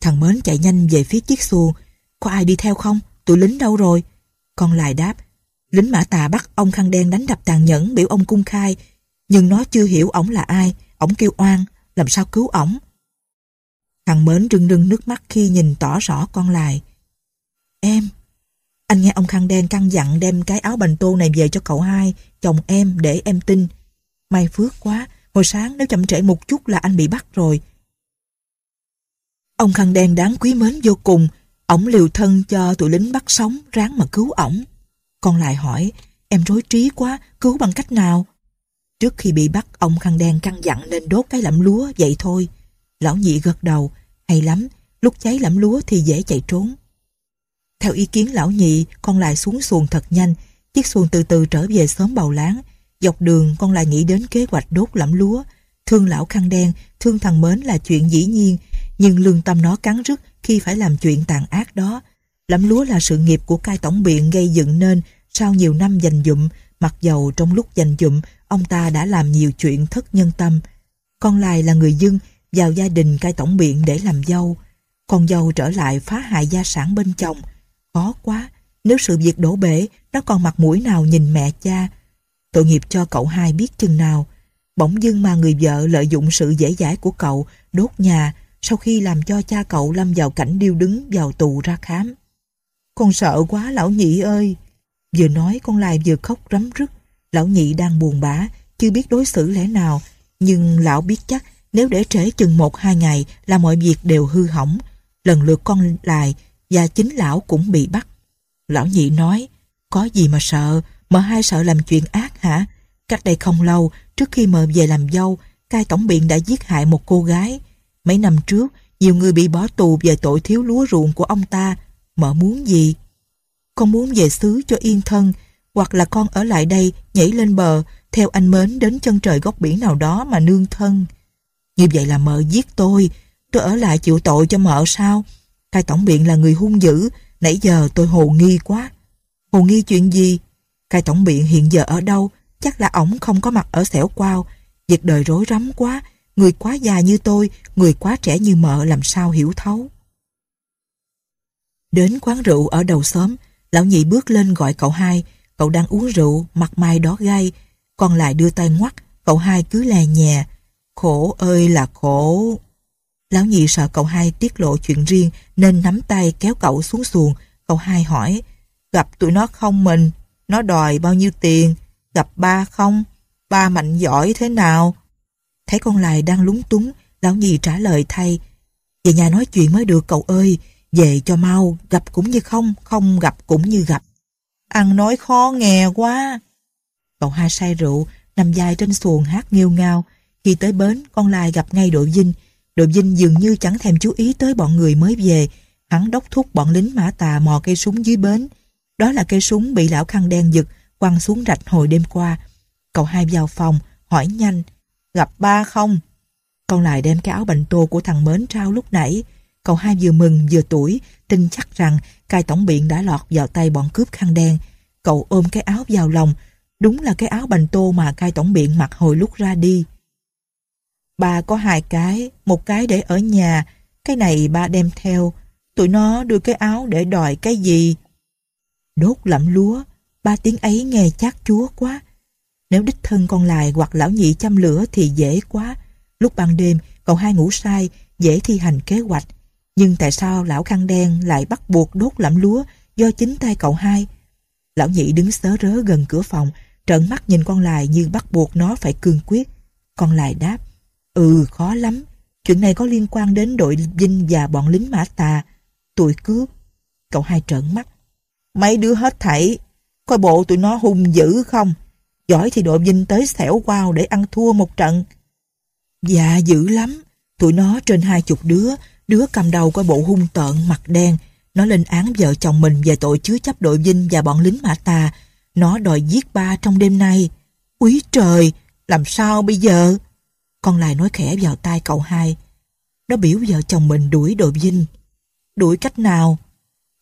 Speaker 1: Thằng Mến chạy nhanh về phía chiếc xuồng Có ai đi theo không? Tụi lính đâu rồi? Con lại đáp. Lính mã tà bắt ông khăn đen đánh đập tàn nhẫn biểu ông cung khai. Nhưng nó chưa hiểu ổng là ai. Ổng kêu oan. Làm sao cứu ổng? Thằng Mến rưng rưng nước mắt khi nhìn tỏ rõ con lại. Em, anh nghe ông khăn đen căn dặn đem cái áo bành tô này về cho cậu hai, chồng em để em tin. May phước quá, hồi sáng nếu chậm trễ một chút là anh bị bắt rồi. Ông khăn đen đáng quý mến vô cùng, ổng liều thân cho tụi lính bắt sống ráng mà cứu ổng. Con lại hỏi, em rối trí quá, cứu bằng cách nào? Trước khi bị bắt, ông khăn đen căn dặn nên đốt cái lẫm lúa vậy thôi. Lão nhị gật đầu, hay lắm, lúc cháy lẫm lúa thì dễ chạy trốn. Theo ý kiến lão nhị, con lại xuống xuồng thật nhanh, chiếc xuồng từ từ trở về xóm bầu láng. Dọc đường con lại nghĩ đến kế hoạch đốt lẫm lúa. Thương lão khăn đen, thương thằng mến là chuyện dĩ nhiên, nhưng lương tâm nó cắn rứt khi phải làm chuyện tàn ác đó. Lắm lúa là sự nghiệp của cai tổng biện gây dựng nên sau nhiều năm dành dụm, mặc dầu trong lúc dành dụm, ông ta đã làm nhiều chuyện thất nhân tâm. Con Lai là người dân, vào gia đình cai tổng biện để làm dâu. Con dâu trở lại phá hại gia sản bên chồng. Khó quá, nếu sự việc đổ bể, nó còn mặt mũi nào nhìn mẹ cha. Tội nghiệp cho cậu hai biết chừng nào. Bỗng dưng mà người vợ lợi dụng sự dễ dãi của cậu, đốt nhà, sau khi làm cho cha cậu lâm vào cảnh điêu đứng vào tù ra khám. Con sợ quá lão nhị ơi! Vừa nói con lại vừa khóc rắm rứt. Lão nhị đang buồn bã, chưa biết đối xử lẽ nào. Nhưng lão biết chắc nếu để trễ chừng một hai ngày là mọi việc đều hư hỏng. Lần lượt con lại và chính lão cũng bị bắt. Lão nhị nói, có gì mà sợ, mợ hai sợ làm chuyện ác hả? Cách đây không lâu, trước khi mợ về làm dâu, cai tổng biện đã giết hại một cô gái. Mấy năm trước, nhiều người bị bỏ tù về tội thiếu lúa ruộng của ông ta. mở muốn gì? Con muốn về xứ cho yên thân, hoặc là con ở lại đây nhảy lên bờ, theo anh mến đến chân trời góc biển nào đó mà nương thân. Như vậy là mợ giết tôi, tôi ở lại chịu tội cho mợ sao? Cai tổng biện là người hung dữ, nãy giờ tôi hồ nghi quá. Hồ nghi chuyện gì? Cai tổng biện hiện giờ ở đâu? Chắc là ổng không có mặt ở xẻo quao. Việc đời rối rắm quá, người quá già như tôi, người quá trẻ như mợ làm sao hiểu thấu. Đến quán rượu ở đầu xóm, lão nhị bước lên gọi cậu hai, cậu đang uống rượu, mặt mày đỏ gai, còn lại đưa tay ngoắt, cậu hai cứ lè nhè, khổ ơi là khổ. Lão nhị sợ cậu hai tiết lộ chuyện riêng nên nắm tay kéo cậu xuống xuồng, cậu hai hỏi, gặp tụi nó không mình, nó đòi bao nhiêu tiền, gặp ba không, ba mạnh giỏi thế nào, Thấy con lại đang lúng túng, lão nhì trả lời thay. Về nhà nói chuyện mới được cậu ơi, về cho mau, gặp cũng như không, không gặp cũng như gặp. Ăn nói khó nghe quá. Cậu hai say rượu, nằm dài trên xuồng hát nghêu ngao. Khi tới bến, con lai gặp ngay đội dinh. Đội dinh dường như chẳng thèm chú ý tới bọn người mới về. Hắn đốc thúc bọn lính mã tà mò cây súng dưới bến. Đó là cây súng bị lão khăn đen giật, quăng xuống rạch hồi đêm qua. Cậu hai vào phòng, hỏi nhanh, gặp ba không? Con lại đem cái áo bành tô của thằng Mến trao lúc nãy. Cậu hai vừa mừng vừa tuổi, tin chắc rằng cai tổng biện đã lọt vào tay bọn cướp khăn đen. Cậu ôm cái áo vào lòng, đúng là cái áo bành tô mà cai tổng biện mặc hồi lúc ra đi. Ba có hai cái, một cái để ở nhà, cái này ba đem theo. Tụi nó đưa cái áo để đòi cái gì? Đốt lẫm lúa, ba tiếng ấy nghe chát chúa quá. Nếu đích thân con lại hoặc lão nhị chăm lửa thì dễ quá. Lúc ban đêm, cậu hai ngủ sai, dễ thi hành kế hoạch. Nhưng tại sao lão khăn đen lại bắt buộc đốt lẫm lúa do chính tay cậu hai? Lão nhị đứng sớ rớ gần cửa phòng, trợn mắt nhìn con lại như bắt buộc nó phải cương quyết. Con lại đáp, ừ khó lắm, chuyện này có liên quan đến đội dinh và bọn lính mã tà, tụi cướp. Cậu hai trợn mắt, mấy đứa hết thảy, coi bộ tụi nó hung dữ không? giỏi thì đội vinh tới xẻo quao để ăn thua một trận. Dạ dữ lắm, tụi nó trên hai chục đứa, đứa cầm đầu coi bộ hung tợn mặt đen, nó lên án vợ chồng mình về tội chứa chấp đội vinh và bọn lính mã tà, nó đòi giết ba trong đêm nay. Úi trời, làm sao bây giờ? Con lại nói khẽ vào tai cậu hai. Nó biểu vợ chồng mình đuổi đội vinh, Đuổi cách nào?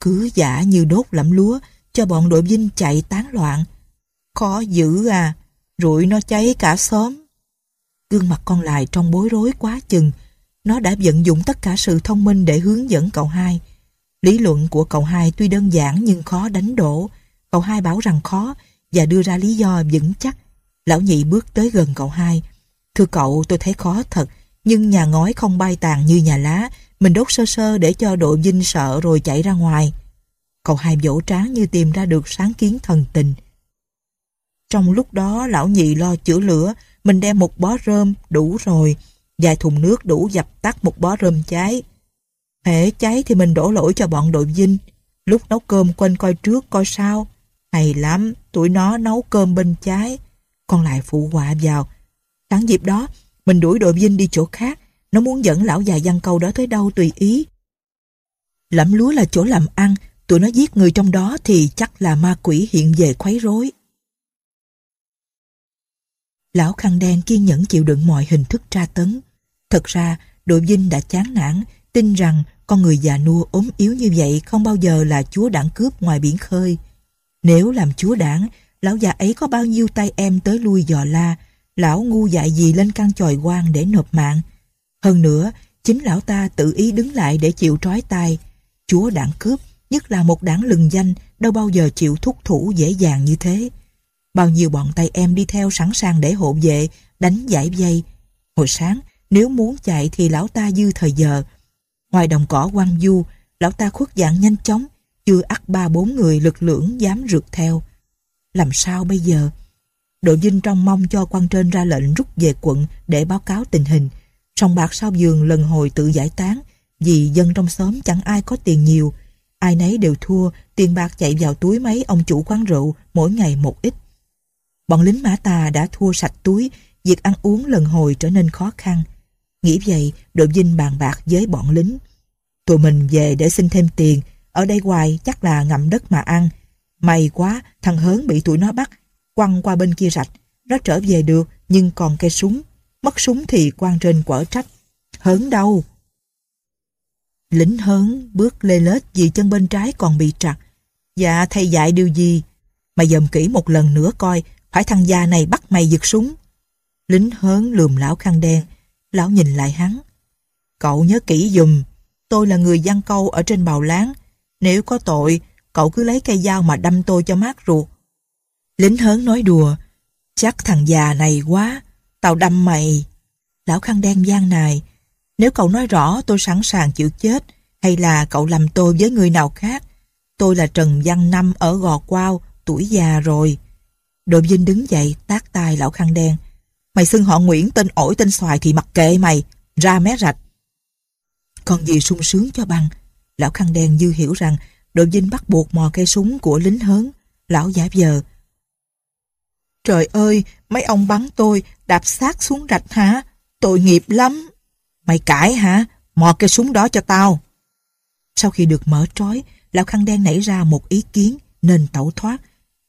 Speaker 1: Cứ giả như đốt lẫm lúa, cho bọn đội vinh chạy tán loạn, Khó dữ à, rụi nó cháy cả xóm. Gương mặt con lại trong bối rối quá chừng. Nó đã vận dụng tất cả sự thông minh để hướng dẫn cậu hai. Lý luận của cậu hai tuy đơn giản nhưng khó đánh đổ. Cậu hai bảo rằng khó và đưa ra lý do vững chắc. Lão nhị bước tới gần cậu hai. Thưa cậu, tôi thấy khó thật, nhưng nhà ngói không bay tàn như nhà lá. Mình đốt sơ sơ để cho độ dinh sợ rồi chạy ra ngoài. Cậu hai vỗ trán như tìm ra được sáng kiến thần tình. Trong lúc đó lão nhị lo chữa lửa, mình đem một bó rơm đủ rồi, vài thùng nước đủ dập tắt một bó rơm cháy. Hễ cháy thì mình đổ lỗi cho bọn đội dinh. Lúc nấu cơm quên coi trước coi sau. Hay lắm, tụi nó nấu cơm bên cháy. Còn lại phụ họa vào. Sáng dịp đó, mình đuổi đội dinh đi chỗ khác. Nó muốn dẫn lão già văn câu đó tới đâu tùy ý. Lẫm lúa là chỗ làm ăn, tụi nó giết người trong đó thì chắc là ma quỷ hiện về khuấy rối. Lão khăn đen kiên nhẫn chịu đựng mọi hình thức tra tấn. Thật ra, đội vinh đã chán nản, tin rằng con người già nua ốm yếu như vậy không bao giờ là chúa đảng cướp ngoài biển khơi. Nếu làm chúa đảng, lão già ấy có bao nhiêu tay em tới lui dò la, lão ngu dại gì lên căn chòi quan để nộp mạng. Hơn nữa, chính lão ta tự ý đứng lại để chịu trói tay. Chúa đảng cướp, nhất là một đảng lừng danh, đâu bao giờ chịu thúc thủ dễ dàng như thế bao nhiêu bọn tay em đi theo sẵn sàng để hộ vệ, đánh giải dây. Hồi sáng, nếu muốn chạy thì lão ta dư thời giờ. Ngoài đồng cỏ quan du, lão ta khuất dạng nhanh chóng, chưa ắt ba bốn người lực lưỡng dám rượt theo. Làm sao bây giờ? Độ Vinh trong mong cho quan trên ra lệnh rút về quận để báo cáo tình hình. Sòng bạc sau giường lần hồi tự giải tán, vì dân trong xóm chẳng ai có tiền nhiều. Ai nấy đều thua, tiền bạc chạy vào túi mấy ông chủ quán rượu mỗi ngày một ít bọn lính mã tà đã thua sạch túi, việc ăn uống lần hồi trở nên khó khăn. Nghĩ vậy, đội dinh bàn bạc với bọn lính. Tụi mình về để xin thêm tiền, ở đây hoài chắc là ngậm đất mà ăn. May quá, thằng Hớn bị tụi nó bắt, quăng qua bên kia rạch. Nó trở về được, nhưng còn cây súng. Mất súng thì quang trên quở trách. Hớn đâu? Lính Hớn bước lê lết vì chân bên trái còn bị trặt. Dạ, thầy dạy điều gì? Mà dòm kỹ một lần nữa coi, phải thằng già này bắt mày giật súng. Lính hớn lườm lão khăn đen, lão nhìn lại hắn. Cậu nhớ kỹ dùm, tôi là người giăng câu ở trên bào láng. Nếu có tội, cậu cứ lấy cây dao mà đâm tôi cho mát ruột. Lính hớn nói đùa, chắc thằng già này quá, tao đâm mày. Lão khăn đen gian nài, nếu cậu nói rõ tôi sẵn sàng chịu chết, hay là cậu làm tôi với người nào khác, tôi là Trần Văn Năm ở Gò Quao, tuổi già rồi. Đội Vinh đứng dậy tát tay lão khăn đen. Mày xưng họ Nguyễn tên ổi tên xoài thì mặc kệ mày, ra mé rạch. Còn gì sung sướng cho bằng. Lão khăn đen dư hiểu rằng đội Vinh bắt buộc mò cây súng của lính hớn. Lão giả vờ. Trời ơi, mấy ông bắn tôi, đạp sát xuống rạch hả? Tội nghiệp lắm. Mày cãi hả? Mò cây súng đó cho tao. Sau khi được mở trói, lão khăn đen nảy ra một ý kiến nên tẩu thoát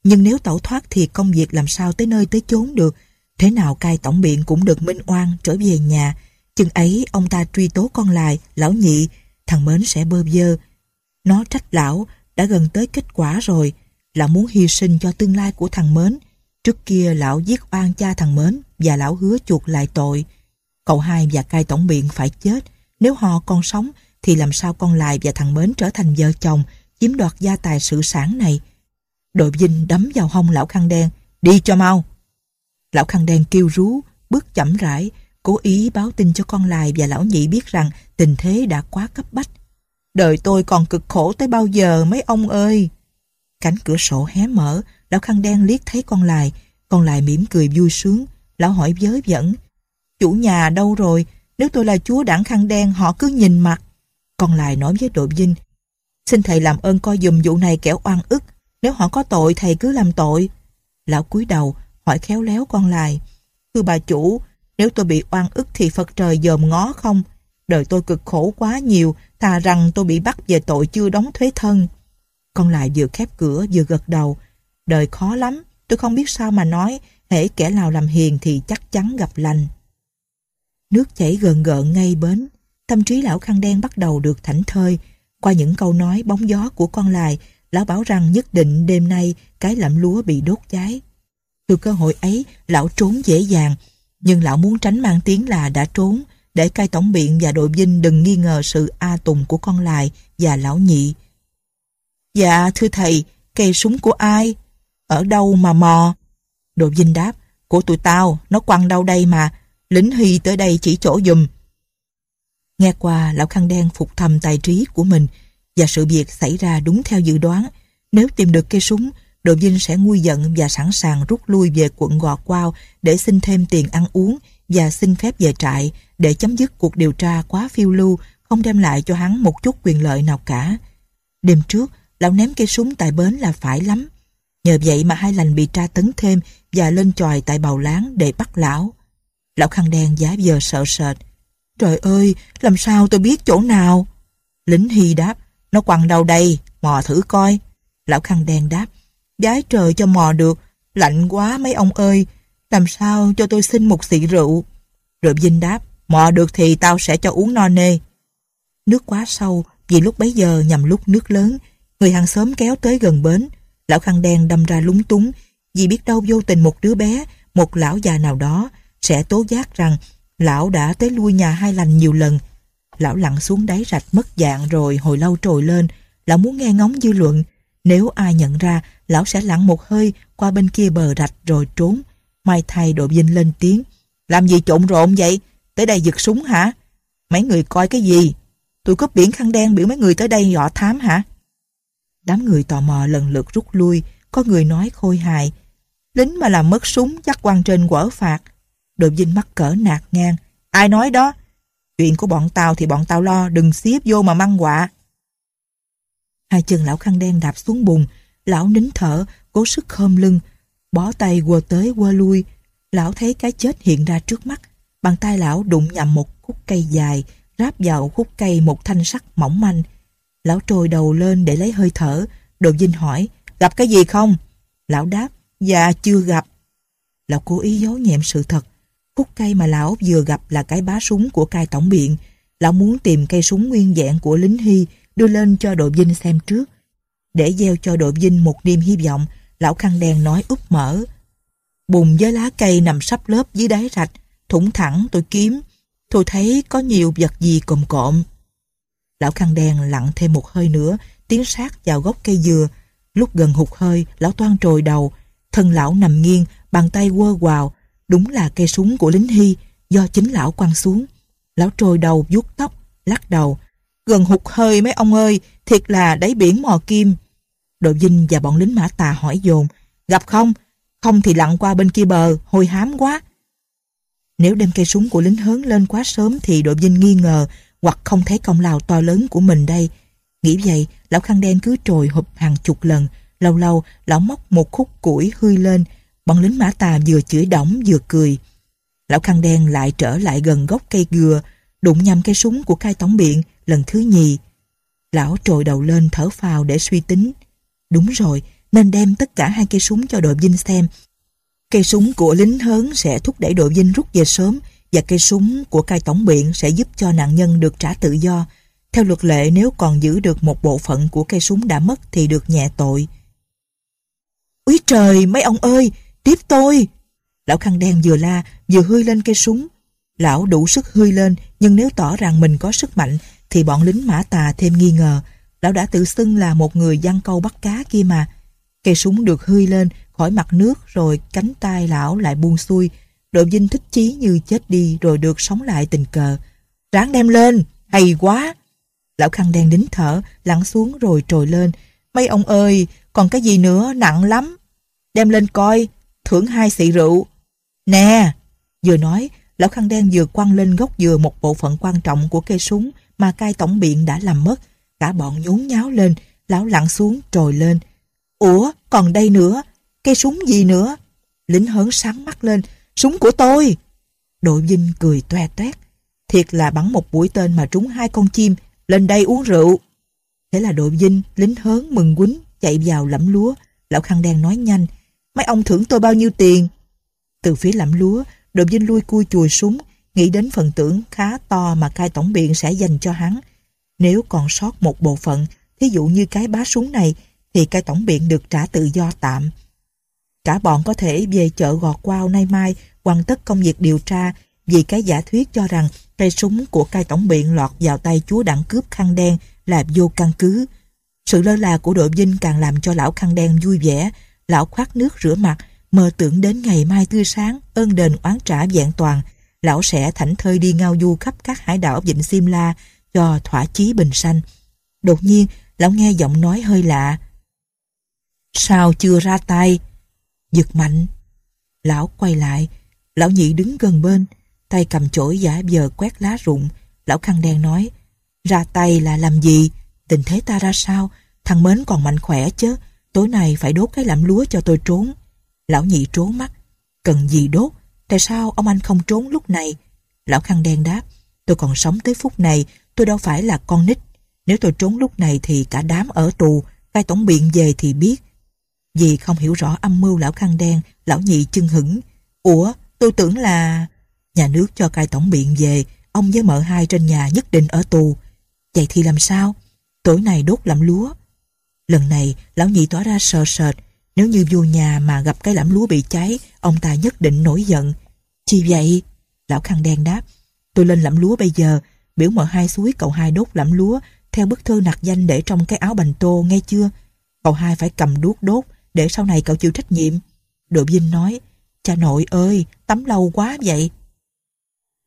Speaker 1: nhưng nếu tẩu thoát thì công việc làm sao tới nơi tới chốn được. Thế nào cai tổng biện cũng được minh oan trở về nhà. Chừng ấy ông ta truy tố con lại, lão nhị, thằng Mến sẽ bơ vơ. Nó trách lão, đã gần tới kết quả rồi. Lão muốn hy sinh cho tương lai của thằng Mến. Trước kia lão giết oan cha thằng Mến và lão hứa chuộc lại tội. Cậu hai và cai tổng biện phải chết. Nếu họ còn sống thì làm sao con lại và thằng Mến trở thành vợ chồng chiếm đoạt gia tài sự sản này. Đội Vinh đấm vào hông lão khăn đen. Đi cho mau. Lão khăn đen kêu rú, bước chậm rãi, cố ý báo tin cho con lài và lão nhị biết rằng tình thế đã quá cấp bách. Đời tôi còn cực khổ tới bao giờ mấy ông ơi. Cánh cửa sổ hé mở, lão khăn đen liếc thấy con lài. Con lài mỉm cười vui sướng. Lão hỏi giới dẫn. Chủ nhà đâu rồi? Nếu tôi là chúa đảng khăn đen họ cứ nhìn mặt. Con lài nói với đội vinh. Xin thầy làm ơn coi dùm vụ này kẻo oan ức. Nếu họ có tội, thầy cứ làm tội. Lão cúi đầu, hỏi khéo léo con lại. Thưa bà chủ, nếu tôi bị oan ức thì Phật trời dòm ngó không? Đời tôi cực khổ quá nhiều, thà rằng tôi bị bắt về tội chưa đóng thuế thân. Con lại vừa khép cửa vừa gật đầu. Đời khó lắm, tôi không biết sao mà nói, hễ kẻ nào làm hiền thì chắc chắn gặp lành. Nước chảy gần gợn ngay bến, tâm trí lão khăn đen bắt đầu được thảnh thơi. Qua những câu nói bóng gió của con lại, lão bảo rằng nhất định đêm nay cái lẫm lúa bị đốt cháy. Từ cơ hội ấy, lão trốn dễ dàng, nhưng lão muốn tránh mang tiếng là đã trốn, để cai tổng biện và đội dinh đừng nghi ngờ sự a tùng của con lại và lão nhị. Dạ, thưa thầy, cây súng của ai? Ở đâu mà mò? Đội dinh đáp, của tụi tao, nó quăng đâu đây mà, lính Hy tới đây chỉ chỗ dùm. Nghe qua, lão khăn đen phục thầm tài trí của mình, và sự việc xảy ra đúng theo dự đoán. Nếu tìm được cây súng, đội Vinh sẽ nguôi giận và sẵn sàng rút lui về quận Gò Quao để xin thêm tiền ăn uống và xin phép về trại để chấm dứt cuộc điều tra quá phiêu lưu không đem lại cho hắn một chút quyền lợi nào cả. Đêm trước, lão ném cây súng tại bến là phải lắm. Nhờ vậy mà hai lành bị tra tấn thêm và lên tròi tại bào láng để bắt lão. Lão khăn đen giá giờ sợ sệt. Trời ơi, làm sao tôi biết chỗ nào? Lính Hy đáp, nó quằn đầu đây, mò thử coi. Lão khăn đen đáp. Giái trời cho mò được, lạnh quá mấy ông ơi. Làm sao cho tôi xin một xị rượu? Rồi Vinh đáp. Mò được thì tao sẽ cho uống no nê. Nước quá sâu, vì lúc bấy giờ nhằm lúc nước lớn. Người hàng xóm kéo tới gần bến. Lão khăn đen đâm ra lúng túng. Vì biết đâu vô tình một đứa bé, một lão già nào đó sẽ tố giác rằng lão đã tới lui nhà hai lành nhiều lần Lão lặn xuống đáy rạch mất dạng rồi hồi lâu trồi lên. Lão muốn nghe ngóng dư luận. Nếu ai nhận ra, lão sẽ lặn một hơi qua bên kia bờ rạch rồi trốn. Mai thay đội Vinh lên tiếng. Làm gì trộn rộn vậy? Tới đây giật súng hả? Mấy người coi cái gì? tôi cướp biển khăn đen biểu mấy người tới đây dọ thám hả? Đám người tò mò lần lượt rút lui. Có người nói khôi hài. Lính mà làm mất súng chắc quan trên quở phạt. Đội Vinh mắc cỡ nạt ngang. Ai nói đó? Chuyện của bọn tao thì bọn tao lo, đừng xiếp vô mà măng quạ. Hai chân lão khăn đen đạp xuống bùn, lão nín thở, cố sức khom lưng, bó tay quờ tới quơ lui. Lão thấy cái chết hiện ra trước mắt, bàn tay lão đụng nhầm một khúc cây dài, ráp vào khúc cây một thanh sắt mỏng manh. Lão trồi đầu lên để lấy hơi thở, đồ dinh hỏi, gặp cái gì không? Lão đáp, dạ chưa gặp. Lão cố ý giấu nhẹm sự thật, khúc cây mà lão vừa gặp là cái bá súng của cai tổng biện. Lão muốn tìm cây súng nguyên dạng của lính Hy đưa lên cho đội dinh xem trước. Để gieo cho đội dinh một niềm hy vọng, lão khăn đen nói úp mở. Bùn với lá cây nằm sắp lớp dưới đáy rạch, thủng thẳng tôi kiếm. Tôi thấy có nhiều vật gì cộm cộm. Lão khăn đen lặn thêm một hơi nữa, tiến sát vào gốc cây dừa. Lúc gần hụt hơi, lão toan trồi đầu. Thân lão nằm nghiêng, bàn tay quơ quào, Đúng là cây súng của lính Hy do chính lão quăng xuống. Lão trôi đầu vuốt tóc, lắc đầu. Gần hụt hơi mấy ông ơi, thiệt là đáy biển mò kim. Đội Vinh và bọn lính mã tà hỏi dồn. Gặp không? Không thì lặn qua bên kia bờ, hôi hám quá. Nếu đem cây súng của lính hớn lên quá sớm thì đội Vinh nghi ngờ hoặc không thấy công lao to lớn của mình đây. Nghĩ vậy, lão khăn đen cứ trồi hụt hàng chục lần. Lâu lâu, lão móc một khúc củi hươi lên, Bọn lính mã tà vừa chửi đổng vừa cười. Lão khăn đen lại trở lại gần gốc cây gừa, đụng nhầm cây súng của cai tổng biện lần thứ nhì. Lão trồi đầu lên thở phào để suy tính. Đúng rồi, nên đem tất cả hai cây súng cho đội Vinh xem. Cây súng của lính hớn sẽ thúc đẩy đội Vinh rút về sớm và cây súng của cai tổng biện sẽ giúp cho nạn nhân được trả tự do. Theo luật lệ nếu còn giữ được một bộ phận của cây súng đã mất thì được nhẹ tội. Úi trời, mấy ông ơi! tiếp tôi. Lão khăn đen vừa la, vừa hươi lên cây súng. Lão đủ sức hươi lên, nhưng nếu tỏ rằng mình có sức mạnh, thì bọn lính mã tà thêm nghi ngờ. Lão đã tự xưng là một người giăng câu bắt cá kia mà. Cây súng được hươi lên, khỏi mặt nước, rồi cánh tay lão lại buông xuôi. đội Vinh thích chí như chết đi, rồi được sống lại tình cờ. Ráng đem lên, hay quá! Lão khăn đen đính thở, lặn xuống rồi trồi lên. Mấy ông ơi, còn cái gì nữa, nặng lắm. Đem lên coi, thưởng hai xị rượu. Nè! Vừa nói, lão khăn đen vừa quăng lên gốc dừa một bộ phận quan trọng của cây súng mà cai tổng biện đã làm mất. Cả bọn nhốn nháo lên, lão lặn xuống trồi lên. Ủa, còn đây nữa, cây súng gì nữa? Lính hớn sáng mắt lên, súng của tôi! Đội Vinh cười toe toét. Thiệt là bắn một mũi tên mà trúng hai con chim, lên đây uống rượu. Thế là đội Vinh, lính hớn, mừng quýnh, chạy vào lẫm lúa. Lão khăn đen nói nhanh, mấy ông thưởng tôi bao nhiêu tiền? Từ phía làm lúa, Đồn Vinh lui cui chùi súng, nghĩ đến phần tưởng khá to mà cai tổng biện sẽ dành cho hắn. Nếu còn sót một bộ phận, thí dụ như cái bá súng này, thì cai tổng biện được trả tự do tạm. Cả bọn có thể về chợ gọt quao nay mai, hoàn tất công việc điều tra vì cái giả thuyết cho rằng cây súng của cai tổng biện lọt vào tay chúa đảng cướp khăn đen là vô căn cứ. Sự lơ là của đội vinh càng làm cho lão khăn đen vui vẻ, lão khoát nước rửa mặt, mơ tưởng đến ngày mai tươi sáng, ơn đền oán trả vẹn toàn, lão sẽ thảnh thơi đi ngao du khắp các hải đảo vịnh Simla cho thỏa chí bình sanh. Đột nhiên, lão nghe giọng nói hơi lạ. Sao chưa ra tay? Giật mạnh. Lão quay lại, lão nhị đứng gần bên, tay cầm chổi giả vờ quét lá rụng, lão khăn đen nói, ra tay là làm gì? Tình thế ta ra sao? Thằng Mến còn mạnh khỏe chứ? tối nay phải đốt cái làm lúa cho tôi trốn. Lão nhị trốn mắt, cần gì đốt, tại sao ông anh không trốn lúc này? Lão khăn đen đáp, tôi còn sống tới phút này, tôi đâu phải là con nít. Nếu tôi trốn lúc này thì cả đám ở tù, cai tổng biện về thì biết. Vì không hiểu rõ âm mưu lão khăn đen, lão nhị chưng hửng Ủa, tôi tưởng là... Nhà nước cho cai tổng biện về, ông với mợ hai trên nhà nhất định ở tù. Vậy thì làm sao? Tối nay đốt làm lúa, Lần này, lão nhị tỏ ra sợ sệt. Nếu như vô nhà mà gặp cái lãm lúa bị cháy, ông ta nhất định nổi giận. Chi vậy? Lão khăn đen đáp. Tôi lên lãm lúa bây giờ, biểu mở hai suối cậu hai đốt lãm lúa theo bức thư nặc danh để trong cái áo bành tô, nghe chưa? Cậu hai phải cầm đuốc đốt, để sau này cậu chịu trách nhiệm. Đội Vinh nói, cha nội ơi, tắm lâu quá vậy.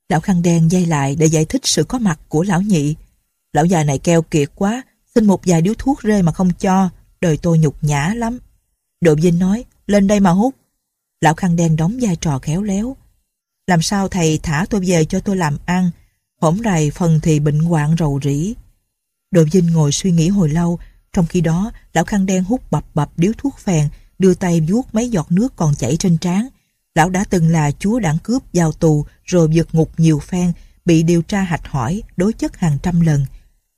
Speaker 1: Lão khăn đen dây lại để giải thích sự có mặt của lão nhị. Lão già này keo kiệt quá, xin một vài điếu thuốc rê mà không cho, đời tôi nhục nhã lắm. Độ Vinh nói, lên đây mà hút. Lão khăn đen đóng vai trò khéo léo. Làm sao thầy thả tôi về cho tôi làm ăn, hổm rày phần thì bệnh hoạn rầu rĩ. Độ Vinh ngồi suy nghĩ hồi lâu, trong khi đó lão khăn đen hút bập bập điếu thuốc phèn, đưa tay vuốt mấy giọt nước còn chảy trên trán. Lão đã từng là chúa đảng cướp vào tù rồi vượt ngục nhiều phen, bị điều tra hạch hỏi, đối chất hàng trăm lần.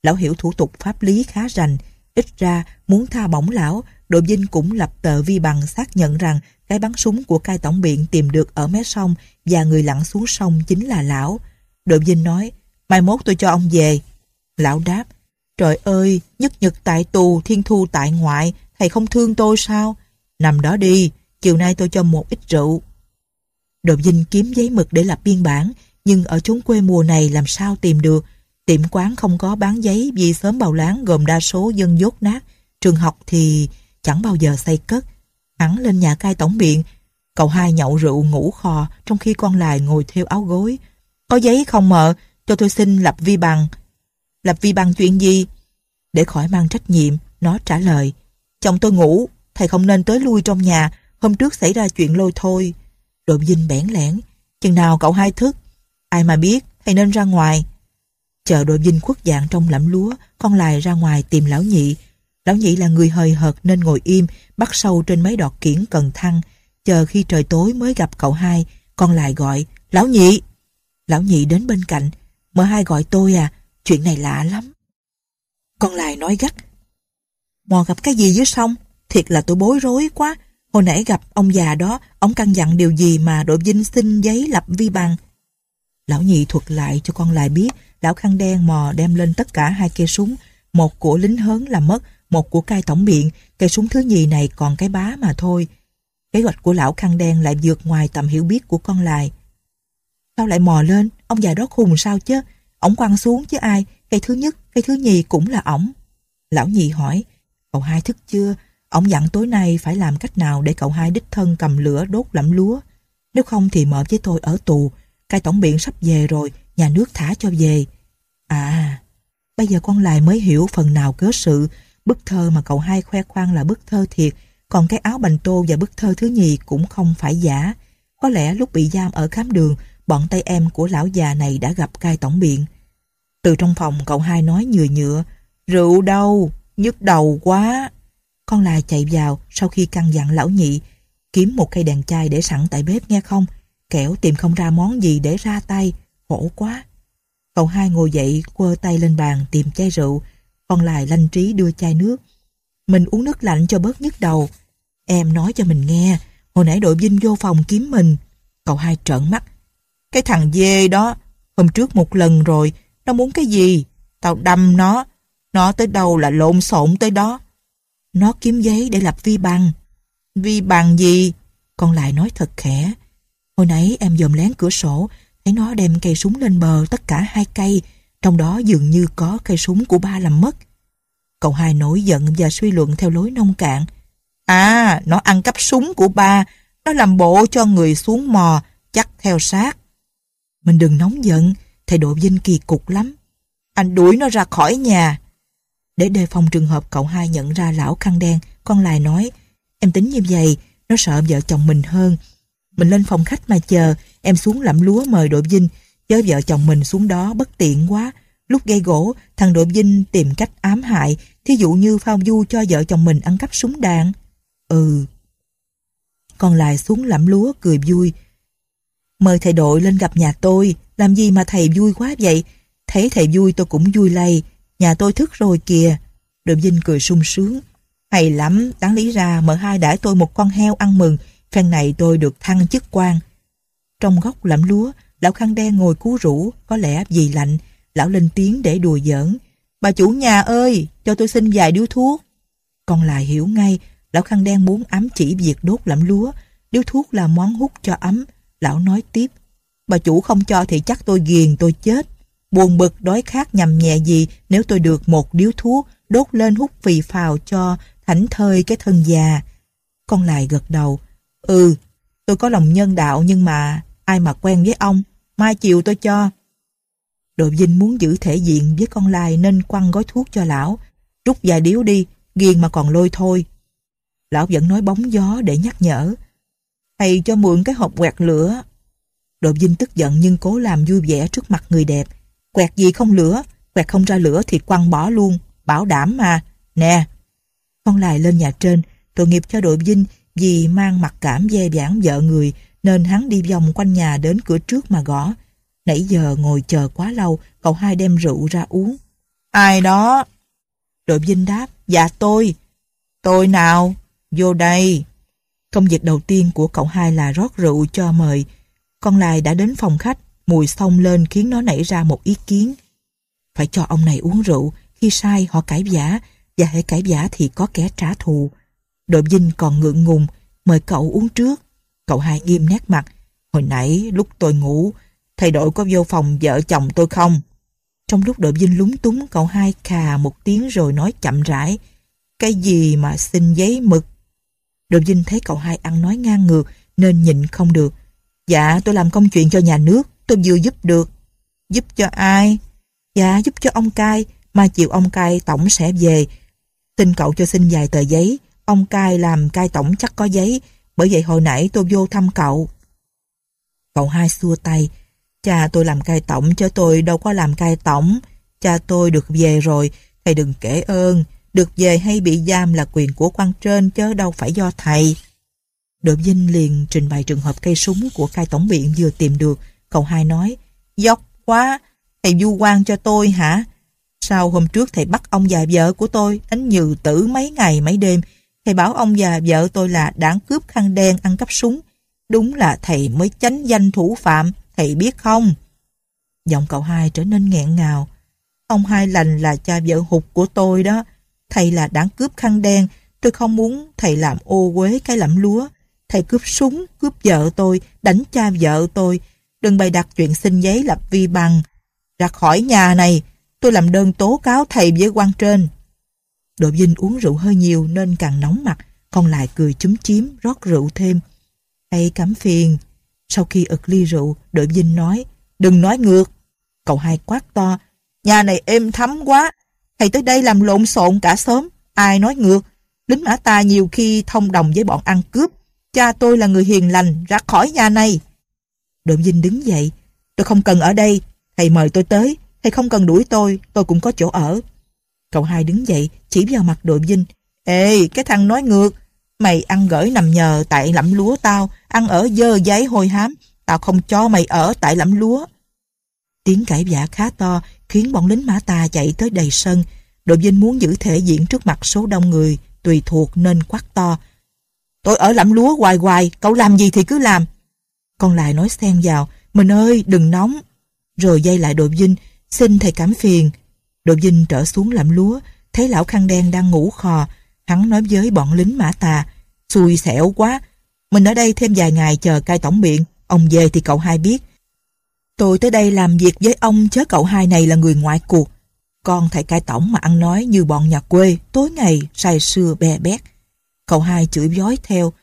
Speaker 1: Lão hiểu thủ tục pháp lý khá rành, ít ra muốn tha bổng lão, đội vinh cũng lập tờ vi bằng xác nhận rằng cái bắn súng của cai tổng biện tìm được ở mé sông và người lặn xuống sông chính là lão. Đội vinh nói, mai mốt tôi cho ông về. Lão đáp, trời ơi, nhất nhật tại tù, thiên thu tại ngoại, thầy không thương tôi sao? Nằm đó đi, chiều nay tôi cho một ít rượu. Đội vinh kiếm giấy mực để lập biên bản, nhưng ở chốn quê mùa này làm sao tìm được, Tiệm quán không có bán giấy vì sớm bào láng gồm đa số dân dốt nát. Trường học thì chẳng bao giờ xây cất. Hắn lên nhà cai tổng biện. Cậu hai nhậu rượu ngủ khò trong khi con lại ngồi theo áo gối. Có giấy không mợ, cho tôi xin lập vi bằng. Lập vi bằng chuyện gì? Để khỏi mang trách nhiệm, nó trả lời. Chồng tôi ngủ, thầy không nên tới lui trong nhà. Hôm trước xảy ra chuyện lôi thôi. Đội dinh bẽn lẽn. Chừng nào cậu hai thức? Ai mà biết, thầy nên ra ngoài chờ đội dinh khuất dạng trong lẫm lúa con lại ra ngoài tìm lão nhị lão nhị là người hời hợt nên ngồi im bắt sâu trên mấy đọt kiển cần thăng chờ khi trời tối mới gặp cậu hai con lại gọi lão nhị lão nhị đến bên cạnh mở hai gọi tôi à chuyện này lạ lắm con lại nói gắt mò gặp cái gì dưới sông thiệt là tôi bối rối quá hồi nãy gặp ông già đó ông căn dặn điều gì mà đội vinh xin giấy lập vi bằng lão nhị thuật lại cho con lại biết lão khăn đen mò đem lên tất cả hai cây súng, một của lính hớn là mất, một của cai tổng biện, cây súng thứ nhì này còn cái bá mà thôi. Kế hoạch của lão khăn đen lại vượt ngoài tầm hiểu biết của con lại. Sao lại mò lên, ông già đó khùng sao chứ? Ổng quăng xuống chứ ai, cây thứ nhất, cây thứ nhì cũng là ổng. Lão nhị hỏi, cậu hai thức chưa? Ổng dặn tối nay phải làm cách nào để cậu hai đích thân cầm lửa đốt lẫm lúa. Nếu không thì mở với tôi ở tù, cai tổng biện sắp về rồi, nhà nước thả cho về. À, bây giờ con lại mới hiểu phần nào cớ sự, bức thơ mà cậu hai khoe khoang là bức thơ thiệt, còn cái áo bành tô và bức thơ thứ nhì cũng không phải giả. Có lẽ lúc bị giam ở khám đường, bọn tay em của lão già này đã gặp cai tổng biện. Từ trong phòng cậu hai nói nhừa nhựa, rượu đâu, nhức đầu quá. Con lại chạy vào sau khi căn dặn lão nhị, kiếm một cây đèn chai để sẵn tại bếp nghe không, kẻo tìm không ra món gì để ra tay, khổ quá. Cậu hai ngồi dậy, quơ tay lên bàn tìm chai rượu, còn lại lanh trí đưa chai nước. Mình uống nước lạnh cho bớt nhức đầu. Em nói cho mình nghe, hồi nãy đội Vinh vô phòng kiếm mình. Cậu hai trợn mắt. Cái thằng dê đó, hôm trước một lần rồi, nó muốn cái gì? Tao đâm nó, nó tới đâu là lộn xộn tới đó. Nó kiếm giấy để lập vi bằng. Vi bằng gì? Còn lại nói thật khẽ. Hồi nãy em dòm lén cửa sổ, thấy nó đem cây súng lên bờ tất cả hai cây, trong đó dường như có cây súng của ba làm mất. Cậu hai nổi giận và suy luận theo lối nông cạn. À, nó ăn cắp súng của ba, nó làm bộ cho người xuống mò, chắc theo sát. Mình đừng nóng giận, thầy Độ Vinh kỳ cục lắm. Anh đuổi nó ra khỏi nhà. Để đề phòng trường hợp cậu hai nhận ra lão khăn đen, con lại nói, em tính như vậy, nó sợ vợ chồng mình hơn, mình lên phòng khách mà chờ, em xuống lẫm lúa mời đội Vinh, chớ vợ chồng mình xuống đó bất tiện quá. Lúc gây gỗ, thằng đội Vinh tìm cách ám hại, thí dụ như phao du cho vợ chồng mình ăn cắp súng đạn. Ừ. Còn lại xuống lẫm lúa cười vui. Mời thầy đội lên gặp nhà tôi, làm gì mà thầy vui quá vậy? Thấy thầy vui tôi cũng vui lây, nhà tôi thức rồi kìa. đội Vinh cười sung sướng. Hay lắm, đáng lý ra mợ hai đãi tôi một con heo ăn mừng, Phen này tôi được thăng chức quan. Trong góc lẫm lúa, lão khăn đen ngồi cú rũ, có lẽ vì lạnh. Lão lên tiếng để đùa giỡn. Bà chủ nhà ơi, cho tôi xin vài điếu thuốc. Còn lại hiểu ngay, lão khăn đen muốn ám chỉ việc đốt lẫm lúa. Điếu thuốc là món hút cho ấm. Lão nói tiếp. Bà chủ không cho thì chắc tôi ghiền tôi chết. Buồn bực đói khát nhằm nhẹ gì nếu tôi được một điếu thuốc đốt lên hút phì phào cho thảnh thơi cái thân già. Con lại gật đầu, Ừ, tôi có lòng nhân đạo nhưng mà ai mà quen với ông, mai chiều tôi cho. Đội Vinh muốn giữ thể diện với con lai nên quăng gói thuốc cho lão. Rút vài điếu đi, ghiền mà còn lôi thôi. Lão vẫn nói bóng gió để nhắc nhở. Thầy cho mượn cái hộp quẹt lửa. Đội Vinh tức giận nhưng cố làm vui vẻ trước mặt người đẹp. Quẹt gì không lửa, quẹt không ra lửa thì quăng bỏ luôn, bảo đảm mà. Nè! Con lại lên nhà trên, tội nghiệp cho đội Vinh vì mang mặt cảm dê vãn vợ người nên hắn đi vòng quanh nhà đến cửa trước mà gõ. Nãy giờ ngồi chờ quá lâu, cậu hai đem rượu ra uống. Ai đó? Đội Vinh đáp, dạ tôi. Tôi nào? Vô đây. Công việc đầu tiên của cậu hai là rót rượu cho mời. Con lai đã đến phòng khách, mùi xông lên khiến nó nảy ra một ý kiến. Phải cho ông này uống rượu, khi sai họ cãi giả, và hãy cãi giả thì có kẻ trả thù. Đội vinh còn ngượng ngùng, mời cậu uống trước. Cậu hai nghiêm nét mặt. Hồi nãy lúc tôi ngủ, thầy đội có vô phòng vợ chồng tôi không? Trong lúc đội vinh lúng túng, cậu hai khà một tiếng rồi nói chậm rãi. Cái gì mà xin giấy mực? Đội vinh thấy cậu hai ăn nói ngang ngược nên nhịn không được. Dạ, tôi làm công chuyện cho nhà nước, tôi vừa giúp được. Giúp cho ai? Dạ, giúp cho ông cai, mà chịu ông cai tổng sẽ về. Xin cậu cho xin vài tờ giấy, Ông cai làm cai tổng chắc có giấy, bởi vậy hồi nãy tôi vô thăm cậu. Cậu hai xua tay. Cha tôi làm cai tổng chứ tôi đâu có làm cai tổng. Cha tôi được về rồi, thầy đừng kể ơn. Được về hay bị giam là quyền của quan trên chứ đâu phải do thầy. Đội Vinh liền trình bày trường hợp cây súng của cai tổng biện vừa tìm được. Cậu hai nói, dốc quá, thầy du quan cho tôi hả? Sao hôm trước thầy bắt ông già vợ của tôi đánh nhừ tử mấy ngày mấy đêm Thầy bảo ông và vợ tôi là đảng cướp khăn đen ăn cắp súng. Đúng là thầy mới chánh danh thủ phạm, thầy biết không? Giọng cậu hai trở nên nghẹn ngào. Ông hai lành là cha vợ hụt của tôi đó. Thầy là đảng cướp khăn đen. Tôi không muốn thầy làm ô quế cái lẫm lúa. Thầy cướp súng, cướp vợ tôi, đánh cha vợ tôi. Đừng bày đặt chuyện xin giấy lập vi bằng. Ra khỏi nhà này, tôi làm đơn tố cáo thầy với quan trên. Đội Vinh uống rượu hơi nhiều nên càng nóng mặt, còn lại cười chúm chím rót rượu thêm. Hay cắm phiền. Sau khi ực ly rượu, đội Vinh nói, đừng nói ngược. Cậu hai quát to, nhà này êm thấm quá, thầy tới đây làm lộn xộn cả xóm, ai nói ngược. Lính mã ta nhiều khi thông đồng với bọn ăn cướp. Cha tôi là người hiền lành, ra khỏi nhà này. Đội Vinh đứng dậy, tôi không cần ở đây, thầy mời tôi tới, thầy không cần đuổi tôi, tôi cũng có chỗ ở. Cậu hai đứng dậy, chỉ vào mặt đội vinh. Ê, cái thằng nói ngược. Mày ăn gởi nằm nhờ tại lẫm lúa tao, ăn ở dơ giấy hôi hám. Tao không cho mày ở tại lẫm lúa. Tiếng cãi vã khá to khiến bọn lính mã tà chạy tới đầy sân. Đội vinh muốn giữ thể diện trước mặt số đông người, tùy thuộc nên quát to. Tôi ở lẫm lúa hoài hoài, cậu làm gì thì cứ làm. Còn lại nói xen vào, mình ơi đừng nóng. Rồi dây lại đội vinh, xin thầy cảm phiền, Đồ dinh trở xuống làm lúa, thấy lão khăn đen đang ngủ khò, hắn nói với bọn lính mã tà, xui xẻo quá, mình ở đây thêm vài ngày chờ cai tổng biện, ông về thì cậu hai biết. Tôi tới đây làm việc với ông chớ cậu hai này là người ngoại cuộc. Con thầy cai tổng mà ăn nói như bọn nhà quê, tối ngày say sưa bè bét. Cậu hai chửi vói theo,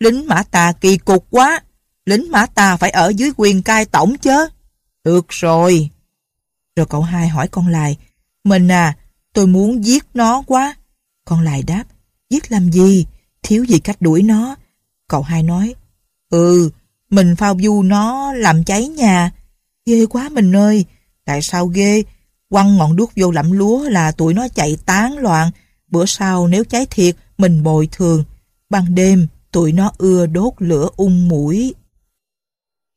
Speaker 1: lính mã tà kỳ cục quá, lính mã tà phải ở dưới quyền cai tổng chớ. Được rồi. Rồi cậu hai hỏi con lại, mình à, tôi muốn giết nó quá. Con lại đáp, giết làm gì? Thiếu gì cách đuổi nó? Cậu hai nói, ừ, mình phao du nó làm cháy nhà. Ghê quá mình ơi, tại sao ghê? Quăng ngọn đuốc vô lẫm lúa là tụi nó chạy tán loạn. Bữa sau nếu cháy thiệt, mình bồi thường. Ban đêm, tụi nó ưa đốt lửa ung mũi.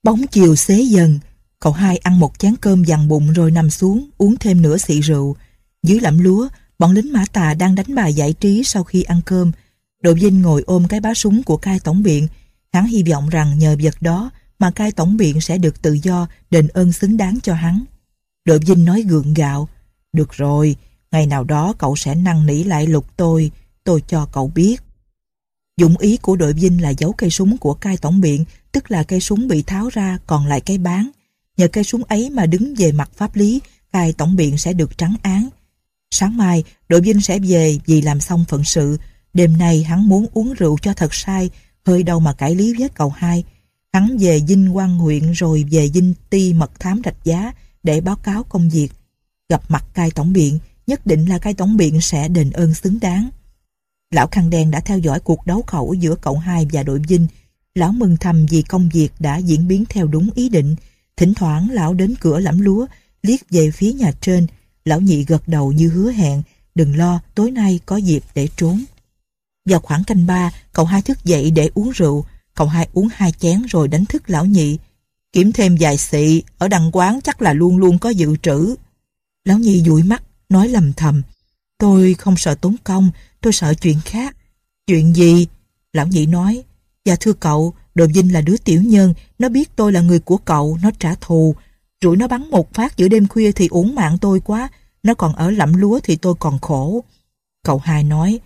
Speaker 1: Bóng chiều xế dần, Cậu hai ăn một chén cơm dằn bụng rồi nằm xuống, uống thêm nửa xị rượu. Dưới lẫm lúa, bọn lính mã tà đang đánh bài giải trí sau khi ăn cơm. Đội Vinh ngồi ôm cái bá súng của cai tổng biện. Hắn hy vọng rằng nhờ vật đó mà cai tổng biện sẽ được tự do đền ơn xứng đáng cho hắn. Đội Vinh nói gượng gạo. Được rồi, ngày nào đó cậu sẽ năn nỉ lại lục tôi, tôi cho cậu biết. Dụng ý của đội Vinh là giấu cây súng của cai tổng biện, tức là cây súng bị tháo ra còn lại cái bán nhờ cây súng ấy mà đứng về mặt pháp lý, cai tổng biện sẽ được trắng án. Sáng mai, đội Vinh sẽ về vì làm xong phận sự. Đêm nay hắn muốn uống rượu cho thật sai, hơi đâu mà cải lý với cậu hai. Hắn về dinh quan huyện rồi về dinh ti mật thám rạch giá để báo cáo công việc. Gặp mặt cai tổng biện, nhất định là cai tổng biện sẽ đền ơn xứng đáng. Lão Khăn Đen đã theo dõi cuộc đấu khẩu giữa cậu hai và đội Vinh. Lão mừng thầm vì công việc đã diễn biến theo đúng ý định, Thỉnh thoảng lão đến cửa lẫm lúa, liếc về phía nhà trên, lão nhị gật đầu như hứa hẹn, đừng lo, tối nay có dịp để trốn. Vào khoảng canh ba, cậu hai thức dậy để uống rượu, cậu hai uống hai chén rồi đánh thức lão nhị. Kiếm thêm vài xị, ở đằng quán chắc là luôn luôn có dự trữ. Lão nhị dụi mắt, nói lầm thầm. Tôi không sợ tốn công, tôi sợ chuyện khác. Chuyện gì? Lão nhị nói. Dạ thưa cậu, Đồ Vinh là đứa tiểu nhân, nó biết tôi là người của cậu, nó trả thù. Rủi nó bắn một phát giữa đêm khuya thì uống mạng tôi quá, nó còn ở lẫm lúa thì tôi còn khổ. Cậu hai nói,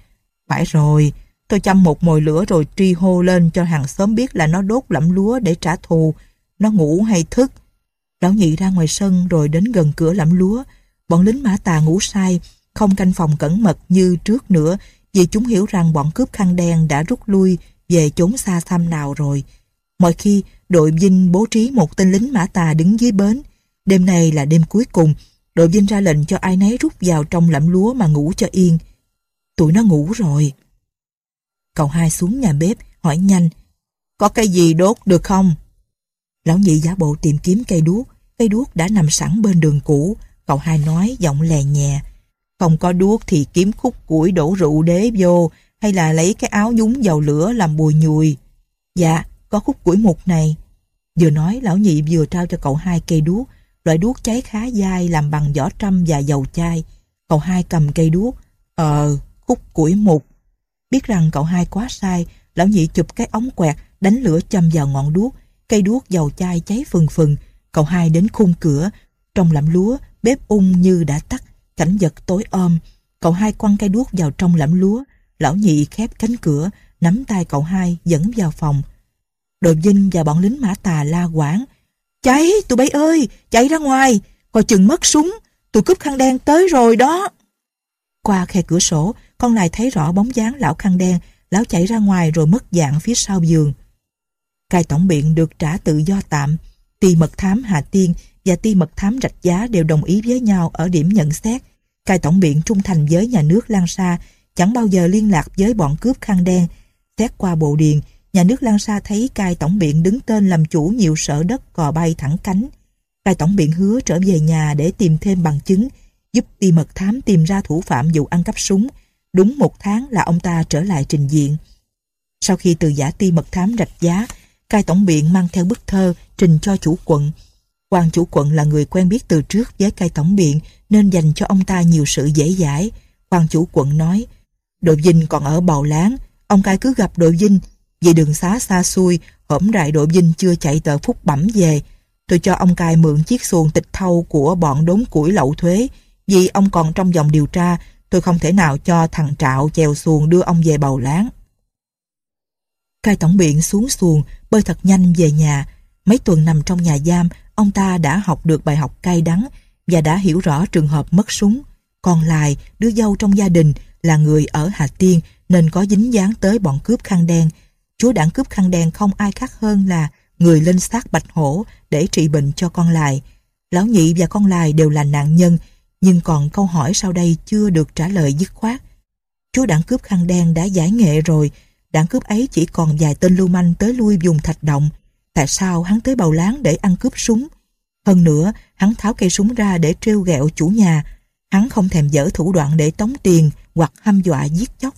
Speaker 1: phải rồi, tôi chăm một mồi lửa rồi tri hô lên cho hàng xóm biết là nó đốt lẫm lúa để trả thù. Nó ngủ hay thức. Lão nhị ra ngoài sân rồi đến gần cửa lẫm lúa. Bọn lính mã tà ngủ sai, không canh phòng cẩn mật như trước nữa vì chúng hiểu rằng bọn cướp khăn đen đã rút lui về chốn xa xăm nào rồi. Mọi khi đội Vinh bố trí một tên lính mã tà đứng dưới bến. Đêm nay là đêm cuối cùng, đội Vinh ra lệnh cho ai nấy rút vào trong lẫm lúa mà ngủ cho yên. Tụi nó ngủ rồi. Cậu hai xuống nhà bếp, hỏi nhanh. Có cây gì đốt được không? Lão nhị giả bộ tìm kiếm cây đuốc. Cây đuốc đã nằm sẵn bên đường cũ. Cậu hai nói giọng lè nhẹ. Không có đuốc thì kiếm khúc củi đổ rượu đế vô, hay là lấy cái áo nhúng vào lửa làm bùi nhùi. Dạ, có khúc củi mục này. Vừa nói, lão nhị vừa trao cho cậu hai cây đuốc, loại đuốc cháy khá dai làm bằng vỏ trăm và dầu chai. Cậu hai cầm cây đuốc, ờ, khúc củi mục. Biết rằng cậu hai quá sai, lão nhị chụp cái ống quẹt, đánh lửa châm vào ngọn đuốc, cây đuốc dầu chai cháy phừng phừng. Cậu hai đến khung cửa, trong lẫm lúa, bếp ung như đã tắt, cảnh vật tối om. Cậu hai quăng cây đuốc vào trong lẫm lúa, Lão nhị khép cánh cửa, nắm tay cậu hai dẫn vào phòng. Đồ Vinh và bọn lính mã tà la quảng. Cháy, tụi bay ơi, chạy ra ngoài, coi chừng mất súng, tụi cướp khăn đen tới rồi đó. Qua khe cửa sổ, con lại thấy rõ bóng dáng lão khăn đen, lão chạy ra ngoài rồi mất dạng phía sau giường. Cai tổng biện được trả tự do tạm, ti mật thám Hà Tiên và ti mật thám Rạch Giá đều đồng ý với nhau ở điểm nhận xét. Cai tổng biện trung thành với nhà nước Lan Sa chẳng bao giờ liên lạc với bọn cướp khăn đen. Xét qua bộ điền, nhà nước Lan Sa thấy cai tổng biện đứng tên làm chủ nhiều sở đất cò bay thẳng cánh. Cai tổng biện hứa trở về nhà để tìm thêm bằng chứng, giúp ti mật thám tìm ra thủ phạm vụ ăn cắp súng. Đúng một tháng là ông ta trở lại trình diện. Sau khi từ giả ti mật thám rạch giá, cai tổng biện mang theo bức thơ trình cho chủ quận. quan chủ quận là người quen biết từ trước với cai tổng biện nên dành cho ông ta nhiều sự dễ dãi. quan chủ quận nói, đội Vinh còn ở Bầu Láng, ông cai cứ gặp đội Vinh, vì đường xá xa xôi, hổm rại đội Vinh chưa chạy tờ phút bẩm về. Tôi cho ông cai mượn chiếc xuồng tịch thâu của bọn đốn củi lậu thuế, vì ông còn trong vòng điều tra, tôi không thể nào cho thằng Trạo chèo xuồng đưa ông về Bầu Láng. Cai tổng biện xuống xuồng, bơi thật nhanh về nhà. Mấy tuần nằm trong nhà giam, ông ta đã học được bài học cay đắng và đã hiểu rõ trường hợp mất súng. Còn lại, đứa dâu trong gia đình là người ở Hà Tiên nên có dính dáng tới bọn cướp khăn đen. Chúa đảng cướp khăn đen không ai khác hơn là người lên xác bạch hổ để trị bệnh cho con lại. Lão nhị và con lại đều là nạn nhân, nhưng còn câu hỏi sau đây chưa được trả lời dứt khoát. Chúa đảng cướp khăn đen đã giải nghệ rồi, đảng cướp ấy chỉ còn vài tên lưu manh tới lui dùng thạch động. Tại sao hắn tới bầu láng để ăn cướp súng? Hơn nữa, hắn tháo cây súng ra để trêu ghẹo chủ nhà, Hắn không thèm dở thủ đoạn để tống tiền hoặc hăm dọa giết chóc.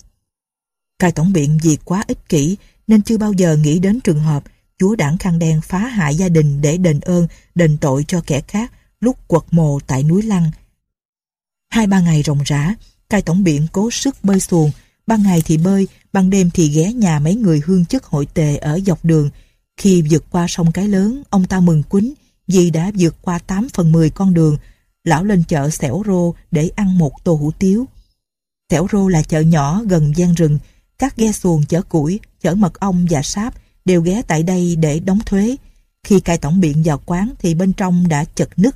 Speaker 1: Cai tổng biện vì quá ích kỷ nên chưa bao giờ nghĩ đến trường hợp chúa đảng khăn đen phá hại gia đình để đền ơn, đền tội cho kẻ khác lúc quật mồ tại núi Lăng. Hai ba ngày ròng rã, cai tổng biện cố sức bơi xuồng, ban ngày thì bơi, ban đêm thì ghé nhà mấy người hương chức hội tề ở dọc đường. Khi vượt qua sông Cái Lớn, ông ta mừng quýnh vì đã vượt qua 8 phần 10 con đường lão lên chợ Xẻo Rô để ăn một tô hủ tiếu. Xẻo Rô là chợ nhỏ gần gian rừng, các ghe xuồng chở củi, chở mật ong và sáp đều ghé tại đây để đóng thuế. Khi cai tổng biện vào quán thì bên trong đã chật nứt,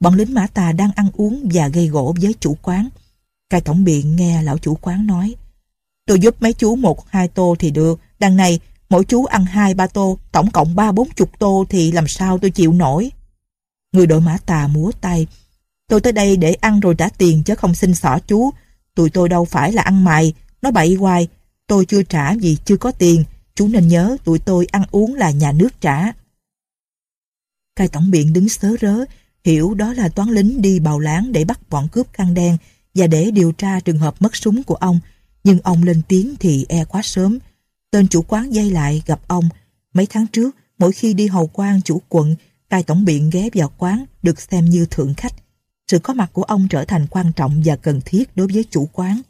Speaker 1: bọn lính mã tà đang ăn uống và gây gỗ với chủ quán. Cai tổng biện nghe lão chủ quán nói, tôi giúp mấy chú một hai tô thì được, đằng này mỗi chú ăn hai ba tô, tổng cộng ba bốn chục tô thì làm sao tôi chịu nổi. Người đội mã tà múa tay, Tôi tới đây để ăn rồi trả tiền chứ không xin xỏ chú. Tụi tôi đâu phải là ăn mày. Nó bậy hoài. Tôi chưa trả vì chưa có tiền. Chú nên nhớ tụi tôi ăn uống là nhà nước trả. Cai tổng biện đứng sớ rớ, hiểu đó là toán lính đi bào láng để bắt bọn cướp khăn đen và để điều tra trường hợp mất súng của ông. Nhưng ông lên tiếng thì e quá sớm. Tên chủ quán dây lại gặp ông. Mấy tháng trước, mỗi khi đi hầu quan chủ quận, cai tổng biện ghé vào quán được xem như thượng khách sự có mặt của ông trở thành quan trọng và cần thiết đối với chủ quán.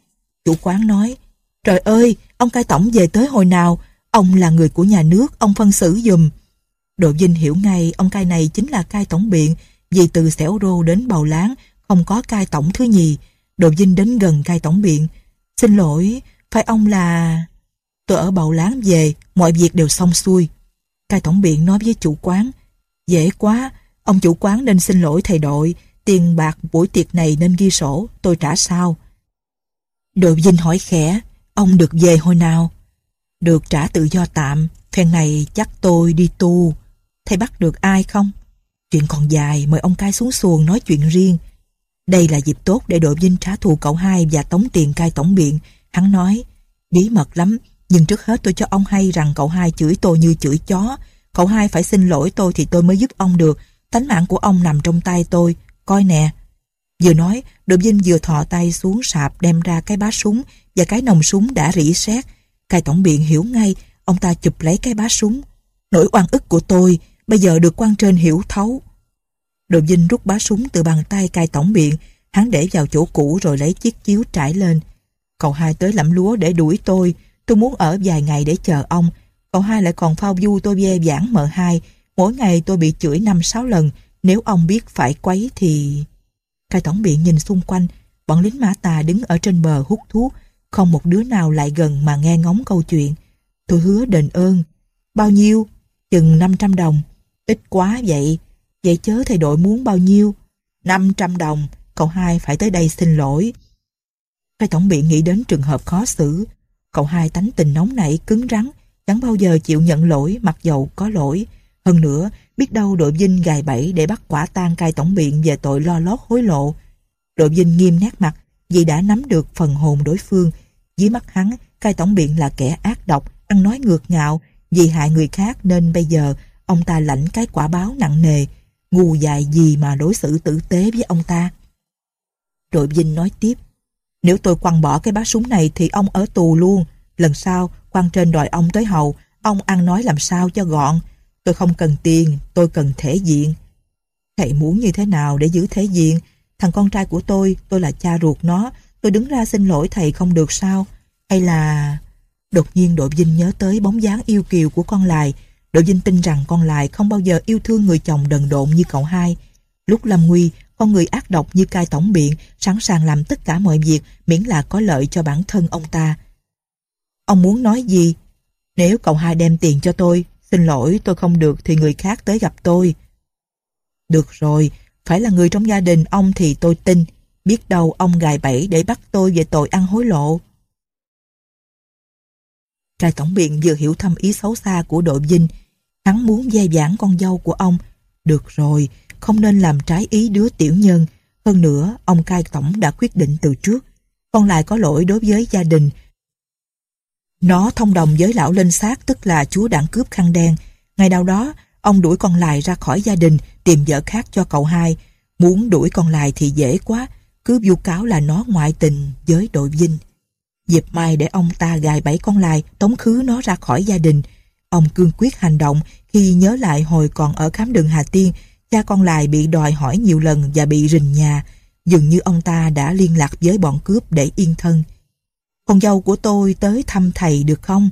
Speaker 1: Chủ quán nói, trời ơi, ông cai tổng về tới hồi nào, ông là người của nhà nước, ông phân xử dùm. Độ Vinh hiểu ngay ông cai này chính là cai tổng biện, vì từ Xẻo Rô đến Bầu Láng không có cai tổng thứ nhì. Độ Vinh đến gần cai tổng biện. Xin lỗi, phải ông là... Tôi ở Bầu Láng về, mọi việc đều xong xuôi. Cai tổng biện nói với chủ quán, dễ quá, ông chủ quán nên xin lỗi thầy đội, Tiền bạc buổi tiệc này nên ghi sổ, tôi trả sao? Đội vinh hỏi khẽ, ông được về hồi nào? Được trả tự do tạm, phen này chắc tôi đi tu. Thầy bắt được ai không? Chuyện còn dài, mời ông cai xuống xuồng nói chuyện riêng. Đây là dịp tốt để đội vinh trả thù cậu hai và tống tiền cai tổng biện. Hắn nói, bí mật lắm, nhưng trước hết tôi cho ông hay rằng cậu hai chửi tôi như chửi chó. Cậu hai phải xin lỗi tôi thì tôi mới giúp ông được. Tánh mạng của ông nằm trong tay tôi coi nè. Vừa nói, đội dinh vừa thọ tay xuống sạp đem ra cái bá súng và cái nòng súng đã rỉ sét. Cai tổng biện hiểu ngay, ông ta chụp lấy cái bá súng. Nỗi oan ức của tôi bây giờ được quan trên hiểu thấu. Đội dinh rút bá súng từ bàn tay cai tổng biện, hắn để vào chỗ cũ rồi lấy chiếc chiếu trải lên. Cậu hai tới lẫm lúa để đuổi tôi, tôi muốn ở vài ngày để chờ ông. Cậu hai lại còn phao du tôi ve giảng mợ hai, mỗi ngày tôi bị chửi năm sáu lần, nếu ông biết phải quấy thì... Cai tổng biện nhìn xung quanh, bọn lính mã tà đứng ở trên bờ hút thuốc, không một đứa nào lại gần mà nghe ngóng câu chuyện. Tôi hứa đền ơn. Bao nhiêu? Chừng 500 đồng. Ít quá vậy. Vậy chớ thầy đội muốn bao nhiêu? 500 đồng. Cậu hai phải tới đây xin lỗi. Cai tổng biện nghĩ đến trường hợp khó xử. Cậu hai tánh tình nóng nảy, cứng rắn, chẳng bao giờ chịu nhận lỗi mặc dầu có lỗi. Hơn nữa, biết đâu đội Vinh gài bẫy để bắt quả tang cai tổng biện về tội lo lót hối lộ. Đội Vinh nghiêm nét mặt vì đã nắm được phần hồn đối phương. Dưới mắt hắn, cai tổng biện là kẻ ác độc, ăn nói ngược ngạo, vì hại người khác nên bây giờ ông ta lãnh cái quả báo nặng nề. Ngu dài gì mà đối xử tử tế với ông ta. Đội Vinh nói tiếp, nếu tôi quăng bỏ cái bát súng này thì ông ở tù luôn. Lần sau, quan trên đòi ông tới hầu, ông ăn nói làm sao cho gọn. Tôi không cần tiền, tôi cần thể diện. Thầy muốn như thế nào để giữ thể diện? Thằng con trai của tôi, tôi là cha ruột nó, tôi đứng ra xin lỗi thầy không được sao? Hay là... Đột nhiên đội Vinh nhớ tới bóng dáng yêu kiều của con Lài. Đội Vinh tin rằng con Lài không bao giờ yêu thương người chồng đần độn như cậu hai. Lúc lâm nguy, con người ác độc như cai tổng biện, sẵn sàng làm tất cả mọi việc miễn là có lợi cho bản thân ông ta. Ông muốn nói gì? Nếu cậu hai đem tiền cho tôi, Xin lỗi tôi không được thì người khác tới gặp tôi. Được rồi, phải là người trong gia đình ông thì tôi tin. Biết đâu ông gài bẫy để bắt tôi về tội ăn hối lộ. Trại tổng biện vừa hiểu thâm ý xấu xa của đội vinh Hắn muốn gia dãn con dâu của ông. Được rồi, không nên làm trái ý đứa tiểu nhân. Hơn nữa, ông cai tổng đã quyết định từ trước. Con lại có lỗi đối với gia đình nó thông đồng với lão linh sát tức là chúa đảng cướp khăn đen. Ngày nào đó, ông đuổi con lại ra khỏi gia đình tìm vợ khác cho cậu hai. Muốn đuổi con lại thì dễ quá, cứ vu cáo là nó ngoại tình với đội vinh. Dịp mai để ông ta gài bẫy con lại, tống khứ nó ra khỏi gia đình. Ông cương quyết hành động khi nhớ lại hồi còn ở khám đường Hà Tiên, cha con lại bị đòi hỏi nhiều lần và bị rình nhà. Dường như ông ta đã liên lạc với bọn cướp để yên thân con dâu của tôi tới thăm thầy được không?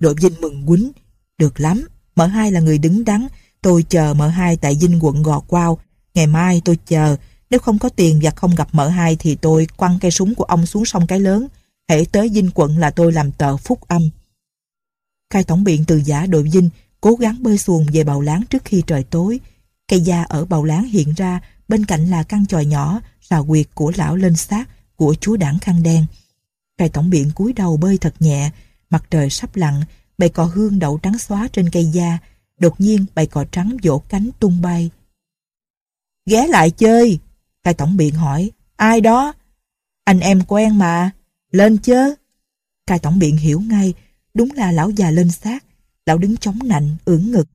Speaker 1: Đội Vinh mừng quýnh, được lắm, mở hai là người đứng đắn, tôi chờ mở hai tại Vinh quận Gò Quao, ngày mai tôi chờ, nếu không có tiền và không gặp mở hai thì tôi quăng cây súng của ông xuống sông cái lớn, hãy tới Vinh quận là tôi làm tờ phúc âm. Cai tổng biện từ giả đội Vinh cố gắng bơi xuồng về bầu láng trước khi trời tối. Cây da ở bầu láng hiện ra, bên cạnh là căn tròi nhỏ, rào quyệt của lão lên xác của chúa đảng khăn đen. Cài tổng biện cúi đầu bơi thật nhẹ, mặt trời sắp lặn, bầy cò hương đậu trắng xóa trên cây da, đột nhiên bầy cò trắng vỗ cánh tung bay. Ghé lại chơi, cài tổng biện hỏi, ai đó? Anh em quen mà, lên chớ. Cài tổng biện hiểu ngay, đúng là lão già lên xác, lão đứng chống nạnh, ưỡn ngực.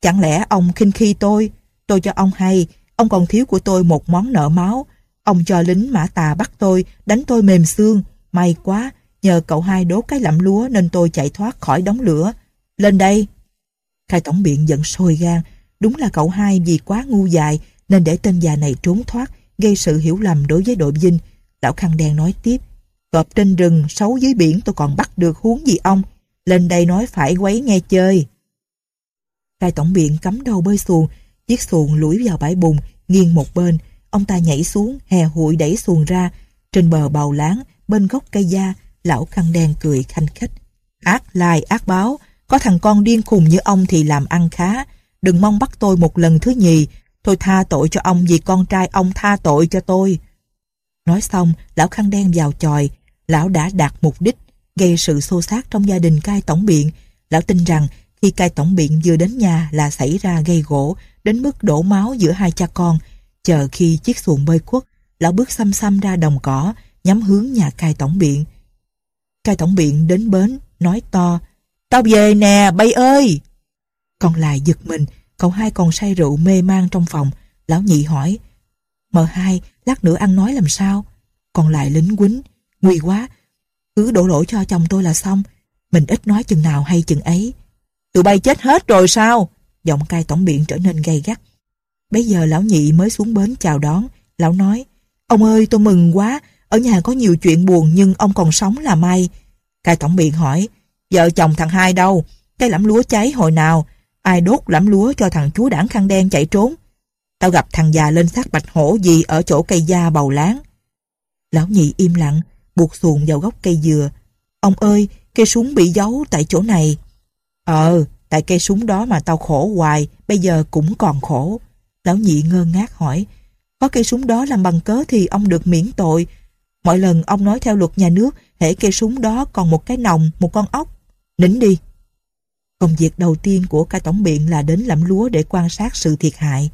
Speaker 1: Chẳng lẽ ông khinh khi tôi? Tôi cho ông hay, ông còn thiếu của tôi một món nợ máu. Ông cho lính mã tà bắt tôi, đánh tôi mềm xương, May quá, nhờ cậu hai đốt cái lẫm lúa nên tôi chạy thoát khỏi đống lửa. Lên đây! Khai tổng biện giận sôi gan. Đúng là cậu hai vì quá ngu dại nên để tên già này trốn thoát, gây sự hiểu lầm đối với đội dinh. Lão khăn đen nói tiếp. Cọp trên rừng, xấu dưới biển tôi còn bắt được huống gì ông. Lên đây nói phải quấy nghe chơi. Khai tổng biện cắm đầu bơi xuồng, chiếc xuồng lủi vào bãi bùn, nghiêng một bên. Ông ta nhảy xuống, hè hụi đẩy xuồng ra. Trên bờ bào láng, bên gốc cây da, lão khăn đen cười khanh khách. Ác lai ác báo, có thằng con điên khùng như ông thì làm ăn khá. Đừng mong bắt tôi một lần thứ nhì, tôi tha tội cho ông vì con trai ông tha tội cho tôi. Nói xong, lão khăn đen vào chòi, lão đã đạt mục đích, gây sự xô xát trong gia đình cai tổng biện. Lão tin rằng khi cai tổng biện vừa đến nhà là xảy ra gây gỗ, đến mức đổ máu giữa hai cha con. Chờ khi chiếc xuồng bơi khuất, lão bước xăm xăm ra đồng cỏ, nhắm hướng nhà cai tổng biện. Cai tổng biện đến bến, nói to, Tao về nè, bay ơi! Còn lại giật mình, cậu hai còn say rượu mê mang trong phòng. Lão nhị hỏi, mờ hai, lát nữa ăn nói làm sao? Còn lại lính quýnh, nguy quá, cứ đổ lỗi cho chồng tôi là xong. Mình ít nói chừng nào hay chừng ấy. Tụi bay chết hết rồi sao? Giọng cai tổng biện trở nên gay gắt. Bây giờ lão nhị mới xuống bến chào đón. Lão nói, ông ơi tôi mừng quá, ở nhà có nhiều chuyện buồn nhưng ông còn sống là may. Cai tổng biện hỏi, vợ chồng thằng hai đâu? Cái lẫm lúa cháy hồi nào? Ai đốt lẫm lúa cho thằng chúa đảng khăn đen chạy trốn? Tao gặp thằng già lên xác bạch hổ gì ở chỗ cây da bầu láng. Lão nhị im lặng, buộc xuồng vào gốc cây dừa. Ông ơi, cây súng bị giấu tại chỗ này. Ờ, tại cây súng đó mà tao khổ hoài, bây giờ cũng còn khổ. Lão nhị ngơ ngác hỏi, có cây súng đó làm bằng cớ thì ông được miễn tội, Mọi lần ông nói theo luật nhà nước, hễ cây súng đó còn một cái nòng, một con ốc. Nín đi. Công việc đầu tiên của ca tổng biện là đến lẫm lúa để quan sát sự thiệt hại.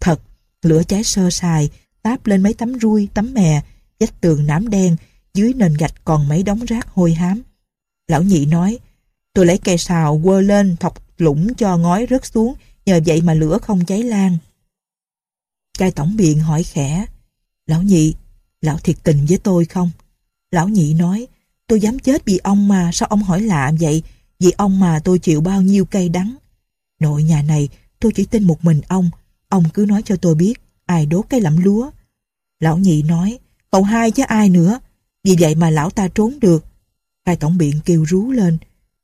Speaker 1: Thật, lửa cháy sơ sài, táp lên mấy tấm rui, tấm mè, vách tường nám đen, dưới nền gạch còn mấy đống rác hôi hám. Lão nhị nói, tôi lấy cây xào quơ lên thọc lũng cho ngói rớt xuống, nhờ vậy mà lửa không cháy lan. Cai tổng biện hỏi khẽ, lão nhị, Lão thiệt tình với tôi không? Lão nhị nói, tôi dám chết vì ông mà, sao ông hỏi lạ vậy? Vì ông mà tôi chịu bao nhiêu cay đắng. Nội nhà này, tôi chỉ tin một mình ông. Ông cứ nói cho tôi biết, ai đốt cây lẫm lúa. Lão nhị nói, cậu hai chứ ai nữa. Vì vậy mà lão ta trốn được. Hai tổng biện kêu rú lên.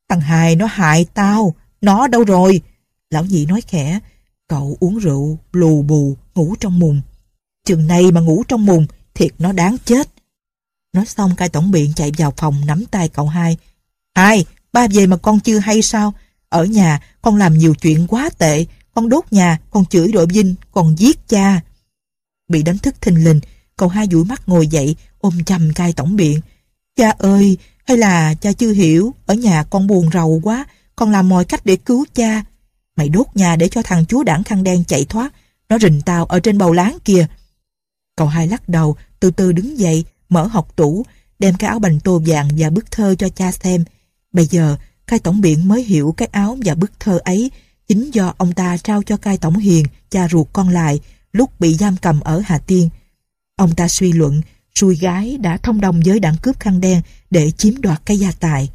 Speaker 1: Thằng hai nó hại tao, nó đâu rồi? Lão nhị nói khẽ, cậu uống rượu, lù bù, ngủ trong mùng. Chừng này mà ngủ trong mùng, thiệt nó đáng chết. Nói xong cai tổng biện chạy vào phòng nắm tay cậu hai. Hai, ba về mà con chưa hay sao? Ở nhà con làm nhiều chuyện quá tệ, con đốt nhà, con chửi đội vinh, còn giết cha. Bị đánh thức thình lình, cậu hai dụi mắt ngồi dậy, ôm chầm cai tổng biện. Cha ơi, hay là cha chưa hiểu, ở nhà con buồn rầu quá, con làm mọi cách để cứu cha. Mày đốt nhà để cho thằng chúa đảng khăn đen chạy thoát, nó rình tao ở trên bầu láng kìa. Cậu hai lắc đầu, từ từ đứng dậy, mở học tủ, đem cái áo bành tô vàng và bức thơ cho cha xem. Bây giờ, cai tổng biện mới hiểu cái áo và bức thơ ấy chính do ông ta trao cho cai tổng hiền, cha ruột con lại, lúc bị giam cầm ở Hà Tiên. Ông ta suy luận, xui gái đã thông đồng với đảng cướp khăn đen để chiếm đoạt cái gia tài.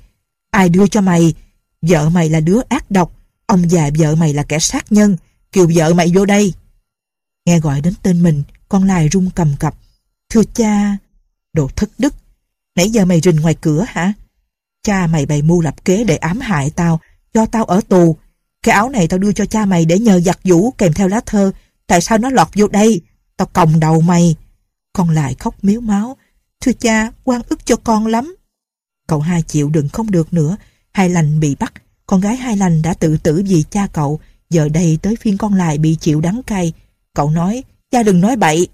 Speaker 1: Ai đưa cho mày? Vợ mày là đứa ác độc, ông già vợ mày là kẻ sát nhân, kiều vợ mày vô đây. Nghe gọi đến tên mình, con lại run cầm cập. Thưa cha, đồ thất đức, nãy giờ mày rình ngoài cửa hả? Cha mày bày mưu lập kế để ám hại tao, cho tao ở tù. Cái áo này tao đưa cho cha mày để nhờ giặt vũ kèm theo lá thơ. Tại sao nó lọt vô đây? Tao còng đầu mày. Con lại khóc miếu máu. Thưa cha, quan ức cho con lắm. Cậu hai chịu đựng không được nữa. Hai lành bị bắt. Con gái hai lành đã tự tử vì cha cậu. Giờ đây tới phiên con lại bị chịu đắng cay. Cậu nói, Cha đừng nói bậy.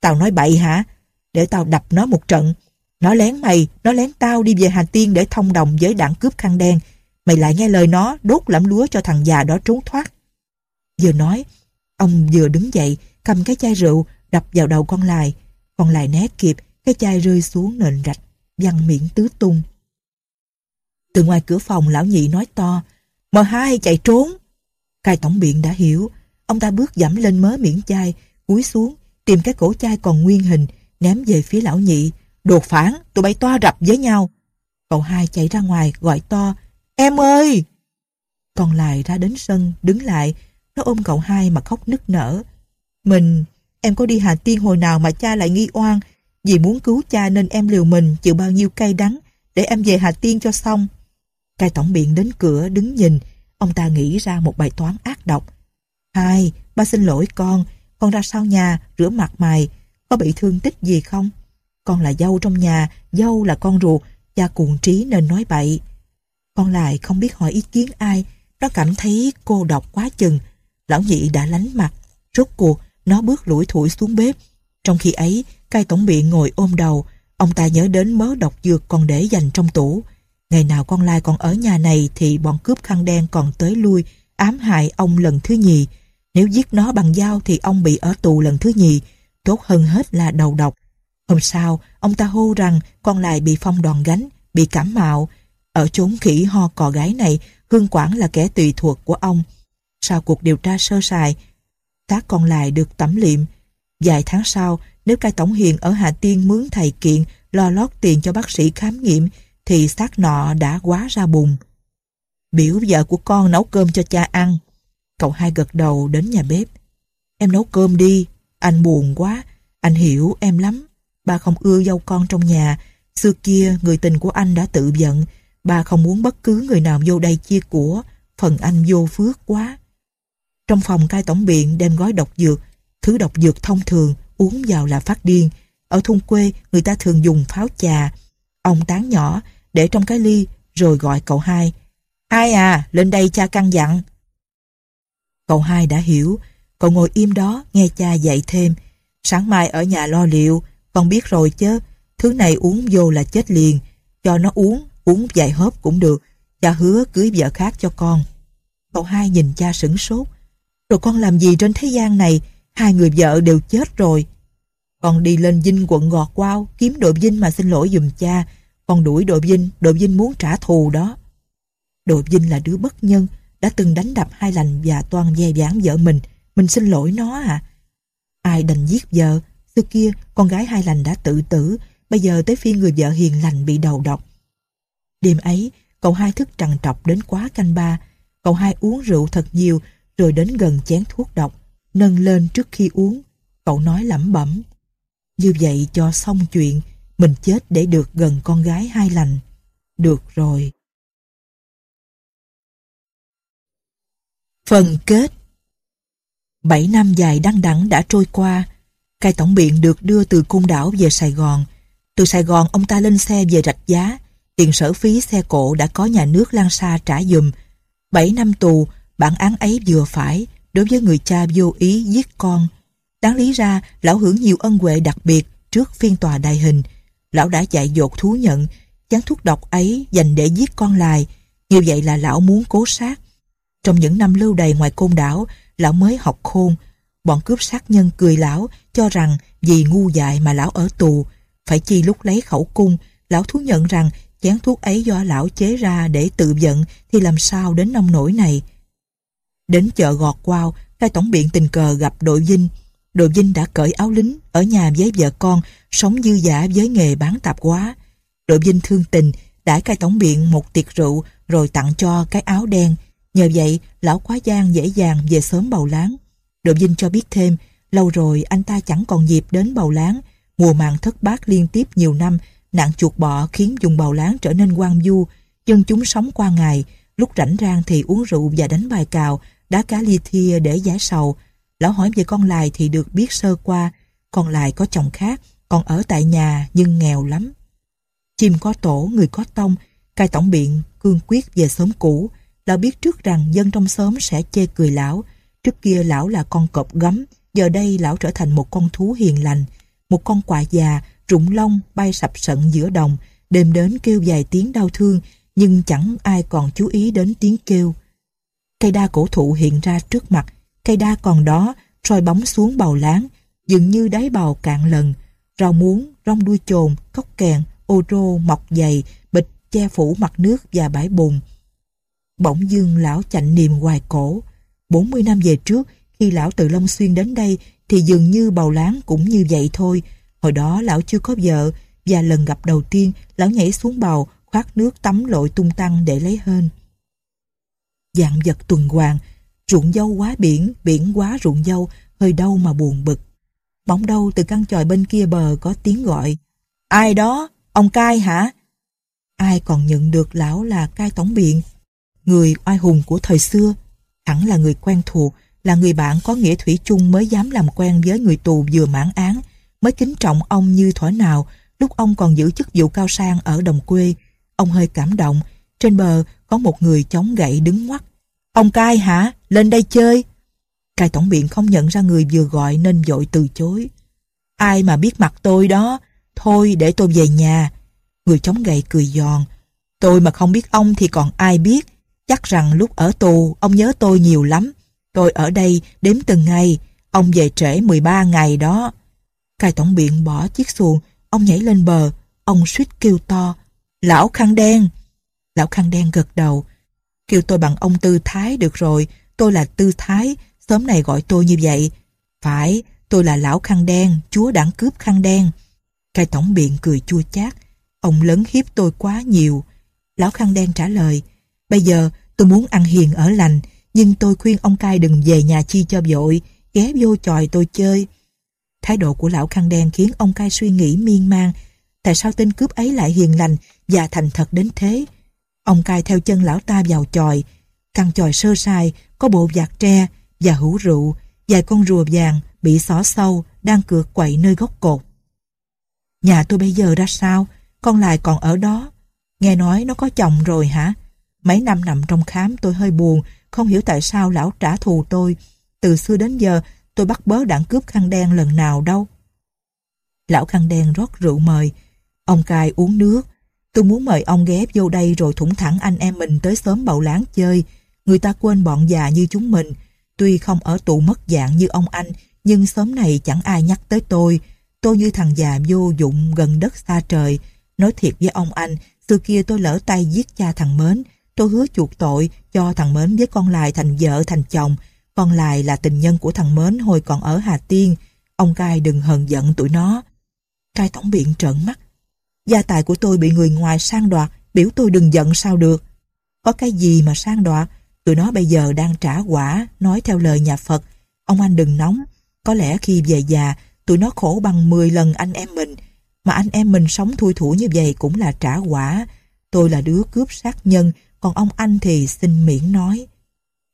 Speaker 1: Tao nói bậy hả? Để tao đập nó một trận. Nó lén mày, nó lén tao đi về Hà Tiên để thông đồng với đảng cướp khăn đen. Mày lại nghe lời nó đốt lẫm lúa cho thằng già đó trốn thoát. Vừa nói, ông vừa đứng dậy, cầm cái chai rượu, đập vào đầu con lại. Con lại né kịp, cái chai rơi xuống nền rạch, văng miệng tứ tung. Từ ngoài cửa phòng, lão nhị nói to, mờ hai chạy trốn. Cai tổng biện đã hiểu, ông ta bước dẫm lên mớ miệng chai, cúi xuống tìm cái cổ chai còn nguyên hình ném về phía lão nhị đột phản tụi bay toa rập với nhau cậu hai chạy ra ngoài gọi to em ơi còn lại ra đến sân đứng lại nó ôm cậu hai mà khóc nức nở mình em có đi Hà Tiên hồi nào mà cha lại nghi oan vì muốn cứu cha nên em liều mình chịu bao nhiêu cay đắng để em về Hà Tiên cho xong cai tổng biện đến cửa đứng nhìn ông ta nghĩ ra một bài toán ác độc hai ba xin lỗi con con ra sau nhà rửa mặt mày có bị thương tích gì không con là dâu trong nhà dâu là con ruột cha cuồng trí nên nói bậy con lại không biết hỏi ý kiến ai nó cảm thấy cô độc quá chừng lão nhị đã lánh mặt rốt cuộc nó bước lủi thủi xuống bếp trong khi ấy cai tổng biện ngồi ôm đầu ông ta nhớ đến mớ độc dược còn để dành trong tủ ngày nào con lai còn ở nhà này thì bọn cướp khăn đen còn tới lui ám hại ông lần thứ nhì nếu giết nó bằng dao thì ông bị ở tù lần thứ nhì, tốt hơn hết là đầu độc. Hôm sau, ông ta hô rằng con lại bị phong đòn gánh, bị cảm mạo. Ở chốn khỉ ho cò gái này, Hương Quảng là kẻ tùy thuộc của ông. Sau cuộc điều tra sơ sài, tác còn lại được tẩm liệm. Vài tháng sau, nếu cai tổng hiền ở Hà Tiên mướn thầy kiện lo lót tiền cho bác sĩ khám nghiệm, thì xác nọ đã quá ra bùng. Biểu vợ của con nấu cơm cho cha ăn, Cậu hai gật đầu đến nhà bếp. Em nấu cơm đi, anh buồn quá, anh hiểu em lắm. Ba không ưa dâu con trong nhà, xưa kia người tình của anh đã tự giận, ba không muốn bất cứ người nào vô đây chia của, phần anh vô phước quá. Trong phòng cai tổng biện đem gói độc dược, thứ độc dược thông thường, uống vào là phát điên. Ở thôn quê người ta thường dùng pháo trà, ông tán nhỏ, để trong cái ly rồi gọi cậu hai. hai à, lên đây cha căn dặn. Cậu hai đã hiểu, cậu ngồi im đó nghe cha dạy thêm. Sáng mai ở nhà lo liệu, con biết rồi chứ, thứ này uống vô là chết liền, cho nó uống, uống vài hớp cũng được, cha hứa cưới vợ khác cho con. Cậu hai nhìn cha sửng sốt, rồi con làm gì trên thế gian này, hai người vợ đều chết rồi. Con đi lên dinh quận gọt Quao, kiếm đội dinh mà xin lỗi dùm cha, con đuổi đội dinh, đội dinh muốn trả thù đó. Đội dinh là đứa bất nhân đã từng đánh đập hai lành và toàn dè dãn vợ mình. Mình xin lỗi nó à. Ai đành giết vợ, xưa kia con gái hai lành đã tự tử, bây giờ tới phiên người vợ hiền lành bị đầu độc. Đêm ấy, cậu hai thức trằn trọc đến quá canh ba. Cậu hai uống rượu thật nhiều rồi đến gần chén thuốc độc, nâng lên trước khi uống. Cậu nói lẩm bẩm. Như vậy cho xong chuyện, mình chết để được gần con gái hai lành. Được rồi. Phần kết Bảy năm dài đăng đẳng đã trôi qua, cai tổng biện được đưa từ cung Đảo về Sài Gòn. Từ Sài Gòn ông ta lên xe về Rạch Giá, tiền sở phí xe cộ đã có nhà nước Lan Sa trả dùm. Bảy năm tù, bản án ấy vừa phải đối với người cha vô ý giết con. Đáng lý ra, lão hưởng nhiều ân huệ đặc biệt trước phiên tòa đại hình. Lão đã dạy dột thú nhận, chán thuốc độc ấy dành để giết con lại, như vậy là lão muốn cố sát trong những năm lưu đày ngoài côn đảo, lão mới học khôn. Bọn cướp sát nhân cười lão, cho rằng vì ngu dại mà lão ở tù. Phải chi lúc lấy khẩu cung, lão thú nhận rằng chén thuốc ấy do lão chế ra để tự giận thì làm sao đến nông nổi này. Đến chợ gọt quao, cai tổng biện tình cờ gặp đội dinh. Đội dinh đã cởi áo lính, ở nhà với vợ con, sống dư giả với nghề bán tạp quá. Đội dinh thương tình, đãi cai tổng biện một tiệc rượu rồi tặng cho cái áo đen. Nhờ vậy, lão quá giang dễ dàng về sớm bầu láng. Độ Vinh cho biết thêm, lâu rồi anh ta chẳng còn dịp đến bầu láng. Mùa màng thất bát liên tiếp nhiều năm, nạn chuột bọ khiến dùng bầu láng trở nên quang du. Dân chúng sống qua ngày, lúc rảnh rang thì uống rượu và đánh bài cào, đá cá ly thia để giải sầu. Lão hỏi về con lài thì được biết sơ qua, còn lài có chồng khác, còn ở tại nhà nhưng nghèo lắm. Chim có tổ, người có tông, cai tổng biện, cương quyết về sớm cũ, Lão biết trước rằng dân trong xóm sẽ chê cười lão. Trước kia lão là con cọp gấm, giờ đây lão trở thành một con thú hiền lành. Một con quạ già, rụng lông, bay sập sận giữa đồng, đêm đến kêu dài tiếng đau thương, nhưng chẳng ai còn chú ý đến tiếng kêu. Cây đa cổ thụ hiện ra trước mặt, cây đa còn đó, soi bóng xuống bầu láng, dường như đáy bầu cạn lần. Rau muống, rong đuôi chồn, cốc kèn, ô rô, mọc dày, bịch che phủ mặt nước và bãi bùn. Bỗng dưng lão chạnh niềm hoài cổ. 40 năm về trước, khi lão từ Long Xuyên đến đây thì dường như bầu láng cũng như vậy thôi. Hồi đó lão chưa có vợ và lần gặp đầu tiên lão nhảy xuống bầu khoát nước tắm lội tung tăng để lấy hên. Dạng vật tuần hoàng, ruộng dâu quá biển, biển quá ruộng dâu, hơi đau mà buồn bực. Bỗng đâu từ căn tròi bên kia bờ có tiếng gọi. Ai đó? Ông Cai hả? Ai còn nhận được lão là Cai Tổng Biện? người oai hùng của thời xưa, hẳn là người quen thuộc, là người bạn có nghĩa thủy chung mới dám làm quen với người tù vừa mãn án, mới kính trọng ông như thỏa nào lúc ông còn giữ chức vụ cao sang ở đồng quê. Ông hơi cảm động, trên bờ có một người chống gậy đứng ngoắt. Ông Cai hả? Lên đây chơi! Cai tổng biện không nhận ra người vừa gọi nên vội từ chối. Ai mà biết mặt tôi đó, thôi để tôi về nhà. Người chống gậy cười giòn. Tôi mà không biết ông thì còn ai biết, Chắc rằng lúc ở tù, ông nhớ tôi nhiều lắm. Tôi ở đây đếm từng ngày, ông về trễ 13 ngày đó. Cai tổng biện bỏ chiếc xuồng, ông nhảy lên bờ, ông suýt kêu to. Lão khăn đen! Lão khăn đen gật đầu. Kêu tôi bằng ông Tư Thái được rồi, tôi là Tư Thái, sớm này gọi tôi như vậy. Phải, tôi là lão khăn đen, chúa đảng cướp khăn đen. Cai tổng biện cười chua chát, ông lớn hiếp tôi quá nhiều. Lão khăn đen trả lời, Bây giờ tôi muốn ăn hiền ở lành, nhưng tôi khuyên ông cai đừng về nhà chi cho vội, ghé vô tròi tôi chơi. Thái độ của lão khăn đen khiến ông cai suy nghĩ miên man. Tại sao tên cướp ấy lại hiền lành và thành thật đến thế? Ông cai theo chân lão ta vào tròi Căn tròi sơ sài, có bộ vạt tre và hũ rượu, vài con rùa vàng bị xỏ sâu đang cựa quậy nơi gốc cột. Nhà tôi bây giờ ra sao? Con lại còn ở đó. Nghe nói nó có chồng rồi hả? Mấy năm nằm trong khám tôi hơi buồn, không hiểu tại sao lão trả thù tôi. Từ xưa đến giờ tôi bắt bớ đảng cướp khăn đen lần nào đâu. Lão khăn đen rót rượu mời. Ông cai uống nước. Tôi muốn mời ông ghé vô đây rồi thủng thẳng anh em mình tới sớm bầu láng chơi. Người ta quên bọn già như chúng mình. Tuy không ở tụ mất dạng như ông anh, nhưng sớm này chẳng ai nhắc tới tôi. Tôi như thằng già vô dụng gần đất xa trời. Nói thiệt với ông anh, xưa kia tôi lỡ tay giết cha thằng Mến, Tôi hứa chuộc tội cho thằng Mến với con lài thành vợ thành chồng. Con lài là tình nhân của thằng Mến hồi còn ở Hà Tiên. Ông Cai đừng hờn giận tụi nó. Cai tổng biện trợn mắt. Gia tài của tôi bị người ngoài sang đoạt, biểu tôi đừng giận sao được. Có cái gì mà sang đoạt, tụi nó bây giờ đang trả quả, nói theo lời nhà Phật. Ông anh đừng nóng, có lẽ khi về già, tụi nó khổ bằng 10 lần anh em mình. Mà anh em mình sống thui thủ như vậy cũng là trả quả. Tôi là đứa cướp sát nhân, còn ông anh thì xin miễn nói.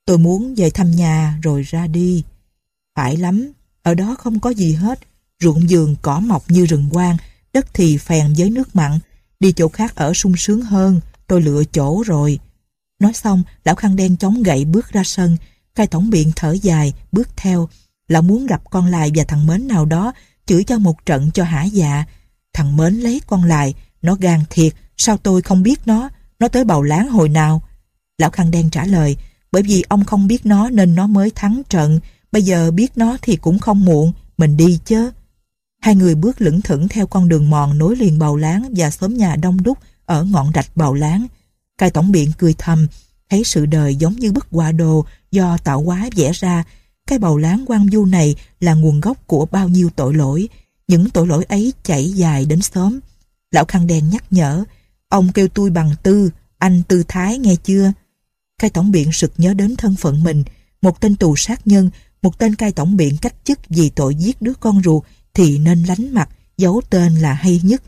Speaker 1: Tôi muốn về thăm nhà rồi ra đi. Phải lắm, ở đó không có gì hết. Ruộng vườn cỏ mọc như rừng quang, đất thì phèn với nước mặn. Đi chỗ khác ở sung sướng hơn, tôi lựa chỗ rồi. Nói xong, lão khăn đen chống gậy bước ra sân. Cai tổng biện thở dài, bước theo. Lão muốn gặp con lại và thằng mến nào đó, chửi cho một trận cho hả dạ. Thằng mến lấy con lại, nó gan thiệt, sao tôi không biết nó? nó tới bầu láng hồi nào? Lão Khăn Đen trả lời, bởi vì ông không biết nó nên nó mới thắng trận, bây giờ biết nó thì cũng không muộn, mình đi chứ. Hai người bước lững thững theo con đường mòn nối liền bầu láng và xóm nhà đông đúc ở ngọn rạch bầu láng. Cai tổng biện cười thầm, thấy sự đời giống như bức họa đồ do tạo hóa vẽ ra. Cái bầu láng quan du này là nguồn gốc của bao nhiêu tội lỗi. Những tội lỗi ấy chảy dài đến xóm Lão Khăn Đen nhắc nhở, Ông kêu tôi bằng Tư, anh Tư Thái nghe chưa? Cai tổng biện sực nhớ đến thân phận mình, một tên tù sát nhân, một tên cai tổng biện cách chức vì tội giết đứa con ruột thì nên lánh mặt, giấu tên là hay nhất.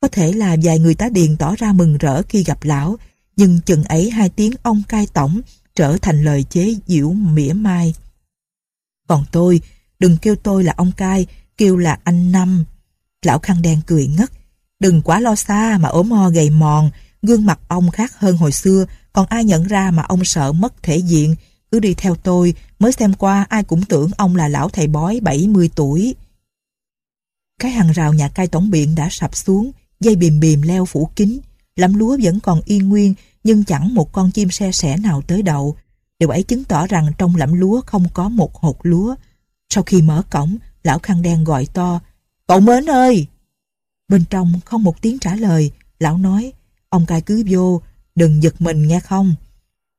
Speaker 1: Có thể là vài người tá điền tỏ ra mừng rỡ khi gặp lão, nhưng chừng ấy hai tiếng ông cai tổng trở thành lời chế giễu mỉa mai. Còn tôi, đừng kêu tôi là ông cai, kêu là anh Năm. Lão khăn đen cười ngất, Đừng quá lo xa mà ốm ho gầy mòn, gương mặt ông khác hơn hồi xưa, còn ai nhận ra mà ông sợ mất thể diện, cứ đi theo tôi, mới xem qua ai cũng tưởng ông là lão thầy bói 70 tuổi. Cái hàng rào nhà cai tổng biện đã sập xuống, dây bìm bìm leo phủ kín, lắm lúa vẫn còn yên nguyên nhưng chẳng một con chim xe sẻ nào tới đậu. Điều ấy chứng tỏ rằng trong lẫm lúa không có một hột lúa. Sau khi mở cổng, lão khăn đen gọi to, Cậu mến ơi! Bên trong không một tiếng trả lời, lão nói, ông cai cứ vô, đừng giật mình nghe không.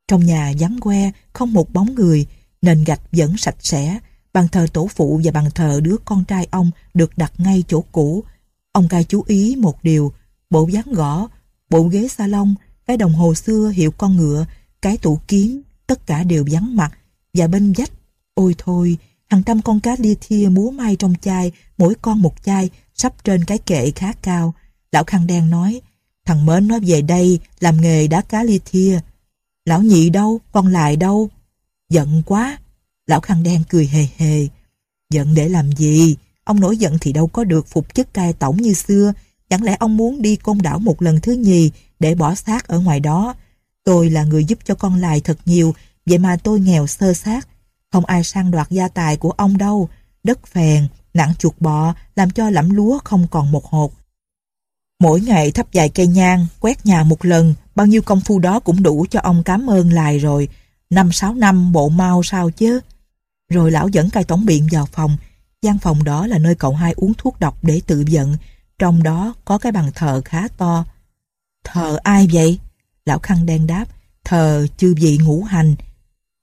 Speaker 1: Trong nhà vắng que, không một bóng người, nền gạch vẫn sạch sẽ, bàn thờ tổ phụ và bàn thờ đứa con trai ông được đặt ngay chỗ cũ. Ông cai chú ý một điều, bộ gián gõ, bộ ghế salon, cái đồng hồ xưa hiệu con ngựa, cái tủ kiến tất cả đều vắng mặt, và bên vách, ôi thôi, hàng trăm con cá lia thia múa may trong chai, mỗi con một chai, sắp trên cái kệ khá cao. Lão khăn đen nói, thằng Mến nó về đây làm nghề đá cá ly thia. Lão nhị đâu, con lại đâu? Giận quá. Lão khăn đen cười hề hề. Giận để làm gì? Ông nổi giận thì đâu có được phục chức cai tổng như xưa. Chẳng lẽ ông muốn đi côn đảo một lần thứ nhì để bỏ xác ở ngoài đó? Tôi là người giúp cho con lại thật nhiều, vậy mà tôi nghèo sơ xác. Không ai sang đoạt gia tài của ông đâu. Đất phèn, nặng chuột bò làm cho lẫm lúa không còn một hột. Mỗi ngày thắp vài cây nhang, quét nhà một lần, bao nhiêu công phu đó cũng đủ cho ông cảm ơn lại rồi. Năm sáu năm bộ mau sao chứ. Rồi lão dẫn cai tổng biện vào phòng. gian phòng đó là nơi cậu hai uống thuốc độc để tự giận. Trong đó có cái bàn thờ khá to. Thờ ai vậy? Lão khăn đen đáp. Thờ chư vị ngũ hành.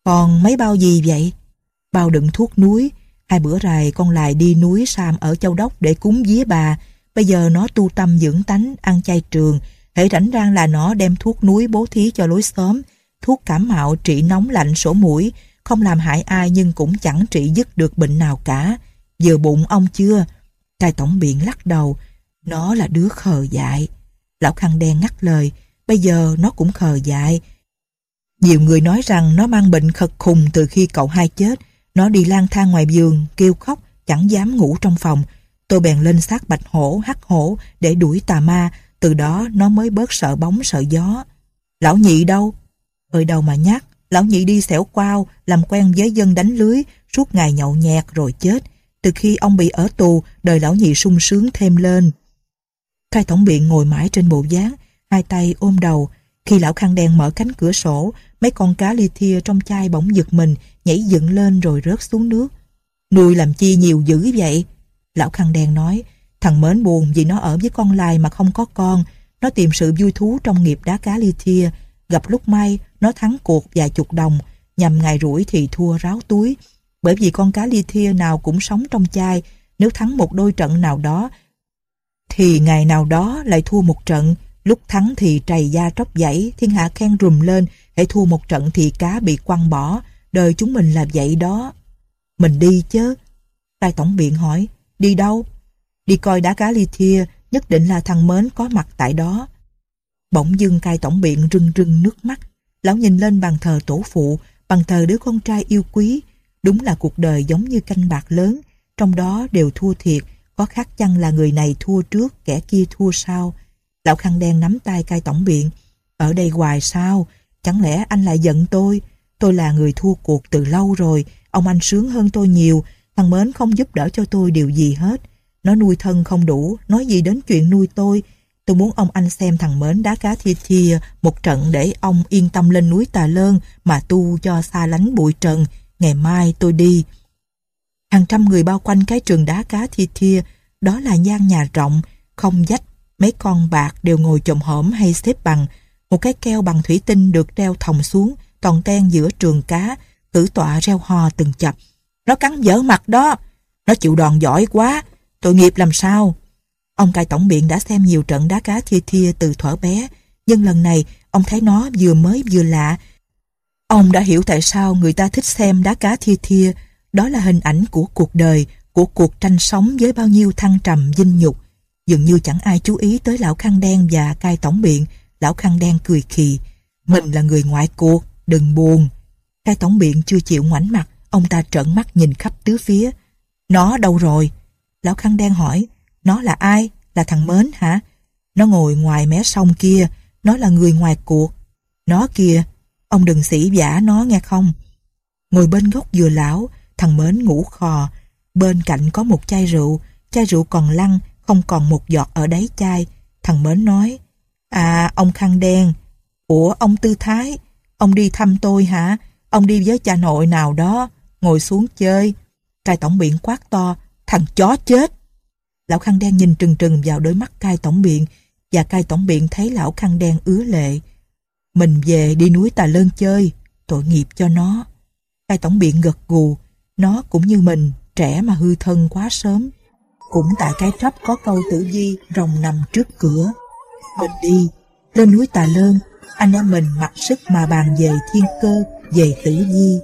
Speaker 1: Còn mấy bao gì vậy? Bao đựng thuốc núi, Hai bữa rày con lại đi núi Sam ở Châu Đốc để cúng vía bà. Bây giờ nó tu tâm dưỡng tánh, ăn chay trường. Hễ rảnh rang là nó đem thuốc núi bố thí cho lối xóm. Thuốc cảm mạo trị nóng lạnh sổ mũi. Không làm hại ai nhưng cũng chẳng trị dứt được bệnh nào cả. Vừa bụng ông chưa? Cai tổng biện lắc đầu. Nó là đứa khờ dại. Lão khăn đen ngắt lời. Bây giờ nó cũng khờ dại. Nhiều người nói rằng nó mang bệnh khật khùng từ khi cậu hai chết nó đi lang thang ngoài giường, kêu khóc, chẳng dám ngủ trong phòng. Tôi bèn lên xác bạch hổ, hắc hổ để đuổi tà ma, từ đó nó mới bớt sợ bóng sợ gió. Lão nhị đâu? Ở đâu mà nhắc, lão nhị đi xẻo quao, làm quen với dân đánh lưới, suốt ngày nhậu nhẹt rồi chết. Từ khi ông bị ở tù, đời lão nhị sung sướng thêm lên. khai tổng biện ngồi mãi trên bộ dáng, hai tay ôm đầu, khi lão khăn đèn mở cánh cửa sổ, mấy con cá li thia trong chai bỗng giật mình, nhảy dựng lên rồi rớt xuống nước. Nuôi làm chi nhiều dữ vậy? Lão khăn đèn nói, thằng mến buồn vì nó ở với con lai mà không có con. Nó tìm sự vui thú trong nghiệp đá cá li thia. Gặp lúc may, nó thắng cuộc vài chục đồng, nhằm ngày rủi thì thua ráo túi. Bởi vì con cá li thia nào cũng sống trong chai, nếu thắng một đôi trận nào đó, thì ngày nào đó lại thua một trận. Lúc thắng thì trầy da tróc dãy, thiên hạ khen rùm lên, hãy thua một trận thì cá bị quăng bỏ, đời chúng mình là vậy đó. Mình đi chứ. Tài tổng biện hỏi, đi đâu? Đi coi đá cá ly thia, nhất định là thằng Mến có mặt tại đó. Bỗng dưng cai tổng biện rưng rưng nước mắt, lão nhìn lên bàn thờ tổ phụ, bàn thờ đứa con trai yêu quý. Đúng là cuộc đời giống như canh bạc lớn, trong đó đều thua thiệt, có khác chăng là người này thua trước, kẻ kia thua sau. Lão khăn đen nắm tay cai tổng biện. Ở đây hoài sao? Chẳng lẽ anh lại giận tôi? Tôi là người thua cuộc từ lâu rồi. Ông anh sướng hơn tôi nhiều. Thằng Mến không giúp đỡ cho tôi điều gì hết. Nó nuôi thân không đủ. Nói gì đến chuyện nuôi tôi. Tôi muốn ông anh xem thằng Mến đá cá thi thia một trận để ông yên tâm lên núi Tà Lơn mà tu cho xa lánh bụi trần. Ngày mai tôi đi. Hàng trăm người bao quanh cái trường đá cá thi thia. Đó là gian nhà rộng, không dách Mấy con bạc đều ngồi chồm hổm hay xếp bằng. Một cái keo bằng thủy tinh được treo thòng xuống, toàn ten giữa trường cá, cử tọa reo hò từng chập. Nó cắn dở mặt đó. Nó chịu đòn giỏi quá. Tội nghiệp làm sao? Ông cai tổng biện đã xem nhiều trận đá cá thia thia từ thuở bé. Nhưng lần này, ông thấy nó vừa mới vừa lạ. Ông đã hiểu tại sao người ta thích xem đá cá thia thia. Đó là hình ảnh của cuộc đời, của cuộc tranh sống với bao nhiêu thăng trầm dinh nhục Dường như chẳng ai chú ý tới lão khăn đen và cai tổng biện. Lão khăn đen cười khì. Mình là người ngoại cuộc, đừng buồn. Cai tổng biện chưa chịu ngoảnh mặt. Ông ta trợn mắt nhìn khắp tứ phía. Nó đâu rồi? Lão khăn đen hỏi. Nó là ai? Là thằng Mến hả? Nó ngồi ngoài mé sông kia. Nó là người ngoài cuộc. Nó kia. Ông đừng xỉ giả nó nghe không? Ngồi bên gốc dừa lão, thằng Mến ngủ khò. Bên cạnh có một chai rượu. Chai rượu còn lăn không còn một giọt ở đáy chai. Thằng Mến nói, à ông khăn đen, ủa ông Tư Thái, ông đi thăm tôi hả? Ông đi với cha nội nào đó, ngồi xuống chơi. Cai tổng biện quát to, thằng chó chết. Lão khăn đen nhìn trừng trừng vào đôi mắt cai tổng biện và cai tổng biện thấy lão khăn đen ứa lệ. Mình về đi núi Tà Lơn chơi, tội nghiệp cho nó. Cai tổng biện gật gù, nó cũng như mình, trẻ mà hư thân quá sớm. Cũng tại cái thấp có câu tử di rồng nằm trước cửa. Mình đi, lên núi Tà Lơn, anh em mình mặc sức mà bàn về thiên cơ, về tử di,